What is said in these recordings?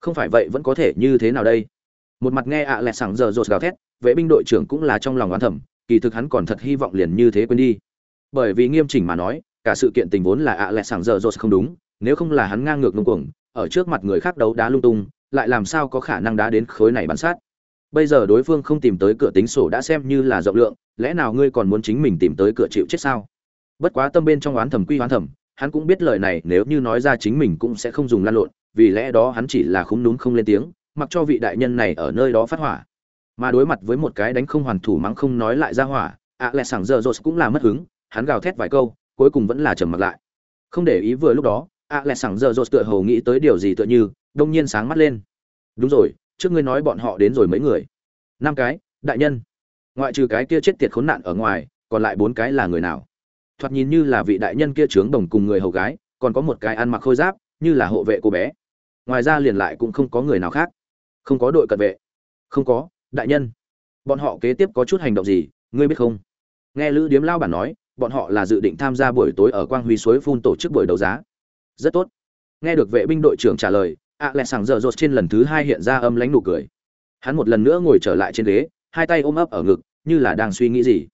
không phải vậy vẫn có thể như thế nào đây? Một mặt nghe ạ lẹ sảng giờ rột gào thét vệ binh đội trưởng cũng là trong lòng oán thẩm, kỳ thực hắn còn thật hy vọng liền như thế quên đi. Bởi vì nghiêm chỉnh mà nói cả sự kiện tình vốn là ạ lẹ sảng giờ rột không đúng nếu không là hắn ngang ngược ngông cuồng ở trước mặt người khác đấu đá lung tung lại làm sao có khả năng đá đến khối này bắn sát? Bây giờ đối phương không tìm tới cửa tính sổ đã xem như là rộng lượng lẽ nào ngươi còn muốn chính mình tìm tới cửa chịu chết sao? Bất quá tâm bên trong oán thẩm quy oán thẩm, hắn cũng biết lời này nếu như nói ra chính mình cũng sẽ không dùng lan lộn vì lẽ đó hắn chỉ là khúng núm không lên tiếng, mặc cho vị đại nhân này ở nơi đó phát hỏa. Mà đối mặt với một cái đánh không hoàn thủ mắng không nói lại ra hỏa, ạ lẹ sảng giờ rồi cũng là mất hứng, hắn gào thét vài câu, cuối cùng vẫn là trầm mặc lại. Không để ý vừa lúc đó, ạ lẹ sảng giờ rồi tựa hồ nghĩ tới điều gì tựa như, đông nhiên sáng mắt lên. Đúng rồi, trước ngươi nói bọn họ đến rồi mấy người. Năm cái, đại nhân. Ngoại trừ cái kia chết tiệt khốn nạn ở ngoài, còn lại bốn cái là người nào? Thoạt nhìn như là vị đại nhân kia trướng đồng cùng người hầu gái, còn có một cái ăn mặc khôi giáp, như là hộ vệ cô bé ngoài ra liền lại cũng không có người nào khác. Không có đội cận vệ. Không có, đại nhân. Bọn họ kế tiếp có chút hành động gì, ngươi biết không? Nghe lữ điếm lao bản nói, bọn họ là dự định tham gia buổi tối ở quang huy suối phun tổ chức buổi đấu giá. Rất tốt. Nghe được vệ binh đội trưởng trả lời, ạ lẹ sảng dở dột trên lần thứ hai hiện ra âm lãnh nụ cười. Hắn một lần nữa ngồi trở lại trên ghế, hai tay ôm ấp ở ngực, như là đang suy nghĩ gì.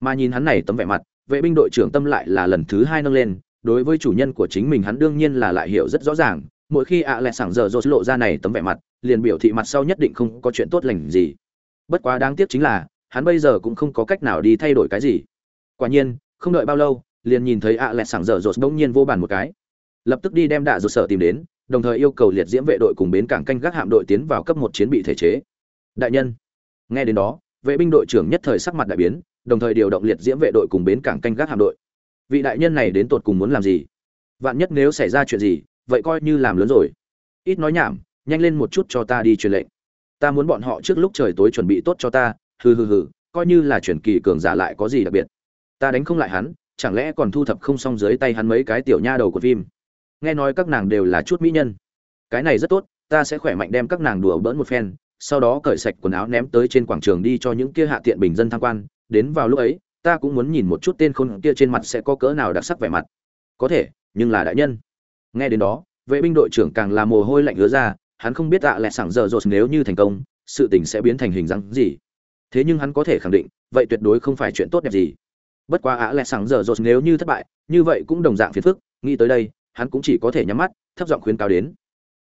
Mà nhìn hắn này tấm vẻ mặt, vệ binh đội trưởng tâm lại là lần thứ hai nâng lên, đối với chủ nhân của chính mình hắn đương nhiên là lại hiểu rất rõ ràng mỗi khi ạ lẹ sảng giờ rột lộ ra này tấm vẻ mặt, liền biểu thị mặt sau nhất định không có chuyện tốt lành gì. Bất quá đáng tiếc chính là, hắn bây giờ cũng không có cách nào đi thay đổi cái gì. Quả nhiên, không đợi bao lâu, liền nhìn thấy ạ lẹ sảng giờ rột bỗng nhiên vô bàn một cái. Lập tức đi đem đạ rột sở tìm đến, đồng thời yêu cầu liệt diễm vệ đội cùng bến cảng canh gác hạm đội tiến vào cấp một chiến bị thể chế. Đại nhân, nghe đến đó, vệ binh đội trưởng nhất thời sắc mặt đại biến, đồng thời điều động liệt diễm vệ đội cùng bến cảng canh gác hạm đội. Vị đại nhân này đến tột cùng muốn làm gì? Vạn nhất nếu xảy ra chuyện gì vậy coi như làm lớn rồi. Ít nói nhảm, nhanh lên một chút cho ta đi truyền lệnh. Ta muốn bọn họ trước lúc trời tối chuẩn bị tốt cho ta, hừ hừ hừ, coi như là chuyển kỳ cường giả lại có gì đặc biệt. Ta đánh không lại hắn, chẳng lẽ còn thu thập không xong dưới tay hắn mấy cái tiểu nha đầu của phim? Nghe nói các nàng đều là chút mỹ nhân. Cái này rất tốt, ta sẽ khỏe mạnh đem các nàng đùa bỡn một phen, sau đó cởi sạch quần áo ném tới trên quảng trường đi cho những kia hạ tiện bình dân tham quan. Đến vào lúc ấy, ta cũng muốn nhìn một chút tên khôn kia trên mặt sẽ có cỡ nào đặc sắc vẻ mặt. Có thể, nhưng là đại nhân nghe đến đó, vệ binh đội trưởng càng là mồ hôi lạnh ứa ra, hắn không biết ạ à lẹ sảng giờ rột nếu như thành công, sự tình sẽ biến thành hình dáng gì. Thế nhưng hắn có thể khẳng định, vậy tuyệt đối không phải chuyện tốt đẹp gì. Bất quá ạ à lẹ sảng giờ rột nếu như thất bại, như vậy cũng đồng dạng phiền phức, nghĩ tới đây, hắn cũng chỉ có thể nhắm mắt, thấp giọng khuyến cáo đến.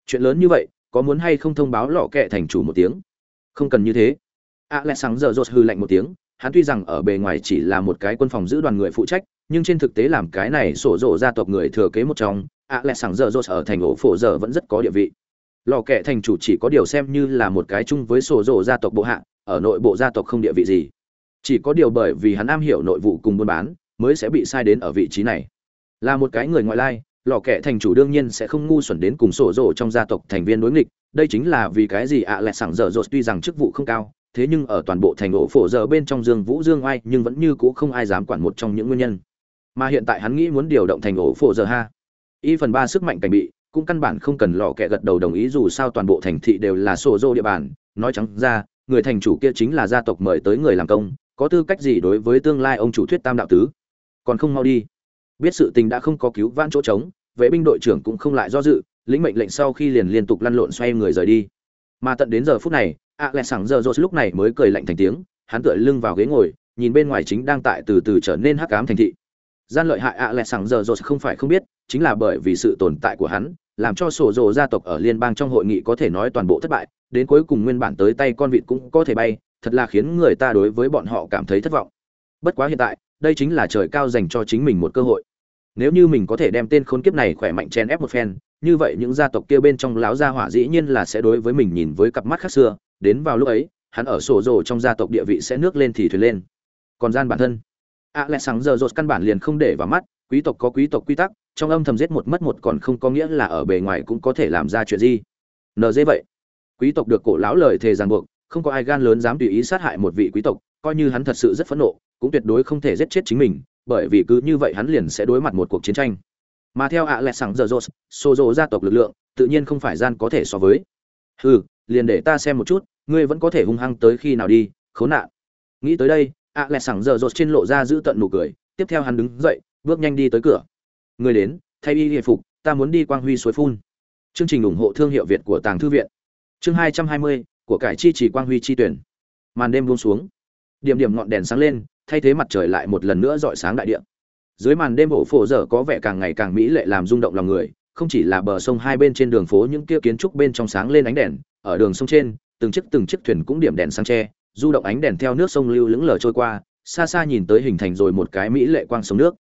Chuyện lớn như vậy, có muốn hay không thông báo lọ kệ thành chủ một tiếng? Không cần như thế. ạ à lẹ sảng giờ rột hư lạnh một tiếng, hắn tuy rằng ở bề ngoài chỉ là một cái quân phòng giữ đoàn người phụ trách, nhưng trên thực tế làm cái này sổ rộ gia tộc người thừa kế một trong ạ lẹ sảng giờ rột ở thành ổ phổ giờ vẫn rất có địa vị. Lò kệ thành chủ chỉ có điều xem như là một cái chung với sổ rộ gia tộc bộ hạ, ở nội bộ gia tộc không địa vị gì. Chỉ có điều bởi vì hắn am hiểu nội vụ cùng buôn bán, mới sẽ bị sai đến ở vị trí này. Là một cái người ngoại lai, lò kệ thành chủ đương nhiên sẽ không ngu xuẩn đến cùng sổ rộ trong gia tộc thành viên đối nghịch, đây chính là vì cái gì ạ à sảng dở dột tuy rằng chức vụ không cao, thế nhưng ở toàn bộ thành ổ phổ giờ bên trong dương vũ dương ai nhưng vẫn như cũ không ai dám quản một trong những nguyên nhân. Mà hiện tại hắn nghĩ muốn điều động thành ổ phổ giờ ha y phần ba sức mạnh cảnh bị, cũng căn bản không cần lò kẹ gật đầu đồng ý dù sao toàn bộ thành thị đều là sổ dô địa bàn. Nói trắng ra, người thành chủ kia chính là gia tộc mời tới người làm công, có tư cách gì đối với tương lai ông chủ thuyết tam đạo tứ? Còn không mau đi. Biết sự tình đã không có cứu vãn chỗ trống, vệ binh đội trưởng cũng không lại do dự, lĩnh mệnh lệnh sau khi liền liên tục lăn lộn xoay người rời đi. Mà tận đến giờ phút này ạ lẹ sảng giờ rột lúc này mới cười lạnh thành tiếng, hắn tựa lưng vào ghế ngồi, nhìn bên ngoài chính đang tại từ từ trở nên hắc ám thành thị gian lợi hại ạ lẹ sảng giờ rồi không phải không biết, chính là bởi vì sự tồn tại của hắn, làm cho sổ rồ gia tộc ở liên bang trong hội nghị có thể nói toàn bộ thất bại, đến cuối cùng nguyên bản tới tay con vịt cũng có thể bay, thật là khiến người ta đối với bọn họ cảm thấy thất vọng. Bất quá hiện tại, đây chính là trời cao dành cho chính mình một cơ hội. Nếu như mình có thể đem tên khốn kiếp này khỏe mạnh chen ép một phen, như vậy những gia tộc kia bên trong láo gia hỏa dĩ nhiên là sẽ đối với mình nhìn với cặp mắt khác xưa, đến vào lúc ấy, hắn ở sổ rồ trong gia tộc địa vị sẽ nước lên thì thuyền lên. Còn gian bản thân a lẽ sáng giờ rột căn bản liền không để vào mắt, quý tộc có quý tộc quy tắc, trong âm thầm giết một mất một còn không có nghĩa là ở bề ngoài cũng có thể làm ra chuyện gì. Nờ dễ vậy. Quý tộc được cổ lão lời thề ràng buộc, không có ai gan lớn dám tùy ý sát hại một vị quý tộc, coi như hắn thật sự rất phẫn nộ, cũng tuyệt đối không thể giết chết chính mình, bởi vì cứ như vậy hắn liền sẽ đối mặt một cuộc chiến tranh. Mà theo ạ lẹ Sáng giờ rột, xô rộ gia tộc lực lượng, tự nhiên không phải gian có thể so với. Hừ, liền để ta xem một chút, ngươi vẫn có thể hung hăng tới khi nào đi, khốn nạn. Nghĩ tới đây ạ lẹ sẳng giờ rột trên lộ ra giữ tận nụ cười, tiếp theo hắn đứng dậy, bước nhanh đi tới cửa. Người đến, thay y hiệp phục, ta muốn đi quang huy suối phun. Chương trình ủng hộ thương hiệu việt của tàng thư viện. Chương hai trăm hai mươi, của cải chi trì quang huy chi tuyển. Màn đêm buông xuống. Điểm điểm ngọn đèn sáng lên, thay thế mặt trời lại một lần nữa rọi sáng đại địa. Dưới màn đêm ổ phổ dở có vẻ càng ngày càng mỹ lệ làm rung động lòng người, không chỉ là bờ sông hai bên trên đường phố những kia kiến trúc bên trong sáng lên ánh đèn, ở đường sông trên, từng chiếc từng chiếc thuyền cũng điểm đèn sáng tre du động ánh đèn theo nước sông lưu lững lờ trôi qua, xa xa nhìn tới hình thành rồi một cái mỹ lệ quang sông nước.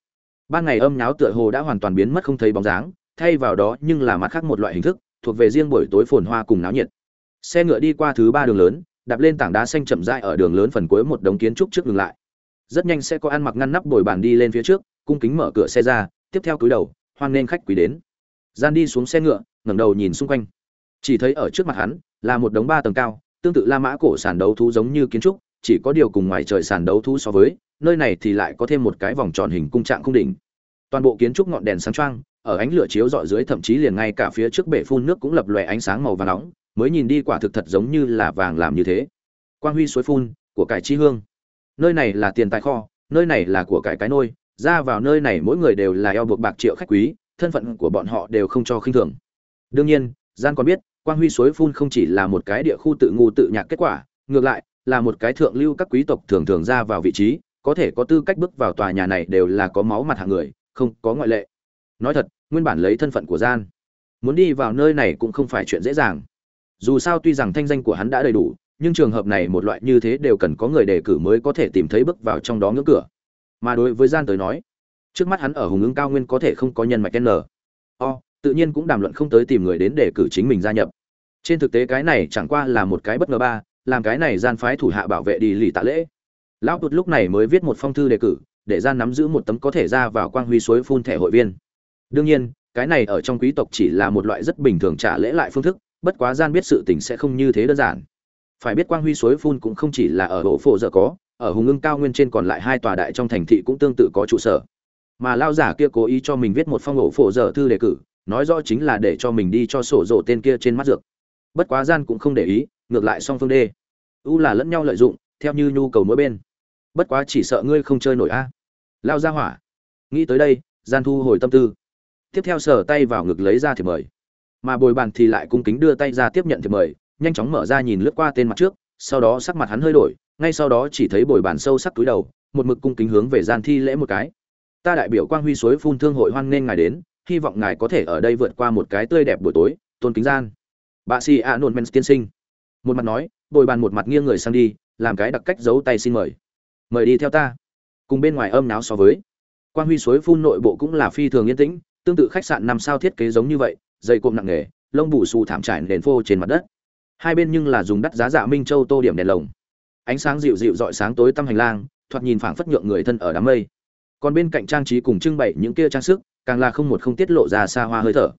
Ban ngày âm nháo tựa hồ đã hoàn toàn biến mất không thấy bóng dáng, thay vào đó nhưng là mặt khác một loại hình thức, thuộc về riêng buổi tối phồn hoa cùng náo nhiệt. Xe ngựa đi qua thứ ba đường lớn, đạp lên tảng đá xanh chậm rãi ở đường lớn phần cuối một đống kiến trúc trước ngừng lại. Rất nhanh sẽ có ăn mặc ngăn nắp bồi bàn đi lên phía trước, cung kính mở cửa xe ra, tiếp theo cúi đầu, hoan nên khách quý đến. Gian đi xuống xe ngựa, ngẩng đầu nhìn xung quanh. Chỉ thấy ở trước mặt hắn, là một đống ba tầng cao tương tự la mã cổ sàn đấu thú giống như kiến trúc, chỉ có điều cùng ngoài trời sàn đấu thú so với, nơi này thì lại có thêm một cái vòng tròn hình cung trạng cung đỉnh. Toàn bộ kiến trúc ngọn đèn sáng choang, ở ánh lửa chiếu rọi dưới thậm chí liền ngay cả phía trước bể phun nước cũng lập lòe ánh sáng màu vàng nóng, mới nhìn đi quả thực thật giống như là vàng làm như thế. Quang huy suối phun, của cải chi hương. Nơi này là tiền tài kho, nơi này là của cải cái nôi, ra vào nơi này mỗi người đều là eo buộc bạc triệu khách quý, thân phận của bọn họ đều không cho khinh thường. Đương nhiên, gian còn biết quang huy suối phun không chỉ là một cái địa khu tự ngu tự nhạc kết quả, ngược lại, là một cái thượng lưu các quý tộc thường thường ra vào vị trí, có thể có tư cách bước vào tòa nhà này đều là có máu mặt hạng người, không có ngoại lệ. Nói thật, nguyên bản lấy thân phận của gian, muốn đi vào nơi này cũng không phải chuyện dễ dàng. Dù sao tuy rằng thanh danh của hắn đã đầy đủ, nhưng trường hợp này một loại như thế đều cần có người đề cử mới có thể tìm thấy bước vào trong đó ngưỡng cửa. Mà đối với gian tới nói, trước mắt hắn ở hùng ứng cao nguyên có thể không có nhân mạch n. O tự nhiên cũng đàm luận không tới tìm người đến để cử chính mình gia nhập. Trên thực tế cái này chẳng qua là một cái bất ngờ ba, làm cái này gian phái thủ hạ bảo vệ đi lì tạ lễ. Lão tụt lúc này mới viết một phong thư đề cử, để gian nắm giữ một tấm có thể ra vào quang huy suối phun thẻ hội viên. Đương nhiên, cái này ở trong quý tộc chỉ là một loại rất bình thường trả lễ lại phương thức, bất quá gian biết sự tình sẽ không như thế đơn giản. Phải biết quang huy suối phun cũng không chỉ là ở bộ phổ giờ có, ở hùng ưng cao nguyên trên còn lại hai tòa đại trong thành thị cũng tương tự có trụ sở. Mà lao giả kia cố ý cho mình viết một phong hộ phổ giờ thư đề cử nói rõ chính là để cho mình đi cho sổ rổ tên kia trên mắt dược. Bất quá gian cũng không để ý, ngược lại song phương đê. U là lẫn nhau lợi dụng, theo như nhu cầu mỗi bên. Bất quá chỉ sợ ngươi không chơi nổi a. Lao ra hỏa. Nghĩ tới đây, gian thu hồi tâm tư. Tiếp theo sờ tay vào ngực lấy ra thì mời. Mà bồi bàn thì lại cung kính đưa tay ra tiếp nhận thì mời, nhanh chóng mở ra nhìn lướt qua tên mặt trước, sau đó sắc mặt hắn hơi đổi, ngay sau đó chỉ thấy bồi bàn sâu sắc túi đầu, một mực cung kính hướng về gian thi lễ một cái. Ta đại biểu quang huy suối phun thương hội hoan nghênh ngài đến hy vọng ngài có thể ở đây vượt qua một cái tươi đẹp buổi tối, tôn kính gian. Bà si a nôn men tiên sinh. Một mặt nói, bồi bàn một mặt nghiêng người sang đi, làm cái đặc cách giấu tay xin mời. Mời đi theo ta. Cùng bên ngoài âm náo so với. Quan huy suối phun nội bộ cũng là phi thường yên tĩnh, tương tự khách sạn năm sao thiết kế giống như vậy dây cộm nặng nề, lông bù xù thảm trải nền phô trên mặt đất. Hai bên nhưng là dùng đắt giá dạ minh châu tô điểm đèn lồng. Ánh sáng dịu dịu dọi sáng tối tăm hành lang, thoạt nhìn phảng phất nhượng người thân ở đám mây còn bên cạnh trang trí cùng trưng bày những kia trang sức, càng là không một không tiết lộ ra xa hoa hơi thở.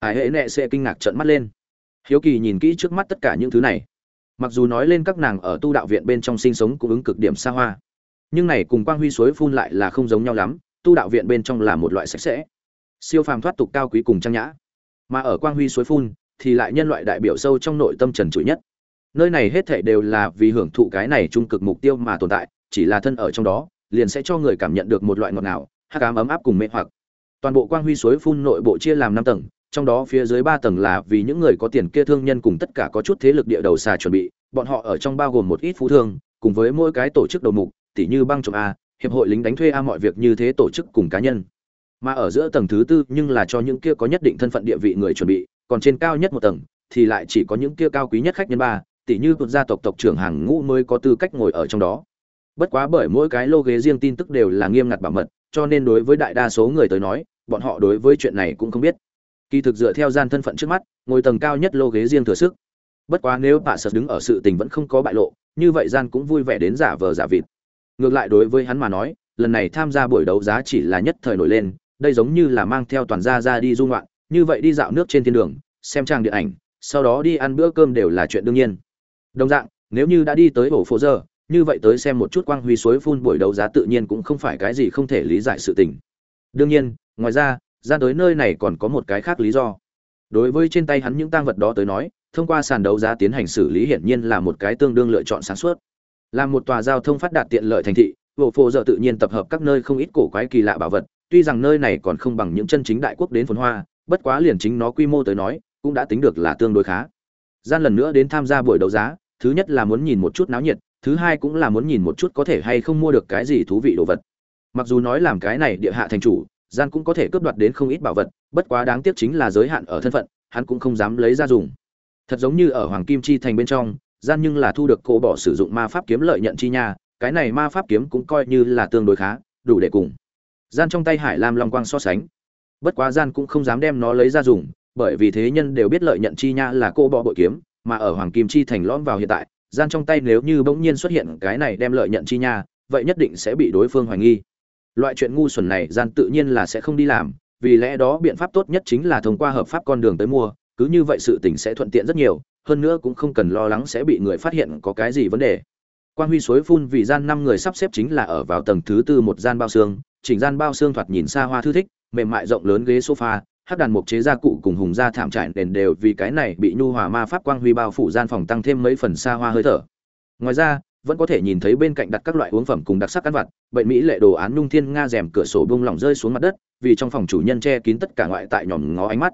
Hải hệ nệ sẽ kinh ngạc trợn mắt lên. Hiếu kỳ nhìn kỹ trước mắt tất cả những thứ này. Mặc dù nói lên các nàng ở tu đạo viện bên trong sinh sống cũng ứng cực điểm xa hoa, nhưng này cùng quang huy suối phun lại là không giống nhau lắm, tu đạo viện bên trong là một loại sạch sẽ. Siêu phàm thoát tục cao quý cùng trang nhã, mà ở quang huy suối phun thì lại nhân loại đại biểu sâu trong nội tâm trần trụi nhất. Nơi này hết thảy đều là vì hưởng thụ cái này trung cực mục tiêu mà tồn tại, chỉ là thân ở trong đó liền sẽ cho người cảm nhận được một loại ngọt ngào, hắc ám ấm áp cùng mê hoặc. Toàn bộ quang huy suối phun nội bộ chia làm năm tầng, trong đó phía dưới ba tầng là vì những người có tiền kia thương nhân cùng tất cả có chút thế lực địa đầu xà chuẩn bị, bọn họ ở trong bao gồm một ít phú thương, cùng với mỗi cái tổ chức đầu mục tỷ như băng trộm a, hiệp hội lính đánh thuê a mọi việc như thế tổ chức cùng cá nhân. Mà ở giữa tầng thứ tư nhưng là cho những kia có nhất định thân phận địa vị người chuẩn bị, còn trên cao nhất một tầng thì lại chỉ có những kia cao quý nhất khách nhân ba tỷ như một gia tộc tộc trưởng hàng ngũ mới có tư cách ngồi ở trong đó bất quá bởi mỗi cái lô ghế riêng tin tức đều là nghiêm ngặt bảo mật, cho nên đối với đại đa số người tới nói, bọn họ đối với chuyện này cũng không biết. Kỳ thực dựa theo gian thân phận trước mắt, ngồi tầng cao nhất lô ghế riêng thừa sức. Bất quá nếu bà sợ đứng ở sự tình vẫn không có bại lộ, như vậy gian cũng vui vẻ đến giả vờ giả vịt. Ngược lại đối với hắn mà nói, lần này tham gia buổi đấu giá chỉ là nhất thời nổi lên, đây giống như là mang theo toàn gia ra đi du ngoạn, như vậy đi dạo nước trên thiên đường, xem trang điện ảnh, sau đó đi ăn bữa cơm đều là chuyện đương nhiên. Đồng dạng, nếu như đã đi tới ổ phố giờ như vậy tới xem một chút quang huy suối phun buổi đấu giá tự nhiên cũng không phải cái gì không thể lý giải sự tình. Đương nhiên, ngoài ra ra tới nơi này còn có một cái khác lý do. Đối với trên tay hắn những tang vật đó tới nói, thông qua sàn đấu giá tiến hành xử lý hiển nhiên là một cái tương đương lựa chọn sáng suốt. Làm một tòa giao thông phát đạt tiện lợi thành thị Vô Phổ giờ tự nhiên tập hợp các nơi không ít cổ quái kỳ lạ bảo vật, tuy rằng nơi này còn không bằng những chân chính đại quốc đến phồn hoa, bất quá liền chính nó quy mô tới nói, cũng đã tính được là tương đối khá. Gian lần nữa đến tham gia buổi đấu giá, thứ nhất là muốn nhìn một chút náo nhiệt thứ hai cũng là muốn nhìn một chút có thể hay không mua được cái gì thú vị đồ vật. Mặc dù nói làm cái này địa hạ thành chủ, gian cũng có thể cướp đoạt đến không ít bảo vật, bất quá đáng tiếc chính là giới hạn ở thân phận, hắn cũng không dám lấy ra dùng. Thật giống như ở hoàng kim chi thành bên trong, gian nhưng là thu được cô bỏ sử dụng ma pháp kiếm lợi nhận chi nha, cái này ma pháp kiếm cũng coi như là tương đối khá, đủ để cùng. Gian trong tay hải lam long quang so sánh. Bất quá gian cũng không dám đem nó lấy ra dùng, bởi vì thế nhân đều biết lợi nhận chi nha là cô bỏ bội kiếm, mà ở hoàng kim chi thành lõm vào hiện tại gian trong tay nếu như bỗng nhiên xuất hiện cái này đem lợi nhận chi nha vậy nhất định sẽ bị đối phương hoài nghi. Loại chuyện ngu xuẩn này gian tự nhiên là sẽ không đi làm vì lẽ đó biện pháp tốt nhất chính là thông qua hợp pháp con đường tới mua cứ như vậy sự tình sẽ thuận tiện rất nhiều hơn nữa cũng không cần lo lắng sẽ bị người phát hiện có cái gì vấn đề. Quang huy suối phun vì gian năm người sắp xếp chính là ở vào tầng thứ tư một gian bao xương, chỉnh gian bao xương thoạt nhìn xa hoa thư thích, mềm mại rộng lớn ghế sofa, hắc đàn mục chế gia cụ cùng hùng gia thảm trải đèn đều vì cái này bị nhu hòa ma pháp quang huy bao phủ gian phòng tăng thêm mấy phần xa hoa hơi thở. Ngoài ra, vẫn có thể nhìn thấy bên cạnh đặt các loại uống phẩm cùng đặc sắc ăn vặt, bệnh mỹ lệ đồ án nung thiên nga rèm cửa sổ bung lỏng rơi xuống mặt đất, vì trong phòng chủ nhân che kín tất cả ngoại tại nhòm ngó ánh mắt.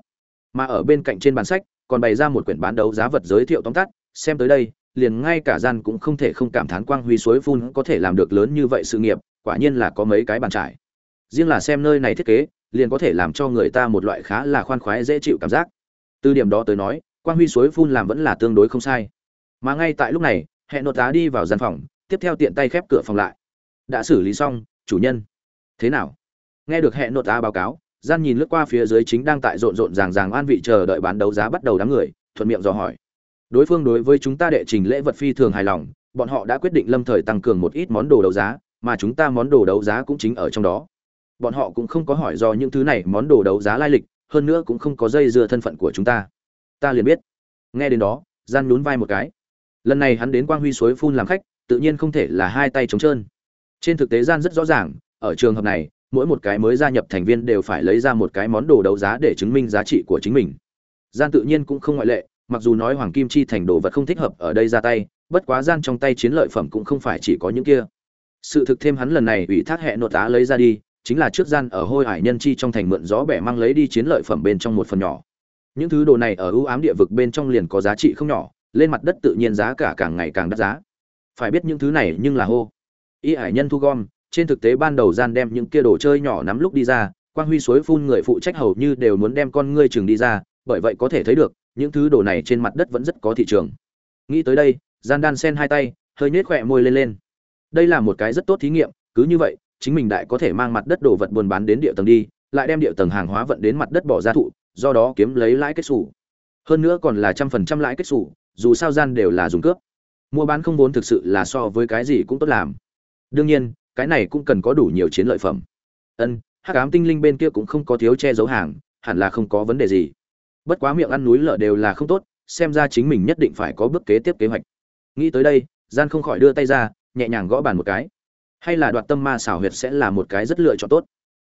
Mà ở bên cạnh trên bàn sách, còn bày ra một quyển bán đấu giá vật giới thiệu tóm tắt, xem tới đây, liền ngay cả gian cũng không thể không cảm thán quang huy suối phun có thể làm được lớn như vậy sự nghiệp, quả nhiên là có mấy cái bàn trải. Riêng là xem nơi này thiết kế, liền có thể làm cho người ta một loại khá là khoan khoái dễ chịu cảm giác. Từ điểm đó tới nói, quang huy suối phun làm vẫn là tương đối không sai. Mà ngay tại lúc này, hẹn nội tá đi vào gian phòng, tiếp theo tiện tay khép cửa phòng lại. Đã xử lý xong, chủ nhân. Thế nào? Nghe được hẹn nội tá báo cáo, gian nhìn lướt qua phía dưới chính đang tại rộn rộn ràng ràng an vị chờ đợi bán đấu giá bắt đầu đám người, thuận miệng dò hỏi đối phương đối với chúng ta đệ trình lễ vật phi thường hài lòng bọn họ đã quyết định lâm thời tăng cường một ít món đồ đấu giá mà chúng ta món đồ đấu giá cũng chính ở trong đó bọn họ cũng không có hỏi do những thứ này món đồ đấu giá lai lịch, hơn nữa cũng không có dây dưa thân phận của chúng ta. Ta liền biết. Nghe đến đó, gian nhún vai một cái. Lần này hắn đến quang huy suối phun làm khách, tự nhiên không thể là hai tay trống trơn. Trên thực tế gian rất rõ ràng, ở trường hợp này, mỗi một cái mới gia nhập thành viên đều phải lấy ra một cái món đồ đấu giá để chứng minh giá trị của chính mình. Gian tự nhiên cũng không ngoại lệ, mặc dù nói hoàng kim chi thành đồ vật không thích hợp ở đây ra tay, bất quá gian trong tay chiến lợi phẩm cũng không phải chỉ có những kia. Sự thực thêm hắn lần này ủy thác hệ nội tá lấy ra đi chính là trước gian ở hôi hải nhân chi trong thành mượn gió bẻ mang lấy đi chiến lợi phẩm bên trong một phần nhỏ. Những thứ đồ này ở ưu ám địa vực bên trong liền có giá trị không nhỏ, lên mặt đất tự nhiên giá cả càng ngày càng đắt giá. Phải biết những thứ này nhưng là hô. Y hải nhân thu gom, trên thực tế ban đầu gian đem những kia đồ chơi nhỏ nắm lúc đi ra, quang huy suối phun người phụ trách hầu như đều muốn đem con ngươi trường đi ra, bởi vậy có thể thấy được, những thứ đồ này trên mặt đất vẫn rất có thị trường. Nghĩ tới đây, gian đan sen hai tay, hơi nhếch khỏe môi lên lên. Đây là một cái rất tốt thí nghiệm, cứ như vậy chính mình đại có thể mang mặt đất đồ vật buôn bán đến địa tầng đi lại đem địa tầng hàng hóa vận đến mặt đất bỏ ra thụ do đó kiếm lấy lãi kết sủ. hơn nữa còn là trăm phần trăm lãi kết sủ, dù sao gian đều là dùng cướp. Mua bán không vốn thực sự là so với cái gì cũng tốt làm. Đương nhiên cái này cũng cần có đủ nhiều chiến lợi phẩm. Ân hắc ám tinh linh bên kia cũng không có thiếu che giấu hàng hẳn là không có vấn đề gì. Bất quá miệng ăn núi lở đều là không tốt xem ra chính mình nhất định phải có bước kế tiếp kế hoạch. Nghĩ tới đây gian không khỏi đưa tay ra nhẹ nhàng gõ bàn một cái hay là đoạt tâm ma xảo huyệt sẽ là một cái rất lựa chọn tốt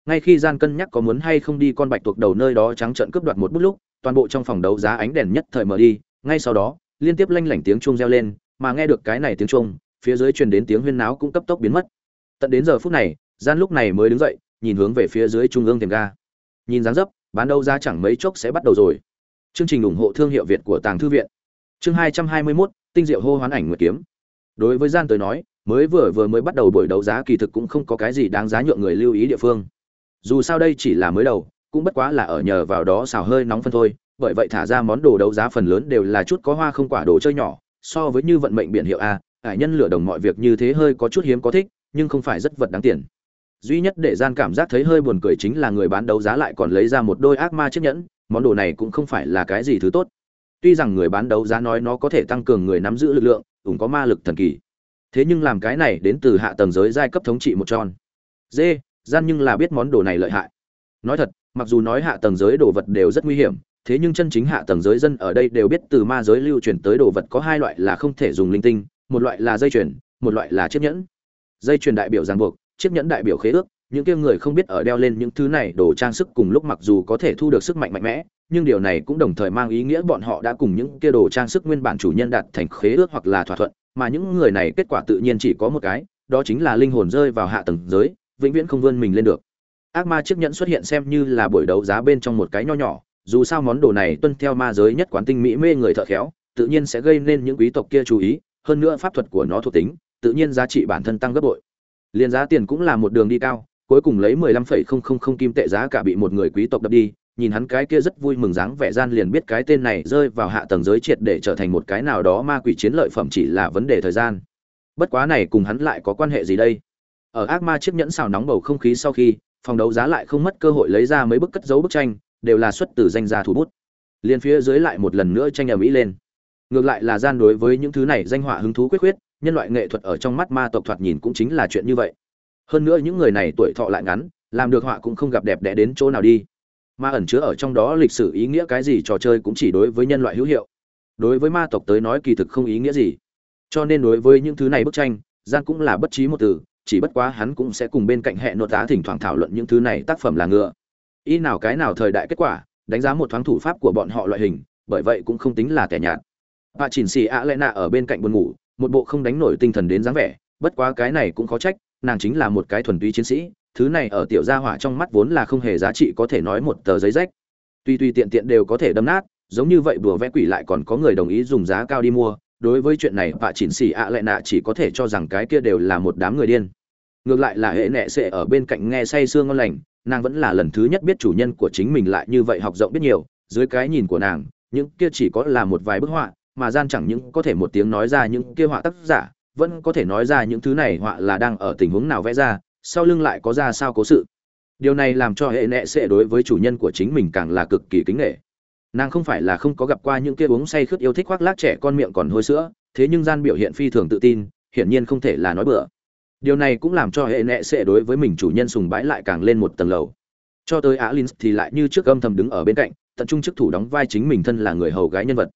ngay khi gian cân nhắc có muốn hay không đi con bạch tuộc đầu nơi đó trắng trợn cướp đoạt một bút lúc toàn bộ trong phòng đấu giá ánh đèn nhất thời mở đi ngay sau đó liên tiếp lanh lảnh tiếng chuông reo lên mà nghe được cái này tiếng chuông phía dưới truyền đến tiếng huyên náo cũng cấp tốc biến mất tận đến giờ phút này gian lúc này mới đứng dậy nhìn hướng về phía dưới trung ương thềm ga nhìn dáng dấp bán đấu giá chẳng mấy chốc sẽ bắt đầu rồi Chương trình ủng hộ thương hiệu Việt của Tàng thư viện. Chương hai trăm hai mươi 221, tinh diệu hô hoán ảnh nguyệt kiếm. Đối với gian tới nói, mới vừa vừa mới bắt đầu buổi đấu giá kỳ thực cũng không có cái gì đáng giá nhượng người lưu ý địa phương. Dù sao đây chỉ là mới đầu, cũng bất quá là ở nhờ vào đó xào hơi nóng phân thôi, bởi vậy thả ra món đồ đấu giá phần lớn đều là chút có hoa không quả đồ chơi nhỏ, so với như vận mệnh biển hiệu a, hải nhân lửa đồng mọi việc như thế hơi có chút hiếm có thích, nhưng không phải rất vật đáng tiền. Duy nhất để gian cảm giác thấy hơi buồn cười chính là người bán đấu giá lại còn lấy ra một đôi ác ma chiếc nhẫn, món đồ này cũng không phải là cái gì thứ tốt tuy rằng người bán đấu giá nói nó có thể tăng cường người nắm giữ lực lượng cũng có ma lực thần kỳ thế nhưng làm cái này đến từ hạ tầng giới giai cấp thống trị một tròn. Dê, gian nhưng là biết món đồ này lợi hại. Nói thật, mặc dù nói hạ tầng giới đồ vật đều rất nguy hiểm, thế nhưng chân chính hạ tầng giới dân ở đây đều biết từ ma giới lưu truyền tới đồ vật có hai loại là không thể dùng linh tinh, một loại là dây chuyền, một loại là chiếc nhẫn. Dây chuyền đại biểu ràng buộc, chiếc nhẫn đại biểu khế ước, những kia người không biết ở đeo lên những thứ này đồ trang sức cùng lúc mặc dù có thể thu được sức mạnh mạnh mẽ, nhưng điều này cũng đồng thời mang ý nghĩa bọn họ đã cùng những kia đồ trang sức nguyên bản chủ nhân đạt thành khế ước hoặc là thỏa thuận mà những người này kết quả tự nhiên chỉ có một cái, đó chính là linh hồn rơi vào hạ tầng giới, vĩnh viễn không vươn mình lên được. Ác ma chiếc nhẫn xuất hiện xem như là buổi đấu giá bên trong một cái nho nhỏ, dù sao món đồ này tuân theo ma giới nhất quán tinh mỹ mê người thợ khéo, tự nhiên sẽ gây nên những quý tộc kia chú ý, hơn nữa pháp thuật của nó thuộc tính, tự nhiên giá trị bản thân tăng gấp bội. Liên giá tiền cũng là một đường đi cao, cuối cùng lấy mười lăm phẩy không không không kim tệ giá cả bị một người quý tộc đập đi nhìn hắn cái kia rất vui mừng dáng vẻ gian liền biết cái tên này rơi vào hạ tầng giới triệt để trở thành một cái nào đó ma quỷ chiến lợi phẩm chỉ là vấn đề thời gian. Bất quá này cùng hắn lại có quan hệ gì đây? Ở ác ma chiếc nhẫn xào nóng bầu không khí sau khi, phòng đấu giá lại không mất cơ hội lấy ra mấy bức cất dấu bức tranh, đều là xuất từ danh gia thủ bút. Liền phía dưới lại một lần nữa tranh ầm ĩ lên. Ngược lại là gian đối với những thứ này danh họa hứng thú quyết quyết, nhân loại nghệ thuật ở trong mắt ma tộc thoạt nhìn cũng chính là chuyện như vậy. Hơn nữa những người này tuổi thọ lại ngắn, làm được họa cũng không gặp đẹp đẽ đến chỗ nào đi ma ẩn chứa ở trong đó lịch sử ý nghĩa cái gì trò chơi cũng chỉ đối với nhân loại hữu hiệu. Đối với ma tộc tới nói kỳ thực không ý nghĩa gì. Cho nên đối với những thứ này bức tranh gian cũng là bất trí một từ, chỉ bất quá hắn cũng sẽ cùng bên cạnh hệ nội tá thỉnh thoảng thảo luận những thứ này tác phẩm là ngựa. Y nào cái nào thời đại kết quả, đánh giá một thoáng thủ pháp của bọn họ loại hình, bởi vậy cũng không tính là kẻ nhạt. Bà chỉnh xì ạ lẽ nạ ở bên cạnh buồn ngủ, một bộ không đánh nổi tinh thần đến dáng vẻ, bất quá cái này cũng khó trách, nàng chính là một cái thuần túy chiến sĩ thứ này ở tiểu gia hỏa trong mắt vốn là không hề giá trị có thể nói một tờ giấy rách. Tuy tuy tiện tiện đều có thể đâm nát, giống như vậy bùa vẽ quỷ lại còn có người đồng ý dùng giá cao đi mua. Đối với chuyện này bà chỉnh xỉ ạ lại nạ chỉ có thể cho rằng cái kia đều là một đám người điên. Ngược lại là hệ nệ sẽ ở bên cạnh nghe say sương ngon lành, nàng vẫn là lần thứ nhất biết chủ nhân của chính mình lại như vậy học rộng biết nhiều. Dưới cái nhìn của nàng, những kia chỉ có là một vài bức họa, mà gian chẳng những có thể một tiếng nói ra những kia họa tác giả, vẫn có thể nói ra những thứ này họa là đang ở tình huống nào vẽ ra sau lưng lại có ra sao cố sự. Điều này làm cho hệ nệ sẽ đối với chủ nhân của chính mình càng là cực kỳ kính nghệ nàng không phải là không có gặp qua những kia uống say khướt yêu thích khoác lác trẻ con miệng còn hôi sữa, thế nhưng gian biểu hiện phi thường tự tin, hiển nhiên không thể là nói bừa. Điều này cũng làm cho hệ nệ sẽ đối với mình chủ nhân sùng bái lại càng lên một tầng lầu. Cho tới alin thì lại như trước âm thầm đứng ở bên cạnh, tận trung chức thủ đóng vai chính mình thân là người hầu gái nhân vật.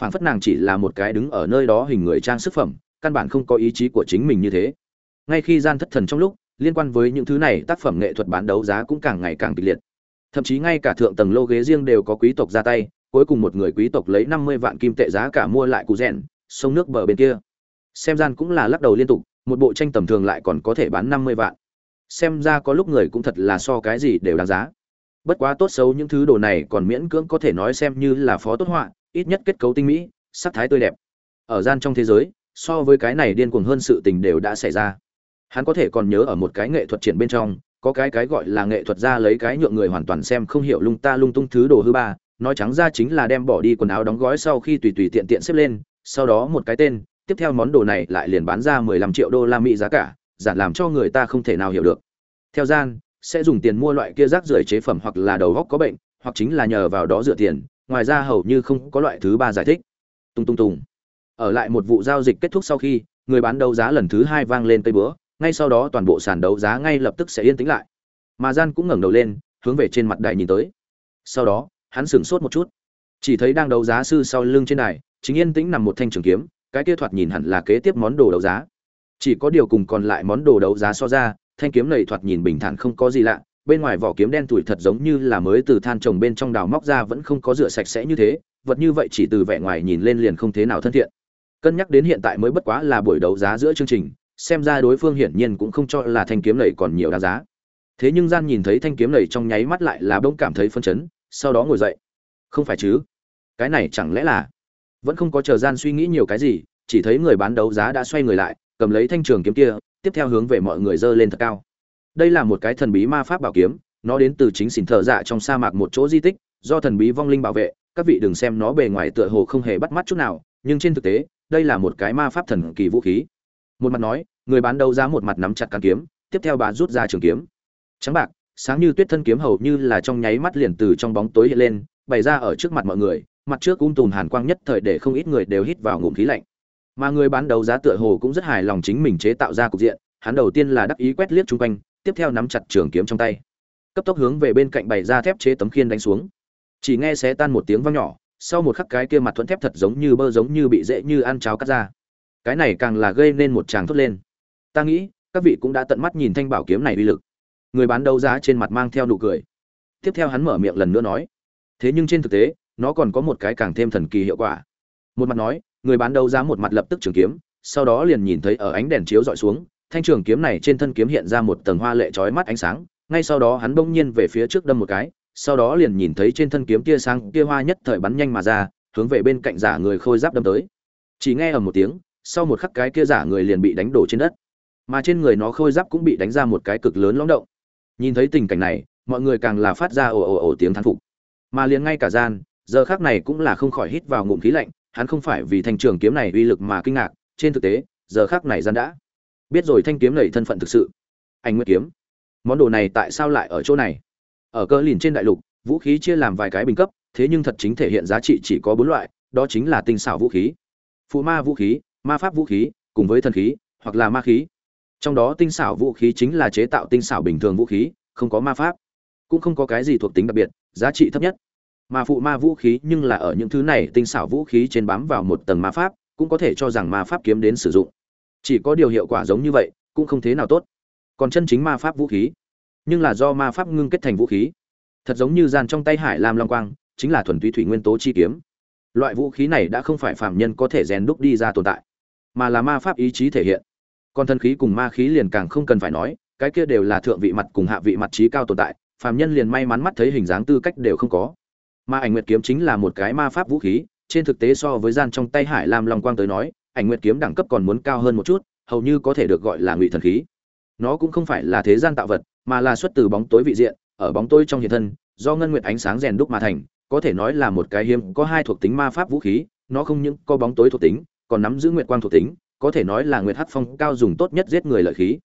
Phản phất nàng chỉ là một cái đứng ở nơi đó hình người trang sức phẩm, căn bản không có ý chí của chính mình như thế. Ngay khi gian thất thần trong lúc liên quan với những thứ này, tác phẩm nghệ thuật bán đấu giá cũng càng ngày càng kịch liệt. Thậm chí ngay cả thượng tầng lô ghế riêng đều có quý tộc ra tay, cuối cùng một người quý tộc lấy năm mươi vạn kim tệ giá cả mua lại cụ rèn, sông nước bờ bên kia. Xem gian cũng là lắc đầu liên tục, một bộ tranh tầm thường lại còn có thể bán năm mươi vạn. Xem ra có lúc người cũng thật là so cái gì đều đáng giá. Bất quá tốt xấu những thứ đồ này còn miễn cưỡng có thể nói xem như là phó tốt họa, ít nhất kết cấu tinh mỹ, sắc thái tươi đẹp. Ở gian trong thế giới, so với cái này điên cuồng hơn sự tình đều đã xảy ra hắn có thể còn nhớ ở một cái nghệ thuật triển bên trong có cái cái gọi là nghệ thuật ra lấy cái nhượng người hoàn toàn xem không hiểu lung ta lung tung thứ đồ hư ba nói trắng ra chính là đem bỏ đi quần áo đóng gói sau khi tùy tùy tiện tiện xếp lên sau đó một cái tên tiếp theo món đồ này lại liền bán ra 15 triệu đô la Mỹ giá cả, giản làm cho người ta không thể nào hiểu được. Theo gian, sẽ dùng tiền mua loại kia rác rưởi chế phẩm hoặc là đầu góc có bệnh, hoặc chính là nhờ vào đó dựa tiền, ngoài ra hầu như không có loại thứ ba giải thích. Tung tung tung. Ở lại một vụ giao dịch kết thúc sau khi, người bán đấu giá lần thứ hai vang lên cây búa, ngay sau đó toàn bộ sàn đấu giá ngay lập tức sẽ yên tĩnh lại. Mà gian cũng ngẩng đầu lên, hướng về trên mặt đài nhìn tới. Sau đó, hắn sửng sốt một chút, chỉ thấy đang đấu giá sư sau lưng trên đài, chính yên tĩnh nằm một thanh trường kiếm, cái kia thoạt nhìn hẳn là kế tiếp món đồ đấu giá chỉ có điều cùng còn lại món đồ đấu giá so ra thanh kiếm này thoạt nhìn bình thản không có gì lạ bên ngoài vỏ kiếm đen tuổi thật giống như là mới từ than trồng bên trong đào móc ra vẫn không có rửa sạch sẽ như thế vật như vậy chỉ từ vẻ ngoài nhìn lên liền không thế nào thân thiện cân nhắc đến hiện tại mới bất quá là buổi đấu giá giữa chương trình xem ra đối phương hiển nhiên cũng không cho là thanh kiếm này còn nhiều đáng giá. Thế nhưng gian nhìn thấy thanh kiếm này trong nháy mắt lại là bỗng cảm thấy phân chấn, sau đó ngồi dậy. Không phải chứ? Cái này chẳng lẽ là? Vẫn không có chờ gian suy nghĩ nhiều cái gì, chỉ thấy người bán đấu giá đã xoay người lại, cầm lấy thanh trường kiếm kia, tiếp theo hướng về mọi người dơ lên thật cao. Đây là một cái thần bí ma pháp bảo kiếm, nó đến từ chính xỉn thợ dạ trong sa mạc một chỗ di tích, do thần bí vong linh bảo vệ, các vị đừng xem nó bề ngoài tựa hồ không hề bắt mắt chút nào, nhưng trên thực tế, đây là một cái ma pháp thần kỳ vũ khí một mặt nói, người bán đấu giá một mặt nắm chặt cán kiếm, tiếp theo bà rút ra trường kiếm. Trắng bạc, sáng như tuyết thân kiếm hầu như là trong nháy mắt liền từ trong bóng tối hiện lên, bày ra ở trước mặt mọi người, mặt trước ung tùm hàn quang nhất thời để không ít người đều hít vào ngụm khí lạnh. Mà người bán đấu giá tựa hồ cũng rất hài lòng chính mình chế tạo ra cục diện, hắn đầu tiên là đắc ý quét liếc chung quanh, tiếp theo nắm chặt trường kiếm trong tay. Cấp tốc hướng về bên cạnh bày ra thép chế tấm khiên đánh xuống. Chỉ nghe xé tan một tiếng vang nhỏ, sau một khắc cái kia mặt thuẫn thép thật giống như bơ giống như bị dễ như ăn cháo cắt ra cái này càng là gây nên một tràng thốt lên. Ta nghĩ, các vị cũng đã tận mắt nhìn thanh bảo kiếm này uy lực. Người bán đấu giá trên mặt mang theo nụ cười. Tiếp theo hắn mở miệng lần nữa nói, thế nhưng trên thực tế, nó còn có một cái càng thêm thần kỳ hiệu quả. Một mặt nói, người bán đấu giá một mặt lập tức trường kiếm, sau đó liền nhìn thấy ở ánh đèn chiếu dọi xuống, thanh trường kiếm này trên thân kiếm hiện ra một tầng hoa lệ chói mắt ánh sáng, ngay sau đó hắn bỗng nhiên về phía trước đâm một cái, sau đó liền nhìn thấy trên thân kiếm tia sáng, tia hoa nhất thời bắn nhanh mà ra, hướng về bên cạnh giả người khôi giáp đâm tới. Chỉ nghe ở một tiếng sau một khắc cái kia giả người liền bị đánh đổ trên đất. Mà trên người nó khôi giáp cũng bị đánh ra một cái cực lớn lõng động. Nhìn thấy tình cảnh này, mọi người càng là phát ra ồ ồ ồ tiếng thán phục. Mà liền ngay cả gian, giờ khác này cũng là không khỏi hít vào ngụm khí lạnh, hắn không phải vì thanh trường kiếm này uy lực mà kinh ngạc, trên thực tế, giờ khác này gian đã biết rồi thanh kiếm này thân phận thực sự. Anh nguyệt kiếm, món đồ này tại sao lại ở chỗ này? Ở cơ lìn trên đại lục, vũ khí chia làm vài cái bình cấp, thế nhưng thật chính thể hiện giá trị chỉ có bốn loại, đó chính là tinh xảo vũ khí. Phụ ma vũ khí ma pháp vũ khí, cùng với thần khí, hoặc là ma khí. Trong đó tinh xảo vũ khí chính là chế tạo tinh xảo bình thường vũ khí, không có ma pháp. Cũng không có cái gì thuộc tính đặc biệt, giá trị thấp nhất. Mà phụ ma vũ khí nhưng là ở những thứ này tinh xảo vũ khí trên bám vào một tầng ma pháp, cũng có thể cho rằng ma pháp kiếm đến sử dụng. Chỉ có điều hiệu quả giống như vậy, cũng không thế nào tốt. Còn chân chính ma pháp vũ khí, nhưng là do ma pháp ngưng kết thành vũ khí. Thật giống như dàn trong tay hải lam long quang, chính là thuần túy thủy nguyên tố chi kiếm. Loại vũ khí này đã không phải phạm nhân có thể rèn đúc đi ra tồn tại mà là ma pháp ý chí thể hiện. Còn thân khí cùng ma khí liền càng không cần phải nói, cái kia đều là thượng vị mặt cùng hạ vị mặt trí cao tồn tại, phàm nhân liền may mắn mắt thấy hình dáng tư cách đều không có. Mà ảnh nguyệt kiếm chính là một cái ma pháp vũ khí, trên thực tế so với gian trong tay hải lam long quang tới nói, ảnh nguyệt kiếm đẳng cấp còn muốn cao hơn một chút, hầu như có thể được gọi là ngụy thần khí. Nó cũng không phải là thế gian tạo vật, mà là xuất từ bóng tối vị diện, ở bóng tối trong hiện thân, do ngân nguyệt ánh sáng rèn đúc mà thành, có thể nói là một cái hiếm, có hai thuộc tính ma pháp vũ khí, nó không những có bóng tối thuộc tính còn nắm giữ nguyệt quang thuộc tính, có thể nói là nguyệt hắc phong cao dùng tốt nhất giết người lợi khí.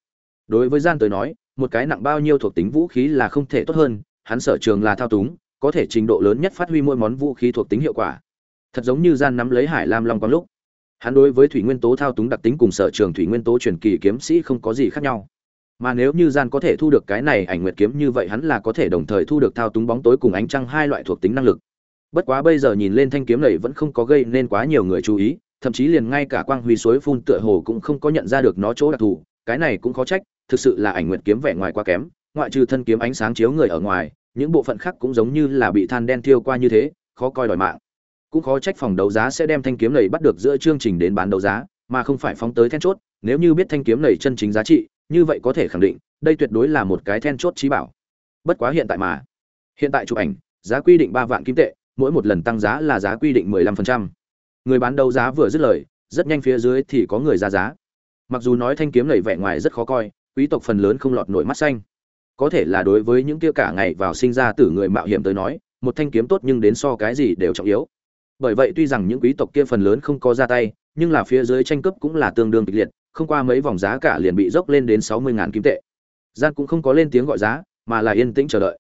Đối với gian tới nói, một cái nặng bao nhiêu thuộc tính vũ khí là không thể tốt hơn, hắn sở trường là thao túng, có thể trình độ lớn nhất phát huy mỗi món vũ khí thuộc tính hiệu quả. Thật giống như gian nắm lấy hải lam long quang lúc, hắn đối với thủy nguyên tố thao túng đặc tính cùng sở trường thủy nguyên tố truyền kỳ kiếm sĩ không có gì khác nhau. Mà nếu như gian có thể thu được cái này ảnh nguyệt kiếm như vậy hắn là có thể đồng thời thu được thao túng bóng tối cùng ánh trăng hai loại thuộc tính năng lực. Bất quá bây giờ nhìn lên thanh kiếm này vẫn không có gây nên quá nhiều người chú ý thậm chí liền ngay cả quang huy suối phun tựa hồ cũng không có nhận ra được nó chỗ đặc thù. Cái này cũng khó trách, thực sự là ảnh nguyệt kiếm vẻ ngoài quá kém, ngoại trừ thân kiếm ánh sáng chiếu người ở ngoài, những bộ phận khác cũng giống như là bị than đen thiêu qua như thế, khó coi đòi mạng. Cũng khó trách phòng đấu giá sẽ đem thanh kiếm này bắt được giữa chương trình đến bán đấu giá, mà không phải phóng tới then chốt, nếu như biết thanh kiếm này chân chính giá trị, như vậy có thể khẳng định, đây tuyệt đối là một cái then chốt trí bảo. Bất quá hiện tại mà, hiện tại chụp ảnh, giá quy định ba vạn kim tệ, mỗi một lần tăng giá là giá quy định mười lăm phần trăm người bán đấu giá vừa dứt lời, rất nhanh phía dưới thì có người ra giá. Mặc dù nói thanh kiếm lầy vẻ ngoài rất khó coi, quý tộc phần lớn không lọt nổi mắt xanh. Có thể là đối với những kia cả ngày vào sinh ra tử người mạo hiểm tới nói, một thanh kiếm tốt nhưng đến so cái gì đều trọng yếu. Bởi vậy tuy rằng những quý tộc kia phần lớn không có ra tay, nhưng là phía dưới tranh cướp cũng là tương đương kịch liệt, không qua mấy vòng giá cả liền bị dốc lên đến sáu mươi ngàn kim tệ. Gian cũng không có lên tiếng gọi giá, mà là yên tĩnh chờ đợi.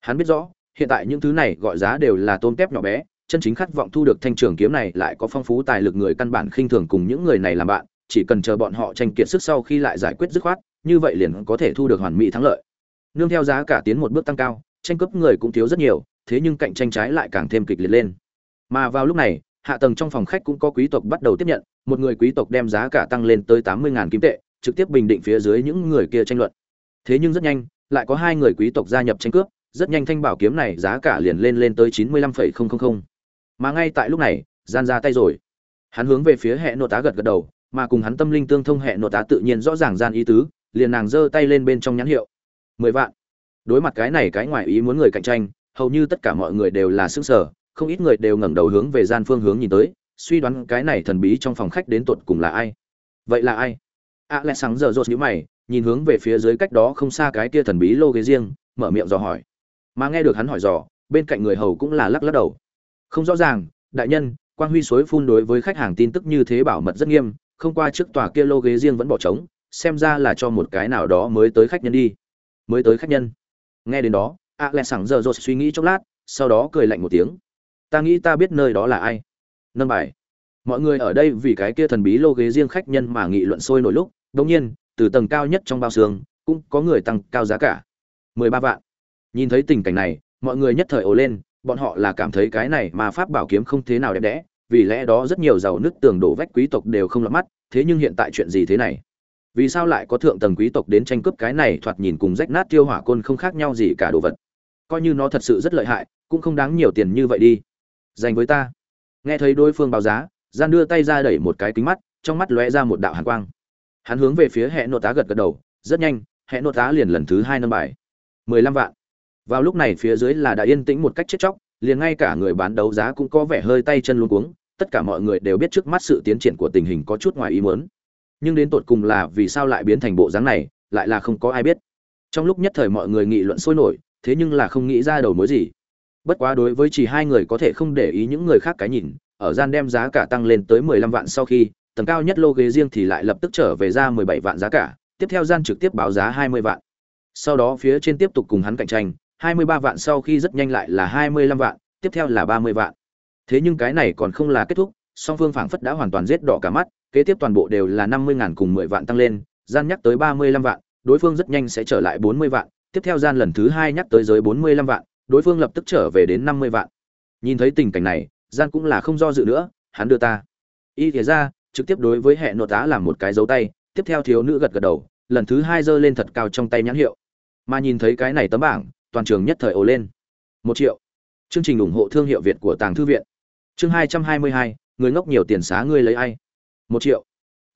Hắn biết rõ, hiện tại những thứ này gọi giá đều là tôm tép nhỏ bé chân chính khát vọng thu được thanh trường kiếm này lại có phong phú tài lực người căn bản khinh thường cùng những người này làm bạn, chỉ cần chờ bọn họ tranh kiệt sức sau khi lại giải quyết dứt khoát, như vậy liền có thể thu được hoàn mỹ thắng lợi. Nương theo giá cả tiến một bước tăng cao, tranh cướp người cũng thiếu rất nhiều, thế nhưng cạnh tranh trái lại càng thêm kịch liệt lên. Mà vào lúc này, hạ tầng trong phòng khách cũng có quý tộc bắt đầu tiếp nhận, một người quý tộc đem giá cả tăng lên tới tám mươi kim tệ, trực tiếp bình định phía dưới những người kia tranh luận. Thế nhưng rất nhanh, lại có hai người quý tộc gia nhập tranh cướp, rất nhanh thanh bảo kiếm này giá cả liền lên lên tới chín mươi lăm phẩy không không không mà ngay tại lúc này, gian ra tay rồi. Hắn hướng về phía hệ nội tá gật gật đầu, mà cùng hắn tâm linh tương thông hệ nội tá tự nhiên rõ ràng gian ý tứ, liền nàng giơ tay lên bên trong nhãn hiệu. Mười vạn. Đối mặt cái này cái ngoài ý muốn người cạnh tranh, hầu như tất cả mọi người đều là xứng sở không ít người đều ngẩng đầu hướng về gian phương hướng nhìn tới, suy đoán cái này thần bí trong phòng khách đến tột cùng là ai. Vậy là ai? A lẽ sáng giờ rột nhíu mày, nhìn hướng về phía dưới cách đó không xa cái kia thần bí lô ghế riêng, mở miệng dò hỏi. Mà nghe được hắn hỏi dò, bên cạnh người hầu cũng là lắc lắc đầu không rõ ràng, đại nhân, quang huy suối phun đối với khách hàng tin tức như thế bảo mật rất nghiêm, không qua trước tòa kia lô ghế riêng vẫn bỏ trống, xem ra là cho một cái nào đó mới tới khách nhân đi. Mới tới khách nhân. Nghe đến đó, a lẹ sẵn giờ rồi suy nghĩ chốc lát, sau đó cười lạnh một tiếng. Ta nghĩ ta biết nơi đó là ai. Nâng bài. Mọi người ở đây vì cái kia thần bí lô ghế riêng khách nhân mà nghị luận sôi nổi lúc đống nhiên, từ tầng cao nhất trong bao xương, cũng có người tăng cao giá cả. Mười ba vạn. Nhìn thấy tình cảnh này, mọi người nhất thời ồ lên bọn họ là cảm thấy cái này mà pháp bảo kiếm không thế nào đẹp đẽ, vì lẽ đó rất nhiều giàu nứt tường đổ vách quý tộc đều không lọt mắt, thế nhưng hiện tại chuyện gì thế này? Vì sao lại có thượng tầng quý tộc đến tranh cướp cái này thoạt nhìn cùng rách nát tiêu hỏa côn không khác nhau gì cả đồ vật? Coi như nó thật sự rất lợi hại, cũng không đáng nhiều tiền như vậy đi. Dành với ta. Nghe thấy đối phương báo giá, gian đưa tay ra đẩy một cái kính mắt, trong mắt lóe ra một đạo hàn quang. Hắn hướng về phía hệ nội tá gật gật đầu, rất nhanh hệ nội tá liền lần thứ hai nâng bài. mười lăm vạn vào lúc này phía dưới là đã yên tĩnh một cách chết chóc, liền ngay cả người bán đấu giá cũng có vẻ hơi tay chân luống cuống, tất cả mọi người đều biết trước mắt sự tiến triển của tình hình có chút ngoài ý muốn. Nhưng đến tột cùng là vì sao lại biến thành bộ dáng này, lại là không có ai biết. Trong lúc nhất thời mọi người nghị luận sôi nổi, thế nhưng là không nghĩ ra đầu mối gì. Bất quá đối với chỉ hai người có thể không để ý những người khác cái nhìn, ở gian đem giá cả tăng lên tới mười lăm vạn sau khi, tầng cao nhất lô ghế riêng thì lại lập tức trở về ra mười bảy vạn giá cả, tiếp theo gian trực tiếp báo giá hai mươi vạn. Sau đó phía trên tiếp tục cùng hắn cạnh tranh hai mươi ba vạn sau khi rất nhanh lại là hai mươi lăm vạn, tiếp theo là ba mươi vạn. Thế nhưng cái này còn không là kết thúc, song phương phảng phất đã hoàn toàn giết đỏ cả mắt, kế tiếp toàn bộ đều là năm mươi ngàn cùng mười vạn tăng lên, gian nhắc tới ba mươi lăm vạn, đối phương rất nhanh sẽ trở lại bốn mươi vạn, tiếp theo gian lần thứ hai nhắc tới giới bốn mươi lăm vạn, đối phương lập tức trở về đến năm mươi vạn. Nhìn thấy tình cảnh này, gian cũng là không do dự nữa, hắn đưa ta. Y thì ra, trực tiếp đối với hệ nội tá làm một cái dấu tay, tiếp theo thiếu nữ gật gật đầu, lần thứ hai giơ lên thật cao trong tay nhãn hiệu. Mà nhìn thấy cái này tấm bảng toàn trường nhất thời ồ lên. Một triệu. Chương trình ủng hộ thương hiệu việt của tàng thư viện. Chương hai trăm hai mươi hai, người ngốc nhiều tiền xá ngươi lấy ai? Một triệu.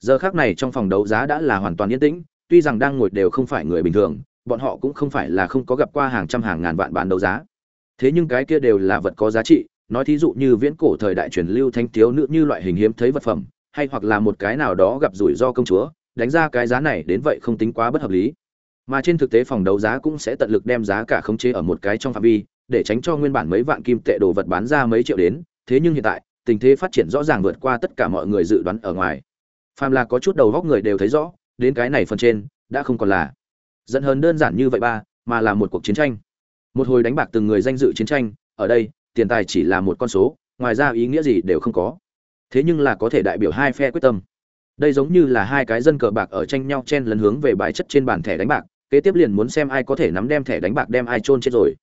Giờ khác này trong phòng đấu giá đã là hoàn toàn yên tĩnh, tuy rằng đang ngồi đều không phải người bình thường, bọn họ cũng không phải là không có gặp qua hàng trăm hàng ngàn vạn bán đấu giá. Thế nhưng cái kia đều là vật có giá trị, nói thí dụ như viễn cổ thời đại truyền lưu thanh thiếu nữ như loại hình hiếm thấy vật phẩm, hay hoặc là một cái nào đó gặp rủi ro công chúa, đánh ra cái giá này đến vậy không tính quá bất hợp lý mà trên thực tế phòng đấu giá cũng sẽ tận lực đem giá cả khống chế ở một cái trong phạm vi, để tránh cho nguyên bản mấy vạn kim tệ đồ vật bán ra mấy triệu đến. Thế nhưng hiện tại, tình thế phát triển rõ ràng vượt qua tất cả mọi người dự đoán ở ngoài. Phàm là có chút đầu góc người đều thấy rõ, đến cái này phần trên, đã không còn là dẫn hơn đơn giản như vậy ba, mà là một cuộc chiến tranh. Một hồi đánh bạc từng người danh dự chiến tranh, ở đây, tiền tài chỉ là một con số, ngoài ra ý nghĩa gì đều không có. Thế nhưng là có thể đại biểu hai phe quyết tâm. Đây giống như là hai cái dân cờ bạc ở tranh nhau chen lấn hướng về bài chất trên bàn thẻ đánh bạc kế tiếp liền muốn xem ai có thể nắm đem thẻ đánh bạc đem ai chôn chết rồi.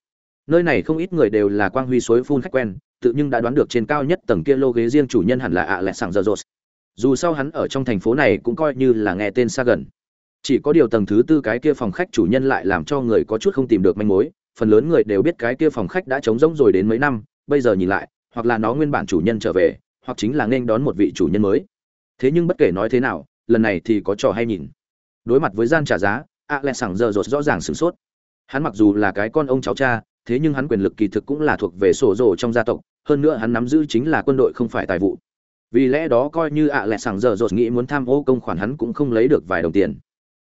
Nơi này không ít người đều là quang huy suối phun khách quen, tự nhưng đã đoán được trên cao nhất tầng kia lô ghế riêng chủ nhân hẳn là ạ lẹ sảng giờ rột. Dù sau hắn ở trong thành phố này cũng coi như là nghe tên xa gần. Chỉ có điều tầng thứ tư cái kia phòng khách chủ nhân lại làm cho người có chút không tìm được manh mối, phần lớn người đều biết cái kia phòng khách đã trống rỗng rồi đến mấy năm, bây giờ nhìn lại, hoặc là nó nguyên bản chủ nhân trở về, hoặc chính là nên đón một vị chủ nhân mới. Thế nhưng bất kể nói thế nào, lần này thì có trò hay nhìn. Đối mặt với gian trả giá a lẹ sảng giờ rột rõ ràng sửng sốt. Hắn mặc dù là cái con ông cháu cha, thế nhưng hắn quyền lực kỳ thực cũng là thuộc về sổ rồ trong gia tộc, hơn nữa hắn nắm giữ chính là quân đội không phải tài vụ. Vì lẽ đó coi như ạ lẹ sảng giờ rột nghĩ muốn tham ô công khoản hắn cũng không lấy được vài đồng tiền.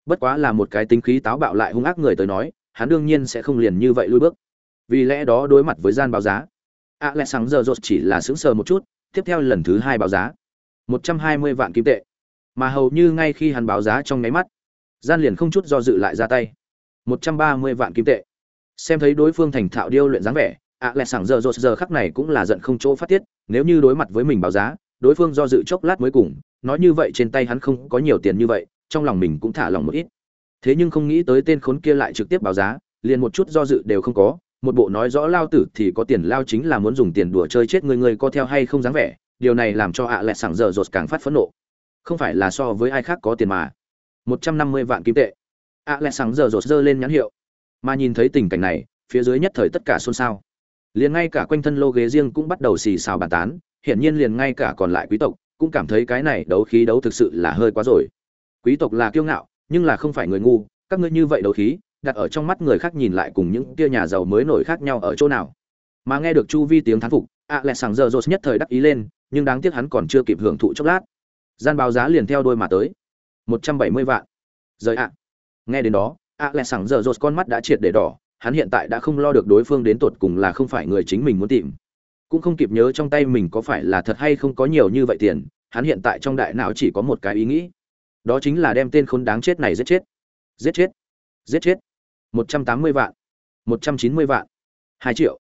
Bất quá là một cái tính khí táo bạo lại hung ác người tới nói, hắn đương nhiên sẽ không liền như vậy lui bước. Vì lẽ đó đối mặt với gian báo giá, ạ lẹ sảng giờ rột chỉ là sững sờ một chút, tiếp theo lần thứ hai báo giá. Một trăm hai mươi vạn kim tệ. Mà hầu như ngay khi hắn báo giá trong nháy mắt gian liền không chút do dự lại ra tay. Một trăm ba mươi vạn kim tệ. Xem thấy đối phương thành thạo điêu luyện dáng vẻ, ạ lẹ sảng giờ rột giờ khắc này cũng là giận không chỗ phát tiết, nếu như đối mặt với mình báo giá, đối phương do dự chốc lát mới cùng, nói như vậy trên tay hắn không có nhiều tiền như vậy, trong lòng mình cũng thả lòng một ít. Thế nhưng không nghĩ tới tên khốn kia lại trực tiếp báo giá, liền một chút do dự đều không có, một bộ nói rõ lao tử thì có tiền lao chính là muốn dùng tiền đùa chơi chết người người có theo hay không dáng vẻ, điều này làm cho ạ à lẹ sảng giờ rột càng phát phẫn nộ. Không phải là so với ai khác có tiền mà một trăm năm mươi vạn kim tệ. Ạ à sảng giờ rột dơ lên nhãn hiệu. Mà nhìn thấy tình cảnh này, phía dưới nhất thời tất cả xôn xao. Liền ngay cả quanh thân lô ghế riêng cũng bắt đầu xì xào bàn tán, hiển nhiên liền ngay cả còn lại quý tộc cũng cảm thấy cái này đấu khí đấu thực sự là hơi quá rồi. Quý tộc là kiêu ngạo, nhưng là không phải người ngu, các ngươi như vậy đấu khí, đặt ở trong mắt người khác nhìn lại cùng những kia nhà giàu mới nổi khác nhau ở chỗ nào. Mà nghe được chu vi tiếng thán phục ạ lẹ sảng giờ rột nhất thời đắc ý lên, nhưng đáng tiếc hắn còn chưa kịp hưởng thụ chốc lát. Gian báo giá liền theo đôi mà tới một trăm bảy mươi vạn. Rời ạ. Nghe đến đó ạ lẹ sảng giờ rột con mắt đã triệt để đỏ, hắn hiện tại đã không lo được đối phương đến tột cùng là không phải người chính mình muốn tìm. Cũng không kịp nhớ trong tay mình có phải là thật hay không có nhiều như vậy tiền, hắn hiện tại trong đại não chỉ có một cái ý nghĩ. Đó chính là đem tên khốn đáng chết này giết chết. Giết chết. Giết chết. một trăm tám mươi vạn. một trăm chín mươi vạn. hai triệu.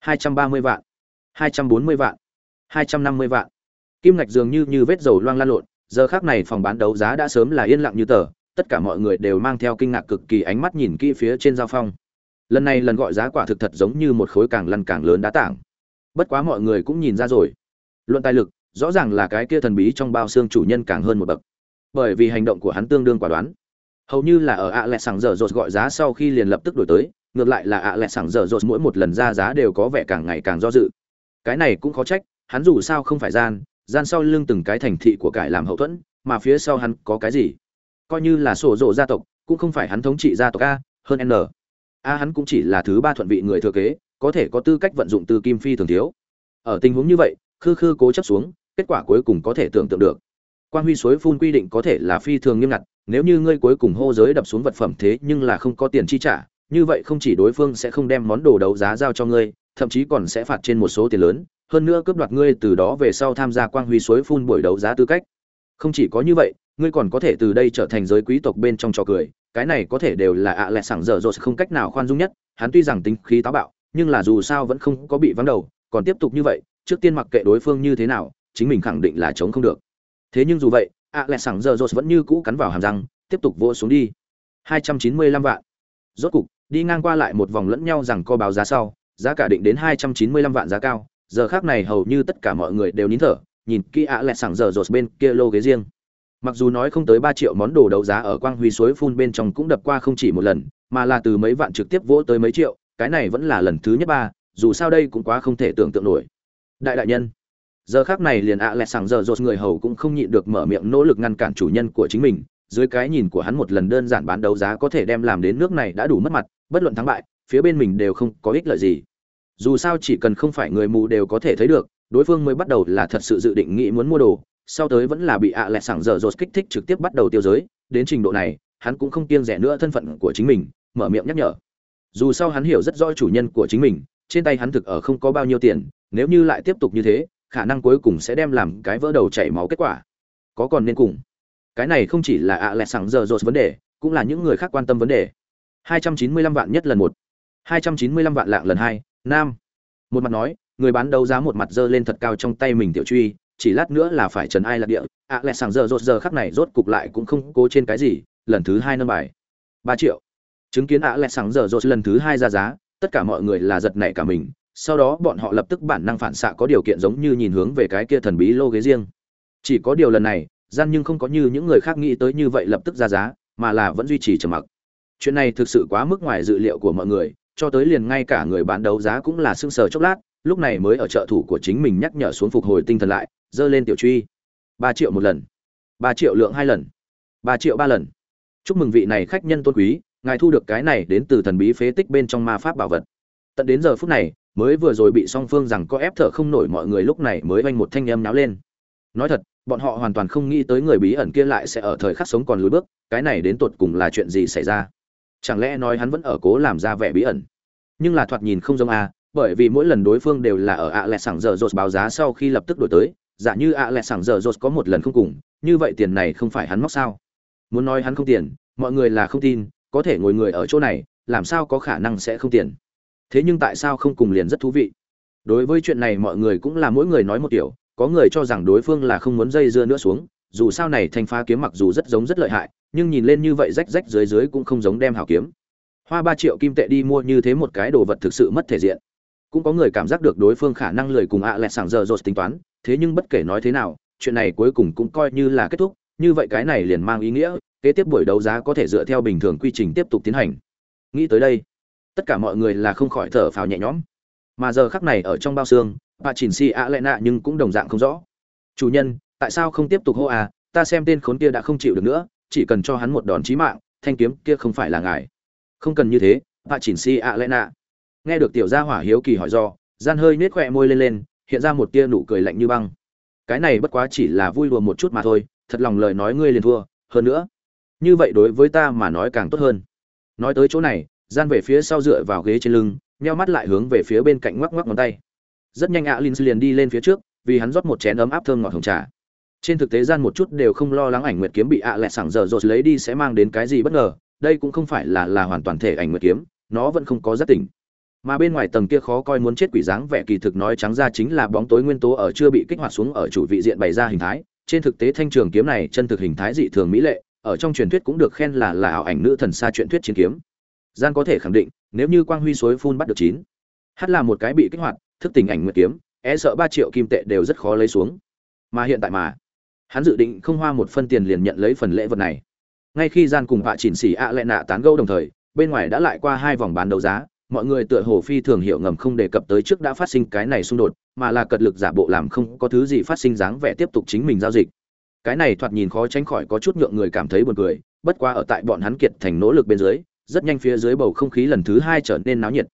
hai trăm ba mươi vạn. hai trăm bốn mươi vạn. hai trăm năm mươi vạn. Kim ngạch dường như như vết dầu loang lan lộn giờ khác này phòng bán đấu giá đã sớm là yên lặng như tờ, tất cả mọi người đều mang theo kinh ngạc cực kỳ ánh mắt nhìn kỹ phía trên giao phong. Lần này lần gọi giá quả thực thật giống như một khối càng lăn càng lớn đá tảng. Bất quá mọi người cũng nhìn ra rồi. Luận tài lực, rõ ràng là cái kia thần bí trong bao xương chủ nhân càng hơn một bậc. Bởi vì hành động của hắn tương đương quả đoán. Hầu như là ở ạ lẹ sảng dở dột gọi giá sau khi liền lập tức đổi tới, ngược lại là ạ lẹ sảng dở dột mỗi một lần ra giá đều có vẻ càng ngày càng do dự. Cái này cũng khó trách, hắn dù sao không phải gian gian sau lưng từng cái thành thị của cải làm hậu thuẫn, mà phía sau hắn có cái gì? Coi như là sổ rộ gia tộc, cũng không phải hắn thống trị gia tộc a, hơn n. A hắn cũng chỉ là thứ ba thuận vị người thừa kế, có thể có tư cách vận dụng từ kim phi thường thiếu. Ở tình huống như vậy, khư khư cố chấp xuống, kết quả cuối cùng có thể tưởng tượng được. Quan huy suối phun quy định có thể là phi thường nghiêm ngặt, nếu như ngươi cuối cùng hô giới đập xuống vật phẩm thế nhưng là không có tiền chi trả, như vậy không chỉ đối phương sẽ không đem món đồ đấu giá giao cho ngươi, thậm chí còn sẽ phạt trên một số tiền lớn hơn nữa cướp đoạt ngươi từ đó về sau tham gia quang huy suối phun buổi đấu giá tư cách. Không chỉ có như vậy, ngươi còn có thể từ đây trở thành giới quý tộc bên trong trò cười, cái này có thể đều là ạ lẹ sảng dở dột không cách nào khoan dung nhất, hắn tuy rằng tính khí táo bạo, nhưng là dù sao vẫn không có bị vắng đầu, còn tiếp tục như vậy, trước tiên mặc kệ đối phương như thế nào, chính mình khẳng định là chống không được. Thế nhưng dù vậy, ạ lẹ sảng dở dột vẫn như cũ cắn vào hàm răng, tiếp tục vỗ xuống đi. 295 vạn. Rốt cục, đi ngang qua lại một vòng lẫn nhau rằng co báo giá sau, giá cả định đến 295 vạn giá cao giờ khác này hầu như tất cả mọi người đều nín thở, nhìn kỹ ạ lẹ sảng giờ rột bên kia lô ghế riêng. Mặc dù nói không tới ba triệu món đồ đấu giá ở quang huy suối phun bên trong cũng đập qua không chỉ một lần, mà là từ mấy vạn trực tiếp vỗ tới mấy triệu, cái này vẫn là lần thứ nhất ba, dù sao đây cũng quá không thể tưởng tượng nổi. Đại đại nhân, giờ khác này liền ạ lẹ sảng giờ rột người hầu cũng không nhịn được mở miệng nỗ lực ngăn cản chủ nhân của chính mình, dưới cái nhìn của hắn một lần đơn giản bán đấu giá có thể đem làm đến nước này đã đủ mất mặt, bất luận thắng bại, phía bên mình đều không có ích lợi gì dù sao chỉ cần không phải người mù đều có thể thấy được, đối phương mới bắt đầu là thật sự dự định nghĩ muốn mua đồ, sau tới vẫn là bị ạ lẹ sảng dở dột kích thích trực tiếp bắt đầu tiêu giới, đến trình độ này, hắn cũng không kiêng rẻ nữa thân phận của chính mình, mở miệng nhắc nhở. Dù sao hắn hiểu rất rõ chủ nhân của chính mình, trên tay hắn thực ở không có bao nhiêu tiền, nếu như lại tiếp tục như thế, khả năng cuối cùng sẽ đem làm cái vỡ đầu chảy máu kết quả. Có còn nên cùng? Cái này không chỉ là ạ lẹ sảng dở dột vấn đề, cũng là những người khác quan tâm vấn đề. 295 vạn nhất lần một. 295 vạn lạng lần hai nam. Một mặt nói, người bán đấu giá một mặt giơ lên thật cao trong tay mình tiểu truy, chỉ lát nữa là phải trần ai lạc địa. À, ạ lẹ sàng giờ rột giờ khắc này rốt cục lại cũng không cố trên cái gì, lần thứ hai nâng bài. Ba triệu. Chứng kiến à, ạ lẹ sàng giờ rột lần thứ hai ra giá, tất cả mọi người là giật nảy cả mình. Sau đó bọn họ lập tức bản năng phản xạ có điều kiện giống như nhìn hướng về cái kia thần bí lô ghế riêng. Chỉ có điều lần này, gian nhưng không có như những người khác nghĩ tới như vậy lập tức ra giá, mà là vẫn duy trì trầm mặc. Chuyện này thực sự quá mức ngoài dự liệu của mọi người cho tới liền ngay cả người bán đấu giá cũng là sưng sờ chốc lát, lúc này mới ở trợ thủ của chính mình nhắc nhở xuống phục hồi tinh thần lại dơ lên tiểu truy. Ba triệu một lần. Ba triệu lượng hai lần. Ba triệu ba lần. Chúc mừng vị này khách nhân tôn quý, ngài thu được cái này đến từ thần bí phế tích bên trong ma pháp bảo vật. Tận đến giờ phút này, mới vừa rồi bị song phương rằng có ép thở không nổi mọi người lúc này mới oanh một thanh âm náo lên. Nói thật, bọn họ hoàn toàn không nghĩ tới người bí ẩn kia lại sẽ ở thời khắc sống còn lùi bước, cái này đến tột cùng là chuyện gì xảy ra? Chẳng lẽ nói hắn vẫn ở cố làm ra vẻ bí ẩn? Nhưng là thoạt nhìn không giống a, bởi vì mỗi lần đối phương đều là ở ạ lẹ sảng giờ rột báo giá sau khi lập tức đổi tới, giả như ạ lẹ sảng giờ rột có một lần không cùng, như vậy tiền này không phải hắn móc sao? Muốn nói hắn không tiền, mọi người là không tin, có thể ngồi người ở chỗ này, làm sao có khả năng sẽ không tiền? Thế nhưng tại sao không cùng liền rất thú vị? Đối với chuyện này mọi người cũng là mỗi người nói một kiểu, có người cho rằng đối phương là không muốn dây dưa nữa xuống dù sao này thanh phá kiếm mặc dù rất giống rất lợi hại, nhưng nhìn lên như vậy rách rách dưới dưới cũng không giống đem hảo kiếm. Hoa ba triệu kim tệ đi mua như thế một cái đồ vật thực sự mất thể diện. Cũng có người cảm giác được đối phương khả năng lười cùng ạ à lẹt sảng giờ rồi tính toán, thế nhưng bất kể nói thế nào, chuyện này cuối cùng cũng coi như là kết thúc, như vậy cái này liền mang ý nghĩa, kế tiếp buổi đấu giá có thể dựa theo bình thường quy trình tiếp tục tiến hành. Nghĩ tới đây, tất cả mọi người là không khỏi thở phào nhẹ nhõm. Mà giờ khắc này ở trong bao xương bà chỉnh si ạ lẹ nạ nhưng cũng đồng dạng không rõ. Chủ nhân tại sao không tiếp tục hô à ta xem tên khốn kia đã không chịu được nữa, chỉ cần cho hắn một đòn chí mạng, thanh kiếm kia không phải là ngài. Không cần như thế bà chỉnh si ạ lẽ nạ. Nghe được tiểu gia hỏa hiếu kỳ hỏi do, gian hơi nết khỏe môi lên lên, hiện ra một tia nụ cười lạnh như băng. Cái này bất quá chỉ là vui đùa một chút mà thôi, thật lòng lời nói ngươi liền thua, hơn nữa. Như vậy đối với ta mà nói càng tốt hơn. Nói tới chỗ này, gian về phía sau dựa vào ghế trên lưng, nheo mắt lại hướng về phía bên cạnh ngoắc ngoắc ngón tay. Rất nhanh ạ linh liền đi lên phía trước, vì hắn rót một chén ấm áp thơm ngọt hồng trà trên thực tế gian một chút đều không lo lắng ảnh nguyệt kiếm bị ạ lẹ sảng giờ rột lấy đi sẽ mang đến cái gì bất ngờ, đây cũng không phải là là hoàn toàn thể ảnh nguyệt kiếm, nó vẫn không có rất tỉnh. Mà bên ngoài tầng kia khó coi muốn chết quỷ dáng vẻ kỳ thực nói trắng ra chính là bóng tối nguyên tố ở chưa bị kích hoạt xuống ở chủ vị diện bày ra hình thái. Trên thực tế thanh trường kiếm này chân thực hình thái dị thường mỹ lệ, ở trong truyền thuyết cũng được khen là là ảo ảnh nữ thần xa truyền thuyết chiến kiếm. Gian có thể khẳng định, nếu như quang huy suối phun bắt được chín, hát là một cái bị kích hoạt, thức tình ảnh nguyệt kiếm e sợ ba triệu kim tệ đều rất khó lấy xuống. Mà hiện tại mà hắn dự định không hoa một phân tiền liền nhận lấy phần lễ vật này. Ngay khi gian cùng vạ chỉnh xỉ ạ à nạ tán gẫu đồng thời, bên ngoài đã lại qua hai vòng bán đấu giá, mọi người tựa hồ phi thường hiểu ngầm không đề cập tới trước đã phát sinh cái này xung đột, mà là cật lực giả bộ làm không có thứ gì phát sinh dáng vẻ tiếp tục chính mình giao dịch. Cái này thoạt nhìn khó tránh khỏi có chút nhượng người cảm thấy buồn cười, bất qua ở tại bọn hắn kiệt thành nỗ lực bên dưới, rất nhanh phía dưới bầu không khí lần thứ hai trở nên náo nhiệt.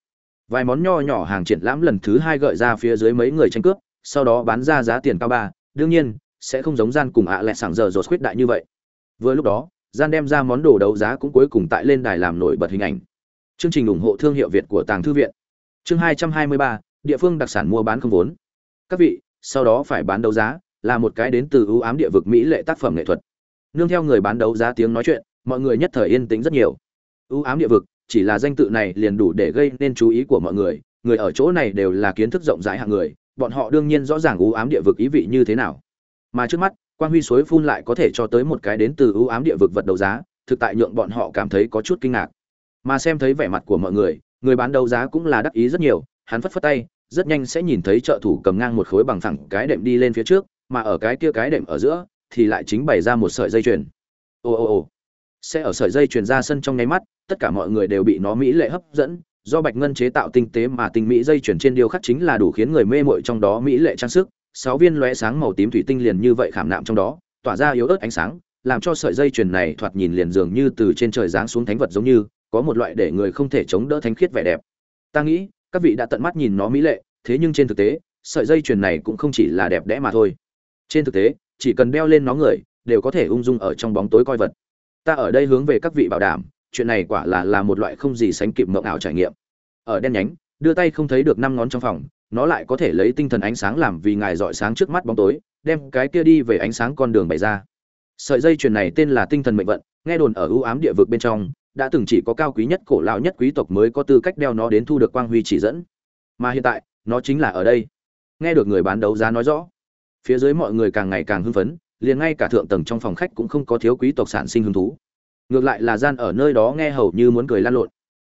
Vài món nho nhỏ hàng triển lãm lần thứ hai gợi ra phía dưới mấy người tranh cướp, sau đó bán ra giá tiền cao ba, đương nhiên sẽ không giống gian cùng ạ lẹ sảng giờ rột khuyết đại như vậy. Vừa lúc đó, gian đem ra món đồ đấu giá cũng cuối cùng tại lên đài làm nổi bật hình ảnh. Chương trình ủng hộ thương hiệu việt của tàng thư viện. Chương hai trăm hai mươi ba, địa phương đặc sản mua bán không vốn. Các vị, sau đó phải bán đấu giá, là một cái đến từ ưu ám địa vực mỹ lệ tác phẩm nghệ thuật. Nương theo người bán đấu giá tiếng nói chuyện, mọi người nhất thời yên tĩnh rất nhiều. Ưu ám địa vực, chỉ là danh tự này liền đủ để gây nên chú ý của mọi người người ở chỗ này đều là kiến thức rộng rãi hạng người, bọn họ đương nhiên rõ ràng ưu ám địa vực ý vị như thế nào mà trước mắt, quang huy suối phun lại có thể cho tới một cái đến từ ưu ám địa vực vật đấu giá, thực tại nhượng bọn họ cảm thấy có chút kinh ngạc. Mà xem thấy vẻ mặt của mọi người người bán đấu giá cũng là đắc ý rất nhiều, hắn phất phất tay, rất nhanh sẽ nhìn thấy trợ thủ cầm ngang một khối bằng thẳng cái đệm đi lên phía trước, mà ở cái kia cái đệm ở giữa, thì lại chính bày ra một sợi dây chuyền. Ồ ồ ồ sẽ ở sợi dây chuyền ra sân trong nháy mắt, tất cả mọi người đều bị nó mỹ lệ hấp dẫn, do bạch ngân chế tạo tinh tế mà tinh mỹ dây chuyền trên điêu khắc chính là đủ khiến người mê mội trong đó mỹ lệ trang sức sáu viên lóe sáng màu tím thủy tinh liền như vậy khảm nạm trong đó, tỏa ra yếu ớt ánh sáng, làm cho sợi dây chuyền này thoạt nhìn liền dường như từ trên trời giáng xuống thánh vật giống như, có một loại để người không thể chống đỡ thánh khiết vẻ đẹp. Ta nghĩ, các vị đã tận mắt nhìn nó mỹ lệ, thế nhưng trên thực tế, sợi dây chuyền này cũng không chỉ là đẹp đẽ mà thôi. Trên thực tế, chỉ cần đeo lên nó người, đều có thể ung dung ở trong bóng tối coi vật. Ta ở đây hướng về các vị bảo đảm, chuyện này quả là là một loại không gì sánh kịp mộng ảo trải nghiệm. Ở đen nhánh, đưa tay không thấy được năm ngón trong phòng nó lại có thể lấy tinh thần ánh sáng làm vì ngài dọi sáng trước mắt bóng tối, đem cái kia đi về ánh sáng con đường bày ra. Sợi dây chuyền này tên là tinh thần mệnh vận, nghe đồn ở ưu ám địa vực bên trong, đã từng chỉ có cao quý nhất cổ lão nhất quý tộc mới có tư cách đeo nó đến thu được quang huy chỉ dẫn. Mà hiện tại, nó chính là ở đây. Nghe được người bán đấu giá nói rõ, phía dưới mọi người càng ngày càng hưng phấn, liền ngay cả thượng tầng trong phòng khách cũng không có thiếu quý tộc sản sinh hứng thú. Ngược lại là gian ở nơi đó nghe hầu như muốn cười lan lộn.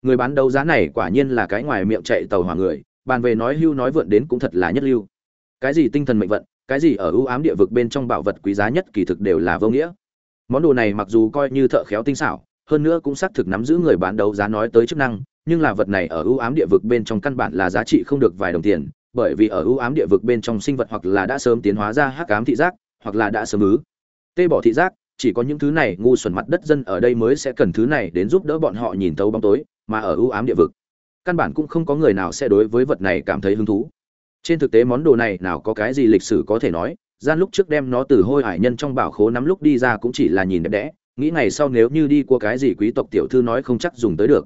Người bán đấu giá này quả nhiên là cái ngoài miệng chạy tàu hỏa người bàn về nói hưu nói vượn đến cũng thật là nhất lưu. Cái gì tinh thần mệnh vận, cái gì ở ưu ám địa vực bên trong bảo vật quý giá nhất kỳ thực đều là vô nghĩa. Món đồ này mặc dù coi như thợ khéo tinh xảo, hơn nữa cũng xác thực nắm giữ người bán đấu giá nói tới chức năng, nhưng là vật này ở ưu ám địa vực bên trong căn bản là giá trị không được vài đồng tiền, bởi vì ở ưu ám địa vực bên trong sinh vật hoặc là đã sớm tiến hóa ra hắc ám thị giác, hoặc là đã sớm ứ. Tê bỏ thị giác, chỉ có những thứ này ngu xuẩn mặt đất dân ở đây mới sẽ cần thứ này đến giúp đỡ bọn họ nhìn thấu bóng tối, mà ở ưu ám địa vực căn bản cũng không có người nào sẽ đối với vật này cảm thấy hứng thú. Trên thực tế món đồ này nào có cái gì lịch sử có thể nói, gian lúc trước đem nó từ hôi hải nhân trong bảo khố nắm lúc đi ra cũng chỉ là nhìn đẹp đẽ, nghĩ ngày sau nếu như đi qua cái gì quý tộc tiểu thư nói không chắc dùng tới được.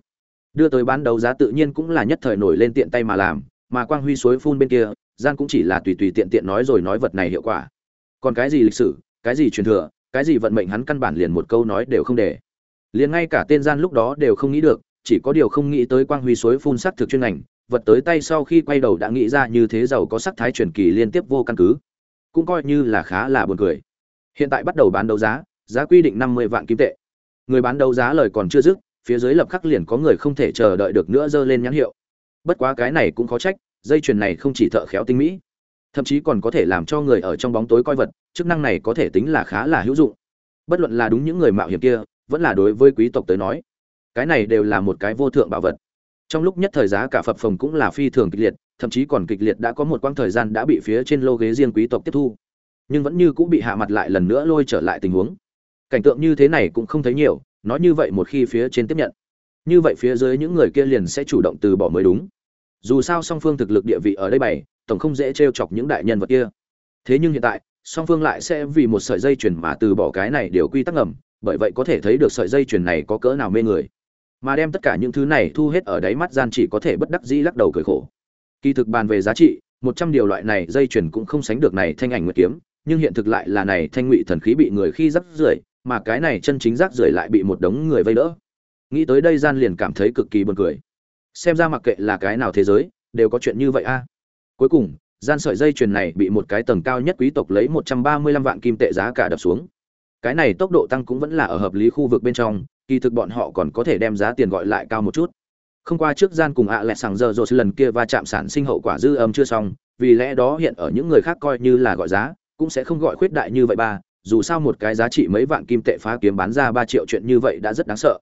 Đưa tới bán đấu giá tự nhiên cũng là nhất thời nổi lên tiện tay mà làm, mà quang huy suối phun bên kia, gian cũng chỉ là tùy tùy tiện tiện nói rồi nói vật này hiệu quả. Còn cái gì lịch sử, cái gì truyền thừa, cái gì vận mệnh hắn căn bản liền một câu nói đều không để. Liền ngay cả tên gian lúc đó đều không nghĩ được chỉ có điều không nghĩ tới quang huy suối phun sắc thực chuyên ngành, vật tới tay sau khi quay đầu đã nghĩ ra như thế giàu có sắc thái truyền kỳ liên tiếp vô căn cứ. Cũng coi như là khá là buồn cười. Hiện tại bắt đầu bán đấu giá giá quy định năm mươi vạn kim tệ. Người bán đấu giá lời còn chưa dứt, phía dưới lập khắc liền có người không thể chờ đợi được nữa dơ lên nhãn hiệu. Bất quá cái này cũng khó trách, dây chuyền này không chỉ thợ khéo tinh mỹ, thậm chí còn có thể làm cho người ở trong bóng tối coi vật, chức năng này có thể tính là khá là hữu dụng. Bất luận là đúng những người mạo hiểm kia, vẫn là đối với quý tộc tới nói cái này đều là một cái vô thượng bảo vật. Trong lúc nhất thời giá cả phập phồng cũng là phi thường kịch liệt, thậm chí còn kịch liệt đã có một quãng thời gian đã bị phía trên lô ghế riêng quý tộc tiếp thu. Nhưng vẫn như cũng bị hạ mặt lại lần nữa lôi trở lại tình huống. Cảnh tượng như thế này cũng không thấy nhiều, nói như vậy một khi phía trên tiếp nhận, như vậy phía dưới những người kia liền sẽ chủ động từ bỏ mới đúng. Dù sao song phương thực lực địa vị ở đây bày, tổng không dễ t r e o chọc những đại nhân vật kia. Thế nhưng hiện tại, song phương lại sẽ vì một sợi dây chuyền mà từ bỏ cái này điều quy tắc ngầm, bởi vậy có thể thấy được sợi dây chuyền này có cỡ nào mê người mà đem tất cả những thứ này thu hết ở đáy mắt gian chỉ có thể bất đắc dĩ lắc đầu cười khổ. Kỳ thực bàn về giá trị, một trăm điều loại này dây chuyền cũng không sánh được này thanh ảnh nguyệt kiếm, nhưng hiện thực lại là này thanh ngụy thần khí bị người khi rắc rưởi, mà cái này chân chính rác rưởi lại bị một đống người vây đỡ. Nghĩ tới đây gian liền cảm thấy cực kỳ buồn cười. Xem ra mặc kệ là cái nào thế giới, đều có chuyện như vậy a. Cuối cùng, gian sợi dây chuyền này bị một cái tầng cao nhất quý tộc lấy một trăm ba mươi lăm vạn kim tệ giá cả đập xuống. Cái này tốc độ tăng cũng vẫn là ở hợp lý khu vực bên trong kỳ thực bọn họ còn có thể đem giá tiền gọi lại cao một chút. Không qua trước gian cùng ạ à lẹ sàng giờ rồi, lần kia va chạm sản sinh hậu quả dư âm chưa xong, vì lẽ đó hiện ở những người khác coi như là gọi giá, cũng sẽ không gọi khuyết đại như vậy ba, dù sao một cái giá trị mấy vạn kim tệ phá kiếm bán ra ba triệu chuyện như vậy đã rất đáng sợ.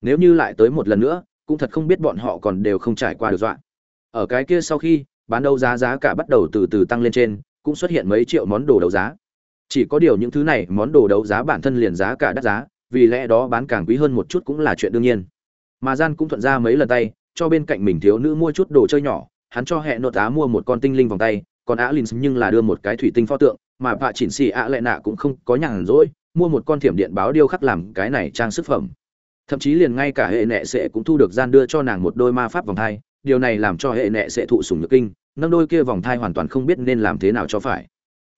Nếu như lại tới một lần nữa, cũng thật không biết bọn họ còn đều không trải qua được dọa. Ở cái kia sau khi, bán đấu giá giá cả bắt đầu từ từ tăng lên trên, cũng xuất hiện mấy triệu món đồ đấu giá. Chỉ có điều những thứ này món đồ đấu giá bản thân liền giá cả đắt giá vì lẽ đó bán càng quý hơn một chút cũng là chuyện đương nhiên. Mà gian cũng thuận ra mấy lần tay, cho bên cạnh mình thiếu nữ mua chút đồ chơi nhỏ, hắn cho hẹn nội tá mua một con tinh linh vòng tay, còn á lin nhưng là đưa một cái thủy tinh pho tượng, mà vạ chỉnh xì ạ lệ nạ cũng không có nhàn rỗi, mua một con thiểm điện báo điêu khắc làm cái này trang sức phẩm. Thậm chí liền ngay cả hệ nệ sẽ cũng thu được gian đưa cho nàng một đôi ma pháp vòng thai, điều này làm cho hệ nệ sẽ thụ sủng nhược kinh, nâng đôi kia vòng thai hoàn toàn không biết nên làm thế nào cho phải.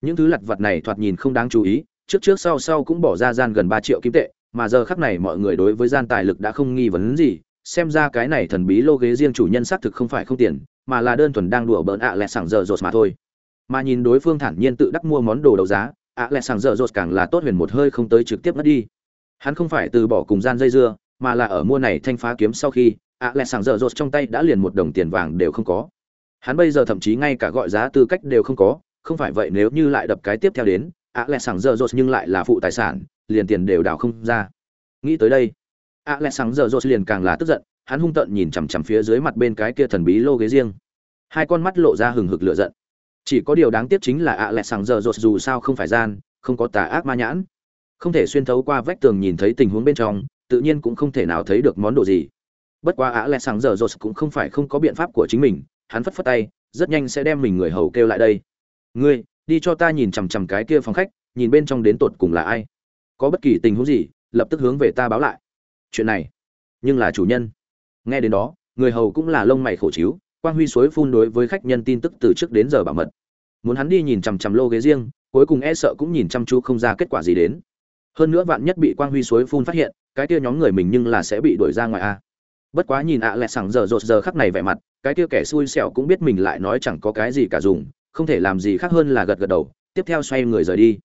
Những thứ lặt vặt này thoạt nhìn không đáng chú ý, trước trước sau sau cũng bỏ ra gian gần ba triệu kim tệ mà giờ khắc này mọi người đối với gian tài lực đã không nghi vấn gì, xem ra cái này thần bí lô ghế riêng chủ nhân xác thực không phải không tiền, mà là đơn thuần đang đùa bỡn ạ lẹ sảng giờ rột mà thôi. Mà nhìn đối phương thản nhiên tự đắc mua món đồ đấu giá, ạ lẹ sảng giờ rột càng là tốt huyền một hơi không tới trực tiếp mất đi. Hắn không phải từ bỏ cùng gian dây dưa, mà là ở mua này thanh phá kiếm sau khi, ạ lẹ sảng giờ rột trong tay đã liền một đồng tiền vàng đều không có. Hắn bây giờ thậm chí ngay cả gọi giá tư cách đều không có, không phải vậy nếu như lại đập cái tiếp theo đến, ạ lẹ sảng giờ rột nhưng lại là phụ tài sản liền tiền đều đào không ra. Nghĩ tới đây ạ lẹ sảng giờ rột liền càng là tức giận, hắn hung tợn nhìn chằm chằm phía dưới mặt bên cái kia thần bí lô ghế riêng. Hai con mắt lộ ra hừng hực lửa giận. Chỉ có điều đáng tiếc chính là ạ lẹ sàng giờ rột dù sao không phải gian, không có tà ác ma nhãn. Không thể xuyên thấu qua vách tường nhìn thấy tình huống bên trong, tự nhiên cũng không thể nào thấy được món đồ gì. Bất quá ạ lẹ sàng giờ rột cũng không phải không có biện pháp của chính mình, hắn phất phất tay, rất nhanh sẽ đem mình người hầu kêu lại đây. Ngươi, đi cho ta nhìn chằm chằm cái kia phòng khách, nhìn bên trong đến tột cùng là ai? Có bất kỳ tình huống gì, lập tức hướng về ta báo lại. Chuyện này, nhưng là chủ nhân. Nghe đến đó, người hầu cũng là lông mày khổ chiếu, quang huy suối phun đối với khách nhân tin tức từ trước đến giờ bảo mật. Muốn hắn đi nhìn chằm chằm lô ghế riêng, cuối cùng e sợ cũng nhìn chăm chú không ra kết quả gì đến. Hơn nữa vạn nhất bị quang huy suối phun phát hiện, cái kia nhóm người mình nhưng là sẽ bị đuổi ra ngoài a. Bất quá nhìn ạ à lẹ sảng giờ rột giờ khắc này vẻ mặt, cái kia kẻ xui xẻo cũng biết mình lại nói chẳng có cái gì cả dùng, không thể làm gì khác hơn là gật gật đầu, tiếp theo xoay người rời đi.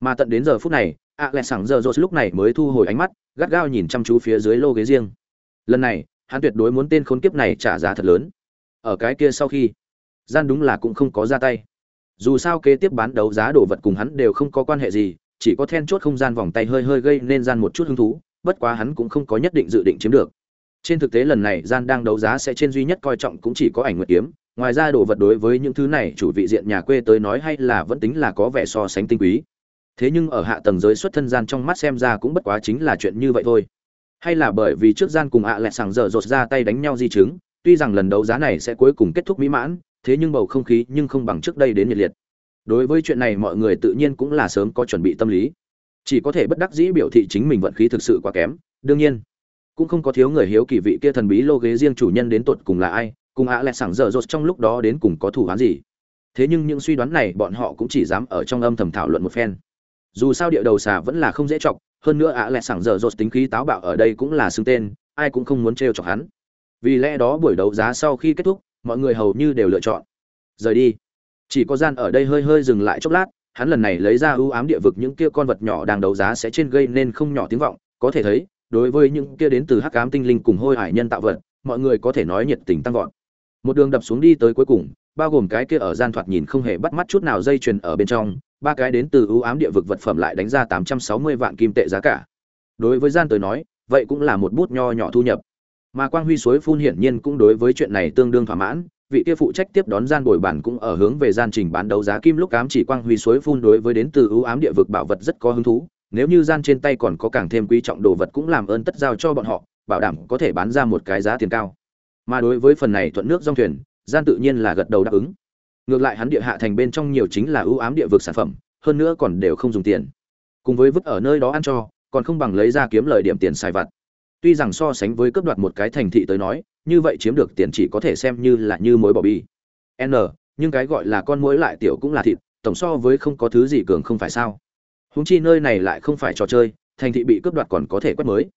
Mà tận đến giờ phút này ạ lẹ sảng giờ rột lúc này mới thu hồi ánh mắt, gắt gao nhìn chăm chú phía dưới lô ghế riêng. Lần này, hắn tuyệt đối muốn tên khốn kiếp này trả giá thật lớn. Ở cái kia sau khi, gian đúng là cũng không có ra tay. Dù sao kế tiếp bán đấu giá đồ vật cùng hắn đều không có quan hệ gì, chỉ có then chốt không gian vòng tay hơi hơi gây nên gian một chút hứng thú, bất quá hắn cũng không có nhất định dự định chiếm được. Trên thực tế lần này gian đang đấu giá sẽ trên duy nhất coi trọng cũng chỉ có ảnh nguyệt kiếm, ngoài ra đồ vật đối với những thứ này, chủ vị diện nhà quê tới nói hay là vẫn tính là có vẻ so sánh tinh quý thế nhưng ở hạ tầng giới xuất thân gian trong mắt xem ra cũng bất quá chính là chuyện như vậy thôi. Hay là bởi vì trước gian cùng ạ à sàng dở dột ra tay đánh nhau di chứng, tuy rằng lần đấu giá này sẽ cuối cùng kết thúc mỹ mãn, thế nhưng bầu không khí nhưng không bằng trước đây đến nhiệt liệt. Đối với chuyện này mọi người tự nhiên cũng là sớm có chuẩn bị tâm lý. Chỉ có thể bất đắc dĩ biểu thị chính mình vận khí thực sự quá kém, đương nhiên, cũng không có thiếu người hiếu kỳ vị kia thần bí lô ghế riêng chủ nhân đến tột cùng là ai, cùng ạ lại sảng dở dột trong lúc đó đến cùng có thủ án gì. Thế nhưng những suy đoán này bọn họ cũng chỉ dám ở trong âm thầm thảo luận một phen dù sao địa đầu xà vẫn là không dễ chọc, hơn nữa ạ lẹ sảng dở dột tính khí táo bạo ở đây cũng là xưng tên, ai cũng không muốn trêu chọc hắn. Vì lẽ đó buổi đấu giá sau khi kết thúc, mọi người hầu như đều lựa chọn rời đi. Chỉ có gian ở đây hơi hơi dừng lại chốc lát, hắn lần này lấy ra ưu ám địa vực những kia con vật nhỏ đang đấu giá sẽ trên gây nên không nhỏ tiếng vọng. Có thể thấy, đối với những kia đến từ hắc ám tinh linh cùng hôi hải nhân tạo vật, mọi người có thể nói nhiệt tình tăng vọt một đường đập xuống đi tới cuối cùng, bao gồm cái kia ở gian thoạt nhìn không hề bắt mắt chút nào dây chuyền ở bên trong, ba cái đến từ ưu ám địa vực vật phẩm lại đánh ra tám trăm sáu mươi vạn kim tệ giá cả. Đối với gian tới nói, vậy cũng là một bút nho nhỏ thu nhập. Mà quang huy suối phun hiển nhiên cũng đối với chuyện này tương đương thỏa mãn, vị kia phụ trách tiếp đón gian bồi bản cũng ở hướng về gian trình bán đấu giá kim lúc ám chỉ quang huy suối phun đối với đến từ ưu ám địa vực bảo vật rất có hứng thú, nếu như gian trên tay còn có càng thêm quý trọng đồ vật cũng làm ơn tất giao cho bọn họ, bảo đảm có thể bán ra một cái giá tiền cao mà đối với phần này thuận nước dòng thuyền, gian tự nhiên là gật đầu đáp ứng. Ngược lại hắn địa hạ thành bên trong nhiều chính là ưu ám địa vực sản phẩm, hơn nữa còn đều không dùng tiền. Cùng với vứt ở nơi đó ăn cho, còn không bằng lấy ra kiếm lời điểm tiền xài vặt. Tuy rằng so sánh với cướp đoạt một cái thành thị tới nói, như vậy chiếm được tiền chỉ có thể xem như là như mối bỏ bi. N, nhưng cái gọi là con mối lại tiểu cũng là thịt, tổng so với không có thứ gì cường không phải sao. Húng chi nơi này lại không phải trò chơi, thành thị bị cướp đoạt còn có thể quét mới.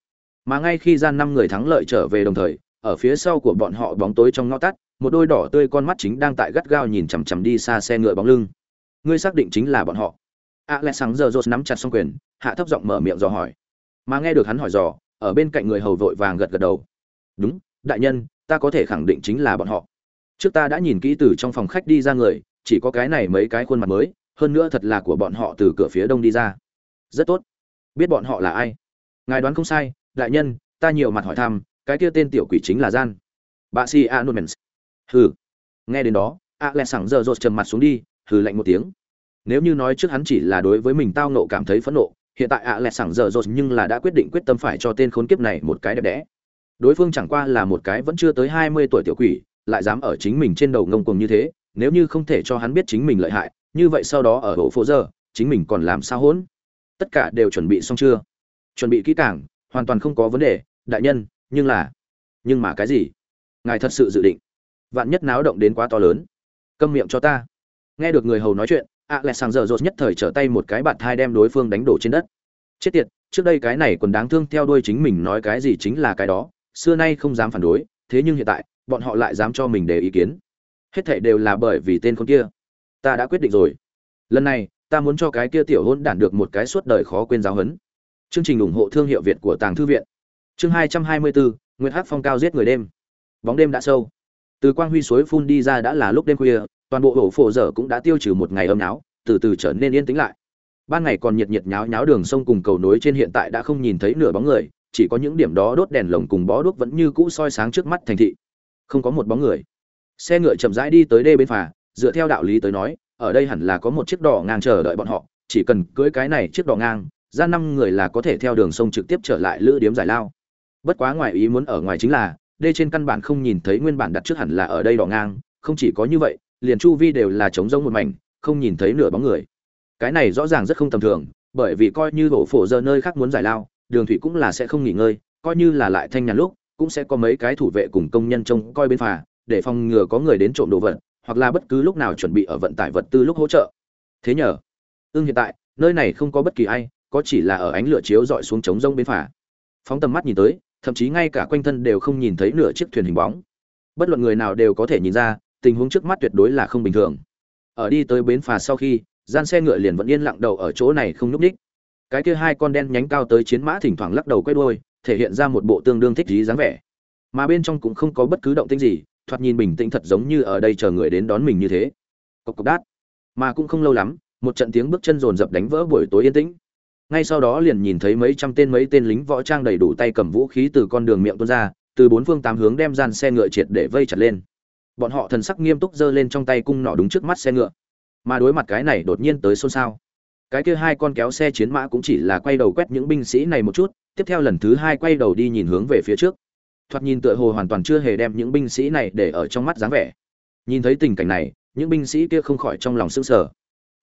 Mà ngay khi gian năm người thắng lợi trở về đồng thời ở phía sau của bọn họ bóng tối trong ngõ tắt, một đôi đỏ tươi con mắt chính đang tại gắt gao nhìn chằm chằm đi xa xe ngựa bóng lưng. Ngươi xác định chính là bọn họ. A lẽ sáng giờ rột nắm chặt xong quyền, hạ thấp giọng mở miệng dò hỏi. Mà nghe được hắn hỏi dò, ở bên cạnh người hầu vội vàng gật gật đầu. Đúng, đại nhân, ta có thể khẳng định chính là bọn họ. Trước ta đã nhìn kỹ từ trong phòng khách đi ra người, chỉ có cái này mấy cái khuôn mặt mới, hơn nữa thật là của bọn họ từ cửa phía đông đi ra. Rất tốt. Biết bọn họ là ai? Ngài đoán không sai, đại nhân, ta nhiều mặt hỏi thăm cái kia tên tiểu quỷ chính là gian. Bà si anomens hừ. Nghe đến đó, a lẹ sảng giờ rột trầm mặt xuống đi, hừ lạnh một tiếng. Nếu như nói trước hắn chỉ là đối với mình tao nộ cảm thấy phẫn nộ, hiện tại a lẹ sảng giờ rột nhưng là đã quyết định quyết tâm phải cho tên khốn kiếp này một cái đẹp đẽ. Đối phương chẳng qua là một cái vẫn chưa tới hai mươi tuổi tiểu quỷ, lại dám ở chính mình trên đầu ngông cuồng như thế, nếu như không thể cho hắn biết chính mình lợi hại, như vậy sau đó ở hộ phố giờ, chính mình còn làm sao hỗn? Tất cả đều chuẩn bị xong chưa? Chuẩn bị kỹ càng, hoàn toàn không có vấn đề, đại nhân nhưng là, nhưng mà cái gì? Ngài thật sự dự định, vạn nhất náo động đến quá to lớn? Câm miệng cho ta. Nghe được người hầu nói chuyện ạ lẹ sàng dở dột nhất thời trở tay một cái bạt thai đem đối phương đánh đổ trên đất. Chết tiệt, trước đây cái này còn đáng thương theo đuôi chính mình nói cái gì chính là cái đó, xưa nay không dám phản đối, thế nhưng hiện tại, bọn họ lại dám cho mình để ý kiến. Hết thảy đều là bởi vì tên con kia. Ta đã quyết định rồi. Lần này, ta muốn cho cái kia tiểu hôn đản được một cái suốt đời khó quên giáo huấn. Chương trình ủng hộ thương hiệu việt của tàng thư viện chương hai trăm hai mươi bốn nguyễn Hắc phong cao giết người đêm. Bóng đêm đã sâu. Từ quang huy suối phun đi ra đã là lúc đêm khuya, toàn bộ ổ phổ dở cũng đã tiêu trừ một ngày âm náo, từ từ trở nên yên tĩnh lại. Ban ngày còn nhiệt nhiệt nháo nháo đường sông cùng cầu nối trên hiện tại đã không nhìn thấy nửa bóng người, chỉ có những điểm đó đốt đèn lồng cùng bó đuốc vẫn như cũ soi sáng trước mắt thành thị. Không có một bóng người. Xe ngựa chậm rãi đi tới đê bên phà, dựa theo đạo lý tới nói, ở đây hẳn là có một chiếc đỏ ngang chờ đợi bọn họ, chỉ cần cưỡi cái này chiếc đỏ ngang, ra năm người là có thể theo đường sông trực tiếp trở lại lữ điếm giải lao bất quá ngoài ý muốn ở ngoài chính là, đê trên căn bản không nhìn thấy nguyên bản đặt trước hẳn là ở đây đỏ ngang, không chỉ có như vậy, liền chu vi đều là trống rông một mảnh, không nhìn thấy nửa bóng người. Cái này rõ ràng rất không tầm thường, bởi vì coi như hổ phổ giờ nơi khác muốn giải lao, đường thủy cũng là sẽ không nghỉ ngơi, coi như là lại thanh nhàn lúc, cũng sẽ có mấy cái thủ vệ cùng công nhân trông coi bên phà, để phòng ngừa có người đến trộm đồ vật, hoặc là bất cứ lúc nào chuẩn bị ở vận tải vật tư lúc hỗ trợ. Thế nhờ ương hiện tại, nơi này không có bất kỳ ai, có chỉ là ở ánh lửa chiếu dọi xuống trống rông bên phà. Phóng tầm mắt nhìn tới thậm chí ngay cả quanh thân đều không nhìn thấy nửa chiếc thuyền hình bóng. Bất luận người nào đều có thể nhìn ra, tình huống trước mắt tuyệt đối là không bình thường. Ở đi tới bến phà sau khi, gian xe ngựa liền vẫn yên lặng đầu ở chỗ này không nhúc ních cái kia hai con đen nhánh cao tới chiến mã thỉnh thoảng lắc đầu quay đuôi, thể hiện ra một bộ tương đương thích trí dáng vẻ. Mà bên trong cũng không có bất cứ động tĩnh gì, thoạt nhìn bình tĩnh thật giống như ở đây chờ người đến đón mình như thế. Cộc cộc đát. Mà cũng không lâu lắm, một trận tiếng bước chân rồn rập đánh vỡ buổi tối yên tĩnh ngay sau đó liền nhìn thấy mấy trăm tên mấy tên lính võ trang đầy đủ tay cầm vũ khí từ con đường miệng tuôn ra, từ bốn phương tám hướng đem gian xe ngựa triệt để vây chặt lên. Bọn họ thần sắc nghiêm túc giơ lên trong tay cung nỏ đúng trước mắt xe ngựa. Mà đối mặt cái này đột nhiên tới xôn xao. Cái kia hai con kéo xe chiến mã cũng chỉ là quay đầu quét những binh sĩ này một chút, tiếp theo lần thứ hai quay đầu đi nhìn hướng về phía trước. Thoạt nhìn tựa hồ hoàn toàn chưa hề đem những binh sĩ này để ở trong mắt dáng vẻ. Nhìn thấy tình cảnh này, những binh sĩ kia không khỏi trong lòng sững sờ.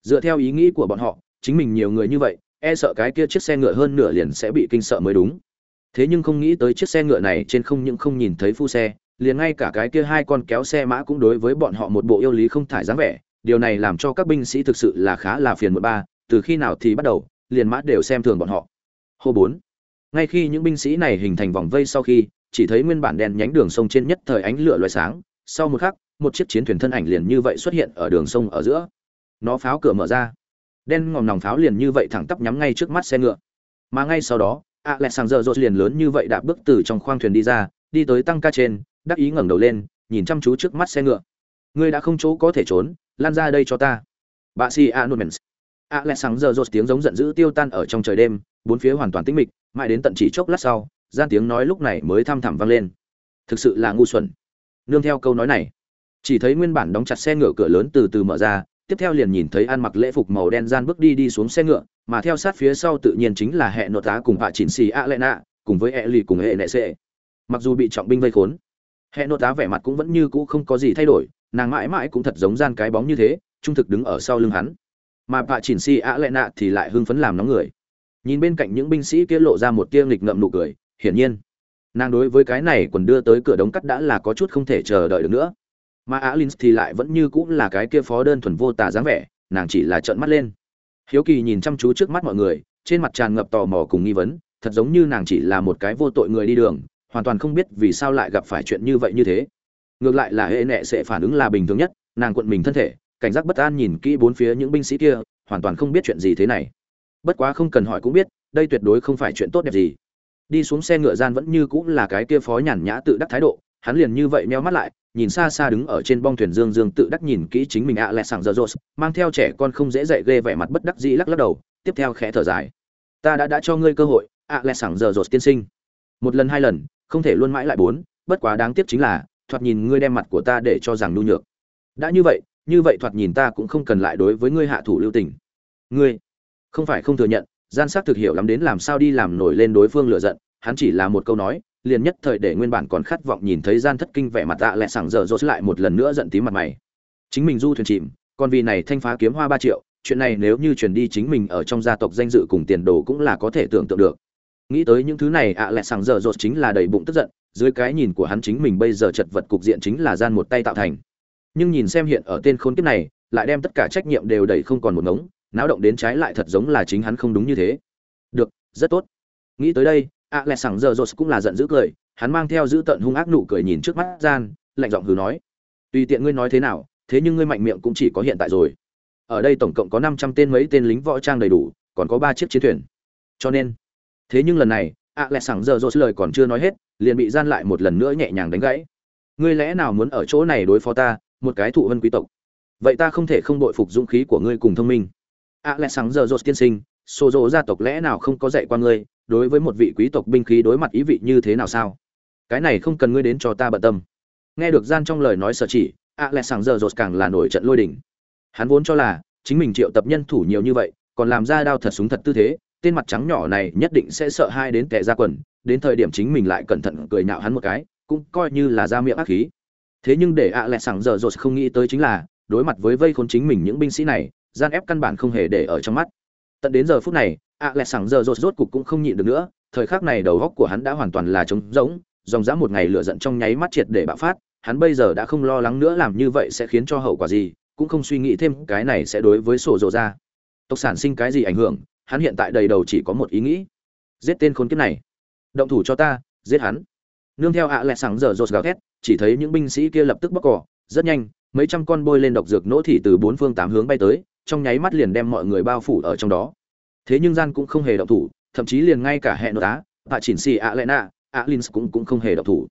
Dựa theo ý nghĩ của bọn họ, chính mình nhiều người như vậy e sợ cái kia chiếc xe ngựa hơn nửa liền sẽ bị kinh sợ mới đúng. Thế nhưng không nghĩ tới chiếc xe ngựa này trên không những không nhìn thấy phu xe, liền ngay cả cái kia hai con kéo xe mã cũng đối với bọn họ một bộ yêu lý không thải dáng vẻ. Điều này làm cho các binh sĩ thực sự là khá là phiền một ba, từ khi nào thì bắt đầu, liền mã đều xem thường bọn họ. Hô bốn. Ngay khi những binh sĩ này hình thành vòng vây sau khi, chỉ thấy nguyên bản đèn nhánh đường sông trên nhất thời ánh lửa loài sáng. Sau một khắc, một chiếc chiến thuyền thân ảnh liền như vậy xuất hiện ở đường sông ở giữa. Nó pháo cửa mở ra đen ngòm nòng pháo liền như vậy thẳng tắp nhắm ngay trước mắt xe ngựa. Mà ngay sau đó, ạ lẻ sảng dơ dội liền lớn như vậy đã bước từ trong khoang thuyền đi ra, đi tới tăng ca trên, đắc ý ngẩng đầu lên, nhìn chăm chú trước mắt xe ngựa. Ngươi đã không chỗ có thể trốn lan ra đây cho ta. Bà si anumens dơ dội tiếng giống giận dữ tiêu tan ở trong trời đêm, bốn phía hoàn toàn tĩnh mịch, mãi đến tận chỉ chốc lát sau, gian tiếng nói lúc này mới thăm thẳm vang lên. Thực sự là ngu xuẩn. Nương theo câu nói này, chỉ thấy nguyên bản đóng chặt xe ngựa cửa lớn từ từ mở ra tiếp theo liền nhìn thấy ăn mặc lễ phục màu đen gian bước đi đi xuống xe ngựa, mà theo sát phía sau tự nhiên chính là hệ nội tá cùng hạ chỉnh xì a lệ nạ, cùng với e lì cùng hệ nệ sệ mặc dù bị trọng binh vây khốn, hệ nội tá vẻ mặt cũng vẫn như cũ không có gì thay đổi, nàng mãi mãi cũng thật giống gian cái bóng như thế, trung thực đứng ở sau lưng hắn. Mà hạ chỉnh xì a lệ nạ thì lại hưng phấn làm nóng người. Nhìn bên cạnh những binh sĩ kia lộ ra một tia nghịch ngậm nụ cười, hiển nhiên, nàng đối với cái này quần đưa tới cửa đống cắt đã là có chút không thể chờ đợi được nữa mà alin thì lại vẫn như cũng là cái kia phó đơn thuần vô tà dáng vẻ, nàng chỉ là trợn mắt lên. Hiếu kỳ nhìn chăm chú trước mắt mọi người, trên mặt tràn ngập tò mò cùng nghi vấn, thật giống như nàng chỉ là một cái vô tội người đi đường, hoàn toàn không biết vì sao lại gặp phải chuyện như vậy như thế. Ngược lại là hệ nệ sẽ phản ứng là bình thường nhất, nàng quận mình thân thể, cảnh giác bất an nhìn kỹ bốn phía những binh sĩ kia, hoàn toàn không biết chuyện gì thế này. Bất quá không cần hỏi cũng biết, đây tuyệt đối không phải chuyện tốt đẹp gì. Đi xuống xe ngựa gian vẫn như cũng là cái kia phó nhàn nhã tự đắc thái độ hắn liền như vậy meo mắt lại, nhìn xa xa đứng ở trên bong thuyền dương dương tự đắc nhìn kỹ chính mình ạ lẹ sảng giờ rột mang theo trẻ con không dễ dạy ghê vẻ mặt bất đắc dĩ lắc lắc đầu, tiếp theo khẽ thở dài. Ta đã đã cho ngươi cơ hội, ạ lẹ sảng giờ rột tiên sinh. Một lần hai lần, không thể luôn mãi lại bốn, bất quá đáng tiếc chính là, thoạt nhìn ngươi đem mặt của ta để cho rằng nhu nhược. Đã như vậy như vậy thoạt nhìn ta cũng không cần lại đối với ngươi hạ thủ lưu tình. Ngươi, không phải không thừa nhận, gian sắc thực hiểu lắm đến làm sao đi làm nổi lên đối phương lựa giận, hắn chỉ là một câu nói liền nhất thời để nguyên bản còn khát vọng nhìn thấy gian thất kinh vẻ mặt ạ lẹ sảng giờ rột lại một lần nữa giận tím mặt mày. Chính mình du thuyền chìm còn vì này thanh phá kiếm hoa ba triệu, chuyện này nếu như truyền đi chính mình ở trong gia tộc danh dự cùng tiền đồ cũng là có thể tưởng tượng được. Nghĩ tới những thứ này, ạ lẹ sảng giờ rột chính là đầy bụng tức giận, dưới cái nhìn của hắn chính mình bây giờ chật vật cục diện chính là gian một tay tạo thành. Nhưng nhìn xem hiện ở tên khốn kiếp này, lại đem tất cả trách nhiệm đều đẩy không còn một ngống, náo động đến trái lại thật giống là chính hắn không đúng như thế. Được, rất tốt. Nghĩ tới đây ạ lẹ sảng giờ rồi cũng là giận dữ cười, hắn mang theo giữ tận hung ác nụ cười nhìn trước mắt gian, lạnh giọng hừ nói, tùy tiện ngươi nói thế nào, thế nhưng ngươi mạnh miệng cũng chỉ có hiện tại rồi. Ở đây tổng cộng có năm trăm tên mấy tên lính võ trang đầy đủ, còn có ba chiếc chiến thuyền. Cho nên, thế nhưng lần này ạ lẹ sảng giờ rồi lời còn chưa nói hết, liền bị gian lại một lần nữa nhẹ nhàng đánh gãy. Ngươi lẽ nào muốn ở chỗ này đối phó ta, một cái thụ vân quý tộc? Vậy ta không thể không đội phục dũng khí của ngươi cùng thông minh. Ạ lẹ sảng giờ rột tiên sinh xô rộ gia tộc lẽ nào không có dạy qua ngươi đối với một vị quý tộc binh khí đối mặt ý vị như thế nào sao? Cái này không cần ngươi đến cho ta bận tâm. Nghe được gian trong lời nói sở chỉ, ạ lẹ sảng giờ rột càng là nổi trận lôi đỉnh hắn vốn cho là chính mình triệu tập nhân thủ nhiều như vậy, còn làm ra đao thật súng thật tư thế, tên mặt trắng nhỏ này nhất định sẽ sợ hai đến tệ ra quần, đến thời điểm chính mình lại cẩn thận cười nhạo hắn một cái, cũng coi như là ra miệng ác khí. Thế nhưng để ạ lẹ sảng giờ rột không nghĩ tới chính là, đối mặt với vây khốn chính mình những binh sĩ này, gian ép căn bản không hề để ở trong mắt. Tận đến giờ phút này ạ lẹ sảng giờ rột rốt cục cũng không nhịn được nữa, thời khắc này đầu góc của hắn đã hoàn toàn là trống rỗng, dòng dã một ngày lửa giận trong nháy mắt triệt để bạo phát, hắn bây giờ đã không lo lắng nữa làm như vậy sẽ khiến cho hậu quả gì, cũng không suy nghĩ thêm cái này sẽ đối với sổ rộ ra. Tộc sản sinh cái gì ảnh hưởng, hắn hiện tại đầy đầu chỉ có một ý nghĩ. Giết tên khốn kiếp này. Động thủ cho ta, giết hắn. Nương theo ạ lẹ sảng giờ rột gào thét, chỉ thấy những binh sĩ kia lập tức bóc cỏ, rất nhanh, mấy trăm con bôi lên độc dược nỗ thị từ bốn phương tám hướng bay tới, trong nháy mắt liền đem mọi người bao phủ ở trong đó thế nhưng gian cũng không hề động thủ, thậm chí liền ngay cả hệ nội tá và chỉnh xì ạ lẽ nạ, ạ linh cũng cũng không hề động thủ.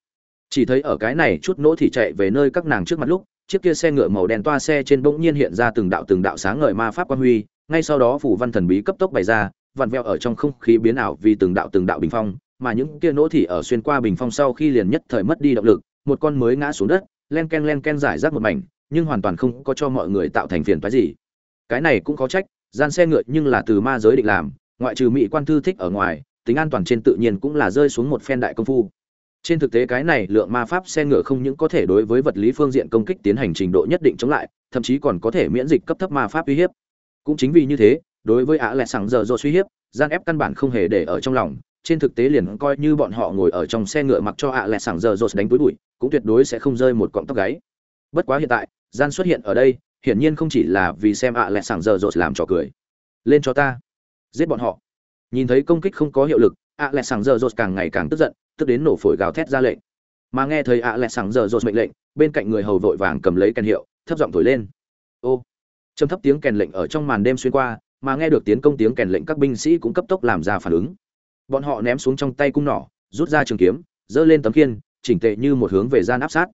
Chỉ thấy ở cái này chút nỗ thì chạy về nơi các nàng trước mặt lúc, chiếc kia xe ngựa màu đen toa xe trên bỗng nhiên hiện ra từng đạo từng đạo sáng ngời ma pháp quan huy, ngay sau đó phủ văn thần bí cấp tốc bày ra, vặn vẹo ở trong không khí biến ảo vì từng đạo từng đạo bình phong, mà những kia nỗ thì ở xuyên qua bình phong sau khi liền nhất thời mất đi động lực, một con mới ngã xuống đất, len ken len ken giải rác một mảnh, nhưng hoàn toàn không có cho mọi người tạo thành phiền phái gì. Cái này cũng có trách gian xe ngựa nhưng là từ ma giới định làm, ngoại trừ mỹ quan thư thích ở ngoài, tính an toàn trên tự nhiên cũng là rơi xuống một phen đại công phu. Trên thực tế cái này lượng ma pháp xe ngựa không những có thể đối với vật lý phương diện công kích tiến hành trình độ nhất định chống lại, thậm chí còn có thể miễn dịch cấp thấp ma pháp uy hiếp. Cũng chính vì như thế, đối với ạ lẹ sẵn giờ do suy hiếp, gian ép căn bản không hề để ở trong lòng, trên thực tế liền coi như bọn họ ngồi ở trong xe ngựa mặc cho ạ lẹ sảng giờ rột đánh túi bụi, cũng tuyệt đối sẽ không rơi một cọng tóc gáy. Bất quá hiện tại, gian xuất hiện ở đây hiển nhiên không chỉ là vì xem ạ lẹ sảng giờ rột làm trò cười. Lên cho ta. Giết bọn họ. Nhìn thấy công kích không có hiệu lực, ạ lẹ sảng giờ rột càng ngày càng tức giận, tức đến nổ phổi gào thét ra lệnh. Mà nghe thấy ạ lẹ sảng giờ rột mệnh lệnh, bên cạnh người hầu vội vàng cầm lấy kèn hiệu, thấp giọng thổi lên. Ô. Trầm thấp tiếng kèn lệnh ở trong màn đêm xuyên qua, mà nghe được tiến công tiếng kèn lệnh các binh sĩ cũng cấp tốc làm ra phản ứng. Bọn họ ném xuống trong tay cung nỏ, rút ra trường kiếm, giơ lên tấm khiên, chỉnh tệ như một hướng về gian áp sát.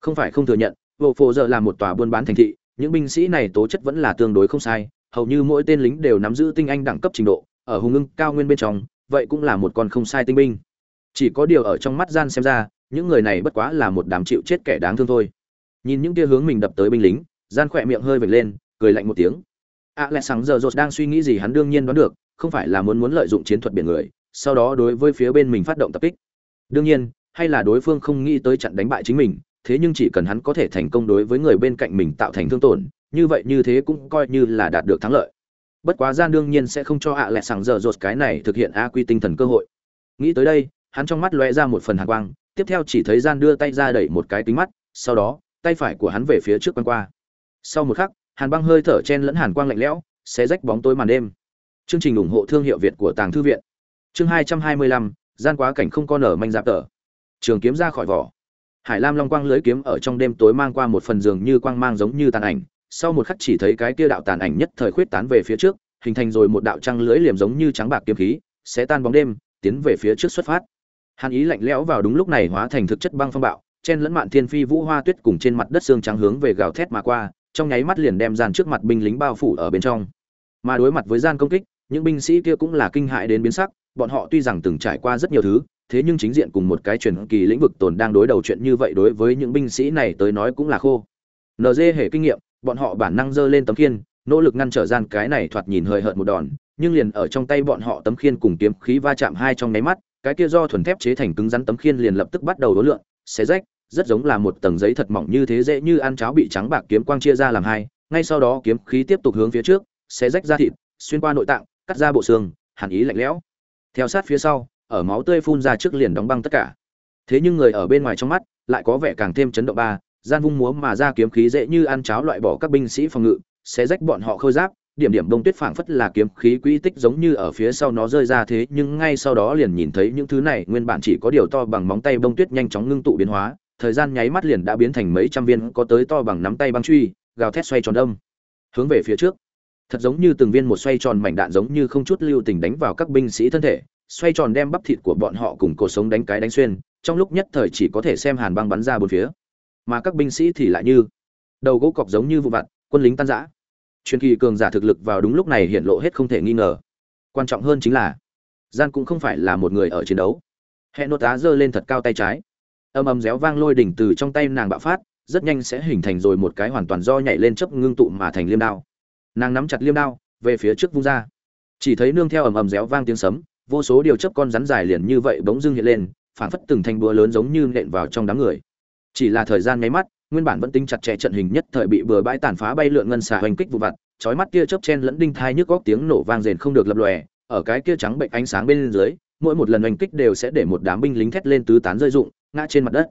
Không phải không thừa nhận, vô phô giờ là một tòa buôn bán thành thị những binh sĩ này tố chất vẫn là tương đối không sai, hầu như mỗi tên lính đều nắm giữ tinh anh đẳng cấp trình độ, ở hùng ngưng cao nguyên bên trong, vậy cũng là một con không sai tinh binh. Chỉ có điều ở trong mắt gian xem ra, những người này bất quá là một đám chịu chết kẻ đáng thương thôi. Nhìn những tia hướng mình đập tới binh lính, gian khỏe miệng hơi vểnh lên, cười lạnh một tiếng. A lẽ sáng giờ rột đang suy nghĩ gì hắn đương nhiên đoán được, không phải là muốn muốn lợi dụng chiến thuật biển người, sau đó đối với phía bên mình phát động tập kích. Đương nhiên, hay là đối phương không nghĩ tới chặn đánh bại chính mình thế nhưng chỉ cần hắn có thể thành công đối với người bên cạnh mình tạo thành thương tổn, như vậy như thế cũng coi như là đạt được thắng lợi. Bất quá gian đương nhiên sẽ không cho ạ à lẹ sàng giờ rột cái này thực hiện a quy tinh thần cơ hội. Nghĩ tới đây, hắn trong mắt lóe ra một phần hàn quang, tiếp theo chỉ thấy gian đưa tay ra đẩy một cái kính mắt, sau đó, tay phải của hắn về phía trước quanh qua. Sau một khắc, hàn băng hơi thở chen lẫn hàn quang lạnh lẽo sẽ rách bóng tối màn đêm. Chương trình ủng hộ thương hiệu việt của tàng thư viện. Chương hai trăm hai mươi lăm, gian quá cảnh không con nở manh giáp tờ trường kiếm ra khỏi vỏ hải lam long quang lưới kiếm ở trong đêm tối mang qua một phần giường như quang mang giống như tàn ảnh, sau một khắc chỉ thấy cái kia đạo tàn ảnh nhất thời khuyết tán về phía trước, hình thành rồi một đạo trăng lưới liềm giống như trắng bạc kiếm khí, sẽ tan bóng đêm, tiến về phía trước xuất phát. Hàn ý lạnh lẽo vào đúng lúc này hóa thành thực chất băng phong bạo, chen lẫn mạn thiên phi vũ hoa tuyết cùng trên mặt đất xương trắng hướng về gào thét mà qua, trong nháy mắt liền đem gian trước mặt binh lính bao phủ ở bên trong. Mà đối mặt với gian công kích, những binh sĩ kia cũng là kinh hại đến biến sắc, bọn họ tuy rằng từng trải qua rất nhiều thứ thế nhưng chính diện cùng một cái truyền kỳ lĩnh vực tồn đang đối đầu chuyện như vậy đối với những binh sĩ này tới nói cũng là khô. NG hề kinh nghiệm, bọn họ bản năng giơ lên tấm khiên, nỗ lực ngăn trở gian cái này thoạt nhìn hơi hợt một đòn, nhưng liền ở trong tay bọn họ tấm khiên cùng kiếm khí va chạm hai trong nháy mắt, cái kia do thuần thép chế thành cứng rắn tấm khiên liền lập tức bắt đầu đối lượng, xé rách, rất giống là một tầng giấy thật mỏng như thế dễ như ăn cháo bị trắng bạc kiếm quang chia ra làm hai, ngay sau đó kiếm khí tiếp tục hướng phía trước, xé rách ra thịt, xuyên qua nội tạng, cắt ra bộ xương, hàn ý lạnh lẽo. Theo sát phía sau ở máu tươi phun ra trước liền đóng băng tất cả. Thế nhưng người ở bên ngoài trong mắt lại có vẻ càng thêm chấn động ba, gian vung múa mà ra kiếm khí dễ như ăn cháo loại bỏ các binh sĩ phòng ngự sẽ rách bọn họ khôi giáp, điểm điểm bông tuyết phảng phất là kiếm khí quỹ tích giống như ở phía sau nó rơi ra thế, nhưng ngay sau đó liền nhìn thấy những thứ này, nguyên bản chỉ có điều to bằng móng tay bông tuyết nhanh chóng ngưng tụ biến hóa, thời gian nháy mắt liền đã biến thành mấy trăm viên, có tới to bằng nắm tay băng truy, gào thét xoay tròn đông hướng về phía trước. Thật giống như từng viên một xoay tròn mảnh đạn giống như không chút lưu tình đánh vào các binh sĩ thân thể xoay tròn đem bắp thịt của bọn họ cùng cổ sống đánh cái đánh xuyên, trong lúc nhất thời chỉ có thể xem hàn băng bắn ra bốn phía. Mà các binh sĩ thì lại như đầu gỗ cọc giống như vụ vặt, quân lính tan rã. Truyền kỳ cường giả thực lực vào đúng lúc này hiện lộ hết không thể nghi ngờ. Quan trọng hơn chính là, gian cũng không phải là một người ở chiến đấu. Hệ nốt á giơ lên thật cao tay trái. Âm âm réo vang lôi đỉnh từ trong tay nàng bạo phát, rất nhanh sẽ hình thành rồi một cái hoàn toàn do nhảy lên chấp ngưng tụ mà thành liêm đao. Nàng nắm chặt liêm đao, về phía trước vung ra. Chỉ thấy nương theo ầm ầm réo vang tiếng sấm vô số điều chấp con rắn dài liền như vậy bỗng dưng hiện lên, phảng phất từng thanh búa lớn giống như nện vào trong đám người. Chỉ là thời gian nháy mắt, nguyên bản vẫn tính chặt chẽ trận hình nhất thời bị bừa bãi tàn phá bay lượn ngân xà hoành kích vụ vặt, chói mắt kia chớp chen lẫn đinh thai nhức góc tiếng nổ vang rền không được lập lòe, ở cái kia trắng bệnh ánh sáng bên dưới, mỗi một lần hoành kích đều sẽ để một đám binh lính thét lên tứ tán rơi rụng, ngã trên mặt đất.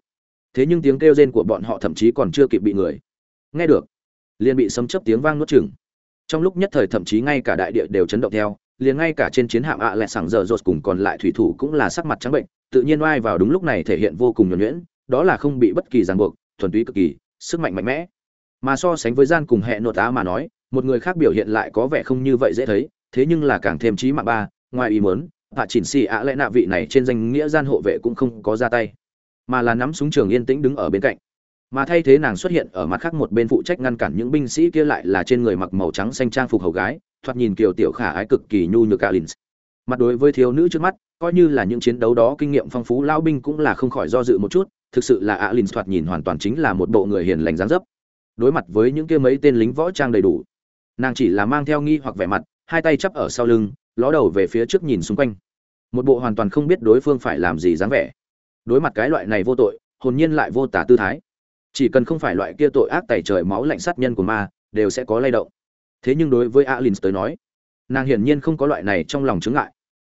Thế nhưng tiếng kêu rên của bọn họ thậm chí còn chưa kịp bị người nghe được, liền bị sấm chớp tiếng vang nuốt chửng. Trong lúc nhất thời thậm chí ngay cả đại địa đều chấn động theo liền ngay cả trên chiến hạm ạ à lẹ sảng giờ rột cùng còn lại thủy thủ cũng là sắc mặt trắng bệnh, tự nhiên oai vào đúng lúc này thể hiện vô cùng nhuẩn nhuyễn, đó là không bị bất kỳ ràng buộc, thuần túy cực kỳ, sức mạnh mạnh mẽ. Mà so sánh với gian cùng hệ nội tá mà nói, một người khác biểu hiện lại có vẻ không như vậy dễ thấy, thế nhưng là càng thêm trí mạng ba, ngoài ý muốn, hạ chỉnh xì ạ lẽ nạ vị này trên danh nghĩa gian hộ vệ cũng không có ra tay, mà là nắm súng trường yên tĩnh đứng ở bên cạnh. Mà thay thế nàng xuất hiện ở mặt khác một bên phụ trách ngăn cản những binh sĩ kia lại là trên người mặc màu trắng xanh trang phục hầu gái thoạt nhìn kiều tiểu khả ái cực kỳ nhu nhược Alins. Mặt đối với thiếu nữ trước mắt, coi như là những chiến đấu đó kinh nghiệm phong phú lão binh cũng là không khỏi do dự một chút, thực sự là Alins thoạt nhìn hoàn toàn chính là một bộ người hiền lành dáng dấp. Đối mặt với những kia mấy tên lính võ trang đầy đủ, nàng chỉ là mang theo nghi hoặc vẻ mặt, hai tay chắp ở sau lưng, ló đầu về phía trước nhìn xung quanh. Một bộ hoàn toàn không biết đối phương phải làm gì dáng vẻ. Đối mặt cái loại này vô tội, hồn nhiên lại vô tả tư thái. Chỉ cần không phải loại kia tội ác tẩy trời máu lạnh sát nhân của ma, đều sẽ có lay động thế nhưng đối với alin tới nói, nàng hiển nhiên không có loại này trong lòng chứng ngại.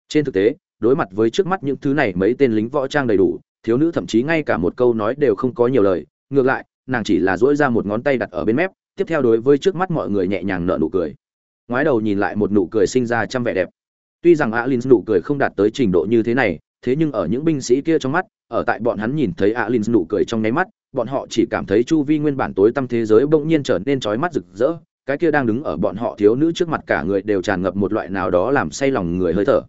Trên thực tế, đối mặt với trước mắt những thứ này mấy tên lính võ trang đầy đủ, thiếu nữ thậm chí ngay cả một câu nói đều không có nhiều lời. Ngược lại, nàng chỉ là dỗi ra một ngón tay đặt ở bên mép, tiếp theo đối với trước mắt mọi người nhẹ nhàng nở nụ cười. Ngoái đầu nhìn lại một nụ cười sinh ra trăm vẻ đẹp. Tuy rằng alin nụ cười không đạt tới trình độ như thế này, thế nhưng ở những binh sĩ kia trong mắt, ở tại bọn hắn nhìn thấy alin nụ cười trong nháy mắt, bọn họ chỉ cảm thấy chu vi nguyên bản tối tăm thế giới bỗng nhiên trở nên trói mắt rực rỡ cái kia đang đứng ở bọn họ thiếu nữ trước mặt cả người đều tràn ngập một loại nào đó làm say lòng người hơi thở.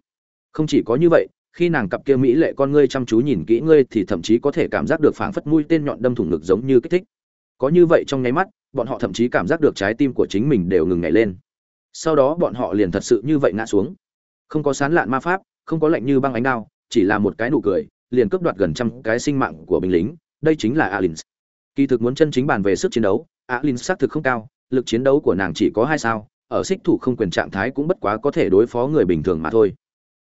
Không chỉ có như vậy, khi nàng cặp kia mỹ lệ con ngươi chăm chú nhìn kỹ ngươi thì thậm chí có thể cảm giác được phảng phất mũi tên nhọn đâm thủng ngực giống như kích thích. Có như vậy trong nháy mắt, bọn họ thậm chí cảm giác được trái tim của chính mình đều ngừng nhảy lên. Sau đó bọn họ liền thật sự như vậy ngã xuống. Không có sán lạn ma pháp, không có lạnh như băng ánh đao, chỉ là một cái nụ cười, liền cướp đoạt gần trăm cái sinh mạng của binh lính. Đây chính là alin kỳ thực muốn chân chính bàn về sức chiến đấu alin xác thực không cao lực chiến đấu của nàng chỉ có hai sao, ở xích thủ không quyền trạng thái cũng bất quá có thể đối phó người bình thường mà thôi.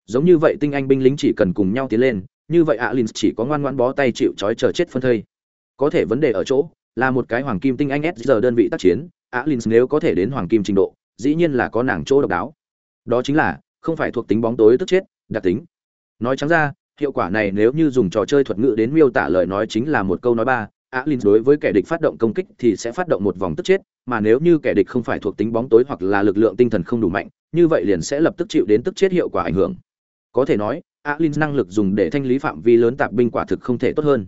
Giống như vậy tinh anh binh lính chỉ cần cùng nhau tiến lên, như vậy alin chỉ có ngoan ngoãn bó tay chịu trói chờ chết phân thây. Có thể vấn đề ở chỗ là một cái hoàng kim tinh anh s giờ đơn vị tác chiến, alin nếu có thể đến hoàng kim trình độ, dĩ nhiên là có nàng chỗ độc đáo. Đó chính là, không phải thuộc tính bóng tối tức chết, đặc tính. Nói trắng ra, hiệu quả này nếu như dùng trò chơi thuật ngữ đến miêu tả lời nói chính là một câu nói ba alin đối với kẻ địch phát động công kích thì sẽ phát động một vòng tức chết, mà nếu như kẻ địch không phải thuộc tính bóng tối hoặc là lực lượng tinh thần không đủ mạnh, như vậy liền sẽ lập tức chịu đến tức chết hiệu quả ảnh hưởng. Có thể nói alin năng lực dùng để thanh lý phạm vi lớn tạp binh quả thực không thể tốt hơn.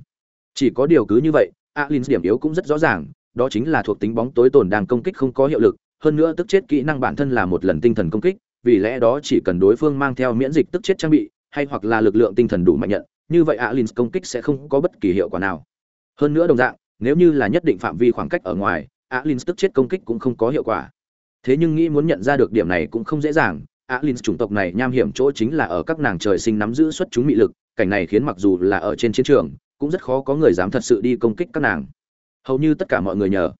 Chỉ có điều cứ như vậy alin điểm yếu cũng rất rõ ràng, đó chính là thuộc tính bóng tối tồn đang công kích không có hiệu lực, hơn nữa tức chết kỹ năng bản thân là một lần tinh thần công kích, vì lẽ đó chỉ cần đối phương mang theo miễn dịch tức chết trang bị, hay hoặc là lực lượng tinh thần đủ mạnh nhận, như vậy alin công kích sẽ không có bất kỳ hiệu quả nào hơn nữa đồng dạng, nếu như là nhất định phạm vi khoảng cách ở ngoài alin tức chết công kích cũng không có hiệu quả. Thế nhưng nghĩ muốn nhận ra được điểm này cũng không dễ dàng. Alin chủng tộc này nham hiểm chỗ chính là ở các nàng trời sinh nắm giữ xuất chúng mị lực, cảnh này khiến mặc dù là ở trên chiến trường, cũng rất khó có người dám thật sự đi công kích các nàng. Hầu như tất cả mọi người nhờ.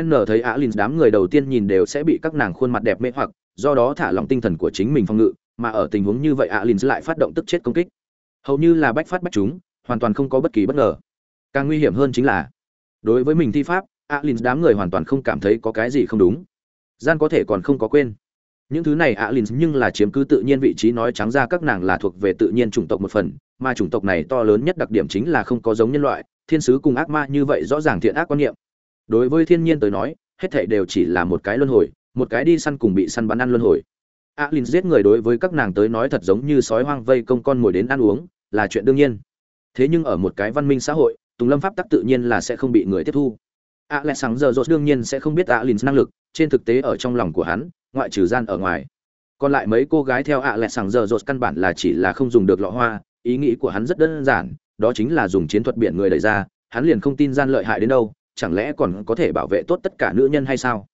N thấy alin đám người đầu tiên nhìn đều sẽ bị các nàng khuôn mặt đẹp mê hoặc, do đó thả lỏng tinh thần của chính mình phòng ngự, mà ở tình huống như vậy alin lại phát động tức chết công kích. Hầu như là bách phát bách chúng, hoàn toàn không có bất kỳ bất ngờ càng nguy hiểm hơn chính là, đối với mình thi pháp, alin đám người hoàn toàn không cảm thấy có cái gì không đúng. Gian có thể còn không có quên. Những thứ này alin nhưng là chiếm cứ tự nhiên vị trí nói trắng ra các nàng là thuộc về tự nhiên chủng tộc một phần, mà chủng tộc này to lớn nhất đặc điểm chính là không có giống nhân loại, thiên sứ cùng ác ma như vậy rõ ràng thiện ác quan niệm. Đối với thiên nhiên tới nói, hết thảy đều chỉ là một cái luân hồi, một cái đi săn cùng bị săn bắn ăn luân hồi. Alin giết người đối với các nàng tới nói thật giống như sói hoang vây công con mồi đến ăn uống, là chuyện đương nhiên. Thế nhưng ở một cái văn minh xã hội tùng lâm pháp tắc tự nhiên là sẽ không bị người tiếp thu. A lẽ sáng giờ rột đương nhiên sẽ không biết alin năng lực, trên thực tế ở trong lòng của hắn, ngoại trừ gian ở ngoài. Còn lại mấy cô gái theo ạ lẹ sàng giờ rột căn bản là chỉ là không dùng được lọ hoa, ý nghĩ của hắn rất đơn giản, đó chính là dùng chiến thuật biển người đẩy ra, hắn liền không tin gian lợi hại đến đâu, chẳng lẽ còn có thể bảo vệ tốt tất cả nữ nhân hay sao?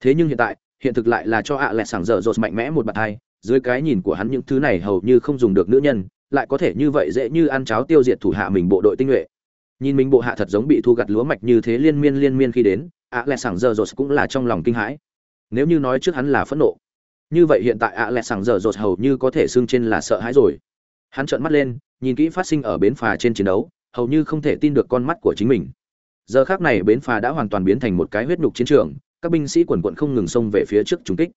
Thế nhưng hiện tại, hiện thực lại là cho ạ lẹ sàng giờ rột mạnh mẽ một bạt hai, dưới cái nhìn của hắn những thứ này hầu như không dùng được nữ nhân, lại có thể như vậy dễ như ăn cháo tiêu diệt thủ hạ mình bộ đội tinh nhuệ nhìn mình bộ hạ thật giống bị thu gặt lúa mạch như thế liên miên liên miên khi đến ạ lẹ sàng giờ rột cũng là trong lòng kinh hãi. Nếu như nói trước hắn là phẫn nộ, như vậy hiện tại ạ lẹ sàng giờ rột hầu như có thể xưng trên là sợ hãi rồi. Hắn trợn mắt lên, nhìn kỹ phát sinh ở bến phà trên chiến đấu, hầu như không thể tin được con mắt của chính mình. Giờ khác này bến phà đã hoàn toàn biến thành một cái huyết nhục chiến trường, các binh sĩ quần quận không ngừng xông về phía trước trúng kích.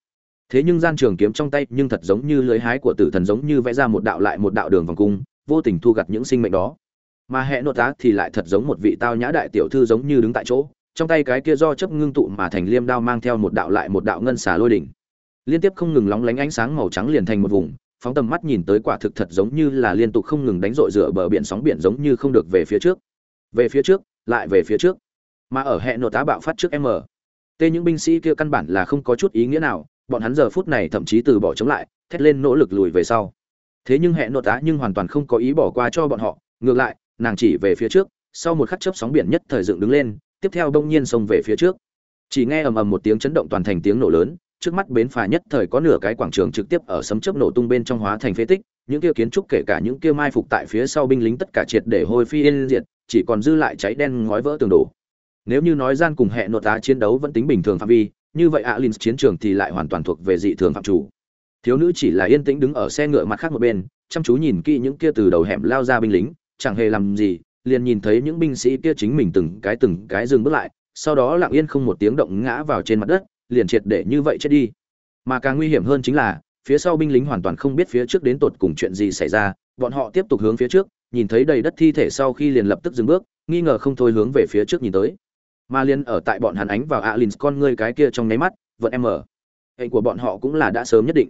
Thế nhưng gian trường kiếm trong tay nhưng thật giống như lưới hái của tử thần giống như vẽ ra một đạo lại một đạo đường vòng cung, vô tình thu gặt những sinh mệnh đó mà hệ nội tá thì lại thật giống một vị tao nhã đại tiểu thư giống như đứng tại chỗ, trong tay cái kia do chấp ngưng tụ mà thành liêm đao mang theo một đạo lại một đạo ngân xà lôi đỉnh. Liên tiếp không ngừng lóng lánh ánh sáng màu trắng liền thành một vùng, phóng tầm mắt nhìn tới quả thực thật giống như là liên tục không ngừng đánh rội rửa bờ biển sóng biển giống như không được về phía trước. Về phía trước, lại về phía trước. Mà ở hệ nội tá bạo phát trước m tê những binh sĩ kia căn bản là không có chút ý nghĩa nào, bọn hắn giờ phút này thậm chí từ bỏ chống lại, thét lên nỗ lực lùi về sau. Thế nhưng hệ nội tá nhưng hoàn toàn không có ý bỏ qua cho bọn họ, ngược lại nàng chỉ về phía trước, sau một khắc chớp sóng biển nhất thời dựng đứng lên, tiếp theo đông nhiên xông về phía trước. Chỉ nghe ầm ầm một tiếng chấn động toàn thành tiếng nổ lớn, trước mắt bến phà nhất thời có nửa cái quảng trường trực tiếp ở sấm chớp nổ tung bên trong hóa thành phế tích, những kia kiến trúc kể cả những kia mai phục tại phía sau binh lính tất cả triệt để hôi phi yên diệt, chỉ còn dư lại cháy đen ngói vỡ tường đổ. Nếu như nói gian cùng hệ nội tá chiến đấu vẫn tính bình thường phạm vi, như vậy alin chiến trường thì lại hoàn toàn thuộc về dị thường phạm chủ. Thiếu nữ chỉ là yên tĩnh đứng ở xe ngựa mặt khác một bên, chăm chú nhìn kỹ những kia từ đầu hẻm lao ra binh lính chẳng hề làm gì, liền nhìn thấy những binh sĩ kia chính mình từng cái từng cái dừng bước lại, sau đó lặng yên không một tiếng động ngã vào trên mặt đất, liền triệt để như vậy chết đi. Mà càng nguy hiểm hơn chính là, phía sau binh lính hoàn toàn không biết phía trước đến tột cùng chuyện gì xảy ra, bọn họ tiếp tục hướng phía trước, nhìn thấy đầy đất thi thể sau khi liền lập tức dừng bước, nghi ngờ không thôi hướng về phía trước nhìn tới. Mà liên ở tại bọn hắn ánh vào alin con ngươi cái kia trong nháy mắt, vẫn em mở hệ của bọn họ cũng là đã sớm nhất định.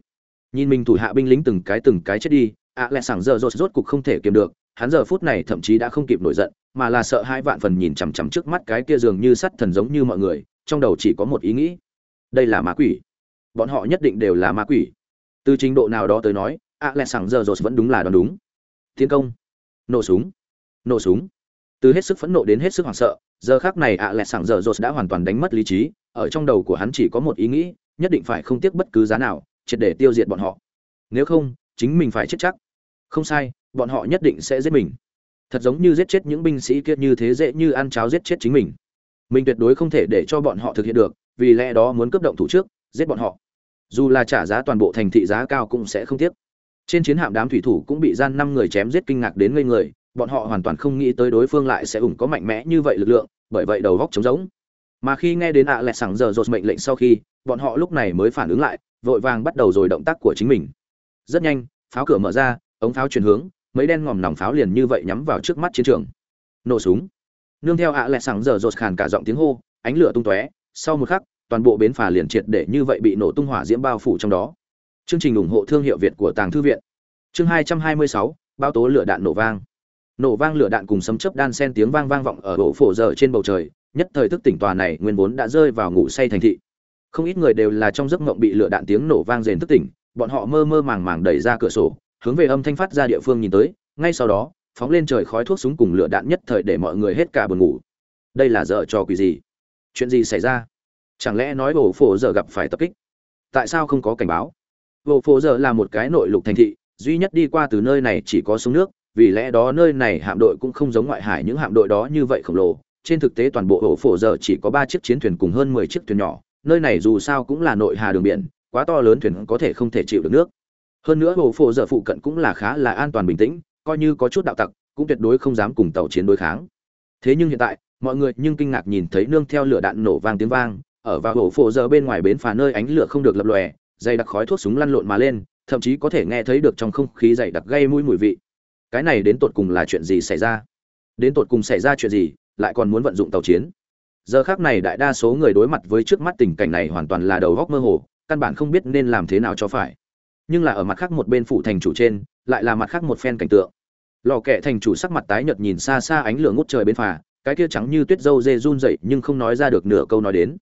Nhìn mình thủ hạ binh lính từng cái từng cái chết đi ạ lẹ sảng giờ rột rốt cục không thể kiềm được, hắn giờ phút này thậm chí đã không kịp nổi giận, mà là sợ hai vạn phần nhìn chằm chằm trước mắt cái kia dường như sắt thần giống như mọi người, trong đầu chỉ có một ý nghĩ. Đây là ma quỷ. Bọn họ nhất định đều là ma quỷ. Từ trình độ nào đó tới nói, ạ lẹ sảng giờ rột vẫn đúng là đoán đúng. Tiến công. Nổ súng. Nổ súng. Từ hết sức phẫn nộ đến hết sức hoảng sợ, giờ khác này ạ lẹ sảng giờ rột đã hoàn toàn đánh mất lý trí, ở trong đầu của hắn chỉ có một ý nghĩ, nhất định phải không tiếc bất cứ giá nào, triệt để tiêu diệt bọn họ. Nếu không chính mình phải chết chắc. Không sai, bọn họ nhất định sẽ giết mình. Thật giống như giết chết những binh sĩ kia như thế dễ như ăn cháo giết chết chính mình. Mình tuyệt đối không thể để cho bọn họ thực hiện được, vì lẽ đó muốn cướp động thủ trước, giết bọn họ. Dù là trả giá toàn bộ thành thị giá cao cũng sẽ không tiếc. Trên chiến hạm đám thủy thủ cũng bị gian năm người chém giết kinh ngạc đến ngây người, bọn họ hoàn toàn không nghĩ tới đối phương lại sẽ ủng có mạnh mẽ như vậy lực lượng, bởi vậy đầu góc trống rỗng. Mà khi nghe đến ạ à lẹt sẵn giờ rột mệnh lệnh sau khi, bọn họ lúc này mới phản ứng lại, vội vàng bắt đầu rồi động tác của chính mình rất nhanh, pháo cửa mở ra, ống pháo chuyển hướng, mấy đen ngòm nòng pháo liền như vậy nhắm vào trước mắt chiến trường. Nổ súng. Nương theo ạ à lẹ sáng giờ rột khàn cả giọng tiếng hô, ánh lửa tung tóe, sau một khắc, toàn bộ bến phà liền triệt để như vậy bị nổ tung hỏa diễm bao phủ trong đó. Chương trình ủng hộ thương hiệu việt của tàng thư viện. Chương hai trăm hai mươi sáu bao tố lửa đạn nổ vang. Nổ vang lửa đạn cùng sấm chớp đan sen tiếng vang vang vọng ở bộ phổ giờ trên bầu trời, nhất thời thức tỉnh tòa này nguyên vốn đã rơi vào ngủ say thành thị. Không ít người đều là trong giấc mộng bị lửa đạn tiếng nổ vang rền thức tỉnh bọn họ mơ mơ màng màng đẩy ra cửa sổ, hướng về âm thanh phát ra địa phương nhìn tới, ngay sau đó, phóng lên trời khói thuốc súng cùng lửa đạn nhất thời để mọi người hết cả buồn ngủ. Đây là dở trò quỷ gì? Chuyện gì xảy ra? Chẳng lẽ nói bộ phổ giờ gặp phải tập kích? Tại sao không có cảnh báo? Bộ phổ giờ là một cái nội lục thành thị, duy nhất đi qua từ nơi này chỉ có súng nước, vì lẽ đó nơi này hạm đội cũng không giống ngoại hải những hạm đội đó như vậy khổng lồ. Trên thực tế toàn bộ bộ phổ giờ chỉ có ba chiếc chiến thuyền cùng hơn mười chiếc thuyền nhỏ, nơi này dù sao cũng là nội hà đường biển quá to lớn thuyền có thể không thể chịu được nước. Hơn nữa bộ phổ giờ phụ cận cũng là khá là an toàn bình tĩnh, coi như có chút đạo tặc, cũng tuyệt đối không dám cùng tàu chiến đối kháng. Thế nhưng hiện tại, mọi người nhưng kinh ngạc nhìn thấy nương theo lửa đạn nổ vang tiếng vang, ở vào hồ phổ giờ bên ngoài bến phà nơi ánh lửa không được lập lòe, dày đặc khói thuốc súng lăn lộn mà lên, thậm chí có thể nghe thấy được trong không khí dày đặc gây mũi mùi vị. Cái này đến tột cùng là chuyện gì xảy ra? Đến tột cùng xảy ra chuyện gì, lại còn muốn vận dụng tàu chiến? Giờ khác này đại đa số người đối mặt với trước mắt tình cảnh này hoàn toàn là đầu góc mơ hồ căn bản không biết nên làm thế nào cho phải. Nhưng là ở mặt khác một bên phủ thành chủ trên, lại là mặt khác một phen cảnh tượng. Lò kẹ thành chủ sắc mặt tái nhợt nhìn xa xa ánh lửa ngút trời bên phà, cái kia trắng như tuyết dâu dê run dậy nhưng không nói ra được nửa câu nói đến.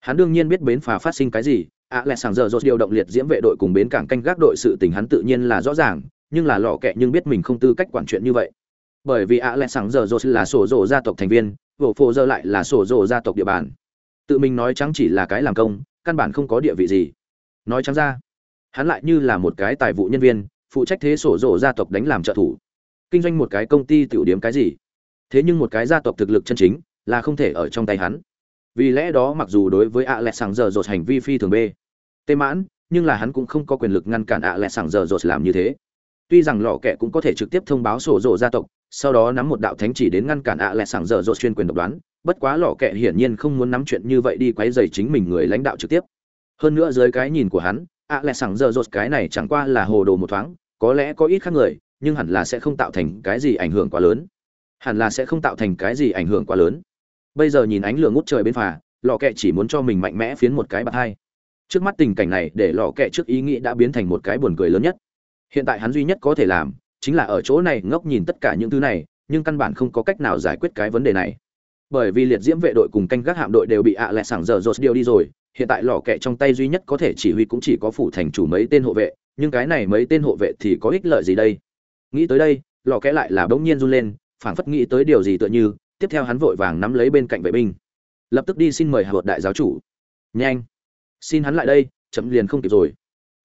Hắn đương nhiên biết bến phà phát sinh cái gì, ạ lại sàng giờ dốt điều động liệt diễm vệ đội cùng bến cảng canh gác đội sự tình hắn tự nhiên là rõ ràng, nhưng là lò kẹ nhưng biết mình không tư cách quản chuyện như vậy. Bởi vì ạ lại sàng giờ dốt là sổ rộ gia tộc thành viên vỗ phô giờ lại là sổ rộ gia tộc địa bàn. Tự mình nói trắng chỉ là cái làm công căn bản không có địa vị gì. Nói trắng ra, hắn lại như là một cái tài vụ nhân viên, phụ trách thế sổ rộ gia tộc đánh làm trợ thủ. Kinh doanh một cái công ty tiểu điểm cái gì? Thế nhưng một cái gia tộc thực lực chân chính là không thể ở trong tay hắn. Vì lẽ đó mặc dù đối với ạ lẹ sàng giờ dột hành vi phi thường b tê mãn, nhưng là hắn cũng không có quyền lực ngăn cản ạ lẹ sàng giờ dột làm như thế. Tuy rằng lọ kẹ cũng có thể trực tiếp thông báo sổ rộ gia tộc, sau đó nắm một đạo thánh chỉ đến ngăn cản ạ lẹ sàng giờ dột chuyên quyền độc đoán bất quá lọ kẹ hiển nhiên không muốn nắm chuyện như vậy đi quấy rầy chính mình người lãnh đạo trực tiếp. Hơn nữa dưới cái nhìn của hắn, ạ lẽ sẵn giờ rốt cái này chẳng qua là hồ đồ một thoáng, có lẽ có ít khác người, nhưng hẳn là sẽ không tạo thành cái gì ảnh hưởng quá lớn. Hẳn là sẽ không tạo thành cái gì ảnh hưởng quá lớn. Bây giờ nhìn ánh lửa ngút trời bên phà, lọ kẹ chỉ muốn cho mình mạnh mẽ phiến một cái bạc hai. Trước mắt tình cảnh này để lọ kẹ trước ý nghĩ đã biến thành một cái buồn cười lớn nhất. Hiện tại hắn duy nhất có thể làm, chính là ở chỗ này ngốc nhìn tất cả những thứ này, nhưng căn bản không có cách nào giải quyết cái vấn đề này bởi vì liệt diễm vệ đội cùng canh gác hạm đội đều bị ạ à lẹ sảng giờ rột điều đi rồi, hiện tại lò kẹ trong tay duy nhất có thể chỉ huy cũng chỉ có phủ thành chủ mấy tên hộ vệ, nhưng cái này mấy tên hộ vệ thì có ích lợi gì đây? Nghĩ tới đây, lò kẽ lại là bỗng nhiên run lên, phảng phất nghĩ tới điều gì tựa như, tiếp theo hắn vội vàng nắm lấy bên cạnh vệ binh. Lập tức đi xin mời hạ đại giáo chủ. Nhanh! Xin hắn lại đây, chậm liền không kịp rồi.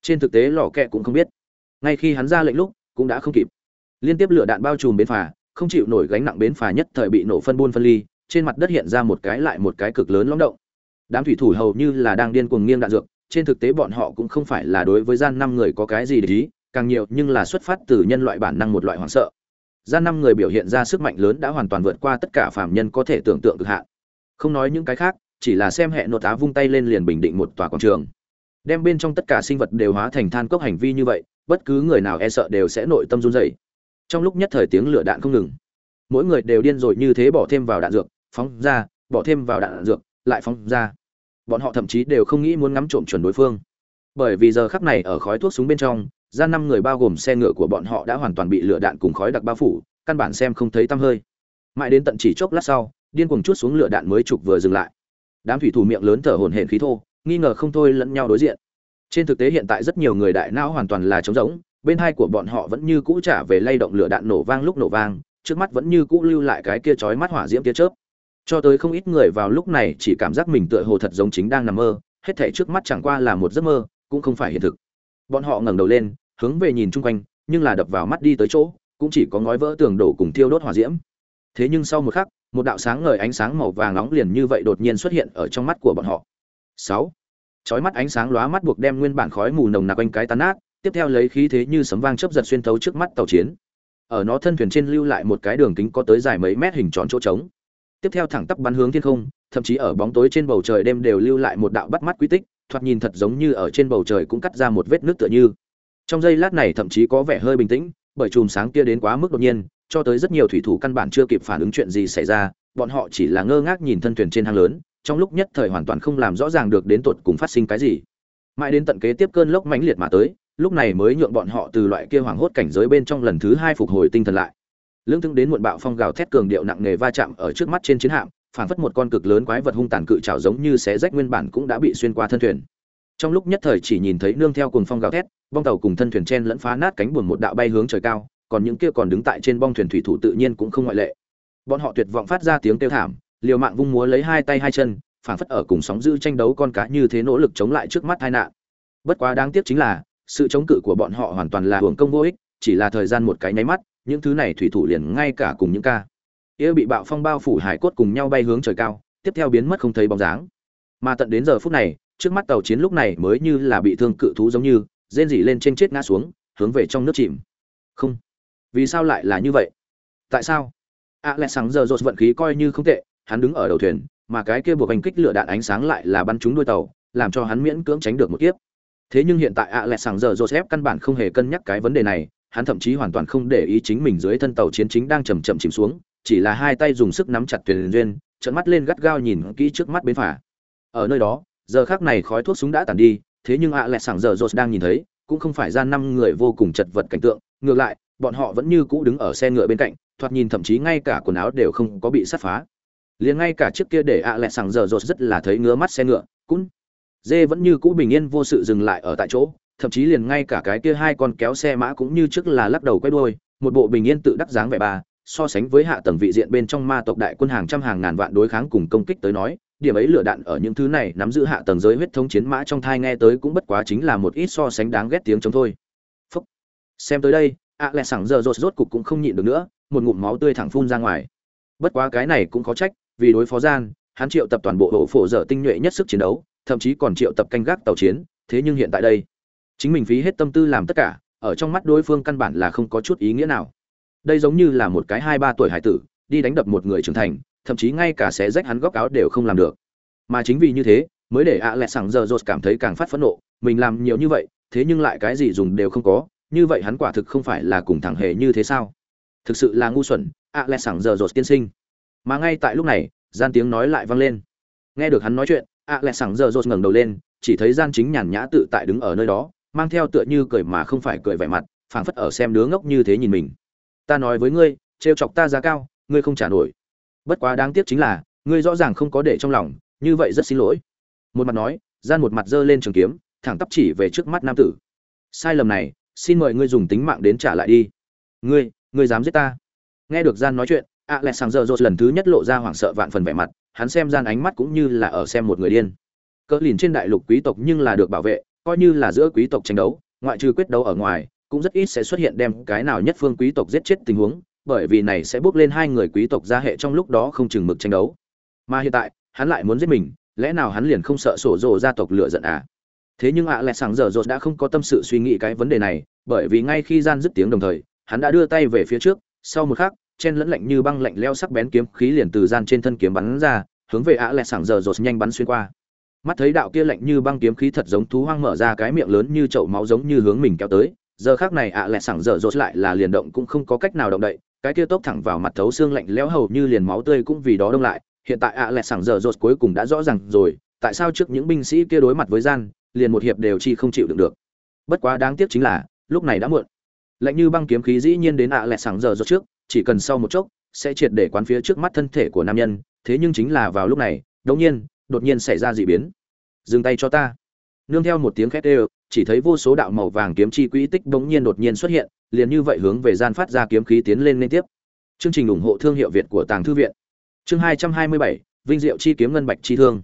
Trên thực tế lò kẹ cũng không biết. Ngay khi hắn ra lệnh lúc, cũng đã không kịp. Liên tiếp lửa đạn bao trùm bến phà, không chịu nổi gánh nặng bến phà nhất thời bị nổ phân buôn phân ly trên mặt đất hiện ra một cái lại một cái cực lớn lõm động. Đám thủy thủ hầu như là đang điên cuồng nghiêng đạn dược, trên thực tế bọn họ cũng không phải là đối với gian năm người có cái gì để ý, càng nhiều nhưng là xuất phát từ nhân loại bản năng một loại hoảng sợ. Gian năm người biểu hiện ra sức mạnh lớn đã hoàn toàn vượt qua tất cả phàm nhân có thể tưởng tượng cực hạn. Không nói những cái khác, chỉ là xem hệ nội tá vung tay lên liền bình định một tòa quảng trường. Đem bên trong tất cả sinh vật đều hóa thành than cốc hành vi như vậy, bất cứ người nào e sợ đều sẽ nội tâm run rẩy. Trong lúc nhất thời tiếng lửa đạn không ngừng, mỗi người đều điên rồi như thế bỏ thêm vào đạn dược phóng ra, bỏ thêm vào đạn dược, lại phóng ra. Bọn họ thậm chí đều không nghĩ muốn ngắm trộm chuẩn đối phương. Bởi vì giờ khắc này ở khói thuốc súng bên trong, ra năm người bao gồm xe ngựa của bọn họ đã hoàn toàn bị lửa đạn cùng khói đặc bao phủ, căn bản xem không thấy tăm hơi. Mãi đến tận chỉ chốc lát sau, điên cuồng chút xuống lửa đạn mới trục vừa dừng lại. Đám thủy thủ miệng lớn thở hổn hển khí thô, nghi ngờ không thôi lẫn nhau đối diện. Trên thực tế hiện tại rất nhiều người đại não hoàn toàn là trống rỗng, bên hai của bọn họ vẫn như cũ trả về lay động lửa đạn nổ vang lúc nổ vang, trước mắt vẫn như cũ lưu lại cái kia chói mắt hỏa diễm kia chớp cho tới không ít người vào lúc này chỉ cảm giác mình tựa hồ thật giống chính đang nằm mơ, hết thảy trước mắt chẳng qua là một giấc mơ, cũng không phải hiện thực. Bọn họ ngẩng đầu lên, hướng về nhìn chung quanh, nhưng là đập vào mắt đi tới chỗ, cũng chỉ có ngói vỡ tường đổ cùng thiêu đốt hỏa diễm. Thế nhưng sau một khắc, một đạo sáng ngời ánh sáng màu vàng nóng liền như vậy đột nhiên xuất hiện ở trong mắt của bọn họ. Sáu. Chói mắt ánh sáng lóa mắt buộc đem nguyên bản khói mù nồng nặc quanh cái tan nát, tiếp theo lấy khí thế như sấm vang chớp giật xuyên thấu trước mắt tàu chiến. Ở nó thân thuyền trên lưu lại một cái đường kính có tới dài mấy mét hình tròn chỗ trống tiếp theo thẳng tắp bắn hướng thiên không, thậm chí ở bóng tối trên bầu trời đêm đều lưu lại một đạo bắt mắt quy tích, thoạt nhìn thật giống như ở trên bầu trời cũng cắt ra một vết nước tựa như. Trong giây lát này thậm chí có vẻ hơi bình tĩnh, bởi chùm sáng kia đến quá mức đột nhiên, cho tới rất nhiều thủy thủ căn bản chưa kịp phản ứng chuyện gì xảy ra, bọn họ chỉ là ngơ ngác nhìn thân thuyền trên hang lớn, trong lúc nhất thời hoàn toàn không làm rõ ràng được đến tột cùng phát sinh cái gì. Mãi đến tận kế tiếp cơn lốc mãnh liệt mà tới, lúc này mới nhượng bọn họ từ loại kia hoảng hốt cảnh giới bên trong lần thứ hai phục hồi tinh thần lại lương thương đến muộn bạo phong gào thét cường điệu nặng nề va chạm ở trước mắt trên chiến hạm, phảng phất một con cực lớn quái vật hung tàn cự trào giống như xé rách nguyên bản cũng đã bị xuyên qua thân thuyền. Trong lúc nhất thời chỉ nhìn thấy nương theo cùng phong gào thét, bong tàu cùng thân thuyền chen lẫn phá nát cánh buồm một đạo bay hướng trời cao, còn những kia còn đứng tại trên bong thuyền thủy thủ tự nhiên cũng không ngoại lệ. Bọn họ tuyệt vọng phát ra tiếng kêu thảm, liều mạng vung múa lấy hai tay hai chân, phảng phất ở cùng sóng dữ tranh đấu con cá như thế nỗ lực chống lại trước mắt tai nạn. Bất quá đáng tiếc chính là, sự chống cự của bọn họ hoàn toàn là hưởng công vô ích, chỉ là thời gian một cái nháy mắt những thứ này thủy thủ liền ngay cả cùng những ca. Yêu bị bạo phong bao phủ hải cốt cùng nhau bay hướng trời cao, tiếp theo biến mất không thấy bóng dáng. Mà tận đến giờ phút này, trước mắt tàu chiến lúc này mới như là bị thương cự thú giống như, rên rỉ lên trên chết ngã xuống, hướng về trong nước chìm. Không. Vì sao lại là như vậy? Tại sao? A lẽ sáng giờ rột vận khí coi như không tệ, hắn đứng ở đầu thuyền, mà cái kia buộc hành kích lửa đạn ánh sáng lại là bắn trúng đuôi tàu, làm cho hắn miễn cưỡng tránh được một kiếp. Thế nhưng hiện tại a lẽ sáng giờ joseph căn bản không hề cân nhắc cái vấn đề này hắn thậm chí hoàn toàn không để ý chính mình dưới thân tàu chiến chính đang chầm chậm chìm xuống, chỉ là hai tay dùng sức nắm chặt thuyền duyên, trợn mắt lên gắt gao nhìn kỹ trước mắt bến phà ở nơi đó, giờ khắc này khói thuốc súng đã tàn đi, thế nhưng ạ lẹ sảng giờ joseph đang nhìn thấy, cũng không phải ra năm người vô cùng chật vật cảnh tượng, ngược lại, bọn họ vẫn như cũ đứng ở xe ngựa bên cạnh, thoạt nhìn thậm chí ngay cả quần áo đều không có bị sát phá. Liền ngay cả chiếc kia để ạ lẹ sàng giờ rột rất là thấy ngứa mắt xe ngựa cũng dê vẫn như cũ bình yên vô sự dừng lại ở tại chỗ thậm chí liền ngay cả cái kia hai con kéo xe mã cũng như trước là lắc đầu quay đuôi, một bộ bình yên tự đắc dáng vẻ bà, so sánh với hạ tầng vị diện bên trong ma tộc đại quân hàng trăm hàng ngàn vạn đối kháng cùng công kích tới nói, điểm ấy lửa đạn ở những thứ này nắm giữ hạ tầng giới huyết thống chiến mã trong thai nghe tới cũng bất quá chính là một ít so sánh đáng ghét tiếng chống thôi Phúc. xem tới đây, ạ lẹ sảng giờ rột rốt cục cũng không nhịn được nữa, một ngụm máu tươi thẳng phun ra ngoài bất quá cái này cũng có trách, vì đối phó gian, hắn triệu tập toàn bộ bộ phổ dở tinh nhuệ nhất sức chiến đấu, thậm chí còn triệu tập canh gác tàu chiến, thế nhưng hiện tại đây chính mình phí hết tâm tư làm tất cả, ở trong mắt đối phương căn bản là không có chút ý nghĩa nào. Đây giống như là một cái hai ba tuổi hải tử, đi đánh đập một người trưởng thành, thậm chí ngay cả xé rách hắn góc áo đều không làm được. Mà chính vì như thế, mới để ạ lẹ sảng giờ rột cảm thấy càng phát phẫn nộ, mình làm nhiều như vậy, thế nhưng lại cái gì dùng đều không có, như vậy hắn quả thực không phải là cùng thẳng hề như thế sao? Thực sự là ngu xuẩn, ạ lẹ sảng giờ rột tiên sinh. Mà ngay tại lúc này, gian tiếng nói lại vang lên. Nghe được hắn nói chuyện, ạ lẹ sảng giờ rột ngẩng đầu lên, chỉ thấy gian chính nhàn nhã tự tại đứng ở nơi đó mang theo tựa như cười mà không phải cười vẻ mặt, phảng phất ở xem đứa ngốc như thế nhìn mình. Ta nói với ngươi, trêu chọc ta giá cao, ngươi không trả nổi. Bất quá đáng tiếc chính là, ngươi rõ ràng không có để trong lòng, như vậy rất xin lỗi. Một mặt nói, gian một mặt giơ lên trường kiếm, thẳng tắp chỉ về trước mắt nam tử. Sai lầm này, xin mời ngươi dùng tính mạng đến trả lại đi. Ngươi ngươi dám giết ta. Nghe được gian nói chuyện ạ lẹ sàng giờ rột lần thứ nhất lộ ra hoảng sợ vạn phần vẻ mặt, hắn xem gian ánh mắt cũng như là ở xem một người điên. Cỡ lìn trên đại lục quý tộc nhưng là được bảo vệ coi như là giữa quý tộc tranh đấu, ngoại trừ quyết đấu ở ngoài, cũng rất ít sẽ xuất hiện đem cái nào nhất phương quý tộc giết chết tình huống, bởi vì này sẽ bước lên hai người quý tộc gia hệ trong lúc đó không chừng mực tranh đấu. Mà hiện tại, hắn lại muốn giết mình, lẽ nào hắn liền không sợ sổ rồ gia tộc lựa giận à? Thế nhưng ạ à lẹ sàng giờ rột đã không có tâm sự suy nghĩ cái vấn đề này, bởi vì ngay khi gian dứt tiếng đồng thời, hắn đã đưa tay về phía trước, sau một khắc, chen lẫn lạnh như băng lạnh leo sắc bén kiếm khí liền từ gian trên thân kiếm bắn ra, hướng về ạ à lẹ sàng giờ rột nhanh bắn xuyên qua mắt thấy đạo kia lạnh như băng kiếm khí thật giống thú hoang mở ra cái miệng lớn như chậu máu giống như hướng mình kéo tới, giờ khác này ạ à lẹ sảng dở dột lại là liền động cũng không có cách nào động đậy, cái kia tốc thẳng vào mặt thấu xương lạnh lẽo hầu như liền máu tươi cũng vì đó đông lại, hiện tại ạ à lẹ sảng dở dột cuối cùng đã rõ ràng rồi, tại sao trước những binh sĩ kia đối mặt với gian, liền một hiệp đều chi không chịu đựng được. Bất quá đáng tiếc chính là, lúc này đã muộn. Lạnh như băng kiếm khí dĩ nhiên đến ạ à lẹ sảng dở dột trước, chỉ cần sau một chốc, sẽ triệt để quán phía trước mắt thân thể của nam nhân, thế nhưng chính là vào lúc này, đột nhiên đột nhiên xảy ra dị biến dừng tay cho ta. Nương theo một tiếng khét đều, chỉ thấy vô số đạo màu vàng kiếm chi quỹ tích bỗng nhiên đột nhiên xuất hiện, liền như vậy hướng về gian phát ra kiếm khí tiến lên liên tiếp. Chương trình ủng hộ thương hiệu việt của tàng thư viện. Chương hai trăm hai mươi bảy, vinh diệu chi kiếm ngân bạch chi thương.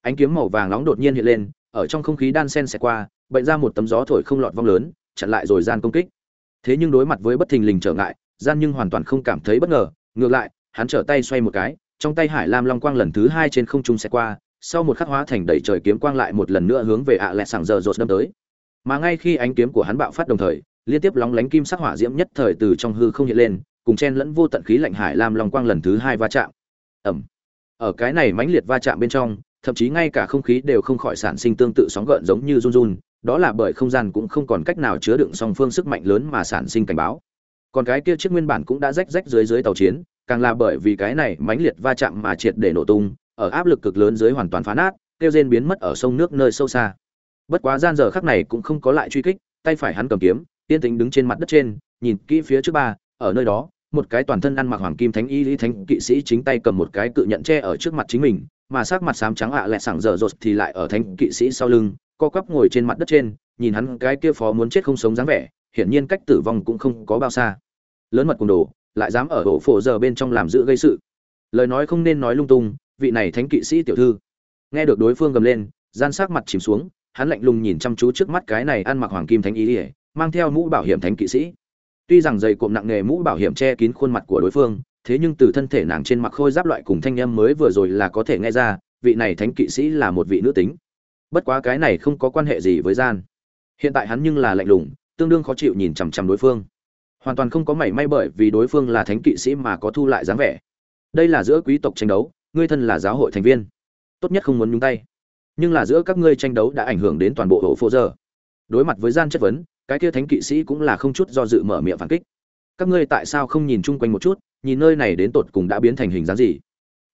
Ánh kiếm màu vàng nóng đột nhiên hiện lên, ở trong không khí đan sen xẹt qua bệnh ra một tấm gió thổi không lọt vong lớn, chặn lại rồi gian công kích. Thế nhưng đối mặt với bất thình lình trở ngại, gian nhưng hoàn toàn không cảm thấy bất ngờ, ngược lại, hắn trở tay xoay một cái, trong tay hải lam long quang lần thứ hai trên không trung xẹt qua sau một khắc hóa thành đầy trời kiếm quang lại một lần nữa hướng về ạ lẹ sảng giờ rột đâm tới. Mà ngay khi ánh kiếm của hắn bạo phát đồng thời, liên tiếp lóng lánh kim sắc hỏa diễm nhất thời từ trong hư không hiện lên, cùng chen lẫn vô tận khí lạnh hải lam long quang lần thứ hai va chạm. Ẩm ở cái này mãnh liệt va chạm bên trong, thậm chí ngay cả không khí đều không khỏi sản sinh tương tự sóng gợn giống như run run, đó là bởi không gian cũng không còn cách nào chứa đựng song phương sức mạnh lớn mà sản sinh cảnh báo. Còn cái kia chiếc nguyên bản cũng đã rách rách dưới dưới tàu chiến, càng là bởi vì cái này mãnh liệt va chạm mà triệt để nổ tung ở áp lực cực lớn dưới hoàn toàn phá nát tiêu rên biến mất ở sông nước nơi sâu xa. Bất quá gian giờ khắc này cũng không có lại truy kích, tay phải hắn cầm kiếm tiên tính đứng trên mặt đất trên, nhìn kỹ phía trước ba, ở nơi đó, một cái toàn thân ăn mặc hoàng kim thánh y lý thánh kỵ sĩ chính tay cầm một cái cự nhận tre ở trước mặt chính mình, mà sắc mặt xám trắng ạ à lẹ sảng dở dột thì lại ở thánh kỵ sĩ sau lưng, co quắp ngồi trên mặt đất trên, nhìn hắn cái kia phó muốn chết không sống dáng vẻ, hiển nhiên cách tử vong cũng không có bao xa. Lớn mật cùng đồ, lại dám ở ổ phổ giờ bên trong làm giữ gây sự. Lời nói không nên nói lung tung vị này thánh kỵ sĩ tiểu thư. Nghe được đối phương gầm lên, gian sắc mặt chìm xuống, hắn lạnh lùng nhìn chăm chú trước mắt cái này ăn mặc hoàng kim thánh ý ỉa mang theo mũ bảo hiểm thánh kỵ sĩ. Tuy rằng dày cộm nặng nghề mũ bảo hiểm che kín khuôn mặt của đối phương, thế nhưng từ thân thể nàng trên mặc khôi giáp loại cùng thanh âm mới vừa rồi là có thể nghe ra, vị này thánh kỵ sĩ là một vị nữ tính. Bất quá cái này không có quan hệ gì với gian. Hiện tại hắn nhưng là lạnh lùng, tương đương khó chịu nhìn chằm chằm đối phương. Hoàn toàn không có mảy may bởi vì đối phương là thánh kỵ sĩ mà có thu lại dáng vẻ. Đây là giữa quý tộc tranh đấu ngươi thân là giáo hội thành viên, tốt nhất không muốn nhúng tay. Nhưng là giữa các ngươi tranh đấu đã ảnh hưởng đến toàn bộ hộ phô giờ. Đối mặt với gian chất vấn, cái kia thánh kỵ sĩ cũng là không chút do dự mở miệng phản kích. Các ngươi tại sao không nhìn chung quanh một chút, nhìn nơi này đến tột cùng đã biến thành hình dáng gì?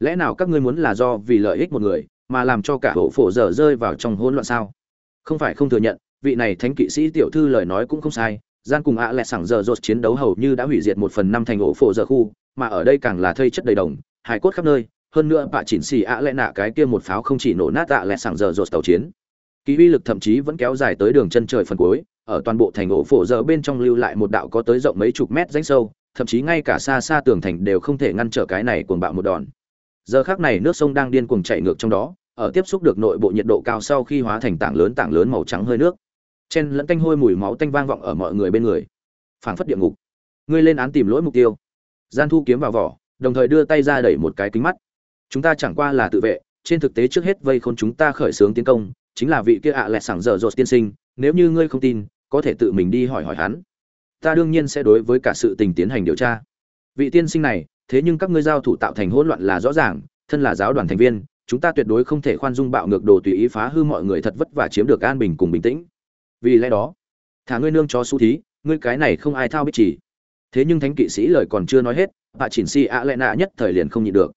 Lẽ nào các ngươi muốn là do vì lợi ích một người, mà làm cho cả hộ phổ giờ rơi vào trong hỗn loạn sao? Không phải không thừa nhận, vị này thánh kỵ sĩ tiểu thư lời nói cũng không sai, gian cùng ạ lẹ sảng giờ rột chiến đấu hầu như đã hủy diệt một phần năm thành ổ phổ giờ khu, mà ở đây càng là thây chất đầy đồng hải cốt khắp nơi hơn nữa bạ chỉnh xì ạ lẽ nạ cái kia một pháo không chỉ nổ nát tạ lẽ sảng giờ rột tàu chiến. Ký uy lực thậm chí vẫn kéo dài tới đường chân trời phần cuối, ở toàn bộ thành ổ phổ giờ bên trong lưu lại một đạo có tới rộng mấy chục mét rãnh sâu, thậm chí ngay cả xa xa tường thành đều không thể ngăn trở cái này cuồng bạo một đòn. Giờ khác này nước sông đang điên cuồng chạy ngược trong đó, ở tiếp xúc được nội bộ nhiệt độ cao sau khi hóa thành tảng lớn tảng lớn màu trắng hơi nước. Chen lẫn tanh hôi mùi máu tanh vang vọng ở mọi người bên người. Phảng phất địa ngục. Ngươi lên án tìm lỗi mục tiêu. Gian thu kiếm vào vỏ, đồng thời đưa tay ra đẩy một cái kính mắt chúng ta chẳng qua là tự vệ, trên thực tế trước hết vây khôn chúng ta khởi xướng tiến công, chính là vị kia ạ à lẹ sảng dở dột tiên sinh, nếu như ngươi không tin, có thể tự mình đi hỏi hỏi hắn. Ta đương nhiên sẽ đối với cả sự tình tiến hành điều tra. Vị tiên sinh này, thế nhưng các ngươi giao thủ tạo thành hỗn loạn là rõ ràng, thân là giáo đoàn thành viên, chúng ta tuyệt đối không thể khoan dung bạo ngược đồ tùy ý phá hư mọi người thật vất vả chiếm được an bình cùng bình tĩnh. Vì lẽ đó, thả ngươi nương cho su thí, ngươi cái này không ai thao biết chỉ. Thế nhưng thánh kỵ sĩ lời còn chưa nói hết bà chỉnh si ạ lẽ nạ nhất thời liền không nhịn được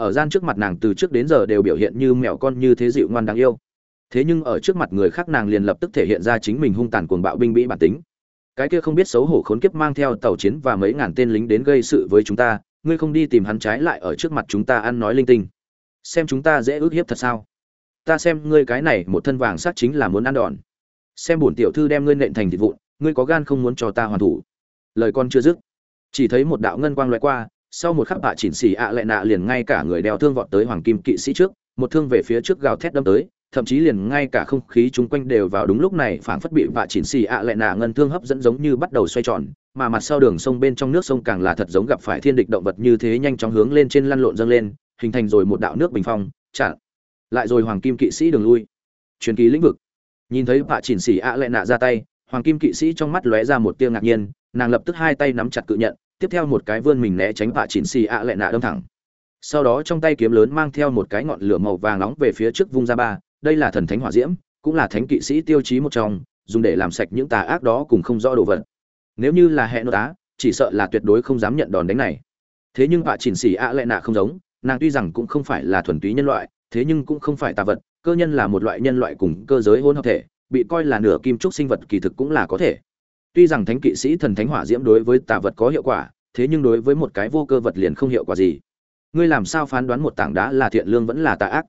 ở gian trước mặt nàng từ trước đến giờ đều biểu hiện như mèo con như thế dịu ngoan đáng yêu. Thế nhưng ở trước mặt người khác nàng liền lập tức thể hiện ra chính mình hung tàn cuồng bạo binh bĩ bản tính. Cái kia không biết xấu hổ khốn kiếp mang theo tàu chiến và mấy ngàn tên lính đến gây sự với chúng ta, ngươi không đi tìm hắn trái lại ở trước mặt chúng ta ăn nói linh tinh. Xem chúng ta dễ ước hiếp thật sao? Ta xem ngươi cái này một thân vàng sát chính là muốn ăn đòn. Xem bổn tiểu thư đem ngươi nện thành thịt vụn, ngươi có gan không muốn cho ta hoàn thủ? Lời con chưa dứt, chỉ thấy một đạo ngân quang loại qua sau một khắc bạ chỉnh xì ạ lại nạ liền ngay cả người đeo thương vọt tới hoàng kim kỵ sĩ trước, một thương về phía trước gào thét đâm tới, thậm chí liền ngay cả không khí chung quanh đều vào đúng lúc này phảng phất bị vạ chỉnh xì ạ lại nạ ngân thương hấp dẫn giống như bắt đầu xoay tròn, mà mặt sau đường sông bên trong nước sông càng là thật giống gặp phải thiên địch động vật như thế nhanh chóng hướng lên trên lăn lộn dâng lên, hình thành rồi một đạo nước bình phong chặn lại rồi hoàng kim kỵ sĩ đường lui. Truyền kỳ lĩnh vực. Nhìn thấy vạ chỉnh xì ạ lại nạ ra tay, hoàng kim kỵ sĩ trong mắt lóe ra một tia ngạc nhiên, nàng lập tức hai tay nắm chặt cự nhận tiếp theo một cái vươn mình né tránh vạ chỉnh xì ạ lại nạ đâm thẳng. Sau đó trong tay kiếm lớn mang theo một cái ngọn lửa màu vàng nóng về phía trước vung ra ba, đây là thần thánh hỏa diễm, cũng là thánh kỵ sĩ tiêu chí một trong, dùng để làm sạch những tà ác đó cùng không rõ đồ vật. Nếu như là hệ nội tá chỉ sợ là tuyệt đối không dám nhận đòn đánh này. Thế nhưng vạ chỉnh xì ạ lại nạ không giống, nàng tuy rằng cũng không phải là thuần túy nhân loại, thế nhưng cũng không phải tà vật, cơ nhân là một loại nhân loại cùng cơ giới hôn hợp thể, bị coi là nửa kim trúc sinh vật kỳ thực cũng là có thể tuy rằng thánh kỵ sĩ thần thánh hỏa diễm đối với tà vật có hiệu quả, thế nhưng đối với một cái vô cơ vật liền không hiệu quả gì. Ngươi làm sao phán đoán một tảng đá là thiện lương vẫn là tà ác?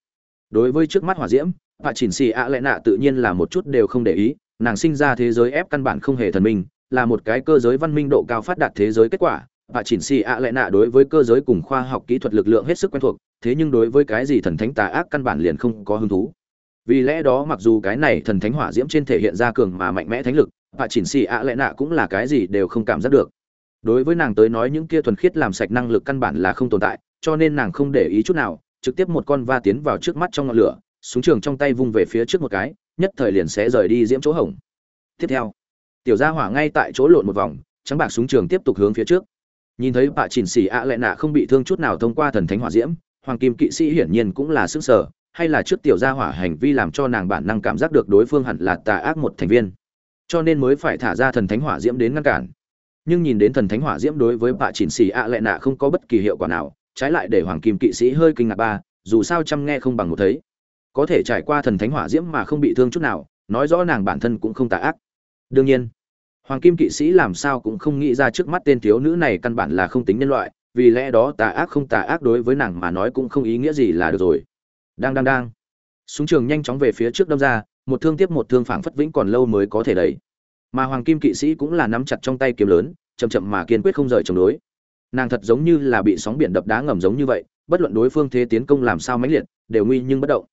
Đối với trước mắt hỏa diễm bà chỉnh xì ạ lẽ nạ tự nhiên là một chút đều không để ý, nàng sinh ra thế giới ép căn bản không hề thần minh, là một cái cơ giới văn minh độ cao phát đạt thế giới kết quả. Bà chỉnh xì ạ lẽ nạ đối với cơ giới cùng khoa học kỹ thuật lực lượng hết sức quen thuộc, thế nhưng đối với cái gì thần thánh tà ác căn bản liền không có hứng thú. Vì lẽ đó mặc dù cái này thần thánh hỏa diễm trên thể hiện ra cường mà mạnh mẽ thánh lực bà chỉnh xì ạ lẽ nạ cũng là cái gì đều không cảm giác được. Đối với nàng tới nói những kia thuần khiết làm sạch năng lực căn bản là không tồn tại, cho nên nàng không để ý chút nào, trực tiếp một con va tiến vào trước mắt trong ngọn lửa, súng trường trong tay vung về phía trước một cái, nhất thời liền sẽ rời đi diễm chỗ hổng. Tiếp theo, tiểu gia hỏa ngay tại chỗ lộn một vòng, trắng bạc súng trường tiếp tục hướng phía trước. Nhìn thấy bà chỉnh xì ạ lẽ nạ không bị thương chút nào thông qua thần thánh hỏa diễm, hoàng kim kỵ sĩ hiển nhiên cũng là sức sở, hay là trước tiểu gia hỏa hành vi làm cho nàng bản năng cảm giác được đối phương hẳn là tà ác một thành viên cho nên mới phải thả ra thần thánh hỏa diễm đến ngăn cản. Nhưng nhìn đến thần thánh hỏa diễm đối với bạ chỉnh xì ạ lệ nạ không có bất kỳ hiệu quả nào, trái lại để hoàng kim kỵ sĩ hơi kinh ngạc ba, dù sao chăm nghe không bằng một thấy. Có thể trải qua thần thánh hỏa diễm mà không bị thương chút nào, nói rõ nàng bản thân cũng không tà ác. Đương nhiên, hoàng kim kỵ sĩ làm sao cũng không nghĩ ra trước mắt tên thiếu nữ này căn bản là không tính nhân loại, vì lẽ đó tà ác không tà ác đối với nàng mà nói cũng không ý nghĩa gì là được rồi. Đang đang đang. Súng trường nhanh chóng về phía trước đâm ra một thương tiếp một thương phảng phất vĩnh còn lâu mới có thể đẩy. Mà hoàng kim kỵ sĩ cũng là nắm chặt trong tay kiếm lớn, chậm chậm mà kiên quyết không rời chống đối. Nàng thật giống như là bị sóng biển đập đá ngầm giống như vậy, bất luận đối phương thế tiến công làm sao mãnh liệt, đều nguy nhưng bất động.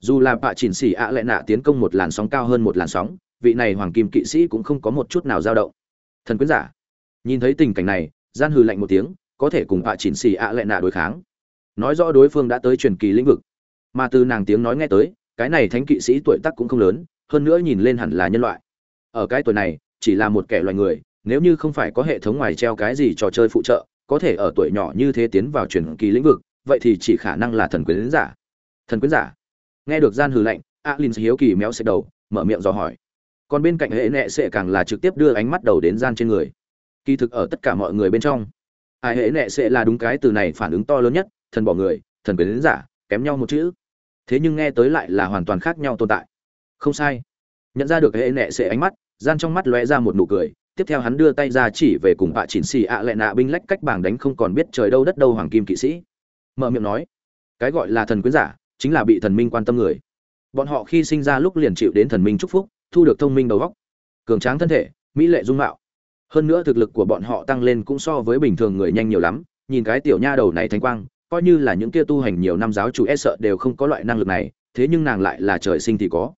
Dù là bạ chỉnh xỉ ạ lại nạ tiến công một làn sóng cao hơn một làn sóng, vị này hoàng kim kỵ sĩ cũng không có một chút nào dao động. Thần quyến giả, nhìn thấy tình cảnh này, gian hừ lạnh một tiếng, có thể cùng bạ chỉnh xỉ ạ lại nạ đối kháng. Nói rõ đối phương đã tới truyền kỳ lĩnh vực, mà từ nàng tiếng nói nghe tới cái này thánh kỵ sĩ tuổi tác cũng không lớn, hơn nữa nhìn lên hẳn là nhân loại. Ở cái tuổi này, chỉ là một kẻ loài người, nếu như không phải có hệ thống ngoài treo cái gì trò chơi phụ trợ, có thể ở tuổi nhỏ như thế tiến vào truyền kỳ lĩnh vực, vậy thì chỉ khả năng là thần quyến giả. Thần quyến giả. Nghe được gian hừ lạnh alin hiếu kỳ méo xẹt đầu, mở miệng dò hỏi. Còn bên cạnh hệ nệ sẽ càng là trực tiếp đưa ánh mắt đầu đến gian trên người. Kỳ thực ở tất cả mọi người bên trong, ai hệ nệ sẽ là đúng cái từ này phản ứng to lớn nhất, thần bỏ người, thần quyến giả, kém nhau một chữ thế nhưng nghe tới lại là hoàn toàn khác nhau tồn tại. Không sai. Nhận ra được hệ nệ sệ ánh mắt, gian trong mắt lóe ra một nụ cười, tiếp theo hắn đưa tay ra chỉ về cùng bạ chỉnh xì ạ à lệ nạ binh lách cách bảng đánh không còn biết trời đâu đất đâu hoàng kim kỵ sĩ. Mở miệng nói, cái gọi là thần quyến giả, chính là bị thần minh quan tâm người. Bọn họ khi sinh ra lúc liền chịu đến thần minh chúc phúc, thu được thông minh đầu óc, cường tráng thân thể, mỹ lệ dung mạo. Hơn nữa thực lực của bọn họ tăng lên cũng so với bình thường người nhanh nhiều lắm, nhìn cái tiểu nha đầu này thanh quang coi như là những kia tu hành nhiều năm giáo chủ e sợ đều không có loại năng lực này, thế nhưng nàng lại là trời sinh thì có.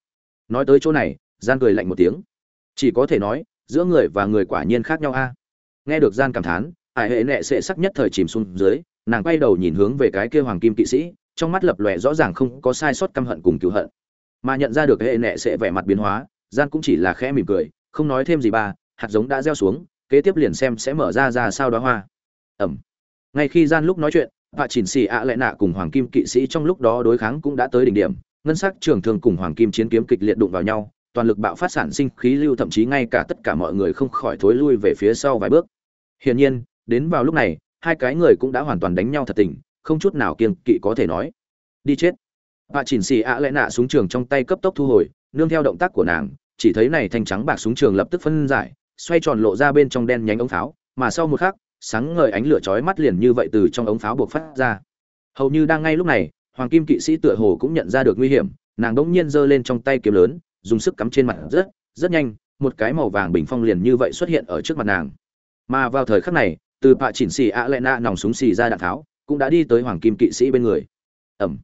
Nói tới chỗ này, gian cười lạnh một tiếng. Chỉ có thể nói, giữa người và người quả nhiên khác nhau a. Nghe được gian cảm thán ải hệ nệ sẽ sắc nhất thời chìm xuống dưới, nàng quay đầu nhìn hướng về cái kia hoàng kim kỵ sĩ, trong mắt lập lòe rõ ràng không có sai sót căm hận cùng cứu hận. Mà nhận ra được hệ nệ sẽ vẻ mặt biến hóa, gian cũng chỉ là khẽ mỉm cười, không nói thêm gì ba, hạt giống đã gieo xuống, kế tiếp liền xem sẽ mở ra ra sao đó hoa. Ẩm. Ngay khi gian lúc nói chuyện và chỉnh xì ạ lại nạ cùng hoàng kim kỵ sĩ trong lúc đó đối kháng cũng đã tới đỉnh điểm. Ngân sắc trường thường cùng hoàng kim chiến kiếm kịch liệt đụng vào nhau, toàn lực bạo phát sản sinh khí lưu, thậm chí ngay cả tất cả mọi người không khỏi thối lui về phía sau vài bước. Hiển nhiên, đến vào lúc này, hai cái người cũng đã hoàn toàn đánh nhau thật tình, không chút nào kiên kỵ có thể nói. Đi chết. Bà chỉnh xì ạ lẽ nạ súng trường trong tay cấp tốc thu hồi, nương theo động tác của nàng, chỉ thấy này thanh trắng bạc súng trường lập tức phân giải, xoay tròn lộ ra bên trong đen nhánh ống pháo, mà sau một khắc sáng ngời ánh lửa chói mắt liền như vậy từ trong ống pháo buộc phát ra. Hầu như đang ngay lúc này, hoàng kim kỵ sĩ tựa hồ cũng nhận ra được nguy hiểm, nàng đỗng nhiên giơ lên trong tay kiếm lớn, dùng sức cắm trên mặt rất rất nhanh, một cái màu vàng bình phong liền như vậy xuất hiện ở trước mặt nàng. Mà vào thời khắc này, từ bạ chỉnh xì ạ lệ nạ nòng súng xì ra đạn tháo, cũng đã đi tới hoàng kim kỵ sĩ bên người. Ẩm.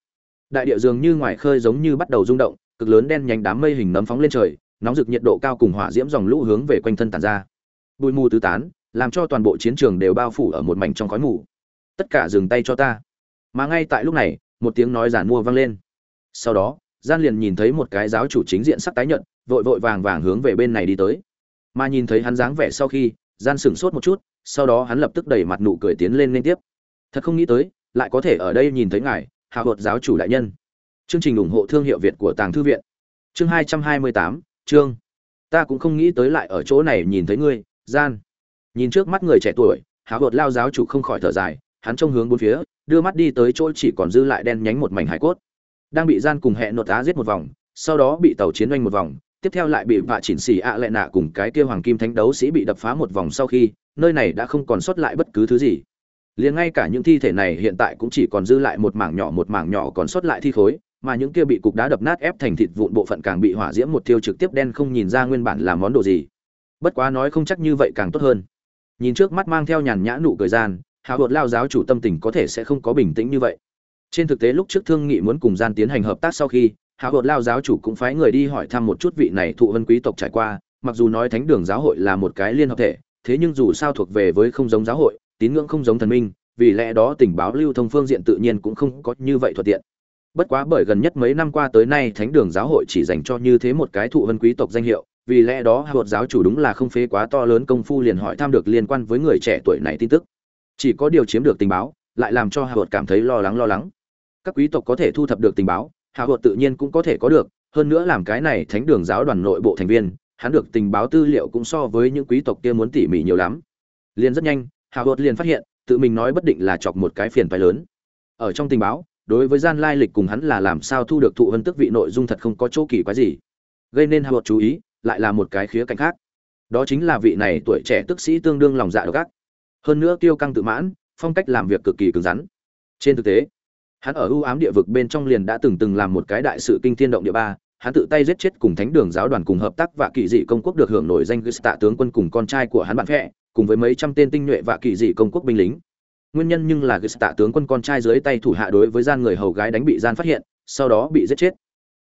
Đại địa dường như ngoài khơi giống như bắt đầu rung động, cực lớn đen nhánh đám mây hình nấm phóng lên trời, nóng rực nhiệt độ cao cùng hỏa diễm dòng lũ hướng về quanh thân tản ra. Bụi mù tứ tán làm cho toàn bộ chiến trường đều bao phủ ở một mảnh trong khói mù. Tất cả dừng tay cho ta. Mà ngay tại lúc này, một tiếng nói giản mua vang lên. Sau đó, gian liền nhìn thấy một cái giáo chủ chính diện sắc tái nhợt, vội vội vàng vàng hướng về bên này đi tới. Mà nhìn thấy hắn dáng vẻ sau khi, gian sửng sốt một chút, sau đó hắn lập tức đẩy mặt nụ cười tiến lên liên tiếp. Thật không nghĩ tới, lại có thể ở đây nhìn thấy ngài hào hột giáo chủ đại nhân. Chương trình ủng hộ thương hiệu việt của tàng thư viện. Chương hai trăm hai mươi tám, chương. Ta cũng không nghĩ tới lại ở chỗ này nhìn thấy ngươi, gian nhìn trước mắt người trẻ tuổi, háo hột lao giáo chủ không khỏi thở dài, hắn trông hướng bốn phía, đưa mắt đi tới chỗ chỉ còn dư lại đen nhánh một mảnh hải cốt. Đang bị gian cùng hẹn nột á giết một vòng, sau đó bị tàu chiến doanh một vòng, tiếp theo lại bị vạ chỉnh xì ạ lệ nạ cùng cái kia hoàng kim thánh đấu sĩ bị đập phá một vòng sau khi, nơi này đã không còn sót lại bất cứ thứ gì. Liền ngay cả những thi thể này hiện tại cũng chỉ còn dư lại một mảng nhỏ, một mảng nhỏ còn sót lại thi khối, mà những kia bị cục đá đập nát ép thành thịt vụn bộ phận càng bị hỏa diễm một tiêu trực tiếp đen không nhìn ra nguyên bản là món đồ gì. Bất quá nói không chắc như vậy càng tốt hơn nhìn trước mắt mang theo nhàn nhã nụ cười gian hào hột lao giáo chủ tâm tình có thể sẽ không có bình tĩnh như vậy. Trên thực tế lúc trước thương nghị muốn cùng gian tiến hành hợp tác sau khi hào hột lao giáo chủ cũng phái người đi hỏi thăm một chút vị này thụ vân quý tộc trải qua, mặc dù nói thánh đường giáo hội là một cái liên hợp thể, thế nhưng dù sao thuộc về với không giống giáo hội, tín ngưỡng không giống thần minh, vì lẽ đó tình báo lưu thông phương diện tự nhiên cũng không có như vậy thuận tiện. Bất quá bởi gần nhất mấy năm qua tới nay thánh đường giáo hội chỉ dành cho như thế một cái thụ vân quý tộc danh hiệu vì lẽ đó hạ giáo chủ đúng là không phế quá to lớn công phu liền hỏi thăm được liên quan với người trẻ tuổi này tin tức. Chỉ có điều chiếm được tình báo, lại làm cho hạ cảm thấy lo lắng lo lắng. Các quý tộc có thể thu thập được tình báo, hạ tự nhiên cũng có thể có được, hơn nữa làm cái này thánh đường giáo đoàn nội bộ thành viên, hắn được tình báo tư liệu cũng so với những quý tộc kia muốn tỉ mỉ nhiều lắm. Liền rất nhanh, hạ liền phát hiện, tự mình nói bất định là chọc một cái phiền phái lớn. Ở trong tình báo, đối với gian lai lịch cùng hắn là làm sao thu được thụ hân tức vị nội dung thật không có chỗ kỳ quái gì. Gây nên hạ chú ý lại là một cái khía cạnh khác. Đó chính là vị này tuổi trẻ tức sĩ tương đương lòng dạ độc ác. Hơn nữa tiêu căng tự mãn, phong cách làm việc cực kỳ cứng rắn. Trên thực tế, hắn ở ưu ám địa vực bên trong liền đã từng từng làm một cái đại sự kinh thiên động địa ba, hắn tự tay giết chết cùng thánh đường giáo đoàn cùng hợp tác và kỳ dị công quốc được hưởng nổi danh tạ tướng quân cùng con trai của hắn bạn phệ cùng với mấy trăm tên tinh nhuệ và kỳ dị công quốc binh lính. Nguyên nhân nhưng là tạ tướng quân con trai dưới tay thủ hạ đối với gian người hầu gái đánh bị gian phát hiện, sau đó bị giết chết.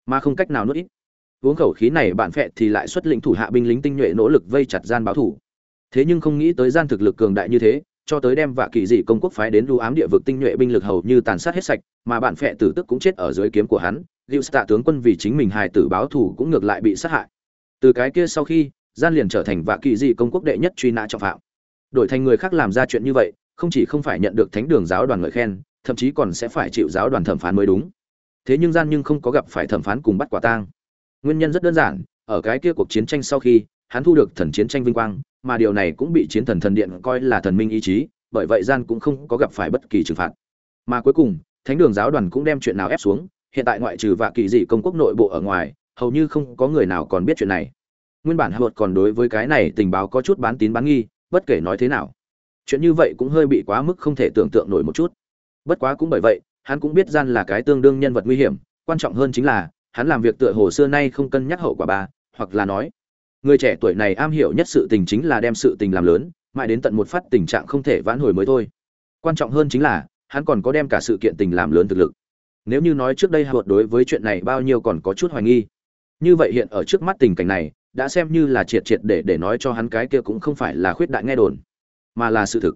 Mà không cách nào nuốt ít uống khẩu khí này bạn phệ thì lại xuất lĩnh thủ hạ binh lính tinh nhuệ nỗ lực vây chặt gian báo thủ. Thế nhưng không nghĩ tới gian thực lực cường đại như thế, cho tới đem vạ kỳ dị công quốc phái đến lưu ám địa vực tinh nhuệ binh lực hầu như tàn sát hết sạch, mà bạn phệ tử tức cũng chết ở dưới kiếm của hắn, lưu tạ tướng quân vì chính mình hài tử báo thủ cũng ngược lại bị sát hại. Từ cái kia sau khi, gian liền trở thành vạ kỳ dị công quốc đệ nhất truy nã trọng phạm. Đổi thành người khác làm ra chuyện như vậy, không chỉ không phải nhận được thánh đường giáo đoàn ngợi khen, thậm chí còn sẽ phải chịu giáo đoàn thẩm phán mới đúng. Thế nhưng gian nhưng không có gặp phải thẩm phán cùng bắt quả tang nguyên nhân rất đơn giản, ở cái kia cuộc chiến tranh sau khi, hắn thu được thần chiến tranh vinh quang, mà điều này cũng bị chiến thần thần điện coi là thần minh ý chí, bởi vậy gian cũng không có gặp phải bất kỳ trừng phạt. Mà cuối cùng, thánh đường giáo đoàn cũng đem chuyện nào ép xuống, hiện tại ngoại trừ vạ kỳ dị công quốc nội bộ ở ngoài, hầu như không có người nào còn biết chuyện này. Nguyên bản hạ còn đối với cái này tình báo có chút bán tín bán nghi, bất kể nói thế nào, chuyện như vậy cũng hơi bị quá mức không thể tưởng tượng nổi một chút. Bất quá cũng bởi vậy, hắn cũng biết gian là cái tương đương nhân vật nguy hiểm, quan trọng hơn chính là hắn làm việc tựa hồ xưa nay không cân nhắc hậu quả ba hoặc là nói, người trẻ tuổi này am hiểu nhất sự tình chính là đem sự tình làm lớn, mãi đến tận một phát tình trạng không thể vãn hồi mới thôi. Quan trọng hơn chính là, hắn còn có đem cả sự kiện tình làm lớn thực lực. Nếu như nói trước đây hạ đối với chuyện này bao nhiêu còn có chút hoài nghi. Như vậy hiện ở trước mắt tình cảnh này, đã xem như là triệt triệt để để nói cho hắn cái kia cũng không phải là khuyết đại nghe đồn, mà là sự thực.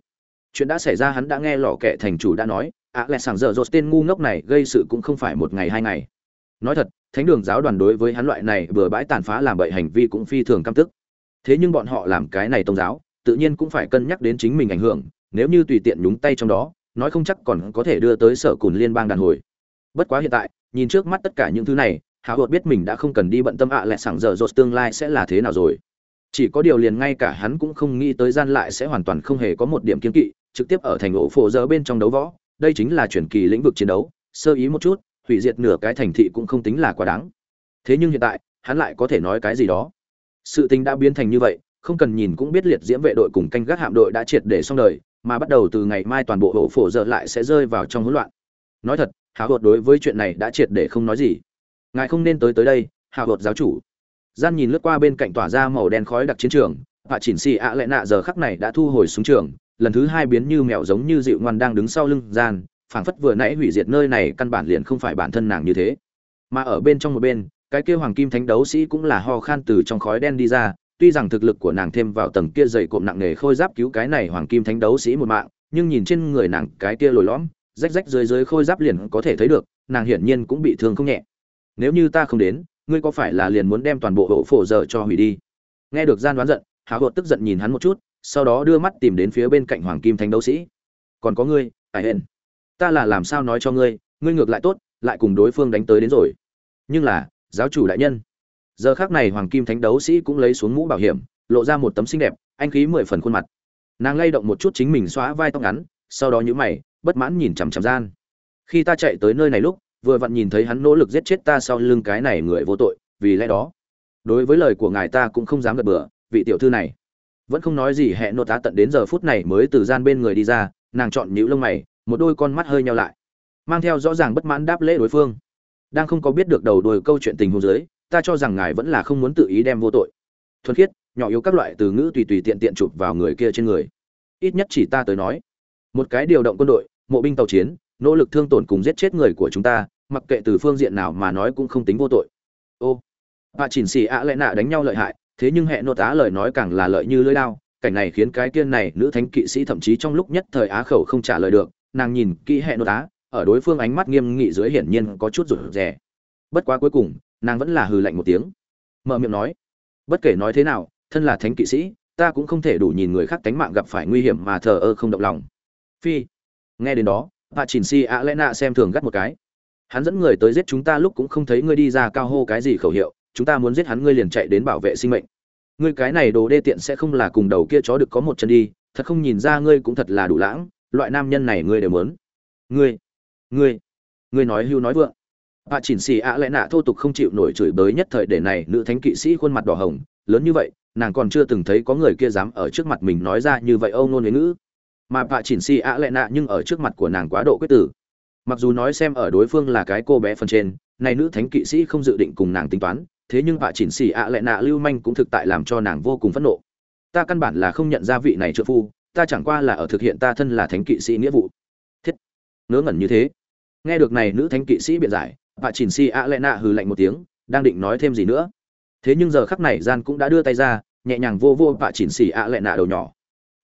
Chuyện đã xảy ra hắn đã nghe lò kệ thành chủ đã nói ạ lẹ sàng dở dột tên ngu ngốc này gây sự cũng không phải một ngày hai ngày nói thật, thánh đường giáo đoàn đối với hắn loại này vừa bãi tàn phá làm bậy hành vi cũng phi thường căm tức. Thế nhưng bọn họ làm cái này tôn giáo, tự nhiên cũng phải cân nhắc đến chính mình ảnh hưởng, nếu như tùy tiện nhúng tay trong đó, nói không chắc còn có thể đưa tới sở cùn liên bang đàn hồi. Bất quá hiện tại, nhìn trước mắt tất cả những thứ này hào hột biết mình đã không cần đi bận tâm ạ à lẹ sảng dở dột tương lai sẽ là thế nào rồi. Chỉ có điều liền ngay cả hắn cũng không nghĩ tới gian lại sẽ hoàn toàn không hề có một điểm kiên kỵ, trực tiếp ở thành ổ phổ dơ bên trong đấu võ, đây chính là chuyển kỳ lĩnh vực chiến đấu, sơ ý một chút hủy diệt nửa cái thành thị cũng không tính là quá đáng. Thế nhưng hiện tại, hắn lại có thể nói cái gì đó. Sự tình đã biến thành như vậy, không cần nhìn cũng biết liệt diễm vệ đội cùng canh gác hạm đội đã triệt để xong đời, mà bắt đầu từ ngày mai toàn bộ hộ phổ giờ lại sẽ rơi vào trong hỗn loạn. Nói thật hào hột đối với chuyện này đã triệt để không nói gì. Ngài không nên tới tới đây hào hột giáo chủ. Gian nhìn lướt qua bên cạnh tỏa ra màu đen khói đặc chiến trường và chỉnh xì ạ lệ nạ giờ khắc này đã thu hồi xuống trường, lần thứ hai biến như mèo giống như dịu ngoan đang đứng sau lưng gian phảng phất vừa nãy hủy diệt nơi này căn bản liền không phải bản thân nàng như thế. Mà ở bên trong một bên, cái kia hoàng kim thánh đấu sĩ cũng là ho khan từ trong khói đen đi ra, tuy rằng thực lực của nàng thêm vào tầng kia dày cộm nặng nề khôi giáp cứu cái này hoàng kim thánh đấu sĩ một mạng, nhưng nhìn trên người nàng cái kia lồi lõm, rách rách dưới dưới khôi giáp liền có thể thấy được, nàng hiển nhiên cũng bị thương không nhẹ. Nếu như ta không đến, ngươi có phải là liền muốn đem toàn bộ hộ phổ giờ cho hủy đi? Nghe được gian đoán giận háo hột tức giận nhìn hắn một chút, sau đó đưa mắt tìm đến phía bên cạnh hoàng kim thánh đấu sĩ. Còn có ngươi ải hên ta là làm sao nói cho ngươi ngươi ngược lại tốt, lại cùng đối phương đánh tới đến rồi. Nhưng là, giáo chủ đại nhân. Giờ khác này hoàng kim thánh đấu sĩ cũng lấy xuống mũ bảo hiểm, lộ ra một tấm xinh đẹp, anh khí mười phần khuôn mặt. Nàng lay động một chút chính mình xóa vai tóc ngắn, sau đó nhữ mày, bất mãn nhìn chằm chằm gian. Khi ta chạy tới nơi này lúc, vừa vặn nhìn thấy hắn nỗ lực giết chết ta sau lưng cái này người vô tội, vì lẽ đó, đối với lời của ngài ta cũng không dám gật bừa, vị tiểu thư này. Vẫn không nói gì, hẹn nô tá tận đến giờ phút này mới từ gian bên người đi ra, nàng chọn nhũ lông mày một đôi con mắt hơi nhau lại, mang theo rõ ràng bất mãn đáp lễ đối phương. Đang không có biết được đầu đuôi câu chuyện tình huống dưới, ta cho rằng ngài vẫn là không muốn tự ý đem vô tội, thuần khiết, nhỏ yếu các loại từ ngữ tùy tùy tiện tiện chụp vào người kia trên người. Ít nhất chỉ ta tới nói, một cái điều động quân đội, mộ binh tàu chiến, nỗ lực thương tổn cùng giết chết người của chúng ta, mặc kệ từ phương diện nào mà nói cũng không tính vô tội. Ô, bà chỉnh xì ạ lẽ nạ đánh nhau lợi hại, thế nhưng hệ nô tá lời nói càng là lợi như lưỡi lao cảnh này khiến cái kiên này nữ thánh kỵ sĩ thậm chí trong lúc nhất thời á khẩu không trả lời được nàng nhìn kỹ hệ nô tá, ở đối phương ánh mắt nghiêm nghị dưới hiển nhiên có chút rụt rè. Bất quá cuối cùng, nàng vẫn là hừ lạnh một tiếng. Mở miệng nói, bất kể nói thế nào, thân là thánh kỵ sĩ, ta cũng không thể đủ nhìn người khác tánh mạng gặp phải nguy hiểm mà thờ ơ không động lòng. Phi, nghe đến đó bà chỉnh si ạ lẽ nạ xem thường gắt một cái. Hắn dẫn người tới giết chúng ta lúc cũng không thấy ngươi đi ra cao hô cái gì khẩu hiệu, chúng ta muốn giết hắn ngươi liền chạy đến bảo vệ sinh mệnh. Ngươi cái này đồ đê tiện sẽ không là cùng đầu kia chó được có một chân đi, thật không nhìn ra ngươi cũng thật là đủ lãng loại nam nhân này ngươi đều muốn. Ngươi ngươi ngươi nói hưu nói vượng. Bà chỉnh xì ạ lẽ nạ thô tục không chịu nổi chửi bới nhất thời để này nữ thánh kỵ sĩ khuôn mặt đỏ hồng, lớn như vậy, nàng còn chưa từng thấy có người kia dám ở trước mặt mình nói ra như vậy âu ngôn với ngữ. Mà bà chỉnh xì ạ lẽ nạ nhưng ở trước mặt của nàng quá độ quyết tử. Mặc dù nói xem ở đối phương là cái cô bé phần trên, này nữ thánh kỵ sĩ không dự định cùng nàng tính toán, thế nhưng bà chỉnh xì ạ lẽ nạ lưu manh cũng thực tại làm cho nàng vô cùng phẫn nộ. Ta căn bản là không nhận ra vị này trợ phu ta chẳng qua là ở thực hiện ta thân là thánh kỵ sĩ nghĩa vụ. Thiết. Ngớ ngẩn như thế. Nghe được này nữ thánh kỵ sĩ biện giải bà chỉnh xì ạ lẽ nạ hừ lạnh một tiếng, đang định nói thêm gì nữa. Thế nhưng giờ khắc này gian cũng đã đưa tay ra, nhẹ nhàng vô vô bà chỉnh xì ạ lẽ nạ đầu nhỏ.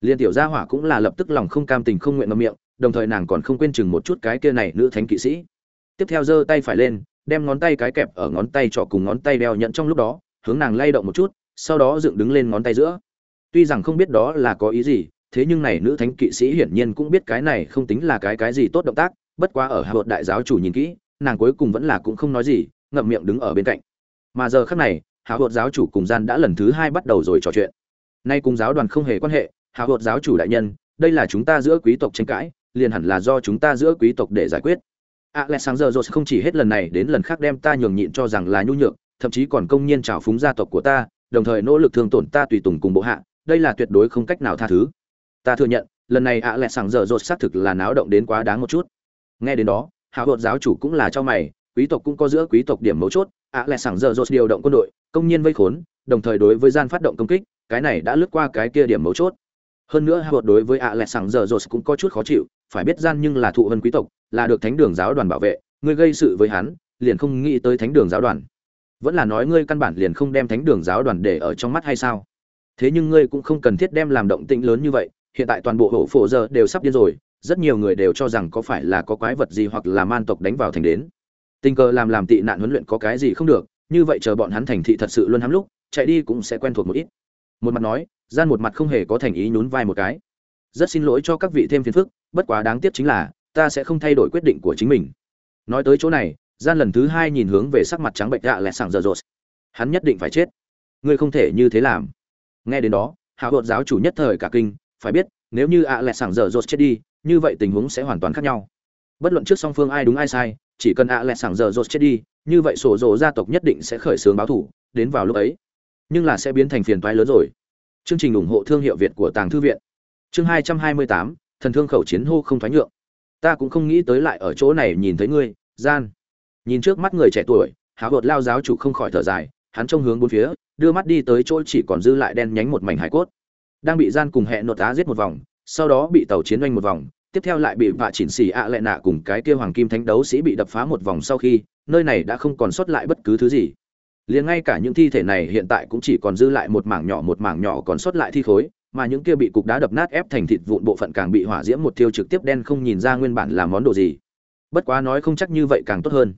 Liên tiểu gia hỏa cũng là lập tức lòng không cam tình không nguyện ngậm miệng, đồng thời nàng còn không quên chừng một chút cái kia này nữ thánh kỵ sĩ. Tiếp theo giơ tay phải lên, đem ngón tay cái kẹp ở ngón tay trỏ cùng ngón tay đeo nhận trong lúc đó, hướng nàng lay động một chút, sau đó dựng đứng lên ngón tay giữa. Tuy rằng không biết đó là có ý gì thế nhưng này nữ thánh kỵ sĩ hiển nhiên cũng biết cái này không tính là cái cái gì tốt động tác, bất quá ở hạ vợt đại giáo chủ nhìn kỹ, nàng cuối cùng vẫn là cũng không nói gì, ngậm miệng đứng ở bên cạnh. Mà giờ khắc này, hạ vợt giáo chủ cùng gian đã lần thứ hai bắt đầu rồi trò chuyện. Nay cùng giáo đoàn không hề quan hệ, hạ vợt giáo chủ đại nhân, đây là chúng ta giữa quý tộc tranh cãi, liền hẳn là do chúng ta giữa quý tộc để giải quyết. À, Alexander sẽ không chỉ hết lần này đến lần khác đem ta nhường nhịn cho rằng là nhu nhược, thậm chí còn công nhiên trào phúng gia tộc của ta, đồng thời nỗ lực thương tổn ta tùy tùng cùng bộ hạ, đây là tuyệt đối không cách nào tha thứ ta thừa nhận, lần này ạ lẹ sàng dở dột xác thực là náo động đến quá đáng một chút. Nghe đến đó, hạ hột giáo chủ cũng là cho mày, quý tộc cũng có giữa quý tộc điểm mấu chốt, ạ lẹ sàng dở dột điều động quân đội, công nhiên vây khốn, đồng thời đối với gian phát động công kích, cái này đã lướt qua cái kia điểm mấu chốt. Hơn nữa hạ hột đối với ạ lẹ sàng dở dột cũng có chút khó chịu, phải biết gian nhưng là thụ hơn quý tộc, là được thánh đường giáo đoàn bảo vệ ngươi gây sự với hắn, liền không nghĩ tới thánh đường giáo đoàn. Vẫn là nói ngươi căn bản liền không đem thánh đường giáo đoàn để ở trong mắt hay sao? Thế nhưng ngươi cũng không cần thiết đem làm động tĩnh lớn như vậy hiện tại toàn bộ hộ phổ giờ đều sắp điên rồi, rất nhiều người đều cho rằng có phải là có quái vật gì hoặc là man tộc đánh vào thành đến. Tình cờ làm làm tị nạn huấn luyện có cái gì không được, như vậy chờ bọn hắn thành thị thật sự luôn hắm lúc, chạy đi cũng sẽ quen thuộc một ít. Một mặt nói, gian một mặt không hề có thành ý nhún vai một cái. Rất xin lỗi cho các vị thêm phiền phức, bất quá đáng tiếc chính là, ta sẽ không thay đổi quyết định của chính mình. Nói tới chỗ này, gian lần thứ hai nhìn hướng về sắc mặt trắng bệnh gạ lẹ sảng giờ rột hắn nhất định phải chết. Ngươi không thể như thế làm. Nghe đến đó, hạ vợt giáo chủ nhất thời cả kinh phải biết, nếu như ạ lẹ sảng dở dột chết đi, như vậy tình huống sẽ hoàn toàn khác nhau. Bất luận trước song phương ai đúng ai sai, chỉ cần ạ lẹ sảng dở dột chết đi, như vậy sổ rồ gia tộc nhất định sẽ khởi xướng báo thủ, đến vào lúc ấy. Nhưng là sẽ biến thành phiền toái lớn rồi. Chương trình ủng hộ thương hiệu việt của tàng thư viện. Chương hai trăm hai mươi tám, thần thương khẩu chiến hô không thoái nhượng. Ta cũng không nghĩ tới lại ở chỗ này nhìn thấy ngươi, gian. Nhìn trước mắt người trẻ tuổi háo hột lao giáo chủ không khỏi thở dài, hắn trông hướng bốn phía, đưa mắt đi tới chỗ chỉ còn dư lại đen nhánh một mảnh hải cốt đang bị gian cùng hẹn nột á giết một vòng, sau đó bị tàu chiến doanh một vòng, tiếp theo lại bị vạ chỉnh xì ạ à lệ nạ cùng cái kia hoàng kim thánh đấu sĩ bị đập phá một vòng sau khi, nơi này đã không còn sót lại bất cứ thứ gì. Liền ngay cả những thi thể này hiện tại cũng chỉ còn dư lại một mảng nhỏ, một mảng nhỏ còn sót lại thi khối, mà những kia bị cục đá đập nát ép thành thịt vụn bộ phận càng bị hỏa diễm một thiêu trực tiếp đen không nhìn ra nguyên bản là món đồ gì. Bất quá nói không chắc như vậy càng tốt hơn.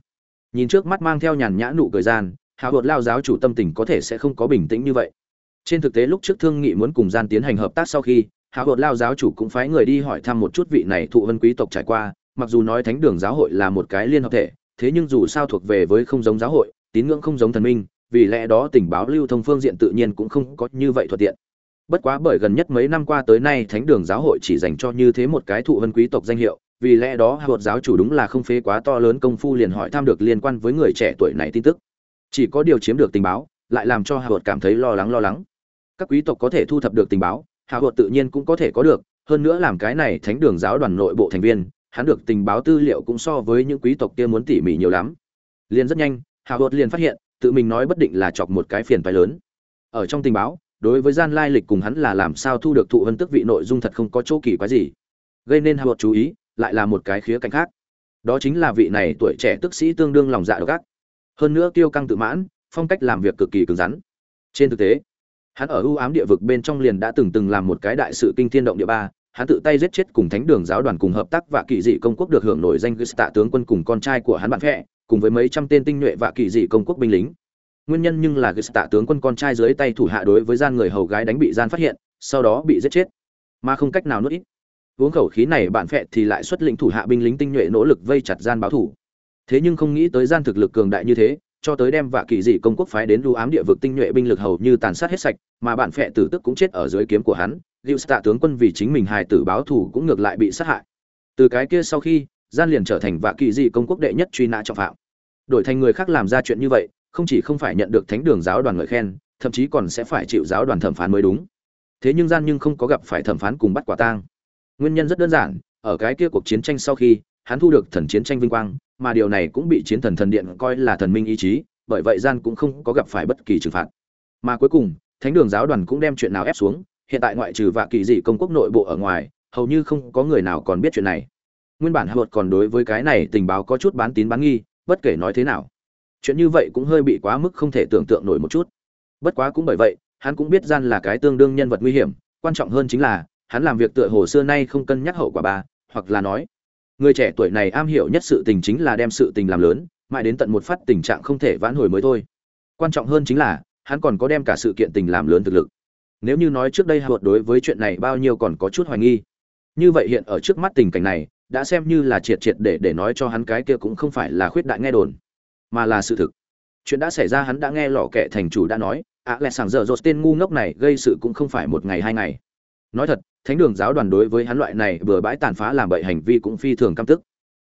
Nhìn trước mắt mang theo nhàn nhã nụ cười gian hào hột lao giáo chủ tâm tình có thể sẽ không có bình tĩnh như vậy trên thực tế lúc trước thương nghị muốn cùng gian tiến hành hợp tác sau khi hào hột lao giáo chủ cũng phái người đi hỏi thăm một chút vị này thụ vân quý tộc trải qua, mặc dù nói thánh đường giáo hội là một cái liên hợp thể, thế nhưng dù sao thuộc về với không giống giáo hội, tín ngưỡng không giống thần minh, vì lẽ đó tình báo lưu thông phương diện tự nhiên cũng không có như vậy thuận tiện. Bất quá bởi gần nhất mấy năm qua tới nay thánh đường giáo hội chỉ dành cho như thế một cái thụ vân quý tộc danh hiệu, vì lẽ đó hạ giáo chủ đúng là không phế quá to lớn công phu liền hỏi thăm được liên quan với người trẻ tuổi này tin tức. Chỉ có điều chiếm được tình báo, lại làm cho hạ cảm thấy lo lắng lo lắng các quý tộc có thể thu thập được tình báo hạ tự nhiên cũng có thể có được, hơn nữa làm cái này thánh đường giáo đoàn nội bộ thành viên, hắn được tình báo tư liệu cũng so với những quý tộc kia muốn tỉ mỉ nhiều lắm. Liền rất nhanh hạ liền phát hiện, tự mình nói bất định là chọc một cái phiền phái lớn. Ở trong tình báo, đối với gian lai lịch cùng hắn là làm sao thu được thụ hân tức vị nội dung thật không có chỗ kỳ quái gì. Gây nên hạ chú ý, lại là một cái khía cạnh khác. Đó chính là vị này tuổi trẻ tức sĩ tương đương lòng dạ độc ác. Hơn nữa tiêu căng tự mãn, phong cách làm việc cực kỳ cứng rắn. Trên thực tế hắn ở ưu ám địa vực bên trong liền đã từng từng làm một cái đại sự kinh thiên động địa ba, hắn tự tay giết chết cùng thánh đường giáo đoàn cùng hợp tác và kỳ dị công quốc được hưởng nổi danh tạ tướng quân cùng con trai của hắn bạn phệ, cùng với mấy trăm tên tinh nhuệ và kỳ dị công quốc binh lính. Nguyên nhân nhưng là tạ tướng quân con trai dưới tay thủ hạ đối với gian người hầu gái đánh bị gian phát hiện, sau đó bị giết chết. Mà không cách nào nuốt ít. Uống khẩu khí này bạn phệ thì lại xuất lĩnh thủ hạ binh lính tinh nhuệ nỗ lực vây chặt gian báo thủ. Thế nhưng không nghĩ tới gian thực lực cường đại như thế cho tới đem vạ kỳ dị công quốc phái đến lưu ám địa vực tinh nhuệ binh lực hầu như tàn sát hết sạch, mà bạn phệ tử tức cũng chết ở dưới kiếm của hắn, lưu tạ tướng quân vì chính mình hài tử báo thù cũng ngược lại bị sát hại. Từ cái kia sau khi, gian liền trở thành vạ kỳ dị công quốc đệ nhất truy nã trọng phạm. Đổi thành người khác làm ra chuyện như vậy, không chỉ không phải nhận được thánh đường giáo đoàn ngợi khen, thậm chí còn sẽ phải chịu giáo đoàn thẩm phán mới đúng. Thế nhưng gian nhưng không có gặp phải thẩm phán cùng bắt quả tang. Nguyên nhân rất đơn giản, ở cái kia cuộc chiến tranh sau khi, hắn thu được thần chiến tranh vinh quang mà điều này cũng bị chiến thần thần điện coi là thần minh ý chí, bởi vậy gian cũng không có gặp phải bất kỳ trừng phạt. Mà cuối cùng, thánh đường giáo đoàn cũng đem chuyện nào ép xuống, hiện tại ngoại trừ vạ kỳ dị công quốc nội bộ ở ngoài, hầu như không có người nào còn biết chuyện này. Nguyên bản hạ còn đối với cái này tình báo có chút bán tín bán nghi, bất kể nói thế nào, chuyện như vậy cũng hơi bị quá mức không thể tưởng tượng nổi một chút. Bất quá cũng bởi vậy, hắn cũng biết gian là cái tương đương nhân vật nguy hiểm, quan trọng hơn chính là, hắn làm việc tựa hồ xưa nay không cân nhắc hậu quả ba, hoặc là nói người trẻ tuổi này am hiểu nhất sự tình chính là đem sự tình làm lớn, mãi đến tận một phát tình trạng không thể vãn hồi mới thôi. Quan trọng hơn chính là, hắn còn có đem cả sự kiện tình làm lớn thực lực. Nếu như nói trước đây hạ đối với chuyện này bao nhiêu còn có chút hoài nghi. Như vậy hiện ở trước mắt tình cảnh này, đã xem như là triệt triệt để để nói cho hắn cái kia cũng không phải là khuyết đại nghe đồn, mà là sự thực. Chuyện đã xảy ra hắn đã nghe lọ kệ thành chủ đã nói ạ lẹ sàng giờ dột tên ngu ngốc này, gây sự cũng không phải một ngày hai ngày. Nói thật thánh đường giáo đoàn đối với hắn loại này bừa bãi tàn phá làm bậy hành vi cũng phi thường căm tức.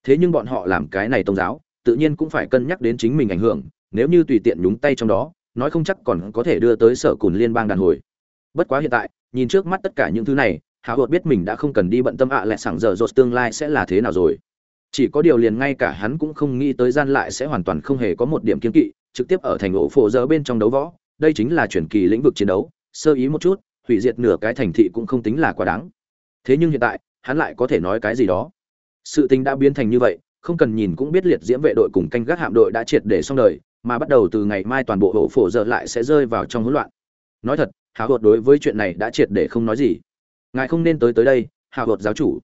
Thế nhưng bọn họ làm cái này tôn giáo, tự nhiên cũng phải cân nhắc đến chính mình ảnh hưởng, nếu như tùy tiện nhúng tay trong đó, nói không chắc còn có thể đưa tới sở cùn liên bang đàn hồi. Bất quá hiện tại, nhìn trước mắt tất cả những thứ này hào hột biết mình đã không cần đi bận tâm ạ à lẹ sảng giờ rột tương lai sẽ là thế nào rồi. Chỉ có điều liền ngay cả hắn cũng không nghĩ tới gian lại sẽ hoàn toàn không hề có một điểm kiên kỵ, trực tiếp ở thành ổ phổ giờ bên trong đấu võ, đây chính là chuyển kỳ lĩnh vực chiến đấu, sơ ý một chút hủy diệt nửa cái thành thị cũng không tính là quá đáng. Thế nhưng hiện tại, hắn lại có thể nói cái gì đó. Sự tình đã biến thành như vậy, không cần nhìn cũng biết liệt diễm vệ đội cùng canh gác hạm đội đã triệt để xong đời, mà bắt đầu từ ngày mai toàn bộ hộ phổ giờ lại sẽ rơi vào trong hỗn loạn. Nói thật hào hột đối với chuyện này đã triệt để không nói gì. Ngài không nên tới tới đây hào hột giáo chủ.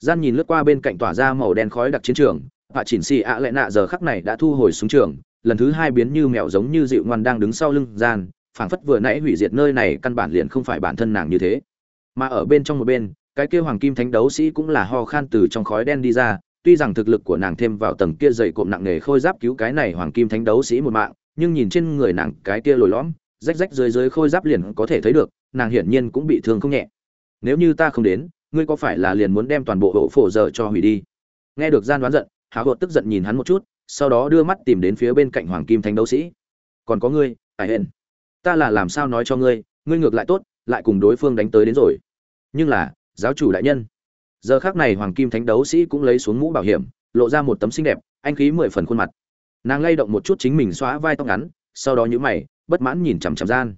Gian nhìn lướt qua bên cạnh tỏa ra màu đen khói đặc chiến trường và chỉnh xì ạ lệ nạ giờ khắc này đã thu hồi xuống trường, lần thứ hai biến như mèo giống như dịu ngoan đang đứng sau lưng gian phảng phất vừa nãy hủy diệt nơi này căn bản liền không phải bản thân nàng như thế. Mà ở bên trong một bên, cái kia hoàng kim thánh đấu sĩ cũng là ho khan từ trong khói đen đi ra, tuy rằng thực lực của nàng thêm vào tầng kia dày cộm nặng nề khôi giáp cứu cái này hoàng kim thánh đấu sĩ một mạng, nhưng nhìn trên người nàng cái kia lồi lõm, rách rách dưới dưới khôi giáp liền có thể thấy được, nàng hiển nhiên cũng bị thương không nhẹ. Nếu như ta không đến, ngươi có phải là liền muốn đem toàn bộ hộ phổ giờ cho hủy đi? Nghe được gian đoán giận háo hột tức giận nhìn hắn một chút, sau đó đưa mắt tìm đến phía bên cạnh hoàng kim thánh đấu sĩ. Còn có ngươi ải hên ta là làm sao nói cho ngươi ngươi ngược lại tốt, lại cùng đối phương đánh tới đến rồi. Nhưng là, giáo chủ đại nhân. Giờ khác này hoàng kim thánh đấu sĩ cũng lấy xuống mũ bảo hiểm, lộ ra một tấm xinh đẹp, anh khí mười phần khuôn mặt. Nàng lay động một chút chính mình xóa vai tóc ngắn, sau đó nhữ mày, bất mãn nhìn chằm chằm gian.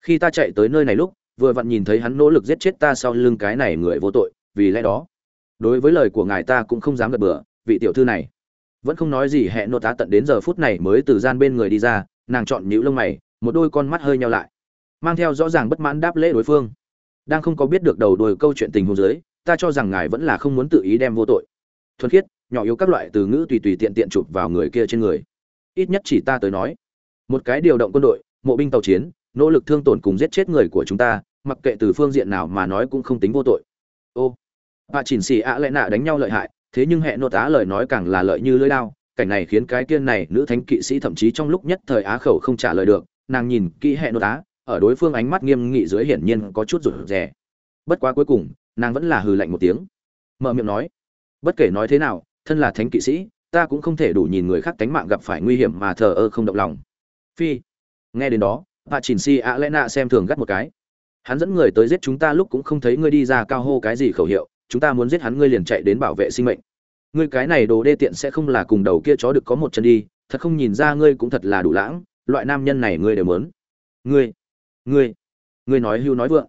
Khi ta chạy tới nơi này lúc, vừa vặn nhìn thấy hắn nỗ lực giết chết ta sau lưng cái này người vô tội, vì lẽ đó, đối với lời của ngài ta cũng không dám gật bừa, vị tiểu thư này. Vẫn không nói gì, hẹn nô tá tận đến giờ phút này mới từ gian bên người đi ra, nàng chọn nhữ lông mày một đôi con mắt hơi nhau lại, mang theo rõ ràng bất mãn đáp lễ đối phương. Đang không có biết được đầu đuôi câu chuyện tình huống dưới, ta cho rằng ngài vẫn là không muốn tự ý đem vô tội. Thuần khiết, nhỏ yếu các loại từ ngữ tùy tùy tiện tiện chụp vào người kia trên người. Ít nhất chỉ ta tới nói. Một cái điều động quân đội, mộ binh tàu chiến, nỗ lực thương tổn cùng giết chết người của chúng ta, mặc kệ từ phương diện nào mà nói cũng không tính vô tội. Ô bà chỉnh xì ạ lẽ nạ đánh nhau lợi hại, thế nhưng hệ nô tá lời nói càng là lợi như lưỡi đao, cảnh này khiến cái kiên này nữ thánh kỵ sĩ thậm chí trong lúc nhất thời á khẩu không trả lời được nàng nhìn kỹ hệ nô tá, ở đối phương ánh mắt nghiêm nghị dưới hiển nhiên có chút rụt rè. Bất quá cuối cùng, nàng vẫn là hừ lạnh một tiếng. Mở miệng nói, bất kể nói thế nào, thân là thánh kỵ sĩ, ta cũng không thể đủ nhìn người khác tánh mạng gặp phải nguy hiểm mà thờ ơ không động lòng. Phi, nghe đến đó bà chỉnh si ạ lẽ nạ xem thường gắt một cái. Hắn dẫn người tới giết chúng ta lúc cũng không thấy ngươi đi ra cao hô cái gì khẩu hiệu, chúng ta muốn giết hắn ngươi liền chạy đến bảo vệ sinh mệnh. Ngươi cái này đồ đê tiện sẽ không là cùng đầu kia chó được có một chân đi, thật không nhìn ra ngươi cũng thật là đủ lãng loại nam nhân này ngươi đều muốn. Ngươi ngươi ngươi nói hưu nói vượng.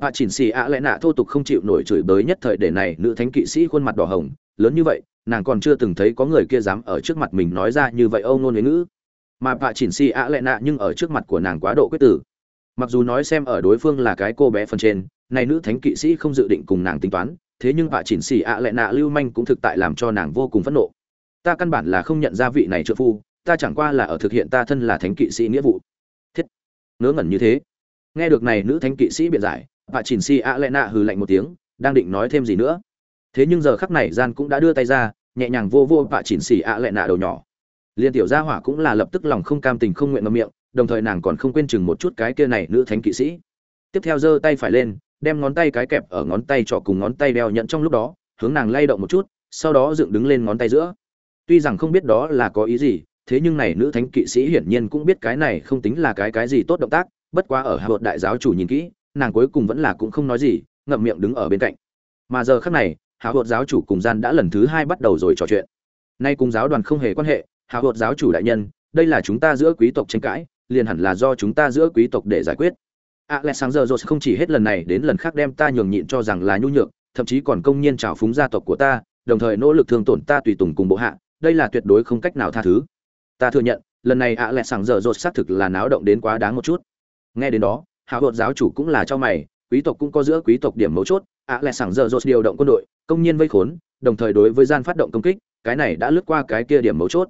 Bà chỉnh xì ạ lẽ nạ thô tục không chịu nổi chửi bới nhất thời để này nữ thánh kỵ sĩ khuôn mặt đỏ hồng. Lớn như vậy, nàng còn chưa từng thấy có người kia dám ở trước mặt mình nói ra như vậy âu nôn với ngữ. Mà bà chỉnh xì ạ lẽ nạ nhưng ở trước mặt của nàng quá độ quyết tử. Mặc dù nói xem ở đối phương là cái cô bé phần trên, này nữ thánh kỵ sĩ không dự định cùng nàng tính toán, thế nhưng bà chỉnh xì ạ lẽ nạ lưu manh cũng thực tại làm cho nàng vô cùng phẫn nộ. Ta căn bản là không nhận ra vị này trợ phu ta chẳng qua là ở thực hiện ta thân là thánh kỵ sĩ nghĩa vụ. Thiết. Ngớ ngẩn như thế. Nghe được này nữ thánh kỵ sĩ biện giải bà chỉnh si a lẽ nạ hừ lạnh một tiếng, đang định nói thêm gì nữa. Thế nhưng giờ khắc này gian cũng đã đưa tay ra, nhẹ nhàng vô vô bà chỉnh xì a lẽ nạ đầu nhỏ. Liên tiểu gia hỏa cũng là lập tức lòng không cam tình không nguyện ngậm miệng, đồng thời nàng còn không quên chừng một chút cái kia này nữ thánh kỵ sĩ. Tiếp theo giơ tay phải lên, đem ngón tay cái kẹp ở ngón tay trỏ cùng ngón tay đeo nhận trong lúc đó, hướng nàng lay động một chút, sau đó dựng đứng lên ngón tay giữa. Tuy rằng không biết đó là có ý gì thế nhưng này nữ thánh kỵ sĩ hiển nhiên cũng biết cái này không tính là cái cái gì tốt động tác, bất quá ở hạ bột đại giáo chủ nhìn kỹ, nàng cuối cùng vẫn là cũng không nói gì, ngậm miệng đứng ở bên cạnh. Mà giờ khác này hạ bột giáo chủ cùng gian đã lần thứ hai bắt đầu rồi trò chuyện. Nay cùng giáo đoàn không hề quan hệ hạ bột giáo chủ đại nhân, đây là chúng ta giữa quý tộc tranh cãi, liền hẳn là do chúng ta giữa quý tộc để giải quyết. Alexander jones không chỉ hết lần này đến lần khác đem ta nhường nhịn cho rằng là nhu nhược, thậm chí còn công nhiên trào phúng gia tộc của ta, đồng thời nỗ lực thương tổn ta tùy tùng cùng bộ hạ, đây là tuyệt đối không cách nào tha thứ ta thừa nhận, lần này alexander jones xác thực là náo động đến quá đáng một chút. Nghe đến đó, hạ bột giáo chủ cũng là cho mày, quý tộc cũng có giữa quý tộc điểm mấu chốt alexander jones điều động quân đội, công nhân vây khốn, đồng thời đối với gian phát động công kích, cái này đã lướt qua cái kia điểm mấu chốt.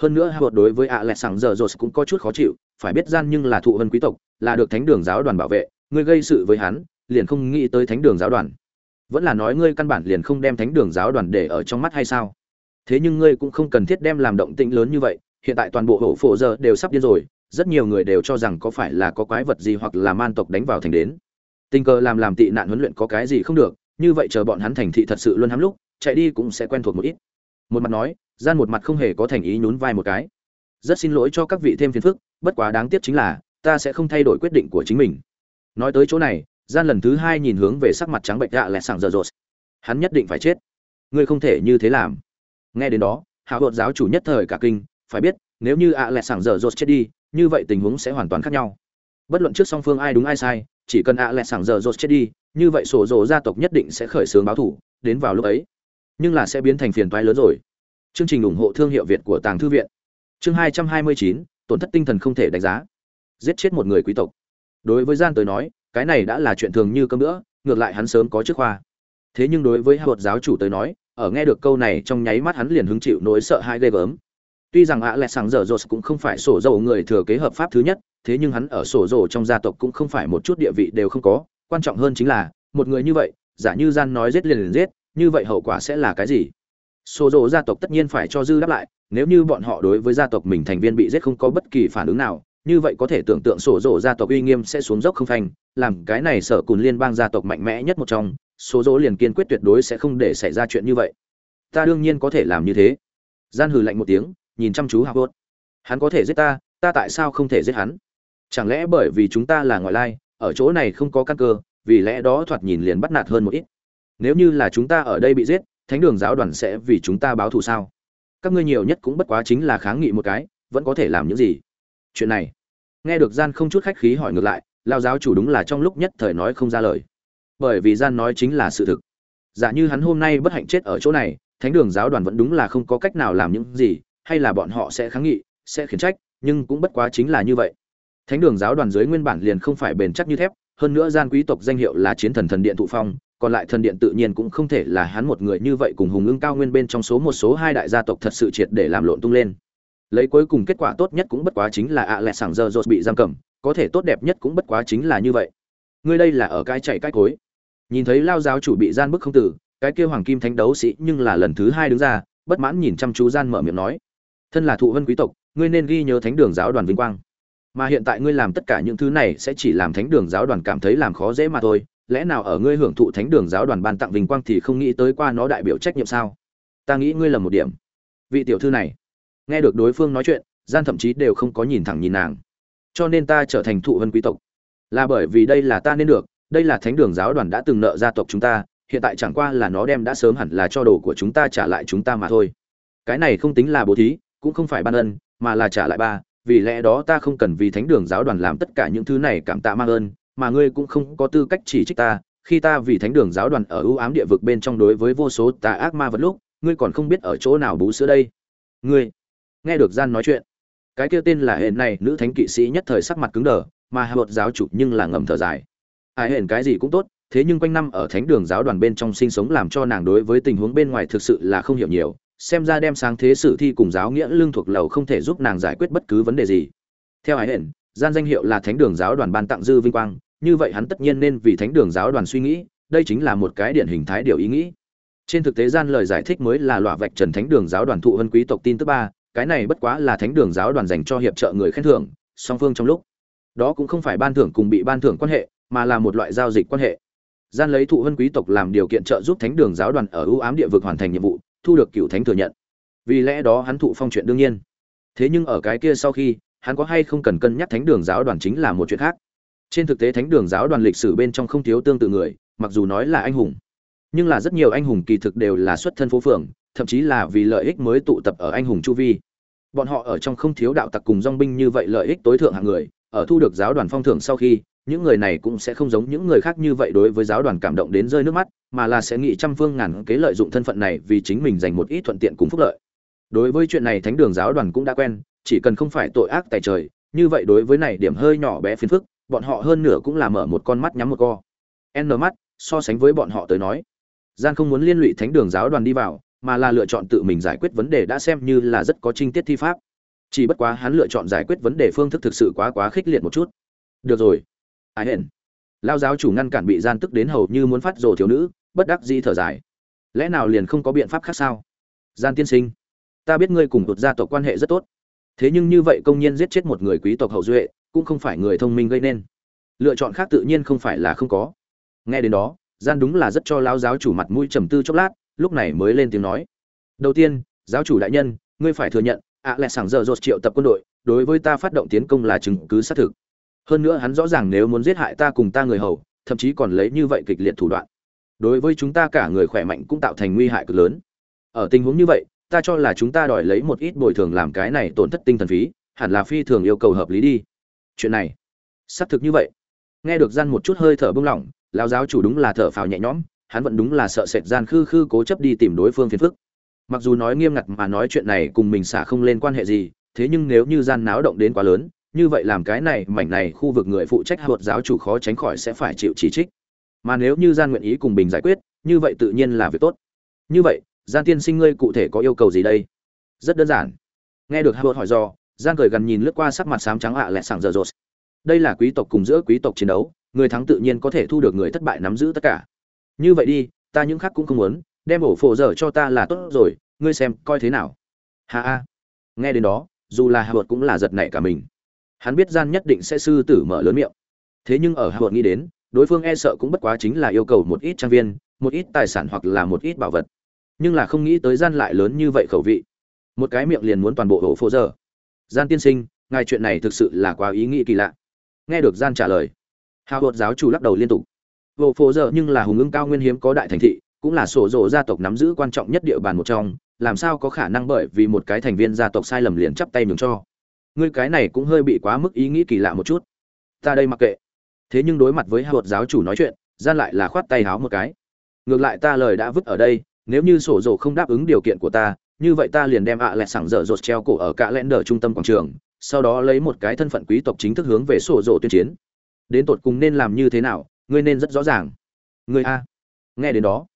Hơn nữa hạ bột đối với alexander jones cũng có chút khó chịu, phải biết gian nhưng là thụ vân quý tộc, là được thánh đường giáo đoàn bảo vệ ngươi gây sự với hắn, liền không nghĩ tới thánh đường giáo đoàn. Vẫn là nói ngươi căn bản liền không đem thánh đường giáo đoàn để ở trong mắt hay sao? Thế nhưng ngươi cũng không cần thiết đem làm động tĩnh lớn như vậy hiện tại toàn bộ hộ phổ giờ đều sắp điên rồi, rất nhiều người đều cho rằng có phải là có quái vật gì hoặc là man tộc đánh vào thành đến. Tình cờ làm làm tị nạn huấn luyện có cái gì không được, như vậy chờ bọn hắn thành thị thật sự luôn hắm lúc, chạy đi cũng sẽ quen thuộc một ít. Một mặt nói, gian một mặt không hề có thành ý nhún vai một cái. Rất xin lỗi cho các vị thêm phiền phức, bất quá đáng tiếc chính là, ta sẽ không thay đổi quyết định của chính mình. Nói tới chỗ này, gian lần thứ hai nhìn hướng về sắc mặt trắng bệnh gạ lẹ sảng giờ rột hắn nhất định phải chết. Ngươi không thể như thế làm. Nghe đến đó, hạ hột giáo chủ nhất thời cả kinh phải biết, nếu như ạ lẹ sảng giờ rột chết đi, như vậy tình huống sẽ hoàn toàn khác nhau. Bất luận trước song phương ai đúng ai sai, chỉ cần ạ lẹ sảng giờ rột chết đi, như vậy sổ rồ gia tộc nhất định sẽ khởi xướng báo thủ, đến vào lúc ấy. Nhưng là sẽ biến thành phiền toái lớn rồi. Chương trình ủng hộ thương hiệu việt của tàng thư viện. Chương hai trăm hai mươi chín, tổn thất tinh thần không thể đánh giá. Giết chết một người quý tộc. Đối với gian tới nói, cái này đã là chuyện thường như cơm nữa ngược lại hắn sớm có trước khoa. Thế nhưng đối với hạ giáo chủ tới nói, ở nghe được câu này trong nháy mắt hắn liền hứng chịu nỗi sợ hai ghê gớm tuy rằng ạ lẹ sàng dở dột cũng không phải sổ dầu người thừa kế hợp pháp thứ nhất, thế nhưng hắn ở sổ dầu trong gia tộc cũng không phải một chút địa vị đều không có. Quan trọng hơn chính là, một người như vậy, giả như gian nói giết liền liền giết, như vậy hậu quả sẽ là cái gì? Sổ dầu gia tộc tất nhiên phải cho dư đáp lại, nếu như bọn họ đối với gia tộc mình thành viên bị giết không có bất kỳ phản ứng nào, như vậy có thể tưởng tượng sổ dầu gia tộc uy nghiêm sẽ xuống dốc không phanh, làm cái này sở cùn liên bang gia tộc mạnh mẽ nhất một trong số dỗ liền kiên quyết tuyệt đối sẽ không để xảy ra chuyện như vậy. Ta đương nhiên có thể làm như thế. Gian hừ lạnh một tiếng nhìn chăm chú hạc hốt hắn có thể giết ta ta tại sao không thể giết hắn? Chẳng lẽ bởi vì chúng ta là ngoại lai, ở chỗ này không có căn cơ, vì lẽ đó thoạt nhìn liền bắt nạt hơn một ít. Nếu như là chúng ta ở đây bị giết, thánh đường giáo đoàn sẽ vì chúng ta báo thù sao? Các ngươi nhiều nhất cũng bất quá chính là kháng nghị một cái, vẫn có thể làm những gì? Chuyện này, nghe được gian không chút khách khí hỏi ngược lại, lao giáo chủ đúng là trong lúc nhất thời nói không ra lời. Bởi vì gian nói chính là sự thực. Giả như hắn hôm nay bất hạnh chết ở chỗ này, thánh đường giáo đoàn vẫn đúng là không có cách nào làm những gì hay là bọn họ sẽ kháng nghị, sẽ khiển trách, nhưng cũng bất quá chính là như vậy. Thánh đường giáo đoàn dưới nguyên bản liền không phải bền chắc như thép, hơn nữa gian quý tộc danh hiệu là chiến thần thần điện thụ phong, còn lại thần điện tự nhiên cũng không thể là hắn một người như vậy cùng hùng ưng cao nguyên bên trong số một số hai đại gia tộc thật sự triệt để làm lộn tung lên. Lấy cuối cùng kết quả tốt nhất cũng bất quá chính là ạ lẹ sảng giờ dột bị giam cầm, có thể tốt đẹp nhất cũng bất quá chính là như vậy. Ngươi đây là ở cái chạy cái cối. Nhìn thấy lao giáo chủ bị gian bức không tử cái kia hoàng kim thánh đấu sĩ nhưng là lần thứ hai đứng ra, bất mãn nhìn chăm chú gian mở miệng nói thân là thụ vân quý tộc, ngươi nên ghi nhớ thánh đường giáo đoàn vinh quang. Mà hiện tại ngươi làm tất cả những thứ này sẽ chỉ làm thánh đường giáo đoàn cảm thấy làm khó dễ mà thôi. Lẽ nào ở ngươi hưởng thụ thánh đường giáo đoàn ban tặng vinh quang thì không nghĩ tới qua nó đại biểu trách nhiệm sao? Ta nghĩ ngươi là một điểm. Vị tiểu thư này, nghe được đối phương nói chuyện, gian thậm chí đều không có nhìn thẳng nhìn nàng. Cho nên ta trở thành thụ vân quý tộc. Là bởi vì đây là ta nên được, đây là thánh đường giáo đoàn đã từng nợ gia tộc chúng ta, hiện tại chẳng qua là nó đem đã sớm hẳn là cho đồ của chúng ta trả lại chúng ta mà thôi. Cái này không tính là bố thí cũng không phải ban ân, mà là trả lại ba, vì lẽ đó ta không cần vì thánh đường giáo đoàn làm tất cả những thứ này cảm tạ mang ơn, mà ngươi cũng không có tư cách chỉ trích ta, khi ta vì thánh đường giáo đoàn ở ưu ám địa vực bên trong đối với vô số tà ác ma vật lúc, ngươi còn không biết ở chỗ nào bú sữa đây. Ngươi, nghe được gian nói chuyện, cái kia tên là hệ này, nữ thánh kỵ sĩ nhất thời sắc mặt cứng đờ, mà hạ bột giáo chủ nhưng là ngầm thở dài. Ai hển cái gì cũng tốt, thế nhưng quanh năm ở thánh đường giáo đoàn bên trong sinh sống làm cho nàng đối với tình huống bên ngoài thực sự là không hiểu nhiều xem ra đem sáng thế sử thi cùng giáo nghĩa lương thuộc lầu không thể giúp nàng giải quyết bất cứ vấn đề gì. Theo ái hển, gian danh hiệu là thánh đường giáo đoàn ban tặng dư vinh quang, như vậy hắn tất nhiên nên vì thánh đường giáo đoàn suy nghĩ, đây chính là một cái điển hình thái điều ý nghĩ. Trên thực tế gian lời giải thích mới là lọa vạch trần thánh đường giáo đoàn thụ vân quý tộc tin thứ ba, cái này bất quá là thánh đường giáo đoàn dành cho hiệp trợ người khen thưởng, song phương trong lúc, đó cũng không phải ban thưởng cùng bị ban thưởng quan hệ, mà là một loại giao dịch quan hệ. Gian lấy thụ vân quý tộc làm điều kiện trợ giúp thánh đường giáo đoàn ở ưu ám địa vực hoàn thành nhiệm vụ thu được cựu thánh thừa nhận. Vì lẽ đó hắn thụ phong chuyện đương nhiên. Thế nhưng ở cái kia sau khi, hắn có hay không cần cân nhắc thánh đường giáo đoàn chính là một chuyện khác. Trên thực tế thánh đường giáo đoàn lịch sử bên trong không thiếu tương tự người, mặc dù nói là anh hùng. Nhưng là rất nhiều anh hùng kỳ thực đều là xuất thân phố phường, thậm chí là vì lợi ích mới tụ tập ở anh hùng chu vi. Bọn họ ở trong không thiếu đạo tặc cùng dong binh như vậy lợi ích tối thượng hạng người, ở thu được giáo đoàn phong thưởng sau khi những người này cũng sẽ không giống những người khác như vậy đối với giáo đoàn cảm động đến rơi nước mắt, mà là sẽ nghĩ trăm phương ngàn kế lợi dụng thân phận này vì chính mình giành một ít thuận tiện cùng phúc lợi. Đối với chuyện này thánh đường giáo đoàn cũng đã quen, chỉ cần không phải tội ác tại trời, như vậy đối với này điểm hơi nhỏ bé phiền phức, bọn họ hơn nửa cũng là mở một con mắt nhắm một co. N mắt, so sánh với bọn họ tới nói gian không muốn liên lụy thánh đường giáo đoàn đi vào, mà là lựa chọn tự mình giải quyết vấn đề đã xem như là rất có trinh tiết thi pháp. Chỉ bất quá hắn lựa chọn giải quyết vấn đề phương thức thực sự quá quá khích liệt một chút. Được rồi ai hển lao giáo chủ ngăn cản bị gian tức đến hầu như muốn phát rồ thiếu nữ, bất đắc dĩ thở dài. Lẽ nào liền không có biện pháp khác sao? Gian tiên sinh, ta biết ngươi cùng tụt gia tộc quan hệ rất tốt. Thế nhưng như vậy công nhiên giết chết một người quý tộc hậu duệ, cũng không phải người thông minh gây nên. Lựa chọn khác tự nhiên không phải là không có. Nghe đến đó, gian đúng là rất cho lao giáo chủ mặt mũi trầm tư chốc lát, lúc này mới lên tiếng nói. Đầu tiên, giáo chủ đại nhân, ngươi phải thừa nhận, ạ à lẹ sảng giờ rột triệu tập quân đội, đối với ta phát động tiến công là chứng cứ xác thực hơn nữa hắn rõ ràng nếu muốn giết hại ta cùng ta người hầu, thậm chí còn lấy như vậy kịch liệt thủ đoạn. Đối với chúng ta cả người khỏe mạnh cũng tạo thành nguy hại cực lớn. Ở tình huống như vậy, ta cho là chúng ta đòi lấy một ít bồi thường làm cái này tổn thất tinh thần phí, hẳn là phi thường yêu cầu hợp lý đi. Chuyện này, xác thực như vậy. Nghe được gian một chút hơi thở bông lỏng, lão giáo chủ đúng là thở phào nhẹ nhõm, hắn vẫn đúng là sợ sệt gian khư khư cố chấp đi tìm đối phương phiền phức. Mặc dù nói nghiêm ngặt mà nói chuyện này cùng mình xả không lên quan hệ gì, thế nhưng nếu như gian náo động đến quá lớn như vậy làm cái này mảnh này khu vực người phụ trách hợp giáo chủ khó tránh khỏi sẽ phải chịu chỉ trích. Mà nếu như gian nguyện ý cùng bình giải quyết, như vậy tự nhiên là việc tốt. Như vậy, gian tiên sinh ngươi cụ thể có yêu cầu gì đây? Rất đơn giản. Nghe được Howard hỏi do, gian cười gần nhìn lướt qua sắc mặt xám trắng ạ à lẹ sảng giờ rột đây là quý tộc cùng giữa quý tộc chiến đấu, người thắng tự nhiên có thể thu được người thất bại nắm giữ tất cả. Như vậy đi, ta những khác cũng không muốn, đem ổ phổ dở cho ta là tốt rồi, ngươi xem coi thế nào. Ha ha. Nghe đến đó, dù là Howard cũng là giật nảy cả mình hắn biết gian nhất định sẽ sư tử mở lớn miệng. Thế nhưng ở hạ nghĩ đến, đối phương e sợ cũng bất quá chính là yêu cầu một ít trang viên, một ít tài sản hoặc là một ít bảo vật. Nhưng là không nghĩ tới gian lại lớn như vậy khẩu vị. Một cái miệng liền muốn toàn bộ ổ phổ giờ. Gian tiên sinh, ngài chuyện này thực sự là quá ý nghĩ kỳ lạ. Nghe được gian trả lời hào hột giáo chủ lắc đầu liên tục. Ổ phổ giờ nhưng là hùng ưng cao nguyên hiếm có đại thành thị, cũng là sổ rộ gia tộc nắm giữ quan trọng nhất địa bàn một trong, làm sao có khả năng bởi vì một cái thành viên gia tộc sai lầm liền chắp tay mừng cho ngươi cái này cũng hơi bị quá mức ý nghĩ kỳ lạ một chút. Ta đây mặc kệ. Thế nhưng đối mặt với hột giáo chủ nói chuyện, gian lại là khoát tay háo một cái. Ngược lại ta lời đã vứt ở đây, nếu như sổ rộ không đáp ứng điều kiện của ta, như vậy ta liền đem ạ à lẹt sảng dở dột treo cổ ở cả lẽn đờ trung tâm quảng trường, sau đó lấy một cái thân phận quý tộc chính thức hướng về sổ rộ tuyên chiến. Đến tột cùng nên làm như thế nào, ngươi nên rất rõ ràng. Ngươi a. Nghe đến đó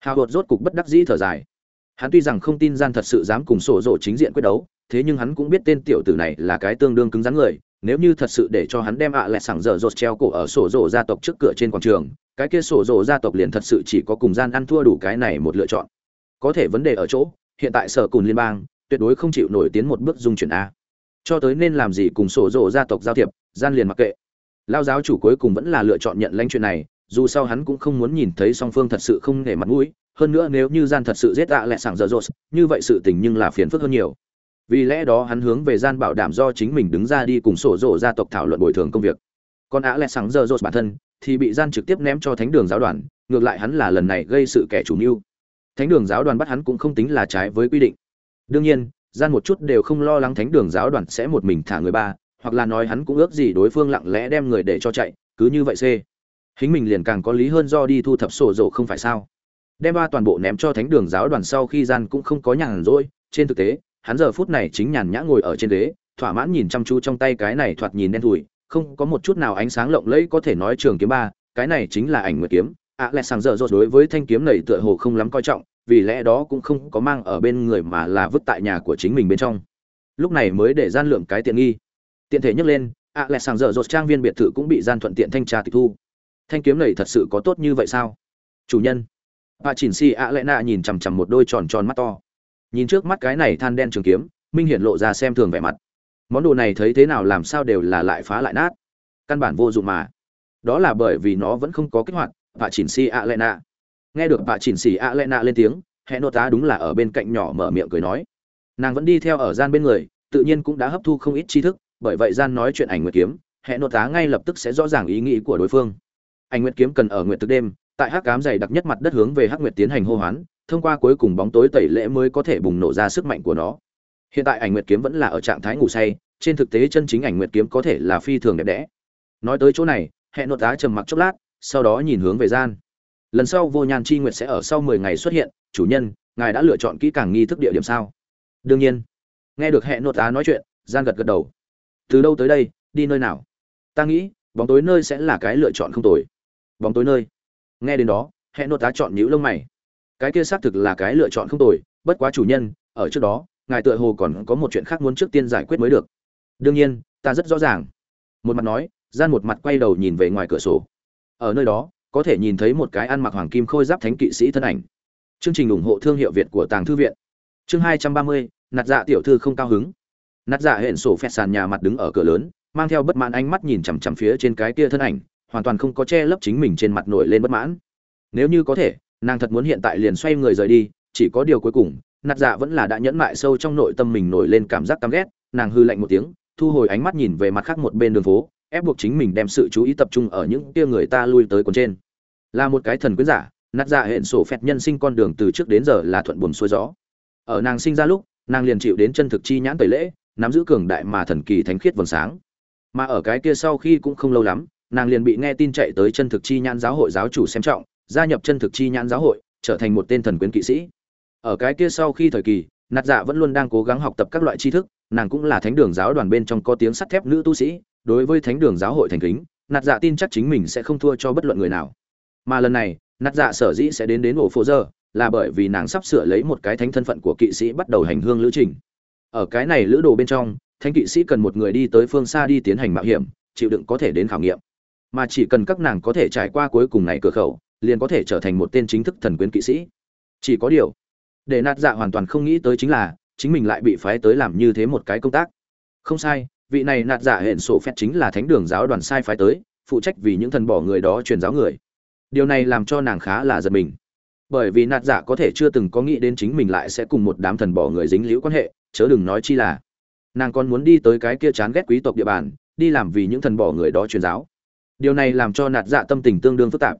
hào hột rốt cục bất đắc dĩ thở dài. Hắn tuy rằng không tin gian thật sự dám cùng sổ rộ chính diện quyết đấu thế nhưng hắn cũng biết tên tiểu tử này là cái tương đương cứng rắn người, nếu như thật sự để cho hắn đem ạ à lẹt sảng dở dột treo cổ ở sổ rổ gia tộc trước cửa trên quảng trường, cái kia sổ rổ gia tộc liền thật sự chỉ có cùng gian ăn thua đủ cái này một lựa chọn. Có thể vấn đề ở chỗ, hiện tại sở cùn liên bang, tuyệt đối không chịu nổi tiến một bước dung chuyển a. Cho tới nên làm gì cùng sổ rổ gia tộc giao thiệp, gian liền mặc kệ. Lao giáo chủ cuối cùng vẫn là lựa chọn nhận lãnh chuyện này, dù sao hắn cũng không muốn nhìn thấy song phương thật sự không nể mặt mũi, hơn nữa nếu như gian thật sự giết ạ à lẹ sảng dở dột như vậy sự tình nhưng là phiền phức hơn nhiều vì lẽ đó hắn hướng về gian bảo đảm do chính mình đứng ra đi cùng sổ rộ gia tộc thảo luận bồi thường công việc. Còn á à sáng giờ rột bản thân, thì bị gian trực tiếp ném cho thánh đường giáo đoàn, ngược lại hắn là lần này gây sự kẻ chủ mưu. Thánh đường giáo đoàn bắt hắn cũng không tính là trái với quy định. Đương nhiên, gian một chút đều không lo lắng thánh đường giáo đoàn sẽ một mình thả người ba, hoặc là nói hắn cũng ước gì đối phương lặng lẽ đem người để cho chạy, cứ như vậy c hính mình liền càng có lý hơn do đi thu thập sổ rộ không phải sao. Đem ba toàn bộ ném cho thánh đường giáo đoàn sau khi gian cũng không có nhàn rỗi, trên thực tế hắn giờ phút này chính nhàn nhã ngồi ở trên ghế thỏa mãn nhìn chăm chú trong tay cái này thoạt nhìn đen thùi không có một chút nào ánh sáng lộng lẫy có thể nói trường kiếm ba cái này chính là ảnh nguyệt kiếm. Ạ à, lẹ sàng dở dột đối với thanh kiếm này tựa hồ không lắm coi trọng vì lẽ đó cũng không có mang ở bên người mà là vứt tại nhà của chính mình bên trong. Lúc này mới để gian lượng cái tiện nghi. Tiện thể nhấc lên ạ à, lẹ sàng dở dột trang viên biệt thự cũng bị gian thuận tiện thanh tra tịch thu. Thanh kiếm này thật sự có tốt như vậy sao? Chủ nhân. Bà chỉnh si ạ lẽ nạ nhìn chằm chằm một đôi tròn tròn mắt to nhìn trước mắt cái này than đen trường kiếm, minh hiện lộ ra xem thường vẻ mặt. Món đồ này thấy thế nào làm sao đều là lại phá lại nát. Căn bản vô dụng mà. Đó là bởi vì nó vẫn không có kích hoạt bà chỉnh si a lệ nạ nghe được bà chỉnh si a lệ nạ lên tiếng hẹn nô tá đúng là ở bên cạnh nhỏ mở miệng cười nói. Nàng vẫn đi theo ở gian bên người, tự nhiên cũng đã hấp thu không ít tri thức, bởi vậy gian nói chuyện ảnh nguyệt kiếm hẹn nô tá ngay lập tức sẽ rõ ràng ý nghĩ của đối phương. Ảnh nguyệt kiếm cần ở nguyệt thực đêm, tại hắc cám dày đặc nhất mặt đất hướng về hắc nguyệt tiến hành hô hoán thông qua cuối cùng bóng tối tẩy lễ mới có thể bùng nổ ra sức mạnh của nó. Hiện tại ảnh nguyệt kiếm vẫn là ở trạng thái ngủ say, trên thực tế chân chính ảnh nguyệt kiếm có thể là phi thường đẹp đẽ. Nói tới chỗ này hệ nội tá trầm mặc chốc lát, sau đó nhìn hướng về gian. Lần sau vô nhan chi nguyệt sẽ ở sau mười ngày xuất hiện, chủ nhân, ngài đã lựa chọn kỹ càng nghi thức địa điểm sao? Đương nhiên. Nghe được hệ nội tá nói chuyện, gian gật gật đầu. Từ đâu tới đây, đi nơi nào? Ta nghĩ, bóng tối nơi sẽ là cái lựa chọn không tồi. Bóng tối nơi. Nghe đến đó hệ nội tá chọn nhíu lông mày cái kia xác thực là cái lựa chọn không tồi, bất quá chủ nhân, ở trước đó, ngài tựa hồ còn có một chuyện khác muốn trước tiên giải quyết mới được. Đương nhiên, ta rất rõ ràng. Một mặt nói, gian một mặt quay đầu nhìn về ngoài cửa sổ. Ở nơi đó, có thể nhìn thấy một cái ăn mặc hoàng kim khôi giáp thánh kỵ sĩ thân ảnh. Chương trình ủng hộ thương hiệu việt của tàng thư viện. Chương hai trăm ba mươi, nạt dạ tiểu thư không cao hứng. Nạt dạ hẹn sổ phẹt sàn nhà mặt đứng ở cửa lớn, mang theo bất mãn ánh mắt nhìn chằm chằm phía trên cái kia thân ảnh, hoàn toàn không có che lấp chính mình trên mặt nổi lên bất mãn. Nếu như có thể nàng thật muốn hiện tại liền xoay người rời đi, chỉ có điều cuối cùng, nạt dạ vẫn là đã nhẫn mại sâu trong nội tâm mình nổi lên cảm giác căm ghét, nàng hư lạnh một tiếng, thu hồi ánh mắt nhìn về mặt khác một bên đường phố, ép buộc chính mình đem sự chú ý tập trung ở những kia người ta lui tới còn trên. Là một cái thần quyến giả, nạt dạ hẹn sổ phẹt nhân sinh con đường từ trước đến giờ là thuận buồm xuôi gió. Ở nàng sinh ra lúc, nàng liền chịu đến chân thực chi nhãn tẩy lễ, nắm giữ cường đại mà thần kỳ thánh khiết vầng sáng. Mà ở cái kia sau khi cũng không lâu lắm, nàng liền bị nghe tin chạy tới chân thực chi nhãn giáo hội giáo chủ xem trọng gia nhập chân thực chi nhãn giáo hội, trở thành một tên thần quyến kỵ sĩ. Ở cái kia sau khi thời kỳ, nạt dạ vẫn luôn đang cố gắng học tập các loại tri thức, nàng cũng là thánh đường giáo đoàn bên trong có tiếng sắt thép nữ tu sĩ, đối với thánh đường giáo hội thành kính, nạt dạ tin chắc chính mình sẽ không thua cho bất luận người nào. Mà lần này, nạt dạ sở dĩ sẽ đến đến ổ phố giờ, là bởi vì nàng sắp sửa lấy một cái thánh thân phận của kỵ sĩ bắt đầu hành hương lữ trình. Ở cái này lữ đồ bên trong, thánh kỵ sĩ cần một người đi tới phương xa đi tiến hành mạo hiểm, chịu đựng có thể đến khảo nghiệm. Mà chỉ cần các nàng có thể trải qua cuối cùng này cửa khẩu liền có thể trở thành một tên chính thức thần quyến kỵ sĩ. Chỉ có điều, để nạt dạ hoàn toàn không nghĩ tới chính là, chính mình lại bị phái tới làm như thế một cái công tác. Không sai, vị này nạt dạ hẹn sổ phép chính là thánh đường giáo đoàn sai phái tới, phụ trách vì những thần bỏ người đó truyền giáo người. Điều này làm cho nàng khá là giật mình. Bởi vì nạt dạ có thể chưa từng có nghĩ đến chính mình lại sẽ cùng một đám thần bỏ người dính liễu quan hệ, chớ đừng nói chi là, nàng còn muốn đi tới cái kia chán ghét quý tộc địa bàn, đi làm vì những thần bỏ người đó truyền giáo. Điều này làm cho nạt dạ tâm tình tương đương phức tạp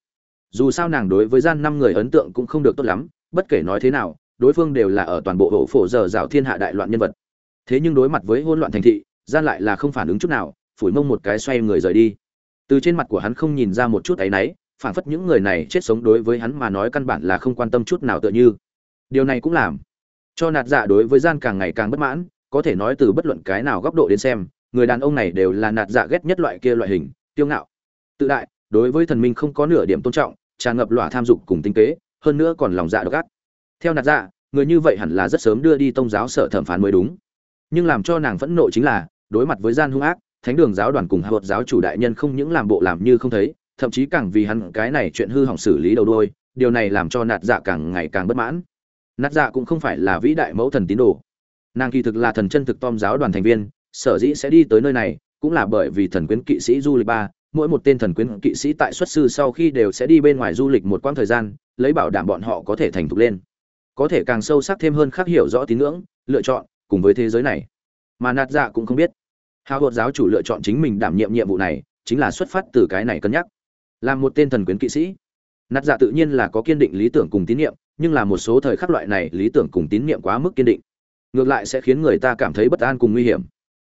dù sao nàng đối với gian năm người ấn tượng cũng không được tốt lắm, bất kể nói thế nào, đối phương đều là ở toàn bộ hộ phổ giờ rào thiên hạ đại loạn nhân vật. Thế nhưng đối mặt với hỗn loạn thành thị, gian lại là không phản ứng chút nào, phủi mông một cái xoay người rời đi. Từ trên mặt của hắn không nhìn ra một chút áy náy phản phất những người này chết sống đối với hắn mà nói căn bản là không quan tâm chút nào tựa như. Điều này cũng làm cho nạt dạ đối với gian càng ngày càng bất mãn, có thể nói từ bất luận cái nào góc độ đến xem, người đàn ông này đều là nạt dạ ghét nhất loại kia loại hình tiêu ngạo, tự đại đối với thần minh không có nửa điểm tôn trọng, tràn ngập lỏa tham dục cùng tinh tế hơn nữa còn lòng dạ độc ác. Theo nạt dạ người như vậy hẳn là rất sớm đưa đi tông giáo sở thẩm phán mới đúng. Nhưng làm cho nàng phẫn nộ chính là, đối mặt với gian hung ác, thánh đường giáo đoàn cùng hợp giáo chủ đại nhân không những làm bộ làm như không thấy, thậm chí càng vì hắn cái này chuyện hư hỏng xử lý đầu đôi điều này làm cho nạt dạ càng ngày càng bất mãn. Nạt dạ cũng không phải là vĩ đại mẫu thần tín đồ. Nàng kỳ thực là thần chân thực tom giáo đoàn thành viên, sở dĩ sẽ đi tới nơi này, cũng là bởi vì thần quyến kỵ sĩ du lịch ba mỗi một tên thần quyến kỵ sĩ tại xuất sư sau khi đều sẽ đi bên ngoài du lịch một quãng thời gian, lấy bảo đảm bọn họ có thể thành thục lên. Có thể càng sâu sắc thêm hơn khác hiểu rõ tín ngưỡng, lựa chọn, cùng với thế giới này. Mà nạt dạ cũng không biết. Hào hột giáo chủ lựa chọn chính mình đảm nhiệm nhiệm vụ này, chính là xuất phát từ cái này cân nhắc. Làm một tên thần quyến kỵ sĩ. Nạt dạ tự nhiên là có kiên định lý tưởng cùng tín nhiệm, nhưng là một số thời khắc loại này lý tưởng cùng tín nhiệm quá mức kiên định. Ngược lại sẽ khiến người ta cảm thấy bất an cùng nguy hiểm.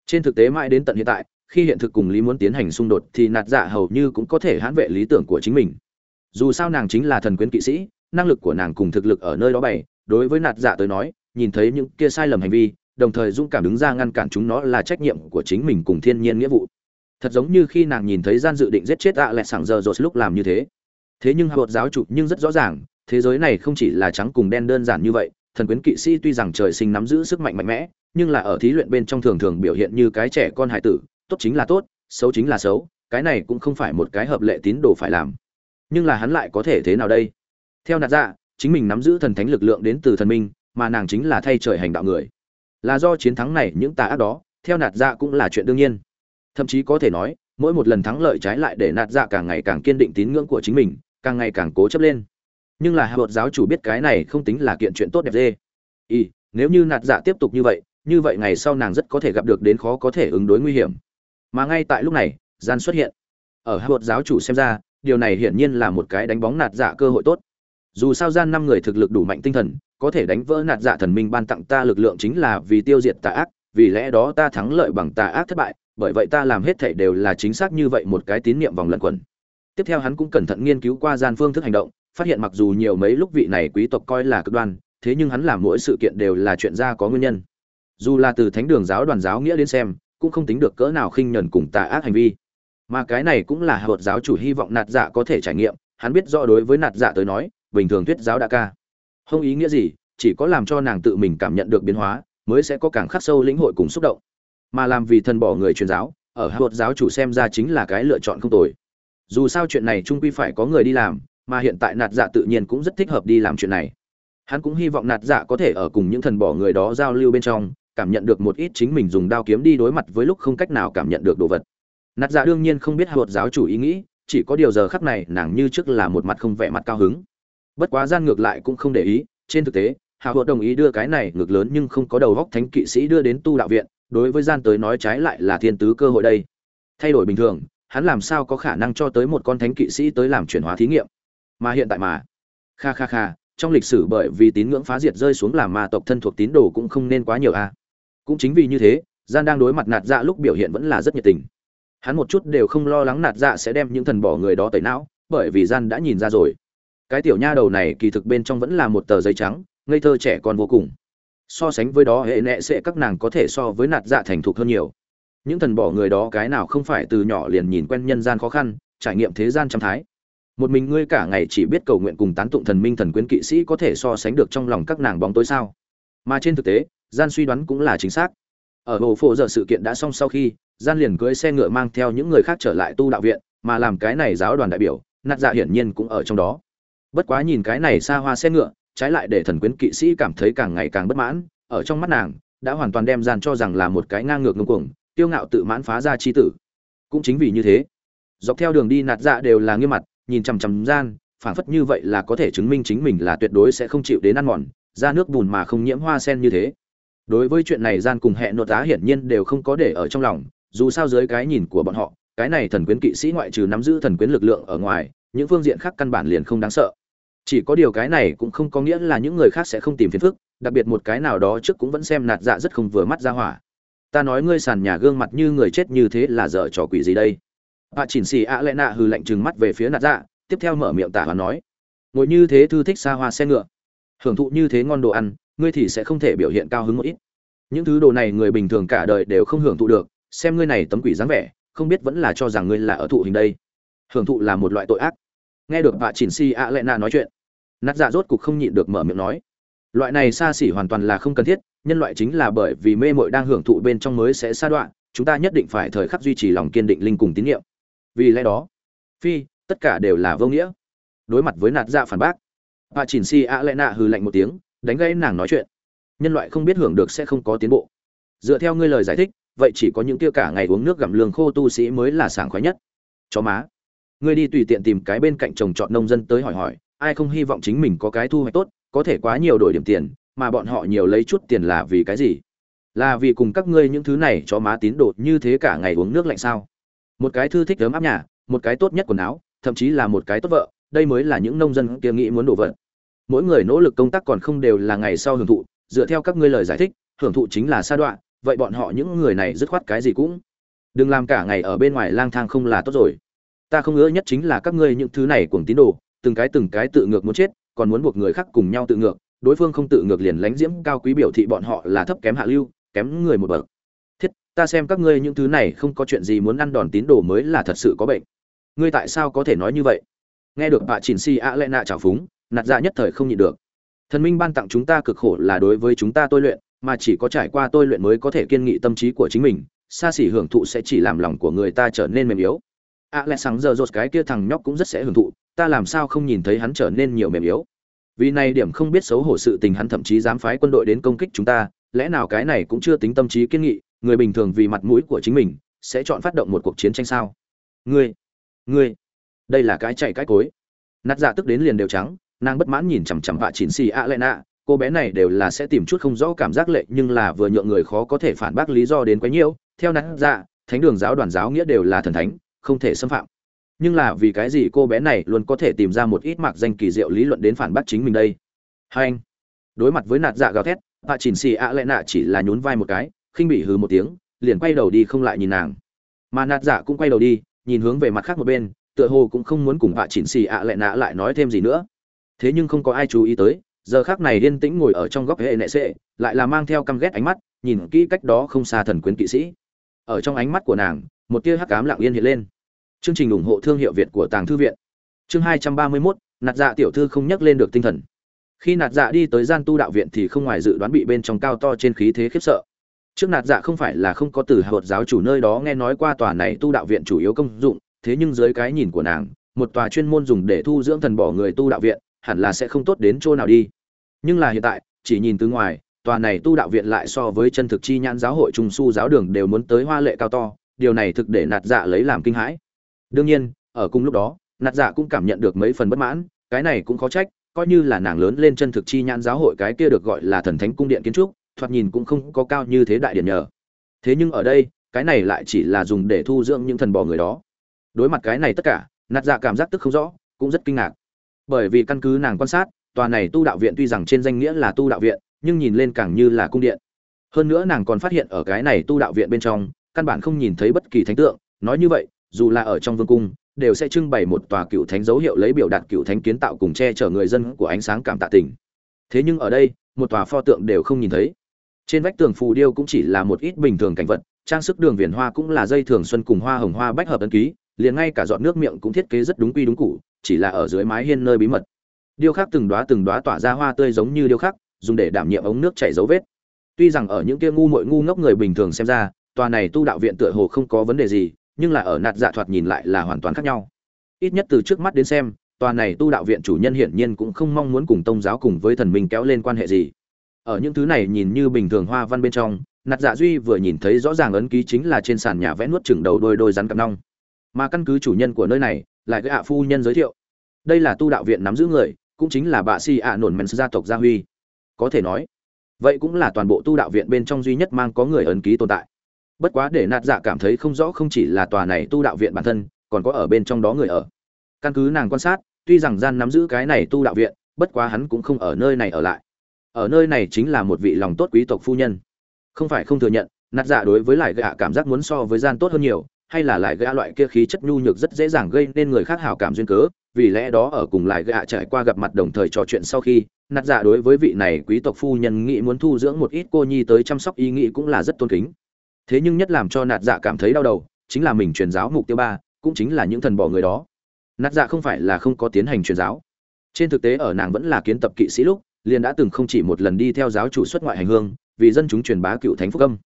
Trên thực tế mãi đến tận hiện tại khi hiện thực cùng lý muốn tiến hành xung đột thì nạt dạ hầu như cũng có thể hãn vệ lý tưởng của chính mình. Dù sao nàng chính là thần quyến kỵ sĩ, năng lực của nàng cùng thực lực ở nơi đó bày, đối với nạt dạ tới nói, nhìn thấy những kia sai lầm hành vi, đồng thời dũng cảm đứng ra ngăn cản chúng nó là trách nhiệm của chính mình cùng thiên nhiên nghĩa vụ. Thật giống như khi nàng nhìn thấy gian dự định giết chết ạ à lẹ sảng giờ rồi lúc làm như thế. Thế nhưng hạ giáo chủ nhưng rất rõ ràng, thế giới này không chỉ là trắng cùng đen đơn giản như vậy, thần quyến kỵ sĩ tuy rằng trời sinh nắm giữ sức mạnh mạnh mẽ, nhưng là ở thí luyện bên trong thường thường biểu hiện như cái trẻ con hải tử tốt chính là tốt, xấu chính là xấu, cái này cũng không phải một cái hợp lệ tín đồ phải làm. Nhưng là hắn lại có thể thế nào đây? Theo nạt dạ chính mình nắm giữ thần thánh lực lượng đến từ thần minh, mà nàng chính là thay trời hành đạo người. Là do chiến thắng này những tà ác đó, theo nạt dạ cũng là chuyện đương nhiên. Thậm chí có thể nói, mỗi một lần thắng lợi trái lại để nạt dạ càng ngày càng kiên định tín ngưỡng của chính mình, càng ngày càng cố chấp lên. Nhưng là hạ bột giáo chủ biết cái này không tính là kiện chuyện tốt đẹp dê. Y nếu như nạt dạ tiếp tục như vậy như vậy ngày sau nàng rất có thể gặp được đến khó có thể ứng đối nguy hiểm mà ngay tại lúc này, gian xuất hiện. Ở hai bột giáo chủ xem ra, điều này hiển nhiên là một cái đánh bóng nạt dạ cơ hội tốt. Dù sao gian năm người thực lực đủ mạnh tinh thần, có thể đánh vỡ nạt dạ thần minh ban tặng ta lực lượng chính là vì tiêu diệt tà ác, vì lẽ đó ta thắng lợi bằng tà ác thất bại, bởi vậy ta làm hết thảy đều là chính xác như vậy một cái tín niệm vòng lẩn quẩn. Tiếp theo hắn cũng cẩn thận nghiên cứu qua gian phương thức hành động, phát hiện mặc dù nhiều mấy lúc vị này quý tộc coi là cực đoan, thế nhưng hắn làm mỗi sự kiện đều là chuyện ra có nguyên nhân. Dù là từ thánh đường giáo đoàn giáo nghĩa đến xem cũng không tính được cỡ nào khinh nhẫn cùng tà ác hành vi. Mà cái này cũng là hợp giáo chủ hy vọng nạt dạ có thể trải nghiệm, hắn biết rõ đối với nạt dạ tới nói, bình thường thuyết giáo đã ca. Không ý nghĩa gì, chỉ có làm cho nàng tự mình cảm nhận được biến hóa, mới sẽ có càng khắc sâu lĩnh hội cùng xúc động. Mà làm vì thần bỏ người truyền giáo, ở hợp giáo chủ xem ra chính là cái lựa chọn không tồi. Dù sao chuyện này trung quy phải có người đi làm, mà hiện tại nạt dạ tự nhiên cũng rất thích hợp đi làm chuyện này. Hắn cũng hy vọng nạt dạ có thể ở cùng những thần bỏ người đó giao lưu bên trong cảm nhận được một ít chính mình dùng đao kiếm đi đối mặt với lúc không cách nào cảm nhận được đồ vật. Nạt dạ đương nhiên không biết hột giáo chủ ý nghĩ, chỉ có điều giờ khắc này nàng như trước là một mặt không vẻ mặt cao hứng. Bất quá gian ngược lại cũng không để ý, trên thực tế hạ hột đồng ý đưa cái này ngược lớn nhưng không có đầu góc thánh kỵ sĩ đưa đến tu đạo viện, đối với gian tới nói trái lại là thiên tứ cơ hội đây. Thay đổi bình thường, hắn làm sao có khả năng cho tới một con thánh kỵ sĩ tới làm chuyển hóa thí nghiệm? Mà hiện tại mà, kha kha kha, trong lịch sử bởi vì tín ngưỡng phá diệt rơi xuống làm ma tộc thân thuộc tín đồ cũng không nên quá nhiều a cũng chính vì như thế, gian đang đối mặt nạt dạ lúc biểu hiện vẫn là rất nhiệt tình. Hắn một chút đều không lo lắng nạt dạ sẽ đem những thần bỏ người đó tẩy não, bởi vì gian đã nhìn ra rồi. Cái tiểu nha đầu này kỳ thực bên trong vẫn là một tờ giấy trắng, ngây thơ trẻ con vô cùng. So sánh với đó, hệ nệ sẽ các nàng có thể so với nạt dạ thành thục hơn nhiều. Những thần bỏ người đó cái nào không phải từ nhỏ liền nhìn quen nhân gian khó khăn, trải nghiệm thế gian trăm thái. Một mình ngươi cả ngày chỉ biết cầu nguyện cùng tán tụng thần minh thần quyến kỵ sĩ có thể so sánh được trong lòng các nàng bóng tối sao. Mà trên thực tế gian suy đoán cũng là chính xác. Ở hồ phổ giờ sự kiện đã xong sau khi, gian liền cưỡi xe ngựa mang theo những người khác trở lại tu đạo viện, mà làm cái này giáo đoàn đại biểu, nạt dạ hiển nhiên cũng ở trong đó. Bất quá nhìn cái này xa hoa xe ngựa, trái lại để thần quyến kỵ sĩ cảm thấy càng ngày càng bất mãn, ở trong mắt nàng, đã hoàn toàn đem gian cho rằng là một cái ngang ngược ngông cuồng tiêu ngạo tự mãn phá ra chi tử. Cũng chính vì như thế, dọc theo đường đi nạt dạ đều là nghiêm mặt, nhìn chằm chằm gian, phảng phất như vậy là có thể chứng minh chính mình là tuyệt đối sẽ không chịu đến ăn mòn, ra nước bùn mà không nhiễm hoa sen như thế đối với chuyện này gian cùng hẹn nội tá hiển nhiên đều không có để ở trong lòng, dù sao dưới cái nhìn của bọn họ, cái này thần quyến kỵ sĩ ngoại trừ nắm giữ thần quyến lực lượng ở ngoài, những phương diện khác căn bản liền không đáng sợ. Chỉ có điều cái này cũng không có nghĩa là những người khác sẽ không tìm phiền phức, đặc biệt một cái nào đó trước cũng vẫn xem nạt dạ rất không vừa mắt ra hỏa. Ta nói ngươi sàn nhà gương mặt như người chết như thế là dở trò quỷ gì đây? Bà chỉnh xì ạ lẽ nạ hừ lạnh trừng mắt về phía nạt dạ tiếp theo mở miệng tả và nói, ngồi như thế thư thích xa hoa xe ngựa, hưởng thụ như thế ngon đồ ăn ngươi thì sẽ không thể biểu hiện cao hứng một ít. Những thứ đồ này người bình thường cả đời đều không hưởng thụ được, xem ngươi này tấm quỷ dáng vẻ, không biết vẫn là cho rằng ngươi là ở thụ hình đây. Hưởng thụ là một loại tội ác. Nghe được bà chỉnh si ạ lệ nạ nói chuyện, nát dạ rốt cục không nhịn được mở miệng nói, loại này xa xỉ hoàn toàn là không cần thiết, nhân loại chính là bởi vì mê mội đang hưởng thụ bên trong mới sẽ xa đoạn, chúng ta nhất định phải thời khắc duy trì lòng kiên định linh cùng tín nhiệm vì lẽ đó, phi, tất cả đều là vô nghĩa. Đối mặt với nạt dạ phản bác bà chỉnh si ạ lệ nạ hừ lạnh một tiếng đánh gãy nàng nói chuyện. Nhân loại không biết hưởng được sẽ không có tiến bộ. Dựa theo ngươi lời giải thích, vậy chỉ có những tiêu cả ngày uống nước gặm lương khô tu sĩ mới là sảng khoái nhất. Chó má. Ngươi đi tùy tiện tìm cái bên cạnh trồng trọt nông dân tới hỏi hỏi, ai không hy vọng chính mình có cái thu hoạch tốt, có thể quá nhiều đổi điểm tiền, mà bọn họ nhiều lấy chút tiền là vì cái gì? Là vì cùng các ngươi những thứ này chó má tín đồ như thế cả ngày uống nước lạnh sao? Một cái thư thích ấm áp nhà, một cái tốt nhất quần áo, thậm chí là một cái tốt vợ, đây mới là những nông dân kia nghĩ muốn đổ vật mỗi người nỗ lực công tác còn không đều là ngày sau hưởng thụ, dựa theo các ngươi lời giải thích, hưởng thụ chính là sa đoạn vậy bọn họ những người này dứt khoát cái gì cũng đừng làm cả ngày ở bên ngoài lang thang không là tốt rồi. Ta không ngỡ nhất chính là các ngươi những thứ này cuồng tín đồ, từng cái từng cái tự ngược muốn chết, còn muốn buộc người khác cùng nhau tự ngược, đối phương không tự ngược liền lánh diễm cao quý biểu thị bọn họ là thấp kém hạ lưu, kém người một bậc. Thiết, ta xem các ngươi những thứ này không có chuyện gì muốn ăn đòn tín đồ mới là thật sự có bệnh. Ngươi tại sao có thể nói như vậy? Nghe được bà chỉnh si a lệ nạ trào phúng nạt dạ nhất thời không nhịn được. Thần minh ban tặng chúng ta cực khổ là đối với chúng ta tôi luyện, mà chỉ có trải qua tôi luyện mới có thể kiên nghị tâm trí của chính mình, xa xỉ hưởng thụ sẽ chỉ làm lòng của người ta trở nên mềm yếu. A lẽ sáng giờ rột cái kia thằng nhóc cũng rất sẽ hưởng thụ, ta làm sao không nhìn thấy hắn trở nên nhiều mềm yếu? Vì này điểm không biết xấu hổ sự tình hắn thậm chí dám phái quân đội đến công kích chúng ta, lẽ nào cái này cũng chưa tính tâm trí kiên nghị, người bình thường vì mặt mũi của chính mình, sẽ chọn phát động một cuộc chiến tranh sao? Ngươi ngươi, đây là cái chạy cái cối. Nát dạ tức đến liền đều trắng nàng bất mãn nhìn chằm chằm vạ chỉnh xì ạ lệ nạ. Cô bé này đều là sẽ tìm chút không rõ cảm giác lệ, nhưng là vừa nhượng người khó có thể phản bác lý do đến quấy nhiễu theo nàng dạ thánh đường giáo đoàn giáo nghĩa đều là thần thánh, không thể xâm phạm. Nhưng là vì cái gì cô bé này luôn có thể tìm ra một ít mạc danh kỳ diệu lý luận đến phản bác chính mình đây? Hai anh, đối mặt với nạt dạ gào thét vạ chỉnh xì ạ lệ nạ chỉ là nhún vai một cái, khinh bị hừ một tiếng, liền quay đầu đi không lại nhìn nàng. Mà nạt dạ cũng quay đầu đi, nhìn hướng về mặt khác một bên, tựa hồ cũng không muốn cùng vạ chỉnh xì ạ lệ nạ lại nói thêm gì nữa thế nhưng không có ai chú ý tới giờ khác này yên tĩnh ngồi ở trong góc hệ nệ sệ lại là mang theo căm ghét ánh mắt nhìn kỹ cách đó không xa thần quyến kỵ sĩ. Ở trong ánh mắt của nàng một tia hắc ám lặng yên hiện lên. Chương trình ủng hộ thương hiệu việt của tàng thư viện. Chương hai trăm ba mươi 231, nạt dạ tiểu thư không nhắc lên được tinh thần. Khi nạt dạ đi tới gian tu đạo viện thì không ngoài dự đoán bị bên trong cao to trên khí thế khiếp sợ. Trước nạt dạ không phải là không có từ hợp giáo chủ nơi đó nghe nói qua tòa này tu đạo viện chủ yếu công dụng thế nhưng dưới cái nhìn của nàng một tòa chuyên môn dùng để thu dưỡng thần bỏ người tu đạo viện hẳn là sẽ không tốt đến chỗ nào đi. Nhưng là hiện tại, chỉ nhìn từ ngoài, tòa này tu đạo viện lại so với chân thực chi nhãn giáo hội trung su giáo đường đều muốn tới hoa lệ cao to, điều này thực để nạt dạ lấy làm kinh hãi. Đương nhiên, ở cùng lúc đó, nạt dạ cũng cảm nhận được mấy phần bất mãn, cái này cũng khó trách, coi như là nàng lớn lên chân thực chi nhãn giáo hội cái kia được gọi là thần thánh cung điện kiến trúc, thoạt nhìn cũng không có cao như thế đại điện nhờ. Thế nhưng ở đây, cái này lại chỉ là dùng để thu dưỡng những thần bò người đó. Đối mặt cái này tất cả, nạt dạ cảm giác tức không rõ, cũng rất kinh ngạc bởi vì căn cứ nàng quan sát, tòa này tu đạo viện tuy rằng trên danh nghĩa là tu đạo viện, nhưng nhìn lên càng như là cung điện. Hơn nữa nàng còn phát hiện ở cái này tu đạo viện bên trong, căn bản không nhìn thấy bất kỳ thánh tượng. Nói như vậy, dù là ở trong vương cung, đều sẽ trưng bày một tòa cựu thánh dấu hiệu lấy biểu đạt cựu thánh kiến tạo cùng che chở người dân của ánh sáng cảm tạ tình. Thế nhưng ở đây, một tòa pho tượng đều không nhìn thấy. Trên vách tường phù điêu cũng chỉ là một ít bình thường cảnh vật, trang sức đường viền hoa cũng là dây thường xuân cùng hoa hồng hoa bách hợp ấn ký liền ngay cả giọt nước miệng cũng thiết kế rất đúng quy đúng cụ chỉ là ở dưới mái hiên nơi bí mật. Điêu khắc từng đóa từng đóa tỏa ra hoa tươi giống như điêu khắc, dùng để đảm nhiệm ống nước chảy dấu vết. Tuy rằng ở những kia ngu muội ngu ngốc người bình thường xem ra, tòa này tu đạo viện tựa hồ không có vấn đề gì, nhưng là ở nạt dạ thoạt nhìn lại là hoàn toàn khác nhau. Ít nhất từ trước mắt đến xem, tòa này tu đạo viện chủ nhân hiển nhiên cũng không mong muốn cùng tông giáo cùng với thần minh kéo lên quan hệ gì. Ở những thứ này nhìn như bình thường hoa văn bên trong, nạt dạ duy vừa nhìn thấy rõ ràng ấn ký chính là trên sàn nhà vẽ nuốt chừng đầu đôi đôi rắn cặp nong mà căn cứ chủ nhân của nơi này, lại cái ạ phu nhân giới thiệu. Đây là tu đạo viện nắm giữ người, cũng chính là bà si ạ nổn men gia tộc gia huy. Có thể nói, vậy cũng là toàn bộ tu đạo viện bên trong duy nhất mang có người ấn ký tồn tại. Bất quá để nạt dạ cảm thấy không rõ không chỉ là tòa này tu đạo viện bản thân, còn có ở bên trong đó người ở. Căn cứ nàng quan sát, tuy rằng gian nắm giữ cái này tu đạo viện, bất quá hắn cũng không ở nơi này ở lại. Ở nơi này chính là một vị lòng tốt quý tộc phu nhân. Không phải không thừa nhận, nạt dạ đối với lại gạ cảm giác muốn so với gian tốt hơn nhiều hay là lại gã loại kia khí chất nhu nhược rất dễ dàng gây nên người khác hảo cảm duyên cớ, vì lẽ đó ở cùng lại gã trải qua gặp mặt đồng thời trò chuyện sau khi, nạt dạ đối với vị này quý tộc phu nhân nghĩ muốn thu dưỡng một ít cô nhi tới chăm sóc ý nghĩ cũng là rất tôn kính. Thế nhưng nhất làm cho nạt dạ cảm thấy đau đầu, chính là mình truyền giáo mục tiêu ba, cũng chính là những thần bỏ người đó. Nạt dạ không phải là không có tiến hành truyền giáo. Trên thực tế ở nàng vẫn là kiến tập kỵ sĩ lúc, liền đã từng không chỉ một lần đi theo giáo chủ xuất ngoại hành hương, vì dân chúng truyền bá cựu thánh phúc âm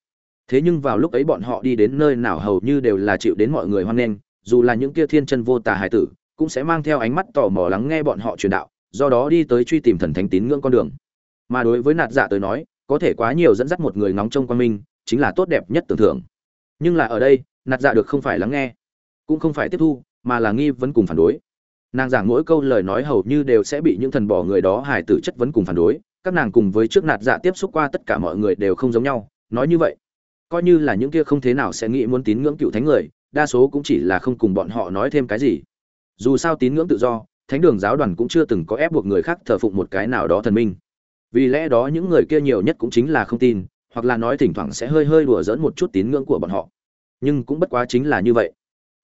thế nhưng vào lúc ấy bọn họ đi đến nơi nào hầu như đều là chịu đến mọi người hoan nghênh, dù là những kia thiên chân vô tà hải tử, cũng sẽ mang theo ánh mắt tò mò lắng nghe bọn họ truyền đạo, do đó đi tới truy tìm thần thánh tín ngưỡng con đường. Mà đối với nạt dạ tới nói, có thể quá nhiều dẫn dắt một người ngóng trông quan minh chính là tốt đẹp nhất tưởng thưởng. Nhưng là ở đây, nạt dạ được không phải lắng nghe, cũng không phải tiếp thu, mà là nghi vấn cùng phản đối. Nàng giảng mỗi câu lời nói hầu như đều sẽ bị những thần bỏ người đó hài tử chất vấn cùng phản đối, các nàng cùng với trước nạt dạ tiếp xúc qua tất cả mọi người đều không giống nhau, nói như vậy coi như là những kia không thế nào sẽ nghĩ muốn tín ngưỡng cựu thánh người, đa số cũng chỉ là không cùng bọn họ nói thêm cái gì. Dù sao tín ngưỡng tự do, thánh đường giáo đoàn cũng chưa từng có ép buộc người khác thờ phụng một cái nào đó thần minh. Vì lẽ đó những người kia nhiều nhất cũng chính là không tin, hoặc là nói thỉnh thoảng sẽ hơi hơi đùa dỡn một chút tín ngưỡng của bọn họ. Nhưng cũng bất quá chính là như vậy.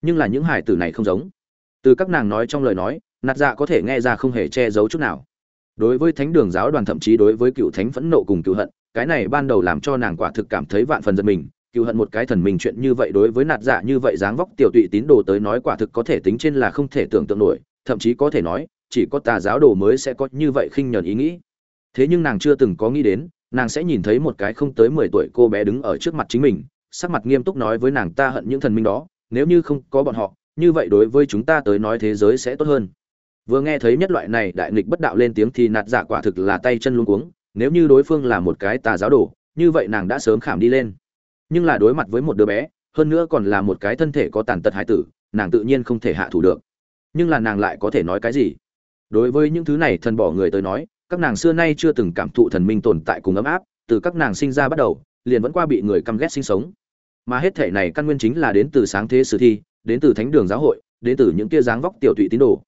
Nhưng là những hải tử này không giống. Từ các nàng nói trong lời nói, nạt dạ có thể nghe ra không hề che giấu chút nào. Đối với thánh đường giáo đoàn thậm chí đối với cựu thánh phẫn nộ cùng cựu hận cái này ban đầu làm cho nàng quả thực cảm thấy vạn phần giật mình cựu hận một cái thần mình chuyện như vậy đối với nạt dạ như vậy dáng vóc tiểu tụy tín đồ tới nói quả thực có thể tính trên là không thể tưởng tượng nổi, thậm chí có thể nói, chỉ có tà giáo đồ mới sẽ có như vậy khinh nhờn ý nghĩ. Thế nhưng nàng chưa từng có nghĩ đến, nàng sẽ nhìn thấy một cái không tới mười tuổi cô bé đứng ở trước mặt chính mình, sắc mặt nghiêm túc nói với nàng ta hận những thần minh đó, nếu như không có bọn họ, như vậy đối với chúng ta tới nói thế giới sẽ tốt hơn. Vừa nghe thấy nhất loại này đại nghịch bất đạo lên tiếng thì nạt giả quả thực là tay chân luống cuống nếu như đối phương là một cái tà giáo đồ, như vậy nàng đã sớm khảm đi lên. Nhưng là đối mặt với một đứa bé, hơn nữa còn là một cái thân thể có tàn tật hải tử, nàng tự nhiên không thể hạ thủ được. Nhưng là nàng lại có thể nói cái gì? Đối với những thứ này thần bỏ người tới nói, các nàng xưa nay chưa từng cảm thụ thần minh tồn tại cùng ấm áp, từ các nàng sinh ra bắt đầu, liền vẫn qua bị người căm ghét sinh sống. Mà hết thể này căn nguyên chính là đến từ sáng thế sử thi, đến từ thánh đường giáo hội, đến từ những kia dáng vóc tiểu tụy tín đồ.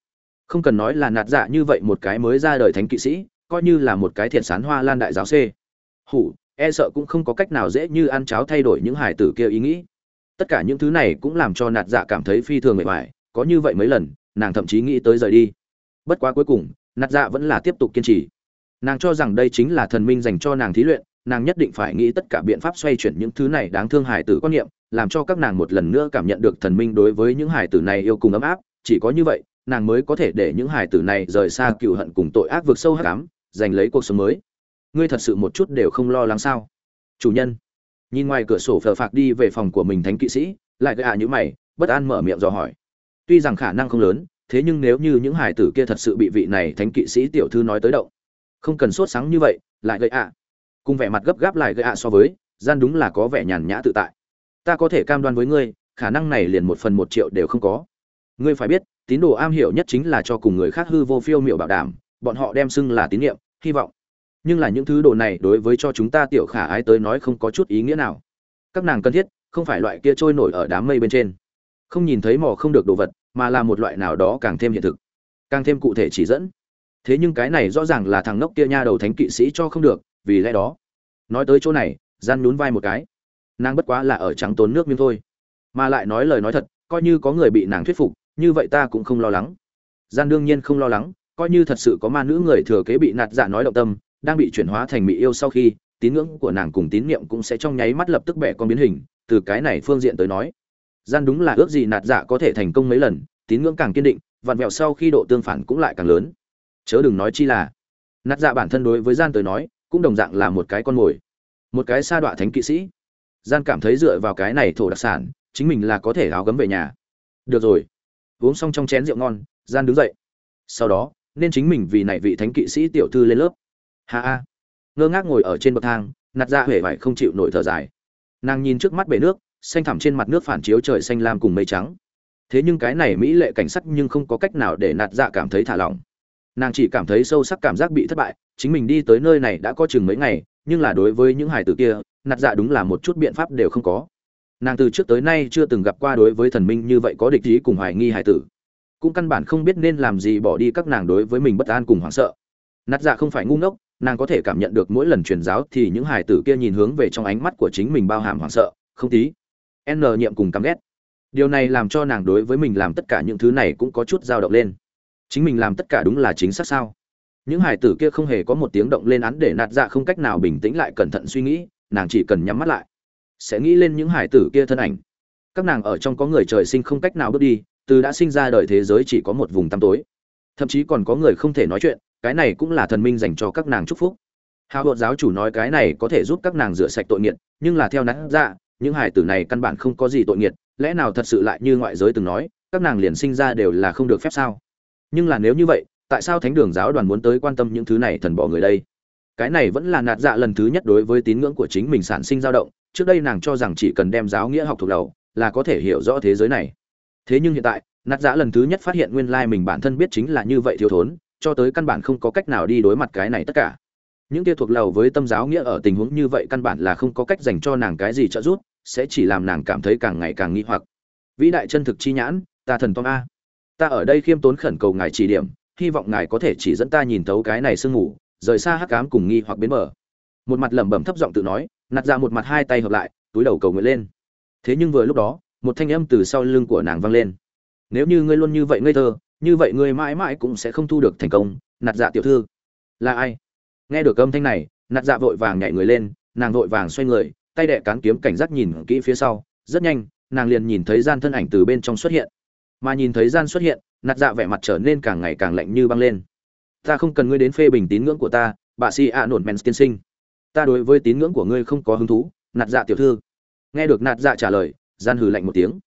Không cần nói là nạt dạ như vậy một cái mới ra đời thánh kỵ sĩ coi như là một cái thiện sán hoa lan đại giáo c hủ e sợ cũng không có cách nào dễ như ăn cháo thay đổi những hải tử kia ý nghĩ. Tất cả những thứ này cũng làm cho nạt dạ cảm thấy phi thường mệt mỏi, có như vậy mấy lần, nàng thậm chí nghĩ tới rời đi. Bất quá cuối cùng, nạt dạ vẫn là tiếp tục kiên trì. Nàng cho rằng đây chính là thần minh dành cho nàng thí luyện, nàng nhất định phải nghĩ tất cả biện pháp xoay chuyển những thứ này đáng thương hải tử quan niệm, làm cho các nàng một lần nữa cảm nhận được thần minh đối với những hải tử này yêu cùng ấm áp. Chỉ có như vậy, nàng mới có thể để những hải tử này rời xa cựu hận cùng tội ác vực sâu hắc ám giành lấy cuộc sống mới. Ngươi thật sự một chút đều không lo lắng sao? Chủ nhân. Nhìn ngoài cửa sổ phờ phạc đi về phòng của mình thánh kỵ sĩ, lại gạ như mày, bất an mở miệng dò hỏi. Tuy rằng khả năng không lớn, thế nhưng nếu như những hải tử kia thật sự bị vị này thánh kỵ sĩ tiểu thư nói tới động, không cần sốt sáng như vậy, lại gậy ạ. Cùng vẻ mặt gấp gáp lại gậy ạ so với, gian đúng là có vẻ nhàn nhã tự tại. Ta có thể cam đoan với ngươi, khả năng này liền một phần một triệu đều không có. Ngươi phải biết, tín đồ am hiểu nhất chính là cho cùng người khác hư vô phiêu miệu bảo đảm bọn họ đem xưng là tín nhiệm, hy vọng. Nhưng là những thứ đồ này đối với cho chúng ta tiểu khả ái tới nói không có chút ý nghĩa nào. Các nàng cần thiết, không phải loại kia trôi nổi ở đám mây bên trên. Không nhìn thấy mò không được đồ vật, mà là một loại nào đó càng thêm hiện thực. Càng thêm cụ thể chỉ dẫn. Thế nhưng cái này rõ ràng là thằng ngốc kia nha đầu thánh kỵ sĩ cho không được, vì lẽ đó. Nói tới chỗ này, gian nhún vai một cái. Nàng bất quá là ở trắng tốn nước miếng thôi. Mà lại nói lời nói thật, coi như có người bị nàng thuyết phục, như vậy ta cũng không lo lắng. Gian đương nhiên không lo lắng coi như thật sự có ma nữ người thừa kế bị nạt dạ nói động tâm, đang bị chuyển hóa thành mỹ yêu sau khi, tín ngưỡng của nàng cùng tín niệm cũng sẽ trong nháy mắt lập tức bẻ con biến hình, từ cái này phương diện tới nói. Gian đúng là ước gì nạt dạ có thể thành công mấy lần, tín ngưỡng càng kiên định, vặn vẹo sau khi độ tương phản cũng lại càng lớn. Chớ đừng nói chi là, nạt dạ bản thân đối với gian tới nói, cũng đồng dạng là một cái con mồi, một cái sa đọa thánh kỵ sĩ. Gian cảm thấy dựa vào cái này thổ đặc sản, chính mình là có thể áo gấm về nhà. Được rồi. Uống xong trong chén rượu ngon, gian đứng dậy. Sau đó nên chính mình vì này vị thánh kỵ sĩ tiểu thư lên lớp. Ha ha. Ngơ ngác ngồi ở trên bậc thang, nạt ra huệ vải không chịu nổi thở dài. Nàng nhìn trước mắt bể nước, xanh thẳm trên mặt nước phản chiếu trời xanh lam cùng mây trắng. Thế nhưng cái này mỹ lệ cảnh sắc nhưng không có cách nào để nạt dạ cảm thấy thả lỏng. Nàng chỉ cảm thấy sâu sắc cảm giác bị thất bại, chính mình đi tới nơi này đã có chừng mấy ngày, nhưng là đối với những hải tử kia, nạt dạ đúng là một chút biện pháp đều không có. Nàng từ trước tới nay chưa từng gặp qua đối với thần minh như vậy có địch ý cùng hoài nghi hải tử cũng căn bản không biết nên làm gì bỏ đi các nàng đối với mình bất an cùng hoảng sợ. Nạt dạ không phải ngu ngốc, nàng có thể cảm nhận được mỗi lần truyền giáo thì những hải tử kia nhìn hướng về trong ánh mắt của chính mình bao hàm hoảng sợ, không tí. N nhiệm cùng căm ghét. Điều này làm cho nàng đối với mình làm tất cả những thứ này cũng có chút dao động lên. Chính mình làm tất cả đúng là chính xác sao? Những hải tử kia không hề có một tiếng động lên án để nạt dạ không cách nào bình tĩnh lại cẩn thận suy nghĩ, nàng chỉ cần nhắm mắt lại, sẽ nghĩ lên những hải tử kia thân ảnh. Các nàng ở trong có người trời sinh không cách nào bước đi từ đã sinh ra đời thế giới chỉ có một vùng tăm tối. Thậm chí còn có người không thể nói chuyện, cái này cũng là thần minh dành cho các nàng chúc phúc. Hào hột giáo chủ nói cái này có thể giúp các nàng rửa sạch tội nghiệt, nhưng là theo nát dạ những hải tử này căn bản không có gì tội nghiệt, lẽ nào thật sự lại như ngoại giới từng nói, các nàng liền sinh ra đều là không được phép sao? Nhưng là nếu như vậy, tại sao thánh đường giáo đoàn muốn tới quan tâm những thứ này thần bỏ người đây? Cái này vẫn là nạt dạ lần thứ nhất đối với tín ngưỡng của chính mình sản sinh dao động, trước đây nàng cho rằng chỉ cần đem giáo nghĩa học thuộc đầu, là có thể hiểu rõ thế giới này thế nhưng hiện tại nạt giả lần thứ nhất phát hiện nguyên lai mình bản thân biết chính là như vậy thiếu thốn, cho tới căn bản không có cách nào đi đối mặt cái này tất cả. Những kia thuộc lầu với tâm giáo nghĩa ở tình huống như vậy căn bản là không có cách dành cho nàng cái gì trợ giúp, sẽ chỉ làm nàng cảm thấy càng ngày càng nghi hoặc. Vĩ đại chân thực chi nhãn, ta thần tom a. Ta ở đây khiêm tốn khẩn cầu ngài chỉ điểm, hy vọng ngài có thể chỉ dẫn ta nhìn thấu cái này sương ngủ rời xa hắc cám cùng nghi hoặc biến mở một mặt lẩm bẩm thấp giọng tự nói nặt ra một mặt hai tay hợp lại, túi đầu cầu nguyện lên. Thế nhưng vừa lúc đó một thanh âm từ sau lưng của nàng vang lên. Nếu như ngươi luôn như vậy ngây thơ, như vậy ngươi mãi mãi cũng sẽ không thu được thành công, nạt dạ tiểu thư. Là ai? Nghe được âm thanh này, nạt dạ vội vàng nhảy người lên, nàng vội vàng xoay người, tay đệ cán kiếm cảnh giác nhìn kỹ phía sau, rất nhanh, nàng liền nhìn thấy gian thân ảnh từ bên trong xuất hiện. Mà nhìn thấy gian xuất hiện, nạt dạ vẻ mặt trở nên càng ngày càng lạnh như băng lên. Ta không cần ngươi đến phê bình tín ngưỡng của ta, bà si a nổn men tiên sinh. Ta đối với tín ngưỡng của ngươi không có hứng thú, nạt dạ tiểu thư. Nghe được nạt dạ trả lời gian hừ lạnh một tiếng.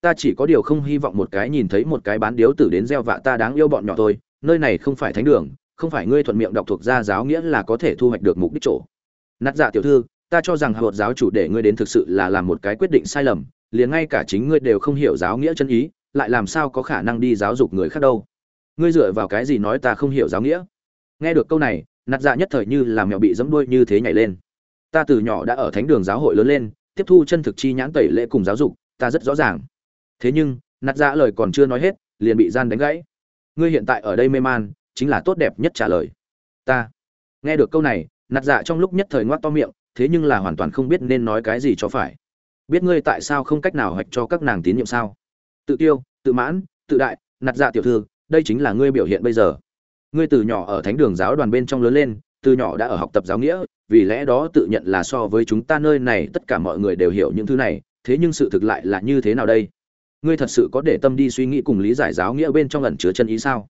Ta chỉ có điều không hy vọng một cái nhìn thấy một cái bán điếu tử đến gieo vạ ta đáng yêu bọn nhỏ thôi, nơi này không phải thánh đường, không phải ngươi thuận miệng đọc thuộc ra giáo nghĩa là có thể thu hoạch được mục đích chỗ. Nát dạ tiểu thư, ta cho rằng hợp giáo chủ để ngươi đến thực sự là làm một cái quyết định sai lầm, liền ngay cả chính ngươi đều không hiểu giáo nghĩa chân ý, lại làm sao có khả năng đi giáo dục người khác đâu. Ngươi dựa vào cái gì nói ta không hiểu giáo nghĩa? Nghe được câu này, nát dạ nhất thời như là mèo bị dẫm đuôi như thế nhảy lên. Ta từ nhỏ đã ở thánh đường giáo hội lớn lên tiếp thu chân thực chi nhãn tẩy lễ cùng giáo dục, ta rất rõ ràng. Thế nhưng, nạt dạ lời còn chưa nói hết, liền bị gian đánh gãy. Ngươi hiện tại ở đây mê man, chính là tốt đẹp nhất trả lời. Ta. Nghe được câu này, nạt dạ trong lúc nhất thời ngoác to miệng, thế nhưng là hoàn toàn không biết nên nói cái gì cho phải. Biết ngươi tại sao không cách nào hoạch cho các nàng tín nhiệm sao? Tự tiêu, tự mãn, tự đại, nạt dạ tiểu thư, đây chính là ngươi biểu hiện bây giờ. Ngươi từ nhỏ ở thánh đường giáo đoàn bên trong lớn lên, từ nhỏ đã ở học tập giáo nghĩa vì lẽ đó tự nhận là so với chúng ta nơi này tất cả mọi người đều hiểu những thứ này, thế nhưng sự thực lại là như thế nào đây? Ngươi thật sự có để tâm đi suy nghĩ cùng lý giải giáo nghĩa bên trong ẩn chứa chân ý sao?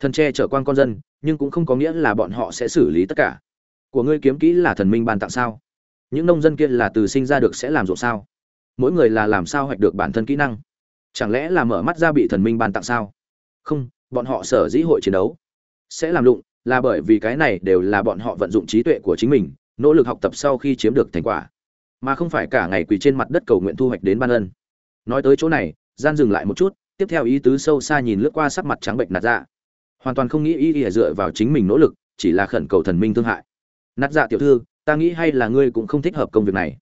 Thần che chở quan con dân, nhưng cũng không có nghĩa là bọn họ sẽ xử lý tất cả. Của ngươi kiếm kỹ là thần minh ban tặng sao? Những nông dân kia là từ sinh ra được sẽ làm ruộng sao? Mỗi người là làm sao hoạch được bản thân kỹ năng? Chẳng lẽ là mở mắt ra bị thần minh ban tặng sao? Không, bọn họ sở dĩ hội chiến đấu sẽ làm lụng là bởi vì cái này đều là bọn họ vận dụng trí tuệ của chính mình nỗ lực học tập sau khi chiếm được thành quả, mà không phải cả ngày quỳ trên mặt đất cầu nguyện thu hoạch đến ban ân. Nói tới chỗ này, gian dừng lại một chút, tiếp theo ý tứ sâu xa nhìn lướt qua sắc mặt trắng bệnh nạt dạ. Hoàn toàn không nghĩ ý ỉa dựa vào chính mình nỗ lực, chỉ là khẩn cầu thần minh thương hại. Nạt dạ tiểu thư, ta nghĩ hay là ngươi cũng không thích hợp công việc này.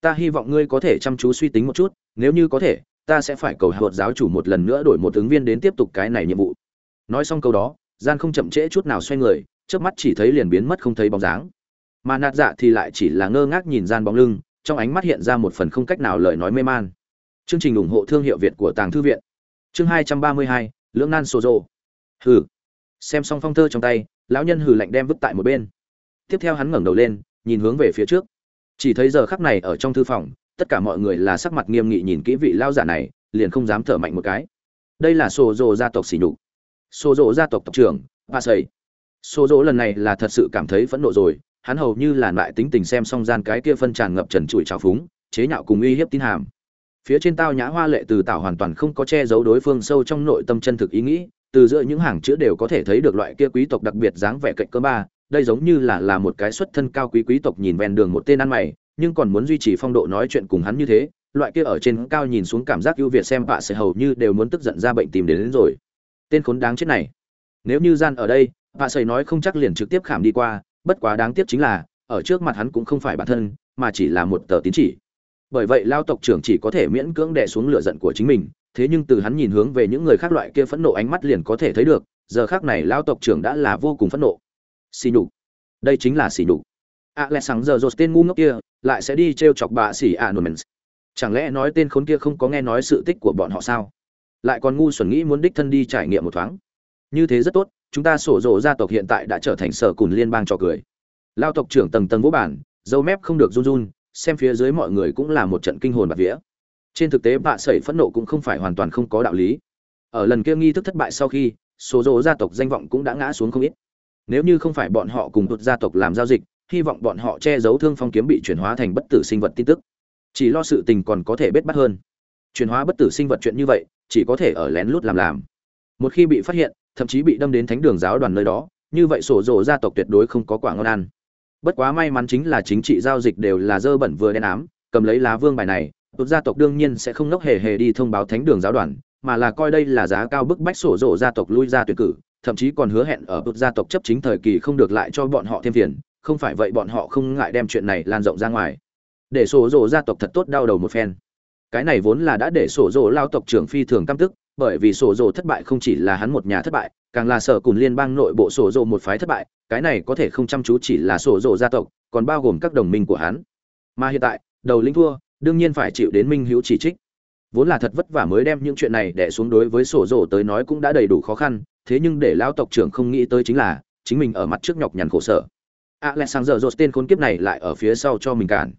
Ta hy vọng ngươi có thể chăm chú suy tính một chút, nếu như có thể, ta sẽ phải cầu hợp giáo chủ một lần nữa đổi một ứng viên đến tiếp tục cái này nhiệm vụ. Nói xong câu đó, gian không chậm trễ chút nào xoay người trước mắt chỉ thấy liền biến mất không thấy bóng dáng mà nạt dạ thì lại chỉ là ngơ ngác nhìn gian bóng lưng, trong ánh mắt hiện ra một phần không cách nào lời nói mê man. Chương trình ủng hộ thương hiệu việt của tàng thư viện. Chương hai trăm ba mươi hai, lưỡng nan sổ rộ hừ. Xem xong phong thơ trong tay, lão nhân hừ lạnh đem vứt tại một bên. Tiếp theo hắn ngẩng đầu lên, nhìn hướng về phía trước. Chỉ thấy giờ khắc này ở trong thư phòng, tất cả mọi người là sắc mặt nghiêm nghị nhìn kỹ vị lao giả này, liền không dám thở mạnh một cái. Đây là sổ rộ gia tộc xỉ nhục. Sổ rộ gia tộc tộc trưởng ba sầy sổ rộ lần này là thật sự cảm thấy phẫn nộ rồi hắn hầu như là lại tính tình xem xong gian cái kia phân tràn ngập trần trụi trào phúng chế nhạo cùng uy hiếp tin hàm. Phía trên tao nhã hoa lệ từ tạo hoàn toàn không có che giấu đối phương sâu trong nội tâm chân thực ý nghĩ từ giữa những hàng chữ đều có thể thấy được loại kia quý tộc đặc biệt dáng vẻ cạnh cơ ba đây giống như là là một cái xuất thân cao quý quý tộc nhìn ven đường một tên ăn mày nhưng còn muốn duy trì phong độ nói chuyện cùng hắn như thế loại kia ở trên cao nhìn xuống cảm giác ưu việt xem bạ sẽ hầu như đều muốn tức giận ra bệnh tìm đến, đến rồi. Tên khốn đáng chết này. Nếu như gian ở đây bạ sầy nói không chắc liền trực tiếp khảm đi qua bất quá đáng tiếc chính là, ở trước mặt hắn cũng không phải bản thân, mà chỉ là một tờ tín chỉ. Bởi vậy lao tộc trưởng chỉ có thể miễn cưỡng đè xuống lửa giận của chính mình, thế nhưng từ hắn nhìn hướng về những người khác loại kia phẫn nộ ánh mắt liền có thể thấy được, giờ khác này lao tộc trưởng đã là vô cùng phẫn nộ. Xì nhục. Đây chính là xì nhục. A lẽ sáng giờ rột tên ngu ngốc kia, lại sẽ đi t r e o chọc bà xỉ a nomens chẳng lẽ nói tên khốn kia không có nghe nói sự tích của bọn họ sao? Lại còn ngu xuẩn nghĩ muốn đích thân đi trải nghiệm một thoáng. Như thế rất tốt chúng ta sổ rộ gia tộc hiện tại đã trở thành sở cùn liên bang trò cười. Lao tộc trưởng tầng tầng vũ bản dâu mép không được run run, xem phía dưới mọi người cũng là một trận kinh hồn bạt vía. Trên thực tế bạ sẩy phẫn nộ cũng không phải hoàn toàn không có đạo lý. Ở lần kia nghi thức thất bại sau khi số rộ gia tộc danh vọng cũng đã ngã xuống không ít. Nếu như không phải bọn họ cùng tụt gia tộc làm giao dịch, hy vọng bọn họ che giấu thương phong kiếm bị chuyển hóa thành bất tử sinh vật tin tức. Chỉ lo sự tình còn có thể bết bắt hơn. Chuyển hóa bất tử sinh vật chuyện như vậy, chỉ có thể ở lén lút làm làm. Một khi bị phát hiện thậm chí bị đâm đến thánh đường giáo đoàn nơi đó, như vậy sổ rộ gia tộc tuyệt đối không có quả ngon ăn. Bất quá may mắn chính là chính trị giao dịch đều là dơ bẩn vừa đen ám, cầm lấy lá vương bài này tụt gia tộc đương nhiên sẽ không nốc hề hề đi thông báo thánh đường giáo đoàn, mà là coi đây là giá cao bức bách sổ rộ gia tộc lui ra tuyển cử, thậm chí còn hứa hẹn ở tụt gia tộc chấp chính thời kỳ không được lại cho bọn họ thêm phiền, không phải vậy bọn họ không ngại đem chuyện này lan rộng ra ngoài. Để sổ rộ gia tộc thật tốt đau đầu một phen. Cái này vốn là đã để sổ rộ lao tộc trưởng phi thường căm tức bởi vì sổ rồ thất bại không chỉ là hắn một nhà thất bại, càng là sở cùng liên bang nội bộ sổ rồ một phái thất bại, cái này có thể không chăm chú chỉ là sổ rồ gia tộc, còn bao gồm các đồng minh của hắn. Mà hiện tại, đầu linh thua, đương nhiên phải chịu đến minh hữu chỉ trích. Vốn là thật vất vả mới đem những chuyện này để xuống đối với sổ rồ tới nói cũng đã đầy đủ khó khăn, thế nhưng để lão tộc trưởng không nghĩ tới chính là, chính mình ở mặt trước nhọc nhằn khổ sở. Alexander rột tên khốn kiếp này lại ở phía sau cho mình cản.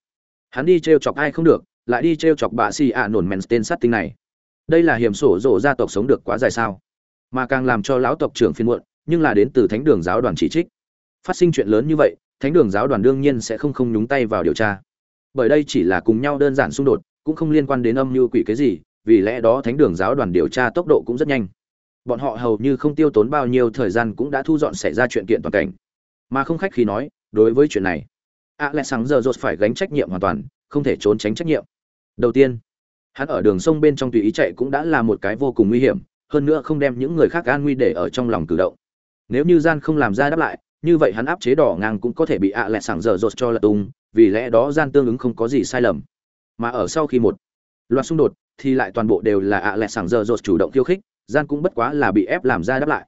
Hắn đi t chọc ai không được, lại đi t chọc bà si ạ nổn men tên sát tinh này đây là hiểm sổ rộ gia tộc sống được quá dài sao? Mà càng làm cho lão tộc trưởng phiên muộn, nhưng là đến từ thánh đường giáo đoàn chỉ trích. Phát sinh chuyện lớn như vậy, thánh đường giáo đoàn đương nhiên sẽ không không nhúng tay vào điều tra. Bởi đây chỉ là cùng nhau đơn giản xung đột, cũng không liên quan đến âm mưu quỷ cái gì, vì lẽ đó thánh đường giáo đoàn điều tra tốc độ cũng rất nhanh. Bọn họ hầu như không tiêu tốn bao nhiêu thời gian cũng đã thu dọn xảy ra chuyện kiện toàn cảnh. Mà không khách khi nói, đối với chuyện này a lẽ sáng giờ rột phải gánh trách nhiệm hoàn toàn, không thể trốn tránh trách nhiệm. Đầu tiên hắn ở đường sông bên trong tùy ý chạy cũng đã là một cái vô cùng nguy hiểm, hơn nữa không đem những người khác an nguy để ở trong lòng cử động. Nếu như gian không làm ra đáp lại, như vậy hắn áp chế đỏ ngang cũng có thể bị ạ à lẹ sảng dở dột cho lật tung, vì lẽ đó gian tương ứng không có gì sai lầm. Mà ở sau khi một loạt xung đột, thì lại toàn bộ đều là ạ à lẹ sảng dở dột chủ động khiêu khích, gian cũng bất quá là bị ép làm ra đáp lại.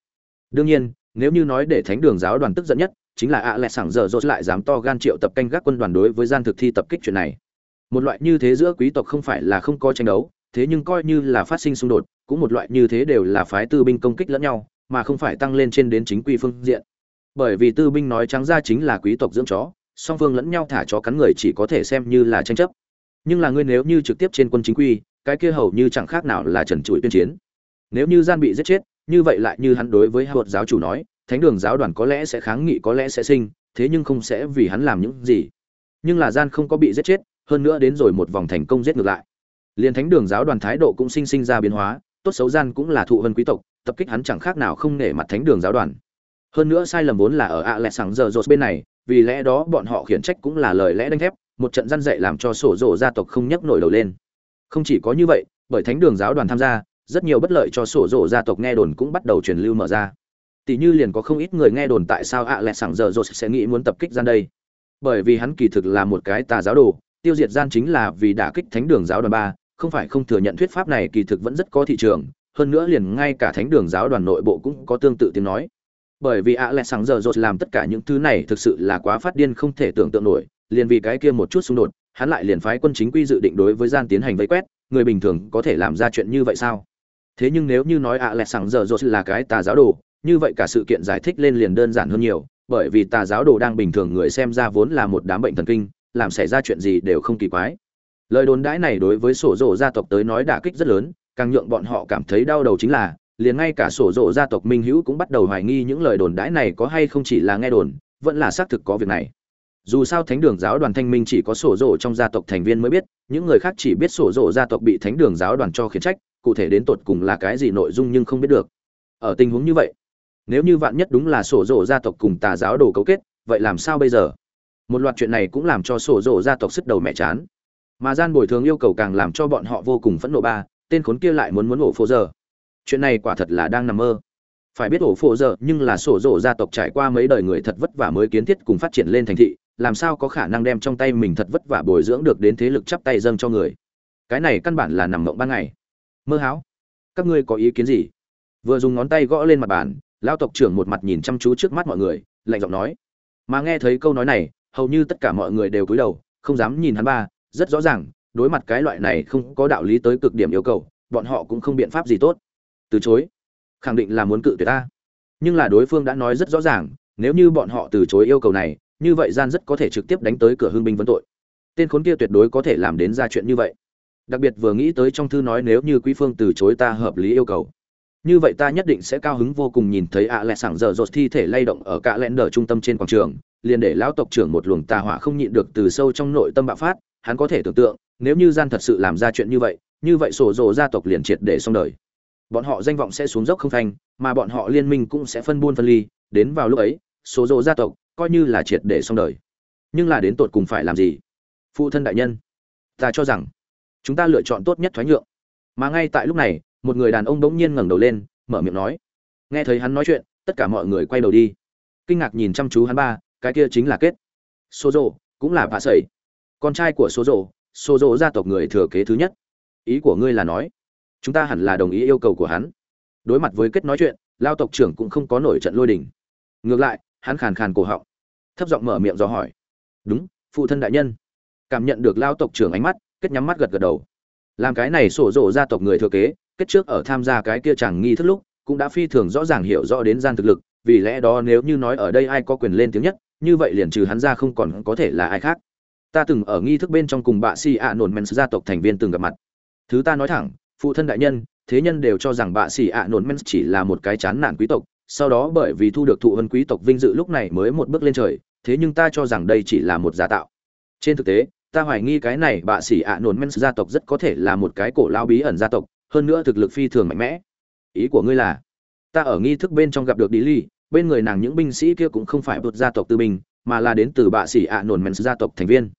Đương nhiên, nếu như nói để thánh đường giáo đoàn tức giận nhất, chính là ạ à lẹ sảng dở dột lại dám to gan triệu tập canh gác quân đoàn đối với gian thực thi tập kích chuyện này một loại như thế giữa quý tộc không phải là không có tranh đấu, thế nhưng coi như là phát sinh xung đột, cũng một loại như thế đều là phái tư binh công kích lẫn nhau, mà không phải tăng lên trên đến chính quy phương diện. Bởi vì tư binh nói trắng ra chính là quý tộc dưỡng chó, song phương lẫn nhau thả chó cắn người chỉ có thể xem như là tranh chấp. Nhưng là ngươi nếu như trực tiếp trên quân chính quy, cái kia hầu như chẳng khác nào là trần trụi tuyên chiến. Nếu như gian bị giết chết, như vậy lại như hắn đối với hợp giáo chủ nói, thánh đường giáo đoàn có lẽ sẽ kháng nghị, có lẽ sẽ sinh, thế nhưng không sẽ vì hắn làm những gì. Nhưng là gian không có bị giết chết hơn nữa đến rồi một vòng thành công giết ngược lại. Liền thánh đường giáo đoàn thái độ cũng sinh sinh ra biến hóa, tốt xấu gian cũng là thụ vân quý tộc, tập kích hắn chẳng khác nào không nể mặt thánh đường giáo đoàn. Hơn nữa sai lầm vốn là ở ạ lẹ sáng giờ rột bên này, vì lẽ đó bọn họ khiển trách cũng là lời lẽ đanh thép, một trận gian dạy làm cho sổ rộ gia tộc không nhấc nổi đầu lên. Không chỉ có như vậy, bởi thánh đường giáo đoàn tham gia, rất nhiều bất lợi cho sổ rộ gia tộc nghe đồn cũng bắt đầu truyền lưu mở ra. Tỷ như liền có không ít người nghe đồn tại sao ạ lẹ sáng giờ rột sẽ nghĩ muốn tập kích gian đây. Bởi vì hắn kỳ thực là một cái tà giáo đồ tiêu diệt gian chính là vì đả kích thánh đường giáo đoàn ba, không phải không thừa nhận thuyết pháp này kỳ thực vẫn rất có thị trường, hơn nữa liền ngay cả thánh đường giáo đoàn nội bộ cũng có tương tự tiếng nói. Bởi vì ạ lẽ sáng giờ rột làm tất cả những thứ này thực sự là quá phát điên không thể tưởng tượng nổi, liền vì cái kia một chút xung đột, hắn lại liền phái quân chính quy dự định đối với gian tiến hành vây quét, người bình thường có thể làm ra chuyện như vậy sao? Thế nhưng nếu như nói ạ lẽ sáng giờ rột là cái tà giáo đồ, như vậy cả sự kiện giải thích lên liền đơn giản hơn nhiều, bởi vì tà giáo đồ đang bình thường người xem ra vốn là một đám bệnh thần kinh làm xảy ra chuyện gì đều không kỳ quái. Lời đồn đãi này đối với sổ rộ gia tộc tới nói đả kích rất lớn, càng nhượng bọn họ cảm thấy đau đầu chính là, liền ngay cả sổ rộ gia tộc minh hữu cũng bắt đầu hoài nghi những lời đồn đãi này có hay không chỉ là nghe đồn, vẫn là xác thực có việc này. Dù sao thánh đường giáo đoàn thanh minh chỉ có sổ rộ trong gia tộc thành viên mới biết, những người khác chỉ biết sổ rộ gia tộc bị thánh đường giáo đoàn cho khiển trách, cụ thể đến tột cùng là cái gì nội dung nhưng không biết được. Ở tình huống như vậy, nếu như vạn nhất đúng là sổ rộ gia tộc cùng tà giáo đồ cấu kết, vậy làm sao bây giờ? Một loạt chuyện này cũng làm cho sổ rộ gia tộc sức đầu mẹ chán. Mà gian bồi thường yêu cầu càng làm cho bọn họ vô cùng phẫn nộ ba, tên khốn kia lại muốn muốn ổ phô giờ chuyện này quả thật là đang nằm mơ. Phải biết ổ phô giờ nhưng là sổ rộ gia tộc trải qua mấy đời người thật vất vả mới kiến thiết cùng phát triển lên thành thị, làm sao có khả năng đem trong tay mình thật vất vả bồi dưỡng được đến thế lực chắp tay dâng cho người. Cái này căn bản là nằm mộng ban ngày. Mơ háo. Các ngươi có ý kiến gì? Vừa dùng ngón tay gõ lên mặt bàn lao tộc trưởng một mặt nhìn chăm chú trước mắt mọi người, lạnh giọng nói. Mà nghe thấy câu nói này hầu như tất cả mọi người đều cúi đầu, không dám nhìn hắn ba, rất rõ ràng, đối mặt cái loại này không có đạo lý tới cực điểm yêu cầu, bọn họ cũng không biện pháp gì tốt. Từ chối, khẳng định là muốn cự tuyệt ta. Nhưng là đối phương đã nói rất rõ ràng, nếu như bọn họ từ chối yêu cầu này, như vậy gian rất có thể trực tiếp đánh tới cửa hương binh vấn tội. Tên khốn kia tuyệt đối có thể làm đến ra chuyện như vậy. Đặc biệt vừa nghĩ tới trong thư nói nếu như quý phương từ chối ta hợp lý yêu cầu. Như vậy ta nhất định sẽ cao hứng vô cùng nhìn thấy ạ lẹ sảng giờ rột thi thể lay động ở cả lẹn đờ trung tâm trên quảng trường liền để lão tộc trưởng một luồng tà hỏa không nhịn được từ sâu trong nội tâm bạo phát, hắn có thể tưởng tượng, nếu như gian thật sự làm ra chuyện như vậy như vậy sổ rồ gia tộc liền triệt để xong đời. Bọn họ danh vọng sẽ xuống dốc không thành mà bọn họ liên minh cũng sẽ phân buôn phân ly, đến vào lúc ấy số rồ gia tộc coi như là triệt để xong đời. Nhưng là đến tột cùng phải làm gì? Phụ thân đại nhân, ta cho rằng, chúng ta lựa chọn tốt nhất thoái nhượng. Mà ngay tại lúc này, một người đàn ông bỗng nhiên ngẩng đầu lên, mở miệng nói. Nghe thấy hắn nói chuyện, tất cả mọi người quay đầu đi. Kinh ngạc nhìn chăm chú hắn ba cái kia chính là kết. Số rồ cũng là vạ sẩy con trai của số rồ số rồ gia tộc người thừa kế thứ nhất. Ý của ngươi là nói, chúng ta hẳn là đồng ý yêu cầu của hắn. Đối mặt với kết nói chuyện, lao tộc trưởng cũng không có nổi trận lôi đình. Ngược lại, hắn khàn khàn cổ họng, thấp giọng mở miệng do hỏi. Đúng, phụ thân đại nhân. Cảm nhận được lao tộc trưởng ánh mắt, kết nhắm mắt gật gật đầu. Làm cái này sổ rộ gia tộc người thừa kế, kết trước ở tham gia cái kia chẳng nghi thức lúc, cũng đã phi thường rõ ràng hiểu rõ đến gian thực lực, vì lẽ đó nếu như nói ở đây ai có quyền lên tiếng nhất như vậy liền trừ hắn ra không còn có thể là ai khác. Ta từng ở nghi thức bên trong cùng bạ xì ạ nổn men gia tộc thành viên từng gặp mặt. Thứ ta nói thẳng, phụ thân đại nhân, thế nhân đều cho rằng bạ xì ạ nổn men chỉ là một cái chán nản quý tộc, sau đó bởi vì thu được thụ vân quý tộc vinh dự lúc này mới một bước lên trời, thế nhưng ta cho rằng đây chỉ là một giả tạo. Trên thực tế, ta hoài nghi cái này bạ sĩ ạ nổn men gia tộc rất có thể là một cái cổ lao bí ẩn gia tộc, hơn nữa thực lực phi thường mạnh mẽ. Ý của ngươi là, ta ở nghi thức bên trong gặp được đi ly bên người nàng những binh sĩ kia cũng không phải vượt gia tộc tư binh, mà là đến từ bạ sĩ ạ nổn mèn gia tộc thành viên.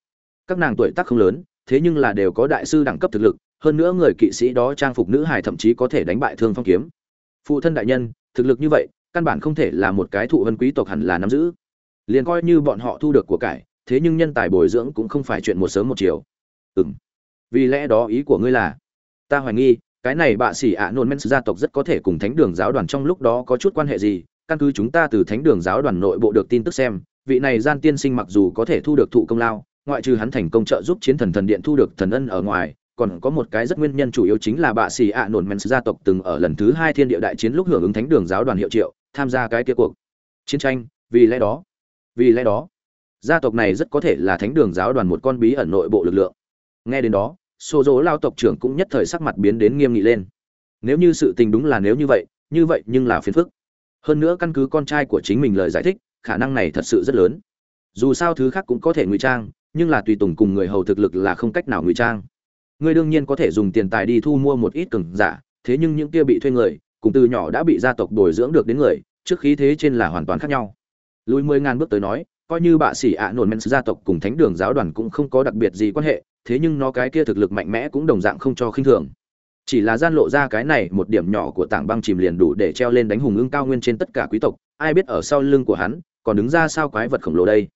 Các nàng tuổi tác không lớn, thế nhưng là đều có đại sư đẳng cấp thực lực, hơn nữa người kỵ sĩ đó trang phục nữ hài thậm chí có thể đánh bại thương phong kiếm. Phụ thân đại nhân, thực lực như vậy, căn bản không thể là một cái thụ vân quý tộc hẳn là nắm giữ. Liền coi như bọn họ thu được của cải, thế nhưng nhân tài bồi dưỡng cũng không phải chuyện một sớm một chiều. Ừm. Vì lẽ đó ý của ngươi là, ta hoài nghi, cái này bạ sĩ ạ nôn men gia tộc rất có thể cùng thánh đường giáo đoàn trong lúc đó có chút quan hệ gì căn cứ chúng ta từ thánh đường giáo đoàn nội bộ được tin tức xem, vị này gian tiên sinh mặc dù có thể thu được thụ công lao, ngoại trừ hắn thành công trợ giúp chiến thần thần điện thu được thần ân ở ngoài, còn có một cái rất nguyên nhân chủ yếu chính là bạ sĩ ạ nổn men gia tộc từng ở lần thứ hai thiên địa đại chiến lúc hưởng ứng thánh đường giáo đoàn hiệu triệu, tham gia cái kia cuộc chiến tranh, vì lẽ đó, vì lẽ đó, gia tộc này rất có thể là thánh đường giáo đoàn một con bí ẩn nội bộ lực lượng. Nghe đến đó xô dỗ lao tộc trưởng cũng nhất thời sắc mặt biến đến nghiêm nghị lên. Nếu như sự tình đúng là nếu như vậy như vậy nhưng là phiền phức hơn nữa căn cứ con trai của chính mình lời giải thích, khả năng này thật sự rất lớn. Dù sao thứ khác cũng có thể ngụy trang, nhưng là tùy tùng cùng người hầu thực lực là không cách nào ngụy trang. Ngươi đương nhiên có thể dùng tiền tài đi thu mua một ít cường giả, thế nhưng những kia bị thuê người, cùng từ nhỏ đã bị gia tộc bồi dưỡng được đến người, trước khí thế trên là hoàn toàn khác nhau. Lùi mười ngàn bước tới nói, coi như bạ sĩ ạ à nổn men gia tộc cùng thánh đường giáo đoàn cũng không có đặc biệt gì quan hệ, thế nhưng nó cái kia thực lực mạnh mẽ cũng đồng dạng không cho khinh thường chỉ là gian lộ ra cái này một điểm nhỏ của tảng băng chìm liền đủ để treo lên đánh hùng ưng cao nguyên trên tất cả quý tộc, ai biết ở sau lưng của hắn, còn đứng ra sao quái vật khổng lồ đây.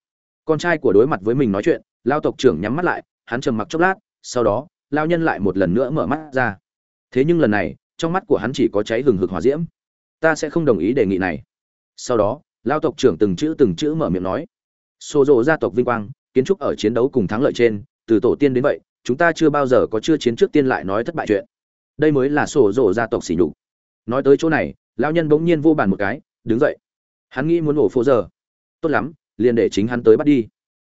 Con trai của đối mặt với mình nói chuyện, lao tộc trưởng nhắm mắt lại, hắn trầm mặc chốc lát, sau đó, lao nhân lại một lần nữa mở mắt ra. Thế nhưng lần này, trong mắt của hắn chỉ có cháy hừng hực hỏa diễm. Ta sẽ không đồng ý đề nghị này. Sau đó, lao tộc trưởng từng chữ từng chữ mở miệng nói. Xô rộ gia tộc vinh quang, kiến trúc ở chiến đấu cùng thắng lợi trên, từ tổ tiên đến vậy, chúng ta chưa bao giờ có chưa chiến trước tiên lại nói thất bại chuyện đây mới là sổ rộ gia tộc xỉ nhục. Nói tới chỗ này lao nhân bỗng nhiên vô bàn một cái, đứng dậy. Hắn nghĩ muốn ổ phố giờ. Tốt lắm, liền để chính hắn tới bắt đi.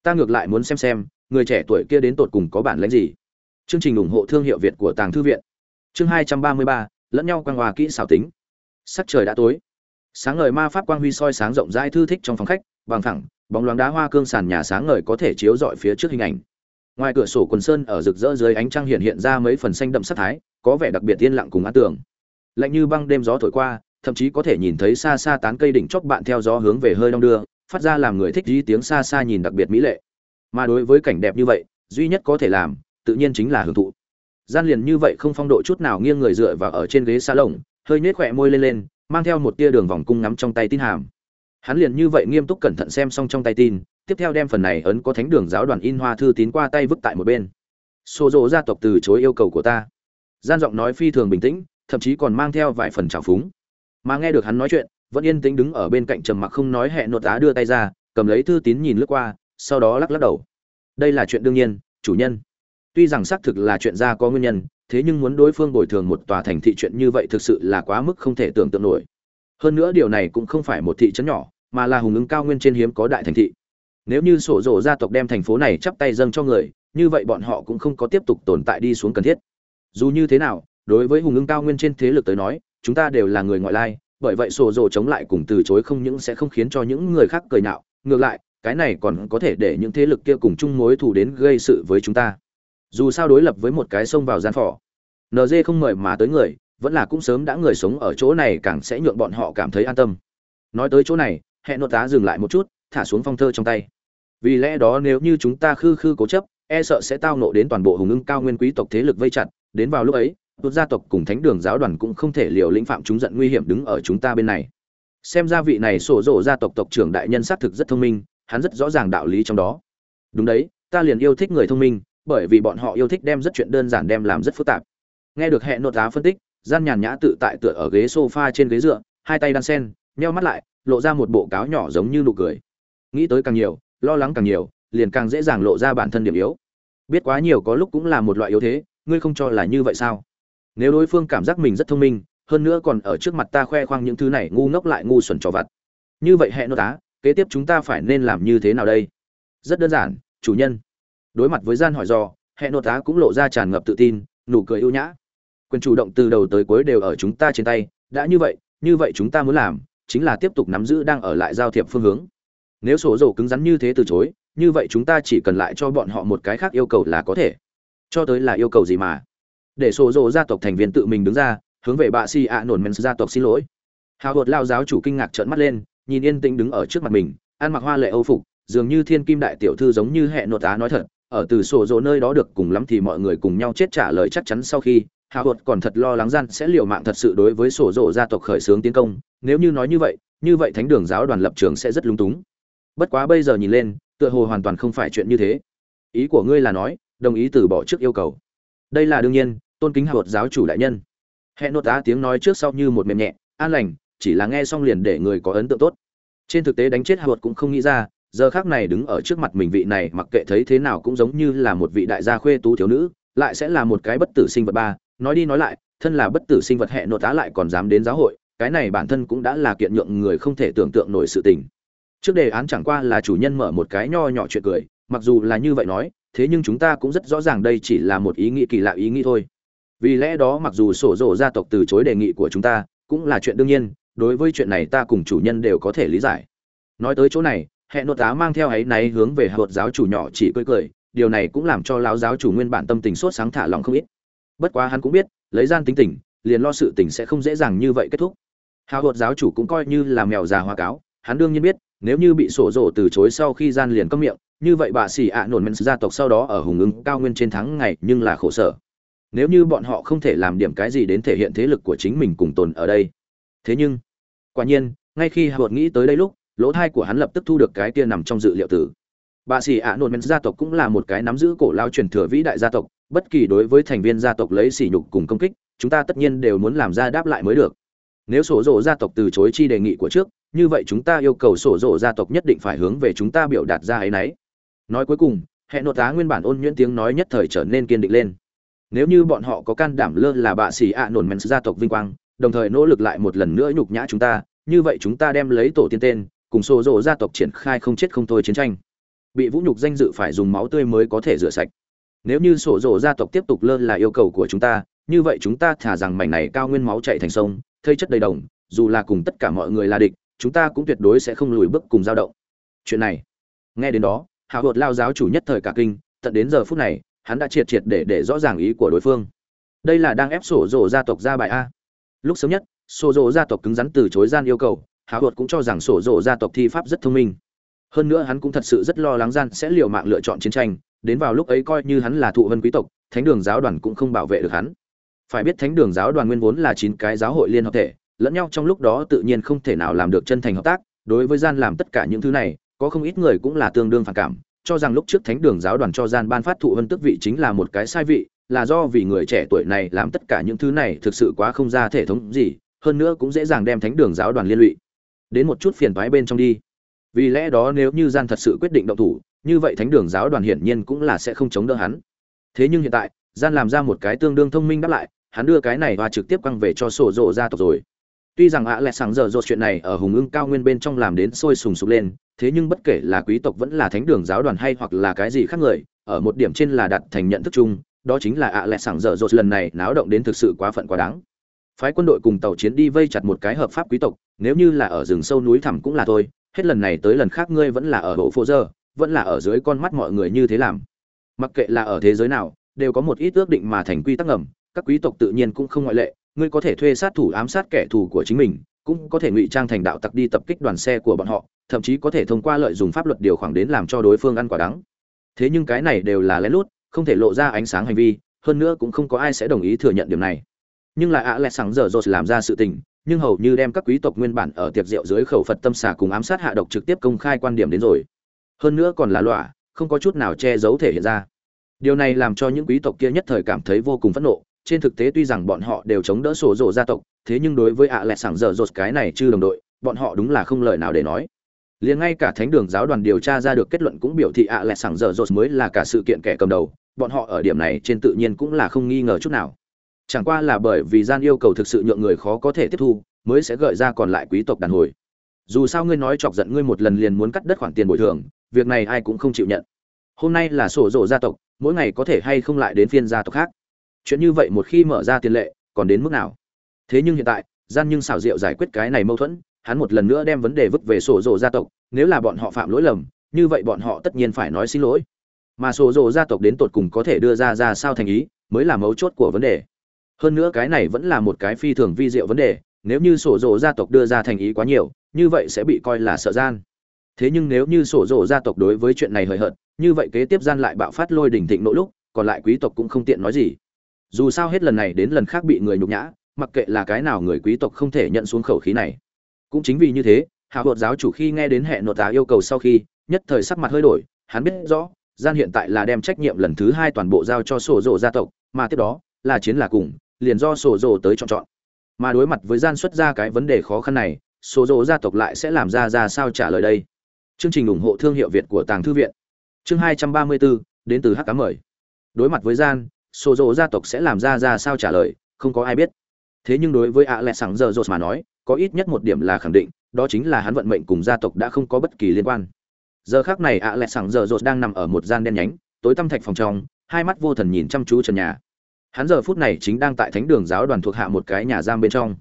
Ta ngược lại muốn xem xem, người trẻ tuổi kia đến tột cùng có bản lãnh gì. Chương trình ủng hộ thương hiệu việt của tàng thư viện. Chương hai trăm ba mươi ba, lẫn nhau quang hòa kỹ xảo tính. Sắc trời đã tối. Sáng ngời ma pháp quang huy soi sáng rộng rãi thư thích trong phòng khách, bằng thẳng bóng loáng đá hoa cương sàn nhà sáng ngời có thể chiếu rọi phía trước hình ảnh. Ngoài cửa sổ quần sơn ở rực rỡ dưới ánh trăng hiện hiện ra mấy phần xanh đậm sắc thái có vẻ đặc biệt yên lặng cùng an tường. Lạnh như băng đêm gió thổi qua, thậm chí có thể nhìn thấy xa xa tán cây đỉnh chóp bạn theo gió hướng về hơi đông đưa, phát ra làm người thích dí tiếng xa xa nhìn đặc biệt mỹ lệ. Mà đối với cảnh đẹp như vậy, duy nhất có thể làm, tự nhiên chính là hưởng thụ. Gian liền như vậy không phong độ chút nào nghiêng người dựa vào ở trên ghế xa lồng, hơi nhếch khỏe môi lên lên, mang theo một tia đường vòng cung ngắm trong tay tin hàm. Hắn liền như vậy nghiêm túc cẩn thận xem xong trong tay tin, tiếp theo đem phần này ấn có thánh đường giáo đoàn in hoa thư tín qua tay vứt tại một bên. Xô rộ gia tộc từ chối yêu cầu của ta gian giọng nói phi thường bình tĩnh, thậm chí còn mang theo vài phần trào phúng. Mà nghe được hắn nói chuyện, vẫn yên tĩnh đứng ở bên cạnh trầm mặc không nói hẹn nột á đưa tay ra, cầm lấy thư tín nhìn lướt qua, sau đó lắc lắc đầu. Đây là chuyện đương nhiên, chủ nhân. Tuy rằng xác thực là chuyện ra có nguyên nhân, thế nhưng muốn đối phương bồi thường một tòa thành thị chuyện như vậy thực sự là quá mức không thể tưởng tượng nổi. Hơn nữa điều này cũng không phải một thị trấn nhỏ, mà là hùng ứng cao nguyên trên hiếm có đại thành thị. Nếu như sổ rổ gia tộc đem thành phố này chắp tay dâng cho người, như vậy bọn họ cũng không có tiếp tục tồn tại đi xuống cần thiết dù như thế nào, đối với hùng ưng cao nguyên trên thế lực tới nói, chúng ta đều là người ngoại lai, bởi vậy sổ rồ chống lại cùng từ chối không những sẽ không khiến cho những người khác cười nhạo, ngược lại, cái này còn có thể để những thế lực kia cùng chung mối thù đến gây sự với chúng ta. Dù sao đối lập với một cái sông vào gian phỏ nd không mời mà tới người, vẫn là cũng sớm đã người sống ở chỗ này càng sẽ nhượng bọn họ cảm thấy an tâm. Nói tới chỗ này, hẹn nội tá dừng lại một chút, thả xuống phong thơ trong tay. Vì lẽ đó nếu như chúng ta khư khư cố chấp e sợ sẽ tao nộ đến toàn bộ hùng ưng cao nguyên quý tộc thế lực vây chặt đến vào lúc ấy tốt gia tộc cùng thánh đường giáo đoàn cũng không thể liều lĩnh phạm chúng giận nguy hiểm đứng ở chúng ta bên này. Xem ra vị này sổ rộ gia tộc tộc trưởng đại nhân xác thực rất thông minh, hắn rất rõ ràng đạo lý trong đó. Đúng đấy, ta liền yêu thích người thông minh, bởi vì bọn họ yêu thích đem rất chuyện đơn giản đem làm rất phức tạp. Nghe được hẹn nội á phân tích, gian nhàn nhã tự tại tựa ở ghế sofa trên ghế dựa, hai tay đan sen, nheo mắt lại, lộ ra một bộ cáo nhỏ giống như nụ cười. Nghĩ tới càng nhiều, lo lắng càng nhiều, liền càng dễ dàng lộ ra bản thân điểm yếu. Biết quá nhiều có lúc cũng là một loại yếu thế ngươi không cho là như vậy sao? Nếu đối phương cảm giác mình rất thông minh, hơn nữa còn ở trước mặt ta khoe khoang những thứ này ngu ngốc lại ngu xuẩn trò vặt. Như vậy hẹn nội tá, kế tiếp chúng ta phải nên làm như thế nào đây? Rất đơn giản, chủ nhân. Đối mặt với gian hỏi do hẹn nội tá cũng lộ ra tràn ngập tự tin, nụ cười ưu nhã. Quyền chủ động từ đầu tới cuối đều ở chúng ta trên tay, đã như vậy như vậy chúng ta muốn làm, chính là tiếp tục nắm giữ đang ở lại giao thiệp phương hướng. Nếu sổ dầu cứng rắn như thế từ chối, như vậy chúng ta chỉ cần lại cho bọn họ một cái khác yêu cầu là có thể cho tới là yêu cầu gì mà. Để sổ rộ gia tộc thành viên tự mình đứng ra, hướng về bạ si ạ nổn men gia tộc xin lỗi. Hào hột lao giáo chủ kinh ngạc trợn mắt lên, nhìn yên tĩnh đứng ở trước mặt mình, ăn mặc hoa lệ âu phục, dường như thiên kim đại tiểu thư giống như hệ nội tá nói thật, ở từ sổ dỗ nơi đó được cùng lắm thì mọi người cùng nhau chết trả lời chắc chắn sau khi, hào hột còn thật lo lắng gian sẽ liều mạng thật sự đối với sổ dỗ gia tộc khởi xướng tiến công, nếu như nói như vậy như vậy thánh đường giáo đoàn lập trường sẽ rất lung túng. Bất quá bây giờ nhìn lên, tựa hồ hoàn toàn không phải chuyện như thế. Ý của ngươi là nói đồng ý từ bỏ trước yêu cầu. Đây là đương nhiên, tôn kính hạ hột giáo chủ đại nhân. Hẹn nốt á tiếng nói trước sau như một mềm nhẹ, an lành, chỉ là nghe xong liền để người có ấn tượng tốt. Trên thực tế đánh chết hạ hột cũng không nghĩ ra, giờ khác này đứng ở trước mặt mình vị này mặc kệ thấy thế nào cũng giống như là một vị đại gia khuê tú thiếu nữ, lại sẽ là một cái bất tử sinh vật ba. Nói đi nói lại, thân là bất tử sinh vật hệ nội tá lại còn dám đến giáo hội, cái này bản thân cũng đã là kiện nhượng người không thể tưởng tượng nổi sự tình. Trước đề án chẳng qua là chủ nhân mở một cái nho nhỏ chuyện cười, mặc dù là như vậy nói thế nhưng chúng ta cũng rất rõ ràng đây chỉ là một ý nghĩ kỳ lạ ý nghĩ thôi. Vì lẽ đó mặc dù sổ rộ gia tộc từ chối đề nghị của chúng ta, cũng là chuyện đương nhiên, đối với chuyện này ta cùng chủ nhân đều có thể lý giải. Nói tới chỗ này, hệ nội tá mang theo ấy náy hướng về hạ luật giáo chủ nhỏ chỉ cười cười, điều này cũng làm cho lão giáo chủ nguyên bản tâm tình sốt sáng thả lòng không ít. Bất quá hắn cũng biết, lấy gian tính tình, liền lo sự tình sẽ không dễ dàng như vậy kết thúc. Hào hột giáo chủ cũng coi như là mèo già hoa cáo, hắn đương nhiên biết nếu như bị sổ rộ từ chối sau khi gian liền cấm miệng, như vậy bà xì ạ nổn men gia tộc sau đó ở hùng ứng cao nguyên trên thắng ngày nhưng là khổ sở. Nếu như bọn họ không thể làm điểm cái gì đến thể hiện thế lực của chính mình cùng tồn ở đây. Thế nhưng, quả nhiên, ngay khi hạ nghĩ tới đây lúc, lỗ thai của hắn lập tức thu được cái kia nằm trong dự liệu tử. Bà xì ạ nổn men gia tộc cũng là một cái nắm giữ cổ lao truyền thừa vĩ đại gia tộc, bất kỳ đối với thành viên gia tộc lấy sỉ nhục cùng công kích, chúng ta tất nhiên đều muốn làm ra đáp lại mới được nếu sổ rộ gia tộc từ chối chi đề nghị của trước, như vậy chúng ta yêu cầu sổ rộ gia tộc nhất định phải hướng về chúng ta biểu đạt ra ấy nấy. Nói cuối cùng hệ nội tá nguyên bản ôn nhuyễn tiếng nói nhất thời trở nên kiên định lên. Nếu như bọn họ có can đảm lơ là bạ xỉ ạ nổn men gia tộc vinh quang, đồng thời nỗ lực lại một lần nữa nhục nhã chúng ta, như vậy chúng ta đem lấy tổ tiên tên, cùng sổ rộ gia tộc triển khai không chết không thôi chiến tranh. Bị vũ nhục danh dự phải dùng máu tươi mới có thể rửa sạch. Nếu như sổ rộ gia tộc tiếp tục lơ là yêu cầu của chúng ta, như vậy chúng ta thả rằng mảnh này cao nguyên máu chạy thành sông thây chất đầy đồng, dù là cùng tất cả mọi người là địch, chúng ta cũng tuyệt đối sẽ không lùi bước cùng dao động. Chuyện này, nghe đến đó hào hột lao giáo chủ nhất thời cả kinh, tận đến giờ phút này, hắn đã triệt triệt để để rõ ràng ý của đối phương. Đây là đang ép sổ rổ gia tộc ra bài a. Lúc sớm nhất, sổ rổ gia tộc cứng rắn từ chối gian yêu cầu hào hột cũng cho rằng sổ rổ gia tộc thi pháp rất thông minh. Hơn nữa hắn cũng thật sự rất lo lắng gian sẽ liều mạng lựa chọn chiến tranh, đến vào lúc ấy coi như hắn là thụ vân quý tộc, thánh đường giáo đoàn cũng không bảo vệ được hắn phải biết thánh đường giáo đoàn nguyên vốn là chín cái giáo hội liên hợp thể, lẫn nhau trong lúc đó tự nhiên không thể nào làm được chân thành hợp tác, đối với gian làm tất cả những thứ này, có không ít người cũng là tương đương phản cảm, cho rằng lúc trước thánh đường giáo đoàn cho gian ban phát thụ vân tức vị chính là một cái sai vị, là do vì người trẻ tuổi này làm tất cả những thứ này thực sự quá không ra thể thống gì, hơn nữa cũng dễ dàng đem thánh đường giáo đoàn liên lụy. Đến một chút phiền toái bên trong đi. Vì lẽ đó nếu như gian thật sự quyết định động thủ, như vậy thánh đường giáo đoàn hiển nhiên cũng là sẽ không chống đỡ hắn. Thế nhưng hiện tại gian làm ra một cái tương đương thông minh đáp lại, hắn đưa cái này và trực tiếp quăng về cho sổ rộ gia tộc rồi. Tuy rằng ạ lẹ sáng giờ rột chuyện này ở hùng ưng cao nguyên bên trong làm đến sôi sùng sục lên, thế nhưng bất kể là quý tộc vẫn là thánh đường giáo đoàn hay hoặc là cái gì khác người, ở một điểm trên là đặt thành nhận thức chung, đó chính là ạ lẹ sáng giờ rột lần này náo động đến thực sự quá phận quá đáng. Phái quân đội cùng tàu chiến đi vây chặt một cái hợp pháp quý tộc, nếu như là ở rừng sâu núi thẳm cũng là thôi, hết lần này tới lần khác ngươi vẫn là ở bộ phô dơ, vẫn là ở dưới con mắt mọi người như thế làm. Mặc kệ là ở thế giới nào đều có một ít ước định mà thành quy tắc ngầm, các quý tộc tự nhiên cũng không ngoại lệ, ngươi có thể thuê sát thủ ám sát kẻ thù của chính mình, cũng có thể ngụy trang thành đạo tặc đi tập kích đoàn xe của bọn họ, thậm chí có thể thông qua lợi dụng pháp luật điều khoản đến làm cho đối phương ăn quả đắng. Thế nhưng cái này đều là lén lút, không thể lộ ra ánh sáng hành vi, hơn nữa cũng không có ai sẽ đồng ý thừa nhận điểm này. Nhưng lại ạ lẹ sáng giờ rồi làm ra sự tình, nhưng hầu như đem các quý tộc nguyên bản ở tiệc rượu dưới khẩu phật tâm xà cùng ám sát hạ độc trực tiếp công khai quan điểm đến rồi. Hơn nữa còn là lọa, không có chút nào che giấu thể hiện ra điều này làm cho những quý tộc kia nhất thời cảm thấy vô cùng phẫn nộ, trên thực tế tuy rằng bọn họ đều chống đỡ sổ rộ gia tộc, thế nhưng đối với ạ lẹ sảng dở dột cái này chưa đồng đội, bọn họ đúng là không lời nào để nói. Liền ngay cả thánh đường giáo đoàn điều tra ra được kết luận cũng biểu thị ạ lẹ sảng dở dột mới là cả sự kiện kẻ cầm đầu, bọn họ ở điểm này trên tự nhiên cũng là không nghi ngờ chút nào. Chẳng qua là bởi vì gian yêu cầu thực sự nhượng người khó có thể tiếp thu, mới sẽ gợi ra còn lại quý tộc đàn hồi. Dù sao ngươi nói chọc giận ngươi một lần liền muốn cắt đất khoản tiền bồi thường, việc này ai cũng không chịu nhận hôm nay là sổ rộ gia tộc, mỗi ngày có thể hay không lại đến phiên gia tộc khác? Chuyện như vậy một khi mở ra tiền lệ, còn đến mức nào? Thế nhưng hiện tại, gian nhưng xảo diệu giải quyết cái này mâu thuẫn, hắn một lần nữa đem vấn đề vứt về sổ rộ gia tộc, nếu là bọn họ phạm lỗi lầm, như vậy bọn họ tất nhiên phải nói xin lỗi. Mà sổ rộ gia tộc đến tột cùng có thể đưa ra ra sao thành ý, mới là mấu chốt của vấn đề. Hơn nữa cái này vẫn là một cái phi thường vi diệu vấn đề, nếu như sổ rộ gia tộc đưa ra thành ý quá nhiều, như vậy sẽ bị coi là sợ gian. Thế nhưng nếu như sổ rộ gia tộc đối với chuyện này hời hợt như vậy kế tiếp gian lại bạo phát lôi đỉnh thịnh nỗi lúc, còn lại quý tộc cũng không tiện nói gì. Dù sao hết lần này đến lần khác bị người nhục nhã, mặc kệ là cái nào người quý tộc không thể nhận xuống khẩu khí này. Cũng chính vì như thế hạ hột giáo chủ khi nghe đến hệ nội tá yêu cầu sau khi, nhất thời sắc mặt hơi đổi, hắn biết rõ, gian hiện tại là đem trách nhiệm lần thứ hai toàn bộ giao cho sổ rộ gia tộc, mà tiếp đó, là chiến là cùng, liền do sổ rộ tới chọn chọn. Mà đối mặt với gian xuất ra cái vấn đề khó khăn này, sổ rộ gia tộc lại sẽ làm ra ra sao trả lời đây? Chương trình ủng hộ thương hiệu việt của tàng thư viện chương hai trăm ba mươi bốn đến từ hắc cá mời. Đối mặt với gian sổ rộ gia tộc sẽ làm ra ra sao trả lời, không có ai biết. Thế nhưng đối với ạ lẹ sẵn giờ rột mà nói, có ít nhất một điểm là khẳng định, đó chính là hắn vận mệnh cùng gia tộc đã không có bất kỳ liên quan. Giờ khác này ạ lẹ sẵn giờ rột đang nằm ở một gian đen nhánh, tối tăm thạch phòng trong, hai mắt vô thần nhìn chăm chú trần nhà. Hắn giờ phút này chính đang tại thánh đường giáo đoàn thuộc hạ một cái nhà giam bên trong.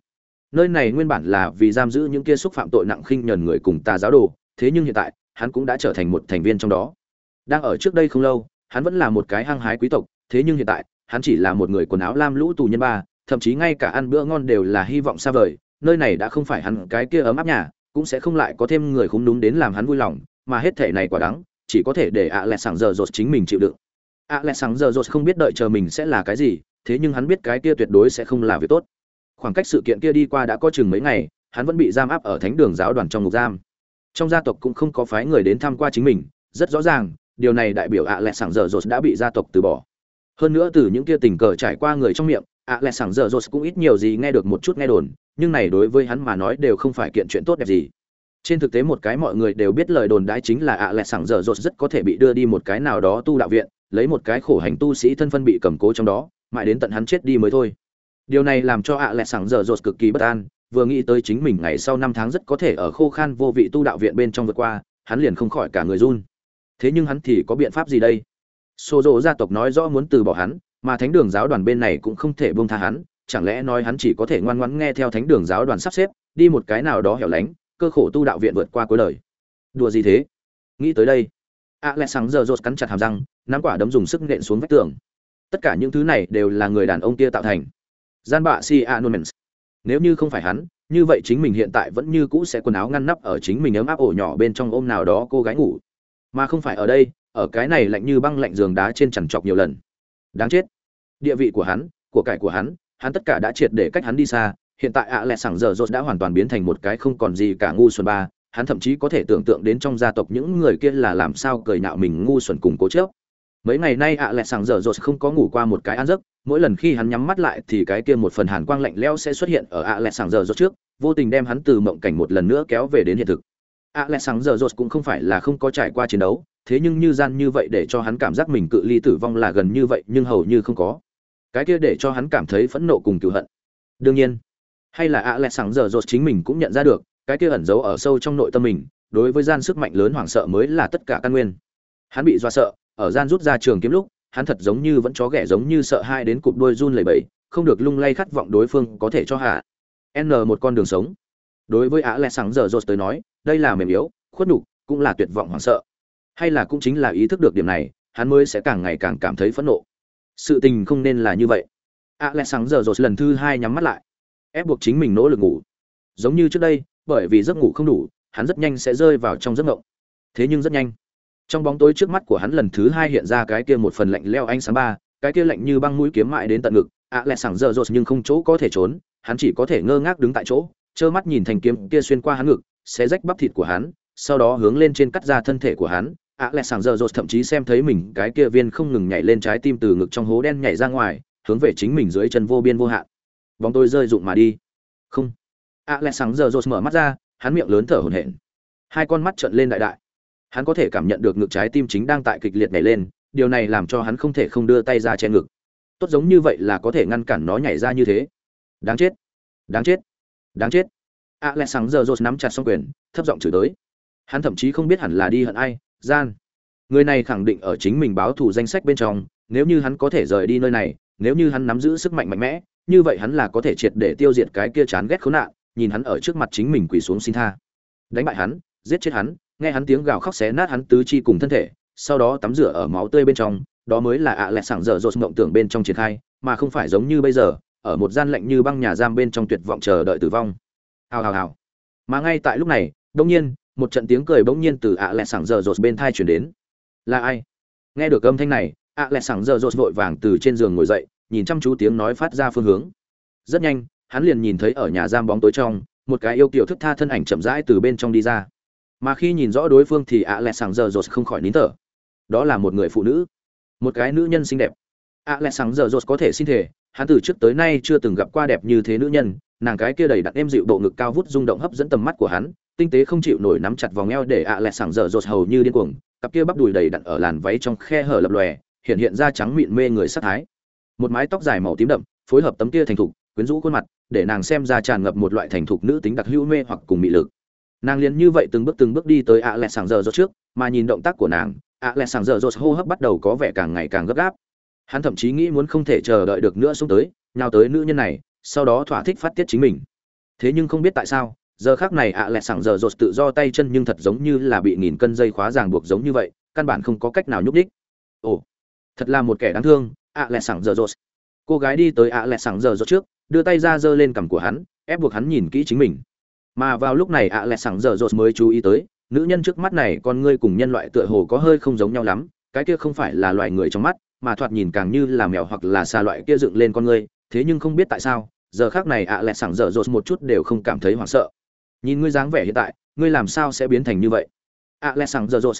Nơi này nguyên bản là vì giam giữ những kia xúc phạm tội nặng khinh nhờn người cùng tà giáo đồ, thế nhưng hiện tại, hắn cũng đã trở thành một thành viên trong đó đang ở trước đây không lâu, hắn vẫn là một cái hăng hái quý tộc, thế nhưng hiện tại, hắn chỉ là một người quần áo lam lũ tù nhân ba, thậm chí ngay cả ăn bữa ngon đều là hy vọng xa vời, nơi này đã không phải hắn cái kia ấm áp nhà, cũng sẽ không lại có thêm người khúng đúng đến làm hắn vui lòng, mà hết thể này quả đắng, chỉ có thể để ạ lẹ sảng giờ rột chính mình chịu đựng. Ạ lẹ sảng giờ rột không biết đợi chờ mình sẽ là cái gì, thế nhưng hắn biết cái kia tuyệt đối sẽ không là việc tốt. Khoảng cách sự kiện kia đi qua đã có chừng mấy ngày, hắn vẫn bị giam áp ở thánh đường giáo đoàn trong ngục giam. Trong gia tộc cũng không có phái người đến thăm qua chính mình, rất rõ ràng điều này đại biểu ạ lẹ sảng giờ rột đã bị gia tộc từ bỏ. Hơn nữa từ những kia tình cờ trải qua người trong miệng, ạ lẹ sảng giờ rột cũng ít nhiều gì nghe được một chút nghe đồn, nhưng này đối với hắn mà nói đều không phải kiện chuyện tốt đẹp gì. Trên thực tế một cái mọi người đều biết lời đồn đãi chính là ạ lẹ sảng giờ rột rất có thể bị đưa đi một cái nào đó tu đạo viện, lấy một cái khổ hành tu sĩ thân phân bị cầm cố trong đó, mãi đến tận hắn chết đi mới thôi. Điều này làm cho ạ lẹ sảng giờ rột cực kỳ bất an, vừa nghĩ tới chính mình ngày sau năm tháng rất có thể ở khô khan vô vị tu đạo viện bên trong vượt qua, hắn liền không khỏi cả người run thế nhưng hắn thì có biện pháp gì đây? Xô rộ gia tộc nói rõ muốn từ bỏ hắn, mà thánh đường giáo đoàn bên này cũng không thể buông tha hắn, chẳng lẽ nói hắn chỉ có thể ngoan ngoãn nghe theo thánh đường giáo đoàn sắp xếp, đi một cái nào đó hẻo lánh, cơ khổ tu đạo viện vượt qua cuối đời. Đùa gì thế? Nghĩ tới đây, a lẽ sáng giờ rột cắn chặt hàm răng, nắm quả đấm dùng sức nện xuống vách tường. Tất cả những thứ này đều là người đàn ông kia tạo thành. Gian bạ si anonymous nếu như không phải hắn, như vậy chính mình hiện tại vẫn như cũ sẽ quần áo ngăn nắp ở chính mình ấm áp ổ nhỏ bên trong ôm nào đó cô gái ngủ mà không phải ở đây, ở cái này lạnh như băng lạnh giường đá trên chằn trọc nhiều lần. Đáng chết. Địa vị của hắn, của cải của hắn hắn tất cả đã triệt để cách hắn đi xa. Hiện tại ạ lẹ sảng giờ rột đã hoàn toàn biến thành một cái không còn gì cả ngu xuẩn ba. Hắn thậm chí có thể tưởng tượng đến trong gia tộc những người kia là làm sao cười nhạo mình ngu xuẩn cùng cố chớp mấy ngày nay ạ lẹ sảng giờ rột không có ngủ qua một cái ăn giấc. Mỗi lần khi hắn nhắm mắt lại thì cái kia một phần hàn quang lạnh lẽo sẽ xuất hiện ở ạ lẹ sảng giờ rột trước. Vô tình đem hắn từ mộng cảnh một lần nữa kéo về đến hiện thực ạ lẹ Sáng giờ rột cũng không phải là không có trải qua chiến đấu, thế nhưng như gian như vậy để cho hắn cảm giác mình cự ly tử vong là gần như vậy, nhưng hầu như không có. Cái kia để cho hắn cảm thấy phẫn nộ cùng cựu hận. Đương nhiên, hay là ạ lẹ Sáng giờ rột chính mình cũng nhận ra được, cái kia ẩn giấu ở sâu trong nội tâm mình, đối với gian sức mạnh lớn hoảng sợ mới là tất cả căn nguyên. Hắn bị do sợ, ở gian rút ra trường kiếm lúc, hắn thật giống như vẫn chó ghẻ giống như sợ hai đến cụp đôi run lẩy bẩy, không được lung lay khát vọng đối phương có thể cho hạ. N một con đường sống. Đối với ạ lẹ Sáng giờ rột tới nói đây là mềm yếu, khuất nhục, cũng là tuyệt vọng hoảng sợ. Hay là cũng chính là ý thức được điểm này, hắn mới sẽ càng ngày càng cảm thấy phẫn nộ. Sự tình không nên là như vậy. A lẽ sáng giờ rồi lần thứ hai nhắm mắt lại. Ép buộc chính mình nỗ lực ngủ. Giống như trước đây, bởi vì giấc ngủ không đủ, hắn rất nhanh sẽ rơi vào trong giấc ngộng. Thế nhưng rất nhanh. Trong bóng tối trước mắt của hắn lần thứ hai hiện ra cái kia một phần lạnh leo ánh sáng ba, cái kia lạnh như băng mũi kiếm mại đến tận ngực. A lẽ sáng giờ rồi nhưng không chỗ có thể trốn, hắn chỉ có thể ngơ ngác đứng tại chỗ, trơ mắt nhìn thành kiếm kia xuyên qua hắn ngực sẽ rách bắp thịt của hắn, sau đó hướng lên trên cắt ra thân thể của hắn. Ạ lẹ sàng giờ rột thậm chí xem thấy mình, cái kia viên không ngừng nhảy lên trái tim từ ngực trong hố đen nhảy ra ngoài, hướng về chính mình dưới chân vô biên vô hạn. Bóng tôi rơi rụng mà đi. Không. Ạ lẹ sàng giờ rột mở mắt ra, hắn miệng lớn thở hổn hển. Hai con mắt trợn lên đại đại. Hắn có thể cảm nhận được ngực trái tim chính đang tại kịch liệt nhảy lên, điều này làm cho hắn không thể không đưa tay ra che ngực. Tốt giống như vậy là có thể ngăn cản nó nhảy ra như thế. Đáng chết. Đáng chết. Đáng chết a lẽ sáng giờ rột nắm chặt xong quyền, thấp giọng chửi tới. Hắn thậm chí không biết hẳn là đi hận ai, gian. Người này khẳng định ở chính mình báo thù danh sách bên trong, nếu như hắn có thể rời đi nơi này, nếu như hắn nắm giữ sức mạnh mạnh mẽ, như vậy hắn là có thể triệt để tiêu diệt cái kia chán ghét khốn nạn, nhìn hắn ở trước mặt chính mình quỳ xuống xin tha. Đánh bại hắn, giết chết hắn, nghe hắn tiếng gào khóc xé nát hắn tứ chi cùng thân thể, sau đó tắm rửa ở máu tươi bên trong, đó mới là ạ à lẹt sảng dở dột mộng tưởng bên trong triển khai, mà không phải giống như bây giờ, ở một gian lạnh như băng nhà giam bên trong tuyệt vọng chờ đợi tử vong hào hào hào. Mà ngay tại lúc này đông nhiên, một trận tiếng cười bỗng nhiên từ ạ lẹ sảng giờ rột bên thai chuyển đến. Là ai? Nghe được âm thanh này, ạ lẹ sảng giờ rột vội vàng từ trên giường ngồi dậy, nhìn chăm chú tiếng nói phát ra phương hướng. Rất nhanh, hắn liền nhìn thấy ở nhà giam bóng tối trong, một cái yêu kiểu thức tha thân ảnh chậm rãi từ bên trong đi ra. Mà khi nhìn rõ đối phương thì ạ lẹ sảng giờ rột không khỏi nín thở. Đó là một người phụ nữ. Một cái nữ nhân xinh đẹp. ạ lẹ sảng giờ rột có thể xin thể hắn từ trước tới nay chưa từng gặp qua đẹp như thế nữ nhân nàng cái kia đầy đặt êm dịu độ ngực cao vút rung động hấp dẫn tầm mắt của hắn, tinh tế không chịu nổi nắm chặt vòng eo để ạ à lẹt sảng dở dột hầu như điên cuồng, cặp kia bắp đùi đầy đặn ở làn váy trong khe hở lập lòe, hiện hiện ra trắng mịn mê người sắc thái. Một mái tóc dài màu tím đậm, phối hợp tấm kia thành thục, quyến rũ khuôn mặt, để nàng xem ra tràn ngập một loại thành thục nữ tính đặc hữu mê hoặc cùng mị lực. Nàng liền như vậy từng bước từng bước đi tới ạ à lẹt sảng dở dột trước, mà nhìn động tác của nàng, ạ à lẹt sảng dở dột hô hấp bắt đầu có vẻ càng ngày càng gấp gáp. Hắn thậm chí nghĩ muốn không thể chờ đợi được nữa xuống tới, nhào tới nữ nhân này sau đó thỏa thích phát tiết chính mình. Thế nhưng không biết tại sao, giờ khác này ạ à lẹ sảng giờ rột tự do tay chân nhưng thật giống như là bị nghìn cân dây khóa ràng buộc giống như vậy, căn bản không có cách nào nhúc nhích. ồ, thật là một kẻ đáng thương, ạ à lẹ sảng giờ rột. Cô gái đi tới ạ à lẹ sảng giờ rột trước, đưa tay ra giơ lên cằm của hắn, ép buộc hắn nhìn kỹ chính mình. Mà vào lúc này ạ lẹ sảng giờ rột mới chú ý tới, nữ nhân trước mắt này con ngươi cùng nhân loại tựa hồ có hơi không giống nhau lắm, cái kia không phải là loài người trong mắt, mà thoạt nhìn càng như là mèo hoặc là xa loại kia dựng lên con ngươi, thế nhưng không biết tại sao giờ khác này ạ lẹ sảng dở dột một chút đều không cảm thấy hoảng sợ. Nhìn ngươi dáng vẻ hiện tại, ngươi làm sao sẽ biến thành như vậy? ạ lẹ sảng dở dột.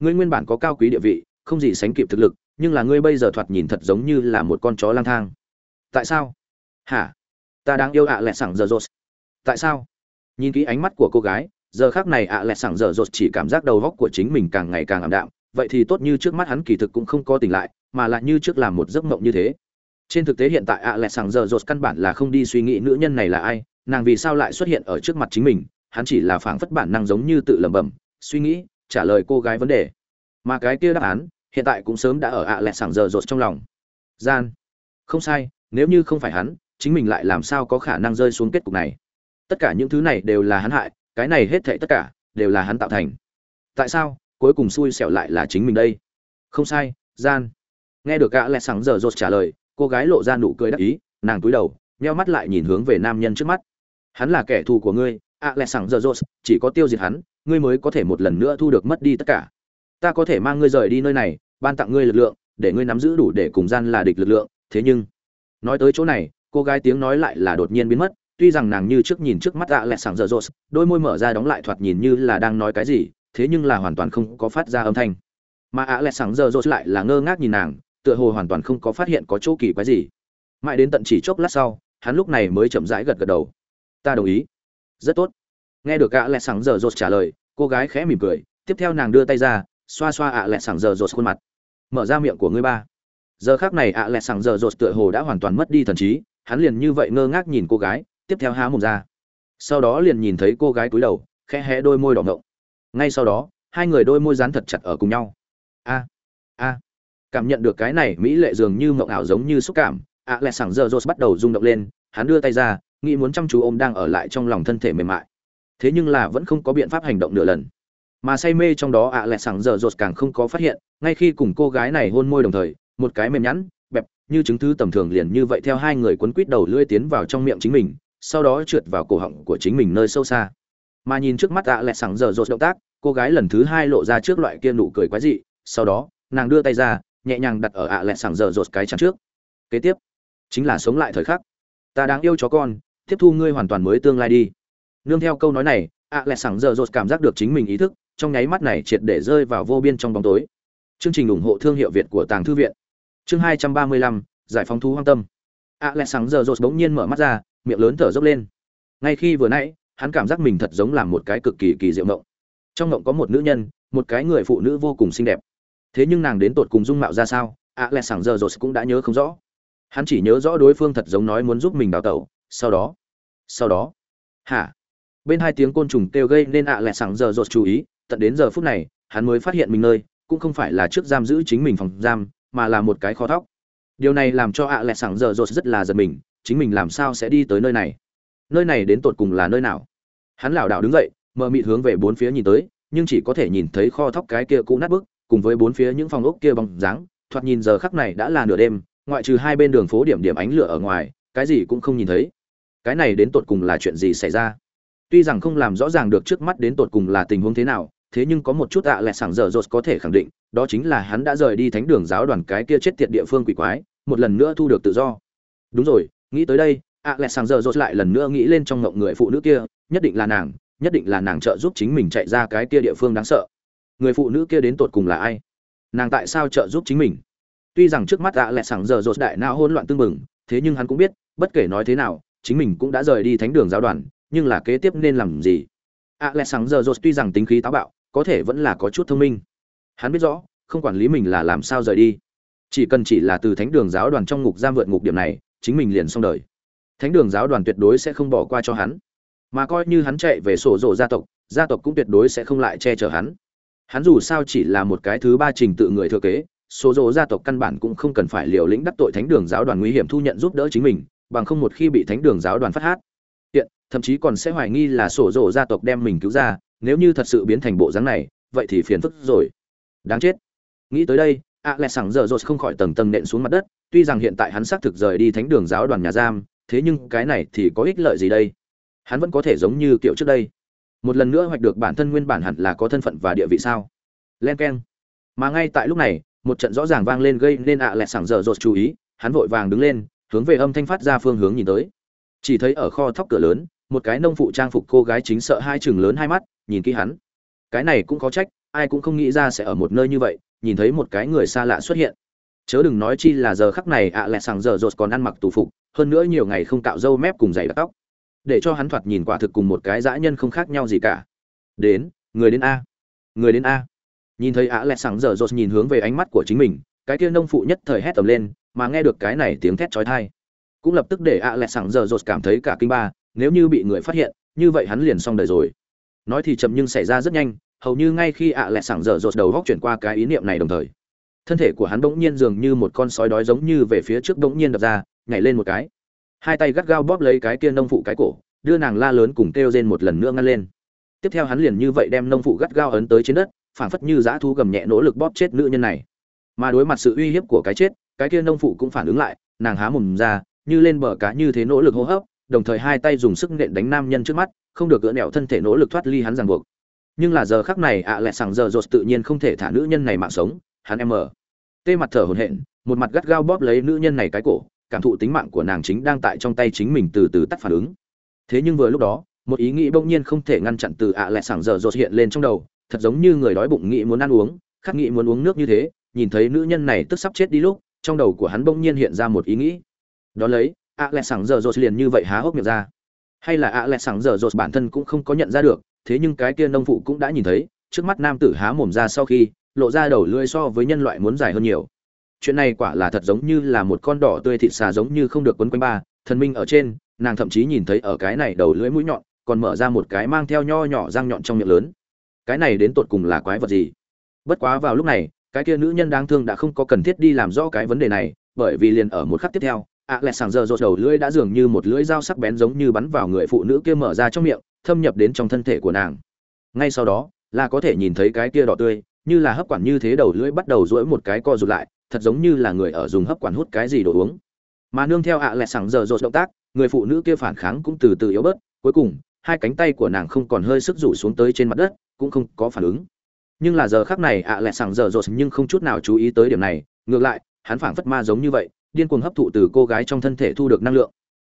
Ngươi nguyên bản có cao quý địa vị, không gì sánh kịp thực lực, nhưng là ngươi bây giờ thoạt nhìn thật giống như là một con chó lang thang. Tại sao? Hả? Ta đang yêu ạ lẹ sảng dở dột. Tại sao? Nhìn kỹ ánh mắt của cô gái, giờ khác này ạ lẹ sảng dở dột chỉ cảm giác đầu góc của chính mình càng ngày càng ảm đạm. Vậy thì tốt như trước mắt hắn kỳ thực cũng không có tỉnh lại, mà lại như trước làm một giấc mộng như thế trên thực tế hiện tại ạ lẹ sàng giờ rột căn bản là không đi suy nghĩ nữ nhân này là ai, nàng vì sao lại xuất hiện ở trước mặt chính mình, hắn chỉ là phảng phất bản năng giống như tự lẩm bẩm, suy nghĩ, trả lời cô gái vấn đề. Mà cái kia đáp án, hiện tại cũng sớm đã ở ạ lẹ sàng giờ rột trong lòng. Gian. Không sai, nếu như không phải hắn, chính mình lại làm sao có khả năng rơi xuống kết cục này? Tất cả những thứ này đều là hắn hại, cái này hết thệ tất cả, đều là hắn tạo thành. Tại sao, cuối cùng xui xẻo lại là chính mình đây? Không sai, gian. Nghe được gã lẹ sảng giờ rột trả lời cô gái lộ ra nụ cười đắc ý, nàng cúi đầu, nheo mắt lại nhìn hướng về nam nhân trước mắt. Hắn là kẻ thù của ngươi, ạ lẹ sảng giờ rột chỉ có tiêu diệt hắn, ngươi mới có thể một lần nữa thu được mất đi tất cả. Ta có thể mang ngươi rời đi nơi này, ban tặng ngươi lực lượng, để ngươi nắm giữ đủ để cùng gian là địch lực lượng, thế nhưng, nói tới chỗ này, cô gái tiếng nói lại là đột nhiên biến mất, tuy rằng nàng như trước nhìn trước mắt ạ lẹ sảng giờ rột đôi môi mở ra đóng lại thoạt nhìn như là đang nói cái gì, thế nhưng là hoàn toàn không có phát ra âm thanh. Mà ạ lẹ sảng giờ rột lại là ngơ ngác nhìn nàng tựa hồ hoàn toàn không có phát hiện có chỗ kỳ quái gì. Mãi đến tận chỉ chốc lát sau, hắn lúc này mới chậm rãi gật gật đầu. Ta đồng ý. Rất tốt. Nghe được ạ lẹ sảng giờ rột trả lời, cô gái khẽ mỉm cười, tiếp theo nàng đưa tay ra, xoa xoa ạ lẹ sảng giờ rột khuôn mặt. Mở ra miệng của ngươi ba. Giờ khác này ạ lẹ sảng giờ rột tựa hồ đã hoàn toàn mất đi thần trí, hắn liền như vậy ngơ ngác nhìn cô gái, tiếp theo há mồm ra. Sau đó liền nhìn thấy cô gái cúi đầu, khẽ hé đôi môi đỏ ngộng ngay sau đó, hai người đôi môi dán thật chặt ở cùng nhau. A a cảm nhận được cái này mỹ lệ dường như mộng ảo giống như xúc cảm, ạ lẹ sảng giờ rột bắt đầu rung động lên, hắn đưa tay ra, nghĩ muốn chăm chú ôm đang ở lại trong lòng thân thể mềm mại. Thế nhưng là vẫn không có biện pháp hành động nửa lần. Mà say mê trong đó ạ lẹ sảng giờ rột càng không có phát hiện, ngay khi cùng cô gái này hôn môi đồng thời, một cái mềm nhẵn, bẹp, như chứng thứ tầm thường liền như vậy theo hai người quấn quít đầu lưỡi tiến vào trong miệng chính mình, sau đó trượt vào cổ họng của chính mình nơi sâu xa. Mà nhìn trước mắt ạ lẹ sảng giờ rột động tác, cô gái lần thứ hai lộ ra trước loại kia nụ cười quái dị, sau đó, nàng đưa tay ra nhẹ nhàng đặt ở ạ lẹ sảng giờ rột cái chắn trước. Kế tiếp, chính là sống lại thời khắc. Ta đáng yêu chó con, tiếp thu ngươi hoàn toàn mới tương lai đi. Nương theo câu nói này, ạ lẹ sảng giờ rột cảm giác được chính mình ý thức, trong nháy mắt này triệt để rơi vào vô biên trong bóng tối. Chương trình ủng hộ thương hiệu việt của tàng thư viện. Chương hai trăm ba mươi lăm, giải phóng thú hoang tâm. ạ lẹ sảng giờ rột bỗng nhiên mở mắt ra, miệng lớn thở dốc lên. Ngay khi vừa nãy, hắn cảm giác mình thật giống làm một cái cực kỳ kỳ diệu mộng. Trong mộng có một nữ nhân, một cái người phụ nữ vô cùng xinh đẹp thế nhưng nàng đến tột cùng dung mạo ra sao, ạ lẹ sảng giờ rồi cũng đã nhớ không rõ. Hắn chỉ nhớ rõ đối phương thật giống nói muốn giúp mình đào tẩu, sau đó sau đó. Hả? Bên hai tiếng côn trùng kêu gây nên ạ lẹ sảng giờ rồi chú ý, tận đến giờ phút này, hắn mới phát hiện mình nơi, cũng không phải là trước giam giữ chính mình phòng giam, mà là một cái kho thóc. Điều này làm cho ạ lẹ sảng giờ rồi rất là giật mình, chính mình làm sao sẽ đi tới nơi này? Nơi này đến tột cùng là nơi nào? Hắn lảo đảo đứng dậy, mờ mịt hướng về bốn phía nhìn tới, nhưng chỉ có thể nhìn thấy kho thóc cái kia cũ nát bức cùng với bốn phía những phòng ốc kia bóng dáng, thoạt nhìn giờ khắc này đã là nửa đêm, ngoại trừ hai bên đường phố điểm điểm ánh lửa ở ngoài, cái gì cũng không nhìn thấy. Cái này đến tột cùng là chuyện gì xảy ra? Tuy rằng không làm rõ ràng được trước mắt đến tột cùng là tình huống thế nào, thế nhưng có một chút ạ à lẹ sảng dở dột có thể khẳng định, đó chính là hắn đã rời đi thánh đường giáo đoàn cái kia chết tiệt địa phương quỷ quái, một lần nữa thu được tự do. Đúng rồi, nghĩ tới đây, ạ à lẹ sảng dở dột lại lần nữa nghĩ lên trong ngộng người phụ nữ kia, nhất định là nàng, nhất định là nàng trợ giúp chính mình chạy ra cái kia địa phương đáng sợ người phụ nữ kia đến tột cùng là ai? Nàng tại sao trợ giúp chính mình? Tuy rằng trước mắt ạ lẹ sảng giờ rột đại não hỗn loạn tương mừng thế nhưng hắn cũng biết, bất kể nói thế nào, chính mình cũng đã rời đi thánh đường giáo đoàn, nhưng là kế tiếp nên làm gì? ạ lẹ sảng giờ rột tuy rằng tính khí táo bạo, có thể vẫn là có chút thông minh. Hắn biết rõ, không quản lý mình là làm sao rời đi. Chỉ cần chỉ là từ thánh đường giáo đoàn trong ngục giam vượt ngục điểm này, chính mình liền xong đời. Thánh đường giáo đoàn tuyệt đối sẽ không bỏ qua cho hắn. Mà coi như hắn chạy về sổ rộ gia tộc gia tộc cũng tuyệt đối sẽ không lại che chở hắn hắn dù sao chỉ là một cái thứ ba trình tự người thừa kế, số dỗ gia tộc căn bản cũng không cần phải liều lĩnh đắc tội thánh đường giáo đoàn nguy hiểm thu nhận giúp đỡ chính mình, bằng không một khi bị thánh đường giáo đoàn phát hát hiện thậm chí còn sẽ hoài nghi là sổ dỗ gia tộc đem mình cứu ra, nếu như thật sự biến thành bộ dáng này, vậy thì phiền phức rồi. Đáng chết. Nghĩ tới đây a lẹ sảng giờ rột không khỏi tầng tầng nện xuống mặt đất, tuy rằng hiện tại hắn xác thực rời đi thánh đường giáo đoàn nhà giam, thế nhưng cái này thì có ích lợi gì đây? Hắn vẫn có thể giống như kiểu trước đây một lần nữa hoạch được bản thân nguyên bản hẳn là có thân phận và địa vị sao? Len k e n mà ngay tại lúc này, một trận rõ ràng vang lên gây nên ạ à lẹ sảng dở rột chú ý, hắn vội vàng đứng lên, hướng về âm thanh phát ra phương hướng nhìn tới. Chỉ thấy ở kho thóc cửa lớn, một cái nông phụ trang phục cô gái chính sợ hai chừng lớn hai mắt, nhìn kỹ hắn. Cái này cũng có trách, ai cũng không nghĩ ra sẽ ở một nơi như vậy, nhìn thấy một cái người xa lạ xuất hiện. Chớ đừng nói chi là giờ khắc này ạ à lẹ sảng giờ rột còn ăn mặc tù phục, hơn nữa nhiều ngày không cạo râu mép cùng giày đặc tóc để cho hắn thoạt nhìn quả thực cùng một cái dã nhân không khác nhau gì cả. Đến, người đến a. Người đến a. Nhìn thấy ạ lẹ sảng giờ rột nhìn hướng về ánh mắt của chính mình, cái kia nông phụ nhất thời hét tầm lên, mà nghe được cái này tiếng thét chói tai. Cũng lập tức để ạ lẹ sảng giờ rột cảm thấy cả kinh ba, nếu như bị người phát hiện, như vậy hắn liền xong đời rồi. Nói thì chậm nhưng xảy ra rất nhanh, hầu như ngay khi ạ lẹ sảng giờ rột đầu góc chuyển qua cái ý niệm này đồng thời, thân thể của hắn bỗng nhiên dường như một con sói đói giống như về phía trước bỗng nhiên đập ra, nhảy lên một cái hai tay gắt gao bóp lấy cái kia nông phụ cái cổ, đưa nàng la lớn cùng kêu rên một lần nữa ngăn lên. Tiếp theo hắn liền như vậy đem nông phụ gắt gao ấn tới trên đất, phảng phất như dã thú gầm nhẹ nỗ lực bóp chết nữ nhân này. Mà đối mặt sự uy hiếp của cái chết, cái kia nông phụ cũng phản ứng lại, nàng há mồm ra, như lên bờ cá như thế nỗ lực hô hấp, đồng thời hai tay dùng sức nện đánh nam nhân trước mắt, không được gỡ nẹo thân thể nỗ lực thoát ly hắn ràng buộc. Nhưng là giờ khắc này ạ à lẹ sàng giờ rột tự nhiên không thể thả nữ nhân này mạng sống, hắn em mở tê mặt thở hổn hển, một mặt gắt gao bóp lấy nữ nhân này cái cổ cảm thụ tính mạng của nàng chính đang tại trong tay chính mình từ từ tắt phản ứng. Thế nhưng vừa lúc đó, một ý nghĩ bỗng nhiên không thể ngăn chặn từ ạ à lẹ sàng giờ rột hiện lên trong đầu, thật giống như người đói bụng nghĩ muốn ăn uống, khát nghĩ muốn uống nước như thế, nhìn thấy nữ nhân này tức sắp chết đi lúc, trong đầu của hắn bỗng nhiên hiện ra một ý nghĩ. Đó lấy, ạ lẹ sàng giờ rột liền như vậy há hốc miệng ra. Hay là ạ lẹ sàng giờ rột bản thân cũng không có nhận ra được, thế nhưng cái kia nông phụ cũng đã nhìn thấy, trước mắt nam tử há mồm ra sau khi, lộ ra đầu lưỡi so với nhân loại muốn dài hơn nhiều chuyện này quả là thật giống như là một con đỏ tươi thịt xà giống như không được quấn quanh ba, thần minh ở trên, nàng thậm chí nhìn thấy ở cái này đầu lưỡi mũi nhọn, còn mở ra một cái mang theo nho nhỏ răng nhọn trong miệng lớn. Cái này đến tột cùng là quái vật gì? Bất quá vào lúc này, cái kia nữ nhân đáng thương đã không có cần thiết đi làm rõ cái vấn đề này, bởi vì liền ở một khắc tiếp theo, ạ lẹ sàng giờ rột đầu lưỡi đã dường như một lưỡi dao sắc bén giống như bắn vào người phụ nữ kia mở ra trong miệng, thâm nhập đến trong thân thể của nàng. Ngay sau đó, là có thể nhìn thấy cái kia đỏ tươi, như là hấp quản như thế đầu lưỡi bắt đầu rỗi một cái co rụt lại thật giống như là người ở dùng hấp quản hút cái gì đồ uống. Mà nương theo ạ lẹ sàng giờ rột động tác, người phụ nữ kia phản kháng cũng từ từ yếu bớt, cuối cùng, hai cánh tay của nàng không còn hơi sức rủ xuống tới trên mặt đất, cũng không có phản ứng. Nhưng là giờ khác này ạ lẹ sàng giờ rột nhưng không chút nào chú ý tới điểm này, ngược lại, hắn phảng phất ma giống như vậy, điên cuồng hấp thụ từ cô gái trong thân thể thu được năng lượng.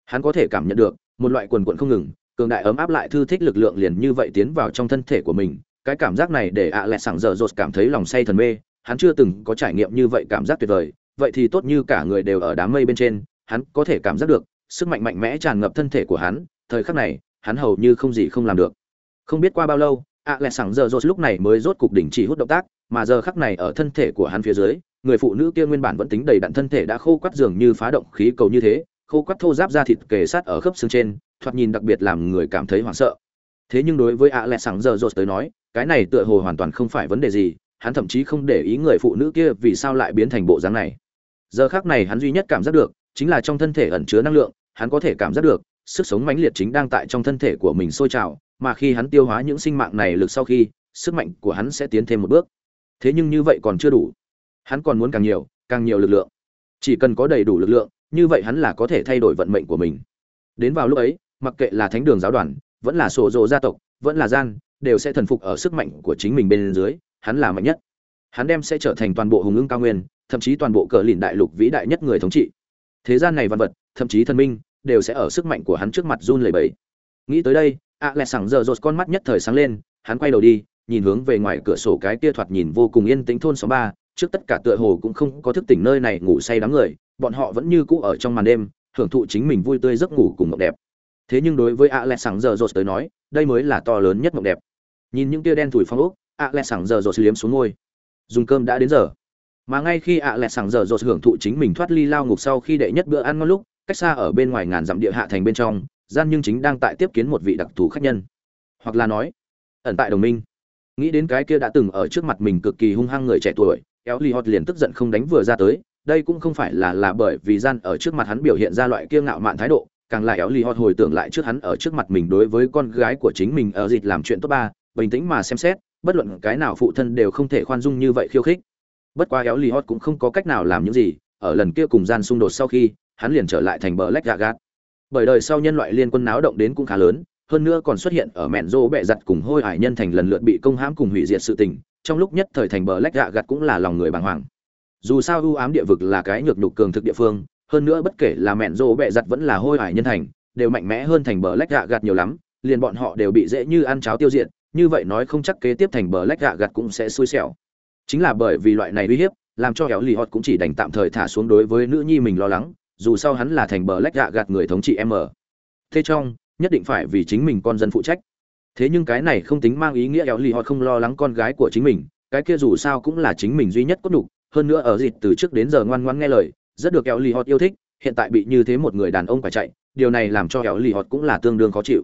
Hắn có thể cảm nhận được, một loại quần quận không ngừng, cường đại ấm áp lại thư thích lực lượng liền như vậy tiến vào trong thân thể của mình, cái cảm giác này để ạ lẹ sàng giờ rột cảm thấy lòng say thần mê hắn chưa từng có trải nghiệm như vậy cảm giác tuyệt vời, vậy thì tốt như cả người đều ở đám mây bên trên, hắn có thể cảm giác được, sức mạnh mạnh mẽ tràn ngập thân thể của hắn, thời khắc này, hắn hầu như không gì không làm được. Không biết qua bao lâu ạ lẹ sảng giờ rốt lúc này mới rốt cục đỉnh chỉ hút động tác, mà giờ khắc này ở thân thể của hắn phía dưới, người phụ nữ kia nguyên bản vẫn tính đầy đặn thân thể đã khô quắt dường như phá động khí cầu như thế, khô quắt thô giáp ra thịt kề sát ở khớp xương trên, thoạt nhìn đặc biệt làm người cảm thấy hoảng sợ. Thế nhưng đối với ạ lẹ sảng giờ rốt tới nói, cái này tựa hồ hoàn toàn không phải vấn đề gì hắn thậm chí không để ý người phụ nữ kia vì sao lại biến thành bộ dáng này. Giờ khắc này hắn duy nhất cảm giác được, chính là trong thân thể ẩn chứa năng lượng, hắn có thể cảm giác được, sức sống mãnh liệt chính đang tại trong thân thể của mình sôi trào, mà khi hắn tiêu hóa những sinh mạng này lực sau khi, sức mạnh của hắn sẽ tiến thêm một bước. Thế nhưng như vậy còn chưa đủ. Hắn còn muốn càng nhiều càng nhiều lực lượng. Chỉ cần có đầy đủ lực lượng, như vậy hắn là có thể thay đổi vận mệnh của mình. Đến vào lúc ấy, mặc kệ là thánh đường giáo đoàn, vẫn là sổ dồ gia tộc, vẫn là gian, đều sẽ thần phục ở sức mạnh của chính mình bên dưới hắn là mạnh nhất. Hắn đem sẽ trở thành toàn bộ hùng ưng cao nguyên, thậm chí toàn bộ cờ lìn đại lục vĩ đại nhất người thống trị. Thế gian này văn vật, thậm chí thần minh, đều sẽ ở sức mạnh của hắn trước mặt run lẩy bẩy. Nghĩ tới đây ạ lẹ sảng giờ rột con mắt nhất thời sáng lên, hắn quay đầu đi, nhìn hướng về ngoài cửa sổ cái kia thoạt nhìn vô cùng yên tĩnh thôn xóm ba, trước tất cả tựa hồ cũng không có thức tỉnh nơi này ngủ say đám người, bọn họ vẫn như cũ ở trong màn đêm, hưởng thụ chính mình vui tươi giấc ngủ cùng mộng đẹp. Thế nhưng đối với ạ lẹ sảng giờ rột tới nói, đây mới là to lớn nhất mộng đẹp. Nhìn những tia đen thủi phong ốc ạ lẹ sảng giờ rột liếm xuống ngôi. Dùng cơm đã đến giờ. Mà ngay khi ạ lẹ sảng giờ rột hưởng thụ chính mình thoát ly lao ngục sau khi đệ nhất bữa ăn ngon lúc, cách xa ở bên ngoài ngàn dặm địa hạ thành bên trong, gian nhưng chính đang tại tiếp kiến một vị đặc thù khách nhân. Hoặc là nói, ẩn tại đồng minh. Nghĩ đến cái kia đã từng ở trước mặt mình cực kỳ hung hăng người trẻ tuổi éo li hot liền tức giận không đánh vừa ra tới, đây cũng không phải là là bởi vì gian ở trước mặt hắn biểu hiện ra loại kia ngạo mạn thái độ, càng lại éo lì hot hồi tưởng lại trước hắn ở trước mặt mình đối với con gái của chính mình ở dịch làm chuyện tốt ba, bình tĩnh mà xem xét bất luận cái nào phụ thân đều không thể khoan dung như vậy khiêu khích. Bất quá éo lì hot cũng không có cách nào làm những gì, ở lần kia cùng gian xung đột sau khi, hắn liền trở lại thành bờ lách gà gạt. Bởi đời sau nhân loại liên quân náo động đến cũng khá lớn, hơn nữa còn xuất hiện ở mẹn rô bẹ giặt cùng hôi hải nhân thành lần lượt bị công hãm cùng hủy diệt sự tình, trong lúc nhất thời thành bờ lách gạ gặt cũng là lòng người bàng hoàng. Dù sao ưu ám địa vực là cái nhược nhục cường thực địa phương, hơn nữa bất kể là mẹn rô bẹ giặt vẫn là hôi hải nhân thành, đều mạnh mẽ hơn thành bờ lách gạ gặt nhiều lắm, liền bọn họ đều bị dễ như ăn cháo tiêu diệt như vậy nói không chắc kế tiếp thành bờ lách gạ gặt cũng sẽ xui xẻo. Chính là bởi vì loại này uy hiếp, làm cho kéo lì hot cũng chỉ đành tạm thời thả xuống đối với nữ nhi mình lo lắng, dù sao hắn là thành bờ lách gạ gạt người thống trị em ở thế trong, nhất định phải vì chính mình con dân phụ trách. Thế nhưng cái này không tính mang ý nghĩa kéo lì Hot không lo lắng con gái của chính mình, cái kia dù sao cũng là chính mình duy nhất có đủ hơn nữa ở dịp từ trước đến giờ ngoan ngoãn nghe lời, rất được kéo lì Hot yêu thích, hiện tại bị như thế một người đàn ông phải chạy, điều này làm cho kéo lì Hot cũng là tương đương khó chịu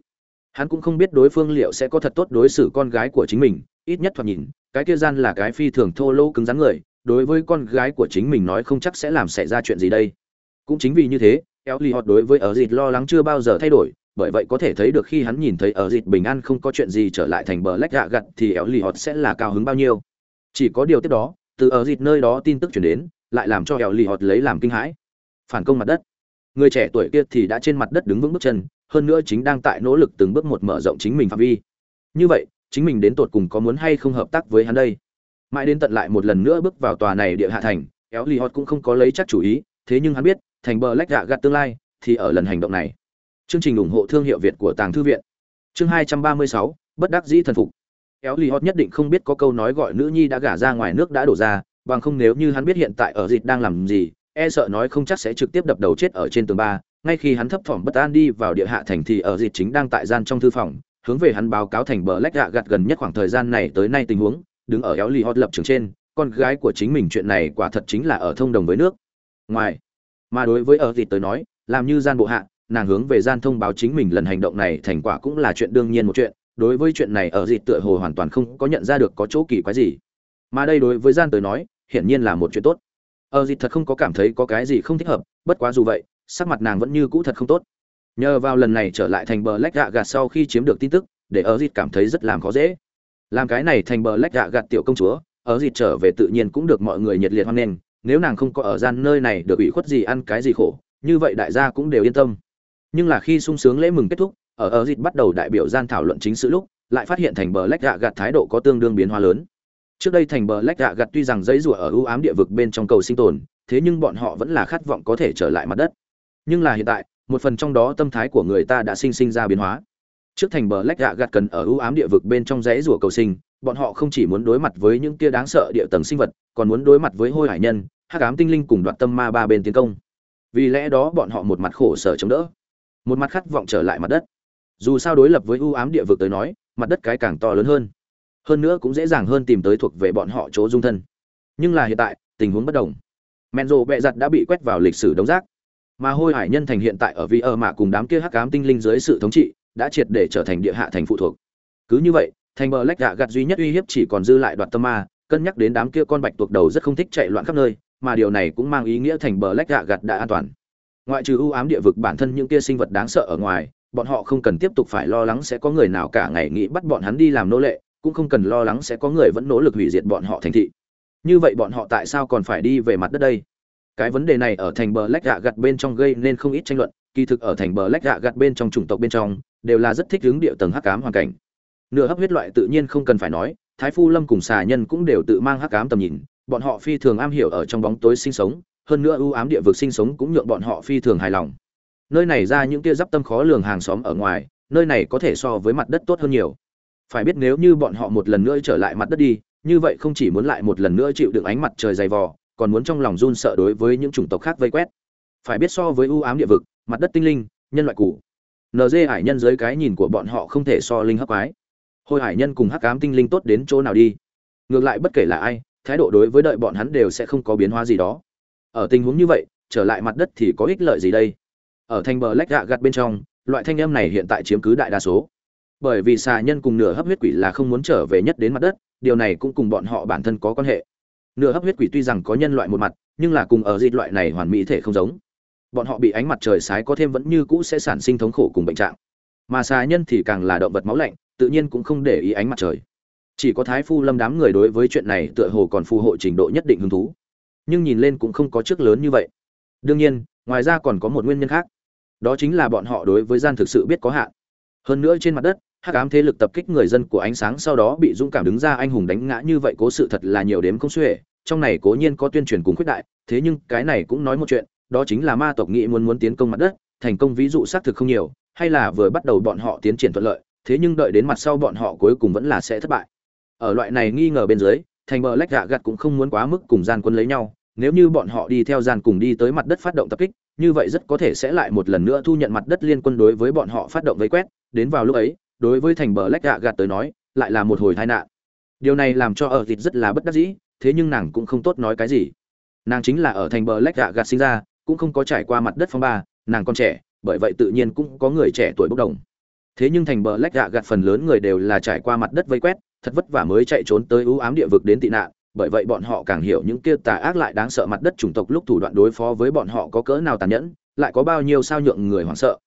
hắn cũng không biết đối phương liệu sẽ có thật tốt đối xử con gái của chính mình, ít nhất thoạt nhìn, cái kia gian là cái phi thường thô lỗ cứng rắn người, đối với con gái của chính mình nói không chắc sẽ làm xảy ra chuyện gì đây. Cũng chính vì như thế eo li hot đối với ở dịt lo lắng chưa bao giờ thay đổi, bởi vậy có thể thấy được khi hắn nhìn thấy ở dịt bình an không có chuyện gì trở lại thành bờ lách gạ gặt thì eo li hot sẽ là cao hứng bao nhiêu. Chỉ có điều tiếp đó, từ ở dịt nơi đó tin tức chuyển đến, lại làm cho eo li hot lấy làm kinh hãi. Phản công mặt đất. Người trẻ tuổi kia thì đã trên mặt đất đứng vững bước chân hơn nữa chính đang tại nỗ lực từng bước một mở rộng chính mình phạm vi như vậy chính mình đến tột cùng có muốn hay không hợp tác với hắn đây mãi đến tận lại một lần nữa bước vào tòa này địa hạ thành éo lì hot cũng không có lấy chắc chủ ý thế nhưng hắn biết thành bờ lách gạ gạt tương lai thì ở lần hành động này Chương trình ủng hộ thương hiệu Việt của Tàng thư viện. Chương 236, bất đắc dĩ thần phục. Kéo Lý Hot nhất định không biết có câu nói gọi nữ nhi đã gả ra ngoài nước đã đổ ra, bằng không nếu như hắn biết hiện tại ở dịch đang làm gì, e sợ nói không chắc sẽ trực tiếp đập đầu chết ở trên tường ba. Ngay khi hắn thấp thỏm bất an đi vào địa hạ thành thì ở dịp chính đang tại gian trong thư phòng, hướng về hắn báo cáo thành bờ lách dạ gạ gặt gần nhất khoảng thời gian này tới nay tình huống, đứng ở éo lì Hot lập trường trên, con gái của chính mình chuyện này quả thật chính là ở thông đồng với nước. Ngoài, mà đối với ở dịp tới nói, làm như gian bộ hạ, nàng hướng về gian thông báo chính mình lần hành động này thành quả cũng là chuyện đương nhiên một chuyện đối với chuyện này ở dịp tựa hồ hoàn toàn không có nhận ra được có chỗ kỳ quái gì mà đây đối với gian tới nói hiển nhiên là một chuyện tốt ở dịp thật không có cảm thấy có cái gì không thích hợp bất quá dù vậy sắc mặt nàng vẫn như cũ thật không tốt. Nhờ vào lần này trở lại thành bờ lách gạ gạt sau khi chiếm được tin tức, để ở dịt cảm thấy rất làm khó dễ. Làm cái này thành bờ lách gạ gạt tiểu công chúa ở dịt trở về tự nhiên cũng được mọi người nhiệt liệt hoan nghênh, nếu nàng không có ở gian nơi này được ủy khuất gì ăn cái gì khổ, như vậy đại gia cũng đều yên tâm. Nhưng là khi sung sướng lễ mừng kết thúc, ở ở dịt bắt đầu đại biểu gian thảo luận chính sự lúc, lại phát hiện thành bờ lách gạ gạt thái độ có tương đương biến hóa lớn. Trước đây thành bờ lách gạ gạt tuy rằng dãy rủa ở ưu ám địa vực bên trong cầu sinh tồn, thế nhưng bọn họ vẫn là khát vọng có thể trở lại mặt đất nhưng là hiện tại, một phần trong đó tâm thái của người ta đã sinh sinh ra biến hóa. Trước thành bờ lách gạ gạt cần ở ưu ám địa vực bên trong rẽ rủa cầu sinh, bọn họ không chỉ muốn đối mặt với những kia đáng sợ địa tầng sinh vật, còn muốn đối mặt với hôi hải nhân, hắc ám tinh linh cùng đoạt tâm ma ba bên tiến công. Vì lẽ đó bọn họ một mặt khổ sở chống đỡ, một mặt khát vọng trở lại mặt đất. Dù sao đối lập với ưu ám địa vực tới nói, mặt đất cái càng to lớn hơn. Hơn nữa cũng dễ dàng hơn tìm tới thuộc về bọn họ chỗ dung thân. Nhưng là hiện tại, tình huống bất đồng. Men rộ bẹ giặt đã bị quét vào lịch sử đống rác mà hôi hải nhân thành hiện tại ở vị ở mạ cùng đám kia hắc ám tinh linh dưới sự thống trị, đã triệt để trở thành địa hạ thành phụ thuộc. Cứ như vậy, thành bờ lách gạ gặt duy nhất uy hiếp chỉ còn dư lại đoạt tâm ma, cân nhắc đến đám kia con bạch tuộc đầu rất không thích chạy loạn khắp nơi, mà điều này cũng mang ý nghĩa thành bờ lách gạ gặt đã an toàn. Ngoại trừ ưu ám địa vực bản thân những kia sinh vật đáng sợ ở ngoài, bọn họ không cần tiếp tục phải lo lắng sẽ có người nào cả ngày nghĩ bắt bọn hắn đi làm nô lệ, cũng không cần lo lắng sẽ có người vẫn nỗ lực hủy diệt bọn họ thành thị. Như vậy bọn họ tại sao còn phải đi về mặt đất đây? Cái vấn đề này ở thành bờ lách gạ gặt bên trong gây nên không ít tranh luận, kỳ thực ở thành bờ lách gạ gặt bên trong chủng tộc bên trong, đều là rất thích hướng địa tầng hắc ám hoàn cảnh. Nửa hấp huyết loại tự nhiên không cần phải nói, thái phu lâm cùng xà nhân cũng đều tự mang hắc ám tầm nhìn, bọn họ phi thường am hiểu ở trong bóng tối sinh sống, hơn nữa ưu ám địa vực sinh sống cũng nhượng bọn họ phi thường hài lòng. Nơi này ra những kia giáp tâm khó lường hàng xóm ở ngoài, nơi này có thể so với mặt đất tốt hơn nhiều. Phải biết nếu như bọn họ một lần nữa trở lại mặt đất đi, như vậy không chỉ muốn lại một lần nữa chịu đựng ánh mặt trời dày vò còn muốn trong lòng run sợ đối với những chủng tộc khác vây quét. Phải biết so với ưu ám địa vực, mặt đất tinh linh, nhân loại cũ. Nd hải nhân dưới cái nhìn của bọn họ không thể so linh hấp ái hồi hải nhân cùng hắc ám tinh linh tốt đến chỗ nào đi? Ngược lại bất kể là ai, thái độ đối với đợi bọn hắn đều sẽ không có biến hóa gì đó. Ở tình huống như vậy, trở lại mặt đất thì có ích lợi gì đây? Ở thành bờ lách gạ gặt bên trong, loại thanh âm này hiện tại chiếm cứ đại đa số. Bởi vì xà nhân cùng nửa hấp huyết quỷ là không muốn trở về nhất đến mặt đất, điều này cũng cùng bọn họ bản thân có quan hệ nửa hấp huyết quỷ tuy rằng có nhân loại một mặt, nhưng là cùng ở dịch loại này hoàn mỹ thể không giống. Bọn họ bị ánh mặt trời sái có thêm vẫn như cũ sẽ sản sinh thống khổ cùng bệnh trạng. Mà xà nhân thì càng là động vật máu lạnh, tự nhiên cũng không để ý ánh mặt trời. Chỉ có thái phu lâm đám người đối với chuyện này tựa hồ còn phù hộ trình độ nhất định hứng thú. Nhưng nhìn lên cũng không có trước lớn như vậy. Đương nhiên, ngoài ra còn có một nguyên nhân khác. Đó chính là bọn họ đối với gian thực sự biết có hạn. Hơn nữa trên mặt đất hắc ám thế lực tập kích người dân của ánh sáng sau đó bị dũng cảm đứng ra anh hùng đánh ngã như vậy cố sự thật là nhiều đếm không xuể, trong này cố nhiên có tuyên truyền cùng khuyết đại, thế nhưng cái này cũng nói một chuyện, đó chính là ma tộc nghĩ muốn muốn tiến công mặt đất, thành công ví dụ xác thực không nhiều, hay là vừa bắt đầu bọn họ tiến triển thuận lợi, thế nhưng đợi đến mặt sau bọn họ cuối cùng vẫn là sẽ thất bại. Ở loại này nghi ngờ bên dưới, thành bờ lách gạ gặt cũng không muốn quá mức cùng gian quân lấy nhau, nếu như bọn họ đi theo gian cùng đi tới mặt đất phát động tập kích, như vậy rất có thể sẽ lại một lần nữa thu nhận mặt đất liên quân đối với bọn họ phát động vây quét, đến vào lúc ấy đối với thành bờ lách gạ gạt tới nói, lại là một hồi tai nạn. Điều này làm cho ở thịt rất là bất đắc dĩ, thế nhưng nàng cũng không tốt nói cái gì. Nàng chính là ở thành bờ lách gạ gạt sinh ra, cũng không có trải qua mặt đất phong ba, nàng còn trẻ, bởi vậy tự nhiên cũng có người trẻ tuổi bốc đồng. Thế nhưng thành bờ lách gạ gạt phần lớn người đều là trải qua mặt đất vây quét, thật vất vả mới chạy trốn tới ưu ám địa vực đến tị nạn, bởi vậy bọn họ càng hiểu những kia tà ác lại đáng sợ mặt đất chủng tộc lúc thủ đoạn đối phó với bọn họ có cỡ nào tàn nhẫn, lại có bao nhiêu sao nhượng người hoảng sợ.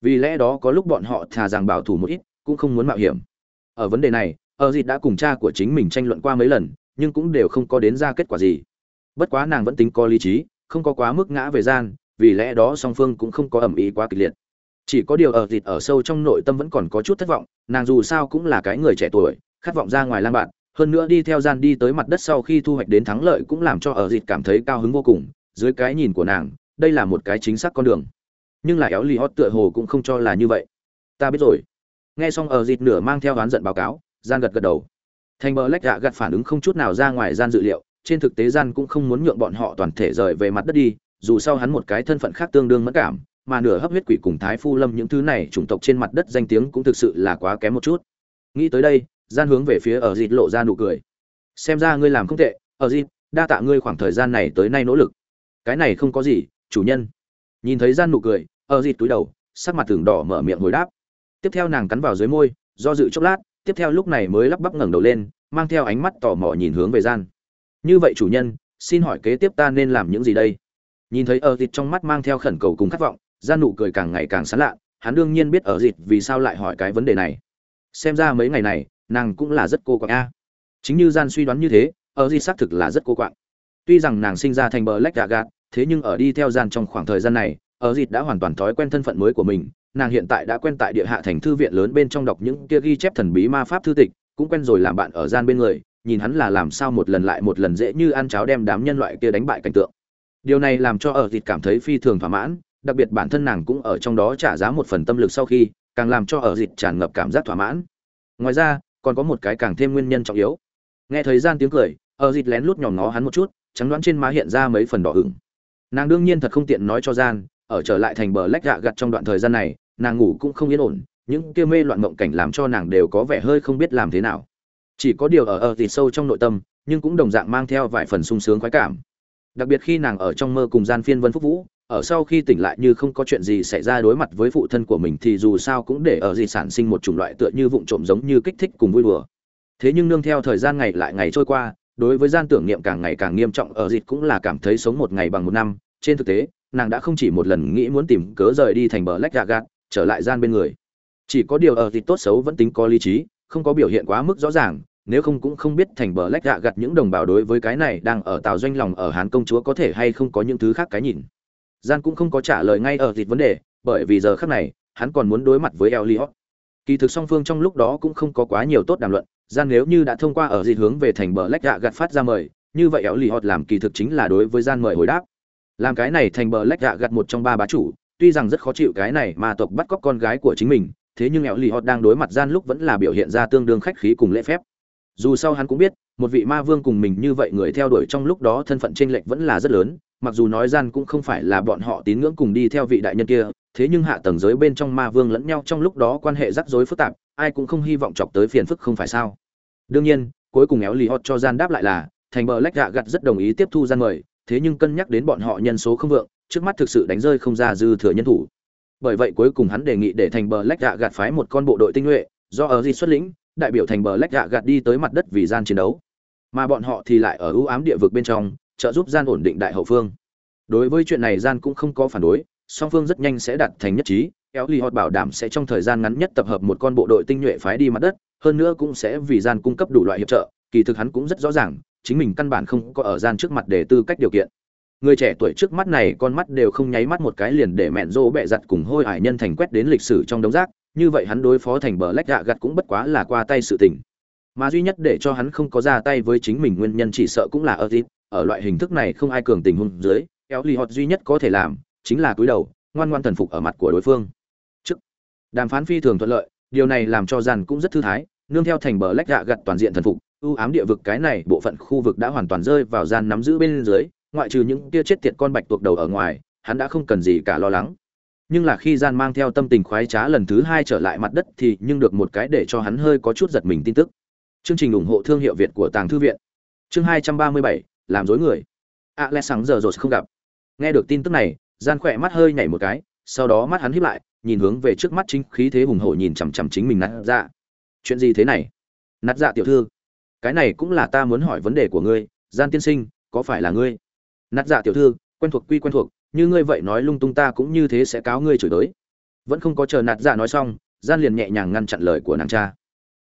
Vì lẽ đó có lúc bọn họ thà rằng bảo thủ một ít cũng không muốn mạo hiểm. Ở vấn đề này ở dịt đã cùng cha của chính mình tranh luận qua mấy lần, nhưng cũng đều không có đến ra kết quả gì. Bất quá nàng vẫn tính có lý trí, không có quá mức ngã về gian, vì lẽ đó song phương cũng không có ẩm ý quá kịch liệt. Chỉ có điều ở dịt ở sâu trong nội tâm vẫn còn có chút thất vọng, nàng dù sao cũng là cái người trẻ tuổi, khát vọng ra ngoài lang bạn, hơn nữa đi theo gian đi tới mặt đất sau khi thu hoạch đến thắng lợi cũng làm cho ở dịt cảm thấy cao hứng vô cùng, dưới cái nhìn của nàng, đây là một cái chính xác con đường. Nhưng là éo lì hót tựa hồ cũng không cho là như vậy. Ta biết rồi nghe xong ở dịt nửa mang theo oán giận báo cáo, gian gật gật đầu. Thành bờ lách gạ gật phản ứng không chút nào ra ngoài gian dự liệu, trên thực tế gian cũng không muốn nhượng bọn họ toàn thể rời về mặt đất đi, dù sao hắn một cái thân phận khác tương đương mất cảm, mà nửa hấp huyết quỷ cùng thái phu lâm những thứ này chủng tộc trên mặt đất danh tiếng cũng thực sự là quá kém một chút. Nghĩ tới đây, gian hướng về phía ở dịt lộ ra nụ cười. Xem ra ngươi làm không tệ, ở dịt, đa tạ ngươi khoảng thời gian này tới nay nỗ lực. Cái này không có gì, chủ nhân. Nhìn thấy gian nụ cười, ở dịt túi đầu, sắc mặt tường đỏ mở miệng hồi đáp tiếp theo nàng cắn vào dưới môi, do dự chốc lát, tiếp theo lúc này mới lắp bắp ngẩng đầu lên, mang theo ánh mắt tò mò nhìn hướng về gian. Như vậy chủ nhân, xin hỏi kế tiếp ta nên làm những gì đây? Nhìn thấy ở dịt trong mắt mang theo khẩn cầu cùng khát vọng, gian nụ cười càng ngày càng sán lạ, hắn đương nhiên biết ở dịt vì sao lại hỏi cái vấn đề này. Xem ra mấy ngày này, nàng cũng là rất cô quạng a. Chính như gian suy đoán như thế ở dịt xác thực là rất cô quạng. Tuy rằng nàng sinh ra thành bờ lách gà gạt, thế nhưng ở đi theo gian trong khoảng thời gian này ở dịt đã hoàn toàn thói quen thân phận mới của mình nàng hiện tại đã quen tại địa hạ thành thư viện lớn bên trong đọc những kia ghi chép thần bí ma pháp thư tịch, cũng quen rồi làm bạn ở gian bên người, nhìn hắn là làm sao một lần lại một lần dễ như ăn cháo đem đám nhân loại kia đánh bại cảnh tượng. Điều này làm cho ở thịt cảm thấy phi thường thỏa mãn, đặc biệt bản thân nàng cũng ở trong đó trả giá một phần tâm lực sau khi, càng làm cho ở dịch tràn ngập cảm giác thỏa mãn. Ngoài ra, còn có một cái càng thêm nguyên nhân trọng yếu. Nghe thời gian tiếng cười, ở dịch lén lút nhòm ngó hắn một chút, trắng đoán trên má hiện ra mấy phần đỏ hửng. nàng đương nhiên thật không tiện nói cho gian, ở trở lại thành bờ lách gạ gặt trong đoạn thời gian này nàng ngủ cũng không yên ổn, những kia mê loạn mộng cảnh làm cho nàng đều có vẻ hơi không biết làm thế nào. Chỉ có điều ở ở thì sâu trong nội tâm, nhưng cũng đồng dạng mang theo vài phần sung sướng khoái cảm. Đặc biệt khi nàng ở trong mơ cùng gian phiên vân phúc vũ, ở sau khi tỉnh lại như không có chuyện gì xảy ra đối mặt với phụ thân của mình thì dù sao cũng để ở gì sản sinh một chủng loại tựa như vụng trộm giống như kích thích cùng vui đùa. Thế nhưng nương theo thời gian ngày lại ngày trôi qua, đối với gian tưởng niệm càng ngày càng nghiêm trọng ở dịch cũng là cảm thấy sống một ngày bằng một năm. Trên thực tế, nàng đã không chỉ một lần nghĩ muốn tìm cớ rời đi thành bờ lách gà gạt trở lại gian bên người chỉ có điều ở thì tốt xấu vẫn tính có lý trí không có biểu hiện quá mức rõ ràng nếu không cũng không biết thành bờ lách gạ gặt những đồng bào đối với cái này đang ở tàu doanh lòng ở hán công chúa có thể hay không có những thứ khác cái nhìn gian cũng không có trả lời ngay ở thịt vấn đề bởi vì giờ khác này hắn còn muốn đối mặt với Elliot. Kỳ thực song phương trong lúc đó cũng không có quá nhiều tốt đàm luận, gian nếu như đã thông qua ở dịch hướng về thành bờ lách gạ gặt phát ra mời, như vậy Elliot làm kỳ thực chính là đối với gian mời hồi đáp. Làm cái này thành bờ lách gạ gặt một trong ba bá chủ, tuy rằng rất khó chịu cái này mà tộc bắt cóc con gái của chính mình, thế nhưng Elliot đang đối mặt gian lúc vẫn là biểu hiện ra tương đương khách khí cùng lễ phép. Dù sao hắn cũng biết một vị ma vương cùng mình như vậy người theo đuổi trong lúc đó thân phận chênh lệch vẫn là rất lớn mặc dù nói gian cũng không phải là bọn họ tín ngưỡng cùng đi theo vị đại nhân kia thế nhưng hạ tầng giới bên trong ma vương lẫn nhau trong lúc đó quan hệ rắc rối phức tạp ai cũng không hy vọng chọc tới phiền phức không phải sao. Đương nhiên cuối cùng éo lì hot cho gian đáp lại là thành bờ lách gạ gặt rất đồng ý tiếp thu gian mời thế nhưng cân nhắc đến bọn họ nhân số không vượng trước mắt thực sự đánh rơi không ra dư thừa nhân thủ. Bởi vậy cuối cùng hắn đề nghị để thành bờ lách gạ gạt phái một con bộ đội tinh nhuệ, do ở di xuất lĩnh, đại biểu thành bờ lách gạ gạt đi tới mặt đất vì gian chiến đấu. Mà bọn họ thì lại ở ưu ám địa vực bên trong, trợ giúp gian ổn định đại hậu phương. Đối với chuyện này gian cũng không có phản đối, song phương rất nhanh sẽ đạt thành nhất trí, kéo ly hot bảo đảm sẽ trong thời gian ngắn nhất tập hợp một con bộ đội tinh nhuệ phái đi mặt đất, hơn nữa cũng sẽ vì gian cung cấp đủ loại hiệp trợ, kỳ thực hắn cũng rất rõ ràng, chính mình căn bản không có ở gian trước mặt để tư cách điều kiện người trẻ tuổi trước mắt này con mắt đều không nháy mắt một cái liền để mẹn rô bẹ giặt cùng hôi hải nhân thành quét đến lịch sử trong đống rác. Như vậy hắn đối phó thành bờ lách gạ gặt cũng bất quá là qua tay sự tình. Mà duy nhất để cho hắn không có ra tay với chính mình nguyên nhân chỉ sợ cũng là ở thịt ở loại hình thức này không ai cường tình hung dưới kéo lì họt duy nhất có thể làm chính là cúi đầu, ngoan ngoan thần phục ở mặt của đối phương. Trước, đàm phán phi thường thuận lợi, điều này làm cho dàn cũng rất thư thái, nương theo thành bờ lách gạ gặt toàn diện thần phục, ưu ám địa vực cái này bộ phận khu vực đã hoàn toàn rơi vào gian nắm giữ bên dưới ngoại trừ những kia chết tiệt con bạch tuộc đầu ở ngoài hắn đã không cần gì cả lo lắng. Nhưng là khi gian mang theo tâm tình khoái trá lần thứ hai trở lại mặt đất thì nhưng được một cái để cho hắn hơi có chút giật mình tin tức. Chương trình ủng hộ thương hiệu việt của tàng thư viện. Chương hai trăm ba mươi bảy làm dối người. À, lẽ sáng giờ rồi không gặp. Nghe được tin tức này gian khỏe mắt hơi nhảy một cái sau đó mắt hắn híp lại nhìn hướng về trước mắt chính khí thế hùng hổ nhìn chằm chằm chính mình nát dạ. Chuyện gì thế này? Nát dạ tiểu thư cái này cũng là ta muốn hỏi vấn đề của ngươi gian tiên sinh có phải là ngươi? Nát dạ tiểu thư, quen thuộc quy quen thuộc, như ngươi vậy nói lung tung ta cũng như thế sẽ cáo ngươi chửi tới vẫn không có chờ nạt dạ nói xong, gian liền nhẹ nhàng ngăn chặn lời của nàng cha.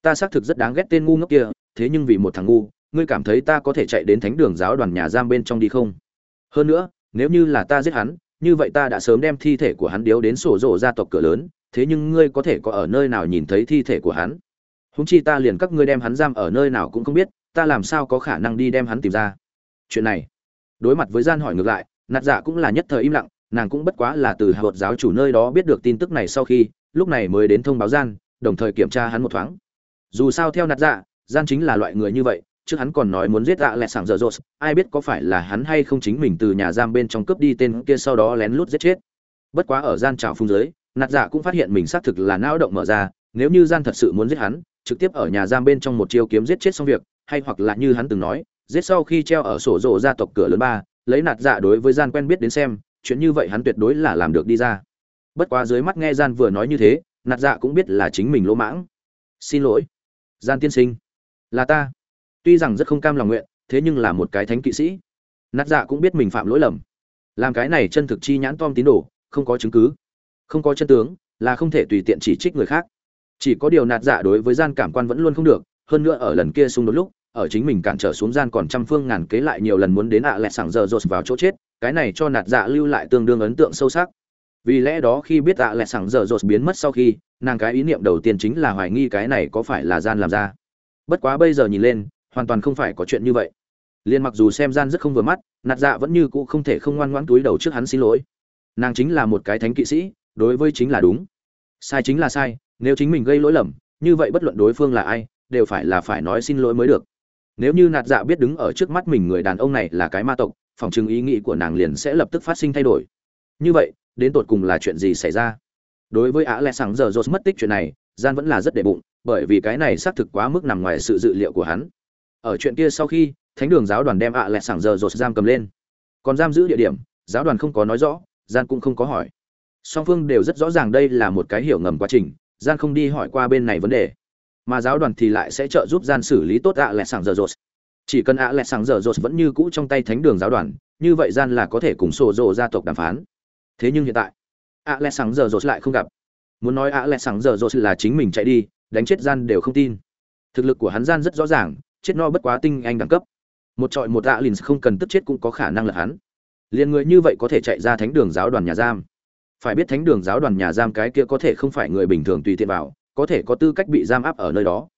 Ta xác thực rất đáng ghét tên ngu ngốc kia, thế nhưng vì một thằng ngu, ngươi cảm thấy ta có thể chạy đến thánh đường giáo đoàn nhà giam bên trong đi không? Hơn nữa, nếu như là ta giết hắn, như vậy ta đã sớm đem thi thể của hắn điếu đến sổ rộ gia tộc cửa lớn, thế nhưng ngươi có thể có ở nơi nào nhìn thấy thi thể của hắn? Húng chi ta liền các ngươi đem hắn giam ở nơi nào cũng không biết, ta làm sao có khả năng đi đem hắn tìm ra? Chuyện này đối mặt với gian hỏi ngược lại, nạt dạ cũng là nhất thời im lặng, nàng cũng bất quá là từ hạ giáo chủ nơi đó biết được tin tức này sau khi, lúc này mới đến thông báo gian, đồng thời kiểm tra hắn một thoáng. Dù sao theo nạt dạ gian chính là loại người như vậy, trước hắn còn nói muốn giết dạ lẹ sảng dở dột, ai biết có phải là hắn hay không chính mình từ nhà giam bên trong cướp đi tên kia sau đó lén lút giết chết. Bất quá ở gian trào phung giới nạt dạ cũng phát hiện mình xác thực là não động mở ra, nếu như gian thật sự muốn giết hắn, trực tiếp ở nhà giam bên trong một chiêu kiếm giết chết xong việc, hay hoặc là như hắn từng nói giết sau khi treo ở sổ rộ gia tộc cửa lớn ba, lấy nạt dạ đối với gian quen biết đến xem, chuyện như vậy hắn tuyệt đối là làm được đi ra. Bất quá dưới mắt nghe gian vừa nói như thế, nạt dạ cũng biết là chính mình lỗ mãng. Xin lỗi. Gian tiên sinh. Là ta. Tuy rằng rất không cam lòng nguyện, thế nhưng là một cái thánh kỵ sĩ. Nạt dạ cũng biết mình phạm lỗi lầm. Làm cái này chân thực chi nhãn tom tín đồ, không có chứng cứ. Không có chân tướng, là không thể tùy tiện chỉ trích người khác. Chỉ có điều nạt dạ đối với gian cảm quan vẫn luôn không được, hơn nữa ở lần kia xung đột lúc ở chính mình cản trở xuống gian còn trăm phương ngàn kế lại nhiều lần muốn đến ạ à lẹ sảng giờ rột vào chỗ chết, cái này cho nạt dạ lưu lại tương đương ấn tượng sâu sắc. Vì lẽ đó khi biết ạ à lẹ sảng giờ rột biến mất sau khi, nàng cái ý niệm đầu tiên chính là hoài nghi cái này có phải là gian làm ra. Bất quá bây giờ nhìn lên, hoàn toàn không phải có chuyện như vậy. Liên mặc dù xem gian rất không vừa mắt, nạt dạ vẫn như cũ không thể không ngoan ngoãn túi đầu trước hắn xin lỗi. Nàng chính là một cái thánh kỵ sĩ, đối với chính là đúng. Sai chính là sai, nếu chính mình gây lỗi lầm, như vậy bất luận đối phương là ai, đều phải là phải nói xin lỗi mới được nếu như nạt dạ biết đứng ở trước mắt mình người đàn ông này là cái ma tộc, phòng chứng ý nghĩ của nàng liền sẽ lập tức phát sinh thay đổi. Như vậy, đến tột cùng là chuyện gì xảy ra? Đối với ạ lẽ sáng giờ dột mất tích chuyện này, gian vẫn là rất đệ bụng, bởi vì cái này xác thực quá mức nằm ngoài sự dự liệu của hắn. Ở chuyện kia sau khi, thánh đường giáo đoàn đem ạ lẽ sáng giờ dột giam cầm lên. Còn giam giữ địa điểm, giáo đoàn không có nói rõ, gian cũng không có hỏi. Song phương đều rất rõ ràng đây là một cái hiểu ngầm quá trình, gian không đi hỏi qua bên này vấn đề mà giáo đoàn thì lại sẽ trợ giúp gian xử lý tốt ạ lẹ sàng giờ rột chỉ cần ạ lẹ sàng giờ rột vẫn như cũ trong tay thánh đường giáo đoàn, như vậy gian là có thể cùng sổ rộ gia tộc đàm phán. Thế nhưng hiện tại, ạ lẹ sàng giờ rột lại không gặp. Muốn nói ạ lẹ sàng giờ rột là chính mình chạy đi, đánh chết gian đều không tin. Thực lực của hắn gian rất rõ ràng, chết no bất quá tinh anh đẳng cấp. Một trọi một ạ lìn không cần tức chết cũng có khả năng là hắn. Liền người như vậy có thể chạy ra thánh đường giáo đoàn nhà giam. Phải biết thánh đường giáo đoàn nhà giam cái kia có thể không phải người bình thường tùy tiện vào có thể có tư cách bị giam áp ở nơi đó.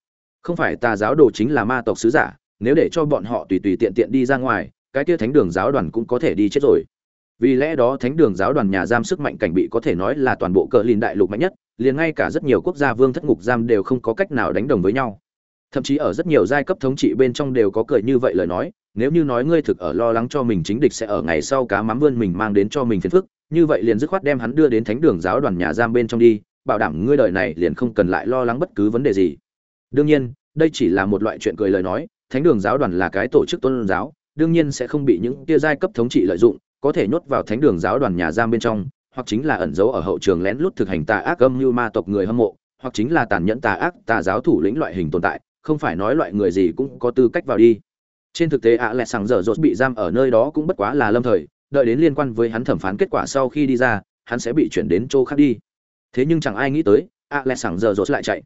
Không phải tà giáo đồ chính là ma tộc sứ giả, nếu để cho bọn họ tùy tùy tiện tiện đi ra ngoài, cái kia thánh đường giáo đoàn cũng có thể đi chết rồi. Vì lẽ đó thánh đường giáo đoàn nhà giam sức mạnh cảnh bị có thể nói là toàn bộ cờ lìn đại lục mạnh nhất, liền ngay cả rất nhiều quốc gia vương thất ngục giam đều không có cách nào đánh đồng với nhau. Thậm chí ở rất nhiều giai cấp thống trị bên trong đều có cười như vậy lời nói, nếu như nói ngươi thực ở lo lắng cho mình chính địch sẽ ở ngày sau cá mắm vươn mình mang đến cho mình phiền phức, như vậy liền dứt khoát đem hắn đưa đến thánh đường giáo đoàn nhà giam bên trong đi bảo đảm ngươi đời này liền không cần lại lo lắng bất cứ vấn đề gì. Đương nhiên, đây chỉ là một loại chuyện cười lời nói, thánh đường giáo đoàn là cái tổ chức tôn giáo, đương nhiên sẽ không bị những tia giai cấp thống trị lợi dụng, có thể nhốt vào thánh đường giáo đoàn nhà giam bên trong, hoặc chính là ẩn giấu ở hậu trường lén lút thực hành tà ác âm như ma tộc người hâm mộ, hoặc chính là tàn nhẫn tà ác, tà giáo thủ lĩnh loại hình tồn tại, không phải nói loại người gì cũng có tư cách vào đi. Trên thực tế ạ à lẹ sàng dở dột bị giam ở nơi đó cũng bất quá là lâm thời, đợi đến liên quan với hắn thẩm phán kết quả sau khi đi ra, hắn sẽ bị chuyển đến chỗ khác đi thế nhưng chẳng ai nghĩ tới a lẹ sảng giờ rột lại chạy.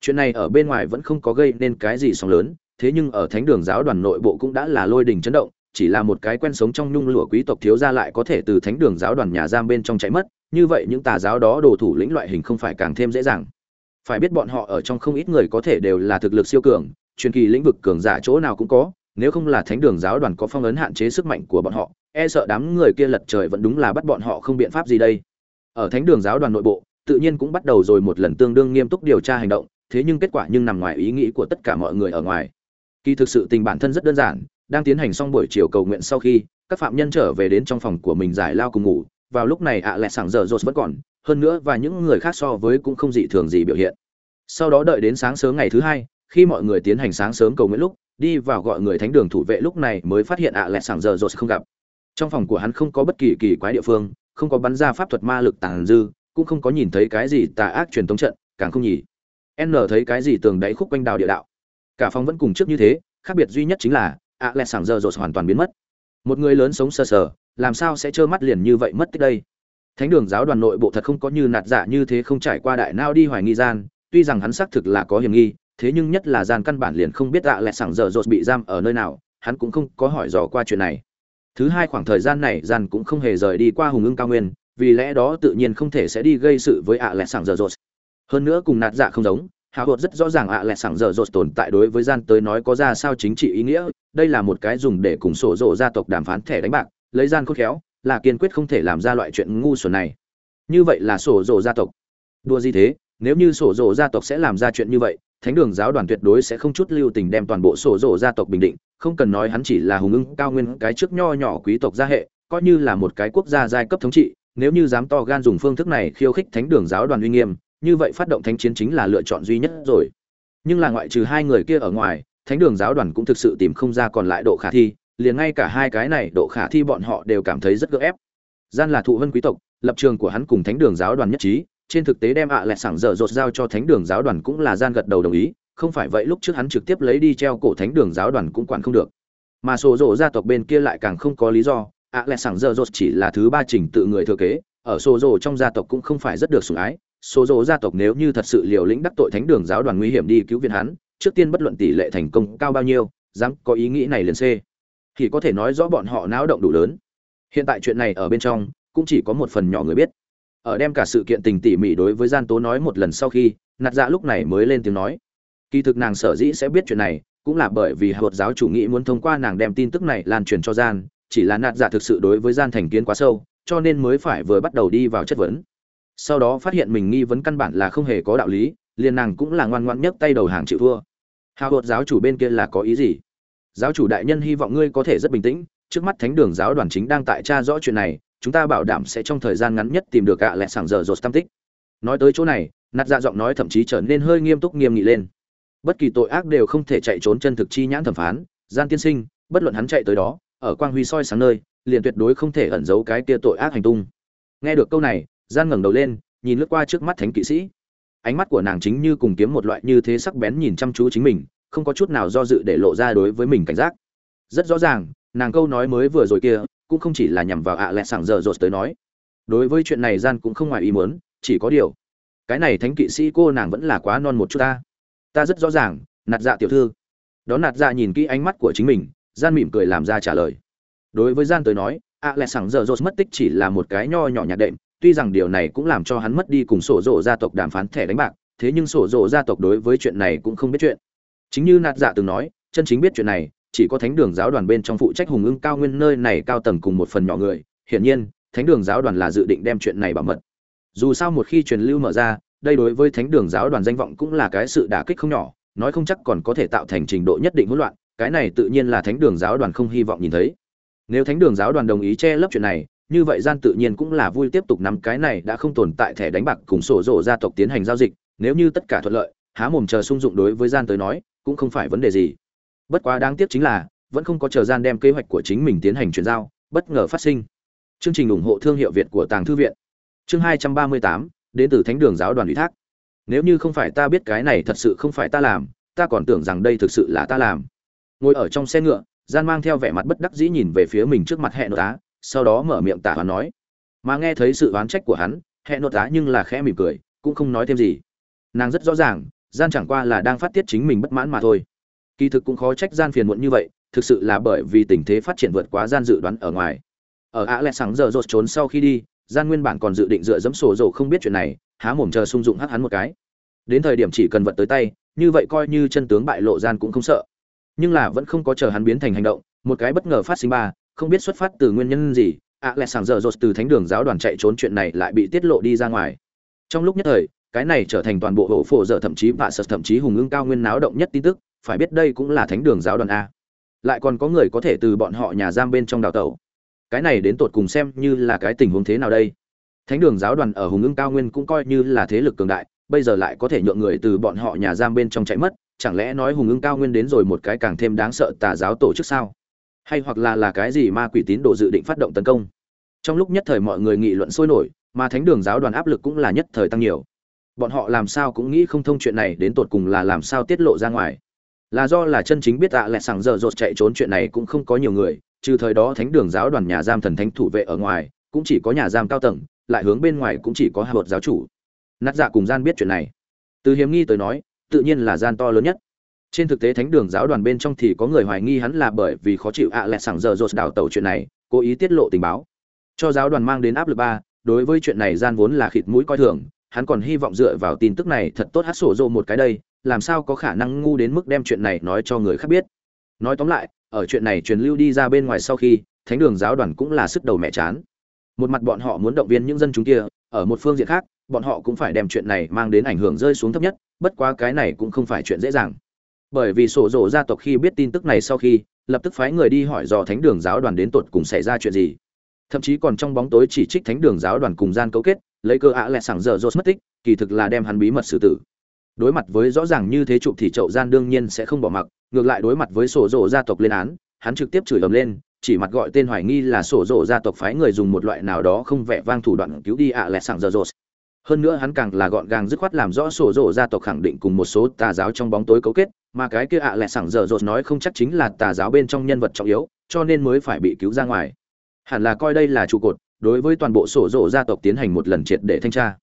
Chuyện này ở bên ngoài vẫn không có gây nên cái gì sóng lớn, thế nhưng ở thánh đường giáo đoàn nội bộ cũng đã là lôi đình chấn động, chỉ là một cái quen sống trong nhung lụa quý tộc thiếu gia lại có thể từ thánh đường giáo đoàn nhà giam bên trong chạy mất, như vậy những tà giáo đó đồ thủ lĩnh loại hình không phải càng thêm dễ dàng. Phải biết bọn họ ở trong không ít người có thể đều là thực lực siêu cường, truyền kỳ lĩnh vực cường giả chỗ nào cũng có, nếu không là thánh đường giáo đoàn có phong ấn hạn chế sức mạnh của bọn họ e sợ đám người kia lật trời vẫn đúng là bắt bọn họ không biện pháp gì đây. Ở thánh đường giáo đoàn nội bộ tự nhiên cũng bắt đầu rồi một lần tương đương nghiêm túc điều tra hành động, thế nhưng kết quả nhưng nằm ngoài ý nghĩ của tất cả mọi người ở ngoài. Kỳ thực sự tình bản thân rất đơn giản, đang tiến hành xong buổi chiều cầu nguyện sau khi, các phạm nhân trở về đến trong phòng của mình giải lao cùng ngủ, vào lúc này ạ à lẹ sảng giờ rột vẫn còn, hơn nữa và những người khác so với cũng không dị thường gì biểu hiện. Sau đó đợi đến sáng sớm ngày thứ hai, khi mọi người tiến hành sáng sớm cầu nguyện lúc, đi vào gọi người thánh đường thủ vệ lúc này mới phát hiện ạ à lẹ sảng giờ rột không gặp. Trong phòng của hắn không có bất kỳ kỳ quái địa phương, không có bắn ra pháp thuật ma lực tàn dư cũng không có nhìn thấy cái gì tà ác truyền tống trận, càng không nhỉ n thấy cái gì tường đáy khúc quanh đào địa đạo. Cả phòng vẫn cùng trước như thế, khác biệt duy nhất chính là, ạ lẹ sảng giờ rột hoàn toàn biến mất. Một người lớn sống sờ sờ, làm sao sẽ trơ mắt liền như vậy mất tích đây? Thánh đường giáo đoàn nội bộ thật không có như nạt dạ như thế không trải qua đại nao đi hoài nghi gian, tuy rằng hắn xác thực là có hiểm nghi, thế nhưng nhất là gian căn bản liền không biết ạ lẹ sảng giờ rột bị giam ở nơi nào, hắn cũng không có hỏi dò qua chuyện này. Thứ hai khoảng thời gian này gian cũng không hề rời đi qua hùng ưng cao nguyên vì lẽ đó tự nhiên không thể sẽ đi gây sự với ạ lẹ sảng giờ rột. Hơn nữa cùng nạt dạ không giống hào hột rất rõ ràng ạ lẹ sảng giờ rột tồn tại đối với gian tới nói có ra sao chính trị ý nghĩa, đây là một cái dùng để cùng sổ rộ gia tộc đàm phán thẻ đánh bạc, lấy gian khôn khéo, là kiên quyết không thể làm ra loại chuyện ngu xuẩn này. Như vậy là sổ rộ gia tộc. Đua gì thế, nếu như sổ rộ gia tộc sẽ làm ra chuyện như vậy, thánh đường giáo đoàn tuyệt đối sẽ không chút lưu tình đem toàn bộ sổ rộ gia tộc bình định, không cần nói hắn chỉ là hùng ưng cao nguyên cái trước nho nhỏ quý tộc gia hệ, coi như là một cái quốc gia giai cấp thống trị nếu như dám to gan dùng phương thức này khiêu khích thánh đường giáo đoàn uy nghiêm, như vậy phát động thánh chiến chính là lựa chọn duy nhất rồi. Nhưng là ngoại trừ hai người kia ở ngoài, thánh đường giáo đoàn cũng thực sự tìm không ra còn lại độ khả thi, liền ngay cả hai cái này độ khả thi bọn họ đều cảm thấy rất gỡ ép. Gian là thụ vân quý tộc, lập trường của hắn cùng thánh đường giáo đoàn nhất trí, trên thực tế đem ạ à lại sảng dở dột giao cho thánh đường giáo đoàn cũng là gian gật đầu đồng ý, không phải vậy lúc trước hắn trực tiếp lấy đi treo cổ thánh đường giáo đoàn cũng quản không được. Mà sổ rộ gia tộc bên kia lại càng không có lý do ạ lẹ sảng giờ rột chỉ là thứ ba trình tự người thừa kế, ở sô rồ trong gia tộc cũng không phải rất được sủng ái. Sô rồ gia tộc nếu như thật sự liều lĩnh đắc tội thánh đường giáo đoàn nguy hiểm đi cứu viện hắn, trước tiên bất luận tỷ lệ thành công cao bao nhiêu, dám có ý nghĩ này liền c thì có thể nói rõ bọn họ náo động đủ lớn. Hiện tại chuyện này ở bên trong, cũng chỉ có một phần nhỏ người biết. Ở đem cả sự kiện tình tỉ mỉ đối với gian tố nói một lần sau khi, nạt dạ lúc này mới lên tiếng nói. Kỳ thực nàng sở dĩ sẽ biết chuyện này, cũng là bởi vì hợp giáo chủ nghĩ muốn thông qua nàng đem tin tức này lan truyền cho gian chỉ là nạt giả thực sự đối với gian thành kiến quá sâu, cho nên mới phải vừa bắt đầu đi vào chất vấn. Sau đó phát hiện mình nghi vấn căn bản là không hề có đạo lý, liền nàng cũng là ngoan ngoãn nhất tay đầu hàng chịu thua. Hào hột giáo chủ bên kia là có ý gì? Giáo chủ đại nhân hy vọng ngươi có thể rất bình tĩnh, trước mắt thánh đường giáo đoàn chính đang tại tra rõ chuyện này, chúng ta bảo đảm sẽ trong thời gian ngắn nhất tìm được ạ lẹ sảng giờ rột tam tích. Nói tới chỗ này, nạt dạ giọng nói thậm chí trở nên hơi nghiêm túc nghiêm nghị lên. Bất kỳ tội ác đều không thể chạy trốn chân thực chi nhãn thẩm phán, gian tiên sinh, bất luận hắn chạy tới đó ở quang huy soi sáng nơi, liền tuyệt đối không thể ẩn giấu cái tia tội ác hành tung. Nghe được câu này gian ngẩng đầu lên, nhìn lướt qua trước mắt thánh kỵ sĩ. Ánh mắt của nàng chính như cùng kiếm một loại như thế sắc bén nhìn chăm chú chính mình, không có chút nào do dự để lộ ra đối với mình cảnh giác. Rất rõ ràng, nàng câu nói mới vừa rồi kia, cũng không chỉ là nhằm vào ạ à lẹ sảng giờ rột tới nói. Đối với chuyện này gian cũng không ngoài ý muốn, chỉ có điều, cái này thánh kỵ sĩ cô nàng vẫn là quá non một chút ta. Ta rất rõ ràng, nạt dạ tiểu thư. Đó nạt dạ nhìn kỹ ánh mắt của chính mình gian mỉm cười làm ra trả lời. Đối với gian tới nói, ạ à lẹ sảng giờ rột mất tích chỉ là một cái nho nhỏ nhạt đệm, tuy rằng điều này cũng làm cho hắn mất đi cùng sổ rộ gia tộc đàm phán thẻ đánh bạc, thế nhưng sổ rộ gia tộc đối với chuyện này cũng không biết chuyện. Chính như nạt dạ từng nói, chân chính biết chuyện này, chỉ có thánh đường giáo đoàn bên trong phụ trách hùng ưng cao nguyên nơi này cao tầng cùng một phần nhỏ người, hiển nhiên, thánh đường giáo đoàn là dự định đem chuyện này bảo mật. Dù sao một khi truyền lưu mở ra, đây đối với thánh đường giáo đoàn danh vọng cũng là cái sự đả kích không nhỏ, nói không chắc còn có thể tạo thành trình độ nhất định hỗn loạn cái này tự nhiên là thánh đường giáo đoàn không hy vọng nhìn thấy. Nếu thánh đường giáo đoàn đồng ý che lấp chuyện này, như vậy gian tự nhiên cũng là vui tiếp tục nắm cái này đã không tồn tại thẻ đánh bạc cùng sổ rộ gia tộc tiến hành giao dịch, nếu như tất cả thuận lợi, há mồm chờ sung dụng đối với gian tới nói, cũng không phải vấn đề gì. Bất quá đáng tiếc chính là, vẫn không có chờ gian đem kế hoạch của chính mình tiến hành chuyển giao, bất ngờ phát sinh. Chương trình ủng hộ thương hiệu việt của tàng thư viện. Chương hai trăm ba mươi tám, đến từ thánh đường giáo đoàn ủy thác. Nếu như không phải ta biết cái này thật sự không phải ta làm, ta còn tưởng rằng đây thực sự là ta làm ngồi ở trong xe ngựa, gian mang theo vẻ mặt bất đắc dĩ nhìn về phía mình trước mặt hẹn nội tá sau đó mở miệng tả hoán nói, mà nghe thấy sự oán trách của hắn hẹn nội tá nhưng là khẽ mỉm cười, cũng không nói thêm gì. Nàng rất rõ ràng, gian chẳng qua là đang phát tiết chính mình bất mãn mà thôi. Kỳ thực cũng khó trách gian phiền muộn như vậy, thực sự là bởi vì tình thế phát triển vượt quá gian dự đoán ở ngoài. Ở ạ lẹ sáng giờ rột trốn sau khi đi, gian nguyên bản còn dự định dựa dẫm sổ dầu không biết chuyện này, há mồm chờ sung dụng hắt hắn một cái. Đến thời điểm chỉ cần vật tới tay, như vậy coi như chân tướng bại lộ gian cũng không sợ nhưng là vẫn không có chờ hắn biến thành hành động, một cái bất ngờ phát sinh ba, không biết xuất phát từ nguyên nhân gì, ạ lại sảng dở dột từ thánh đường giáo đoàn chạy trốn chuyện này lại bị tiết lộ đi ra ngoài. Trong lúc nhất thời, cái này trở thành toàn bộ hộ phổ dở thậm chí vạ sật thậm chí hùng ưng cao nguyên náo động nhất tin tức, phải biết đây cũng là thánh đường giáo đoàn a. Lại còn có người có thể từ bọn họ nhà giam bên trong đào tẩu. Cái này đến tột cùng xem như là cái tình huống thế nào đây? Thánh đường giáo đoàn ở hùng ưng cao nguyên cũng coi như là thế lực cường đại, bây giờ lại có thể nhượng người từ bọn họ nhà giam bên trong chạy mất chẳng lẽ nói hùng ưng cao nguyên đến rồi một cái càng thêm đáng sợ tà giáo tổ chức sao? Hay hoặc là là cái gì ma quỷ tín đồ dự định phát động tấn công? Trong lúc nhất thời mọi người nghị luận sôi nổi, mà thánh đường giáo đoàn áp lực cũng là nhất thời tăng nhiều. Bọn họ làm sao cũng nghĩ không thông chuyện này đến tột cùng là làm sao tiết lộ ra ngoài. Là do là chân chính biết ạ à lẹ sảng giờ rột chạy trốn chuyện này cũng không có nhiều người, trừ thời đó thánh đường giáo đoàn nhà giam thần thánh thủ vệ ở ngoài, cũng chỉ có nhà giam cao tầng, lại hướng bên ngoài cũng chỉ có hạ bột giáo chủ. Nát dạ cùng gian biết chuyện này. Từ hiếm nghi tới nói tự nhiên là gian to lớn nhất. Trên thực tế thánh đường giáo đoàn bên trong thì có người hoài nghi hắn là bởi vì khó chịu ạ à lẹ sảng giờ rột đảo tàu chuyện này, cố ý tiết lộ tình báo. Cho giáo đoàn mang đến áp lực ba, đối với chuyện này gian vốn là khịt mũi coi thường, hắn còn hy vọng dựa vào tin tức này thật tốt hát sổ rộ một cái đây, làm sao có khả năng ngu đến mức đem chuyện này nói cho người khác biết. Nói tóm lại, ở chuyện này truyền lưu đi ra bên ngoài sau khi, thánh đường giáo đoàn cũng là sức đầu mẹ chán. Một mặt bọn họ muốn động viên những dân chúng kia, ở một phương diện khác bọn họ cũng phải đem chuyện này mang đến ảnh hưởng rơi xuống thấp nhất, bất quá cái này cũng không phải chuyện dễ dàng. Bởi vì sổ rộ gia tộc khi biết tin tức này sau khi, lập tức phái người đi hỏi dò thánh đường giáo đoàn đến tột cùng xảy ra chuyện gì. Thậm chí còn trong bóng tối chỉ trích thánh đường giáo đoàn cùng gian cấu kết, lấy cơ ạ lẹ sảng giờ rột mất tích, kỳ thực là đem hắn bí mật xử tử. Đối mặt với rõ ràng như thế trụ thì chậu gian đương nhiên sẽ không bỏ mặc, ngược lại đối mặt với sổ rộ gia tộc lên án, hắn trực tiếp chửi ầm lên, chỉ mặt gọi tên hoài nghi là sổ rộ gia tộc phái người dùng một loại nào đó không vẻ vang thủ đoạn cứu đi ạ lẹ sảng giờ rột hơn nữa hắn càng là gọn gàng dứt khoát làm rõ sổ rộ gia tộc khẳng định cùng một số tà giáo trong bóng tối cấu kết, mà cái kia ạ lại sảng dở dột nói không chắc chính là tà giáo bên trong nhân vật trọng yếu, cho nên mới phải bị cứu ra ngoài. Hẳn là coi đây là trụ cột, đối với toàn bộ sổ rộ gia tộc tiến hành một lần triệt để thanh tra.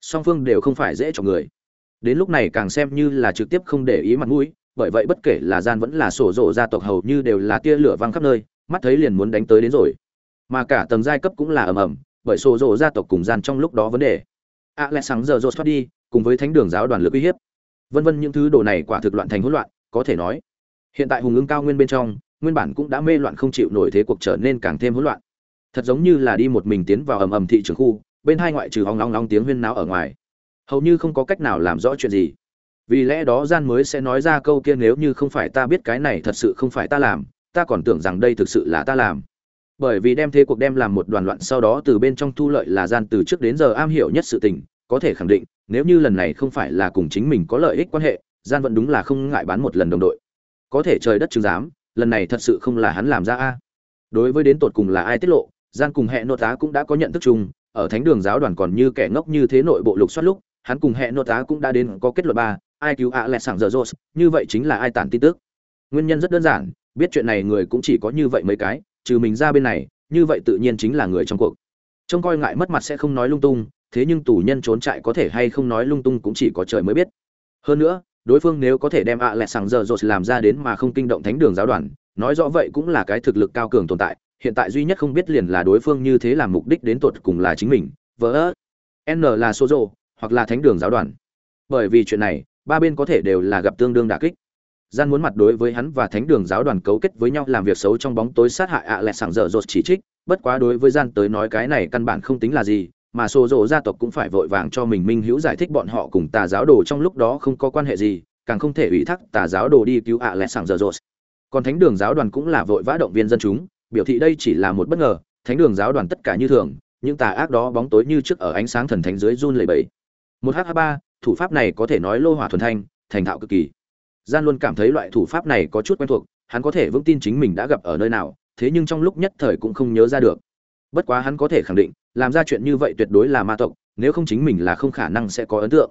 Song phương đều không phải dễ cho người. Đến lúc này càng xem như là trực tiếp không để ý mặt mũi, bởi vậy bất kể là gian vẫn là sổ rộ gia tộc hầu như đều là tia lửa văng khắp nơi, mắt thấy liền muốn đánh tới đến rồi. Mà cả tầng giai cấp cũng là ầm ầm, bởi sổ rộ gia tộc cùng gian trong lúc đó vấn đề a lẽ sáng giờ rột thoát đi, cùng với thánh đường giáo đoàn lực uy hiếp. Vân vân những thứ đồ này quả thực loạn thành hỗn loạn, có thể nói, hiện tại hùng ứng cao nguyên bên trong, nguyên bản cũng đã mê loạn không chịu nổi thế cuộc trở nên càng thêm hỗn loạn. Thật giống như là đi một mình tiến vào ầm ầm thị trường khu, bên hai ngoại trừ hong long long tiếng huyên náo ở ngoài. Hầu như không có cách nào làm rõ chuyện gì. Vì lẽ đó gian mới sẽ nói ra câu kia, nếu như không phải ta biết cái này thật sự không phải ta làm, ta còn tưởng rằng đây thực sự là ta làm bởi vì đem thế cuộc đem làm một đoàn loạn sau đó từ bên trong thu lợi là gian từ trước đến giờ am hiểu nhất sự tình, có thể khẳng định, nếu như lần này không phải là cùng chính mình có lợi ích quan hệ, gian vẫn đúng là không ngại bán một lần đồng đội. Có thể trời đất chứng giám, lần này thật sự không là hắn làm ra a. Đối với đến tột cùng là ai tiết lộ, gian cùng hệ nội tá cũng đã có nhận thức chung, ở thánh đường giáo đoàn còn như kẻ ngốc như thế nội bộ lục soát lúc, hắn cùng hệ nội tá cũng đã đến có kết luận ba, ai cứu ạ lẹ sảng giờ rột như vậy chính là ai tản tin tức. Nguyên nhân rất đơn giản, biết chuyện này người cũng chỉ có như vậy mấy cái trừ mình ra bên này, như vậy tự nhiên chính là người trong cuộc. Trông coi ngại mất mặt sẽ không nói lung tung, thế nhưng tù nhân trốn trại có thể hay không nói lung tung cũng chỉ có trời mới biết. Hơn nữa, đối phương nếu có thể đem ạ lẹ sàng giờ dột làm ra đến mà không kinh động thánh đường giáo đoàn, nói rõ vậy cũng là cái thực lực cao cường tồn tại, hiện tại duy nhất không biết liền là đối phương như thế làm mục đích đến tột cùng là chính mình, vỡ, n là số rộ hoặc là thánh đường giáo đoàn. Bởi vì chuyện này, ba bên có thể đều là gặp tương đương đả kích gian muốn mặt đối với hắn và thánh đường giáo đoàn cấu kết với nhau làm việc xấu trong bóng tối sát hại ạ à lẹ sảng dở dột chỉ trích, bất quá đối với gian tới nói cái này căn bản không tính là gì, mà xô rộ gia tộc cũng phải vội vàng cho mình minh hữu giải thích bọn họ cùng tà giáo đồ trong lúc đó không có quan hệ gì, càng không thể ủy thác tà giáo đồ đi cứu ạ à lẹ sảng dở dột. Còn thánh đường giáo đoàn cũng là vội vã động viên dân chúng, biểu thị đây chỉ là một bất ngờ, thánh đường giáo đoàn tất cả như thường, những tà ác đó bóng tối như trước ở ánh sáng thần thánh dưới run lẩy bẩy. Một h ba, thủ pháp này có thể nói lô hỏa thuần thanh, thành thạo cực kỳ gian luôn cảm thấy loại thủ pháp này có chút quen thuộc, hắn có thể vững tin chính mình đã gặp ở nơi nào, thế nhưng trong lúc nhất thời cũng không nhớ ra được. Bất quá hắn có thể khẳng định, làm ra chuyện như vậy tuyệt đối là ma tộc, nếu không chính mình là không khả năng sẽ có ấn tượng.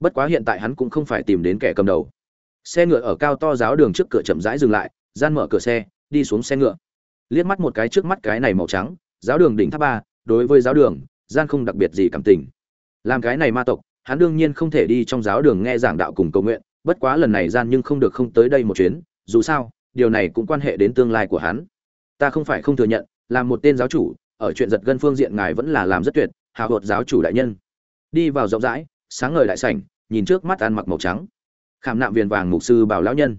Bất quá hiện tại hắn cũng không phải tìm đến kẻ cầm đầu. Xe ngựa ở cao to giáo đường trước cửa chậm rãi dừng lại, gian mở cửa xe, đi xuống xe ngựa. Liếc mắt một cái trước mắt cái này màu trắng, giáo đường đỉnh tháp ba, đối với giáo đường, gian không đặc biệt gì cảm tình. Làm cái này ma tộc, hắn đương nhiên không thể đi trong giáo đường nghe giảng đạo cùng cầu nguyện bất quá lần này gian nhưng không được không tới đây một chuyến, dù sao, điều này cũng quan hệ đến tương lai của hắn. Ta không phải không thừa nhận làm một tên giáo chủ, ở chuyện giật gân phương diện ngài vẫn là làm rất tuyệt hào hột giáo chủ đại nhân. Đi vào rộng rãi, sáng ngời đại sảnh, nhìn trước mắt ăn mặc màu trắng. Khảm nạm viền vàng mục sư bảo lão nhân.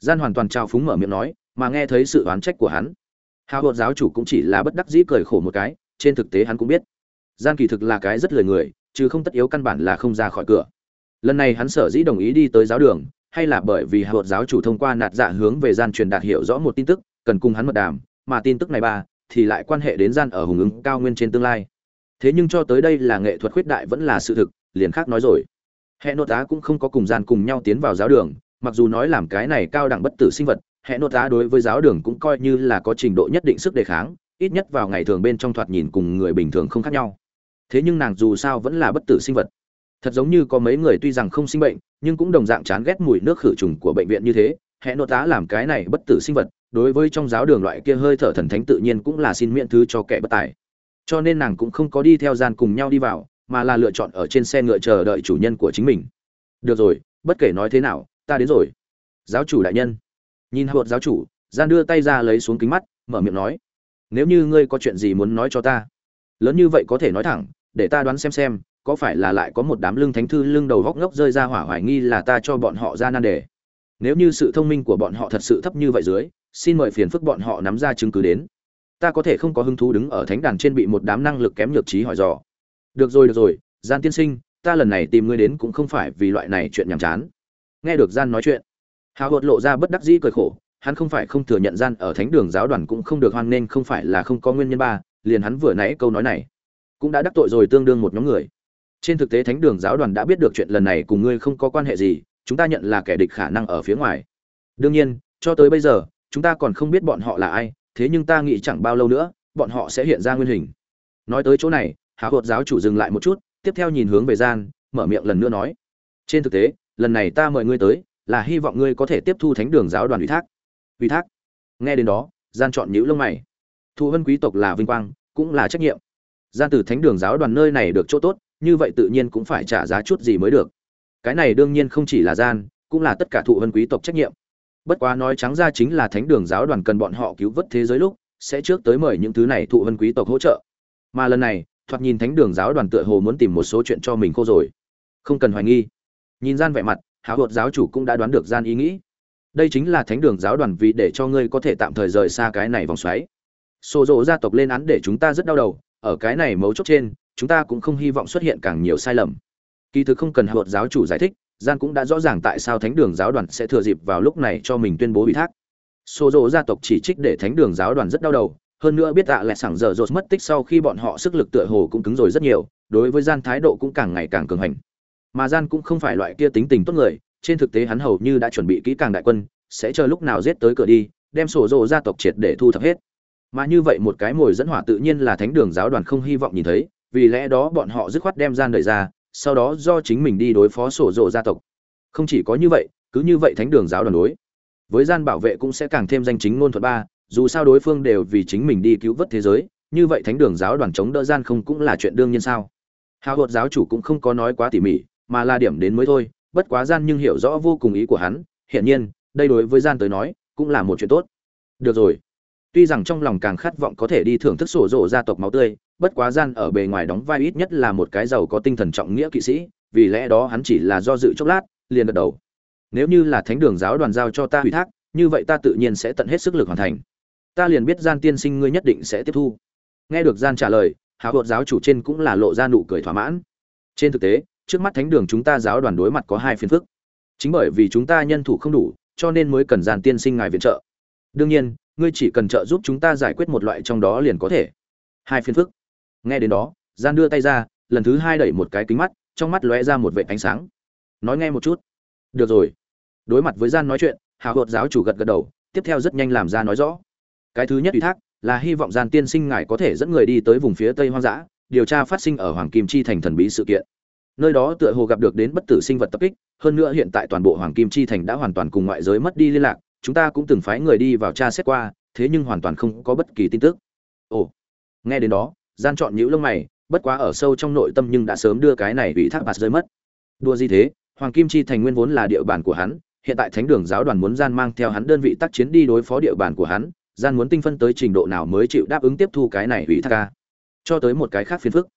Gian hoàn toàn trao phúng mở miệng nói, mà nghe thấy sự oán trách của hắn. Hào hột giáo chủ cũng chỉ là bất đắc dĩ cười khổ một cái, trên thực tế hắn cũng biết. Gian kỳ thực là cái rất lời người, chứ không tất yếu căn bản là không ra khỏi cửa lần này hắn sở dĩ đồng ý đi tới giáo đường, hay là bởi vì hợp giáo chủ thông qua nạt dạ hướng về gian truyền đạt hiểu rõ một tin tức, cần cùng hắn mật đàm, mà tin tức này ba, thì lại quan hệ đến gian ở hùng ứng cao nguyên trên tương lai. Thế nhưng cho tới đây là nghệ thuật khuyết đại vẫn là sự thực, liền khác nói rồi. Hệ nội tá cũng không có cùng gian cùng nhau tiến vào giáo đường, mặc dù nói làm cái này cao đẳng bất tử sinh vật, hệ nội tá đối với giáo đường cũng coi như là có trình độ nhất định sức đề kháng, ít nhất vào ngày thường bên trong thoạt nhìn cùng người bình thường không khác nhau. Thế nhưng nàng dù sao vẫn là bất tử sinh vật thật giống như có mấy người tuy rằng không sinh bệnh, nhưng cũng đồng dạng chán ghét mùi nước khử trùng của bệnh viện như thế. Hệ nội tá làm cái này bất tử sinh vật, đối với trong giáo đường loại kia hơi thở thần thánh tự nhiên cũng là xin miễn thứ cho kẻ bất tài. Cho nên nàng cũng không có đi theo gian cùng nhau đi vào, mà là lựa chọn ở trên xe ngựa chờ đợi chủ nhân của chính mình. Được rồi, bất kể nói thế nào, ta đến rồi. Giáo chủ đại nhân. Nhìn hột giáo chủ, gian đưa tay ra lấy xuống kính mắt, mở miệng nói. Nếu như ngươi có chuyện gì muốn nói cho ta, lớn như vậy có thể nói thẳng, để ta đoán xem xem có phải là lại có một đám lưng thánh thư lưng đầu góc ngốc rơi ra hỏa hoài nghi là ta cho bọn họ ra nan đề? Nếu như sự thông minh của bọn họ thật sự thấp như vậy dưới, xin mời phiền phức bọn họ nắm ra chứng cứ đến. Ta có thể không có hứng thú đứng ở thánh đàn trên bị một đám năng lực kém nhược trí hỏi dò. Được rồi được rồi, gian tiên sinh, ta lần này tìm ngươi đến cũng không phải vì loại này chuyện nhàm chán. Nghe được gian nói chuyện, hào hột lộ ra bất đắc dĩ cười khổ, hắn không phải không thừa nhận gian ở thánh đường giáo đoàn cũng không được hoan nên không phải là không có nguyên nhân ba, liền hắn vừa nãy câu nói này cũng đã đắc tội rồi tương đương một nhóm người trên thực tế thánh đường giáo đoàn đã biết được chuyện lần này cùng ngươi không có quan hệ gì, chúng ta nhận là kẻ địch khả năng ở phía ngoài. Đương nhiên, cho tới bây giờ, chúng ta còn không biết bọn họ là ai, thế nhưng ta nghĩ chẳng bao lâu nữa, bọn họ sẽ hiện ra nguyên hình. Nói tới chỗ này hạ hột giáo chủ dừng lại một chút, tiếp theo nhìn hướng về gian, mở miệng lần nữa nói. Trên thực tế, lần này ta mời ngươi tới, là hy vọng ngươi có thể tiếp thu thánh đường giáo đoàn ủy thác. Ủy thác? Nghe đến đó, gian chọn nhữ lông mày. Thu hân quý tộc là vinh quang, cũng là trách nhiệm. Gian từ thánh đường giáo đoàn nơi này được chỗ tốt như vậy tự nhiên cũng phải trả giá chút gì mới được. Cái này đương nhiên không chỉ là gian, cũng là tất cả thụ vân quý tộc trách nhiệm. Bất quá nói trắng ra chính là thánh đường giáo đoàn cần bọn họ cứu vớt thế giới lúc, sẽ trước tới mời những thứ này thụ vân quý tộc hỗ trợ. Mà lần này, thoạt nhìn thánh đường giáo đoàn tựa hồ muốn tìm một số chuyện cho mình khô rồi. Không cần hoài nghi. Nhìn gian vẻ mặt háo hột giáo chủ cũng đã đoán được gian ý nghĩ. Đây chính là thánh đường giáo đoàn vì để cho ngươi có thể tạm thời rời xa cái này vòng xoáy. Xô rộ gia tộc lên án để chúng ta rất đau đầu, ở cái này mấu chốt trên chúng ta cũng không hy vọng xuất hiện càng nhiều sai lầm. Kỳ thực không cần hợp giáo chủ giải thích, gian cũng đã rõ ràng tại sao thánh đường giáo đoàn sẽ thừa dịp vào lúc này cho mình tuyên bố ủy thác. Xô rộ gia tộc chỉ trích để thánh đường giáo đoàn rất đau đầu, hơn nữa biết ạ à lẹ sảng dở dột mất tích sau khi bọn họ sức lực tựa hồ cũng cứng rồi rất nhiều, đối với gian thái độ cũng càng ngày càng cường hành. Mà gian cũng không phải loại kia tính tình tốt người, trên thực tế hắn hầu như đã chuẩn bị kỹ càng đại quân, sẽ chờ lúc nào giết tới cửa đi, đem sổ rộ gia tộc triệt để thu thập hết. Mà như vậy một cái mồi dẫn hỏa tự nhiên là thánh đường giáo đoàn không hy vọng nhìn thấy vì lẽ đó bọn họ dứt khoát đem gian đợi ra, sau đó do chính mình đi đối phó sổ rộ gia tộc. Không chỉ có như vậy, cứ như vậy thánh đường giáo đoàn đối. Với gian bảo vệ cũng sẽ càng thêm danh chính ngôn thuật ba, dù sao đối phương đều vì chính mình đi cứu vớt thế giới, như vậy thánh đường giáo đoàn chống đỡ gian không cũng là chuyện đương nhiên sao? Hào hột giáo chủ cũng không có nói quá tỉ mỉ, mà là điểm đến mới thôi, bất quá gian nhưng hiểu rõ vô cùng ý của hắn, hiển nhiên, đây đối với gian tới nói, cũng là một chuyện tốt. Được rồi. Tuy rằng trong lòng càng khát vọng có thể đi thưởng thức sổ rộ gia tộc máu tươi bất quá gian ở bề ngoài đóng vai ít nhất là một cái giàu có tinh thần trọng nghĩa kỵ sĩ, vì lẽ đó hắn chỉ là do dự chốc lát, liền gật đầu. Nếu như là thánh đường giáo đoàn giao cho ta ủy thác, như vậy ta tự nhiên sẽ tận hết sức lực hoàn thành. Ta liền biết gian tiên sinh ngươi nhất định sẽ tiếp thu. Nghe được gian trả lời hào hột giáo chủ trên cũng là lộ ra nụ cười thỏa mãn. Trên thực tế, trước mắt thánh đường chúng ta giáo đoàn đối mặt có hai phiền phức. Chính bởi vì chúng ta nhân thủ không đủ, cho nên mới cần gian tiên sinh ngài viện trợ. Đương nhiên, ngươi chỉ cần trợ giúp chúng ta giải quyết một loại trong đó liền có thể. Hai phiền phức nghe đến đó, gian đưa tay ra, lần thứ hai đẩy một cái kính mắt, trong mắt lóe ra một vệ ánh sáng. Nói nghe một chút. Được rồi. Đối mặt với gian nói chuyện hào hột giáo chủ gật gật đầu, tiếp theo rất nhanh làm ra nói rõ. Cái thứ nhất ủy thác là hy vọng gian tiên sinh ngài có thể dẫn người đi tới vùng phía tây hoang dã, điều tra phát sinh ở hoàng kim chi thành thần bí sự kiện. Nơi đó tựa hồ gặp được đến bất tử sinh vật tập kích, hơn nữa hiện tại toàn bộ hoàng kim chi thành đã hoàn toàn cùng ngoại giới mất đi liên lạc, chúng ta cũng từng phái người đi vào tra xét qua, thế nhưng hoàn toàn không có bất kỳ tin tức. Ồ. Nghe đến đó gian chọn nhũ lông mày, bất quá ở sâu trong nội tâm nhưng đã sớm đưa cái này ủy thác bạt rơi mất. Đua gì thế? Hoàng kim chi thành nguyên vốn là địa bàn của hắn, hiện tại thánh đường giáo đoàn muốn gian mang theo hắn đơn vị tác chiến đi đối phó địa bàn của hắn, gian muốn tinh phân tới trình độ nào mới chịu đáp ứng tiếp thu cái này ủy thác ca? Cho tới một cái khác phiền phức.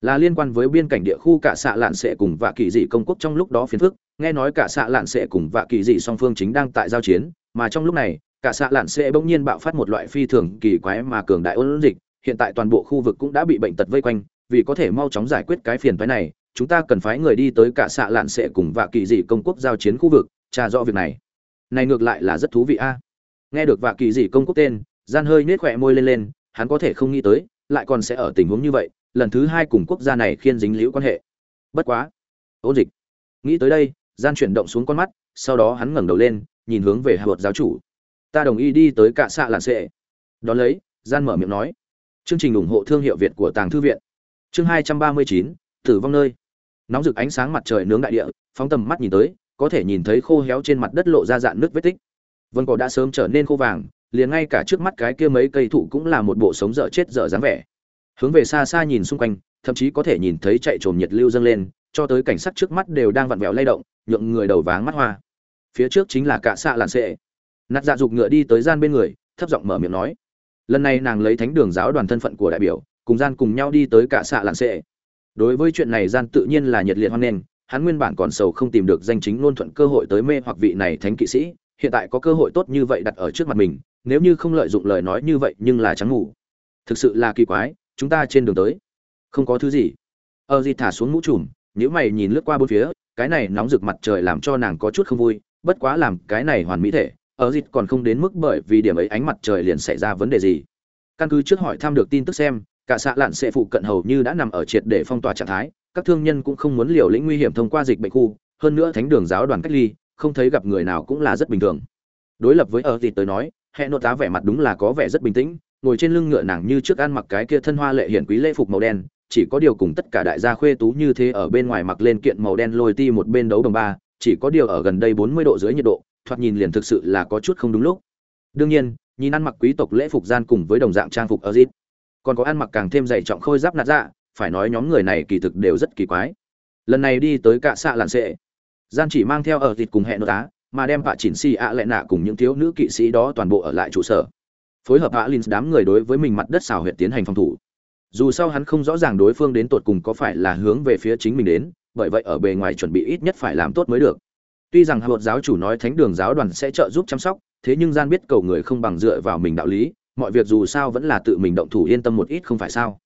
Là liên quan với biên cảnh địa khu cả xạ lạn sẽ cùng vạ kỳ dị công quốc trong lúc đó phiền phức. Nghe nói cả xạ lạn sẽ cùng vạ kỳ dị song phương chính đang tại giao chiến, mà trong lúc này, cả xạ lạn sẽ bỗng nhiên bạo phát một loại phi thường kỳ quái mà cường đại ôn dịch hiện tại toàn bộ khu vực cũng đã bị bệnh tật vây quanh, vì có thể mau chóng giải quyết cái phiền phái này, chúng ta cần phái người đi tới cả xạ lạn sệ cùng vạ kỳ dị công quốc giao chiến khu vực, tra rõ việc này. Này ngược lại là rất thú vị a. Nghe được vạ kỳ dị công quốc tên, gian hơi nết khỏe môi lên lên, hắn có thể không nghĩ tới, lại còn sẽ ở tình huống như vậy, lần thứ hai cùng quốc gia này khiên dính liễu quan hệ. Bất quá. Ôn dịch. Nghĩ tới đây, gian chuyển động xuống con mắt, sau đó hắn ngẩng đầu lên, nhìn hướng về hạ giáo chủ. Ta đồng ý đi tới cả xạ lạn sệ đón lấy, gian mở miệng nói chương trình ủng hộ thương hiệu việt của tàng thư viện. Chương hai trăm ba mươi chín, tử vong nơi. Nóng rực ánh sáng mặt trời nướng đại địa, phóng tầm mắt nhìn tới, có thể nhìn thấy khô héo trên mặt đất lộ ra dạn nước vết tích. Vân cỏ đã sớm trở nên khô vàng, liền ngay cả trước mắt cái kia mấy cây thụ cũng là một bộ sống dở chết dở dáng vẻ. Hướng về xa xa nhìn xung quanh, thậm chí có thể nhìn thấy chạy trồm nhiệt lưu dâng lên, cho tới cảnh sắc trước mắt đều đang vặn vẹo lay động, nhượng người đầu váng mắt hoa. Phía trước chính là cạ xạ làn xệ. nạt dạ dục ngựa đi tới gian bên người, thấp giọng mở miệng nói lần này nàng lấy thánh đường giáo đoàn thân phận của đại biểu, cùng gian cùng nhau đi tới cả xạ làn sệ đối với chuyện này gian tự nhiên là nhiệt liệt hoan nghênh, hắn nguyên bản còn sầu không tìm được danh chính luôn thuận cơ hội tới mê hoặc vị này thánh kỵ sĩ, hiện tại có cơ hội tốt như vậy đặt ở trước mặt mình, nếu như không lợi dụng lời nói như vậy nhưng là trắng ngủ. Thực sự là kỳ quái, chúng ta trên đường tới, không có thứ gì. Ở gì thả xuống mũ trùm nếu mày nhìn lướt qua bốn phía, cái này nóng rực mặt trời làm cho nàng có chút không vui, bất quá làm cái này hoàn mỹ thể ở dịt còn không đến mức bởi vì điểm ấy ánh mặt trời liền xảy ra vấn đề gì. Căn cứ trước hỏi thăm được tin tức xem, cả xạ lạn sẽ phụ cận hầu như đã nằm ở triệt để phong tỏa trạng thái, các thương nhân cũng không muốn liều lĩnh nguy hiểm thông qua dịch bệnh khu, hơn nữa thánh đường giáo đoàn cách ly, không thấy gặp người nào cũng là rất bình thường. Đối lập với ở dịt tới nói, hệ nội tá vẻ mặt đúng là có vẻ rất bình tĩnh, ngồi trên lưng ngựa nàng như trước ăn mặc cái kia thân hoa lệ hiển quý lễ phục màu đen, chỉ có điều cùng tất cả đại gia khuê tú như thế ở bên ngoài mặc lên kiện màu đen lôi ti một bên đấu đồng ba, chỉ có điều ở gần đây bốn mươi độ dưới nhiệt độ thoạt nhìn liền thực sự là có chút không đúng lúc. Đương nhiên, nhìn ăn mặc quý tộc lễ phục gian cùng với đồng dạng trang phục ở dít còn có ăn mặc càng thêm dày trọng khôi giáp nạt dạ phải nói nhóm người này kỳ thực đều rất kỳ quái. Lần này đi tới cạ xạ lạn sệ gian chỉ mang theo ở dịt cùng hẹn nội tá mà đem vạ chỉnh si ạ lệ nạ cùng những thiếu nữ kỵ sĩ đó toàn bộ ở lại trụ sở. Phối hợp hạ linh đám người đối với mình mặt đất xào huyệt tiến hành phòng thủ. Dù sao hắn không rõ ràng đối phương đến tột cùng có phải là hướng về phía chính mình đến, bởi vậy ở bề ngoài chuẩn bị ít nhất phải làm tốt mới được tuy rằng hạ giáo chủ nói thánh đường giáo đoàn sẽ trợ giúp chăm sóc thế nhưng gian biết cầu người không bằng dựa vào mình đạo lý mọi việc dù sao vẫn là tự mình động thủ yên tâm một ít không phải sao.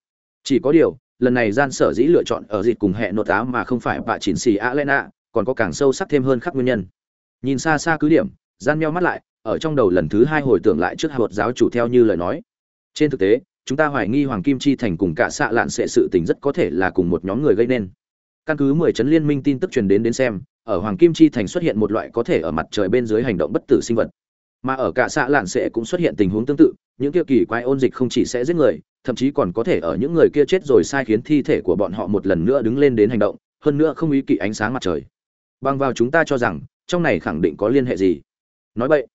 Chỉ có điều lần này gian sở dĩ lựa chọn ở dịp cùng hệ nội tá mà không phải bạ chỉnh xì Alena, còn có càng sâu sắc thêm hơn khắc nguyên nhân. Nhìn xa xa cứ điểm gian meo mắt lại ở trong đầu lần thứ hai hồi tưởng lại trước hợp giáo chủ theo như lời nói. Trên thực tế chúng ta hoài nghi hoàng kim chi thành cùng cả xạ lạn sẽ sự tình rất có thể là cùng một nhóm người gây nên. Căn cứ mười chấn liên minh tin tức truyền đến đến xem ở hoàng kim chi thành xuất hiện một loại có thể ở mặt trời bên dưới hành động bất tử sinh vật. Mà ở cả xạ lạn sẽ cũng xuất hiện tình huống tương tự, những kia kỳ quái ôn dịch không chỉ sẽ giết người, thậm chí còn có thể ở những người kia chết rồi sai khiến thi thể của bọn họ một lần nữa đứng lên đến hành động, hơn nữa không ý kỵ ánh sáng mặt trời. Bằng vào chúng ta cho rằng, trong này khẳng định có liên hệ gì? Nói vậy,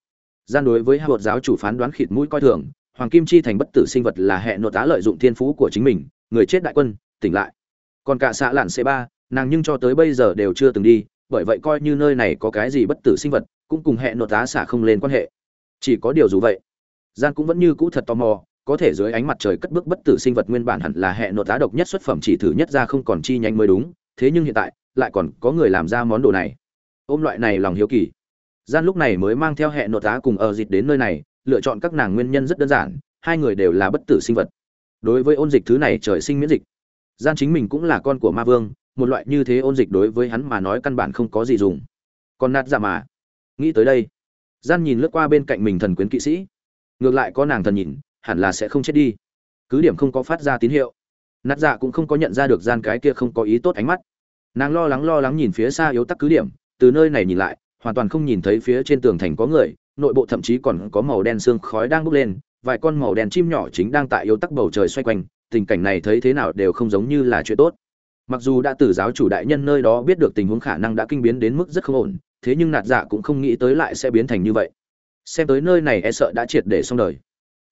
gian đối với hai bột giáo chủ phán đoán khịt mũi coi thường, hoàng kim chi thành bất tử sinh vật là hệ nội tá lợi dụng thiên phú của chính mình, người chết đại quân, tỉnh lại. Còn cả xạ lạn c ba, nàng nhưng cho tới bây giờ đều chưa từng đi bởi vậy coi như nơi này có cái gì bất tử sinh vật, cũng cùng hệ nội tá xả không lên quan hệ. Chỉ có điều dù vậy gian cũng vẫn như cũ thật tò mò, có thể dưới ánh mặt trời cất bước bất tử sinh vật nguyên bản hẳn là hệ nội tá độc nhất xuất phẩm chỉ thử nhất ra không còn chi nhánh mới đúng, thế nhưng hiện tại, lại còn có người làm ra món đồ này. Ôm loại này lòng hiếu kỳ. Gian lúc này mới mang theo hệ nội tá cùng ở dịch đến nơi này, lựa chọn các nàng nguyên nhân rất đơn giản, hai người đều là bất tử sinh vật. Đối với ôn dịch thứ này trời sinh miễn dịch. Gian chính mình cũng là con của ma vương một loại như thế ôn dịch đối với hắn mà nói căn bản không có gì dùng. Còn nạt dạ mà. Nghĩ tới đây, gian nhìn lướt qua bên cạnh mình thần quyến kỵ sĩ. Ngược lại có nàng thần nhìn, hẳn là sẽ không chết đi. Cứ điểm không có phát ra tín hiệu. Nạt dạ cũng không có nhận ra được gian cái kia không có ý tốt ánh mắt. Nàng lo lắng lo lắng nhìn phía xa yếu tắc cứ điểm, từ nơi này nhìn lại, hoàn toàn không nhìn thấy phía trên tường thành có người, nội bộ thậm chí còn có màu đen xương khói đang bốc lên, vài con màu đen chim nhỏ chính đang tại yếu tắc bầu trời xoay quanh, tình cảnh này thấy thế nào đều không giống như là chuyện tốt mặc dù đã từ giáo chủ đại nhân nơi đó biết được tình huống khả năng đã kinh biến đến mức rất không ổn, thế nhưng nạt dạ cũng không nghĩ tới lại sẽ biến thành như vậy. Xem tới nơi này e sợ đã triệt để xong đời.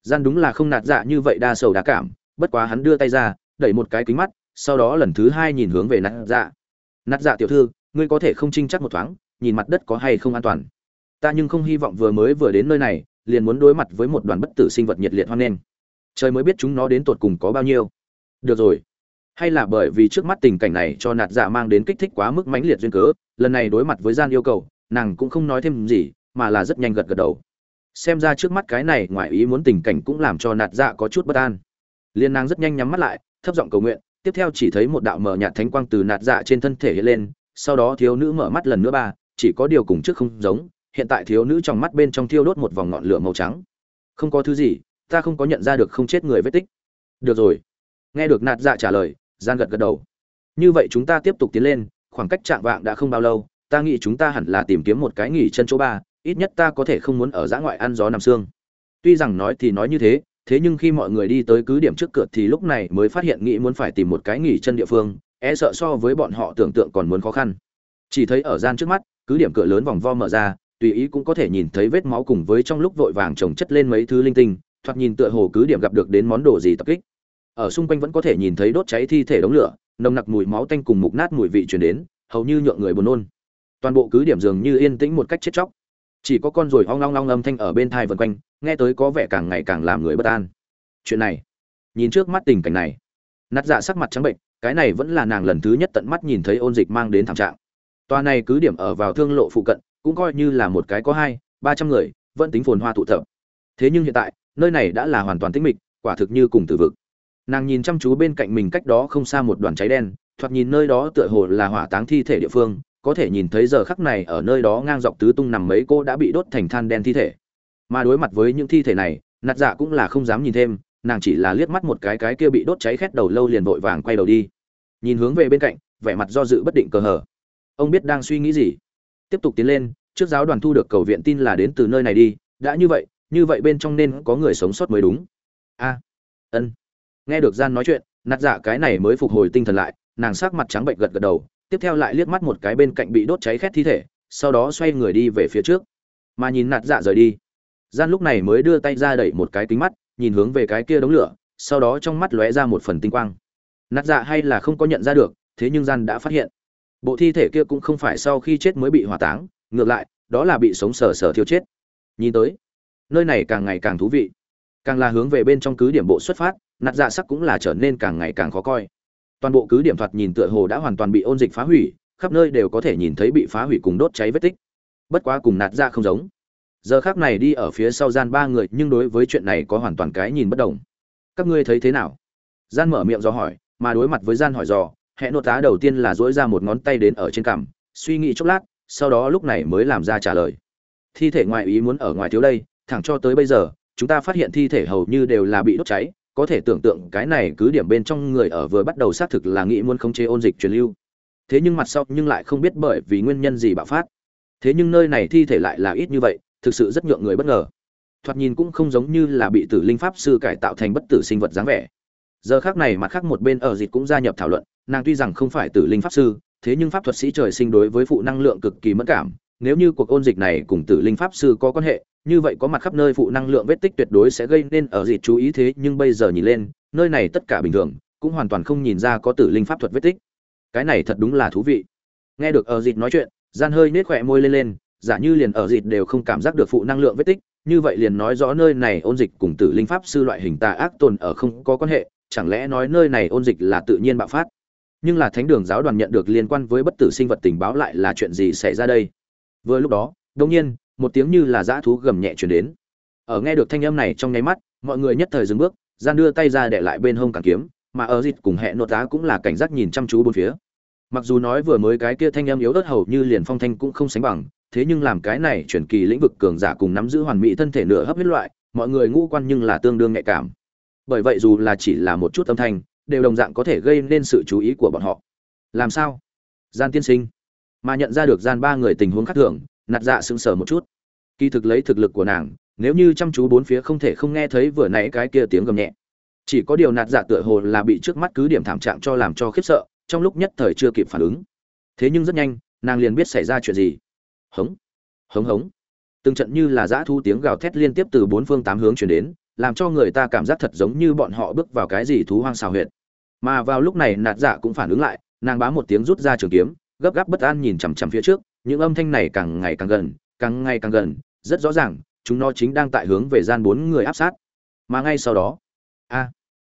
Gian đúng là không nạt dạ như vậy đa sầu đa cảm, bất quá hắn đưa tay ra, đẩy một cái kính mắt, sau đó lần thứ hai nhìn hướng về nạt dạ. Nạt dạ tiểu thư, ngươi có thể không trinh chắc một thoáng, nhìn mặt đất có hay không an toàn. Ta nhưng không hy vọng vừa mới vừa đến nơi này, liền muốn đối mặt với một đoàn bất tử sinh vật nhiệt liệt hoan nghênh. Trời mới biết chúng nó đến tột cùng có bao nhiêu. Được rồi hay là bởi vì trước mắt tình cảnh này cho nạt dạ mang đến kích thích quá mức mãnh liệt duyên cớ, lần này đối mặt với gian yêu cầu, nàng cũng không nói thêm gì, mà là rất nhanh gật gật đầu. Xem ra trước mắt cái này ngoài ý muốn tình cảnh cũng làm cho nạt dạ có chút bất an. Liên nàng rất nhanh nhắm mắt lại, thấp giọng cầu nguyện, tiếp theo chỉ thấy một đạo mờ nhạt thánh quang từ nạt dạ trên thân thể hiện lên, sau đó thiếu nữ mở mắt lần nữa ba, chỉ có điều cùng trước không giống, hiện tại thiếu nữ trong mắt bên trong thiêu đốt một vòng ngọn lửa màu trắng. Không có thứ gì, ta không có nhận ra được không chết người vết tích. Được rồi. Nghe được nạt dạ trả lời gian gật gật đầu. Như vậy chúng ta tiếp tục tiến lên, khoảng cách chạm vạng đã không bao lâu, ta nghĩ chúng ta hẳn là tìm kiếm một cái nghỉ chân chỗ ba, ít nhất ta có thể không muốn ở giã ngoại ăn gió nằm xương. Tuy rằng nói thì nói như thế thế nhưng khi mọi người đi tới cứ điểm trước cửa thì lúc này mới phát hiện nghĩ muốn phải tìm một cái nghỉ chân địa phương e sợ so với bọn họ tưởng tượng còn muốn khó khăn. Chỉ thấy ở gian trước mắt, cứ điểm cửa lớn vòng vo mở ra, tùy ý cũng có thể nhìn thấy vết máu cùng với trong lúc vội vàng chồng chất lên mấy thứ linh tinh, thoạt nhìn tựa hồ cứ điểm gặp được đến món đồ gì tập kích ở xung quanh vẫn có thể nhìn thấy đốt cháy thi thể đống lửa, nồng nặc mùi máu tanh cùng mục nát mùi vị truyền đến, hầu như nhượng người buồn nôn. Toàn bộ cứ điểm dường như yên tĩnh một cách chết chóc. Chỉ có con ruồi ong long long âm thanh ở bên thai vần quanh, nghe tới có vẻ càng ngày càng làm người bất an. Chuyện này, nhìn trước mắt tình cảnh này, nát dạ sắc mặt trắng bệnh, cái này vẫn là nàng lần thứ nhất tận mắt nhìn thấy ôn dịch mang đến thảm trạng. Tòa này cứ điểm ở vào thương lộ phụ cận, cũng coi như là một cái có hai, ba trăm người, vẫn tính phồn hoa tụ tập. Thế nhưng hiện tại, nơi này đã là hoàn toàn tĩnh mịch, quả thực như cùng tử vực nàng nhìn chăm chú bên cạnh mình cách đó không xa một đoàn cháy đen, thoạt nhìn nơi đó tựa hồ là hỏa táng thi thể địa phương, có thể nhìn thấy giờ khắc này ở nơi đó ngang dọc tứ tung nằm mấy cô đã bị đốt thành than đen thi thể. Mà đối mặt với những thi thể này, nạt dạ cũng là không dám nhìn thêm, nàng chỉ là liếc mắt một cái cái kia bị đốt cháy khét đầu lâu liền vội vàng quay đầu đi. Nhìn hướng về bên cạnh, vẻ mặt do dự bất định cờ hở ông biết đang suy nghĩ gì? Tiếp tục tiến lên, trước giáo đoàn thu được cầu viện tin là đến từ nơi này đi, đã như vậy như vậy bên trong nên có người sống sót mới đúng. A, ân nghe được gian nói chuyện, nạt dạ cái này mới phục hồi tinh thần lại, nàng sắc mặt trắng bệnh gật gật đầu, tiếp theo lại liếc mắt một cái bên cạnh bị đốt cháy khét thi thể, sau đó xoay người đi về phía trước. Mà nhìn nạt dạ rời đi. Gian lúc này mới đưa tay ra đẩy một cái kính mắt, nhìn hướng về cái kia đống lửa, sau đó trong mắt lóe ra một phần tinh quang. Nạt dạ hay là không có nhận ra được, thế nhưng gian đã phát hiện. Bộ thi thể kia cũng không phải sau khi chết mới bị hỏa táng, ngược lại, đó là bị sống sờ sờ thiêu chết. Nhìn tới, nơi này càng ngày càng thú vị càng là hướng về bên trong cứ điểm bộ xuất phát, nạt dạ sắc cũng là trở nên càng ngày càng khó coi. Toàn bộ cứ điểm thoạt nhìn tựa hồ đã hoàn toàn bị ôn dịch phá hủy, khắp nơi đều có thể nhìn thấy bị phá hủy cùng đốt cháy vết tích. Bất quá cùng nạt dạ không giống. Giờ khác này đi ở phía sau gian ba người, nhưng đối với chuyện này có hoàn toàn cái nhìn bất đồng. Các ngươi thấy thế nào? Gian mở miệng do hỏi, mà đối mặt với gian hỏi dò hệ nốt tá đầu tiên là dỗi ra một ngón tay đến ở trên cằm, suy nghĩ chốc lát, sau đó lúc này mới làm ra trả lời. Thi thể ngoại ý muốn ở ngoài thiếu đây, thẳng cho tới bây giờ chúng ta phát hiện thi thể hầu như đều là bị đốt cháy, có thể tưởng tượng cái này cứ điểm bên trong người ở vừa bắt đầu xác thực là nghĩ muốn khống chế ôn dịch truyền lưu. Thế nhưng mặt sau nhưng lại không biết bởi vì nguyên nhân gì bạo phát. Thế nhưng nơi này thi thể lại là ít như vậy, thực sự rất nhượng người bất ngờ. Thoạt nhìn cũng không giống như là bị tử linh pháp sư cải tạo thành bất tử sinh vật dáng vẻ. Giờ khác này mặt khác một bên ở dịch cũng gia nhập thảo luận, nàng tuy rằng không phải tử linh pháp sư, thế nhưng pháp thuật sĩ trời sinh đối với phụ năng lượng cực kỳ mất cảm, nếu như cuộc ôn dịch này cùng tử linh pháp sư có quan hệ như vậy có mặt khắp nơi phụ năng lượng vết tích tuyệt đối sẽ gây nên ở dịt chú ý thế, nhưng bây giờ nhìn lên, nơi này tất cả bình thường, cũng hoàn toàn không nhìn ra có tử linh pháp thuật vết tích. Cái này thật đúng là thú vị. Nghe được ở dịt nói chuyện, gian hơi nết khỏe môi lên lên, giả như liền ở dịt đều không cảm giác được phụ năng lượng vết tích, như vậy liền nói rõ nơi này ôn dịch cùng tử linh pháp sư loại hình tà ác tồn ở không có quan hệ, chẳng lẽ nói nơi này ôn dịch là tự nhiên bạo phát? Nhưng là thánh đường giáo đoàn nhận được liên quan với bất tử sinh vật tình báo lại là chuyện gì xảy ra đây? Vừa lúc đó đông nhiên một tiếng như là dã thú gầm nhẹ chuyển đến. Ở nghe được thanh âm này trong nháy mắt, mọi người nhất thời dừng bước, gian đưa tay ra để lại bên hông càng kiếm, mà ở dịch cùng hệ nốt tá cũng là cảnh giác nhìn chăm chú bốn phía. Mặc dù nói vừa mới cái kia thanh âm yếu ớt hầu như liền phong thanh cũng không sánh bằng, thế nhưng làm cái này chuyển kỳ lĩnh vực cường giả cùng nắm giữ hoàn mỹ thân thể nửa hấp huyết loại, mọi người ngũ quan nhưng là tương đương nhạy cảm. Bởi vậy dù là chỉ là một chút âm thanh, đều đồng dạng có thể gây nên sự chú ý của bọn họ. Làm sao? Gian tiên sinh. Mà nhận ra được gian ba người tình huống khác thường nạt dạ sững sờ một chút. Kỳ thực lấy thực lực của nàng, nếu như chăm chú bốn phía không thể không nghe thấy vừa nãy cái kia tiếng gầm nhẹ. Chỉ có điều nạt dạ tựa hồ là bị trước mắt cứ điểm thảm trạng cho làm cho khiếp sợ, trong lúc nhất thời chưa kịp phản ứng. Thế nhưng rất nhanh, nàng liền biết xảy ra chuyện gì. Hống hống hống. Từng trận như là dã thu tiếng gào thét liên tiếp từ bốn phương tám hướng chuyển đến, làm cho người ta cảm giác thật giống như bọn họ bước vào cái gì thú hoang xào huyệt. Mà vào lúc này nạt dạ cũng phản ứng lại, nàng bá một tiếng rút ra trường kiếm, gấp gáp bất an nhìn chằm chằm phía trước những âm thanh này càng ngày càng gần, càng ngày càng gần, rất rõ ràng, chúng nó chính đang tại hướng về gian bốn người áp sát. Mà ngay sau đó, a,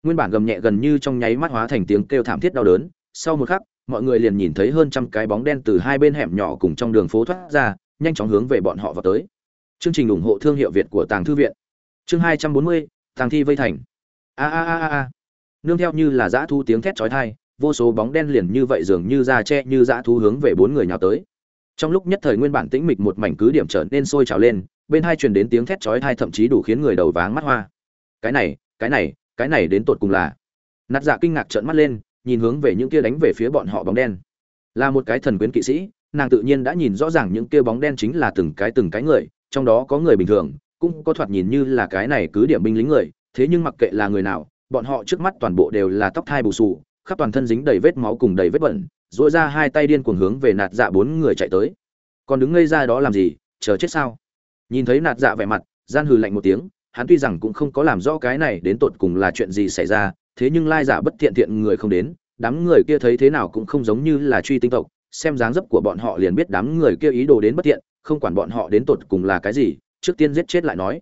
nguyên bản gầm nhẹ gần như trong nháy mắt hóa thành tiếng kêu thảm thiết đau đớn, sau một khắc, mọi người liền nhìn thấy hơn trăm cái bóng đen từ hai bên hẻm nhỏ cùng trong đường phố thoát ra, nhanh chóng hướng về bọn họ vào tới. Chương trình ủng hộ thương hiệu việt của tàng thư viện. Chương hai trăm bốn mươi, tàng thi vây thành. A a a a nương theo như là dã thu tiếng thét chói tai, vô số bóng đen liền như vậy dường như da che như dã thu hướng về bốn người nhào tới trong lúc nhất thời nguyên bản tĩnh mịch một mảnh cứ điểm trở nên sôi trào lên, bên hai truyền đến tiếng thét chói tai thậm chí đủ khiến người đầu váng mắt hoa. Cái này cái này cái này đến tột cùng là? Nạt dạ kinh ngạc trợn mắt lên, nhìn hướng về những kia đánh về phía bọn họ bóng đen. Là một cái thần quyến kỵ sĩ, nàng tự nhiên đã nhìn rõ ràng những kia bóng đen chính là từng cái từng cái người, trong đó có người bình thường, cũng có thoạt nhìn như là cái này cứ điểm binh lính người, thế nhưng mặc kệ là người nào, bọn họ trước mắt toàn bộ đều là tóc thai bù sù khắp toàn thân dính đầy vết máu cùng đầy vết bẩn dỗi ra hai tay điên cuồng hướng về nạt dạ bốn người chạy tới. Còn đứng ngây ra đó làm gì? Chờ chết sao? Nhìn thấy nạt dạ vẻ mặt, gian hừ lạnh một tiếng, hắn tuy rằng cũng không có làm rõ cái này đến tột cùng là chuyện gì xảy ra, thế nhưng lai giả bất thiện thiện người không đến, đám người kia thấy thế nào cũng không giống như là truy tinh tộc, xem dáng dấp của bọn họ liền biết đám người kia ý đồ đến bất thiện, không quản bọn họ đến tột cùng là cái gì, trước tiên giết chết lại nói.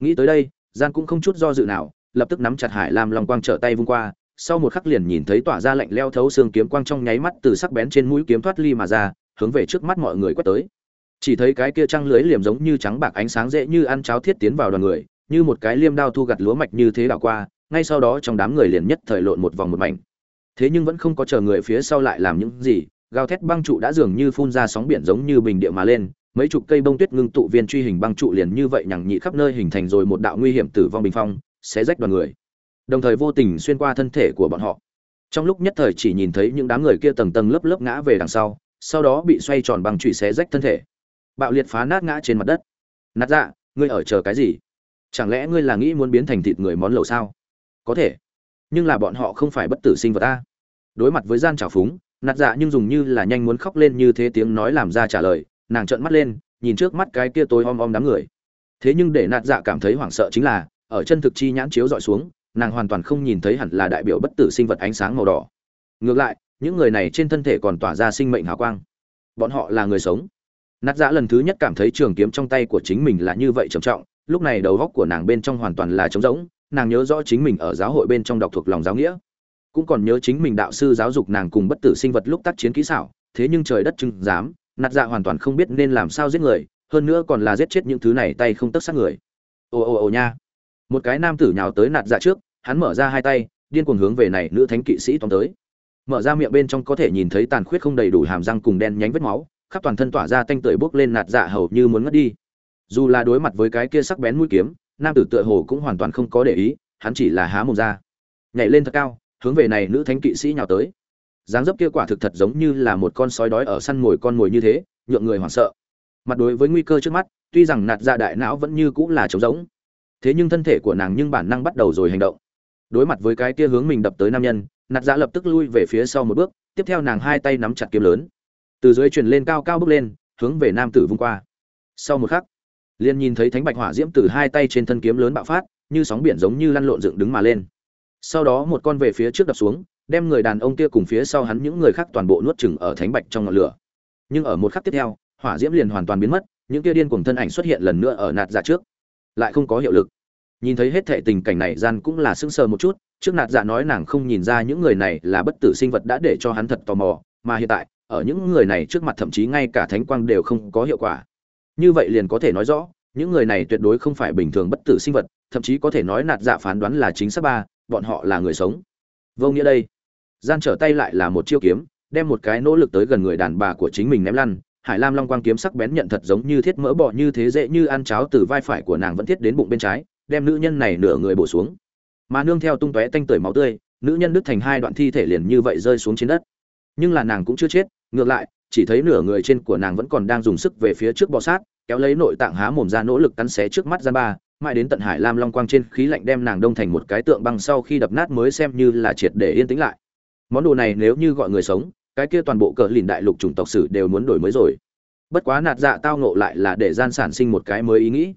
Nghĩ tới đây, gian cũng không chút do dự nào, lập tức nắm chặt hải lam long quang trở tay vung qua sau một khắc liền nhìn thấy tỏa ra lạnh leo thấu xương kiếm quang trong nháy mắt từ sắc bén trên mũi kiếm thoát ly mà ra, hướng về trước mắt mọi người quét tới. Chỉ thấy cái kia trăng lưới liềm giống như trắng bạc ánh sáng dễ như ăn cháo thiết tiến vào đoàn người, như một cái liêm đao thu gặt lúa mạch như thế đảo qua, ngay sau đó trong đám người liền nhất thời lộn một vòng một mảnh. Thế nhưng vẫn không có chờ người phía sau lại làm những gì, gào thét băng trụ đã dường như phun ra sóng biển giống như bình địa mà lên, mấy chục cây bông tuyết ngưng tụ viên truy hình băng trụ liền như vậy nhằng nhị khắp nơi hình thành rồi một đạo nguy hiểm tử vong bình phong sẽ rách đoàn người đồng thời vô tình xuyên qua thân thể của bọn họ. Trong lúc nhất thời chỉ nhìn thấy những đám người kia tầng tầng lớp lớp ngã về đằng sau sau đó bị xoay tròn bằng chùy xé rách thân thể. Bạo liệt phá nát ngã trên mặt đất. Nát dạ ngươi ở chờ cái gì? Chẳng lẽ ngươi là nghĩ muốn biến thành thịt người món lẩu sao? Có thể. Nhưng là bọn họ không phải bất tử sinh vật ta. Đối mặt với gian trào phúng, nạt dạ nhưng dùng như là nhanh muốn khóc lên như thế tiếng nói làm ra trả lời, nàng trợn mắt lên, nhìn trước mắt cái kia tối om om đám người. Thế nhưng để nạt dạ cảm thấy hoảng sợ chính là, ở chân thực chi nhãn chiếu dọi xuống nàng hoàn toàn không nhìn thấy hẳn là đại biểu bất tử sinh vật ánh sáng màu đỏ. Ngược lại, những người này trên thân thể còn tỏa ra sinh mệnh hào quang. Bọn họ là người sống. Nát dạ lần thứ nhất cảm thấy trường kiếm trong tay của chính mình là như vậy trầm trọng, lúc này đầu góc của nàng bên trong hoàn toàn là trống rỗng, nàng nhớ rõ chính mình ở giáo hội bên trong đọc thuộc lòng giáo nghĩa. Cũng còn nhớ chính mình đạo sư giáo dục nàng cùng bất tử sinh vật lúc tác chiến kỹ xảo, thế nhưng trời đất chứng dám nạt dạ hoàn toàn không biết nên làm sao giết người, hơn nữa còn là giết chết những thứ này tay không tất sát người. Ồ ồ ồ nha một cái nam tử nhào tới nạt dạ trước, hắn mở ra hai tay, điên cuồng hướng về này nữ thánh kỵ sĩ tóm tới. Mở ra miệng bên trong có thể nhìn thấy tàn khuyết không đầy đủ hàm răng cùng đen nhánh vết máu, khắp toàn thân tỏa ra tanh tưởi bốc lên nạt dạ hầu như muốn ngất đi. Dù là đối mặt với cái kia sắc bén mũi kiếm, nam tử tựa hồ cũng hoàn toàn không có để ý, hắn chỉ là há mồm ra. Nhảy lên thật cao, hướng về này nữ thánh kỵ sĩ nhào tới. Dáng dấp kia quả thực thật giống như là một con sói đói ở săn mồi con mồi như thế, nhượng người hoảng sợ. Mặt đối với nguy cơ trước mắt, tuy rằng nạt dạ đại não vẫn như cũng là trống rỗng thế nhưng thân thể của nàng nhưng bản năng bắt đầu rồi hành động. Đối mặt với cái kia hướng mình đập tới nam nhân, nạt dạ lập tức lui về phía sau một bước, tiếp theo nàng hai tay nắm chặt kiếm lớn. Từ dưới truyền lên cao cao bước lên, hướng về nam tử vung qua. Sau một khắc, liền nhìn thấy thánh bạch hỏa diễm từ hai tay trên thân kiếm lớn bạo phát, như sóng biển giống như lăn lộn dựng đứng mà lên. Sau đó một con về phía trước đập xuống, đem người đàn ông kia cùng phía sau hắn những người khác toàn bộ nuốt chừng ở thánh bạch trong ngọn lửa. Nhưng ở một khắc tiếp theo, hỏa diễm liền hoàn toàn biến mất, những kia điên cùng thân ảnh xuất hiện lần nữa ở nạt dạ trước lại không có hiệu lực. Nhìn thấy hết thệ tình cảnh này, gian cũng là sững sờ một chút, trước nạt dạ nói nàng không nhìn ra những người này là bất tử sinh vật đã để cho hắn thật tò mò, mà hiện tại, ở những người này trước mặt thậm chí ngay cả thánh quang đều không có hiệu quả. Như vậy liền có thể nói rõ, những người này tuyệt đối không phải bình thường bất tử sinh vật, thậm chí có thể nói nạt dạ phán đoán là chính xác ba, bọn họ là người sống. Vô nghĩa đây. Gian trở tay lại là một chiêu kiếm, đem một cái nỗ lực tới gần người đàn bà của chính mình ném lăn hải lam long quang kiếm sắc bén nhận thật giống như thiết mỡ bọ như thế dễ như ăn cháo từ vai phải của nàng vẫn thiết đến bụng bên trái, đem nữ nhân này nửa người bổ xuống. Mà nương theo tung tóe tanh tưởi máu tươi, nữ nhân đứt thành hai đoạn thi thể liền như vậy rơi xuống trên đất. Nhưng là nàng cũng chưa chết, ngược lại, chỉ thấy nửa người trên của nàng vẫn còn đang dùng sức về phía trước bò sát, kéo lấy nội tạng há mồm ra nỗ lực cắn xé trước mắt gian ba, mãi đến tận hải lam long quang trên khí lạnh đem nàng đông thành một cái tượng băng sau khi đập nát mới xem như là triệt để yên tĩnh lại. Món đồ này nếu như gọi người sống cái kia toàn bộ cờ lìn đại lục chủng tộc sử đều muốn đổi mới rồi. Bất quá nạt dạ tao nộ lại là để gian sản sinh một cái mới ý nghĩ.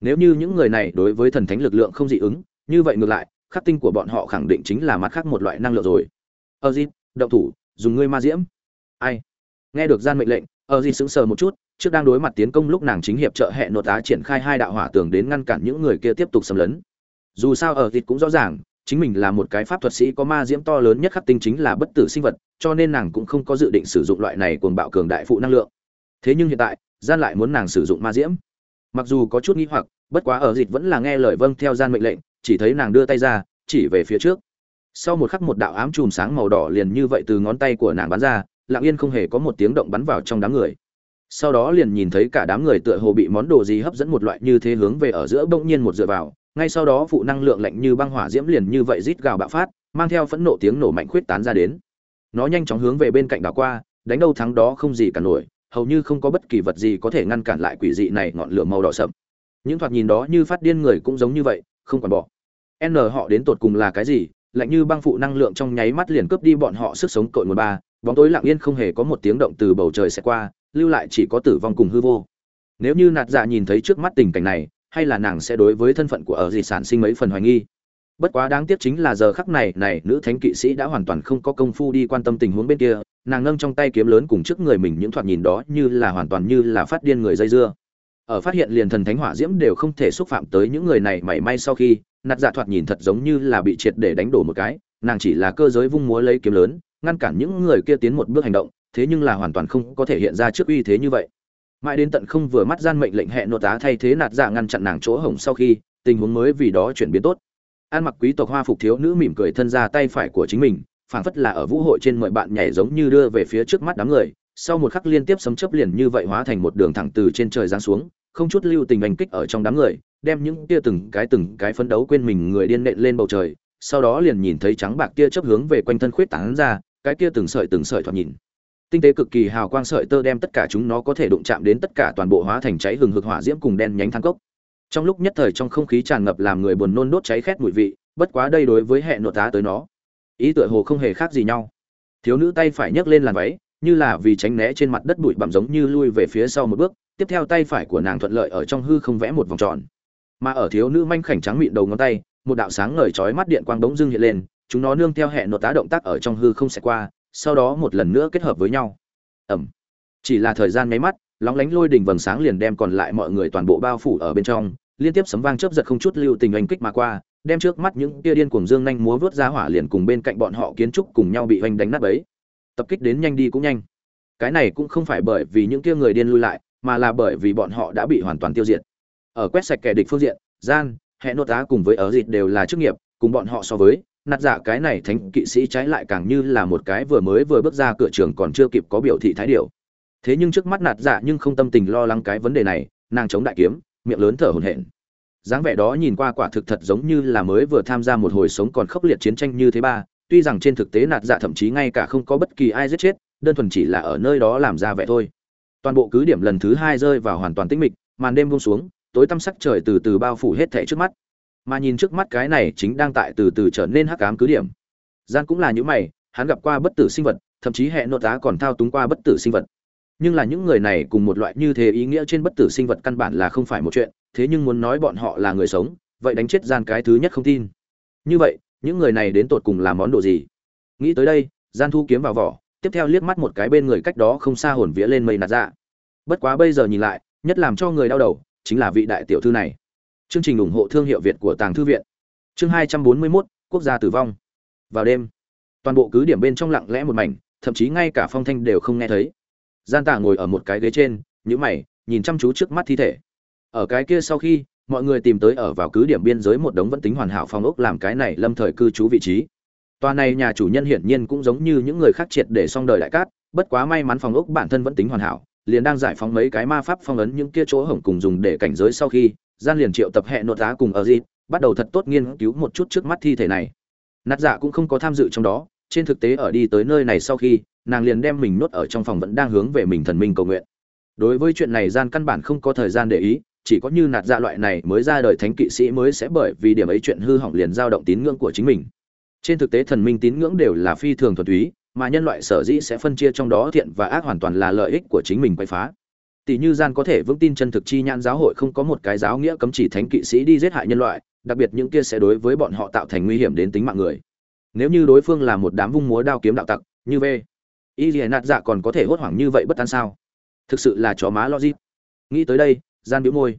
Nếu như những người này đối với thần thánh lực lượng không dị ứng, như vậy ngược lại, khắc tinh của bọn họ khẳng định chính là mặt khác một loại năng lượng rồi. Ơ dịp động thủ, dùng ngươi ma diễm. Ai? Nghe được gian mệnh lệnh ơ dịp sững sờ một chút, trước đang đối mặt tiến công lúc nàng chính hiệp trợ hệ nội tá triển khai hai đạo hỏa tường đến ngăn cản những người kia tiếp tục xâm lấn. Dù sao ở thịt cũng rõ ràng chính mình là một cái pháp thuật sĩ có ma diễm to lớn nhất khắc tinh chính là bất tử sinh vật, cho nên nàng cũng không có dự định sử dụng loại này cuồng bạo cường đại phụ năng lượng. Thế nhưng hiện tại, gian lại muốn nàng sử dụng ma diễm. Mặc dù có chút nghi hoặc, bất quá ở dịch vẫn là nghe lời vâng theo gian mệnh lệnh, chỉ thấy nàng đưa tay ra, chỉ về phía trước. Sau một khắc một đạo ám chùm sáng màu đỏ liền như vậy từ ngón tay của nàng bắn ra, lặng yên không hề có một tiếng động bắn vào trong đám người. Sau đó liền nhìn thấy cả đám người tựa hồ bị món đồ gì hấp dẫn một loại như thế hướng về ở giữa bỗng nhiên một dựa vào ngay sau đó phụ năng lượng lạnh như băng hỏa diễm liền như vậy rít gào bạo phát, mang theo phẫn nộ tiếng nổ mạnh khuyết tán ra đến. Nó nhanh chóng hướng về bên cạnh đảo qua, đánh đâu thắng đó không gì cả nổi, hầu như không có bất kỳ vật gì có thể ngăn cản lại quỷ dị này ngọn lửa màu đỏ sậm. Những thoạt nhìn đó như phát điên người cũng giống như vậy, không còn bỏ. N họ đến tột cùng là cái gì? Lạnh như băng phụ năng lượng trong nháy mắt liền cướp đi bọn họ sức sống cội nguồn ba, bóng tối lặng yên không hề có một tiếng động từ bầu trời sẽ qua, lưu lại chỉ có tử vong cùng hư vô. Nếu như nạt dạ nhìn thấy trước mắt tình cảnh này hay là nàng sẽ đối với thân phận của ở dị sản sinh mấy phần hoài nghi. Bất quá đáng tiếc chính là giờ khắc này này nữ thánh kỵ sĩ đã hoàn toàn không có công phu đi quan tâm tình huống bên kia, nàng nâng trong tay kiếm lớn cùng trước người mình những thoạt nhìn đó như là hoàn toàn như là phát điên người dây dưa. Ở phát hiện liền thần thánh hỏa diễm đều không thể xúc phạm tới những người này mảy may sau khi, nạt dạ thoạt nhìn thật giống như là bị triệt để đánh đổ một cái, nàng chỉ là cơ giới vung múa lấy kiếm lớn, ngăn cản những người kia tiến một bước hành động, thế nhưng là hoàn toàn không có thể hiện ra trước uy thế như vậy mãi đến tận không vừa mắt gian mệnh lệnh hẹn nội tá thay thế nạt dạ ngăn chặn nàng chỗ hổng sau khi, tình huống mới vì đó chuyển biến tốt. An mặc quý tộc hoa phục thiếu nữ mỉm cười thân ra tay phải của chính mình, phảng phất là ở vũ hội trên mọi bạn nhảy giống như đưa về phía trước mắt đám người, sau một khắc liên tiếp sấm chớp liền như vậy hóa thành một đường thẳng từ trên trời giáng xuống, không chút lưu tình hành kích ở trong đám người, đem những tia từng cái từng cái phấn đấu quên mình người điên nện lên bầu trời, sau đó liền nhìn thấy trắng bạc tia chớp hướng về quanh thân khuyết tán ra, cái tia từng sợi từng sợi thoạt nhìn tinh tế cực kỳ hào quang sợi tơ đem tất cả chúng nó có thể đụng chạm đến tất cả toàn bộ hóa thành cháy hừng hực hỏa diễm cùng đen nhánh than cốc. Trong lúc nhất thời trong không khí tràn ngập làm người buồn nôn đốt cháy khét mùi vị, bất quá đây đối với hệ nội tá tới nó, ý tựa hồ không hề khác gì nhau. Thiếu nữ tay phải nhấc lên làn váy, như là vì tránh né trên mặt đất bụi bặm giống như lui về phía sau một bước, tiếp theo tay phải của nàng thuận lợi ở trong hư không vẽ một vòng tròn. Mà ở thiếu nữ manh khảnh trắng mịn đầu ngón tay, một đạo sáng ngời chói mắt điện quang bỗng dưng hiện lên, chúng nó nương theo hệ nội tá động tác ở trong hư không sẽ qua sau đó một lần nữa kết hợp với nhau. Ẩm. Chỉ là thời gian nháy mắt, lóng lánh lôi đỉnh vầng sáng liền đem còn lại mọi người toàn bộ bao phủ ở bên trong, liên tiếp sấm vang chớp giật không chút lưu tình oanh kích mà qua, đem trước mắt những tia điên cuồng dương nhanh múa vớt ra hỏa liền cùng bên cạnh bọn họ kiến trúc cùng nhau bị oanh đánh nát bấy. Tập kích đến nhanh đi cũng nhanh. Cái này cũng không phải bởi vì những tia người điên lui lại, mà là bởi vì bọn họ đã bị hoàn toàn tiêu diệt. Ở quét sạch kẻ địch phương diện, gian hệ nô tá cùng với ở dịch đều là chức nghiệp, cùng bọn họ so với nạt dạ cái này thánh kỵ sĩ trái lại càng như là một cái vừa mới vừa bước ra cửa trường còn chưa kịp có biểu thị thái điệu. thế nhưng trước mắt nạt dạ nhưng không tâm tình lo lắng cái vấn đề này, nàng chống đại kiếm, miệng lớn thở hổn hển. Dáng vẻ đó nhìn qua quả thực thật giống như là mới vừa tham gia một hồi sống còn khốc liệt chiến tranh như thế ba, tuy rằng trên thực tế nạt dạ thậm chí ngay cả không có bất kỳ ai giết chết, đơn thuần chỉ là ở nơi đó làm ra vẻ thôi. Toàn bộ cứ điểm lần thứ hai rơi vào hoàn toàn tĩnh mịch, màn đêm buông xuống, tối tăm sắc trời từ từ bao phủ hết thảy trước mắt mà nhìn trước mắt cái này chính đang tại từ từ trở nên hắc ám cứ điểm. Gian cũng là những mày, hắn gặp qua bất tử sinh vật, thậm chí hệ nội tá còn thao túng qua bất tử sinh vật. Nhưng là những người này cùng một loại như thế ý nghĩa trên bất tử sinh vật căn bản là không phải một chuyện, thế nhưng muốn nói bọn họ là người sống, vậy đánh chết gian cái thứ nhất không tin. Như vậy, những người này đến tột cùng làm món đồ gì? Nghĩ tới đây, gian thu kiếm vào vỏ, tiếp theo liếc mắt một cái bên người cách đó không xa hồn vía lên mây nạt dạ. Bất quá bây giờ nhìn lại, nhất làm cho người đau đầu, chính là vị đại tiểu thư này chương trình ủng hộ thương hiệu việt của tàng thư viện. Chương hai trăm bốn mươi 241, quốc gia tử vong. Vào đêm toàn bộ cứ điểm bên trong lặng lẽ một mảnh thậm chí ngay cả phong thanh đều không nghe thấy. Gian tạ ngồi ở một cái ghế trên nhíu mày nhìn chăm chú trước mắt thi thể. Ở cái kia sau khi mọi người tìm tới ở vào cứ điểm biên giới một đống vẫn tính hoàn hảo phong ốc làm cái này lâm thời cư trú vị trí. Tòa này nhà chủ nhân hiển nhiên cũng giống như những người khác triệt để xong đời đại cát bất quá may mắn phòng ốc bản thân vẫn tính hoàn hảo liền đang giải phóng mấy cái ma pháp phong ấn những kia chỗ hổng cùng dùng để cảnh giới sau khi gian liền triệu tập hệ nội tá cùng ở dịp, bắt đầu thật tốt nghiên cứu một chút trước mắt thi thể này. Nát dạ cũng không có tham dự trong đó, trên thực tế ở đi tới nơi này sau khi, nàng liền đem mình nốt ở trong phòng vẫn đang hướng về mình thần minh cầu nguyện. Đối với chuyện này gian căn bản không có thời gian để ý, chỉ có như nạt dạ loại này mới ra đời thánh kỵ sĩ mới sẽ bởi vì điểm ấy chuyện hư hỏng liền dao động tín ngưỡng của chính mình. Trên thực tế thần minh tín ngưỡng đều là phi thường thuần túy, mà nhân loại sở dĩ sẽ phân chia trong đó thiện và ác hoàn toàn là lợi ích của chính mình quay phá tỷ như gian có thể vững tin chân thực chi nhãn giáo hội không có một cái giáo nghĩa cấm chỉ thánh kỵ sĩ đi giết hại nhân loại, đặc biệt những kia sẽ đối với bọn họ tạo thành nguy hiểm đến tính mạng người. Nếu như đối phương là một đám vung múa đao kiếm đạo tặc, như v. Y lìa nạt dạ còn có thể hốt hoảng như vậy bất an sao? Thực sự là chó má logic. Nghĩ tới đây, gian biểu môi.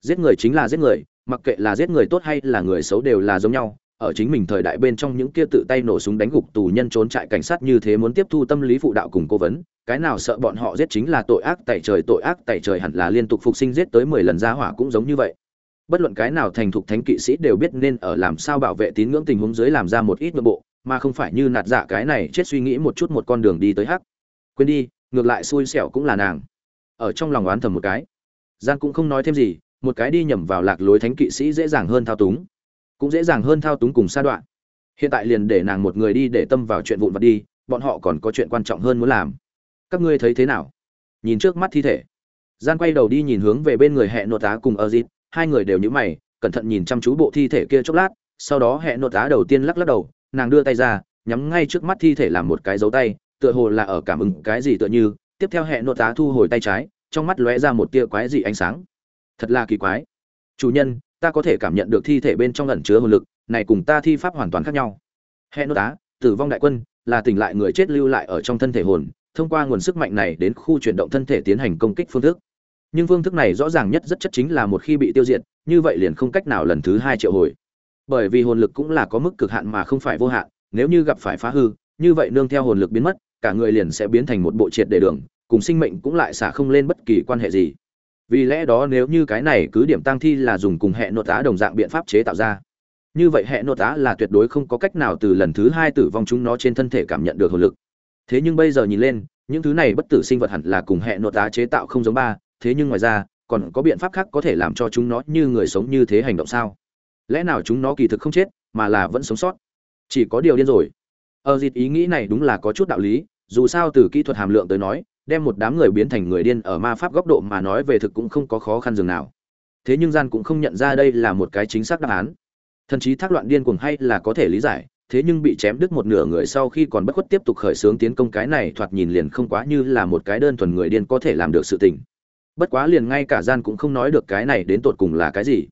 Giết người chính là giết người, mặc kệ là giết người tốt hay là người xấu đều là giống nhau ở chính mình thời đại bên trong những kia tự tay nổ súng đánh gục tù nhân trốn trại cảnh sát như thế muốn tiếp thu tâm lý phụ đạo cùng cố vấn, cái nào sợ bọn họ giết chính là tội ác tại trời, tội ác tại trời hẳn là liên tục phục sinh giết tới mười lần ra hỏa cũng giống như vậy. Bất luận cái nào thành thục thánh kỵ sĩ đều biết nên ở làm sao bảo vệ tín ngưỡng tình huống dưới làm ra một ít nội bộ, mà không phải như nạt dạ cái này chết suy nghĩ một chút một con đường đi tới hắc. Quên đi, ngược lại xui xẻo cũng là nàng. Ở trong lòng oán thầm một cái. Gian cũng không nói thêm gì, một cái đi nhầm vào lạc lối thánh kỵ sĩ dễ dàng hơn thao túng cũng dễ dàng hơn thao túng cùng sa đoạn. Hiện tại liền để nàng một người đi để tâm vào chuyện vụn vặt đi, bọn họ còn có chuyện quan trọng hơn muốn làm. Các ngươi thấy thế nào? Nhìn trước mắt thi thể. Gian quay đầu đi nhìn hướng về bên người hẹn nội tá cùng ơ dịp hai người đều nhíu mày, cẩn thận nhìn chăm chú bộ thi thể kia chốc lát, sau đó hẹn nội tá đầu tiên lắc lắc đầu, nàng đưa tay ra, nhắm ngay trước mắt thi thể làm một cái dấu tay, tựa hồ là ở cảm ứng cái gì tựa như, tiếp theo hẹn nội tá thu hồi tay trái, trong mắt lóe ra một tia quái dị ánh sáng. Thật là kỳ quái. Chủ nhân ta có thể cảm nhận được thi thể bên trong ẩn chứa hồn lực, này cùng ta thi pháp hoàn toàn khác nhau. Hẹn nội tá, tử vong đại quân, là tỉnh lại người chết lưu lại ở trong thân thể hồn, thông qua nguồn sức mạnh này đến khu chuyển động thân thể tiến hành công kích phương thức. Nhưng phương thức này rõ ràng nhất rất chất chính là một khi bị tiêu diệt, như vậy liền không cách nào lần thứ hai triệu hồi. Bởi vì hồn lực cũng là có mức cực hạn mà không phải vô hạn, nếu như gặp phải phá hư, như vậy nương theo hồn lực biến mất, cả người liền sẽ biến thành một bộ triệt để đường, cùng sinh mệnh cũng lại xả không lên bất kỳ quan hệ gì vì lẽ đó nếu như cái này cứ điểm tăng thi là dùng cùng hệ nội tá đồng dạng biện pháp chế tạo ra. Như vậy hệ nội tá là tuyệt đối không có cách nào từ lần thứ hai tử vong chúng nó trên thân thể cảm nhận được hồn lực. Thế nhưng bây giờ nhìn lên, những thứ này bất tử sinh vật hẳn là cùng hệ nội tá chế tạo không giống ba, thế nhưng ngoài ra, còn có biện pháp khác có thể làm cho chúng nó như người sống như thế hành động sao? Lẽ nào chúng nó kỳ thực không chết, mà là vẫn sống sót? Chỉ có điều điên rồi. Ờ, Ở dịp ý nghĩ này đúng là có chút đạo lý, dù sao từ kỹ thuật hàm lượng tới nói đem một đám người biến thành người điên ở ma pháp góc độ mà nói về thực cũng không có khó khăn dường nào. Thế nhưng gian cũng không nhận ra đây là một cái chính xác đáp án. Thần chí thác loạn điên cuồng hay là có thể lý giải, thế nhưng bị chém đứt một nửa người sau khi còn bất khuất tiếp tục khởi xướng tiến công cái này thoạt nhìn liền không quá như là một cái đơn thuần người điên có thể làm được sự tình. Bất quá liền ngay cả gian cũng không nói được cái này đến tột cùng là cái gì.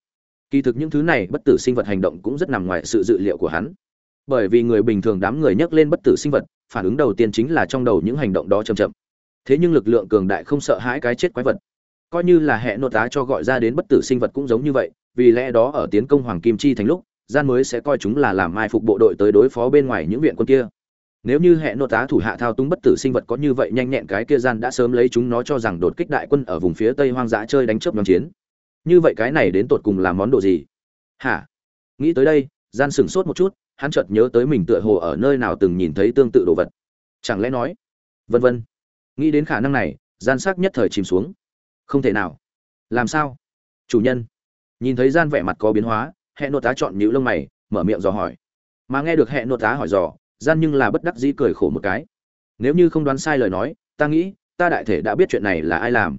Kỳ thực những thứ này bất tử sinh vật hành động cũng rất nằm ngoài sự dự liệu của hắn. Bởi vì người bình thường đám người nhắc lên bất tử sinh vật, phản ứng đầu tiên chính là trong đầu những hành động đó chậm chậm thế nhưng lực lượng cường đại không sợ hãi cái chết quái vật. Coi như là hệ nội tá cho gọi ra đến bất tử sinh vật cũng giống như vậy, vì lẽ đó ở tiến công hoàng kim chi thành lúc, gian mới sẽ coi chúng là làm mai phục bộ đội tới đối phó bên ngoài những viện quân kia. Nếu như hệ nội tá thủ hạ thao túng bất tử sinh vật có như vậy nhanh nhẹn cái kia gian đã sớm lấy chúng nó cho rằng đột kích đại quân ở vùng phía tây hoang dã chơi đánh chớp nhóm chiến. Như vậy cái này đến tột cùng là món đồ gì? Hả? Nghĩ tới đây, gian sửng sốt một chút, hắn chợt nhớ tới mình tựa hồ ở nơi nào từng nhìn thấy tương tự đồ vật. Chẳng lẽ nói, vân vân nghĩ đến khả năng này, gian sắc nhất thời chìm xuống. Không thể nào. Làm sao? Chủ nhân. Nhìn thấy gian vẻ mặt có biến hóa hệ nội tá chọn nhữ lông mày, mở miệng dò hỏi. Mà nghe được hệ nội tá hỏi dò, gian nhưng là bất đắc dĩ cười khổ một cái. Nếu như không đoán sai lời nói, ta nghĩ, ta đại thể đã biết chuyện này là ai làm.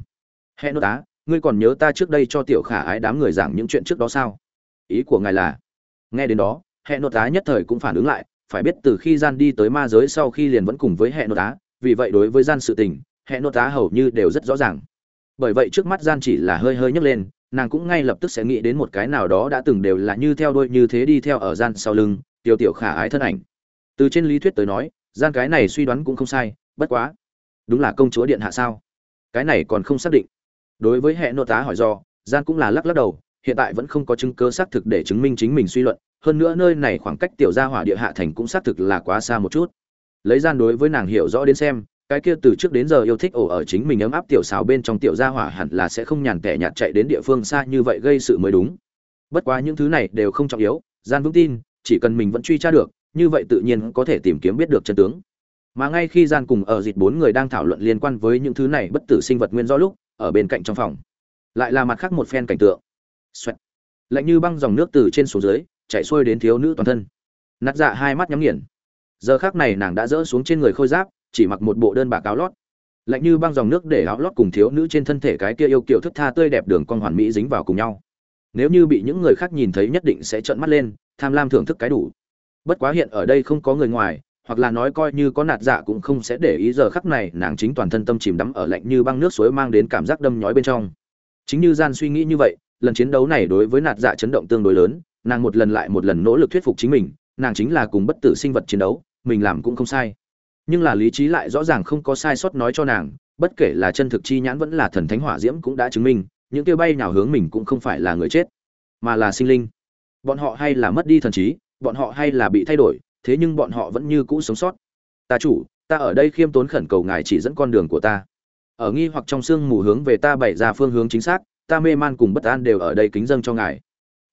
Hệ nội tá ngươi còn nhớ ta trước đây cho tiểu khả ái đám người giảng những chuyện trước đó sao? Ý của ngài là? Nghe đến đó hệ nội tá nhất thời cũng phản ứng lại, phải biết từ khi gian đi tới ma giới sau khi liền vẫn cùng với hệ nội tá vì vậy đối với gian sự tình, hệ nội tá hầu như đều rất rõ ràng. Bởi vậy trước mắt gian chỉ là hơi hơi nhấc lên, nàng cũng ngay lập tức sẽ nghĩ đến một cái nào đó đã từng đều là như theo đôi như thế đi theo ở gian sau lưng, tiểu tiểu khả ái thân ảnh. Từ trên lý thuyết tới nói, gian cái này suy đoán cũng không sai, bất quá. Đúng là công chúa điện hạ sao? Cái này còn không xác định. Đối với hệ nội tá hỏi do, gian cũng là lắc lắc đầu, hiện tại vẫn không có chứng cứ xác thực để chứng minh chính mình suy luận, hơn nữa nơi này khoảng cách tiểu gia hỏa địa hạ thành cũng xác thực là quá xa một chút lấy gian đối với nàng hiểu rõ đến xem, cái kia từ trước đến giờ yêu thích ổ ở chính mình ấm áp tiểu xào bên trong tiểu gia hỏa hẳn là sẽ không nhàn tẻ nhạt chạy đến địa phương xa như vậy gây sự mới đúng. Bất quá những thứ này đều không trọng yếu, gian vững tin, chỉ cần mình vẫn truy tra được, như vậy tự nhiên có thể tìm kiếm biết được chân tướng. Mà ngay khi gian cùng ở dịt bốn người đang thảo luận liên quan với những thứ này bất tử sinh vật nguyên do lúc, ở bên cạnh trong phòng, lại là mặt khác một phen cảnh tượng. Xoẹt. lạnh như băng dòng nước từ trên xuống dưới chạy xuôi đến thiếu nữ toàn thân. Nát dạ hai mắt nhắm nghiền giờ khác này nàng đã rỡ xuống trên người khôi giáp, chỉ mặc một bộ đơn bạc áo lót. Lạnh như băng dòng nước để áo lót cùng thiếu nữ trên thân thể cái kia yêu kiểu thức tha tươi đẹp đường con hoàn mỹ dính vào cùng nhau. Nếu như bị những người khác nhìn thấy nhất định sẽ trợn mắt lên, tham lam thưởng thức cái đủ. Bất quá hiện ở đây không có người ngoài, hoặc là nói coi như có nạt dạ cũng không sẽ để ý giờ khắc này nàng chính toàn thân tâm chìm đắm ở lạnh như băng nước suối mang đến cảm giác đâm nhói bên trong. Chính như gian suy nghĩ như vậy, lần chiến đấu này đối với nạt dạ chấn động tương đối lớn, nàng một lần lại một lần nỗ lực thuyết phục chính mình, nàng chính là cùng bất tử sinh vật chiến đấu mình làm cũng không sai. Nhưng là lý trí lại rõ ràng không có sai sót nói cho nàng, bất kể là chân thực chi nhãn vẫn là thần thánh hỏa diễm cũng đã chứng minh, những tiêu bay nào hướng mình cũng không phải là người chết, mà là sinh linh. Bọn họ hay là mất đi thần trí, bọn họ hay là bị thay đổi, thế nhưng bọn họ vẫn như cũ sống sót. Ta chủ, ta ở đây khiêm tốn khẩn cầu ngài chỉ dẫn con đường của ta. Ở nghi hoặc trong sương mù hướng về ta bày ra phương hướng chính xác, ta mê man cùng bất an đều ở đây kính dâng cho ngài.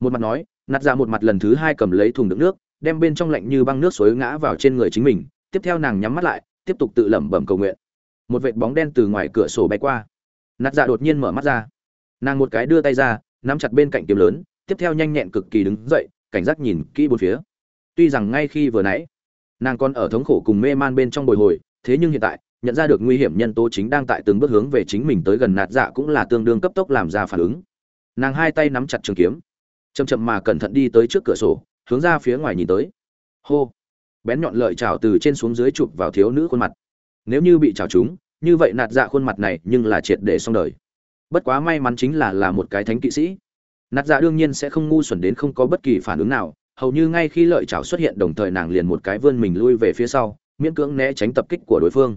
Một mặt nói, nạt ra một mặt lần thứ hai cầm lấy thùng đựng nước đem bên trong lạnh như băng nước suối ngã vào trên người chính mình, tiếp theo nàng nhắm mắt lại, tiếp tục tự lẩm bẩm cầu nguyện. Một vệt bóng đen từ ngoài cửa sổ bay qua. Nạt dạ đột nhiên mở mắt ra. Nàng một cái đưa tay ra, nắm chặt bên cạnh kiếm lớn, tiếp theo nhanh nhẹn cực kỳ đứng dậy, cảnh giác nhìn kỹ bốn phía. Tuy rằng ngay khi vừa nãy, nàng còn ở thống khổ cùng mê man bên trong bồi hồi, thế nhưng hiện tại, nhận ra được nguy hiểm nhân tố chính đang tại từng bước hướng về chính mình tới gần nạt dạ cũng là tương đương cấp tốc làm ra phản ứng. Nàng hai tay nắm chặt trường kiếm, chậm chậm mà cẩn thận đi tới trước cửa sổ hướng ra phía ngoài nhìn tới. Hô. Bén nhọn lợi chảo từ trên xuống dưới chụp vào thiếu nữ khuôn mặt. Nếu như bị chảo chúng như vậy nạt dạ khuôn mặt này nhưng là triệt để xong đời. Bất quá may mắn chính là là một cái thánh kỵ sĩ. Nạt dạ đương nhiên sẽ không ngu xuẩn đến không có bất kỳ phản ứng nào, hầu như ngay khi lợi chảo xuất hiện đồng thời nàng liền một cái vươn mình lui về phía sau, miễn cưỡng né tránh tập kích của đối phương.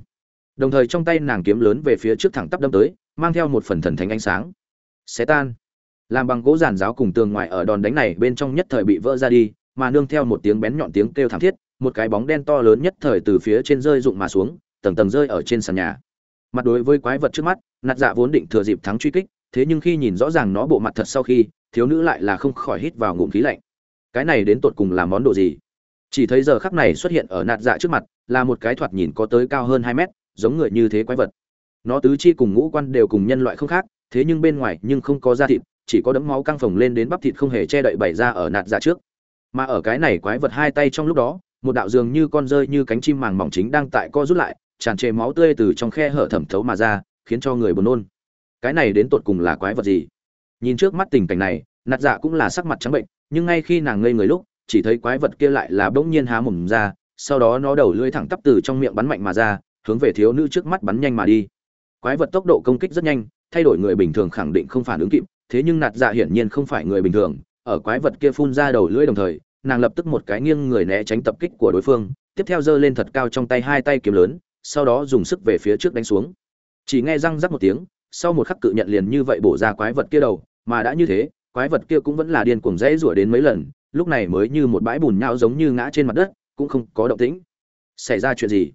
Đồng thời trong tay nàng kiếm lớn về phía trước thẳng tắp đâm tới, mang theo một phần thần thánh ánh sáng. Xé tan. Làm bằng gỗ giàn giáo cùng tường ngoài ở đòn đánh này bên trong nhất thời bị vỡ ra đi mà nương theo một tiếng bén nhọn tiếng kêu thảm thiết, một cái bóng đen to lớn nhất thời từ phía trên rơi rụng mà xuống, tầng tầng rơi ở trên sàn nhà. Mặt đối với quái vật trước mắt, nạt dạ vốn định thừa dịp thắng truy kích, thế nhưng khi nhìn rõ ràng nó bộ mặt thật sau khi, thiếu nữ lại là không khỏi hít vào ngụm khí lạnh. Cái này đến tột cùng là món đồ gì? Chỉ thấy giờ khắc này xuất hiện ở nạt dạ trước mặt, là một cái thoạt nhìn có tới cao hơn hai mét, giống người như thế quái vật. Nó tứ chi cùng ngũ quan đều cùng nhân loại không khác, thế nhưng bên ngoài nhưng không có da thịt, chỉ có đấm máu căng phồng lên đến bắp thịt không hề che đậy bày ra ở nạt dạ trước mà ở cái này quái vật hai tay trong lúc đó, một đạo dường như con rơi như cánh chim màng mỏng chính đang tại co rút lại, tràn trề máu tươi từ trong khe hở thẩm thấu mà ra, khiến cho người buồn nôn. Cái này đến tột cùng là quái vật gì? Nhìn trước mắt tình cảnh này, nạt dạ cũng là sắc mặt trắng bệnh, nhưng ngay khi nàng ngây người lúc, chỉ thấy quái vật kia lại là bỗng nhiên há mồm ra, sau đó nó đầu lưỡi thẳng tắp từ trong miệng bắn mạnh mà ra, hướng về thiếu nữ trước mắt bắn nhanh mà đi. Quái vật tốc độ công kích rất nhanh, thay đổi người bình thường khẳng định không phản ứng kịp, thế nhưng nạt dạ hiển nhiên không phải người bình thường ở quái vật kia phun ra đầu lưỡi đồng thời, nàng lập tức một cái nghiêng người né tránh tập kích của đối phương, tiếp theo giơ lên thật cao trong tay hai tay kiếm lớn, sau đó dùng sức về phía trước đánh xuống. Chỉ nghe răng rắc một tiếng, sau một khắc cự nhận liền như vậy bổ ra quái vật kia đầu, mà đã như thế, quái vật kia cũng vẫn là điên cuồng rẽ rủa đến mấy lần, lúc này mới như một bãi bùn nhão giống như ngã trên mặt đất, cũng không có động tĩnh. Xảy ra chuyện gì?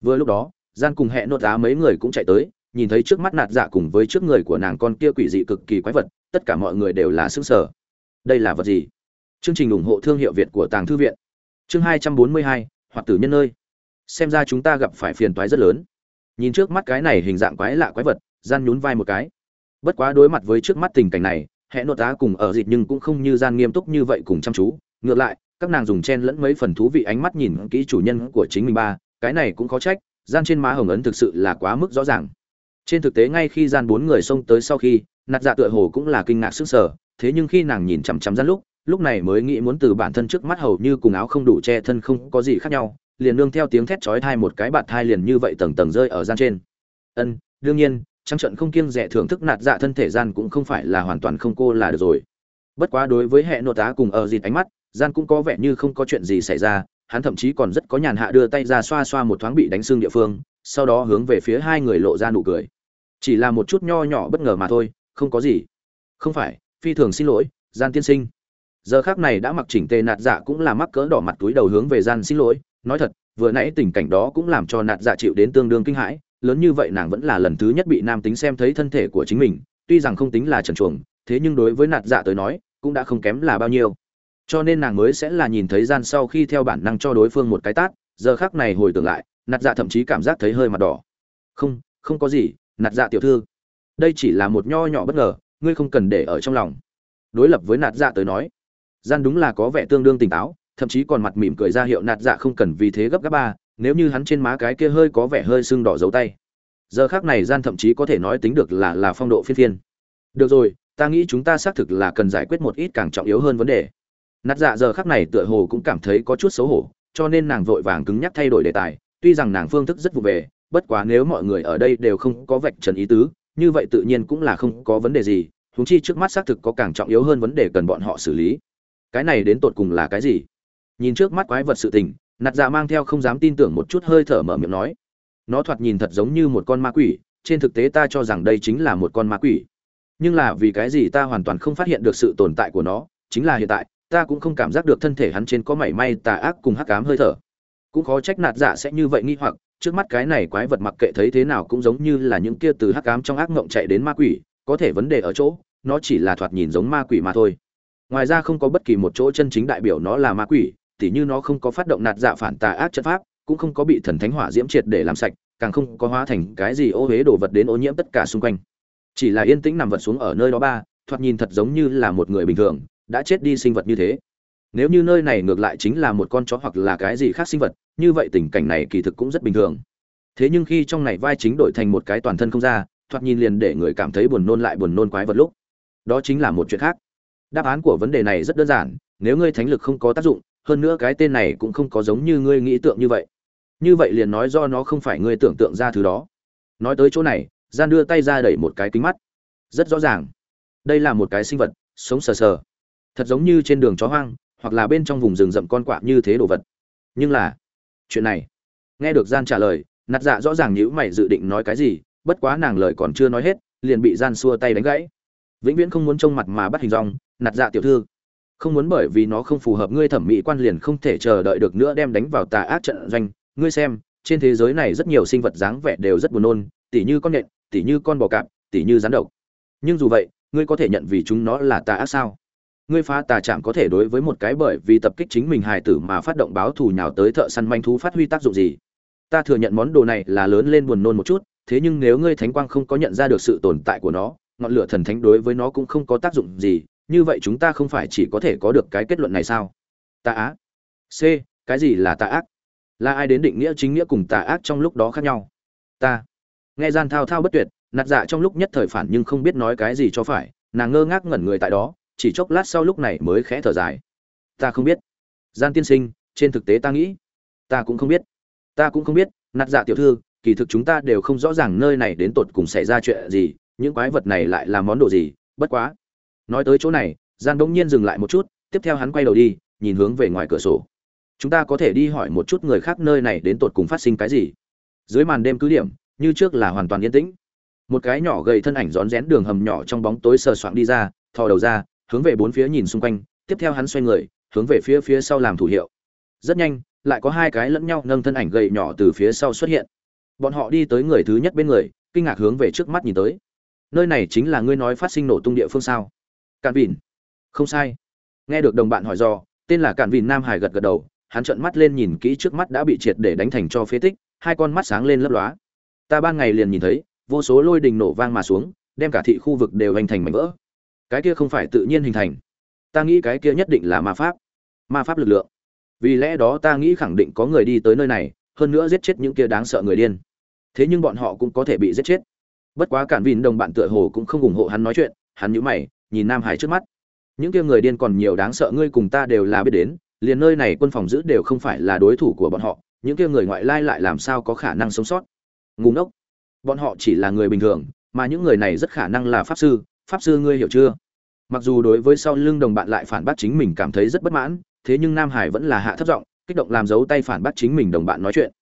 Vừa lúc đó, gian cùng hẹn nốt giá mấy người cũng chạy tới, nhìn thấy trước mắt nạt dạ cùng với trước người của nàng con kia quỷ dị cực kỳ quái vật, tất cả mọi người đều là sững sờ đây là vật gì? Chương trình ủng hộ thương hiệu việt của tàng thư viện. Chương hai trăm bốn mươi hai hoặc tử nhân nơi. Xem ra chúng ta gặp phải phiền toái rất lớn. Nhìn trước mắt cái này hình dạng quái lạ quái vật, gian nhún vai một cái. Bất quá đối mặt với trước mắt tình cảnh này hẹn nội tá cùng ở dịp nhưng cũng không như gian nghiêm túc như vậy cùng chăm chú. Ngược lại, các nàng dùng chen lẫn mấy phần thú vị ánh mắt nhìn kỹ chủ nhân của chính mình ba, cái này cũng khó trách, gian trên má hồng ấn thực sự là quá mức rõ ràng. Trên thực tế ngay khi gian bốn người xông tới sau khi, nạt dạ tựa hồ cũng là kinh ngạc sức sở thế nhưng khi nàng nhìn chằm chằm ra lúc lúc này mới nghĩ muốn từ bản thân trước mắt hầu như cùng áo không đủ che thân không có gì khác nhau, liền nương theo tiếng thét chói thai một cái bạt thai liền như vậy tầng tầng rơi ở gian trên. Ân, đương nhiên trăng trận không kiêng rẻ thưởng thức nạt dạ thân thể gian cũng không phải là hoàn toàn không cô là được rồi. Bất quá đối với hệ nội tá cùng ở dịt ánh mắt, gian cũng có vẻ như không có chuyện gì xảy ra, hắn thậm chí còn rất có nhàn hạ đưa tay ra xoa xoa một thoáng bị đánh xương địa phương, sau đó hướng về phía hai người lộ ra nụ cười. Chỉ là một chút nho nhỏ bất ngờ mà thôi, không có gì. Không phải phi thường xin lỗi, gian tiên sinh. Giờ khác này đã mặc chỉnh tề nạt dạ cũng là mắc cỡ đỏ mặt túi đầu hướng về gian xin lỗi, nói thật, vừa nãy tình cảnh đó cũng làm cho nạt dạ chịu đến tương đương kinh hãi, lớn như vậy nàng vẫn là lần thứ nhất bị nam tính xem thấy thân thể của chính mình, tuy rằng không tính là trần chuồng, thế nhưng đối với nạt dạ tới nói, cũng đã không kém là bao nhiêu. Cho nên nàng mới sẽ là nhìn thấy gian sau khi theo bản năng cho đối phương một cái tát, giờ khác này hồi tưởng lại, nạt dạ thậm chí cảm giác thấy hơi mặt đỏ. Không không có gì, nạt dạ tiểu thư. Đây chỉ là một nho nhỏ bất ngờ ngươi không cần để ở trong lòng. Đối lập với nạt dạ tới nói, gian đúng là có vẻ tương đương tỉnh táo, thậm chí còn mặt mỉm cười ra hiệu nạt dạ không cần vì thế gấp gáp ba, nếu như hắn trên má cái kia hơi có vẻ hơi sưng đỏ dấu tay. Giờ khác này gian thậm chí có thể nói tính được là là phong độ phiên phiên. Được rồi, ta nghĩ chúng ta xác thực là cần giải quyết một ít càng trọng yếu hơn vấn đề. Nạt dạ giờ khác này tựa hồ cũng cảm thấy có chút xấu hổ, cho nên nàng vội vàng cứng nhắc thay đổi đề tài. Tuy rằng nàng phương thức rất vụ về, bất quá nếu mọi người ở đây đều không có vạch trần ý tứ, như vậy tự nhiên cũng là không có vấn đề gì húng chi trước mắt xác thực có càng trọng yếu hơn vấn đề cần bọn họ xử lý. Cái này đến tột cùng là cái gì? Nhìn trước mắt quái vật sự tình, nạt dạ mang theo không dám tin tưởng một chút hơi thở mở miệng nói. Nó thoạt nhìn thật giống như một con ma quỷ, trên thực tế ta cho rằng đây chính là một con ma quỷ. Nhưng là vì cái gì ta hoàn toàn không phát hiện được sự tồn tại của nó, chính là hiện tại, ta cũng không cảm giác được thân thể hắn trên có mảy may tà ác cùng hắc cám hơi thở. Cũng khó trách nạt dạ sẽ như vậy nghi hoặc, trước mắt cái này quái vật mặc kệ thấy thế nào cũng giống như là những kia từ hắc cám trong ác ngộng chạy đến ma quỷ, có thể vấn đề ở chỗ nó chỉ là thoạt nhìn giống ma quỷ mà thôi. Ngoài ra không có bất kỳ một chỗ chân chính đại biểu nó là ma quỷ, tỉ như nó không có phát động nạt dạ phản tà ác chất pháp, cũng không có bị thần thánh hỏa diễm triệt để làm sạch, càng không có hóa thành cái gì ô huế đồ vật đến ô nhiễm tất cả xung quanh. Chỉ là yên tĩnh nằm vật xuống ở nơi đó ba, thoạt nhìn thật giống như là một người bình thường, đã chết đi sinh vật như thế. Nếu như nơi này ngược lại chính là một con chó hoặc là cái gì khác sinh vật, như vậy tình cảnh này kỳ thực cũng rất bình thường. Thế nhưng khi trong này vai chính đổi thành một cái toàn thân không ra, thoạt nhìn liền để người cảm thấy buồn nôn lại buồn nôn quái vật lúc đó chính là một chuyện khác. Đáp án của vấn đề này rất đơn giản, nếu ngươi thánh lực không có tác dụng, hơn nữa cái tên này cũng không có giống như ngươi nghĩ tượng như vậy. Như vậy liền nói do nó không phải ngươi tưởng tượng ra thứ đó. Nói tới chỗ này, gian đưa tay ra đẩy một cái kính mắt. Rất rõ ràng. Đây là một cái sinh vật, sống sờ sờ. Thật giống như trên đường chó hoang, hoặc là bên trong vùng rừng rậm con quạ như thế đồ vật. Nhưng là, chuyện này. Nghe được gian trả lời, nạt dạ rõ ràng nhữ mày dự định nói cái gì, bất quá nàng lời còn chưa nói hết, liền bị gian xua tay đánh gãy vĩnh viễn không muốn trông mặt mà bắt hình dong, nạt dạ tiểu thư. Không muốn bởi vì nó không phù hợp ngươi thẩm mỹ quan liền không thể chờ đợi được nữa đem đánh vào tà ác trận doanh. Ngươi xem, trên thế giới này rất nhiều sinh vật dáng vẻ đều rất buồn nôn, tỉ như con nhện, tỉ như con bò cạp, tỉ như rắn độc. Nhưng dù vậy, ngươi có thể nhận vì chúng nó là tà ác sao? Ngươi phá tà chạm có thể đối với một cái bởi vì tập kích chính mình hài tử mà phát động báo thù nhào tới thợ săn manh thú phát huy tác dụng gì? Ta thừa nhận món đồ này là lớn lên buồn nôn một chút, thế nhưng nếu ngươi thánh quang không có nhận ra được sự tồn tại của nó ngọn lửa thần thánh đối với nó cũng không có tác dụng gì, như vậy chúng ta không phải chỉ có thể có được cái kết luận này sao? Tà ác c, cái gì là tà ác? Là ai đến định nghĩa chính nghĩa cùng tà ác trong lúc đó khác nhau? Ta. Nghe gian thao thao bất tuyệt, nạt dạ trong lúc nhất thời phản nhưng không biết nói cái gì cho phải, nàng ngơ ngác ngẩn người tại đó, chỉ chốc lát sau lúc này mới khẽ thở dài. Ta không biết. Gian tiên sinh, trên thực tế ta nghĩ, ta cũng không biết. Ta cũng không biết, nạt dạ tiểu thư, kỳ thực chúng ta đều không rõ ràng nơi này đến tột cùng xảy ra chuyện gì những quái vật này lại là món đồ gì, bất quá. Nói tới chỗ này gian bỗng nhiên dừng lại một chút, tiếp theo hắn quay đầu đi, nhìn hướng về ngoài cửa sổ. Chúng ta có thể đi hỏi một chút người khác nơi này đến tột cùng phát sinh cái gì. Dưới màn đêm cứ điểm, như trước là hoàn toàn yên tĩnh. Một cái nhỏ gầy thân ảnh rón rén đường hầm nhỏ trong bóng tối sờ soạng đi ra, thò đầu ra, hướng về bốn phía nhìn xung quanh, tiếp theo hắn xoay người, hướng về phía phía sau làm thủ hiệu. Rất nhanh, lại có hai cái lẫn nhau nâng thân ảnh gầy nhỏ từ phía sau xuất hiện. Bọn họ đi tới người thứ nhất bên người, kinh ngạc hướng về trước mắt nhìn tới nơi này chính là ngươi nói phát sinh nổ tung địa phương sao? Cạn vịn. Không sai. Nghe được đồng bạn hỏi do tên là cạn vịn nam hải gật gật đầu, hắn trợn mắt lên nhìn kỹ trước mắt đã bị triệt để đánh thành cho phế tích, hai con mắt sáng lên lấp lóa. Ta ban ngày liền nhìn thấy, vô số lôi đình nổ vang mà xuống, đem cả thị khu vực đều hành thành mảnh vỡ. Cái kia không phải tự nhiên hình thành. Ta nghĩ cái kia nhất định là ma pháp. Ma pháp lực lượng. Vì lẽ đó ta nghĩ khẳng định có người đi tới nơi này, hơn nữa giết chết những kia đáng sợ người điên. Thế nhưng bọn họ cũng có thể bị giết chết bất quá cản vìn đồng bạn tựa hồ cũng không ủng hộ hắn nói chuyện, hắn nhíu mày, nhìn nam hải trước mắt. Những kia người điên còn nhiều đáng sợ, ngươi cùng ta đều là biết đến, liền nơi này quân phòng giữ đều không phải là đối thủ của bọn họ, những kia người ngoại lai lại làm sao có khả năng sống sót? Ngủ ngốc. Bọn họ chỉ là người bình thường, mà những người này rất khả năng là pháp sư pháp sư ngươi hiểu chưa? Mặc dù đối với sau lưng đồng bạn lại phản bác chính mình cảm thấy rất bất mãn, thế nhưng nam hải vẫn là hạ thấp giọng, kích động làm dấu tay phản bác chính mình đồng bạn nói chuyện.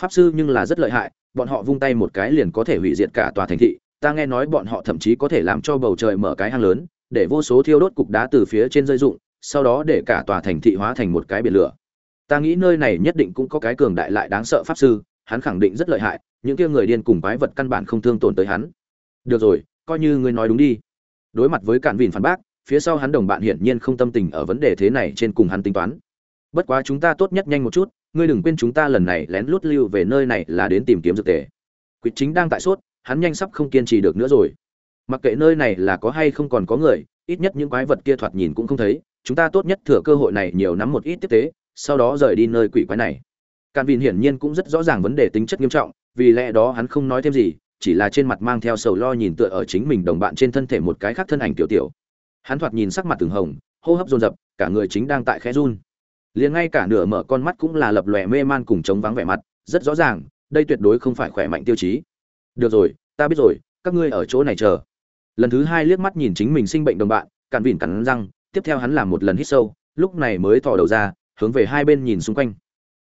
Pháp sư nhưng là rất lợi hại bọn họ vung tay một cái liền có thể hủy diệt cả tòa thành thị. Ta nghe nói bọn họ thậm chí có thể làm cho bầu trời mở cái hang lớn, để vô số thiêu đốt cục đá từ phía trên rơi rụng, sau đó để cả tòa thành thị hóa thành một cái biển lửa. Ta nghĩ nơi này nhất định cũng có cái cường đại lại đáng sợ pháp sư, hắn khẳng định rất lợi hại, những kia người điên cùng bái vật căn bản không thương tổn tới hắn. Được rồi, coi như ngươi nói đúng đi. Đối mặt với cản vìn phản bác, phía sau hắn đồng bạn hiển nhiên không tâm tình ở vấn đề thế này trên cùng hắn tính toán. Bất quá chúng ta tốt nhất nhanh một chút ngươi đừng quên chúng ta lần này lén lút lưu về nơi này là đến tìm kiếm dược tề. Quýt chính đang tại sốt, hắn nhanh sắp không kiên trì được nữa rồi. Mặc kệ nơi này là có hay không còn có người, ít nhất những quái vật kia thoạt nhìn cũng không thấy, chúng ta tốt nhất thừa cơ hội này nhiều nắm một ít tiếp tế, sau đó rời đi nơi quỷ quái này. Càn vìn hiển nhiên cũng rất rõ ràng vấn đề tính chất nghiêm trọng, vì lẽ đó hắn không nói thêm gì, chỉ là trên mặt mang theo sầu lo nhìn tựa ở chính mình đồng bạn trên thân thể một cái khác thân ảnh tiểu tiểu. Hắn thoạt nhìn sắc mặt từng hồng, hô hấp dồn dập, cả người chính đang tại khẽ run liền ngay cả nửa mở con mắt cũng là lập lòe mê man cùng chống vắng vẻ mặt, rất rõ ràng, đây tuyệt đối không phải khỏe mạnh tiêu chí. Được rồi, ta biết rồi, các ngươi ở chỗ này chờ. Lần thứ hai liếc mắt nhìn chính mình sinh bệnh đồng bạn, cạn vỉn cắn răng, tiếp theo hắn làm một lần hít sâu, lúc này mới thò đầu ra, hướng về hai bên nhìn xung quanh.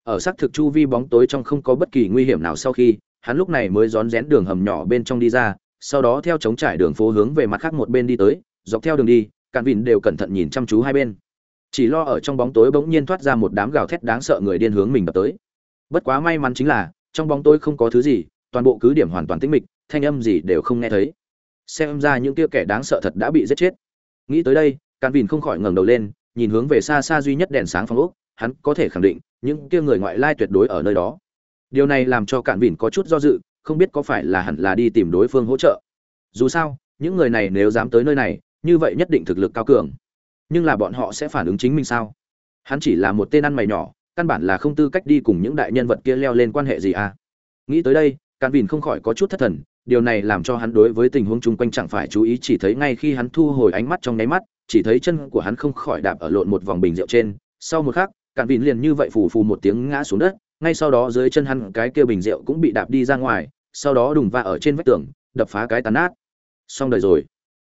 Ở xác thực chu vi bóng tối trong không có bất kỳ nguy hiểm nào sau khi, hắn lúc này mới rón rén đường hầm nhỏ bên trong đi ra, sau đó theo chống trải đường phố hướng về mặt khác một bên đi tới, dọc theo đường đi, cạn vỉn đều cẩn thận nhìn chăm chú hai bên chỉ lo ở trong bóng tối bỗng nhiên thoát ra một đám gào thét đáng sợ người điên hướng mình đập tới. Bất quá may mắn chính là, trong bóng tối không có thứ gì, toàn bộ cứ điểm hoàn toàn tĩnh mịch, thanh âm gì đều không nghe thấy. Xem ra những kia kẻ đáng sợ thật đã bị giết chết. Nghĩ tới đây, càn vìn không khỏi ngẩng đầu lên, nhìn hướng về xa xa duy nhất đèn sáng phòng ốc, hắn có thể khẳng định, những kia người ngoại lai tuyệt đối ở nơi đó. Điều này làm cho cạn vìn có chút do dự, không biết có phải là hẳn là đi tìm đối phương hỗ trợ. Dù sao, những người này nếu dám tới nơi này, như vậy nhất định thực lực cao cường nhưng là bọn họ sẽ phản ứng chính mình sao? Hắn chỉ là một tên ăn mày nhỏ, căn bản là không tư cách đi cùng những đại nhân vật kia leo lên quan hệ gì à? Nghĩ tới đây, càn vìn không khỏi có chút thất thần, điều này làm cho hắn đối với tình huống chung quanh chẳng phải chú ý, chỉ thấy ngay khi hắn thu hồi ánh mắt trong nháy mắt, chỉ thấy chân của hắn không khỏi đạp ở lộn một vòng bình rượu trên. Sau một khắc, càn vìn liền như vậy phù phù một tiếng ngã xuống đất, ngay sau đó dưới chân hắn cái kia bình rượu cũng bị đạp đi ra ngoài, sau đó đùng va ở trên vách tường, đập phá cái tàn nát. Xong đời rồi.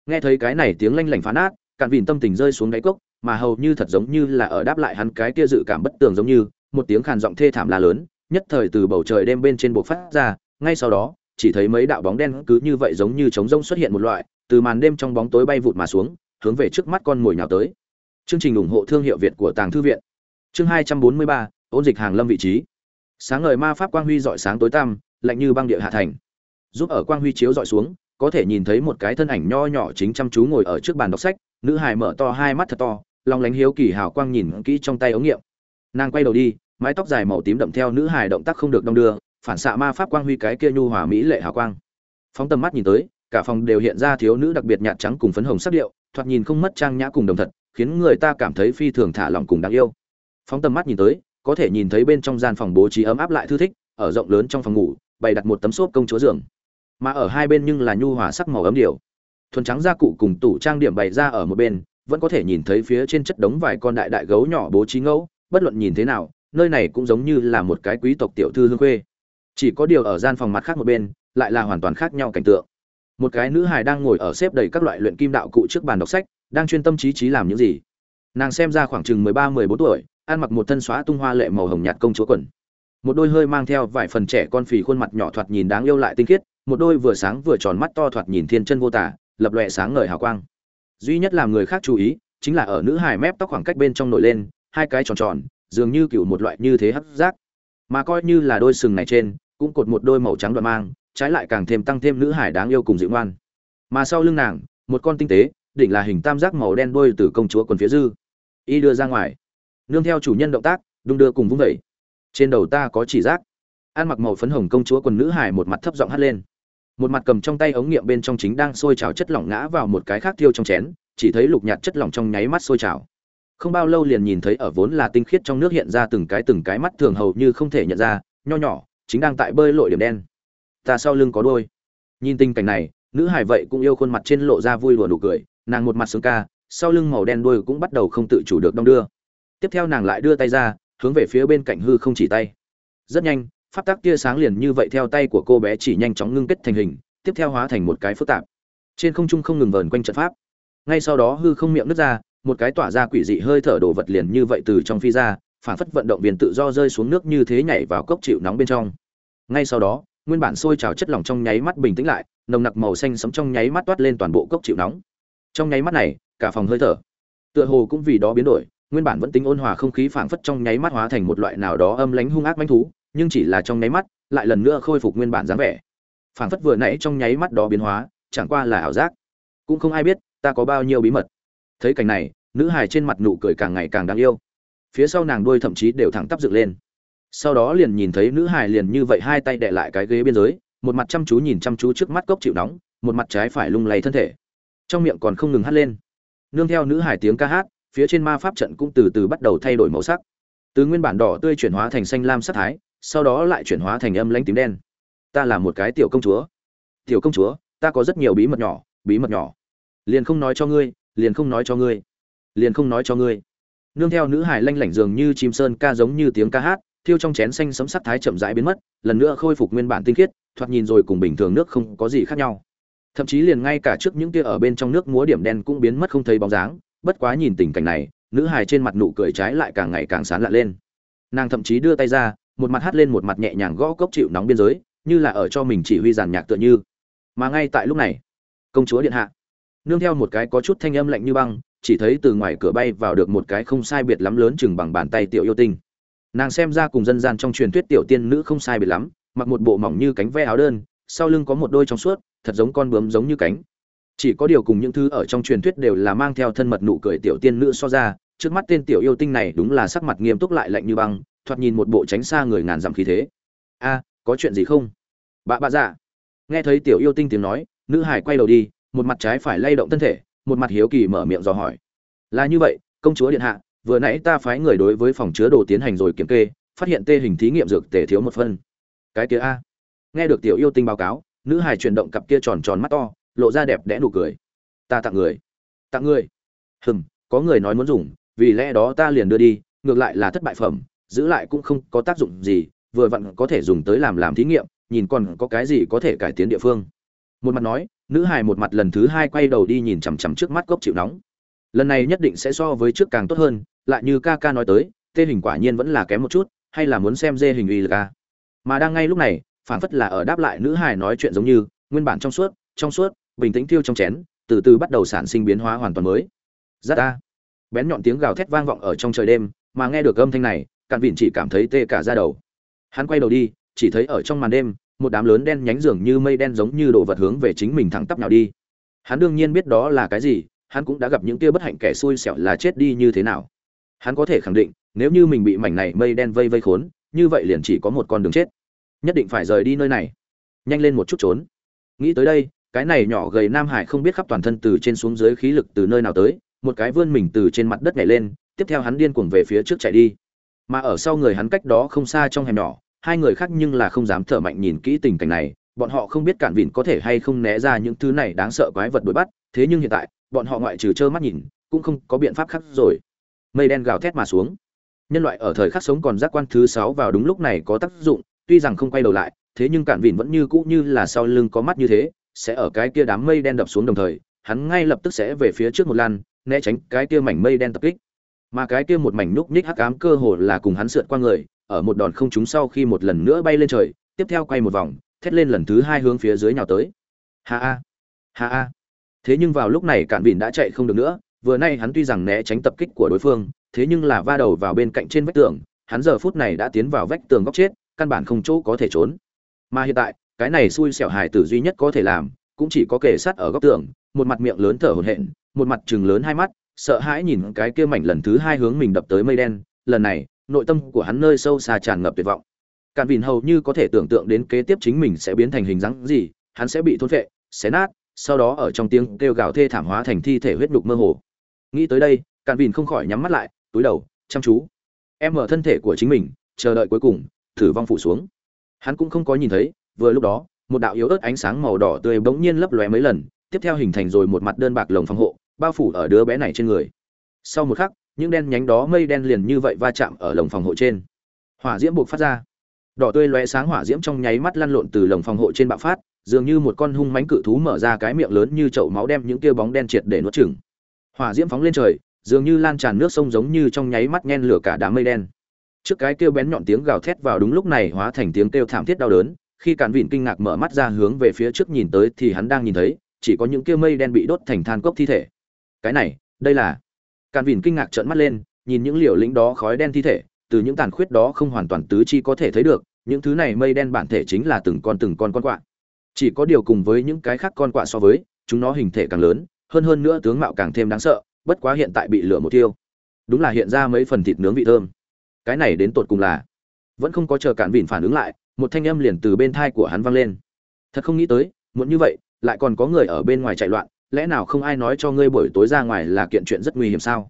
Nghe thấy cái này tiếng lanh lảnh phá nát cạn vìn tâm tình rơi xuống đáy cốc, mà hầu như thật giống như là ở đáp lại hắn cái kia dự cảm bất tường giống như, một tiếng khàn giọng thê thảm la lớn, nhất thời từ bầu trời đêm bên trên buộc phát ra, ngay sau đó, chỉ thấy mấy đạo bóng đen cứ như vậy giống như trống rông xuất hiện một loại, từ màn đêm trong bóng tối bay vụt mà xuống, hướng về trước mắt con mồi nhào tới. Chương trình ủng hộ thương hiệu việt của tàng thư viện. Chương hai trăm bốn mươi ba, ôn dịch hàng lâm vị trí. Sáng ngời ma pháp quang huy dọi sáng tối tăm, lạnh như băng địa hạ thành. Giúp ở quang huy chiếu dọi xuống có thể nhìn thấy một cái thân ảnh nho nhỏ chính chăm chú ngồi ở trước bàn đọc sách, nữ hài mở to hai mắt thật to lòng lánh hiếu kỳ hào quang nhìn kỹ trong tay ống nghiệm. Nàng quay đầu đi, mái tóc dài màu tím đậm theo nữ hài động tác không được đong đưa, phản xạ ma pháp quang huy cái kia nhu hòa mỹ lệ hào quang. Phóng tầm mắt nhìn tới, cả phòng đều hiện ra thiếu nữ đặc biệt nhạt trắng cùng phấn hồng sắc điệu, thoạt nhìn không mất trang nhã cùng đồng thật, khiến người ta cảm thấy phi thường thả lỏng cùng đáng yêu. Phóng tầm mắt nhìn tới, có thể nhìn thấy bên trong gian phòng bố trí ấm áp lại thư thích, ở rộng lớn trong phòng ngủ, bày đặt một tấm xốp công chúa giường mà ở hai bên nhưng là nhu hòa sắc màu ấm điều. Thuần trắng gia cụ cùng tủ trang điểm bày ra ở một bên, vẫn có thể nhìn thấy phía trên chất đống vài con đại đại gấu nhỏ bố trí ngẫu, bất luận nhìn thế nào, nơi này cũng giống như là một cái quý tộc tiểu thư hương khuê chỉ có điều ở gian phòng mặt khác một bên, lại là hoàn toàn khác nhau cảnh tượng. Một cái nữ hài đang ngồi ở xếp đầy các loại luyện kim đạo cụ trước bàn đọc sách, đang chuyên tâm trí trí làm những gì. Nàng xem ra khoảng chừng mười ba, mười bốn tuổi, ăn mặc một thân xóa tung hoa lệ màu hồng nhạt công chúa quần. Một đôi hơi mang theo vài phần trẻ con phì khuôn mặt nhỏ thoạt nhìn đáng yêu lại tinh khiết một đôi vừa sáng vừa tròn mắt to thoạt nhìn thiên chân vô tả, lập lòe sáng ngời hào quang. Duy nhất làm người khác chú ý, chính là ở nữ hài mép tóc khoảng cách bên trong nổi lên, hai cái tròn tròn, dường như cựu một loại như thế hấp giác. Mà coi như là đôi sừng này trên, cũng cột một đôi màu trắng đoạn mang, trái lại càng thêm tăng thêm nữ hải đáng yêu cùng dịu ngoan. Mà sau lưng nàng, một con tinh tế, đỉnh là hình tam giác màu đen đôi từ công chúa quần phía dư. Y đưa ra ngoài. Nương theo chủ nhân động tác, đung đưa cùng vung vẩy. Trên đầu ta có chỉ giác ăn mặc màu phấn hồng công chúa quần nữ hải một mặt thấp giọng hắt lên một mặt cầm trong tay ống nghiệm bên trong chính đang sôi trào chất lỏng ngã vào một cái khác tiêu trong chén, chỉ thấy lục nhạt chất lỏng trong nháy mắt sôi trào. Không bao lâu liền nhìn thấy ở vốn là tinh khiết trong nước hiện ra từng cái từng cái mắt thường hầu như không thể nhận ra, nho nhỏ, chính đang tại bơi lội điểm đen. Ta sau lưng có đôi nhìn tình cảnh này, nữ hải vậy cũng yêu khuôn mặt trên lộ ra vui lùa nụ cười, nàng một mặt sướng ca, sau lưng màu đen đôi cũng bắt đầu không tự chủ được đong đưa. Tiếp theo nàng lại đưa tay ra, hướng về phía bên cạnh hư không chỉ tay. Rất nhanh pháp tắc tia sáng liền như vậy theo tay của cô bé chỉ nhanh chóng ngưng kết thành hình, tiếp theo hóa thành một cái phức tạp. Trên không trung không ngừng vờn quanh trận pháp. Ngay sau đó hư không miệng nứt ra, một cái tỏa ra quỷ dị hơi thở đồ vật liền như vậy từ trong phi ra, phản phất vận động viên tự do rơi xuống nước như thế nhảy vào cốc chịu nóng bên trong. Ngay sau đó, nguyên bản sôi trào chất lỏng trong nháy mắt bình tĩnh lại, nồng nặc màu xanh sấm trong nháy mắt toát lên toàn bộ cốc chịu nóng. Trong nháy mắt này, cả phòng hơi thở tựa hồ cũng vì đó biến đổi, nguyên bản vẫn tính ôn hòa không khí phảng phất trong nháy mắt hóa thành một loại nào đó âm lãnh hung ác manh thú nhưng chỉ là trong nháy mắt, lại lần nữa khôi phục nguyên bản dáng vẻ. Phảng phất vừa nãy trong nháy mắt đó biến hóa, chẳng qua là ảo giác. Cũng không ai biết, ta có bao nhiêu bí mật. Thấy cảnh này, nữ hài trên mặt nụ cười càng ngày càng đáng yêu. Phía sau nàng đuôi thậm chí đều thẳng tắp dựng lên. Sau đó liền nhìn thấy nữ hài liền như vậy hai tay đệ lại cái ghế biên giới, một mặt chăm chú nhìn chăm chú trước mắt cốc chịu nóng, một mặt trái phải lung lay thân thể. Trong miệng còn không ngừng hắt lên. Nương theo nữ hài tiếng ca hát, phía trên ma pháp trận cũng từ từ bắt đầu thay đổi màu sắc. Từ nguyên bản đỏ tươi chuyển hóa thành xanh lam sắc thái sau đó lại chuyển hóa thành âm lãnh tím đen. Ta là một cái tiểu công chúa. Tiểu công chúa, ta có rất nhiều bí mật nhỏ, bí mật nhỏ. Liền không nói cho ngươi, liền không nói cho ngươi, liền không nói cho ngươi. Nương theo nữ hải lanh lảnh dường như chim sơn ca giống như tiếng ca hát, thiêu trong chén xanh sấm sắc thái chậm rãi biến mất, lần nữa khôi phục nguyên bản tinh khiết, thoạt nhìn rồi cùng bình thường nước không có gì khác nhau. Thậm chí liền ngay cả trước những kia ở bên trong nước múa điểm đen cũng biến mất không thấy bóng dáng, bất quá nhìn tình cảnh này, nữ hài trên mặt nụ cười trái lại càng ngày càng sán lạ lên. Nàng thậm chí đưa tay ra một mặt hát lên một mặt nhẹ nhàng gõ cốc chịu nóng biên giới, như là ở cho mình chỉ huy giàn nhạc tựa như. Mà ngay tại lúc này, công chúa điện hạ, nương theo một cái có chút thanh âm lạnh như băng, chỉ thấy từ ngoài cửa bay vào được một cái không sai biệt lắm lớn chừng bằng bàn tay tiểu yêu tinh. Nàng xem ra cùng dân gian trong truyền thuyết tiểu tiên nữ không sai biệt lắm, mặc một bộ mỏng như cánh ve áo đơn, sau lưng có một đôi trong suốt, thật giống con bướm giống như cánh. Chỉ có điều cùng những thứ ở trong truyền thuyết đều là mang theo thân mật nụ cười tiểu tiên nữ so ra, trước mắt tên tiểu yêu tinh này đúng là sắc mặt nghiêm túc lại lạnh như băng thoạt nhìn một bộ tránh xa người ngàn dặm khí thế. A, có chuyện gì không? Bà bà dạ. Nghe thấy tiểu yêu tinh tiếng nói, nữ hải quay đầu đi, một mặt trái phải lay động thân thể, một mặt hiếu kỳ mở miệng dò hỏi. Là như vậy, công chúa điện hạ, vừa nãy ta phái người đối với phòng chứa đồ tiến hành rồi kiểm kê, phát hiện tê hình thí nghiệm dược tể thiếu một phân. Cái kia a. Nghe được tiểu yêu tinh báo cáo, nữ hải chuyển động cặp kia tròn tròn mắt to, lộ ra đẹp đẽ nụ cười. Ta tặng người. Tặng người? Hừm, có người nói muốn dùng, vì lẽ đó ta liền đưa đi, ngược lại là thất bại phẩm giữ lại cũng không có tác dụng gì, vừa vặn có thể dùng tới làm làm thí nghiệm, nhìn còn có cái gì có thể cải tiến địa phương. Một mặt nói, nữ hài một mặt lần thứ hai quay đầu đi nhìn chằm chằm trước mắt gốc chịu nóng. Lần này nhất định sẽ so với trước càng tốt hơn, lại như ca ca nói tới, tê hình quả nhiên vẫn là kém một chút, hay là muốn xem dê hình uy là ca mà đang ngay lúc này phản phất là ở đáp lại nữ hài nói chuyện giống như, nguyên bản trong suốt trong suốt, bình tĩnh thiêu trong chén, từ từ bắt đầu sản sinh biến hóa hoàn toàn mới. Giắt ta bén nhọn tiếng gào thét vang vọng ở trong trời đêm, mà nghe được âm thanh này cạn vịn chỉ cảm thấy tê cả da đầu. Hắn quay đầu đi, chỉ thấy ở trong màn đêm, một đám lớn đen nhánh dường như mây đen giống như đồ vật hướng về chính mình thẳng tắp nào đi. Hắn đương nhiên biết đó là cái gì, hắn cũng đã gặp những kia bất hạnh kẻ xui xẻo là chết đi như thế nào. Hắn có thể khẳng định, nếu như mình bị mảnh này mây đen vây vây khốn, như vậy liền chỉ có một con đường chết. Nhất định phải rời đi nơi này. Nhanh lên một chút trốn. Nghĩ tới đây, cái này nhỏ gầy nam hải không biết khắp toàn thân từ trên xuống dưới khí lực từ nơi nào tới, một cái vươn mình từ trên mặt đất nhảy lên, tiếp theo hắn điên cuồng về phía trước chạy đi mà ở sau người hắn cách đó không xa trong hẻm nhỏ, hai người khác nhưng là không dám thở mạnh nhìn kỹ tình cảnh này, bọn họ không biết cản vịn có thể hay không né ra những thứ này đáng sợ quái vật đuổi bắt, thế nhưng hiện tại, bọn họ ngoại trừ trơ mắt nhìn, cũng không có biện pháp khác rồi. Mây đen gào thét mà xuống. Nhân loại ở thời khắc sống còn giác quan thứ sáu vào đúng lúc này có tác dụng, tuy rằng không quay đầu lại, thế nhưng cản vịn vẫn như cũ như là sau lưng có mắt như thế, sẽ ở cái kia đám mây đen đập xuống đồng thời, hắn ngay lập tức sẽ về phía trước một lan né tránh cái kia mảnh mây đen tập kích mà cái kia một mảnh núc nhích hắc ám cơ hồ là cùng hắn sượt qua người, ở một đòn không trúng sau khi một lần nữa bay lên trời, tiếp theo quay một vòng, thét lên lần thứ hai hướng phía dưới nhào tới. Ha a ha a thế nhưng vào lúc này cạn vịn đã chạy không được nữa, vừa nay hắn tuy rằng né tránh tập kích của đối phương, thế nhưng là va đầu vào bên cạnh trên vách tường, hắn giờ phút này đã tiến vào vách tường góc chết, căn bản không chỗ có thể trốn. Mà hiện tại, cái này xui xẻo hài tử duy nhất có thể làm, cũng chỉ có kề sát ở góc tường, một mặt miệng lớn thở hổn hển, một mặt chừng lớn hai mắt sợ hãi nhìn cái kia mảnh lần thứ hai hướng mình đập tới mây đen, lần này, nội tâm của hắn nơi sâu xa tràn ngập tuyệt vọng. Cạn vìn hầu như có thể tưởng tượng đến kế tiếp chính mình sẽ biến thành hình dáng gì, hắn sẽ bị thôn phệ, xé nát, sau đó ở trong tiếng kêu gào thê thảm hóa thành thi thể huyết đục mơ hồ. Nghĩ tới đây cạn vìn không khỏi nhắm mắt lại, túi đầu, chăm chú. Em mở thân thể của chính mình, chờ đợi cuối cùng, thử vong phủ xuống. Hắn cũng không có nhìn thấy, vừa lúc đó, một đạo yếu ớt ánh sáng màu đỏ tươi bỗng nhiên lấp lóe mấy lần, tiếp theo hình thành rồi một mặt đơn bạc lồng phòng hộ bao phủ ở đứa bé này trên người. Sau một khắc, những đen nhánh đó mây đen liền như vậy va chạm ở lồng phòng hộ trên. Hỏa diễm buộc phát ra. Đỏ tươi lóe sáng hỏa diễm trong nháy mắt lăn lộn từ lồng phòng hộ trên bạo phát, dường như một con hung mãnh cự thú mở ra cái miệng lớn như chậu máu đem những tia bóng đen triệt để nuốt chửng. Hỏa diễm phóng lên trời, dường như lan tràn nước sông giống như trong nháy mắt nhen lửa cả đám mây đen. Trước cái kêu bén nhọn tiếng gào thét vào đúng lúc này hóa thành tiếng kêu thảm thiết đau đớn, khi càn vịn kinh ngạc mở mắt ra hướng về phía trước nhìn tới thì hắn đang nhìn thấy, chỉ có những kia mây đen bị đốt thành than cốc thi thể cái này, đây là càn vìn kinh ngạc trợn mắt lên, nhìn những liều lĩnh đó khói đen thi thể, từ những tàn khuyết đó không hoàn toàn tứ chi có thể thấy được, những thứ này mây đen bản thể chính là từng con từng con con quạ. Chỉ có điều cùng với những cái khác con quạ so với, chúng nó hình thể càng lớn, hơn hơn nữa tướng mạo càng thêm đáng sợ, bất quá hiện tại bị lửa một tiêu đúng là hiện ra mấy phần thịt nướng vị thơm. Cái này đến tột cùng là vẫn không có chờ cản vìn phản ứng lại, một thanh âm liền từ bên thai của hắn vang lên. Thật không nghĩ tới muốn như vậy, lại còn có người ở bên ngoài chạy loạn lẽ nào không ai nói cho ngươi buổi tối ra ngoài là kiện chuyện rất nguy hiểm sao?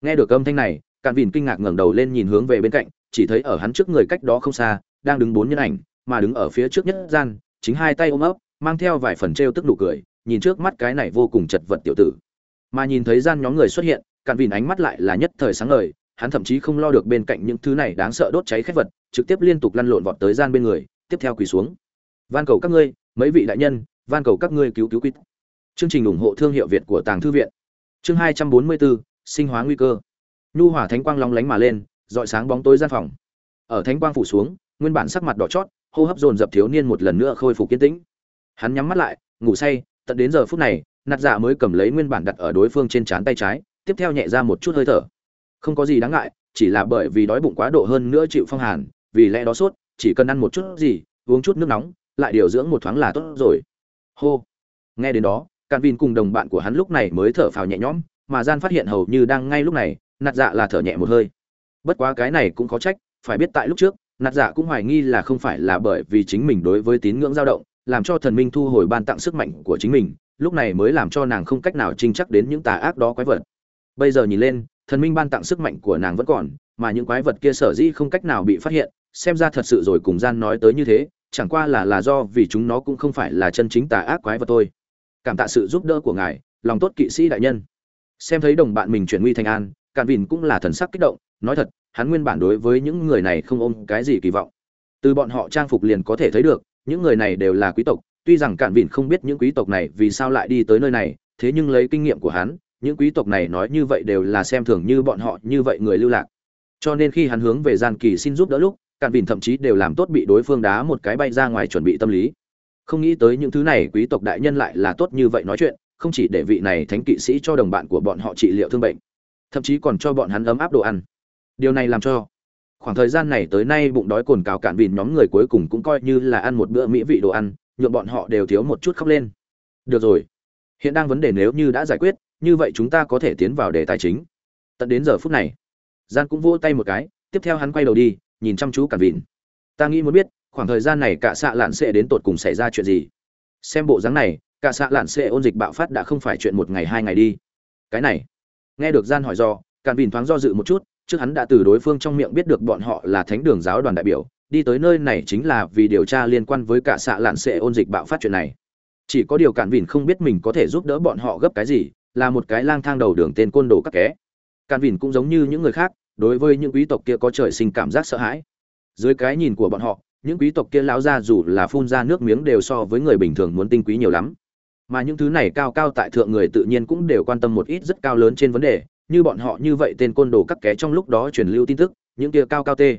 Nghe được âm thanh này, cạn vìn kinh ngạc ngẩng đầu lên nhìn hướng về bên cạnh, chỉ thấy ở hắn trước người cách đó không xa, đang đứng bốn nhân ảnh, mà đứng ở phía trước nhất gian, chính hai tay ôm ấp, mang theo vài phần trêu tức nụ cười, nhìn trước mắt cái này vô cùng chật vật tiểu tử. Mà nhìn thấy gian nhóm người xuất hiện, cạn vìn ánh mắt lại là nhất thời sáng ngời, hắn thậm chí không lo được bên cạnh những thứ này đáng sợ đốt cháy khét vật, trực tiếp liên tục lăn lộn vọt tới gian bên người, tiếp theo quỳ xuống. Van cầu các ngươi, mấy vị đại nhân, van cầu các ngươi cứu cứu quýt chương trình ủng hộ thương hiệu việt của tàng thư viện. Chương hai trăm bốn mươi bốn sinh hóa nguy cơ. Nhu hỏa thánh quang long lánh mà lên dọi sáng bóng tối gian phòng. Ở thánh quang phủ xuống, nguyên bản sắc mặt đỏ chót, hô hấp dồn dập thiếu niên một lần nữa khôi phục kiên tĩnh. Hắn nhắm mắt lại, ngủ say, tận đến giờ phút này, nạt dạ mới cầm lấy nguyên bản đặt ở đối phương trên trán tay trái, tiếp theo nhẹ ra một chút hơi thở. Không có gì đáng ngại, chỉ là bởi vì đói bụng quá độ hơn nữa chịu phong hàn, vì lẽ đó sốt, chỉ cần ăn một chút gì, uống chút nước nóng, lại điều dưỡng một thoáng là tốt rồi. Hô. Nghe đến đó càn vin cùng đồng bạn của hắn lúc này mới thở phào nhẹ nhõm, mà gian phát hiện hầu như đang ngay lúc này, nạt dạ là thở nhẹ một hơi. Bất quá cái này cũng có trách, phải biết tại lúc trước, nạt dạ cũng hoài nghi là không phải là bởi vì chính mình đối với tín ngưỡng dao động, làm cho thần minh thu hồi ban tặng sức mạnh của chính mình, lúc này mới làm cho nàng không cách nào trinh chắc đến những tà ác đó quái vật. Bây giờ nhìn lên, thần minh ban tặng sức mạnh của nàng vẫn còn, mà những quái vật kia sở dĩ không cách nào bị phát hiện, xem ra thật sự rồi cùng gian nói tới như thế, chẳng qua là là do vì chúng nó cũng không phải là chân chính tà ác quái vật thôi cảm tạ sự giúp đỡ của ngài, lòng tốt kỵ sĩ đại nhân. Xem thấy đồng bạn mình chuyển nguy thành an, cạn vìn cũng là thần sắc kích động, nói thật, hắn nguyên bản đối với những người này không ôm cái gì kỳ vọng. Từ bọn họ trang phục liền có thể thấy được, những người này đều là quý tộc, tuy rằng cạn vìn không biết những quý tộc này vì sao lại đi tới nơi này, thế nhưng lấy kinh nghiệm của hắn, những quý tộc này nói như vậy đều là xem thường như bọn họ như vậy người lưu lạc. Cho nên khi hắn hướng về gian kỳ xin giúp đỡ lúc, cạn vìn thậm chí đều làm tốt bị đối phương đá một cái bay ra ngoài chuẩn bị tâm lý không nghĩ tới những thứ này quý tộc đại nhân lại là tốt như vậy nói chuyện, không chỉ để vị này thánh kỵ sĩ cho đồng bạn của bọn họ trị liệu thương bệnh, thậm chí còn cho bọn hắn ấm áp đồ ăn. Điều này làm cho khoảng thời gian này tới nay bụng đói cồn cào cạn vìn nhóm người cuối cùng cũng coi như là ăn một bữa mỹ vị đồ ăn nhuộm bọn họ đều thiếu một chút khóc lên. Được rồi, hiện đang vấn đề nếu như đã giải quyết, như vậy chúng ta có thể tiến vào đề tài chính. Tận đến giờ phút này gian cũng vỗ tay một cái, tiếp theo hắn quay đầu đi, nhìn chăm chú cạn vìn ta nghĩ muốn biết khoảng thời gian này cả xạ lạn sẽ đến tột cùng xảy ra chuyện gì? Xem bộ dáng này, cả xạ lạn sẽ ôn dịch bạo phát đã không phải chuyện một ngày hai ngày đi. Cái này, nghe được gian hỏi do, Càn vìn thoáng do dự một chút, trước hắn đã từ đối phương trong miệng biết được bọn họ là thánh đường giáo đoàn đại biểu, đi tới nơi này chính là vì điều tra liên quan với cả xạ lạn sẽ ôn dịch bạo phát chuyện này. Chỉ có điều Càn vìn không biết mình có thể giúp đỡ bọn họ gấp cái gì, là một cái lang thang đầu đường tên côn đồ các ké Càn vìn cũng giống như những người khác, đối với những quý tộc kia có trời sinh cảm giác sợ hãi. Dưới cái nhìn của bọn họ những quý tộc kia lão ra dù là phun ra nước miếng đều so với người bình thường muốn tinh quý nhiều lắm. Mà những thứ này cao cao tại thượng người tự nhiên cũng đều quan tâm một ít rất cao lớn trên vấn đề, như bọn họ như vậy tên côn đồ các ké trong lúc đó truyền lưu tin tức, những kia cao cao tê.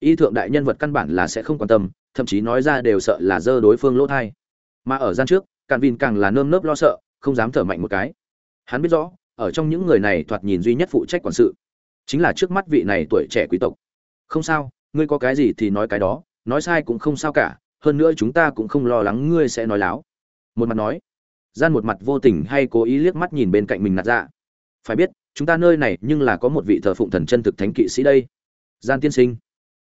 Y thượng đại nhân vật căn bản là sẽ không quan tâm, thậm chí nói ra đều sợ là dơ đối phương lỗ thai. Mà ở gian trước, càn vin càng là nơm nớp lo sợ, không dám thở mạnh một cái. Hắn biết rõ, ở trong những người này thoạt nhìn duy nhất phụ trách quản sự, chính là trước mắt vị này tuổi trẻ quý tộc. Không sao, ngươi có cái gì thì nói cái đó nói sai cũng không sao cả, hơn nữa chúng ta cũng không lo lắng ngươi sẽ nói láo. Một mặt nói. Gian một mặt vô tình hay cố ý liếc mắt nhìn bên cạnh mình nạt dạ. Phải biết, chúng ta nơi này nhưng là có một vị thờ phụng thần chân thực thánh kỵ sĩ đây. Gian tiên sinh.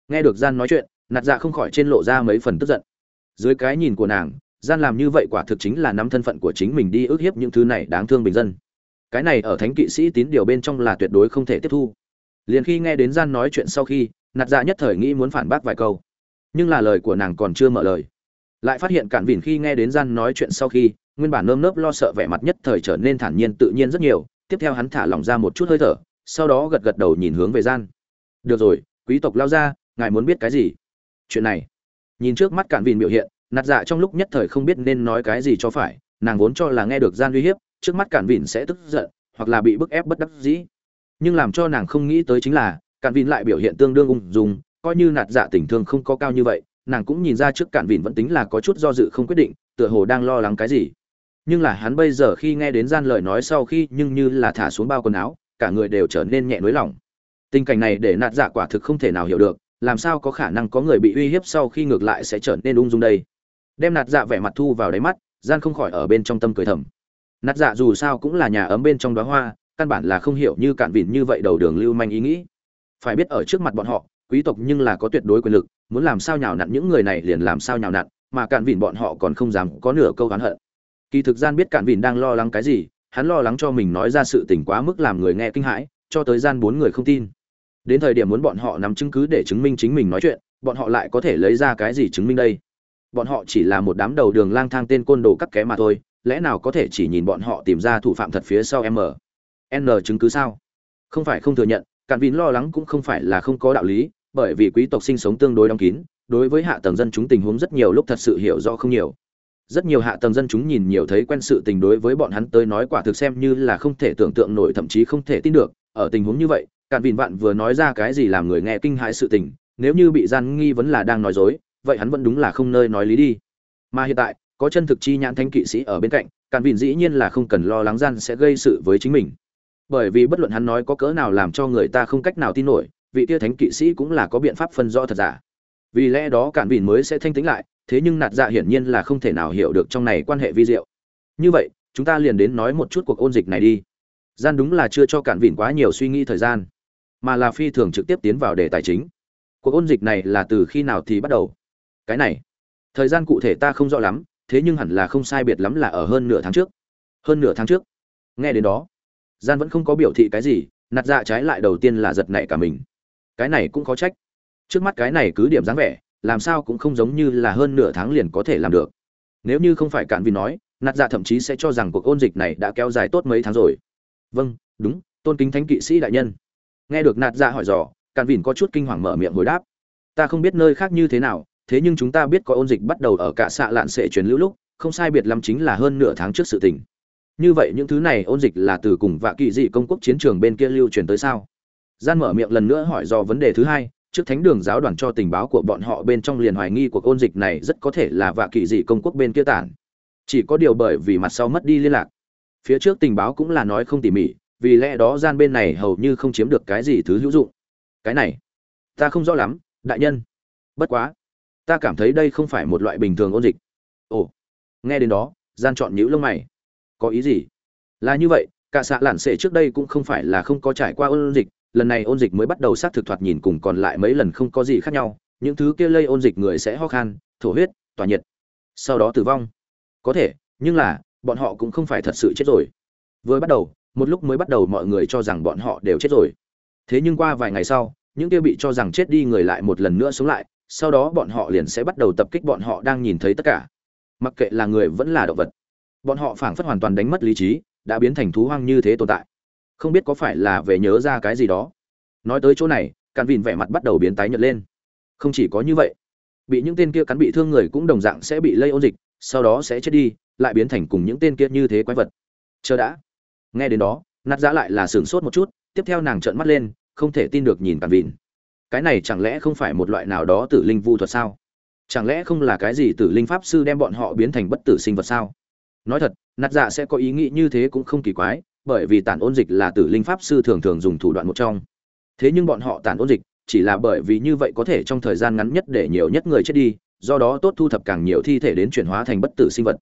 Nghe được gian nói chuyện, nạt dạ không khỏi trên lộ ra mấy phần tức giận. Dưới cái nhìn của nàng, gian làm như vậy quả thực chính là nắm thân phận của chính mình đi ước hiếp những thứ này đáng thương bình dân. Cái này ở thánh kỵ sĩ tín điều bên trong là tuyệt đối không thể tiếp thu. Liền khi nghe đến gian nói chuyện sau khi, nạt dạ nhất thời nghĩ muốn phản bác vài câu nhưng là lời của nàng còn chưa mở lời. Lại phát hiện cản vỉn khi nghe đến gian nói chuyện sau khi, nguyên bản nơm nớp lo sợ vẻ mặt nhất thời trở nên thản nhiên tự nhiên rất nhiều, tiếp theo hắn thả lỏng ra một chút hơi thở, sau đó gật gật đầu nhìn hướng về gian. Được rồi, quý tộc lao ra, ngài muốn biết cái gì? Chuyện này. Nhìn trước mắt cản vìn biểu hiện, nạt dạ trong lúc nhất thời không biết nên nói cái gì cho phải, nàng vốn cho là nghe được gian uy hiếp, trước mắt cản vìn sẽ tức giận, hoặc là bị bức ép bất đắc dĩ. Nhưng làm cho nàng không nghĩ tới chính là, cản vìn lại biểu hiện tương đương ung dung coi như nạt dạ tình thương không có cao như vậy, nàng cũng nhìn ra trước cạn vịn vẫn tính là có chút do dự không quyết định, tựa hồ đang lo lắng cái gì. Nhưng là hắn bây giờ khi nghe đến gian lời nói sau khi nhưng như là thả xuống bao quần áo, cả người đều trở nên nhẹ nới lỏng tình cảnh này để nạt dạ quả thực không thể nào hiểu được, làm sao có khả năng có người bị uy hiếp sau khi ngược lại sẽ trở nên ung dung đây? Đem nạt dạ vẻ mặt thu vào đáy mắt, gian không khỏi ở bên trong tâm cười thầm. Nạt dạ dù sao cũng là nhà ấm bên trong đóa hoa, căn bản là không hiểu như cạn vịn như vậy đầu đường lưu manh ý nghĩ. Phải biết ở trước mặt bọn họ quý tộc nhưng là có tuyệt đối quyền lực, muốn làm sao nhào nặn những người này liền làm sao nhào nặn, mà cạn vịn bọn họ còn không dám có nửa câu oán hận. Kỳ thực gian biết cạn vịn đang lo lắng cái gì, hắn lo lắng cho mình nói ra sự tình quá mức làm người nghe kinh hãi, cho tới gian bốn người không tin. Đến thời điểm muốn bọn họ nắm chứng cứ để chứng minh chính mình nói chuyện, bọn họ lại có thể lấy ra cái gì chứng minh đây? Bọn họ chỉ là một đám đầu đường lang thang tên côn đồ cắt ké mà thôi, lẽ nào có thể chỉ nhìn bọn họ tìm ra thủ phạm thật phía sau m n chứng cứ sao? Không phải không thừa nhận cạn vịn lo lắng cũng không phải là không có đạo lý, bởi vì quý tộc sinh sống tương đối đóng kín, đối với hạ tầng dân chúng tình huống rất nhiều lúc thật sự hiểu rõ không nhiều. Rất nhiều hạ tầng dân chúng nhìn nhiều thấy quen sự tình đối với bọn hắn tới nói quả thực xem như là không thể tưởng tượng nổi, thậm chí không thể tin được. Ở tình huống như vậy cạn vịn vạn vừa nói ra cái gì làm người nghe kinh hãi sự tình, nếu như bị gian nghi vấn là đang nói dối, vậy hắn vẫn đúng là không nơi nói lý đi. Mà hiện tại, có chân thực chi nhãn thanh kỵ sĩ ở bên cạnh cạn vịn dĩ nhiên là không cần lo lắng gian sẽ gây sự với chính mình bởi vì bất luận hắn nói có cỡ nào làm cho người ta không cách nào tin nổi, vị tia thánh kỵ sĩ cũng là có biện pháp phân rõ thật giả. Vì lẽ đó cản vịn mới sẽ thanh tĩnh lại, thế nhưng nạt dạ hiển nhiên là không thể nào hiểu được trong này quan hệ vi diệu. Như vậy, chúng ta liền đến nói một chút cuộc ôn dịch này đi. Gian đúng là chưa cho cản vỉn quá nhiều suy nghĩ thời gian, mà là phi thường trực tiếp tiến vào đề tài chính. Cuộc ôn dịch này là từ khi nào thì bắt đầu? Cái này, thời gian cụ thể ta không rõ lắm, thế nhưng hẳn là không sai biệt lắm là ở hơn nửa tháng trước. Hơn nửa tháng trước. Nghe đến đó gian vẫn không có biểu thị cái gì, nạt dạ trái lại đầu tiên là giật nảy cả mình. Cái này cũng có trách. Trước mắt cái này cứ điểm dáng vẻ, làm sao cũng không giống như là hơn nửa tháng liền có thể làm được. Nếu như không phải cạn vì nói, nạt dạ thậm chí sẽ cho rằng cuộc ôn dịch này đã kéo dài tốt mấy tháng rồi. Vâng đúng, tôn kính thánh kỵ sĩ đại nhân. Nghe được nạt dạ hỏi dò, cạn vìn có chút kinh hoàng mở miệng hồi đáp. Ta không biết nơi khác như thế nào, thế nhưng chúng ta biết có ôn dịch bắt đầu ở cả xạ lạn sệ truyền lưu lúc, không sai biệt lắm chính là hơn nửa tháng trước sự tình như vậy những thứ này ôn dịch là từ cùng vạ kỵ dị công quốc chiến trường bên kia lưu truyền tới sao? Gian mở miệng lần nữa hỏi do vấn đề thứ hai, trước thánh đường giáo đoàn cho tình báo của bọn họ bên trong liền hoài nghi cuộc ôn dịch này rất có thể là vạ kỵ dị công quốc bên kia tản. Chỉ có điều bởi vì mặt sau mất đi liên lạc. Phía trước tình báo cũng là nói không tỉ mỉ, vì lẽ đó gian bên này hầu như không chiếm được cái gì thứ hữu dụng. Cái này, ta không rõ lắm, đại nhân. Bất quá, ta cảm thấy đây không phải một loại bình thường ôn dịch. Ồ, nghe đến đó, gian chọn nhữ lông mày có ý gì? Là như vậy, cả xạ lản xệ trước đây cũng không phải là không có trải qua ôn dịch, lần này ôn dịch mới bắt đầu xác thực thoạt nhìn cùng còn lại mấy lần không có gì khác nhau, những thứ kia lây ôn dịch người sẽ ho khan, thổ huyết, tỏa nhiệt, sau đó tử vong. Có thể, nhưng là, bọn họ cũng không phải thật sự chết rồi. Vừa bắt đầu, một lúc mới bắt đầu mọi người cho rằng bọn họ đều chết rồi. Thế nhưng qua vài ngày sau, những kia bị cho rằng chết đi người lại một lần nữa sống lại, sau đó bọn họ liền sẽ bắt đầu tập kích bọn họ đang nhìn thấy tất cả. Mặc kệ là người vẫn là động vật bọn họ phảng phất hoàn toàn đánh mất lý trí, đã biến thành thú hoang như thế tồn tại. Không biết có phải là về nhớ ra cái gì đó. Nói tới chỗ này, càn vìn vẻ mặt bắt đầu biến tái nhợt lên. Không chỉ có như vậy, bị những tên kia cắn bị thương người cũng đồng dạng sẽ bị lây ôn dịch, sau đó sẽ chết đi, lại biến thành cùng những tên kia như thế quái vật. Chờ đã. Nghe đến đó nát giá dạ lại là sửng sốt một chút, tiếp theo nàng trợn mắt lên, không thể tin được nhìn càn vìn cái này chẳng lẽ không phải một loại nào đó tử linh vu thuật sao? Chẳng lẽ không là cái gì tử linh pháp sư đem bọn họ biến thành bất tử sinh vật sao? Nói thật, nạt dạ sẽ có ý nghĩ như thế cũng không kỳ quái, bởi vì tản ôn dịch là tử linh pháp sư thường thường dùng thủ đoạn một trong. Thế nhưng bọn họ tản ôn dịch chỉ là bởi vì như vậy có thể trong thời gian ngắn nhất để nhiều nhất người chết đi, do đó tốt thu thập càng nhiều thi thể đến chuyển hóa thành bất tử sinh vật.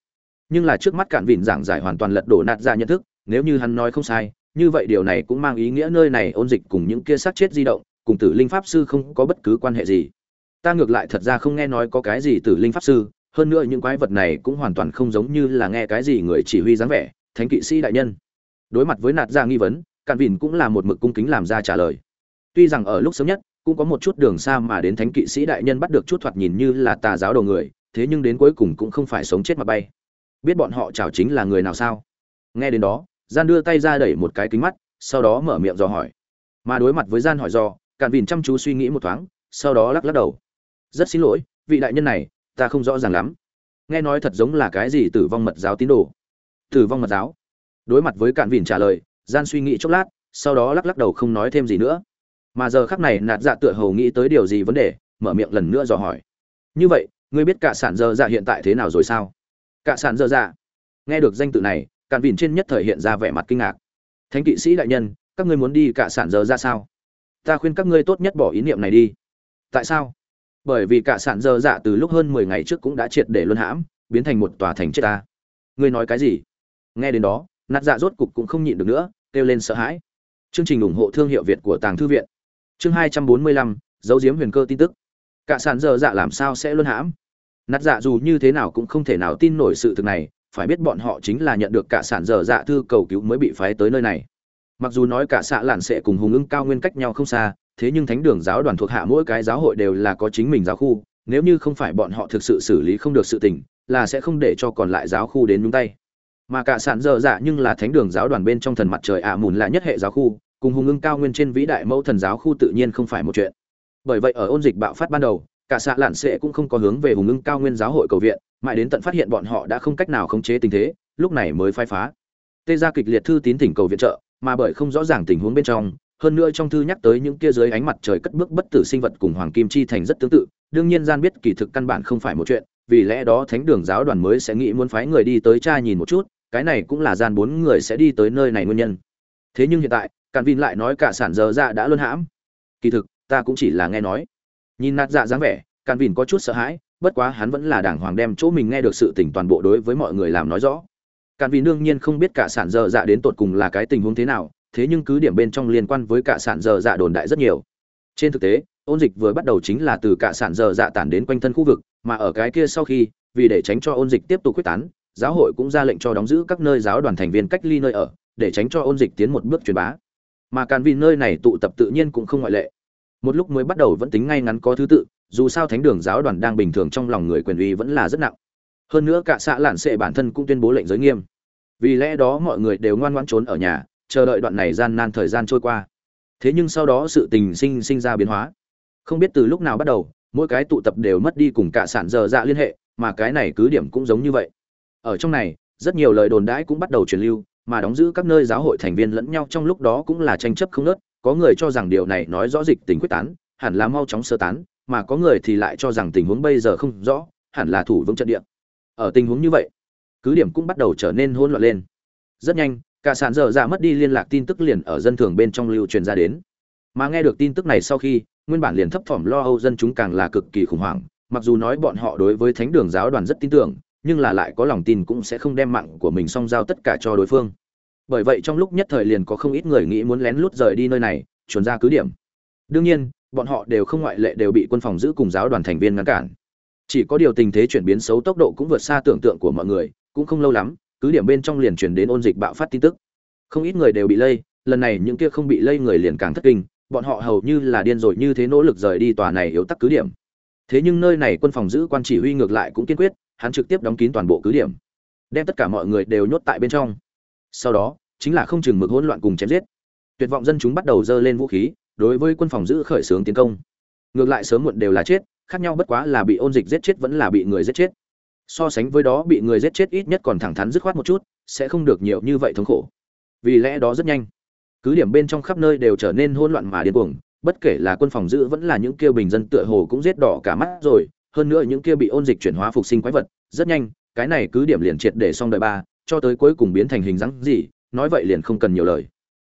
Nhưng là trước mắt cạn vịn giảng giải hoàn toàn lật đổ nạt dạ nhận thức, nếu như hắn nói không sai, như vậy điều này cũng mang ý nghĩa nơi này ôn dịch cùng những kia sát chết di động, cùng tử linh pháp sư không có bất cứ quan hệ gì. Ta ngược lại thật ra không nghe nói có cái gì tử linh pháp sư hơn nữa những quái vật này cũng hoàn toàn không giống như là nghe cái gì người chỉ huy dáng vẻ, thánh kỵ sĩ đại nhân. Đối mặt với nạt ra nghi vấn cạn vìn cũng là một mực cung kính làm ra trả lời. Tuy rằng ở lúc sớm nhất, cũng có một chút đường xa mà đến thánh kỵ sĩ đại nhân bắt được chút thoạt nhìn như là tà giáo đầu người, thế nhưng đến cuối cùng cũng không phải sống chết mà bay. Biết bọn họ chào chính là người nào sao? Nghe đến đó, gian đưa tay ra đẩy một cái kính mắt, sau đó mở miệng dò hỏi. Mà đối mặt với gian hỏi do cạn vìn chăm chú suy nghĩ một thoáng, sau đó lắc lắc đầu. Rất xin lỗi, vị đại nhân này ta không rõ ràng lắm. Nghe nói thật giống là cái gì tử vong mật giáo tín đồ. Tử vong mật giáo? Đối mặt với cạn vìn trả lời, gian suy nghĩ chốc lát, sau đó lắc lắc đầu không nói thêm gì nữa. Mà giờ khắc này, nạt dạ tựa hầu nghĩ tới điều gì vấn đề, mở miệng lần nữa dò hỏi. Như vậy, ngươi biết cả sản dơ dạ hiện tại thế nào rồi sao? Cả sản dơ dạ. Nghe được danh tự này, cạn vìn trên nhất thời hiện ra vẻ mặt kinh ngạc. Thánh kỵ sĩ đại nhân, các ngươi muốn đi cả sản dơ ra dạ sao? Ta khuyên các ngươi tốt nhất bỏ ý niệm này đi. Tại sao? Bởi vì cả sạn dơ dạ từ lúc hơn mười ngày trước cũng đã triệt để luân hãm, biến thành một tòa thành chết ta. Ngươi nói cái gì? Nghe đến đó nạt dạ rốt cục cũng không nhịn được nữa, kêu lên sợ hãi. Chương trình ủng hộ thương hiệu việt của tàng thư viện. Chương hai trăm bốn mươi lăm dấu diếm huyền cơ tin tức. Cả sạn dơ dạ làm sao sẽ luân hãm? Nạt dạ dù như thế nào cũng không thể nào tin nổi sự thực này, phải biết bọn họ chính là nhận được cả sản dở dạ thư cầu cứu mới bị phái tới nơi này. Mặc dù nói cả xạ lạn sẽ cùng hùng ưng cao nguyên cách nhau không xa thế nhưng thánh đường giáo đoàn thuộc hạ mỗi cái giáo hội đều là có chính mình giáo khu, nếu như không phải bọn họ thực sự xử lý không được sự tình, là sẽ không để cho còn lại giáo khu đến nhúng tay. Mà cả sản dở dạ nhưng là thánh đường giáo đoàn bên trong thần mặt trời ạ mùn là nhất hệ giáo khu, cùng hùng ưng cao nguyên trên vĩ đại mẫu thần giáo khu tự nhiên không phải một chuyện. Bởi vậy ở ôn dịch bạo phát ban đầu, cả xạ lạn sệ cũng không có hướng về hùng ưng cao nguyên giáo hội cầu viện, mãi đến tận phát hiện bọn họ đã không cách nào khống chế tình thế, lúc này mới phai phá. Tê ra kịch liệt thư tín thỉnh cầu viện trợ, mà bởi không rõ ràng tình huống bên trong hơn nữa trong thư nhắc tới những kia dưới ánh mặt trời cất bước bất tử sinh vật cùng hoàng kim chi thành rất tương tự, đương nhiên gian biết kỳ thực căn bản không phải một chuyện, vì lẽ đó thánh đường giáo đoàn mới sẽ nghĩ muốn phái người đi tới cha nhìn một chút, cái này cũng là gian bốn người sẽ đi tới nơi này nguyên nhân. Thế nhưng hiện tại, càn vin lại nói cả sản giờ dạ đã luân hãm. Kỳ thực, ta cũng chỉ là nghe nói. Nhìn nạt dạ dáng vẻ, càn vin có chút sợ hãi, bất quá hắn vẫn là đảng hoàng đem chỗ mình nghe được sự tình toàn bộ đối với mọi người làm nói rõ. Càn vin đương nhiên không biết cả sản giờ dạ đến tột cùng là cái tình huống thế nào thế nhưng cứ điểm bên trong liên quan với cả sản giờ dạ đồn đại rất nhiều. Trên thực tế, ôn dịch vừa bắt đầu chính là từ cả sản giờ dạ tản đến quanh thân khu vực, mà ở cái kia sau khi, vì để tránh cho ôn dịch tiếp tục quyết tán, giáo hội cũng ra lệnh cho đóng giữ các nơi giáo đoàn thành viên cách ly nơi ở, để tránh cho ôn dịch tiến một bước truyền bá. Mà càn vì nơi này tụ tập tự nhiên cũng không ngoại lệ. Một lúc mới bắt đầu vẫn tính ngay ngắn có thứ tự, dù sao thánh đường giáo đoàn đang bình thường trong lòng người quyền uy vẫn là rất nặng. Hơn nữa cả xã lạn sệ bản thân cũng tuyên bố lệnh giới nghiêm. Vì lẽ đó mọi người đều ngoan ngoãn trốn ở nhà chờ đợi đoạn này gian nan thời gian trôi qua. Thế nhưng sau đó sự tình sinh sinh ra biến hóa. Không biết từ lúc nào bắt đầu, mỗi cái tụ tập đều mất đi cùng cả sản giờ dạ liên hệ, mà cái này cứ điểm cũng giống như vậy. Ở trong này, rất nhiều lời đồn đãi cũng bắt đầu truyền lưu, mà đóng giữ các nơi giáo hội thành viên lẫn nhau trong lúc đó cũng là tranh chấp không nớt có người cho rằng điều này nói rõ dịch tình quyết tán, hẳn là mau chóng sơ tán, mà có người thì lại cho rằng tình huống bây giờ không rõ, hẳn là thủ vững trận địa. Ở tình huống như vậy, cứ điểm cũng bắt đầu trở nên hỗn loạn lên. Rất nhanh cả sản dở dạ mất đi liên lạc tin tức liền ở dân thường bên trong lưu truyền ra đến. Mà nghe được tin tức này sau khi, nguyên bản liền thấp thỏm lo âu dân chúng càng là cực kỳ khủng hoảng. Mặc dù nói bọn họ đối với thánh đường giáo đoàn rất tin tưởng, nhưng là lại có lòng tin cũng sẽ không đem mạng của mình song giao tất cả cho đối phương. Bởi vậy trong lúc nhất thời liền có không ít người nghĩ muốn lén lút rời đi nơi này, chuẩn ra cứ điểm. Đương nhiên, bọn họ đều không ngoại lệ đều bị quân phòng giữ cùng giáo đoàn thành viên ngăn cản. Chỉ có điều tình thế chuyển biến xấu tốc độ cũng vượt xa tưởng tượng của mọi người, cũng không lâu lắm cứ điểm bên trong liền chuyển đến ôn dịch bạo phát tin tức. Không ít người đều bị lây, lần này những kia không bị lây người liền càng thất kinh, bọn họ hầu như là điên rồi như thế nỗ lực rời đi tòa này yếu tắc cứ điểm. Thế nhưng nơi này quân phòng giữ quan chỉ huy ngược lại cũng kiên quyết, hắn trực tiếp đóng kín toàn bộ cứ điểm, đem tất cả mọi người đều nhốt tại bên trong. Sau đó, chính là không chừng mực hỗn loạn cùng chém giết. Tuyệt vọng dân chúng bắt đầu dơ lên vũ khí, đối với quân phòng giữ khởi xướng tiến công. Ngược lại sớm muộn đều là chết, khác nhau bất quá là bị ôn dịch giết chết vẫn là bị người giết chết so sánh với đó bị người giết chết ít nhất còn thẳng thắn dứt khoát một chút, sẽ không được nhiều như vậy thống khổ. Vì lẽ đó rất nhanh, cứ điểm bên trong khắp nơi đều trở nên hỗn loạn mà điên cuồng, bất kể là quân phòng giữ vẫn là những kia bình dân tựa hồ cũng giết đỏ cả mắt rồi, hơn nữa những kia bị ôn dịch chuyển hóa phục sinh quái vật, rất nhanh, cái này cứ điểm liền triệt để xong đời ba, cho tới cuối cùng biến thành hình dáng gì, nói vậy liền không cần nhiều lời.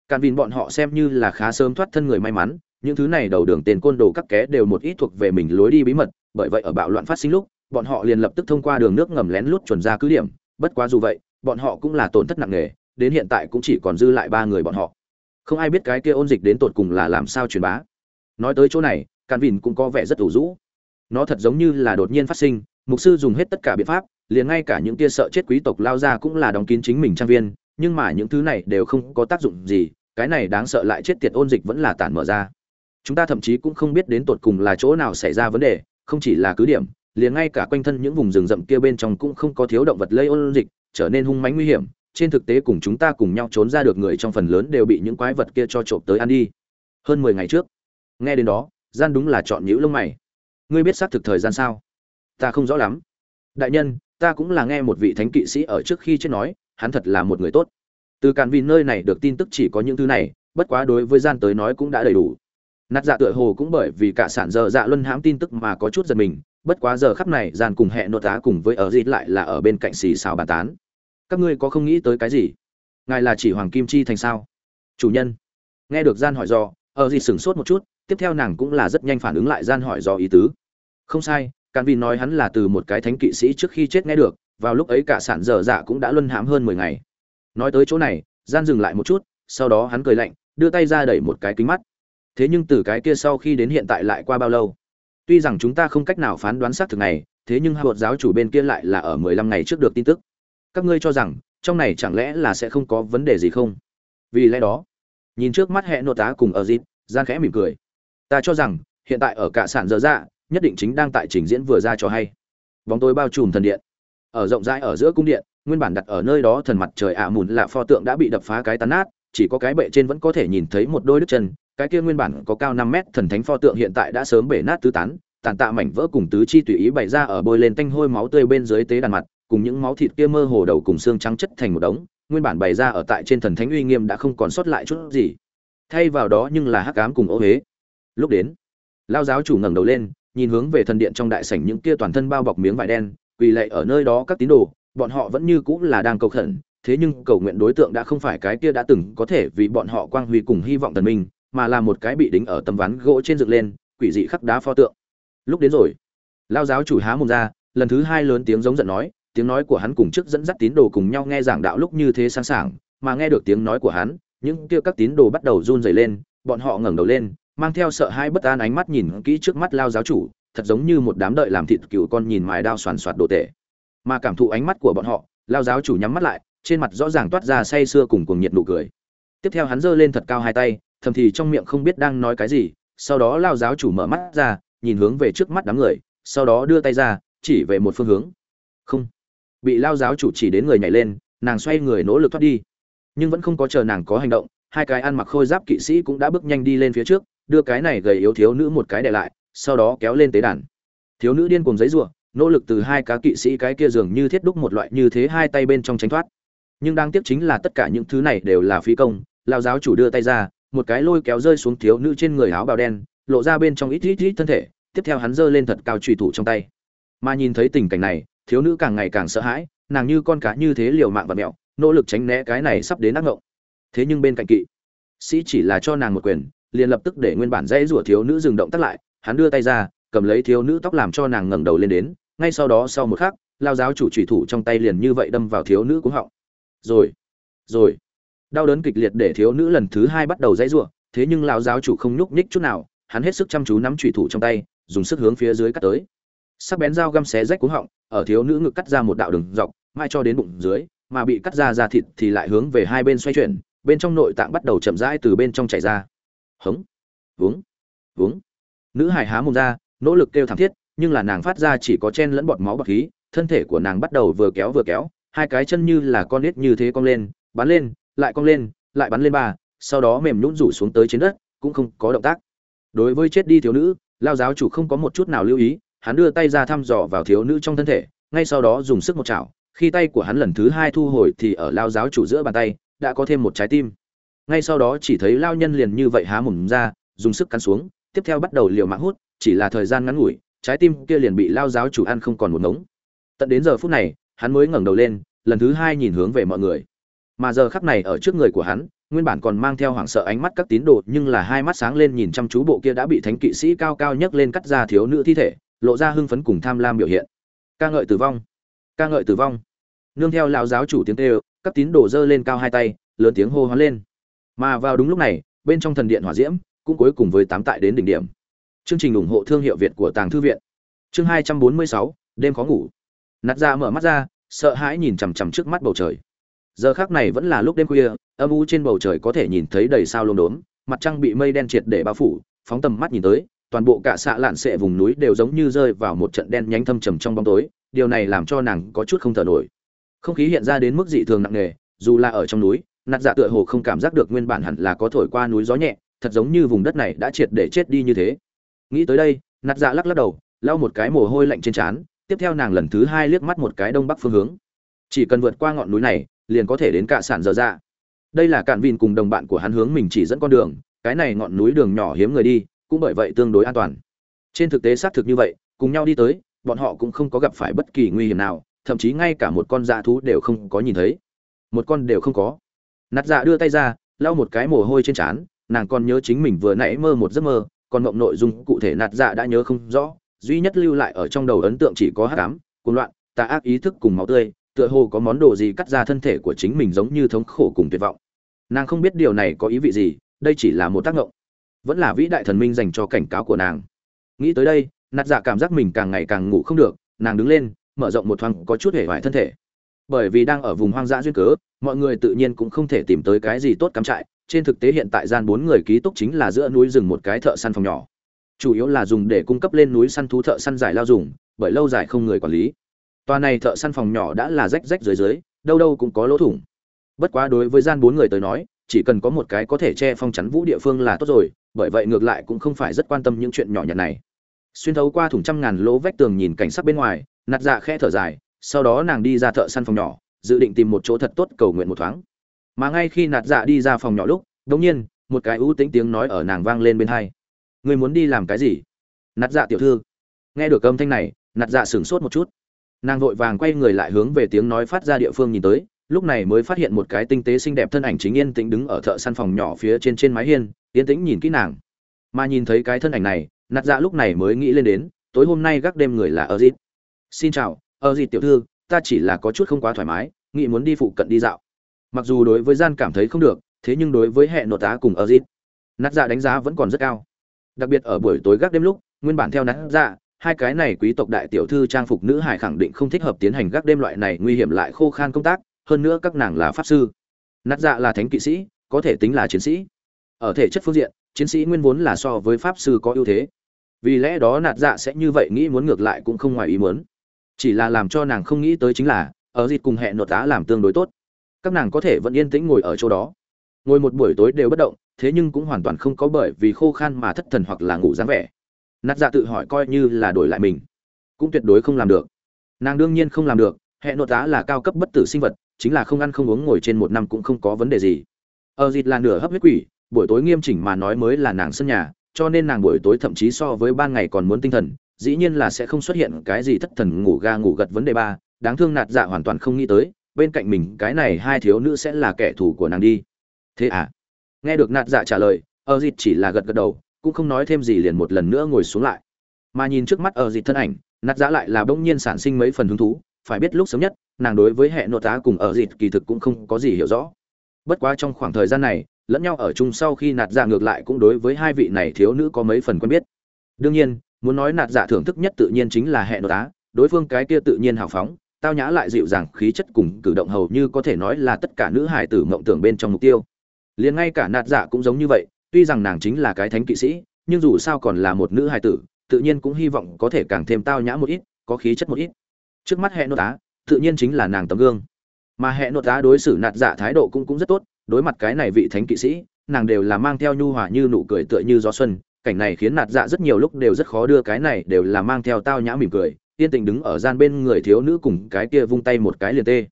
Càn vìn bọn họ xem như là khá sớm thoát thân người may mắn, những thứ này đầu đường tên côn đồ các ké đều một ít thuộc về mình lối đi bí mật, bởi vậy ở bạo loạn phát sinh lúc bọn họ liền lập tức thông qua đường nước ngầm lén lút chuẩn ra cứ điểm, bất quá dù vậy, bọn họ cũng là tổn thất nặng nề, đến hiện tại cũng chỉ còn dư lại ba người bọn họ. Không ai biết cái kia ôn dịch đến tột cùng là làm sao truyền bá. Nói tới chỗ này, càn vìn cũng có vẻ rất ủ rũ. Nó thật giống như là đột nhiên phát sinh, mục sư dùng hết tất cả biện pháp, liền ngay cả những kia sợ chết quý tộc lao ra cũng là đóng kín chính mình trang viên, nhưng mà những thứ này đều không có tác dụng gì, cái này đáng sợ lại chết tiệt ôn dịch vẫn là tản mở ra. Chúng ta thậm chí cũng không biết đến tột cùng là chỗ nào xảy ra vấn đề, không chỉ là cứ điểm liền ngay cả quanh thân những vùng rừng rậm kia bên trong cũng không có thiếu động vật lây ôn dịch, trở nên hung mãnh nguy hiểm. Trên thực tế cùng chúng ta cùng nhau trốn ra được người trong phần lớn đều bị những quái vật kia cho trộm tới ăn đi. Hơn mười ngày trước, nghe đến đó, gian đúng là chọn nhữ lông mày. Ngươi biết xác thực thời gian sao? Ta không rõ lắm. Đại nhân, ta cũng là nghe một vị thánh kỵ sĩ ở trước khi chết nói, hắn thật là một người tốt. Từ càn vì nơi này được tin tức chỉ có những thứ này, bất quá đối với gian tới nói cũng đã đầy đủ. Nát dạ tựa hồ cũng bởi vì cả sản giờ dạ luân hãm tin tức mà có chút giật mình bất quá giờ khắp này gian cùng hẹn nội tá cùng với ở dịt lại là ở bên cạnh xì xào bàn tán. Các ngươi có không nghĩ tới cái gì? Ngài là chỉ hoàng kim chi thành sao? Chủ nhân. Nghe được gian hỏi dò, ở dịt sửng sốt một chút tiếp theo nàng cũng là rất nhanh phản ứng lại gian hỏi dò ý tứ. Không sai càn vì nói hắn là từ một cái thánh kỵ sĩ trước khi chết nghe được vào lúc ấy cả sản dở dạ cũng đã luân hãm hơn mười ngày. Nói tới chỗ này gian dừng lại một chút sau đó hắn cười lạnh đưa tay ra đẩy một cái kính mắt. Thế nhưng từ cái kia sau khi đến hiện tại lại qua bao lâu? Tuy rằng chúng ta không cách nào phán đoán xác thực này thế nhưng hai giáo chủ bên kia lại là ở mười lăm ngày trước được tin tức. Các ngươi cho rằng trong này chẳng lẽ là sẽ không có vấn đề gì không? Vì lẽ đó nhìn trước mắt hệ nội tá cùng ở dịp gian khẽ mỉm cười. Ta cho rằng hiện tại ở cả sản giờ ra, dạ, nhất định chính đang tại trình diễn vừa ra cho hay. Bóng tối bao trùm thần điện. Ở rộng rãi ở giữa cung điện nguyên bản đặt ở nơi đó thần mặt trời ạ mùn là pho tượng đã bị đập phá cái tán nát chỉ có cái bệ trên vẫn có thể nhìn thấy một đôi đứt chân cái kia nguyên bản có cao năm mét thần thánh pho tượng hiện tại đã sớm bể nát tứ tán, tàn tạ mảnh vỡ cùng tứ chi tùy ý bày ra ở bôi lên tanh hôi máu tươi bên dưới tế đàn mặt, cùng những máu thịt kia mơ hồ đầu cùng xương trắng chất thành một đống, nguyên bản bày ra ở tại trên thần thánh uy nghiêm đã không còn sót lại chút gì. Thay vào đó nhưng là hắc ám cùng ô huế lúc đến, lao giáo chủ ngẩng đầu lên, nhìn hướng về thần điện trong đại sảnh những kia toàn thân bao bọc miếng vải đen, quỳ lệ ở nơi đó các tín đồ, bọn họ vẫn như cũng là đang cầu khẩn, thế nhưng cầu nguyện đối tượng đã không phải cái kia đã từng có thể vì bọn họ quang huy cùng hy vọng thần minh mà là một cái bị đính ở tấm ván gỗ trên dựng lên, quỷ dị khắc đá pho tượng. Lúc đến rồi, lao giáo chủ há mồm ra, lần thứ hai lớn tiếng giống giận nói, tiếng nói của hắn cùng trước dẫn dắt tín đồ cùng nhau nghe giảng đạo lúc như thế sẵn sàng mà nghe được tiếng nói của hắn, những kia các tín đồ bắt đầu run rẩy lên, bọn họ ngẩng đầu lên, mang theo sợ hãi bất an ánh mắt nhìn kỹ trước mắt lao giáo chủ, thật giống như một đám đợi làm thịt cựu con nhìn mài đao xoàn xoạt đồ tệ mà cảm thụ ánh mắt của bọn họ, lao giáo chủ nhắm mắt lại, trên mặt rõ ràng toát ra say sưa cùng cuồng nhiệt nụ cười. Tiếp theo hắn giơ lên thật cao hai tay thầm thì trong miệng không biết đang nói cái gì, sau đó lao giáo chủ mở mắt ra, nhìn hướng về trước mắt đám người, sau đó đưa tay ra, chỉ về một phương hướng. Không. Bị lao giáo chủ chỉ đến người nhảy lên, nàng xoay người nỗ lực thoát đi. Nhưng vẫn không có chờ nàng có hành động, hai cái ăn mặc khôi giáp kỵ sĩ cũng đã bước nhanh đi lên phía trước, đưa cái này gầy yếu thiếu nữ một cái để lại, sau đó kéo lên tế đàn. Thiếu nữ điên cùng giấy rủa nỗ lực từ hai cá kỵ sĩ cái kia dường như thiết đúc một loại như thế hai tay bên trong tránh thoát. Nhưng đang tiếc chính là tất cả những thứ này đều là phí công, lao giáo chủ đưa tay ra một cái lôi kéo rơi xuống thiếu nữ trên người áo bào đen, lộ ra bên trong ít ít ít thân thể, tiếp theo hắn giơ lên thật cao trùy thủ trong tay. Mà nhìn thấy tình cảnh này, thiếu nữ càng ngày càng sợ hãi, nàng như con cá như thế liều mạng và mẹo, nỗ lực tránh né cái này sắp đến ác ngộng. Thế nhưng bên cạnh kỵ, sĩ chỉ là cho nàng một quyền, liền lập tức để nguyên bản dãy rủa thiếu nữ dừng động tắt lại, hắn đưa tay ra, cầm lấy thiếu nữ tóc làm cho nàng ngẩng đầu lên đến, ngay sau đó sau một khắc, lao giáo chủ trùy thủ trong tay liền như vậy đâm vào thiếu nữ cũng họng. Rồi rồi đau đớn kịch liệt để thiếu nữ lần thứ hai bắt đầu dãy rủa, thế nhưng lão giáo chủ không nhúc nhích chút nào, hắn hết sức chăm chú nắm trùy thủ trong tay, dùng sức hướng phía dưới cắt tới. Sắc bén dao găm xé rách cuống họng, ở thiếu nữ ngực cắt ra một đạo đường dọc mai cho đến bụng dưới, mà bị cắt ra ra thịt thì lại hướng về hai bên xoay chuyển, bên trong nội tạng bắt đầu chậm rãi từ bên trong chảy ra. Hống uống uống nữ hải há mồm ra, nỗ lực kêu thảm thiết, nhưng là nàng phát ra chỉ có chen lẫn bọt máu bọt khí, thân thể của nàng bắt đầu vừa kéo vừa kéo, hai cái chân như là con nít như thế cong lên, bắn lên lại cong lên, lại bắn lên ba sau đó mềm nhũn rủ xuống tới trên đất, cũng không có động tác. Đối với chết đi thiếu nữ, lao giáo chủ không có một chút nào lưu ý, hắn đưa tay ra thăm dò vào thiếu nữ trong thân thể, ngay sau đó dùng sức một chảo, khi tay của hắn lần thứ hai thu hồi thì ở lao giáo chủ giữa bàn tay, đã có thêm một trái tim. Ngay sau đó chỉ thấy lao nhân liền như vậy há mồm ra, dùng sức cắn xuống, tiếp theo bắt đầu liều mạng hút, chỉ là thời gian ngắn ngủi, trái tim kia liền bị lao giáo chủ ăn không còn một ngống. Tận đến giờ phút này, hắn mới ngẩng đầu lên, lần thứ hai nhìn hướng về mọi người mà giờ khắc này ở trước người của hắn, nguyên bản còn mang theo hoảng sợ ánh mắt các tín đồ, nhưng là hai mắt sáng lên nhìn chăm chú bộ kia đã bị thánh kỵ sĩ cao cao nhấc lên cắt ra thiếu nữ thi thể, lộ ra hưng phấn cùng tham lam biểu hiện. Ca ngợi tử vong, ca ngợi tử vong. Nương theo lão giáo chủ tiếng kêu, các tín đồ giơ lên cao hai tay, lớn tiếng hô hoán lên. Mà vào đúng lúc này, bên trong thần điện hỏa diễm cũng cuối cùng với tám tại đến đỉnh điểm. Chương trình ủng hộ thương hiệu việt của tàng thư viện. Chương hai trăm bốn mươi sáu, đêm khó ngủ. Nạt ra mở mắt ra, sợ hãi nhìn chằm chằm trước mắt bầu trời giờ khác này vẫn là lúc đêm khuya, âm u trên bầu trời có thể nhìn thấy đầy sao lốm đốm, mặt trăng bị mây đen triệt để bao phủ, phóng tầm mắt nhìn tới, toàn bộ cả xạ lạn xệ vùng núi đều giống như rơi vào một trận đen nhánh thâm trầm trong bóng tối, điều này làm cho nàng có chút không thở nổi. Không khí hiện ra đến mức dị thường nặng nề, dù là ở trong núi, nạt dạ tựa hồ không cảm giác được nguyên bản hẳn là có thổi qua núi gió nhẹ, thật giống như vùng đất này đã triệt để chết đi như thế. Nghĩ tới đây, nạt dạ lắc lắc đầu, lau một cái mồ hôi lạnh trên trán, tiếp theo nàng lần thứ hai liếc mắt một cái đông bắc phương hướng. Chỉ cần vượt qua ngọn núi này liền có thể đến cả sản dở dạ. Đây là cạn vin cùng đồng bạn của hắn hướng mình chỉ dẫn con đường, cái này ngọn núi đường nhỏ hiếm người đi, cũng bởi vậy tương đối an toàn. Trên thực tế xác thực như vậy, cùng nhau đi tới, bọn họ cũng không có gặp phải bất kỳ nguy hiểm nào, thậm chí ngay cả một con dạ thú đều không có nhìn thấy. Một con đều không có. Nạt dạ đưa tay ra, lau một cái mồ hôi trên trán, nàng còn nhớ chính mình vừa nãy mơ một giấc mơ, còn mộng nội dung cụ thể nạt dạ đã nhớ không rõ, duy nhất lưu lại ở trong đầu ấn tượng chỉ có hát cám, cuồng loạn, tà ác ý thức cùng máu tươi tựa hồ có món đồ gì cắt ra thân thể của chính mình giống như thống khổ cùng tuyệt vọng. Nàng không biết điều này có ý vị gì, đây chỉ là một tác động vẫn là vĩ đại thần minh dành cho cảnh cáo của nàng. Nghĩ tới đây, nạt dạ cảm giác mình càng ngày càng ngủ không được, nàng đứng lên, mở rộng một thoáng có chút hể hoại thân thể. Bởi vì đang ở vùng hoang dã duyên cớ, mọi người tự nhiên cũng không thể tìm tới cái gì tốt cắm trại. Trên thực tế hiện tại gian bốn người ký túc chính là giữa núi rừng một cái thợ săn phòng nhỏ. Chủ yếu là dùng để cung cấp lên núi săn thú thợ săn giải lao dùng, bởi lâu dài không người quản lý. Toa này thợ săn phòng nhỏ đã là rách rách dưới dưới, đâu đâu cũng có lỗ thủng. Bất quá đối với gian bốn người tới nói, chỉ cần có một cái có thể che phong chắn vũ địa phương là tốt rồi bởi vậy ngược lại cũng không phải rất quan tâm những chuyện nhỏ nhặt này. Xuyên thấu qua thủng trăm ngàn lỗ vách tường nhìn cảnh sắc bên ngoài nạt dạ khẽ thở dài sau đó nàng đi ra thợ săn phòng nhỏ dự định tìm một chỗ thật tốt cầu nguyện một thoáng. Mà ngay khi nạt dạ đi ra phòng nhỏ lúc đột nhiên một cái ưu tĩnh tiếng nói ở nàng vang lên bên hai. Người muốn đi làm cái gì? Nạt dạ tiểu thư. Nghe được âm thanh này nạt dạ sửng sốt một chút nàng vội vàng quay người lại hướng về tiếng nói phát ra địa phương nhìn tới, lúc này mới phát hiện một cái tinh tế xinh đẹp thân ảnh chính yên tĩnh đứng ở thợ săn phòng nhỏ phía trên trên mái hiên, yên tĩnh nhìn kỹ nàng. Mà nhìn thấy cái thân ảnh này, nạt dạ lúc này mới nghĩ lên đến, tối hôm nay gác đêm người là ở dịp xin chào, ở dịp tiểu thư, ta chỉ là có chút không quá thoải mái, nghĩ muốn đi phụ cận đi dạo. Mặc dù đối với gian cảm thấy không được, thế nhưng đối với hệ nội tá cùng ở dịp nạt dạ đánh giá vẫn còn rất cao. Đặc biệt ở buổi tối gác đêm lúc, nguyên bản theo nạt dạ hai cái này quý tộc đại tiểu thư trang phục nữ hải khẳng định không thích hợp tiến hành gác đêm loại này nguy hiểm lại khô khan công tác, hơn nữa các nàng là pháp sư. Nát dạ là thánh kỵ sĩ, có thể tính là chiến sĩ. Ở thể chất phương diện, chiến sĩ nguyên vốn là so với pháp sư có ưu thế. Vì lẽ đó nạt dạ sẽ như vậy nghĩ muốn ngược lại cũng không ngoài ý muốn. Chỉ là làm cho nàng không nghĩ tới chính là, ở dịp cùng hẹn nội tá làm tương đối tốt. Các nàng có thể vẫn yên tĩnh ngồi ở chỗ đó. Ngồi một buổi tối đều bất động, thế nhưng cũng hoàn toàn không có bởi vì khô khan mà thất thần hoặc là ngủ dáng vẻ nạt dạ tự hỏi coi như là đổi lại mình, cũng tuyệt đối không làm được. Nàng đương nhiên không làm được, hệ nội tá là cao cấp bất tử sinh vật, chính là không ăn không uống ngồi trên một năm cũng không có vấn đề gì. Ở dịt là nửa hấp huyết quỷ, buổi tối nghiêm chỉnh mà nói mới là nàng sân nhà, cho nên nàng buổi tối thậm chí so với ban ngày còn muốn tinh thần, dĩ nhiên là sẽ không xuất hiện cái gì thất thần ngủ ga ngủ gật vấn đề ba. Đáng thương nạt dạ hoàn toàn không nghĩ tới, bên cạnh mình cái này hai thiếu nữ sẽ là kẻ thù của nàng đi. Thế à? Nghe được nạt dạ trả lời ở dịt chỉ là gật gật đầu cũng không nói thêm gì liền một lần nữa ngồi xuống lại. Mà nhìn trước mắt ở dịt thân ảnh, nạt dạ lại là bỗng nhiên sản sinh mấy phần hứng thú, phải biết lúc sớm nhất, nàng đối với hệ nội tá cùng ở dịt kỳ thực cũng không có gì hiểu rõ. Bất quá trong khoảng thời gian này, lẫn nhau ở chung sau khi nạt dạ ngược lại cũng đối với hai vị này thiếu nữ có mấy phần quen biết. Đương nhiên, muốn nói nạt dạ thưởng thức nhất tự nhiên chính là hệ nội tá đối phương cái kia tự nhiên hào phóng, tao nhã lại dịu dàng, khí chất cùng cử động hầu như có thể nói là tất cả nữ hài tử mộng tưởng bên trong mục tiêu. Liền ngay cả nạt dạ cũng giống như vậy tuy rằng nàng chính là cái thánh kỵ sĩ, nhưng dù sao còn là một nữ hài tử, tự nhiên cũng hy vọng có thể càng thêm tao nhã một ít, có khí chất một ít. Trước mắt hệ nội tá tự nhiên chính là nàng tấm gương. Mà hệ nội tá đối xử nạt dạ thái độ cũng cũng rất tốt, đối mặt cái này vị thánh kỵ sĩ, nàng đều là mang theo nhu hòa như nụ cười tựa như gió xuân, cảnh này khiến nạt dạ rất nhiều lúc đều rất khó đưa cái này đều là mang theo tao nhã mỉm cười, yên tình đứng ở gian bên người thiếu nữ cùng cái kia vung tay một cái liền tê.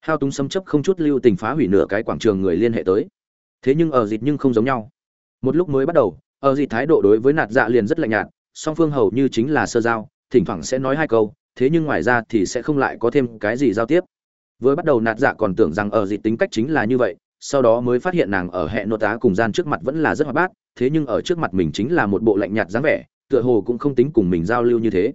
Hao túng xâm chấp không chút lưu tình phá hủy nửa cái quảng trường người liên hệ tới. Thế nhưng ở dịp nhưng không giống nhau một lúc mới bắt đầu, ở Dị thái độ đối với nạt dạ liền rất lạnh nhạt, song phương hầu như chính là sơ giao, thỉnh thoảng sẽ nói hai câu, thế nhưng ngoài ra thì sẽ không lại có thêm cái gì giao tiếp. Vừa bắt đầu nạt dạ còn tưởng rằng ở Dị tính cách chính là như vậy, sau đó mới phát hiện nàng ở hệ nội tá cùng gian trước mặt vẫn là rất hoạt bát, thế nhưng ở trước mặt mình chính là một bộ lạnh nhạt dáng vẻ, tựa hồ cũng không tính cùng mình giao lưu như thế.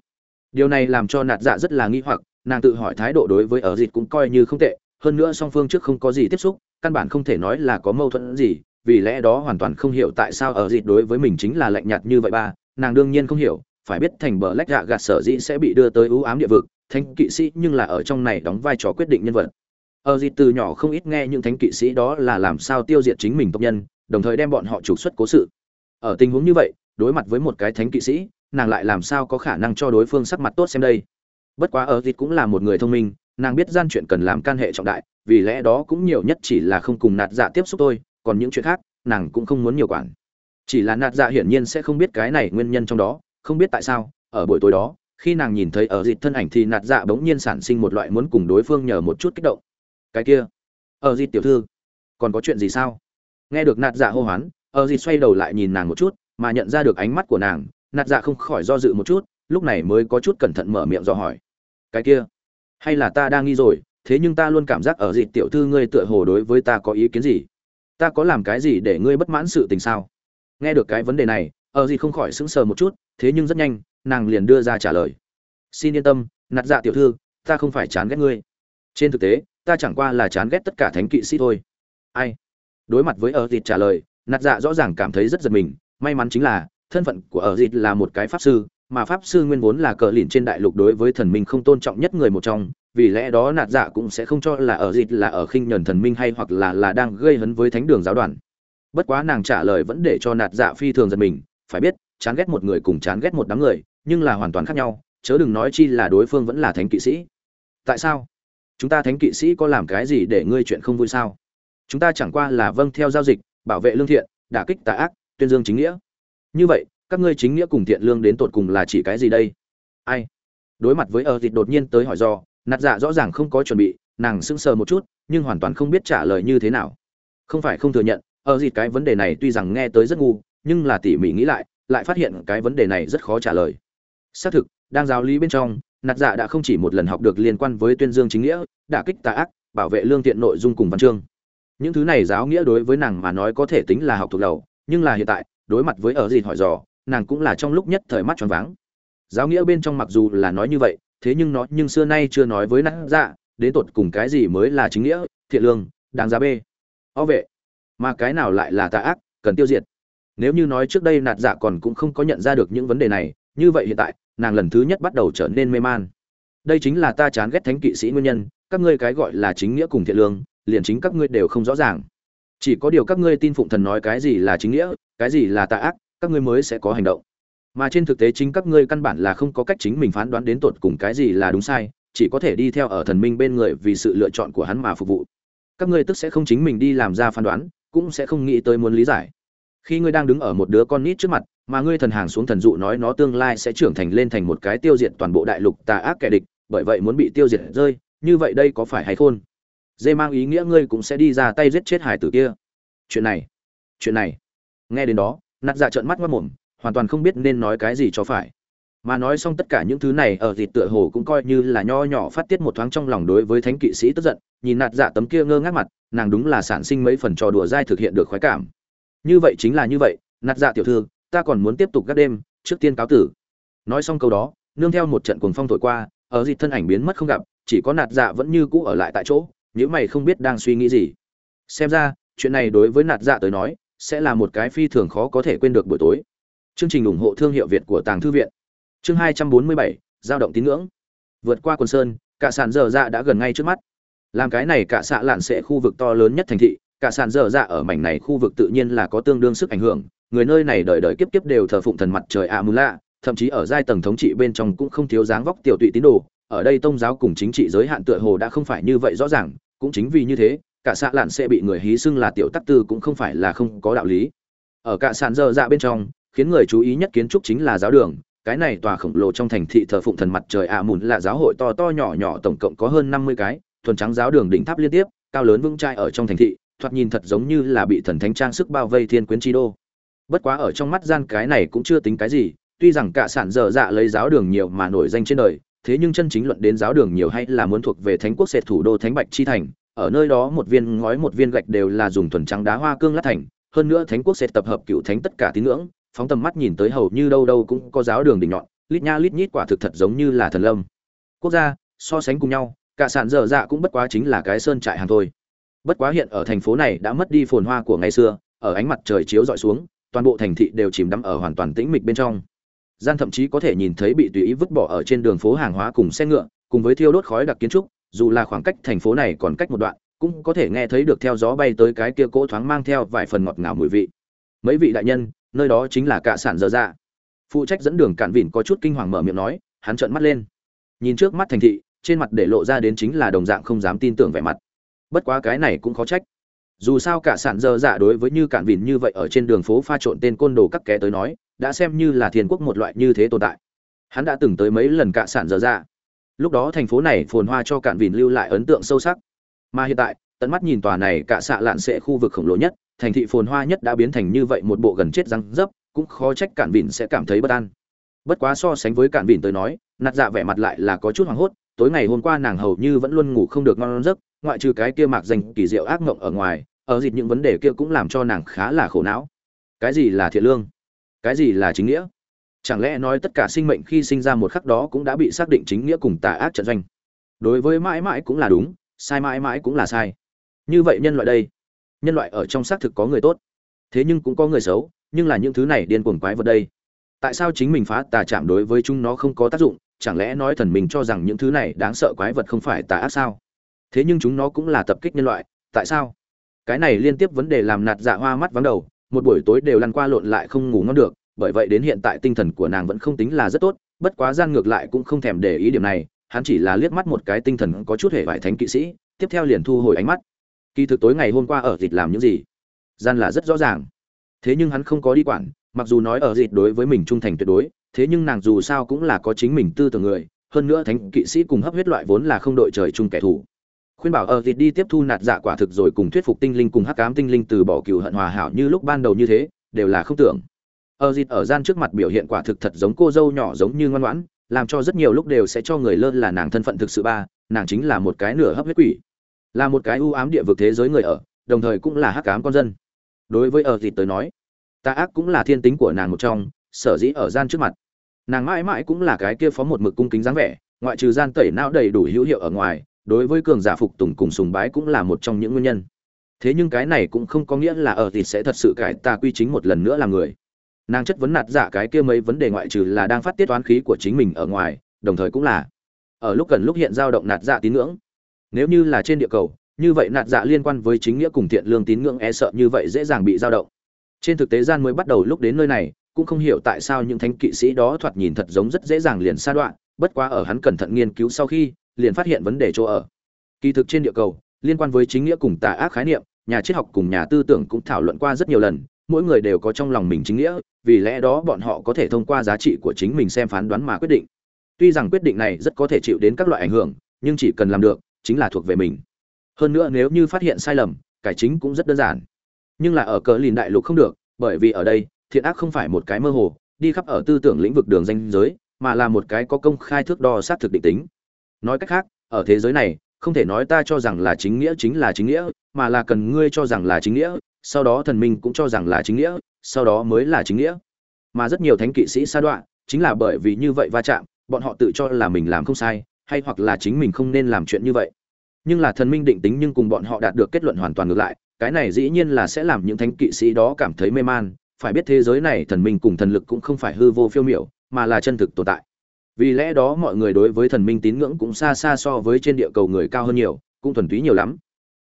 Điều này làm cho nạt dạ rất là nghi hoặc, nàng tự hỏi thái độ đối với ở dịch cũng coi như không tệ, hơn nữa song phương trước không có gì tiếp xúc, căn bản không thể nói là có mâu thuẫn gì vì lẽ đó hoàn toàn không hiểu tại sao ở dịt đối với mình chính là lạnh nhạt như vậy ba, nàng đương nhiên không hiểu, phải biết thành bờ lách gạ gạt sở dĩ sẽ bị đưa tới ưu ám địa vực, thánh kỵ sĩ nhưng là ở trong này đóng vai trò quyết định nhân vật. Ở dịt từ nhỏ không ít nghe những thánh kỵ sĩ đó là làm sao tiêu diệt chính mình tộc nhân, đồng thời đem bọn họ trục xuất cố sự. Ở tình huống như vậy, đối mặt với một cái thánh kỵ sĩ, nàng lại làm sao có khả năng cho đối phương sắc mặt tốt xem đây? Bất quá ở dịt cũng là một người thông minh, nàng biết gian chuyện cần làm can hệ trọng đại, vì lẽ đó cũng nhiều nhất chỉ là không cùng nạt dạ tiếp xúc thôi còn những chuyện khác, nàng cũng không muốn nhiều quản. Chỉ là nạt dạ hiển nhiên sẽ không biết cái này nguyên nhân trong đó, không biết tại sao, ở buổi tối đó, khi nàng nhìn thấy ở dịp thân ảnh thì nạt dạ bỗng nhiên sản sinh một loại muốn cùng đối phương nhờ một chút kích động. Cái kia, ở dịp tiểu thư, còn có chuyện gì sao? Nghe được nạt dạ hô hoán, ở dịp xoay đầu lại nhìn nàng một chút, mà nhận ra được ánh mắt của nàng, nạt dạ không khỏi do dự một chút, lúc này mới có chút cẩn thận mở miệng dò hỏi. Cái kia, hay là ta đang nghi rồi, thế nhưng ta luôn cảm giác ở dịp tiểu thư ngươi tựa hồ đối với ta có ý kiến gì? Ta có làm cái gì để ngươi bất mãn sự tình sao? Nghe được cái vấn đề này ờ ở gì không khỏi sững sờ một chút, thế nhưng rất nhanh, nàng liền đưa ra trả lời. Xin yên tâm, nạt dạ tiểu thư, ta không phải chán ghét ngươi. Trên thực tế, ta chẳng qua là chán ghét tất cả thánh kỵ sĩ thôi. Ai? Đối mặt với ờ ở dịt trả lời, nạt dạ rõ ràng cảm thấy rất giật mình, may mắn chính là, thân phận của ờ ở dịt là một cái pháp sư, mà pháp sư nguyên vốn là cờ lìn trên đại lục đối với thần minh không tôn trọng nhất người một trong vì lẽ đó nạt dạ cũng sẽ không cho là ở dịt là ở khinh nhẫn thần minh hay hoặc là là đang gây hấn với thánh đường giáo đoàn. Bất quá nàng trả lời vẫn để cho nạt dạ phi thường giật mình, phải biết, chán ghét một người cùng chán ghét một đám người, nhưng là hoàn toàn khác nhau, chớ đừng nói chi là đối phương vẫn là thánh kỵ sĩ. Tại sao? Chúng ta thánh kỵ sĩ có làm cái gì để ngươi chuyện không vui sao? Chúng ta chẳng qua là vâng theo giao dịch, bảo vệ lương thiện, đả kích tà ác, tuyên dương chính nghĩa. Như vậy, các ngươi chính nghĩa cùng thiện lương đến tột cùng là chỉ cái gì đây? Ai? Đối mặt với ở thịt đột nhiên tới hỏi do nạt dạ rõ ràng không có chuẩn bị, nàng sững sờ một chút, nhưng hoàn toàn không biết trả lời như thế nào. Không phải không thừa nhận, ở dịt cái vấn đề này tuy rằng nghe tới rất ngu, nhưng là tỉ mỉ nghĩ lại lại phát hiện cái vấn đề này rất khó trả lời. Xác thực, đang giáo lý bên trong, nạt dạ đã không chỉ một lần học được liên quan với tuyên dương chính nghĩa, đả kích tà ác, bảo vệ lương thiện nội dung cùng văn chương. Những thứ này giáo nghĩa đối với nàng mà nói có thể tính là học thuộc đầu, nhưng là hiện tại, đối mặt với ở dịt hỏi dò, nàng cũng là trong lúc nhất thời mắt tròn váng. Giáo nghĩa bên trong mặc dù là nói như vậy thế nhưng nó nhưng xưa nay chưa nói với nạt dạ đến tột cùng cái gì mới là chính nghĩa, thiện lương, đáng giá bê. O vệ. Mà cái nào lại là tà ác, cần tiêu diệt. Nếu như nói trước đây nạt dạ còn cũng không có nhận ra được những vấn đề này, như vậy hiện tại, nàng lần thứ nhất bắt đầu trở nên mê man. Đây chính là ta chán ghét thánh kỵ sĩ nguyên nhân, các ngươi cái gọi là chính nghĩa cùng thiện lương, liền chính các ngươi đều không rõ ràng. Chỉ có điều các ngươi tin phụng thần nói cái gì là chính nghĩa, cái gì là tà ác, các ngươi mới sẽ có hành động mà trên thực tế chính các ngươi căn bản là không có cách chính mình phán đoán đến tột cùng cái gì là đúng sai, chỉ có thể đi theo ở thần minh bên người vì sự lựa chọn của hắn mà phục vụ. Các ngươi tức sẽ không chính mình đi làm ra phán đoán, cũng sẽ không nghĩ tới muốn lý giải. Khi ngươi đang đứng ở một đứa con nít trước mặt, mà ngươi thần hàng xuống thần dụ nói nó tương lai sẽ trưởng thành lên thành một cái tiêu diệt toàn bộ đại lục tà ác kẻ địch, bởi vậy muốn bị tiêu diệt rơi, như vậy đây có phải hay khôn? Dê mang ý nghĩa ngươi cũng sẽ đi ra tay giết chết hải tử kia. Chuyện này chuyện này. Nghe đến đó, nạt dạ trợn mắt mất mồm hoàn toàn không biết nên nói cái gì cho phải. Mà nói xong tất cả những thứ này, ở dịt tựa hồ cũng coi như là nho nhỏ phát tiết một thoáng trong lòng đối với thánh kỵ sĩ tức giận, nhìn nạt dạ tấm kia ngơ ngác mặt, nàng đúng là sản sinh mấy phần trò đùa dai thực hiện được khoái cảm. Như vậy chính là như vậy, nạt dạ tiểu thư, ta còn muốn tiếp tục gác đêm, trước tiên cáo tử. Nói xong câu đó, nương theo một trận cuồng phong thổi qua, ở dịt thân ảnh biến mất không gặp, chỉ có nạt dạ vẫn như cũ ở lại tại chỗ nếu mày không biết đang suy nghĩ gì. Xem ra, chuyện này đối với nạt dạ tới nói, sẽ là một cái phi thường khó có thể quên được buổi tối chương trình ủng hộ thương hiệu việt của tàng thư viện. Chương hai trăm bốn mươi bảy giao động tín ngưỡng. Vượt qua quần sơn cả sàn dở dạ đã gần ngay trước mắt. Làm cái này cả xạ lạn sẽ khu vực to lớn nhất thành thị. Cả sàn dở dạ ở mảnh này khu vực tự nhiên là có tương đương sức ảnh hưởng. Người nơi này đời đời kiếp kiếp đều thờ phụng thần mặt trời Amula, thậm chí ở giai tầng thống trị bên trong cũng không thiếu dáng vóc tiểu tụy tín đồ. Ở đây tôn giáo cùng chính trị giới hạn tựa hồ đã không phải như vậy rõ ràng. Cũng chính vì như thế cả xạ lạn sẽ bị người hí xưng là tiểu tắc tư cũng không phải là không có đạo lý. Ở cả sàn Dơ dạ bên trong khiến người chú ý nhất kiến trúc chính là giáo đường. Cái này tòa khổng lồ trong thành thị thờ phụng thần mặt trời ạ mùn là giáo hội to to nhỏ nhỏ, tổng cộng có hơn năm mươi cái, thuần trắng giáo đường đỉnh tháp liên tiếp, cao lớn vững chai ở trong thành thị, thoạt nhìn thật giống như là bị thần thánh trang sức bao vây thiên quyến chi đô. Bất quá ở trong mắt gian cái này cũng chưa tính cái gì, tuy rằng cả sản dở dạ lấy giáo đường nhiều mà nổi danh trên đời, thế nhưng chân chính luận đến giáo đường nhiều hay là muốn thuộc về thánh quốc sệt thủ đô thánh bạch chi thành, ở nơi đó một viên ngói một viên gạch đều là dùng thuần trắng đá hoa cương lát thành, hơn nữa thánh quốc sệt tập hợp cựu thánh tất cả tín ngưỡng phóng tầm mắt nhìn tới hầu như đâu đâu cũng có giáo đường đỉnh nhọn, lít nha lít nhít quả thực thật giống như là thần lâm. Quốc gia, so sánh cùng nhau, cả sản dở dạ cũng bất quá chính là cái sơn trại hàng thôi. Bất quá hiện ở thành phố này đã mất đi phồn hoa của ngày xưa, ở ánh mặt trời chiếu dọi xuống, toàn bộ thành thị đều chìm đắm ở hoàn toàn tĩnh mịch bên trong. Gian thậm chí có thể nhìn thấy bị tùy ý vứt bỏ ở trên đường phố hàng hóa cùng xe ngựa, cùng với thiêu đốt khói đặc kiến trúc, dù là khoảng cách thành phố này còn cách một đoạn, cũng có thể nghe thấy được theo gió bay tới cái kia cỗ thoáng mang theo vài phần ngọt ngào mùi vị. Mấy vị đại nhân nơi đó chính là cả sản dở dạ. Phụ trách dẫn đường cạn vịn có chút kinh hoàng mở miệng nói, hắn trợn mắt lên. Nhìn trước mắt thành thị, trên mặt để lộ ra đến chính là đồng dạng không dám tin tưởng vẻ mặt. Bất quá cái này cũng khó trách. Dù sao cả sản dơ dạ đối với như cạn vịn như vậy ở trên đường phố pha trộn tên côn đồ các kẻ tới nói, đã xem như là thiên quốc một loại như thế tồn tại. Hắn đã từng tới mấy lần cả sản dơ dạ. Lúc đó thành phố này phồn hoa cho cạn vịn lưu lại ấn tượng sâu sắc. Mà hiện tại, tận mắt nhìn tòa này cả xạ lạn sẽ khu vực khổng lồ nhất thành thị phồn hoa nhất đã biến thành như vậy một bộ gần chết răng dấp, cũng khó trách cản vịn sẽ cảm thấy bất an. Bất quá so sánh với cản vịn tới nói, nạt dạ vẻ mặt lại là có chút hoảng hốt, tối ngày hôm qua nàng hầu như vẫn luôn ngủ không được ngon giấc, ngoại trừ cái kia mạc danh kỳ diệu ác mộng ở ngoài, ở dịp những vấn đề kia cũng làm cho nàng khá là khổ não. Cái gì là thiện lương? Cái gì là chính nghĩa? Chẳng lẽ nói tất cả sinh mệnh khi sinh ra một khắc đó cũng đã bị xác định chính nghĩa cùng tà ác trận doanh? Đối với mãi mãi cũng là đúng, sai mãi mãi cũng là sai. Như vậy nhân loại đây nhân loại ở trong xác thực có người tốt. Thế nhưng cũng có người xấu, nhưng là những thứ này điên cuồng quái vật đây. Tại sao chính mình phá tà chạm đối với chúng nó không có tác dụng? Chẳng lẽ nói thần mình cho rằng những thứ này đáng sợ quái vật không phải tà ác sao? Thế nhưng chúng nó cũng là tập kích nhân loại, tại sao? Cái này liên tiếp vấn đề làm nạt dạ hoa mắt vắng đầu, một buổi tối đều lăn qua lộn lại không ngủ ngon được, bởi vậy đến hiện tại tinh thần của nàng vẫn không tính là rất tốt, bất quá gian ngược lại cũng không thèm để ý điểm này, hắn chỉ là liếc mắt một cái tinh thần có chút hề vải thánh kỵ sĩ, tiếp theo liền thu hồi ánh mắt kỳ thực tối ngày hôm qua ở dịt làm những gì? Gian là rất rõ ràng. Thế nhưng hắn không có đi quản, mặc dù nói ở dịt đối với mình trung thành tuyệt đối, thế nhưng nàng dù sao cũng là có chính mình tư tưởng người, hơn nữa thánh kỵ sĩ cùng hấp huyết loại vốn là không đội trời chung kẻ thù. Khuyên bảo ở dịt đi tiếp thu nạt dạ quả thực rồi cùng thuyết phục tinh linh cùng hắc cám tinh linh từ bỏ cựu hận hòa hảo như lúc ban đầu như thế, đều là không tưởng. Ở dịt ở gian trước mặt biểu hiện quả thực thật giống cô dâu nhỏ giống như ngoan ngoãn, làm cho rất nhiều lúc đều sẽ cho người lơ là nàng thân phận thực sự ba, nàng chính là một cái nửa hấp huyết quỷ là một cái ưu ám địa vực thế giới người ở, đồng thời cũng là hắc ám con dân. Đối với ở dịt tới nói, ta ác cũng là thiên tính của nàng một trong, sở dĩ ở gian trước mặt. Nàng mãi mãi cũng là cái kia phó một mực cung kính dáng vẻ, ngoại trừ gian tẩy não đầy đủ hữu hiệu ở ngoài, đối với cường giả phục tùng cùng sùng bái cũng là một trong những nguyên nhân. Thế nhưng cái này cũng không có nghĩa là ở thì sẽ thật sự cải ta quy chính một lần nữa là người. Nàng chất vấn nạt giả cái kia mấy vấn đề ngoại trừ là đang phát tiết toán khí của chính mình ở ngoài, đồng thời cũng là, ở lúc cần lúc hiện dao động nạt dạ tín ngưỡng nếu như là trên địa cầu, như vậy nạt dạ liên quan với chính nghĩa cùng thiện lương tín ngưỡng e sợ như vậy dễ dàng bị dao động. Trên thực tế gian mới bắt đầu lúc đến nơi này, cũng không hiểu tại sao những thánh kỵ sĩ đó thoạt nhìn thật giống rất dễ dàng liền sa đoạn, bất quá ở hắn cẩn thận nghiên cứu sau khi, liền phát hiện vấn đề chỗ ở. Kỳ thực trên địa cầu, liên quan với chính nghĩa cùng tà ác khái niệm, nhà triết học cùng nhà tư tưởng cũng thảo luận qua rất nhiều lần, mỗi người đều có trong lòng mình chính nghĩa, vì lẽ đó bọn họ có thể thông qua giá trị của chính mình xem phán đoán mà quyết định. Tuy rằng quyết định này rất có thể chịu đến các loại ảnh hưởng, nhưng chỉ cần làm được chính là thuộc về mình. Hơn nữa nếu như phát hiện sai lầm, cải chính cũng rất đơn giản. Nhưng là ở cờ lìn đại lục không được, bởi vì ở đây, thiện ác không phải một cái mơ hồ, đi khắp ở tư tưởng lĩnh vực đường danh giới, mà là một cái có công khai thước đo xác thực định tính. Nói cách khác, ở thế giới này, không thể nói ta cho rằng là chính nghĩa chính là chính nghĩa, mà là cần ngươi cho rằng là chính nghĩa, sau đó thần minh cũng cho rằng là chính nghĩa, sau đó mới là chính nghĩa. Mà rất nhiều thánh kỵ sĩ sa đoạn chính là bởi vì như vậy va chạm, bọn họ tự cho là mình làm không sai hay hoặc là chính mình không nên làm chuyện như vậy. Nhưng là thần minh định tính nhưng cùng bọn họ đạt được kết luận hoàn toàn ngược lại, cái này dĩ nhiên là sẽ làm những thánh kỵ sĩ đó cảm thấy mê man, phải biết thế giới này thần minh cùng thần lực cũng không phải hư vô phiêu miểu, mà là chân thực tồn tại. Vì lẽ đó mọi người đối với thần minh tín ngưỡng cũng xa xa so với trên địa cầu người cao hơn nhiều, cũng thuần túy nhiều lắm.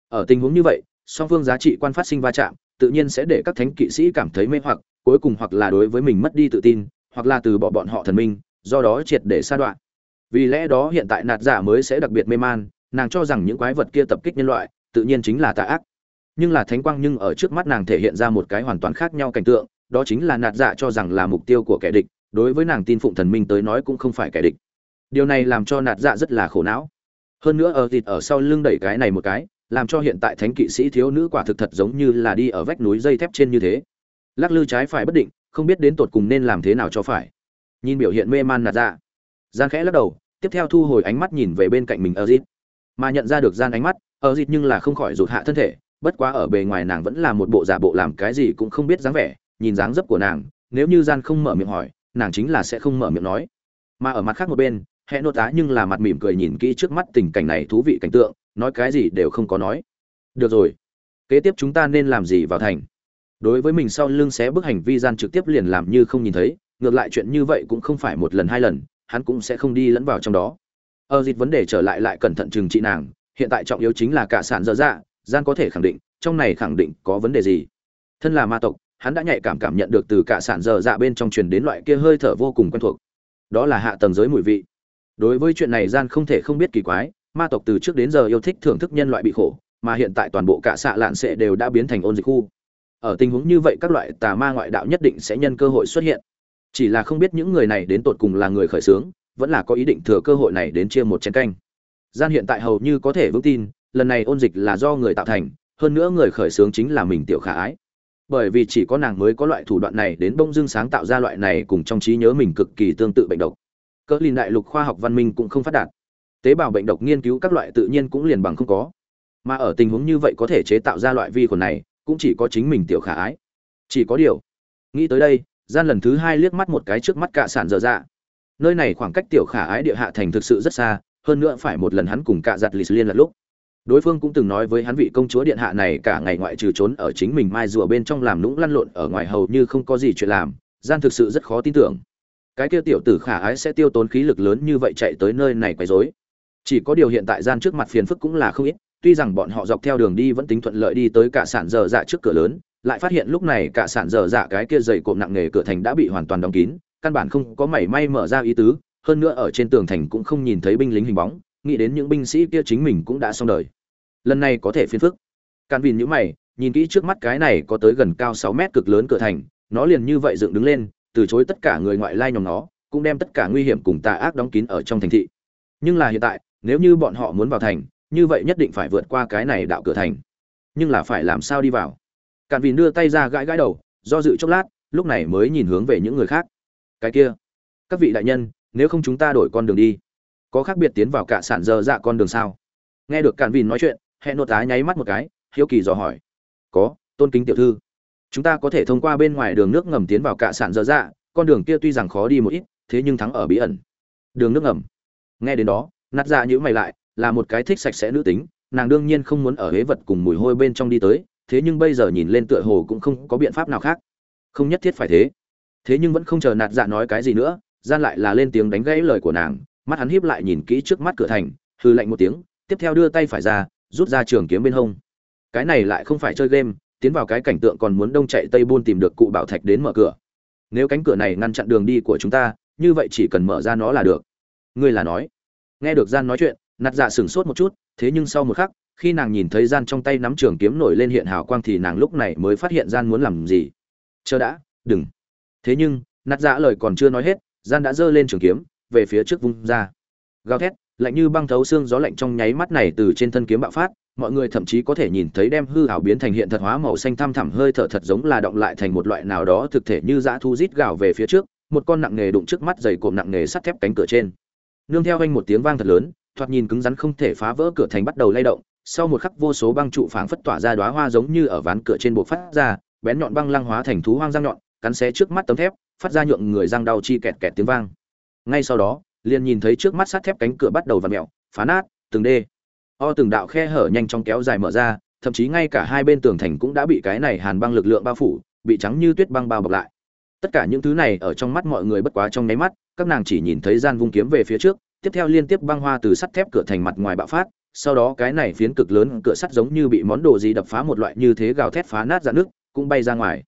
Ở tình huống như vậy, song phương giá trị quan phát sinh va chạm, tự nhiên sẽ để các thánh kỵ sĩ cảm thấy mê hoặc, cuối cùng hoặc là đối với mình mất đi tự tin, hoặc là từ bỏ bọn họ thần minh, do đó triệt để sa đoạn vì lẽ đó hiện tại nạt giả mới sẽ đặc biệt mê man, nàng cho rằng những quái vật kia tập kích nhân loại, tự nhiên chính là tà ác. Nhưng là thánh quang nhưng ở trước mắt nàng thể hiện ra một cái hoàn toàn khác nhau cảnh tượng, đó chính là nạt dạ cho rằng là mục tiêu của kẻ địch, đối với nàng tin phụng thần minh tới nói cũng không phải kẻ địch. Điều này làm cho nạt dạ rất là khổ não. Hơn nữa, ở thịt ở sau lưng đẩy cái này một cái, làm cho hiện tại thánh kỵ sĩ thiếu nữ quả thực thật giống như là đi ở vách núi dây thép trên như thế. Lắc lư trái phải bất định, không biết đến tột cùng nên làm thế nào cho phải. Nhìn biểu hiện mê man nạt dạ gian khẽ lắc đầu tiếp theo thu hồi ánh mắt nhìn về bên cạnh mình ở mà nhận ra được gian ánh mắt ở nhưng là không khỏi rụt hạ thân thể, bất quá ở bề ngoài nàng vẫn là một bộ giả bộ làm cái gì cũng không biết dáng vẻ, nhìn dáng dấp của nàng, nếu như gian không mở miệng hỏi, nàng chính là sẽ không mở miệng nói. Mà ở mặt khác một bên, hẹ nô tá nhưng là mặt mỉm cười nhìn kỹ trước mắt tình cảnh này thú vị cảnh tượng, nói cái gì đều không có nói. Được rồi, kế tiếp chúng ta nên làm gì vào thành? Đối với mình sau lưng xé bức hành vi gian trực tiếp liền làm như không nhìn thấy, ngược lại chuyện như vậy cũng không phải một lần hai lần hắn cũng sẽ không đi lẫn vào trong đó. Ở dịch vấn đề trở lại lại cẩn thận trừng trị nàng, hiện tại trọng yếu chính là cả sản dở dạ gian có thể khẳng định, trong này khẳng định có vấn đề gì. Thân là ma tộc, hắn đã nhạy cảm cảm nhận được từ cả sản dở dạ bên trong truyền đến loại kia hơi thở vô cùng quen thuộc. Đó là hạ tầng giới mùi vị. Đối với chuyện này gian không thể không biết kỳ quái, ma tộc từ trước đến giờ yêu thích thưởng thức nhân loại bị khổ, mà hiện tại toàn bộ cả xạ lạn sẽ đều đã biến thành ôn dịch khu. Ở tình huống như vậy các loại tà ma ngoại đạo nhất định sẽ nhân cơ hội xuất hiện chỉ là không biết những người này đến tột cùng là người khởi xướng, vẫn là có ý định thừa cơ hội này đến chia một chén canh. Gian hiện tại hầu như có thể vững tin, lần này ôn dịch là do người tạo thành, hơn nữa người khởi xướng chính là mình tiểu khả ái. Bởi vì chỉ có nàng mới có loại thủ đoạn này đến bông dưng sáng tạo ra loại này cùng trong trí nhớ mình cực kỳ tương tự bệnh độc. Cỡ lìn đại lục khoa học văn minh cũng không phát đạt. Tế bào bệnh độc nghiên cứu các loại tự nhiên cũng liền bằng không có. Mà ở tình huống như vậy có thể chế tạo ra loại vi khuẩn này, cũng chỉ có chính mình tiểu khả ái. Chỉ có điều, nghĩ tới đây gian lần thứ hai liếc mắt một cái trước mắt cạ sản dở dạ. Nơi này khoảng cách tiểu khả ái địa hạ thành thực sự rất xa, hơn nữa phải một lần hắn cùng cạ giặt lì liên là lúc. Đối phương cũng từng nói với hắn vị công chúa điện hạ này cả ngày ngoại trừ trốn ở chính mình mai rùa bên trong làm nũng lăn lộn ở ngoài hầu như không có gì chuyện làm, gian thực sự rất khó tin tưởng. Cái kia tiểu tử khả ái sẽ tiêu tốn khí lực lớn như vậy chạy tới nơi này quấy rối. Chỉ có điều hiện tại gian trước mặt phiền phức cũng là không ít, tuy rằng bọn họ dọc theo đường đi vẫn tính thuận lợi đi tới cả sản dở dạ trước cửa lớn lại phát hiện lúc này cả sản dở dạ cái kia dày cộm nặng nghề cửa thành đã bị hoàn toàn đóng kín, căn bản không có mảy may mở ra ý tứ, hơn nữa ở trên tường thành cũng không nhìn thấy binh lính hình bóng, nghĩ đến những binh sĩ kia chính mình cũng đã xong đời. Lần này có thể phiền phức. Càn vìn nhữ mày, nhìn kỹ trước mắt cái này có tới gần cao sáu mét cực lớn cửa thành, nó liền như vậy dựng đứng lên, từ chối tất cả người ngoại lai nhóm nó, cũng đem tất cả nguy hiểm cùng tà ác đóng kín ở trong thành thị. Nhưng là hiện tại, nếu như bọn họ muốn vào thành, như vậy nhất định phải vượt qua cái này đạo cửa thành. Nhưng là phải làm sao đi vào? Càn vìn đưa tay ra gãi gãi đầu, do dự chốc lát, lúc này mới nhìn hướng về những người khác. Cái kia, các vị đại nhân, nếu không chúng ta đổi con đường đi, có khác biệt tiến vào cả sản giờ dạ con đường sao? Nghe được càn vìn nói chuyện hẹn nốt tá nháy mắt một cái, hiếu kỳ dò hỏi. Có, tôn kính tiểu thư, chúng ta có thể thông qua bên ngoài đường nước ngầm tiến vào cả sản dơ dạ con đường kia tuy rằng khó đi một ít, thế nhưng thắng ở bí ẩn. Đường nước ngầm. Nghe đến đó nát ra dạ nhữ mày lại, là một cái thích sạch sẽ nữ tính, nàng đương nhiên không muốn ở hế vật cùng mùi hôi bên trong đi tới thế nhưng bây giờ nhìn lên tựa hồ cũng không có biện pháp nào khác. Không nhất thiết phải thế. Thế nhưng vẫn không chờ nạt dạ nói cái gì nữa, gian lại là lên tiếng đánh gãy lời của nàng, mắt hắn hiếp lại nhìn kỹ trước mắt cửa thành hư lạnh một tiếng, tiếp theo đưa tay phải ra, rút ra trường kiếm bên hông. Cái này lại không phải chơi game, tiến vào cái cảnh tượng còn muốn đông chạy tây buôn tìm được cụ bảo thạch đến mở cửa. Nếu cánh cửa này ngăn chặn đường đi của chúng ta, như vậy chỉ cần mở ra nó là được. Ngươi là nói. Nghe được gian nói chuyện, nạt dạ sửng sốt một chút, thế nhưng sau một khắc khi nàng nhìn thấy gian trong tay nắm trường kiếm nổi lên hiện hào quang thì nàng lúc này mới phát hiện gian muốn làm gì. Chờ đã, đừng. Thế nhưng, nạt dạ lời còn chưa nói hết, gian đã giơ lên trường kiếm, về phía trước vung ra. Gào thét, lạnh như băng thấu xương gió lạnh trong nháy mắt này từ trên thân kiếm bạo phát, mọi người thậm chí có thể nhìn thấy đem hư ảo biến thành hiện thật hóa màu xanh thăm thẳm hơi thở thật giống là động lại thành một loại nào đó thực thể như dã thu rít gào về phía trước, một con nặng nghề đụng trước mắt dày cộm nặng nghề sắt thép cánh cửa trên. Nương theo anh một tiếng vang thật lớn, thoạt nhìn cứng rắn không thể phá vỡ cửa thành bắt đầu lay động sau một khắc vô số băng trụ phảng phất tỏa ra đóa hoa giống như ở ván cửa trên bộ phát ra, bén nhọn băng lăng hóa thành thú hoang răng nhọn, cắn xé trước mắt tấm thép, phát ra nhượng người răng đau chi kẹt kẹt tiếng vang. Ngay sau đó, liền nhìn thấy trước mắt sắt thép cánh cửa bắt đầu vặn mèo, phá nát, từng đê. O từng đạo khe hở nhanh chóng kéo dài mở ra, thậm chí ngay cả hai bên tường thành cũng đã bị cái này hàn băng lực lượng bao phủ, bị trắng như tuyết băng bao bọc lại. Tất cả những thứ này ở trong mắt mọi người bất quá trong nháy mắt, các nàng chỉ nhìn thấy gian vung kiếm về phía trước, tiếp theo liên tiếp băng hoa từ sắt thép cửa thành mặt ngoài bạo phát sau đó cái này phiến cực lớn cửa sắt giống như bị món đồ gì đập phá một loại như thế gào thét phá nát ra nước, cũng bay ra ngoài.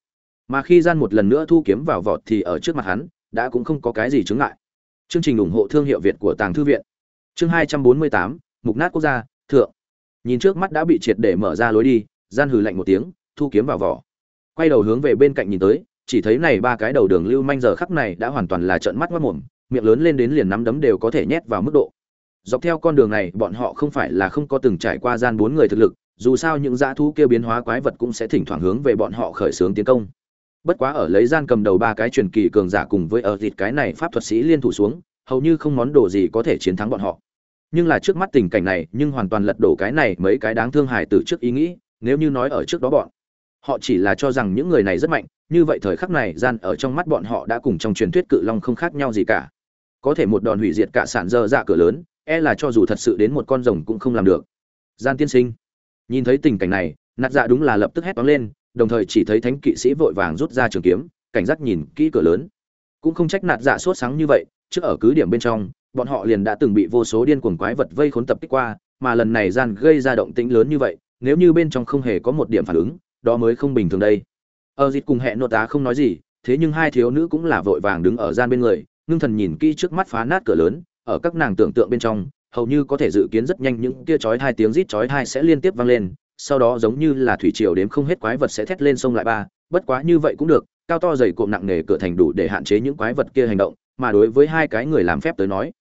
Mà khi gian một lần nữa thu kiếm vào vọt thì ở trước mặt hắn, đã cũng không có cái gì chướng ngại. Chương trình ủng hộ thương hiệu việt của tàng thư viện. Chương hai trăm bốn mươi tám, mục nát quốc gia, thượng. Nhìn trước mắt đã bị triệt để mở ra lối đi, gian hừ lạnh một tiếng, thu kiếm vào vỏ. Quay đầu hướng về bên cạnh nhìn tới, chỉ thấy này ba cái đầu đường lưu manh giờ khắc này đã hoàn toàn là trợn mắt mắt mồm miệng lớn lên đến liền nắm đấm đều có thể nhét vào mức độ dọc theo con đường này, bọn họ không phải là không có từng trải qua gian bốn người thực lực, dù sao những dã thú kia biến hóa quái vật cũng sẽ thỉnh thoảng hướng về bọn họ khởi xướng tiến công. Bất quá ở lấy gian cầm đầu ba cái truyền kỳ cường giả cùng với ở thịt cái này pháp thuật sĩ liên thủ xuống, hầu như không món đồ gì có thể chiến thắng bọn họ. Nhưng là trước mắt tình cảnh này, nhưng hoàn toàn lật đổ cái này mấy cái đáng thương hài từ trước ý nghĩ, nếu như nói ở trước đó bọn họ chỉ là cho rằng những người này rất mạnh, như vậy thời khắc này gian ở trong mắt bọn họ đã cùng trong truyền thuyết cự long không khác nhau gì cả. Có thể một đòn hủy diệt cả sản dơ dạ cửa lớn e là cho dù thật sự đến một con rồng cũng không làm được. Gian tiên sinh. Nhìn thấy tình cảnh này, nạt dạ đúng là lập tức hét toán lên, đồng thời chỉ thấy thánh kỵ sĩ vội vàng rút ra trường kiếm, cảnh giác nhìn kỹ cửa lớn. Cũng không trách nạt dạ sốt sáng như vậy, trước ở cứ điểm bên trong, bọn họ liền đã từng bị vô số điên cuồng quái vật vây khốn tập kích qua, mà lần này gian gây ra động tĩnh lớn như vậy, nếu như bên trong không hề có một điểm phản ứng, đó mới không bình thường đây. Ờ, ở dịt cùng hẹn nô tá không nói gì, thế nhưng hai thiếu nữ cũng là vội vàng đứng ở gian bên người, ngưng thần nhìn kỹ trước mắt phá nát cửa lớn ở các nàng tưởng tượng bên trong, hầu như có thể dự kiến rất nhanh những kia chói hai tiếng rít chói hai sẽ liên tiếp vang lên, sau đó giống như là thủy triều đếm không hết quái vật sẽ thét lên sông lại ba, bất quá như vậy cũng được, cao to dày cộm nặng nề cửa thành đủ để hạn chế những quái vật kia hành động, mà đối với hai cái người làm phép tới nói,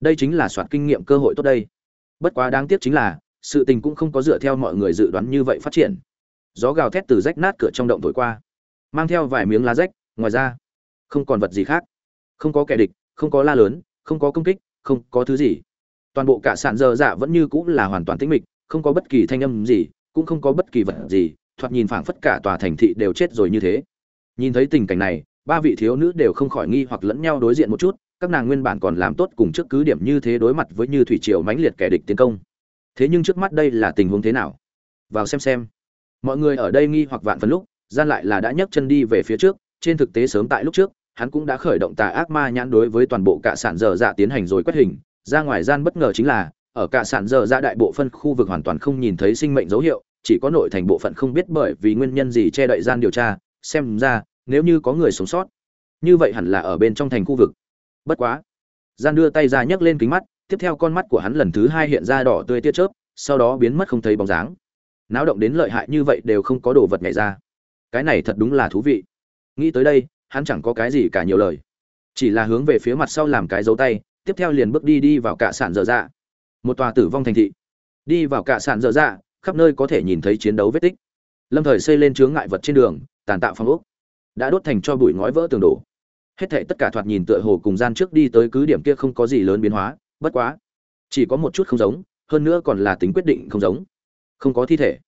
đây chính là soạt kinh nghiệm cơ hội tốt đây. Bất quá đáng tiếc chính là, sự tình cũng không có dựa theo mọi người dự đoán như vậy phát triển. Gió gào thét từ rách nát cửa trong động thổi qua, mang theo vài miếng lá rách, ngoài ra, không còn vật gì khác. Không có kẻ địch, không có la lớn, không có công kích không có thứ gì. Toàn bộ cả sàn dơ dạ vẫn như cũng là hoàn toàn tĩnh mịch, không có bất kỳ thanh âm gì, cũng không có bất kỳ vật gì, thoạt nhìn phảng phất cả tòa thành thị đều chết rồi như thế. Nhìn thấy tình cảnh này, ba vị thiếu nữ đều không khỏi nghi hoặc lẫn nhau đối diện một chút, các nàng nguyên bản còn làm tốt cùng trước cứ điểm như thế đối mặt với như thủy triều mãnh liệt kẻ địch tiến công. Thế nhưng trước mắt đây là tình huống thế nào? Vào xem xem. Mọi người ở đây nghi hoặc vạn phần lúc, gian lại là đã nhấc chân đi về phía trước, trên thực tế sớm tại lúc trước hắn cũng đã khởi động tà ác ma nhãn đối với toàn bộ cả sản dở dạ tiến hành rồi quét hình. Ra ngoài gian bất ngờ chính là, ở cả sản dở dạ đại bộ phân khu vực hoàn toàn không nhìn thấy sinh mệnh dấu hiệu, chỉ có nội thành bộ phận không biết bởi vì nguyên nhân gì che đậy gian điều tra. Xem ra, nếu như có người sống sót, như vậy hẳn là ở bên trong thành khu vực. Bất quá, gian đưa tay ra nhấc lên kính mắt, tiếp theo con mắt của hắn lần thứ hai hiện ra đỏ tươi tiết chớp, sau đó biến mất không thấy bóng dáng. Náo động đến lợi hại như vậy đều không có đồ vật nhảy ra. Cái này thật đúng là thú vị. Nghĩ tới đây hắn chẳng có cái gì cả nhiều lời. Chỉ là hướng về phía mặt sau làm cái dấu tay, tiếp theo liền bước đi đi vào cả sản dở dạ. Một tòa tử vong thành thị. Đi vào cả sản dở dạ khắp nơi có thể nhìn thấy chiến đấu vết tích. Lâm thời xây lên chướng ngại vật trên đường, tàn tạo phong ốc. Đã đốt thành cho bụi ngói vỡ tường đổ. Hết thảy tất cả thoạt nhìn tựa hồ cùng gian trước đi tới cứ điểm kia không có gì lớn biến hóa, bất quá, chỉ có một chút không giống, hơn nữa còn là tính quyết định không giống. Không có thi thể.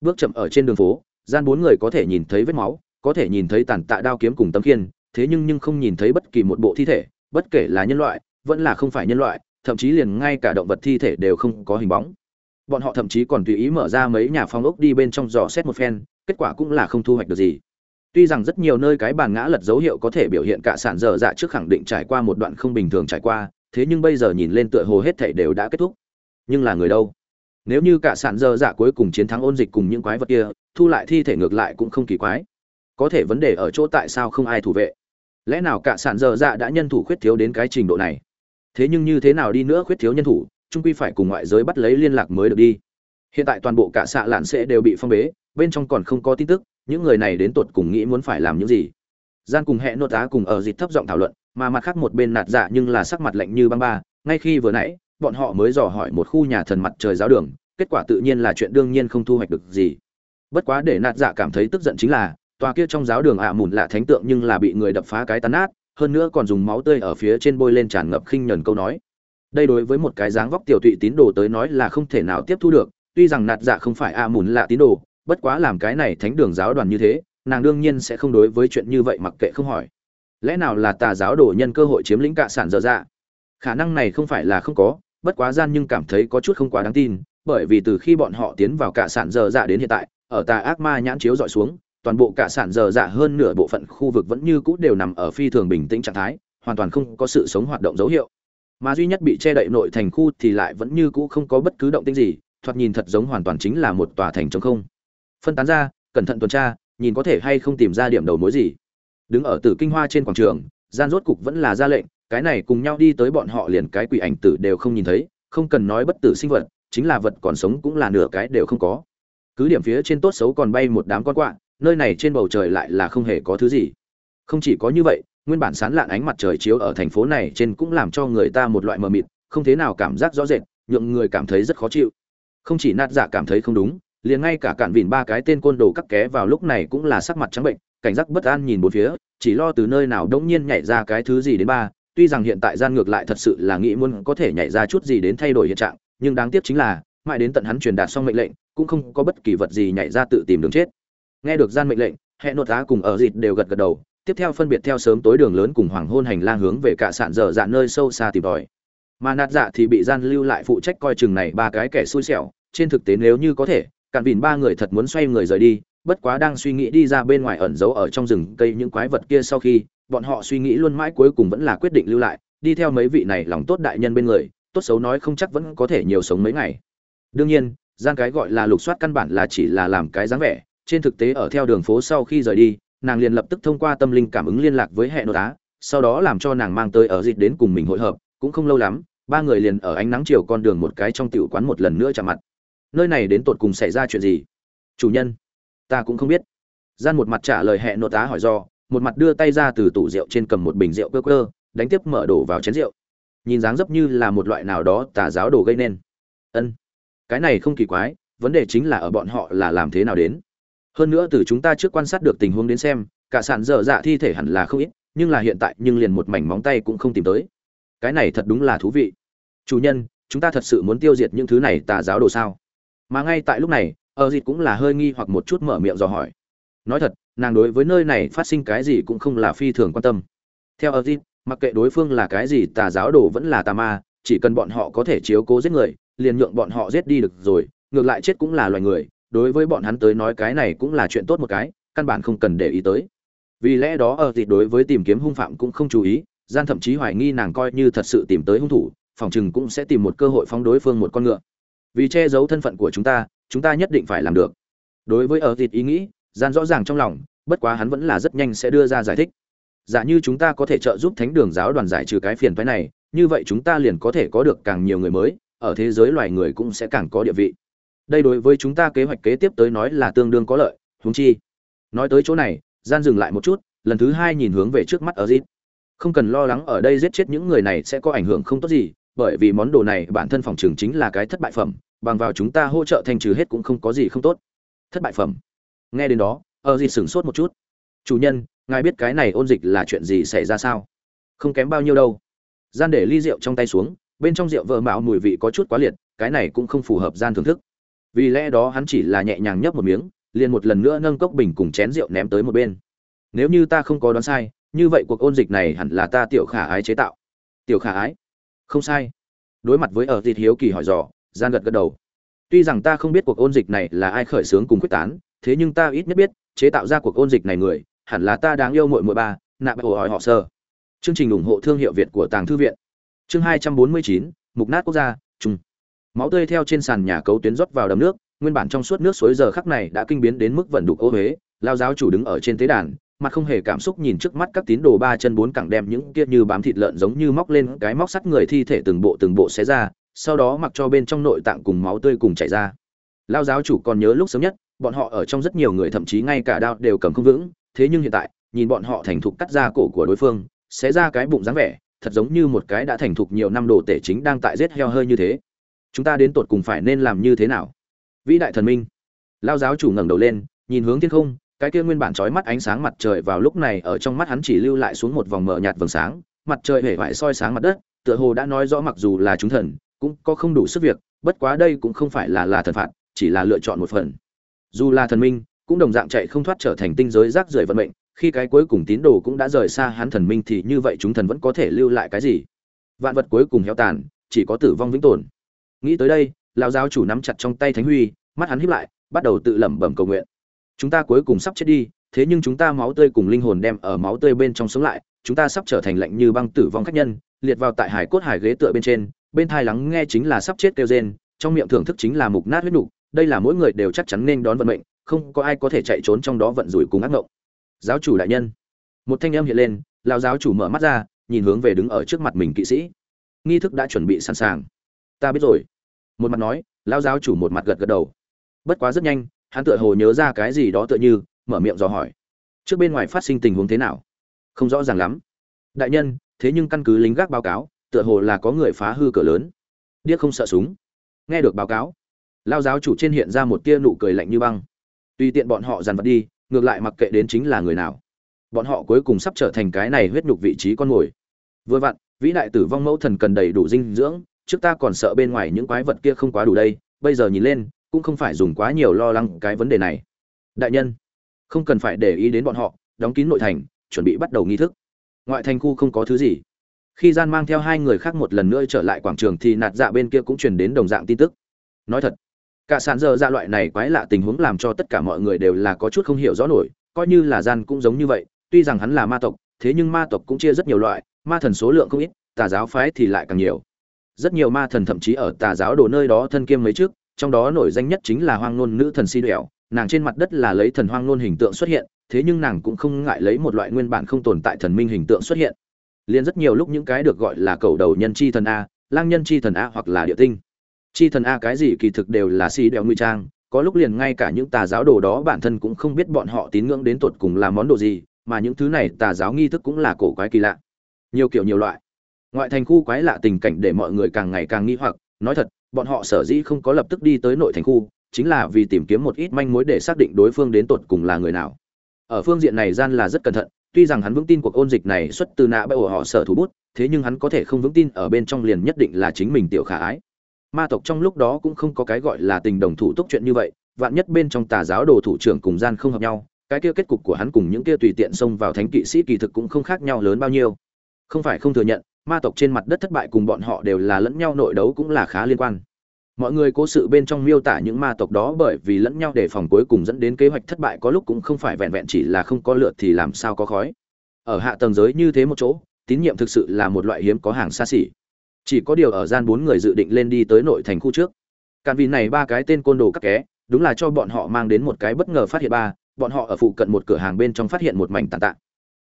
Bước chậm ở trên đường phố, gian bốn người có thể nhìn thấy vết máu có thể nhìn thấy tàn tạ đao kiếm cùng tấm khiên, thế nhưng nhưng không nhìn thấy bất kỳ một bộ thi thể, bất kể là nhân loại, vẫn là không phải nhân loại, thậm chí liền ngay cả động vật thi thể đều không có hình bóng. Bọn họ thậm chí còn tùy ý mở ra mấy nhà phong ốc đi bên trong dò xét một phen, kết quả cũng là không thu hoạch được gì. Tuy rằng rất nhiều nơi cái bàn ngã lật dấu hiệu có thể biểu hiện cả sản dở dạ trước khẳng định trải qua một đoạn không bình thường trải qua, thế nhưng bây giờ nhìn lên tựa hồ hết thể đều đã kết thúc. Nhưng là người đâu? Nếu như cả sản dơ dạ cuối cùng chiến thắng ôn dịch cùng những quái vật kia, thu lại thi thể ngược lại cũng không kỳ quái có thể vấn đề ở chỗ tại sao không ai thủ vệ. Lẽ nào cả sản dơ dạ đã nhân thủ khuyết thiếu đến cái trình độ này? Thế nhưng như thế nào đi nữa khuyết thiếu nhân thủ trung quy phải cùng ngoại giới bắt lấy liên lạc mới được đi. Hiện tại toàn bộ cả xạ lạn sẽ đều bị phong bế, bên trong còn không có tin tức, những người này đến tột cùng nghĩ muốn phải làm những gì? Gian cùng hẹn nô á cùng ở dịp thấp giọng thảo luận, mà mặt khác một bên nạt dạ nhưng là sắc mặt lạnh như băng ba, ngay khi vừa nãy, bọn họ mới dò hỏi một khu nhà thần mặt trời giáo đường, kết quả tự nhiên là chuyện đương nhiên không thu hoạch được gì. Bất quá để nạt dạ cảm thấy tức giận chính là tòa kia trong giáo đường ạ mùn lạ thánh tượng nhưng là bị người đập phá cái tán nát, hơn nữa còn dùng máu tươi ở phía trên bôi lên tràn ngập khinh nhẫn câu nói. Đây đối với một cái dáng vóc tiểu tụy tín đồ tới nói là không thể nào tiếp thu được, tuy rằng nạt dạ không phải ạ mùn lạ tín đồ, bất quá làm cái này thánh đường giáo đoàn như thế, nàng đương nhiên sẽ không đối với chuyện như vậy mặc kệ không hỏi. Lẽ nào là tà giáo đồ nhân cơ hội chiếm lĩnh cạ sản dở dạ? Khả năng này không phải là không có, bất quá gian nhưng cảm thấy có chút không quá đáng tin, bởi vì từ khi bọn họ tiến vào cạ sản dở dạ đến hiện tại, ở tà ác ma nhãn chiếu dọi xuống toàn bộ cả sản giờ dạ hơn nửa bộ phận khu vực vẫn như cũ đều nằm ở phi thường bình tĩnh trạng thái, hoàn toàn không có sự sống hoạt động dấu hiệu. Mà duy nhất bị che đậy nội thành khu thì lại vẫn như cũ không có bất cứ động tĩnh gì, thoạt nhìn thật giống hoàn toàn chính là một tòa thành trống không. Phân tán ra, cẩn thận tuần tra, nhìn có thể hay không tìm ra điểm đầu mối gì. Đứng ở tử kinh hoa trên quảng trường, gian rốt cục vẫn là ra lệnh, cái này cùng nhau đi tới bọn họ liền cái quỷ ảnh tử đều không nhìn thấy, không cần nói bất tử sinh vật, chính là vật còn sống cũng là nửa cái đều không có. Cứ điểm phía trên tốt xấu còn bay một đám con quạ nơi này trên bầu trời lại là không hề có thứ gì. Không chỉ có như vậy, nguyên bản sán lạn ánh mặt trời chiếu ở thành phố này trên cũng làm cho người ta một loại mờ mịt, không thế nào cảm giác rõ rệt, nhượng người cảm thấy rất khó chịu. Không chỉ nát giả dạ cảm thấy không đúng, liền ngay cả cản vìn ba cái tên côn đồ cắt ké vào lúc này cũng là sắc mặt trắng bệnh, cảnh giác bất an nhìn bốn phía, chỉ lo từ nơi nào đống nhiên nhảy ra cái thứ gì đến ba, tuy rằng hiện tại gian ngược lại thật sự là nghĩ muốn có thể nhảy ra chút gì đến thay đổi hiện trạng, nhưng đáng tiếc chính là, mãi đến tận hắn truyền đạt xong mệnh lệnh, cũng không có bất kỳ vật gì nhảy ra tự tìm đường chết nghe được gian mệnh lệnh, hẹn nội tá cùng ở dịt đều gật gật đầu. Tiếp theo phân biệt theo sớm tối đường lớn cùng hoàng hôn hành lang hướng về cả sạn dở dạ nơi sâu xa tìm tòi. Mà nạt dạ thì bị gian lưu lại phụ trách coi chừng này ba cái kẻ xui xẻo. Trên thực tế nếu như có thể, cạn vìn ba người thật muốn xoay người rời đi, bất quá đang suy nghĩ đi ra bên ngoài ẩn giấu ở trong rừng cây những quái vật kia sau khi, bọn họ suy nghĩ luôn mãi cuối cùng vẫn là quyết định lưu lại, đi theo mấy vị này lòng tốt đại nhân bên người, tốt xấu nói không chắc vẫn có thể nhiều sống mấy ngày. Đương nhiên, gian cái gọi là lục soát căn bản là chỉ là làm cái dáng vẻ trên thực tế ở theo đường phố sau khi rời đi, nàng liền lập tức thông qua tâm linh cảm ứng liên lạc với hệ nội tá sau đó làm cho nàng mang tới ở dịch đến cùng mình hội hợp, cũng không lâu lắm, ba người liền ở ánh nắng chiều con đường một cái trong tiểu quán một lần nữa chạm mặt. Nơi này đến tột cùng xảy ra chuyện gì? Chủ nhân, ta cũng không biết. Gian một mặt trả lời hệ nội tá hỏi do, một mặt đưa tay ra từ tủ rượu trên cầm một bình rượu cơ cơ đánh tiếp mở đổ vào chén rượu. Nhìn dáng dấp như là một loại nào đó tà giáo đồ gây nên. Ân, cái này không kỳ quái, vấn đề chính là ở bọn họ là làm thế nào đến? Hơn nữa từ chúng ta trước quan sát được tình huống đến xem, cả sản dở dạ thi thể hẳn là không ít, nhưng là hiện tại nhưng liền một mảnh móng tay cũng không tìm tới. Cái này thật đúng là thú vị. Chủ nhân, chúng ta thật sự muốn tiêu diệt những thứ này tà giáo đồ sao? Mà ngay tại lúc này ở dịt cũng là hơi nghi hoặc một chút mở miệng dò hỏi. Nói thật, nàng đối với nơi này phát sinh cái gì cũng không là phi thường quan tâm. Theo ở dịt mặc kệ đối phương là cái gì, tà giáo đồ vẫn là tà ma, chỉ cần bọn họ có thể chiếu cố giết người, liền nhượng bọn họ giết đi được rồi, ngược lại chết cũng là loài người đối với bọn hắn tới nói cái này cũng là chuyện tốt một cái, căn bản không cần để ý tới. Vì lẽ đó ờ, ở thịt đối với tìm kiếm hung phạm cũng không chú ý, gian thậm chí hoài nghi nàng coi như thật sự tìm tới hung thủ, phòng chừng cũng sẽ tìm một cơ hội phóng đối phương một con ngựa. Vì che giấu thân phận của chúng ta chúng ta nhất định phải làm được. Đối với ờ, ở thịt ý nghĩ, gian rõ ràng trong lòng, bất quá hắn vẫn là rất nhanh sẽ đưa ra giải thích. Giả như chúng ta có thể trợ giúp thánh đường giáo đoàn giải trừ cái phiền phái này, như vậy chúng ta liền có thể có được càng nhiều người mới, ở thế giới loài người cũng sẽ càng có địa vị đây đối với chúng ta kế hoạch kế tiếp tới nói là tương đương có lợi, huống chi. Nói tới chỗ này, gian dừng lại một chút, lần thứ hai nhìn hướng về trước mắt ở dít không cần lo lắng ở đây giết chết những người này sẽ có ảnh hưởng không tốt gì, bởi vì món đồ này bản thân phòng trường chính là cái thất bại phẩm, bằng vào chúng ta hỗ trợ thanh trừ hết cũng không có gì không tốt. Thất bại phẩm. Nghe đến đó, ở dít sửng sốt một chút. Chủ nhân, ngài biết cái này ôn dịch là chuyện gì xảy ra sao? Không kém bao nhiêu đâu. Gian để ly rượu trong tay xuống, bên trong rượu vợ mạo mùi vị có chút quá liệt, cái này cũng không phù hợp gian thưởng thức vì lẽ đó hắn chỉ là nhẹ nhàng nhấp một miếng, liền một lần nữa nâng cốc bình cùng chén rượu ném tới một bên. Nếu như ta không có đoán sai, như vậy cuộc ôn dịch này hẳn là ta tiểu khả ái chế tạo. Tiểu khả ái? Không sai. Đối mặt với ở thịt hiếu kỳ hỏi dò, gian gật gật đầu. Tuy rằng ta không biết cuộc ôn dịch này là ai khởi xướng cùng quyết tán, thế nhưng ta ít nhất biết, chế tạo ra cuộc ôn dịch này người, hẳn là ta đáng yêu muội muội ba nạp hồ hỏi họ sơ. Chương trình ủng hộ thương hiệu việt của tàng thư viện. Chương hai trăm bốn mươi chín, mục nát quốc gia, trung máu tươi theo trên sàn nhà cấu tuyến rót vào đầm nước, nguyên bản trong suốt nước suối giờ khắc này đã kinh biến đến mức vận đục ô huế, lao giáo chủ đứng ở trên tế đàn, mặt không hề cảm xúc nhìn trước mắt các tín đồ ba chân bốn cẳng đem những kia như bám thịt lợn giống như móc lên cái móc sắt người thi thể từng bộ từng bộ xé ra, sau đó mặc cho bên trong nội tạng cùng máu tươi cùng chảy ra. Lao giáo chủ còn nhớ lúc sớm nhất, bọn họ ở trong rất nhiều người thậm chí ngay cả đao đều cầm không vững, thế nhưng hiện tại, nhìn bọn họ thành thục cắt ra cổ của đối phương, xé ra cái bụng dáng vẻ, thật giống như một cái đã thành thục nhiều năm đồ tể chính đang tại giết heo hơi như thế chúng ta đến tột cùng phải nên làm như thế nào? Vĩ đại thần minh. Lao giáo chủ ngẩng đầu lên, nhìn hướng thiên không, cái kia nguyên bản trói mắt ánh sáng mặt trời vào lúc này ở trong mắt hắn chỉ lưu lại xuống một vòng mờ nhạt vầng sáng, mặt trời hể vải soi sáng mặt đất, tựa hồ đã nói rõ mặc dù là chúng thần, cũng có không đủ sức việc, bất quá đây cũng không phải là là thần phạt, chỉ là lựa chọn một phần. Dù là thần minh, cũng đồng dạng chạy không thoát trở thành tinh giới rác rưởi vận mệnh, khi cái cuối cùng tín đồ cũng đã rời xa hắn thần minh thì như vậy chúng thần vẫn có thể lưu lại cái gì? Vạn vật cuối cùng héo tàn, chỉ có tử vong vĩnh tồn nghĩ tới đây, lão giáo chủ nắm chặt trong tay thánh huy, mắt hắn híp lại, bắt đầu tự lẩm bẩm cầu nguyện. Chúng ta cuối cùng sắp chết đi, thế nhưng chúng ta máu tươi cùng linh hồn đem ở máu tươi bên trong sống lại, chúng ta sắp trở thành lạnh như băng tử vong khách nhân, liệt vào tại hải cốt hải ghế tựa bên trên, bên thai lắng nghe chính là sắp chết kêu rên, trong miệng thưởng thức chính là mục nát huyết nục, đây là mỗi người đều chắc chắn nên đón vận mệnh, không có ai có thể chạy trốn trong đó vận rủi cùng ác ngộng. Giáo chủ đại nhân. Một thanh âm hiện lên, lão giáo chủ mở mắt ra, nhìn hướng về đứng ở trước mặt mình kỵ sĩ. Nghi thức đã chuẩn bị sẵn sàng ta biết rồi. Một mặt nói, lão giáo chủ một mặt gật gật đầu. Bất quá rất nhanh, hắn tựa hồ nhớ ra cái gì đó tựa như, mở miệng dò hỏi. Trước bên ngoài phát sinh tình huống thế nào? Không rõ ràng lắm. Đại nhân, thế nhưng căn cứ lính gác báo cáo, tựa hồ là có người phá hư cửa lớn. Điếc không sợ súng. Nghe được báo cáo lao giáo chủ trên hiện ra một tia nụ cười lạnh như băng. Tùy tiện bọn họ dàn vật đi, ngược lại mặc kệ đến chính là người nào. Bọn họ cuối cùng sắp trở thành cái này huyết nhục vị trí con mồi. Vừa vặn, vĩ đại tử vong mẫu thần cần đầy đủ dinh dưỡng trước ta còn sợ bên ngoài những quái vật kia không quá đủ đây, bây giờ nhìn lên, cũng không phải dùng quá nhiều lo lắng cái vấn đề này. Đại nhân, không cần phải để ý đến bọn họ, đóng kín nội thành, chuẩn bị bắt đầu nghi thức. Ngoại thành khu không có thứ gì. Khi gian mang theo hai người khác một lần nữa trở lại quảng trường thì nạt dạ bên kia cũng truyền đến đồng dạng tin tức. Nói thật, cả sàn giờ ra dạ loại này quái lạ tình huống làm cho tất cả mọi người đều là có chút không hiểu rõ nổi, coi như là gian cũng giống như vậy, tuy rằng hắn là ma tộc, thế nhưng ma tộc cũng chia rất nhiều loại, ma thần số lượng không ít, tà giáo phái thì lại càng nhiều rất nhiều ma thần thậm chí ở tà giáo đồ nơi đó thân kiêm mấy trước, trong đó nổi danh nhất chính là hoang nôn nữ thần si đẻo. Nàng trên mặt đất là lấy thần hoang nôn hình tượng xuất hiện, thế nhưng nàng cũng không ngại lấy một loại nguyên bản không tồn tại thần minh hình tượng xuất hiện. Liền rất nhiều lúc những cái được gọi là cầu đầu nhân chi thần a, lang nhân chi thần a hoặc là địa tinh. Chi thần a cái gì kỳ thực đều là si đeo nguy trang, có lúc liền ngay cả những tà giáo đồ đó bản thân cũng không biết bọn họ tín ngưỡng đến tột cùng là món đồ gì, mà những thứ này tà giáo nghi thức cũng là cổ quái kỳ lạ. Nhiều kiểu nhiều loại ngoại thành khu quái lạ tình cảnh để mọi người càng ngày càng nghi hoặc, nói thật, bọn họ sở dĩ không có lập tức đi tới nội thành khu, chính là vì tìm kiếm một ít manh mối để xác định đối phương đến tột cùng là người nào. Ở phương diện này gian là rất cẩn thận, tuy rằng hắn vững tin cuộc ôn dịch này xuất từ nạ bãi ổ họ sở thủ bút, thế nhưng hắn có thể không vững tin ở bên trong liền nhất định là chính mình tiểu khả ái. Ma tộc trong lúc đó cũng không có cái gọi là tình đồng thủ túc chuyện như vậy, vạn nhất bên trong tà giáo đồ thủ trưởng cùng gian không hợp nhau, cái kia kết cục của hắn cùng những kia tùy tiện xông vào thánh kỵ sĩ kỳ thực cũng không khác nhau lớn bao nhiêu. Không phải không thừa nhận ma tộc trên mặt đất thất bại cùng bọn họ đều là lẫn nhau nội đấu cũng là khá liên quan. Mọi người cố sự bên trong miêu tả những ma tộc đó bởi vì lẫn nhau đề phòng cuối cùng dẫn đến kế hoạch thất bại có lúc cũng không phải vẹn vẹn chỉ là không có lượt thì làm sao có khói. Ở hạ tầng giới như thế một chỗ, tín nhiệm thực sự là một loại hiếm có hàng xa xỉ. Chỉ có điều ở gian bốn người dự định lên đi tới nội thành khu trước. Càn vì này ba cái tên côn đồ các ké đúng là cho bọn họ mang đến một cái bất ngờ phát hiện ba, bọn họ ở phụ cận một cửa hàng bên trong phát hiện một mảnh tàn tạ.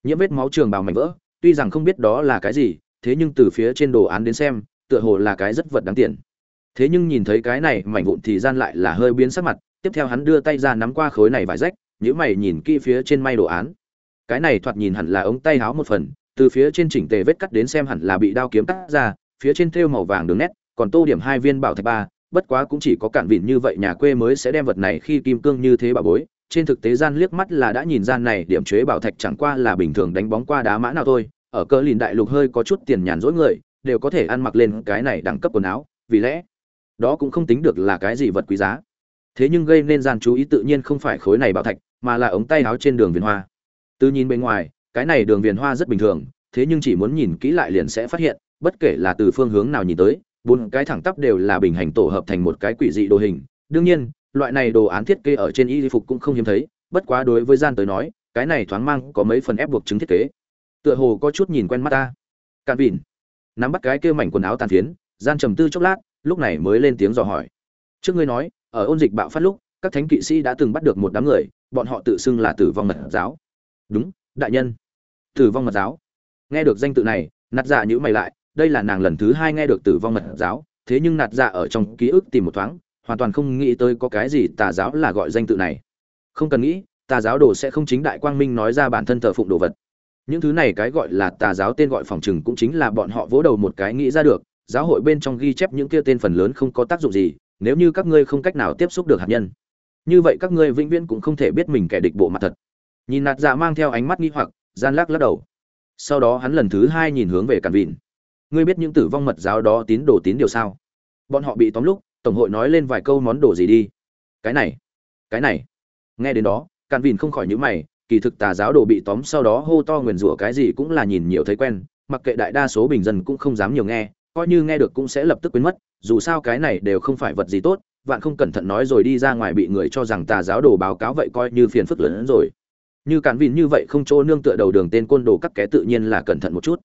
Nhiễm vết máu trường bào mảnh vỡ, tuy rằng không biết đó là cái gì thế nhưng từ phía trên đồ án đến xem, tựa hồ là cái rất vật đáng tiền. Thế nhưng nhìn thấy cái này mảnh vụn thì gian lại là hơi biến sắc mặt, tiếp theo hắn đưa tay ra nắm qua khối này vải rách nhữ mày nhìn kỹ phía trên may đồ án. Cái này thoạt nhìn hẳn là ống tay háo một phần, từ phía trên chỉnh tề vết cắt đến xem hẳn là bị đao kiếm cắt ra, phía trên thêu màu vàng đường nét, còn tô điểm hai viên bảo thạch ba, bất quá cũng chỉ có cạn vịn như vậy nhà quê mới sẽ đem vật này khi kim cương như thế bà bối. Trên thực tế gian liếc mắt là đã nhìn gian này điểm chế bảo thạch chẳng qua là bình thường đánh bóng qua đá mã nào thôi ở cỡ lìn đại lục hơi có chút tiền nhàn rỗi người, đều có thể ăn mặc lên cái này đẳng cấp quần áo, vì lẽ đó cũng không tính được là cái gì vật quý giá. Thế nhưng gây nên gian chú ý tự nhiên không phải khối này bảo thạch, mà là ống tay áo trên đường viền hoa. Từ nhìn bên ngoài, cái này đường viền hoa rất bình thường, thế nhưng chỉ muốn nhìn kỹ lại liền sẽ phát hiện, bất kể là từ phương hướng nào nhìn tới, bốn cái thẳng tắp đều là bình hành tổ hợp thành một cái quỷ dị đồ hình. Đương nhiên, loại này đồ án thiết kế ở trên y phục cũng không hiếm thấy, bất quá đối với gian tới nói, cái này thoáng mang có mấy phần ép buộc chứng thiết kế tựa hồ có chút nhìn quen mắt ta. Cạn vịn, nắm bắt cái kia mảnh quần áo tàn phiến, gian trầm tư chốc lát, lúc này mới lên tiếng dò hỏi. Trước ngươi nói, ở ôn dịch bạo phát lúc, các thánh kỵ sĩ đã từng bắt được một đám người, bọn họ tự xưng là tử vong mật giáo. Đúng, đại nhân. Tử vong mật giáo. Nghe được danh tự này, nạt dạ nhữ mày lại, đây là nàng lần thứ hai nghe được tử vong mật giáo, thế nhưng nạt dạ ở trong ký ức tìm một thoáng, hoàn toàn không nghĩ tới có cái gì tà giáo là gọi danh tự này. Không cần nghĩ, tà giáo đồ sẽ không chính đại quang minh nói ra bản thân thờ phụng đồ vật những thứ này cái gọi là tà giáo tên gọi phòng trừng cũng chính là bọn họ vỗ đầu một cái nghĩ ra được, giáo hội bên trong ghi chép những kia tên phần lớn không có tác dụng gì, nếu như các ngươi không cách nào tiếp xúc được hạt nhân. Như vậy các ngươi vĩnh viễn cũng không thể biết mình kẻ địch bộ mặt thật. Nhìn nạt dạ mang theo ánh mắt nghi hoặc, gian lắc lắc đầu. Sau đó hắn lần thứ hai nhìn hướng về càn vịn. Ngươi biết những tử vong mật giáo đó tín đồ tín điều sao? Bọn họ bị tóm lúc, tổng hội nói lên vài câu món đồ gì đi. Cái này cái này. Nghe đến đó càn vịn không khỏi nhữ mày kỳ thực tà giáo đồ bị tóm sau đó hô to nguyền rủa cái gì cũng là nhìn nhiều thấy quen, mặc kệ đại đa số bình dân cũng không dám nhiều nghe, coi như nghe được cũng sẽ lập tức quên mất, dù sao cái này đều không phải vật gì tốt, vạn không cẩn thận nói rồi đi ra ngoài bị người cho rằng tà giáo đồ báo cáo vậy coi như phiền phức lớn hơn rồi. Như cản vìn như vậy không chỗ nương tựa đầu đường tên côn đồ các ké tự nhiên là cẩn thận một chút.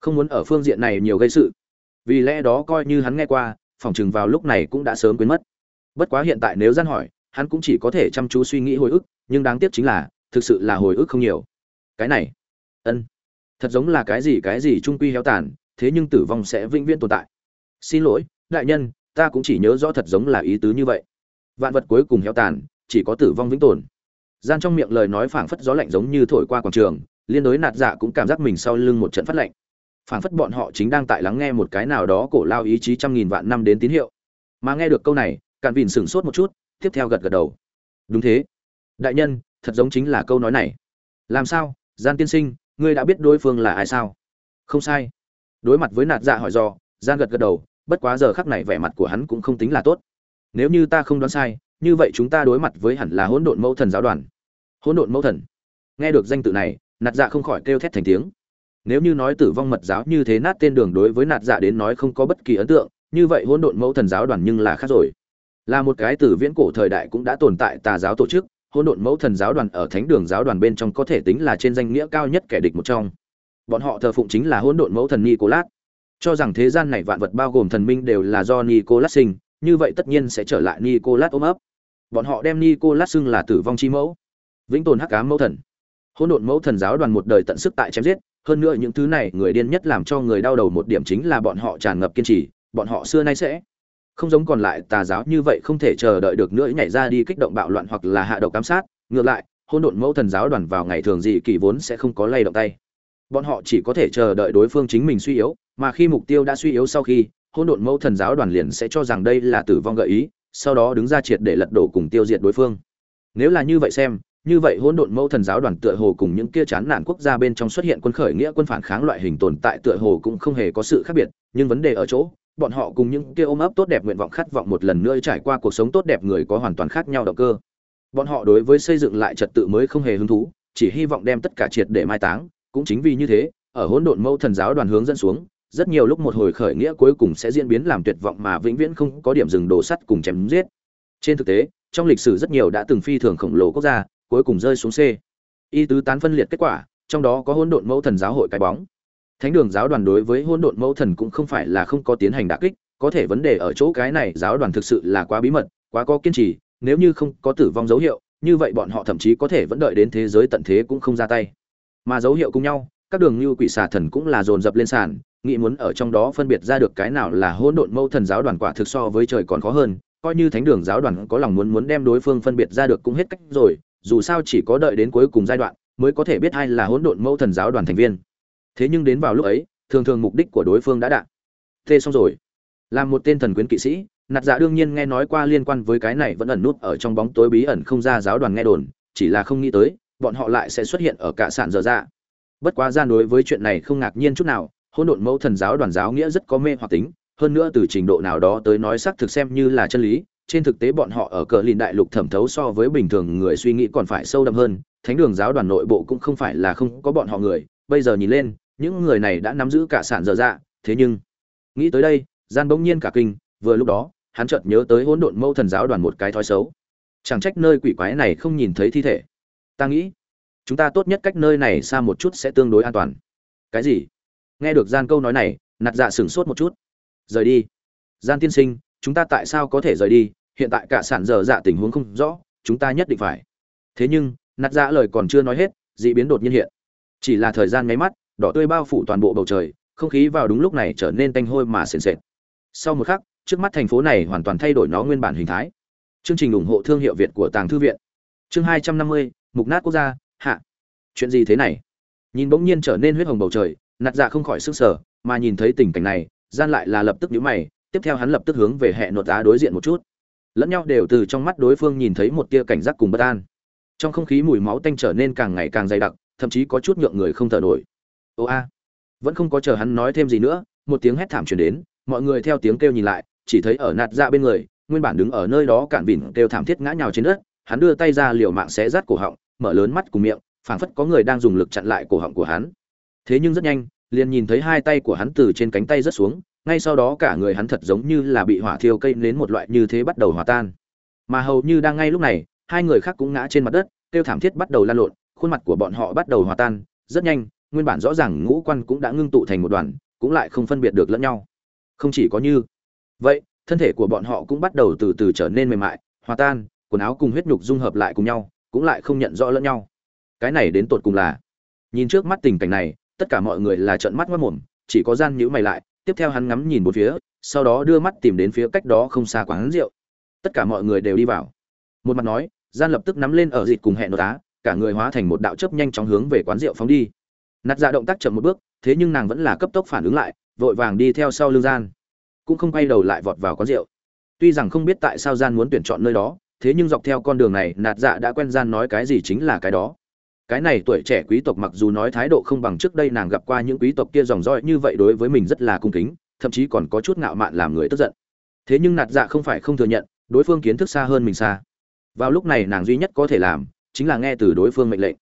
Không muốn ở phương diện này nhiều gây sự. Vì lẽ đó coi như hắn nghe qua, phòng chừng vào lúc này cũng đã sớm quên mất. Bất quá hiện tại nếu gian hỏi, hắn cũng chỉ có thể chăm chú suy nghĩ hồi ức, nhưng đáng tiếc chính là thực sự là hồi ức không nhiều. Cái này, ân, thật giống là cái gì cái gì trung quy héo tàn, thế nhưng tử vong sẽ vĩnh viễn tồn tại. Xin lỗi, đại nhân, ta cũng chỉ nhớ rõ thật giống là ý tứ như vậy. Vạn vật cuối cùng héo tàn, chỉ có tử vong vĩnh tồn. Gian trong miệng lời nói phảng phất gió lạnh giống như thổi qua quảng trường, liên đối nạt dạ cũng cảm giác mình sau lưng một trận phát lạnh. Phảng phất bọn họ chính đang tại lắng nghe một cái nào đó cổ lao ý chí trăm nghìn vạn năm đến tín hiệu. Mà nghe được câu này, càn vìn sửng sốt một chút, tiếp theo gật gật đầu. Đúng thế. Đại nhân thật giống chính là câu nói này. Làm sao? Gian tiên sinh, ngươi đã biết đối phương là ai sao? Không sai. Đối mặt với nạt dạ hỏi dò, gian gật gật đầu, bất quá giờ khắc này vẻ mặt của hắn cũng không tính là tốt. Nếu như ta không đoán sai, như vậy chúng ta đối mặt với hẳn là hỗn độn mẫu thần giáo đoàn. Hỗn độn mẫu thần. Nghe được danh tự này, nạt dạ không khỏi kêu thét thành tiếng. Nếu như nói tử vong mật giáo như thế nát tên đường đối với nạt dạ đến nói không có bất kỳ ấn tượng, như vậy hỗn độn mẫu thần giáo đoàn nhưng là khác rồi. Là một cái từ viễn cổ thời đại cũng đã tồn tại tà giáo tổ chức hỗn độn mẫu thần giáo đoàn ở thánh đường giáo đoàn bên trong có thể tính là trên danh nghĩa cao nhất kẻ địch một trong. Bọn họ thờ phụng chính là hỗn độn mẫu thần nicolas. Cho rằng thế gian này vạn vật bao gồm thần minh đều là do nicolas sinh, như vậy tất nhiên sẽ trở lại nicolas ôm ấp. Bọn họ đem nicolas xưng là tử vong chi mẫu, vĩnh tồn hắc ám mẫu thần. Hỗn độn mẫu thần giáo đoàn một đời tận sức tại chém giết, hơn nữa những thứ này người điên nhất làm cho người đau đầu một điểm chính là bọn họ tràn ngập kiên trì, bọn họ xưa nay sẽ không giống còn lại tà giáo như vậy không thể chờ đợi được nữa nhảy ra đi kích động bạo loạn hoặc là hạ độc cám sát. Ngược lại, hôn độn mẫu thần giáo đoàn vào ngày thường gì kỳ vốn sẽ không có lay động tay. Bọn họ chỉ có thể chờ đợi đối phương chính mình suy yếu, mà khi mục tiêu đã suy yếu sau khi, hôn độn mẫu thần giáo đoàn liền sẽ cho rằng đây là tử vong gợi ý, sau đó đứng ra triệt để lật đổ cùng tiêu diệt đối phương. Nếu là như vậy xem, như vậy hỗn độn mẫu thần giáo đoàn tựa hồ cùng những kia chán nản quốc gia bên trong xuất hiện quân khởi nghĩa quân phản kháng loại hình tồn tại tựa hồ cũng không hề có sự khác biệt, nhưng vấn đề ở chỗ bọn họ cùng những kia ôm ấp tốt đẹp nguyện vọng khát vọng một lần nữa trải qua cuộc sống tốt đẹp người có hoàn toàn khác nhau động cơ bọn họ đối với xây dựng lại trật tự mới không hề hứng thú chỉ hy vọng đem tất cả triệt để mai táng cũng chính vì như thế ở hỗn độn mâu thần giáo đoàn hướng dẫn xuống rất nhiều lúc một hồi khởi nghĩa cuối cùng sẽ diễn biến làm tuyệt vọng mà vĩnh viễn không có điểm dừng đổ sắt cùng chém giết trên thực tế trong lịch sử rất nhiều đã từng phi thường khổng lồ quốc gia cuối cùng rơi xuống C. Y tứ tán phân liệt kết quả, trong đó có hỗn độn mâu thần giáo hội cái bóng. Thánh đường giáo đoàn đối với hỗn độn mẫu thần cũng không phải là không có tiến hành đả kích, có thể vấn đề ở chỗ cái này giáo đoàn thực sự là quá bí mật, quá có kiên trì, nếu như không có tử vong dấu hiệu, như vậy bọn họ thậm chí có thể vẫn đợi đến thế giới tận thế cũng không ra tay. Mà dấu hiệu cùng nhau, các đường như quỷ xà thần cũng là dồn dập lên sàn nghĩ muốn ở trong đó phân biệt ra được cái nào là hỗn độn Mẫu thần giáo đoàn quả thực so với trời còn khó hơn coi như thánh đường giáo đoàn có lòng muốn muốn đem đối phương phân biệt ra được cũng hết cách rồi dù sao chỉ có đợi đến cuối cùng giai đoạn mới có thể biết ai là hỗn độn Mẫu thần giáo đoàn thành viên thế nhưng đến vào lúc ấy, thường thường mục đích của đối phương đã đạt thế xong rồi. Làm một tên thần quyến kỵ sĩ, nạt dạ đương nhiên nghe nói qua liên quan với cái này vẫn ẩn nút ở trong bóng tối bí ẩn không ra giáo đoàn nghe đồn, chỉ là không nghĩ tới, bọn họ lại sẽ xuất hiện ở cả sản dở dạ. Bất quá gian đối với chuyện này không ngạc nhiên chút nào, hỗn độn mẫu thần giáo đoàn giáo nghĩa rất có mê hoặc tính, hơn nữa từ trình độ nào đó tới nói xác thực xem như là chân lý, trên thực tế bọn họ ở cờ lìn đại lục thẩm thấu so với bình thường người suy nghĩ còn phải sâu đậm hơn, thánh đường giáo đoàn nội bộ cũng không phải là không có bọn họ người bây giờ nhìn lên, những người này đã nắm giữ cả sản dở dạ thế nhưng, nghĩ tới đây, gian bỗng nhiên cả kinh, vừa lúc đó, hắn chợt nhớ tới hỗn độn mâu thần giáo đoàn một cái thói xấu. Chẳng trách nơi quỷ quái này không nhìn thấy thi thể. Ta nghĩ, chúng ta tốt nhất cách nơi này xa một chút sẽ tương đối an toàn. Cái gì? Nghe được gian câu nói này, nạt dạ sửng sốt một chút. Rời đi. Gian tiên sinh, chúng ta tại sao có thể rời đi? Hiện tại cả sản dở dạ tình huống không rõ, chúng ta nhất định phải. Thế nhưng, nạt dạ lời còn chưa nói hết, dị biến đột nhiên hiện chỉ là thời gian nháy mắt, đỏ tươi bao phủ toàn bộ bầu trời, không khí vào đúng lúc này trở nên tanh hôi mà sền sệt. Sau một khắc, trước mắt thành phố này hoàn toàn thay đổi nó nguyên bản hình thái. Chương trình ủng hộ thương hiệu việt của tàng thư viện. Chương hai trăm năm mươi, mục nát quốc gia, hạ. Chuyện gì thế này? Nhìn bỗng nhiên trở nên huyết hồng bầu trời, nạt dạ không khỏi sức sở mà nhìn thấy tình cảnh này, gian lại là lập tức nhíu mày, tiếp theo hắn lập tức hướng về hệ nội tá đối diện một chút. Lẫn nhau đều từ trong mắt đối phương nhìn thấy một tia cảnh giác cùng bất an. Trong không khí mùi máu tanh trở nên càng ngày càng dày đặc thậm chí có chút nhượng người không thở nổi. Ô a vẫn không có chờ hắn nói thêm gì nữa một tiếng hét thảm truyền đến mọi người theo tiếng kêu nhìn lại chỉ thấy ở nạt dạ bên người nguyên bản đứng ở nơi đó cạn vỉn, kêu thảm thiết ngã nhào trên đất hắn đưa tay ra liều mạng xé rát cổ họng mở lớn mắt cùng miệng phảng phất có người đang dùng lực chặn lại cổ họng của hắn. Thế nhưng rất nhanh liền nhìn thấy hai tay của hắn từ trên cánh tay rớt xuống ngay sau đó cả người hắn thật giống như là bị hỏa thiêu cây đến một loại như thế bắt đầu hòa tan. Mà hầu như đang ngay lúc này hai người khác cũng ngã trên mặt đất kêu thảm thiết bắt đầu lan lộn khuôn mặt của bọn họ bắt đầu hòa tan, rất nhanh, nguyên bản rõ ràng ngũ quan cũng đã ngưng tụ thành một đoàn, cũng lại không phân biệt được lẫn nhau. Không chỉ có như vậy, thân thể của bọn họ cũng bắt đầu từ từ trở nên mềm mại, hòa tan, quần áo cùng huyết nhục dung hợp lại cùng nhau, cũng lại không nhận rõ lẫn nhau. Cái này đến tột cùng là nhìn trước mắt tình cảnh này, tất cả mọi người là trợn mắt mất mồm, chỉ có gian nhữ mày lại, tiếp theo hắn ngắm nhìn một phía, sau đó đưa mắt tìm đến phía cách đó không xa quán rượu. Tất cả mọi người đều đi vào. Một mặt nói, gian lập tức nắm lên ở dịt cùng hẹn nội tá cả người hóa thành một đạo chớp nhanh chóng hướng về quán rượu phóng đi. Nạt dạ động tác chậm một bước, thế nhưng nàng vẫn là cấp tốc phản ứng lại, vội vàng đi theo sau lương gian. Cũng không quay đầu lại vọt vào quán rượu. Tuy rằng không biết tại sao gian muốn tuyển chọn nơi đó, thế nhưng dọc theo con đường này, nạt dạ đã quen gian nói cái gì chính là cái đó. Cái này tuổi trẻ quý tộc mặc dù nói thái độ không bằng trước đây nàng gặp qua những quý tộc kia dòng dõi như vậy đối với mình rất là cung kính, thậm chí còn có chút ngạo mạn làm người tức giận. Thế nhưng nạt dạ không phải không thừa nhận, đối phương kiến thức xa hơn mình xa. Vào lúc này nàng duy nhất có thể làm chính là nghe từ đối phương mệnh lệnh.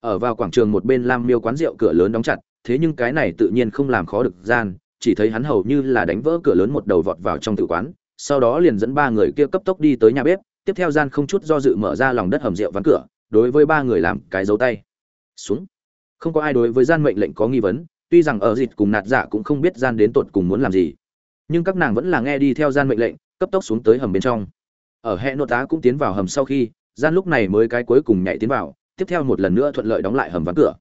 Ở vào quảng trường một bên lam miêu quán rượu cửa lớn đóng chặt, thế nhưng cái này tự nhiên không làm khó được gian, chỉ thấy hắn hầu như là đánh vỡ cửa lớn một đầu vọt vào trong tử quán, sau đó liền dẫn ba người kia cấp tốc đi tới nhà bếp, tiếp theo gian không chút do dự mở ra lòng đất hầm rượu ván cửa, đối với ba người làm cái dấu tay. Xuống. Không có ai đối với gian mệnh lệnh có nghi vấn, tuy rằng ở dịt cùng nạt dạ cũng không biết gian đến tột cùng muốn làm gì. Nhưng các nàng vẫn là nghe đi theo gian mệnh lệnh, cấp tốc xuống tới hầm bên trong. Ở hệ nội tá cũng tiến vào hầm sau khi gian lúc này mới cái cuối cùng nhảy tiến vào, tiếp theo một lần nữa thuận lợi đóng lại hầm ván cửa.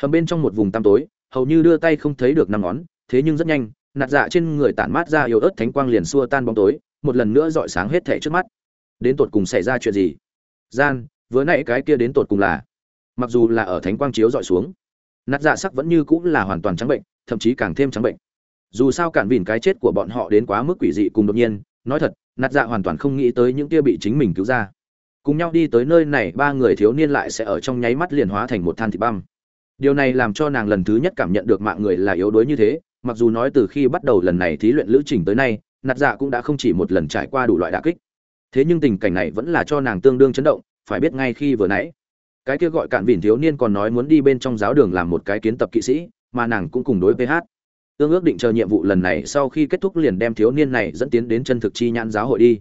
Hầm bên trong một vùng tăm tối, hầu như đưa tay không thấy được năm ngón, thế nhưng rất nhanh, nạt dạ trên người tản mát ra yếu ớt thánh quang liền xua tan bóng tối, một lần nữa dọi sáng hết thể trước mắt. Đến tột cùng xảy ra chuyện gì? Gian, vừa nãy cái kia đến tột cùng là? Mặc dù là ở thánh quang chiếu dọi xuống, nạt dạ sắc vẫn như cũng là hoàn toàn trắng bệnh, thậm chí càng thêm trắng bệnh. Dù sao cản vìn cái chết của bọn họ đến quá mức quỷ dị cùng đột nhiên, nói thật, nạt dạ hoàn toàn không nghĩ tới những kia bị chính mình cứu ra cùng nhau đi tới nơi này, ba người thiếu niên lại sẽ ở trong nháy mắt liền hóa thành một than thịt băm. Điều này làm cho nàng lần thứ nhất cảm nhận được mạng người là yếu đuối như thế, mặc dù nói từ khi bắt đầu lần này thí luyện lữ trình tới nay, nạt dạ cũng đã không chỉ một lần trải qua đủ loại đả kích. Thế nhưng tình cảnh này vẫn là cho nàng tương đương chấn động, phải biết ngay khi vừa nãy, cái kia gọi cạn vỉn thiếu niên còn nói muốn đi bên trong giáo đường làm một cái kiến tập kỵ sĩ, mà nàng cũng cùng đối ph tương ước định chờ nhiệm vụ lần này, sau khi kết thúc liền đem thiếu niên này dẫn tiến đến chân thực chi nhãn giáo hội đi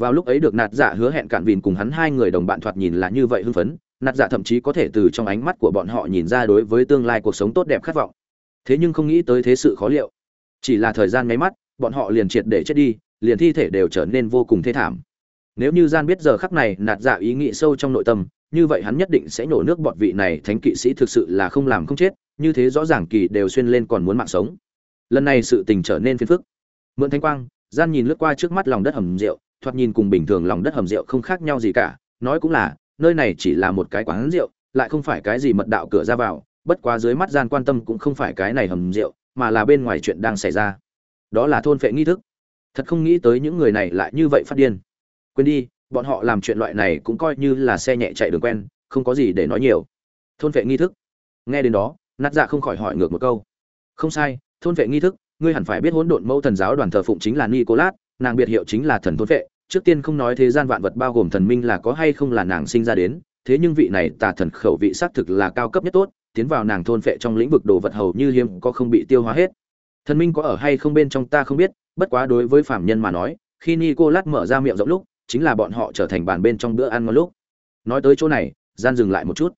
vào lúc ấy được nạt dạ hứa hẹn cạn vìn cùng hắn hai người đồng bạn thoạt nhìn là như vậy hưng phấn, nạt dạ thậm chí có thể từ trong ánh mắt của bọn họ nhìn ra đối với tương lai cuộc sống tốt đẹp khát vọng. Thế nhưng không nghĩ tới thế sự khó liệu. Chỉ là thời gian nháy mắt, bọn họ liền triệt để chết đi, liền thi thể đều trở nên vô cùng thê thảm. Nếu như gian biết giờ khắc này nạt dạ ý nghĩ sâu trong nội tâm, như vậy hắn nhất định sẽ nổ nước bọt vị này thánh kỵ sĩ thực sự là không làm không chết, như thế rõ ràng kỳ đều xuyên lên còn muốn mạng sống. Lần này sự tình trở nên phiền phức. Mượn thanh quang, gian nhìn lướt qua trước mắt lòng đất hầm rượu thoạt nhìn cùng bình thường lòng đất hầm rượu không khác nhau gì cả, nói cũng là, nơi này chỉ là một cái quán rượu, lại không phải cái gì mật đạo cửa ra vào, bất quá dưới mắt gian quan tâm cũng không phải cái này hầm rượu, mà là bên ngoài chuyện đang xảy ra. Đó là thôn phệ nghi thức. Thật không nghĩ tới những người này lại như vậy phát điên. Quên đi, bọn họ làm chuyện loại này cũng coi như là xe nhẹ chạy đường quen, không có gì để nói nhiều. Thôn phệ nghi thức. Nghe đến đó, nát dạ không khỏi hỏi ngược một câu. Không sai, thôn phệ nghi thức, ngươi hẳn phải biết hỗn độn mẫu thần giáo đoàn thờ phụng chính là nicolas nàng biệt hiệu chính là thần thôn vệ, trước tiên không nói thế gian vạn vật bao gồm thần minh là có hay không là nàng sinh ra đến, thế nhưng vị này tà thần khẩu vị xác thực là cao cấp nhất tốt, tiến vào nàng thôn phệ trong lĩnh vực đồ vật hầu như hiếm có không bị tiêu hóa hết. Thần minh có ở hay không bên trong ta không biết, bất quá đối với phạm nhân mà nói, khi nicolas mở ra miệng rộng lúc, chính là bọn họ trở thành bàn bên trong bữa ăn ngon lúc. Nói tới chỗ này, gian dừng lại một chút.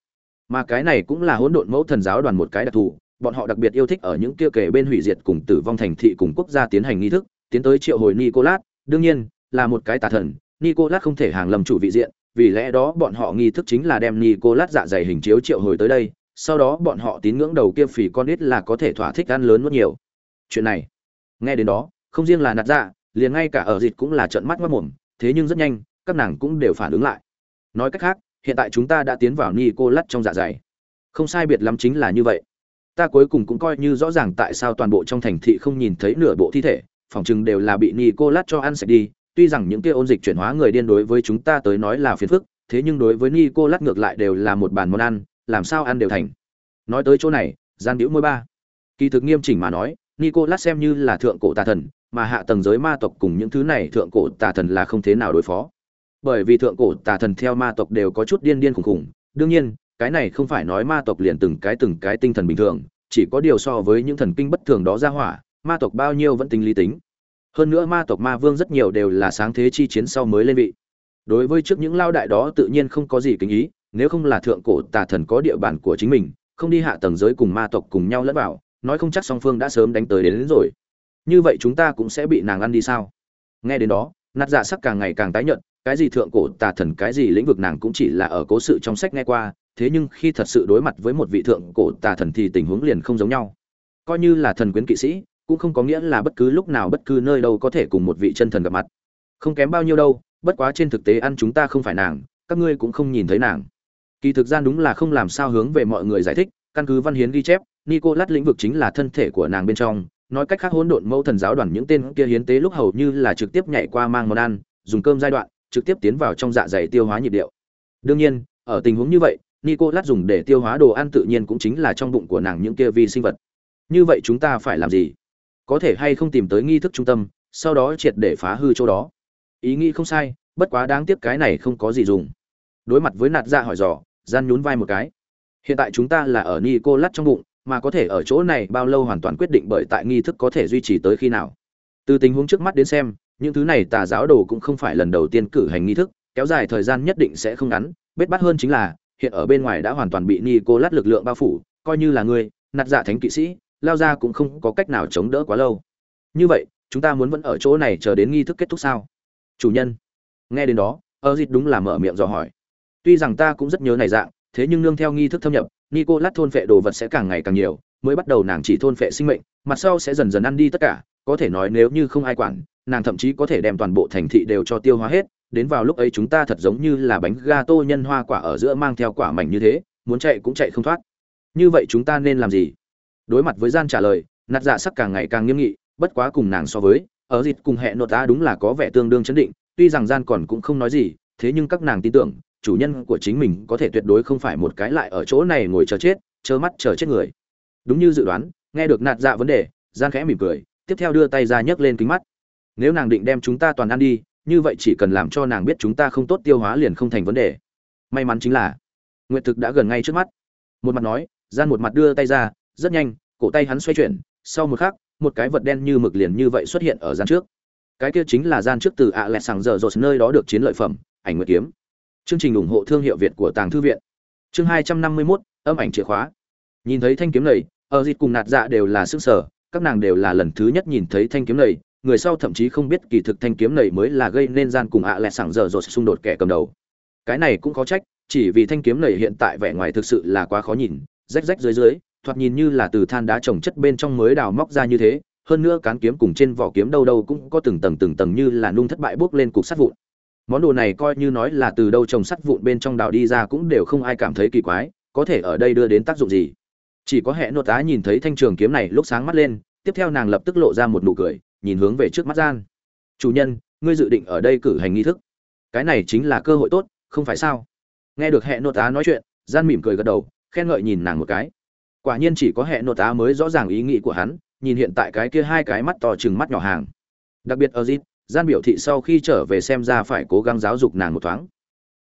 Mà cái này cũng là hỗn độn mẫu thần giáo đoàn một cái đặc thù, bọn họ đặc biệt yêu thích ở những kia kể bên hủy diệt cùng tử vong thành thị cùng quốc gia tiến hành nghi thức tiến tới triệu hồi nicolas, đương nhiên, là một cái tà thần, nicolas không thể hàng lầm chủ vị diện, vì lẽ đó bọn họ nghi thức chính là đem nicolas dạ dày hình chiếu triệu hồi tới đây, sau đó bọn họ tín ngưỡng đầu kia phì con ít là có thể thỏa thích ăn lớn nuốt nhiều. Chuyện này, nghe đến đó, không riêng là nạt dạ liền ngay cả ở dịch cũng là trợn mắt ngất mồm thế nhưng rất nhanh, các nàng cũng đều phản ứng lại. Nói cách khác, hiện tại chúng ta đã tiến vào ni cô trong dạ dày. Không sai biệt lắm chính là như vậy. Ta cuối cùng cũng coi như rõ ràng tại sao toàn bộ trong thành thị không nhìn thấy nửa bộ thi thể phòng chừng đều là bị ni cô cho ăn sạch đi, tuy rằng những kia ôn dịch chuyển hóa người điên đối với chúng ta tới nói là phiền phức, thế nhưng đối với ni cô ngược lại đều là một bàn món ăn, làm sao ăn đều thành. Nói tới chỗ này gian đĩu môi ba. Kỳ thực nghiêm chỉnh mà nói, nicolas xem như là thượng cổ tà thần, mà hạ tầng giới ma tộc cùng những thứ này thượng cổ tà thần là không thế nào đối phó. Bởi vì thượng cổ tà thần theo ma tộc đều có chút điên điên khủng khủng, đương nhiên, cái này không phải nói ma tộc liền từng cái từng cái tinh thần bình thường, chỉ có điều so với những thần kinh bất thường đó ra hỏa ma tộc bao nhiêu vẫn tính lý tính. Hơn nữa ma tộc ma vương rất nhiều đều là sáng thế chi chiến sau mới lên vị. Đối với trước những lao đại đó tự nhiên không có gì kính ý nếu không là thượng cổ tà thần có địa bàn của chính mình không đi hạ tầng giới cùng ma tộc cùng nhau lẫn vào nói không chắc song phương đã sớm đánh tới đến, đến rồi. Như vậy chúng ta cũng sẽ bị nàng ăn đi sao? Nghe đến đó nạt dạ sắc càng ngày càng tái nhợt cái gì thượng cổ tà thần cái gì lĩnh vực nàng cũng chỉ là ở cố sự trong sách nghe qua thế nhưng khi thật sự đối mặt với một vị thượng cổ tà thần thì tình huống liền không giống nhau. Coi như là thần quyến kỵ sĩ cũng không có nghĩa là bất cứ lúc nào bất cứ nơi đâu có thể cùng một vị chân thần gặp mặt. Không kém bao nhiêu đâu, bất quá trên thực tế ăn chúng ta không phải nàng, các ngươi cũng không nhìn thấy nàng. Kỳ thực gian đúng là không làm sao hướng về mọi người giải thích, căn cứ văn hiến ghi chép, nicolas lĩnh vực chính là thân thể của nàng bên trong. Nói cách khác hỗn độn mẫu thần giáo đoàn những tên kia hiến tế lúc hầu như là trực tiếp nhảy qua mang món ăn, dùng cơm giai đoạn, trực tiếp tiến vào trong dạ dày tiêu hóa nhịp điệu. Đương nhiên, ở tình huống như vậy, nicolas dùng để tiêu hóa đồ ăn tự nhiên cũng chính là trong bụng của nàng những kia vi sinh vật. Như vậy chúng ta phải làm gì? Có thể hay không tìm tới nghi thức trung tâm, sau đó triệt để phá hư chỗ đó. Ý nghĩ không sai, bất quá đáng tiếc cái này không có gì dùng. Đối mặt với nạt dạ hỏi dò, gian nhún vai một cái. Hiện tại chúng ta là ở nicolas trong bụng, mà có thể ở chỗ này bao lâu hoàn toàn quyết định bởi tại nghi thức có thể duy trì tới khi nào. Từ tình huống trước mắt đến xem, những thứ này tà giáo đồ cũng không phải lần đầu tiên cử hành nghi thức, kéo dài thời gian nhất định sẽ không ngắn. Bết bắt hơn chính là, hiện ở bên ngoài đã hoàn toàn bị nicolas lực lượng bao phủ, coi như là người, nạt dạ thánh kỵ sĩ lao ra cũng không có cách nào chống đỡ quá lâu. Như vậy, chúng ta muốn vẫn ở chỗ này chờ đến nghi thức kết thúc sao? Chủ nhân. Nghe đến đó ơ dịt đúng là mở miệng dò hỏi. Tuy rằng ta cũng rất nhớ này dạng, thế nhưng nương theo nghi thức thâm nhập nico lát thôn phệ đồ vật sẽ càng ngày càng nhiều, mới bắt đầu nàng chỉ thôn phệ sinh mệnh, mặt sau sẽ dần dần ăn đi tất cả, có thể nói nếu như không ai quản, nàng thậm chí có thể đem toàn bộ thành thị đều cho tiêu hóa hết, đến vào lúc ấy chúng ta thật giống như là bánh ga tô nhân hoa quả ở giữa mang theo quả mảnh như thế, muốn chạy cũng chạy không thoát. Như vậy chúng ta nên làm gì? Đối mặt với gian trả lời, nạt dạ sắc càng ngày càng nghiêm nghị, bất quá cùng nàng so với, ở dịt cùng hệ nội ta đúng là có vẻ tương đương chấn định, tuy rằng gian còn cũng không nói gì, thế nhưng các nàng tin tưởng, chủ nhân của chính mình có thể tuyệt đối không phải một cái lại ở chỗ này ngồi chờ chết chờ mắt chờ chết người. Đúng như dự đoán, nghe được nạt dạ vấn đề, gian khẽ mỉm cười, tiếp theo đưa tay ra nhấc lên kính mắt. Nếu nàng định đem chúng ta toàn ăn đi, như vậy chỉ cần làm cho nàng biết chúng ta không tốt tiêu hóa liền không thành vấn đề. May mắn chính là, nguyệt thực đã gần ngay trước mắt. Một mặt nói, gian một mặt đưa tay ra rất nhanh, cổ tay hắn xoay chuyển, sau một khắc, một cái vật đen như mực liền như vậy xuất hiện ở gian trước. Cái kia chính là gian trước từ ạ lẹ sàng giờ rột nơi đó được chiến lợi phẩm, ảnh nguyệt kiếm. Chương trình ủng hộ thương hiệu việt của tàng thư viện. Chương hai trăm năm mươi mốt, âm ảnh chìa khóa. Nhìn thấy thanh kiếm này, ở dịt cùng nạt dạ đều là sức sở các nàng đều là lần thứ nhất nhìn thấy thanh kiếm này, người sau thậm chí không biết kỳ thực thanh kiếm này mới là gây nên gian cùng ạ lẹ sàng giờ rột xung đột kẻ cầm đầu. Cái này cũng có trách, chỉ vì thanh kiếm này hiện tại vẻ ngoài thực sự là quá khó nhìn, rách rách dưới dưới thoạt nhìn như là từ than đá trồng chất bên trong mới đào móc ra như thế, hơn nữa cán kiếm cùng trên vỏ kiếm đâu đâu cũng có từng tầng từng tầng như là nung thất bại bốc lên cục sắt vụn. Món đồ này coi như nói là từ đâu trồng sắt vụn bên trong đào đi ra cũng đều không ai cảm thấy kỳ quái, có thể ở đây đưa đến tác dụng gì. Chỉ có hệ nội tá nhìn thấy thanh trường kiếm này lúc sáng mắt lên, tiếp theo nàng lập tức lộ ra một nụ cười, nhìn hướng về trước mắt gian. Chủ nhân, ngươi dự định ở đây cử hành nghi thức. Cái này chính là cơ hội tốt, không phải sao? Nghe được hệ nội tá nói chuyện, gian mỉm cười gật đầu, khen ngợi nhìn nàng một cái quả nhiên chỉ có hệ nội tá mới rõ ràng ý nghĩ của hắn, nhìn hiện tại cái kia hai cái mắt to chừng mắt nhỏ hàng. Đặc biệt ở dịp gian biểu thị sau khi trở về xem ra phải cố gắng giáo dục nàng một thoáng.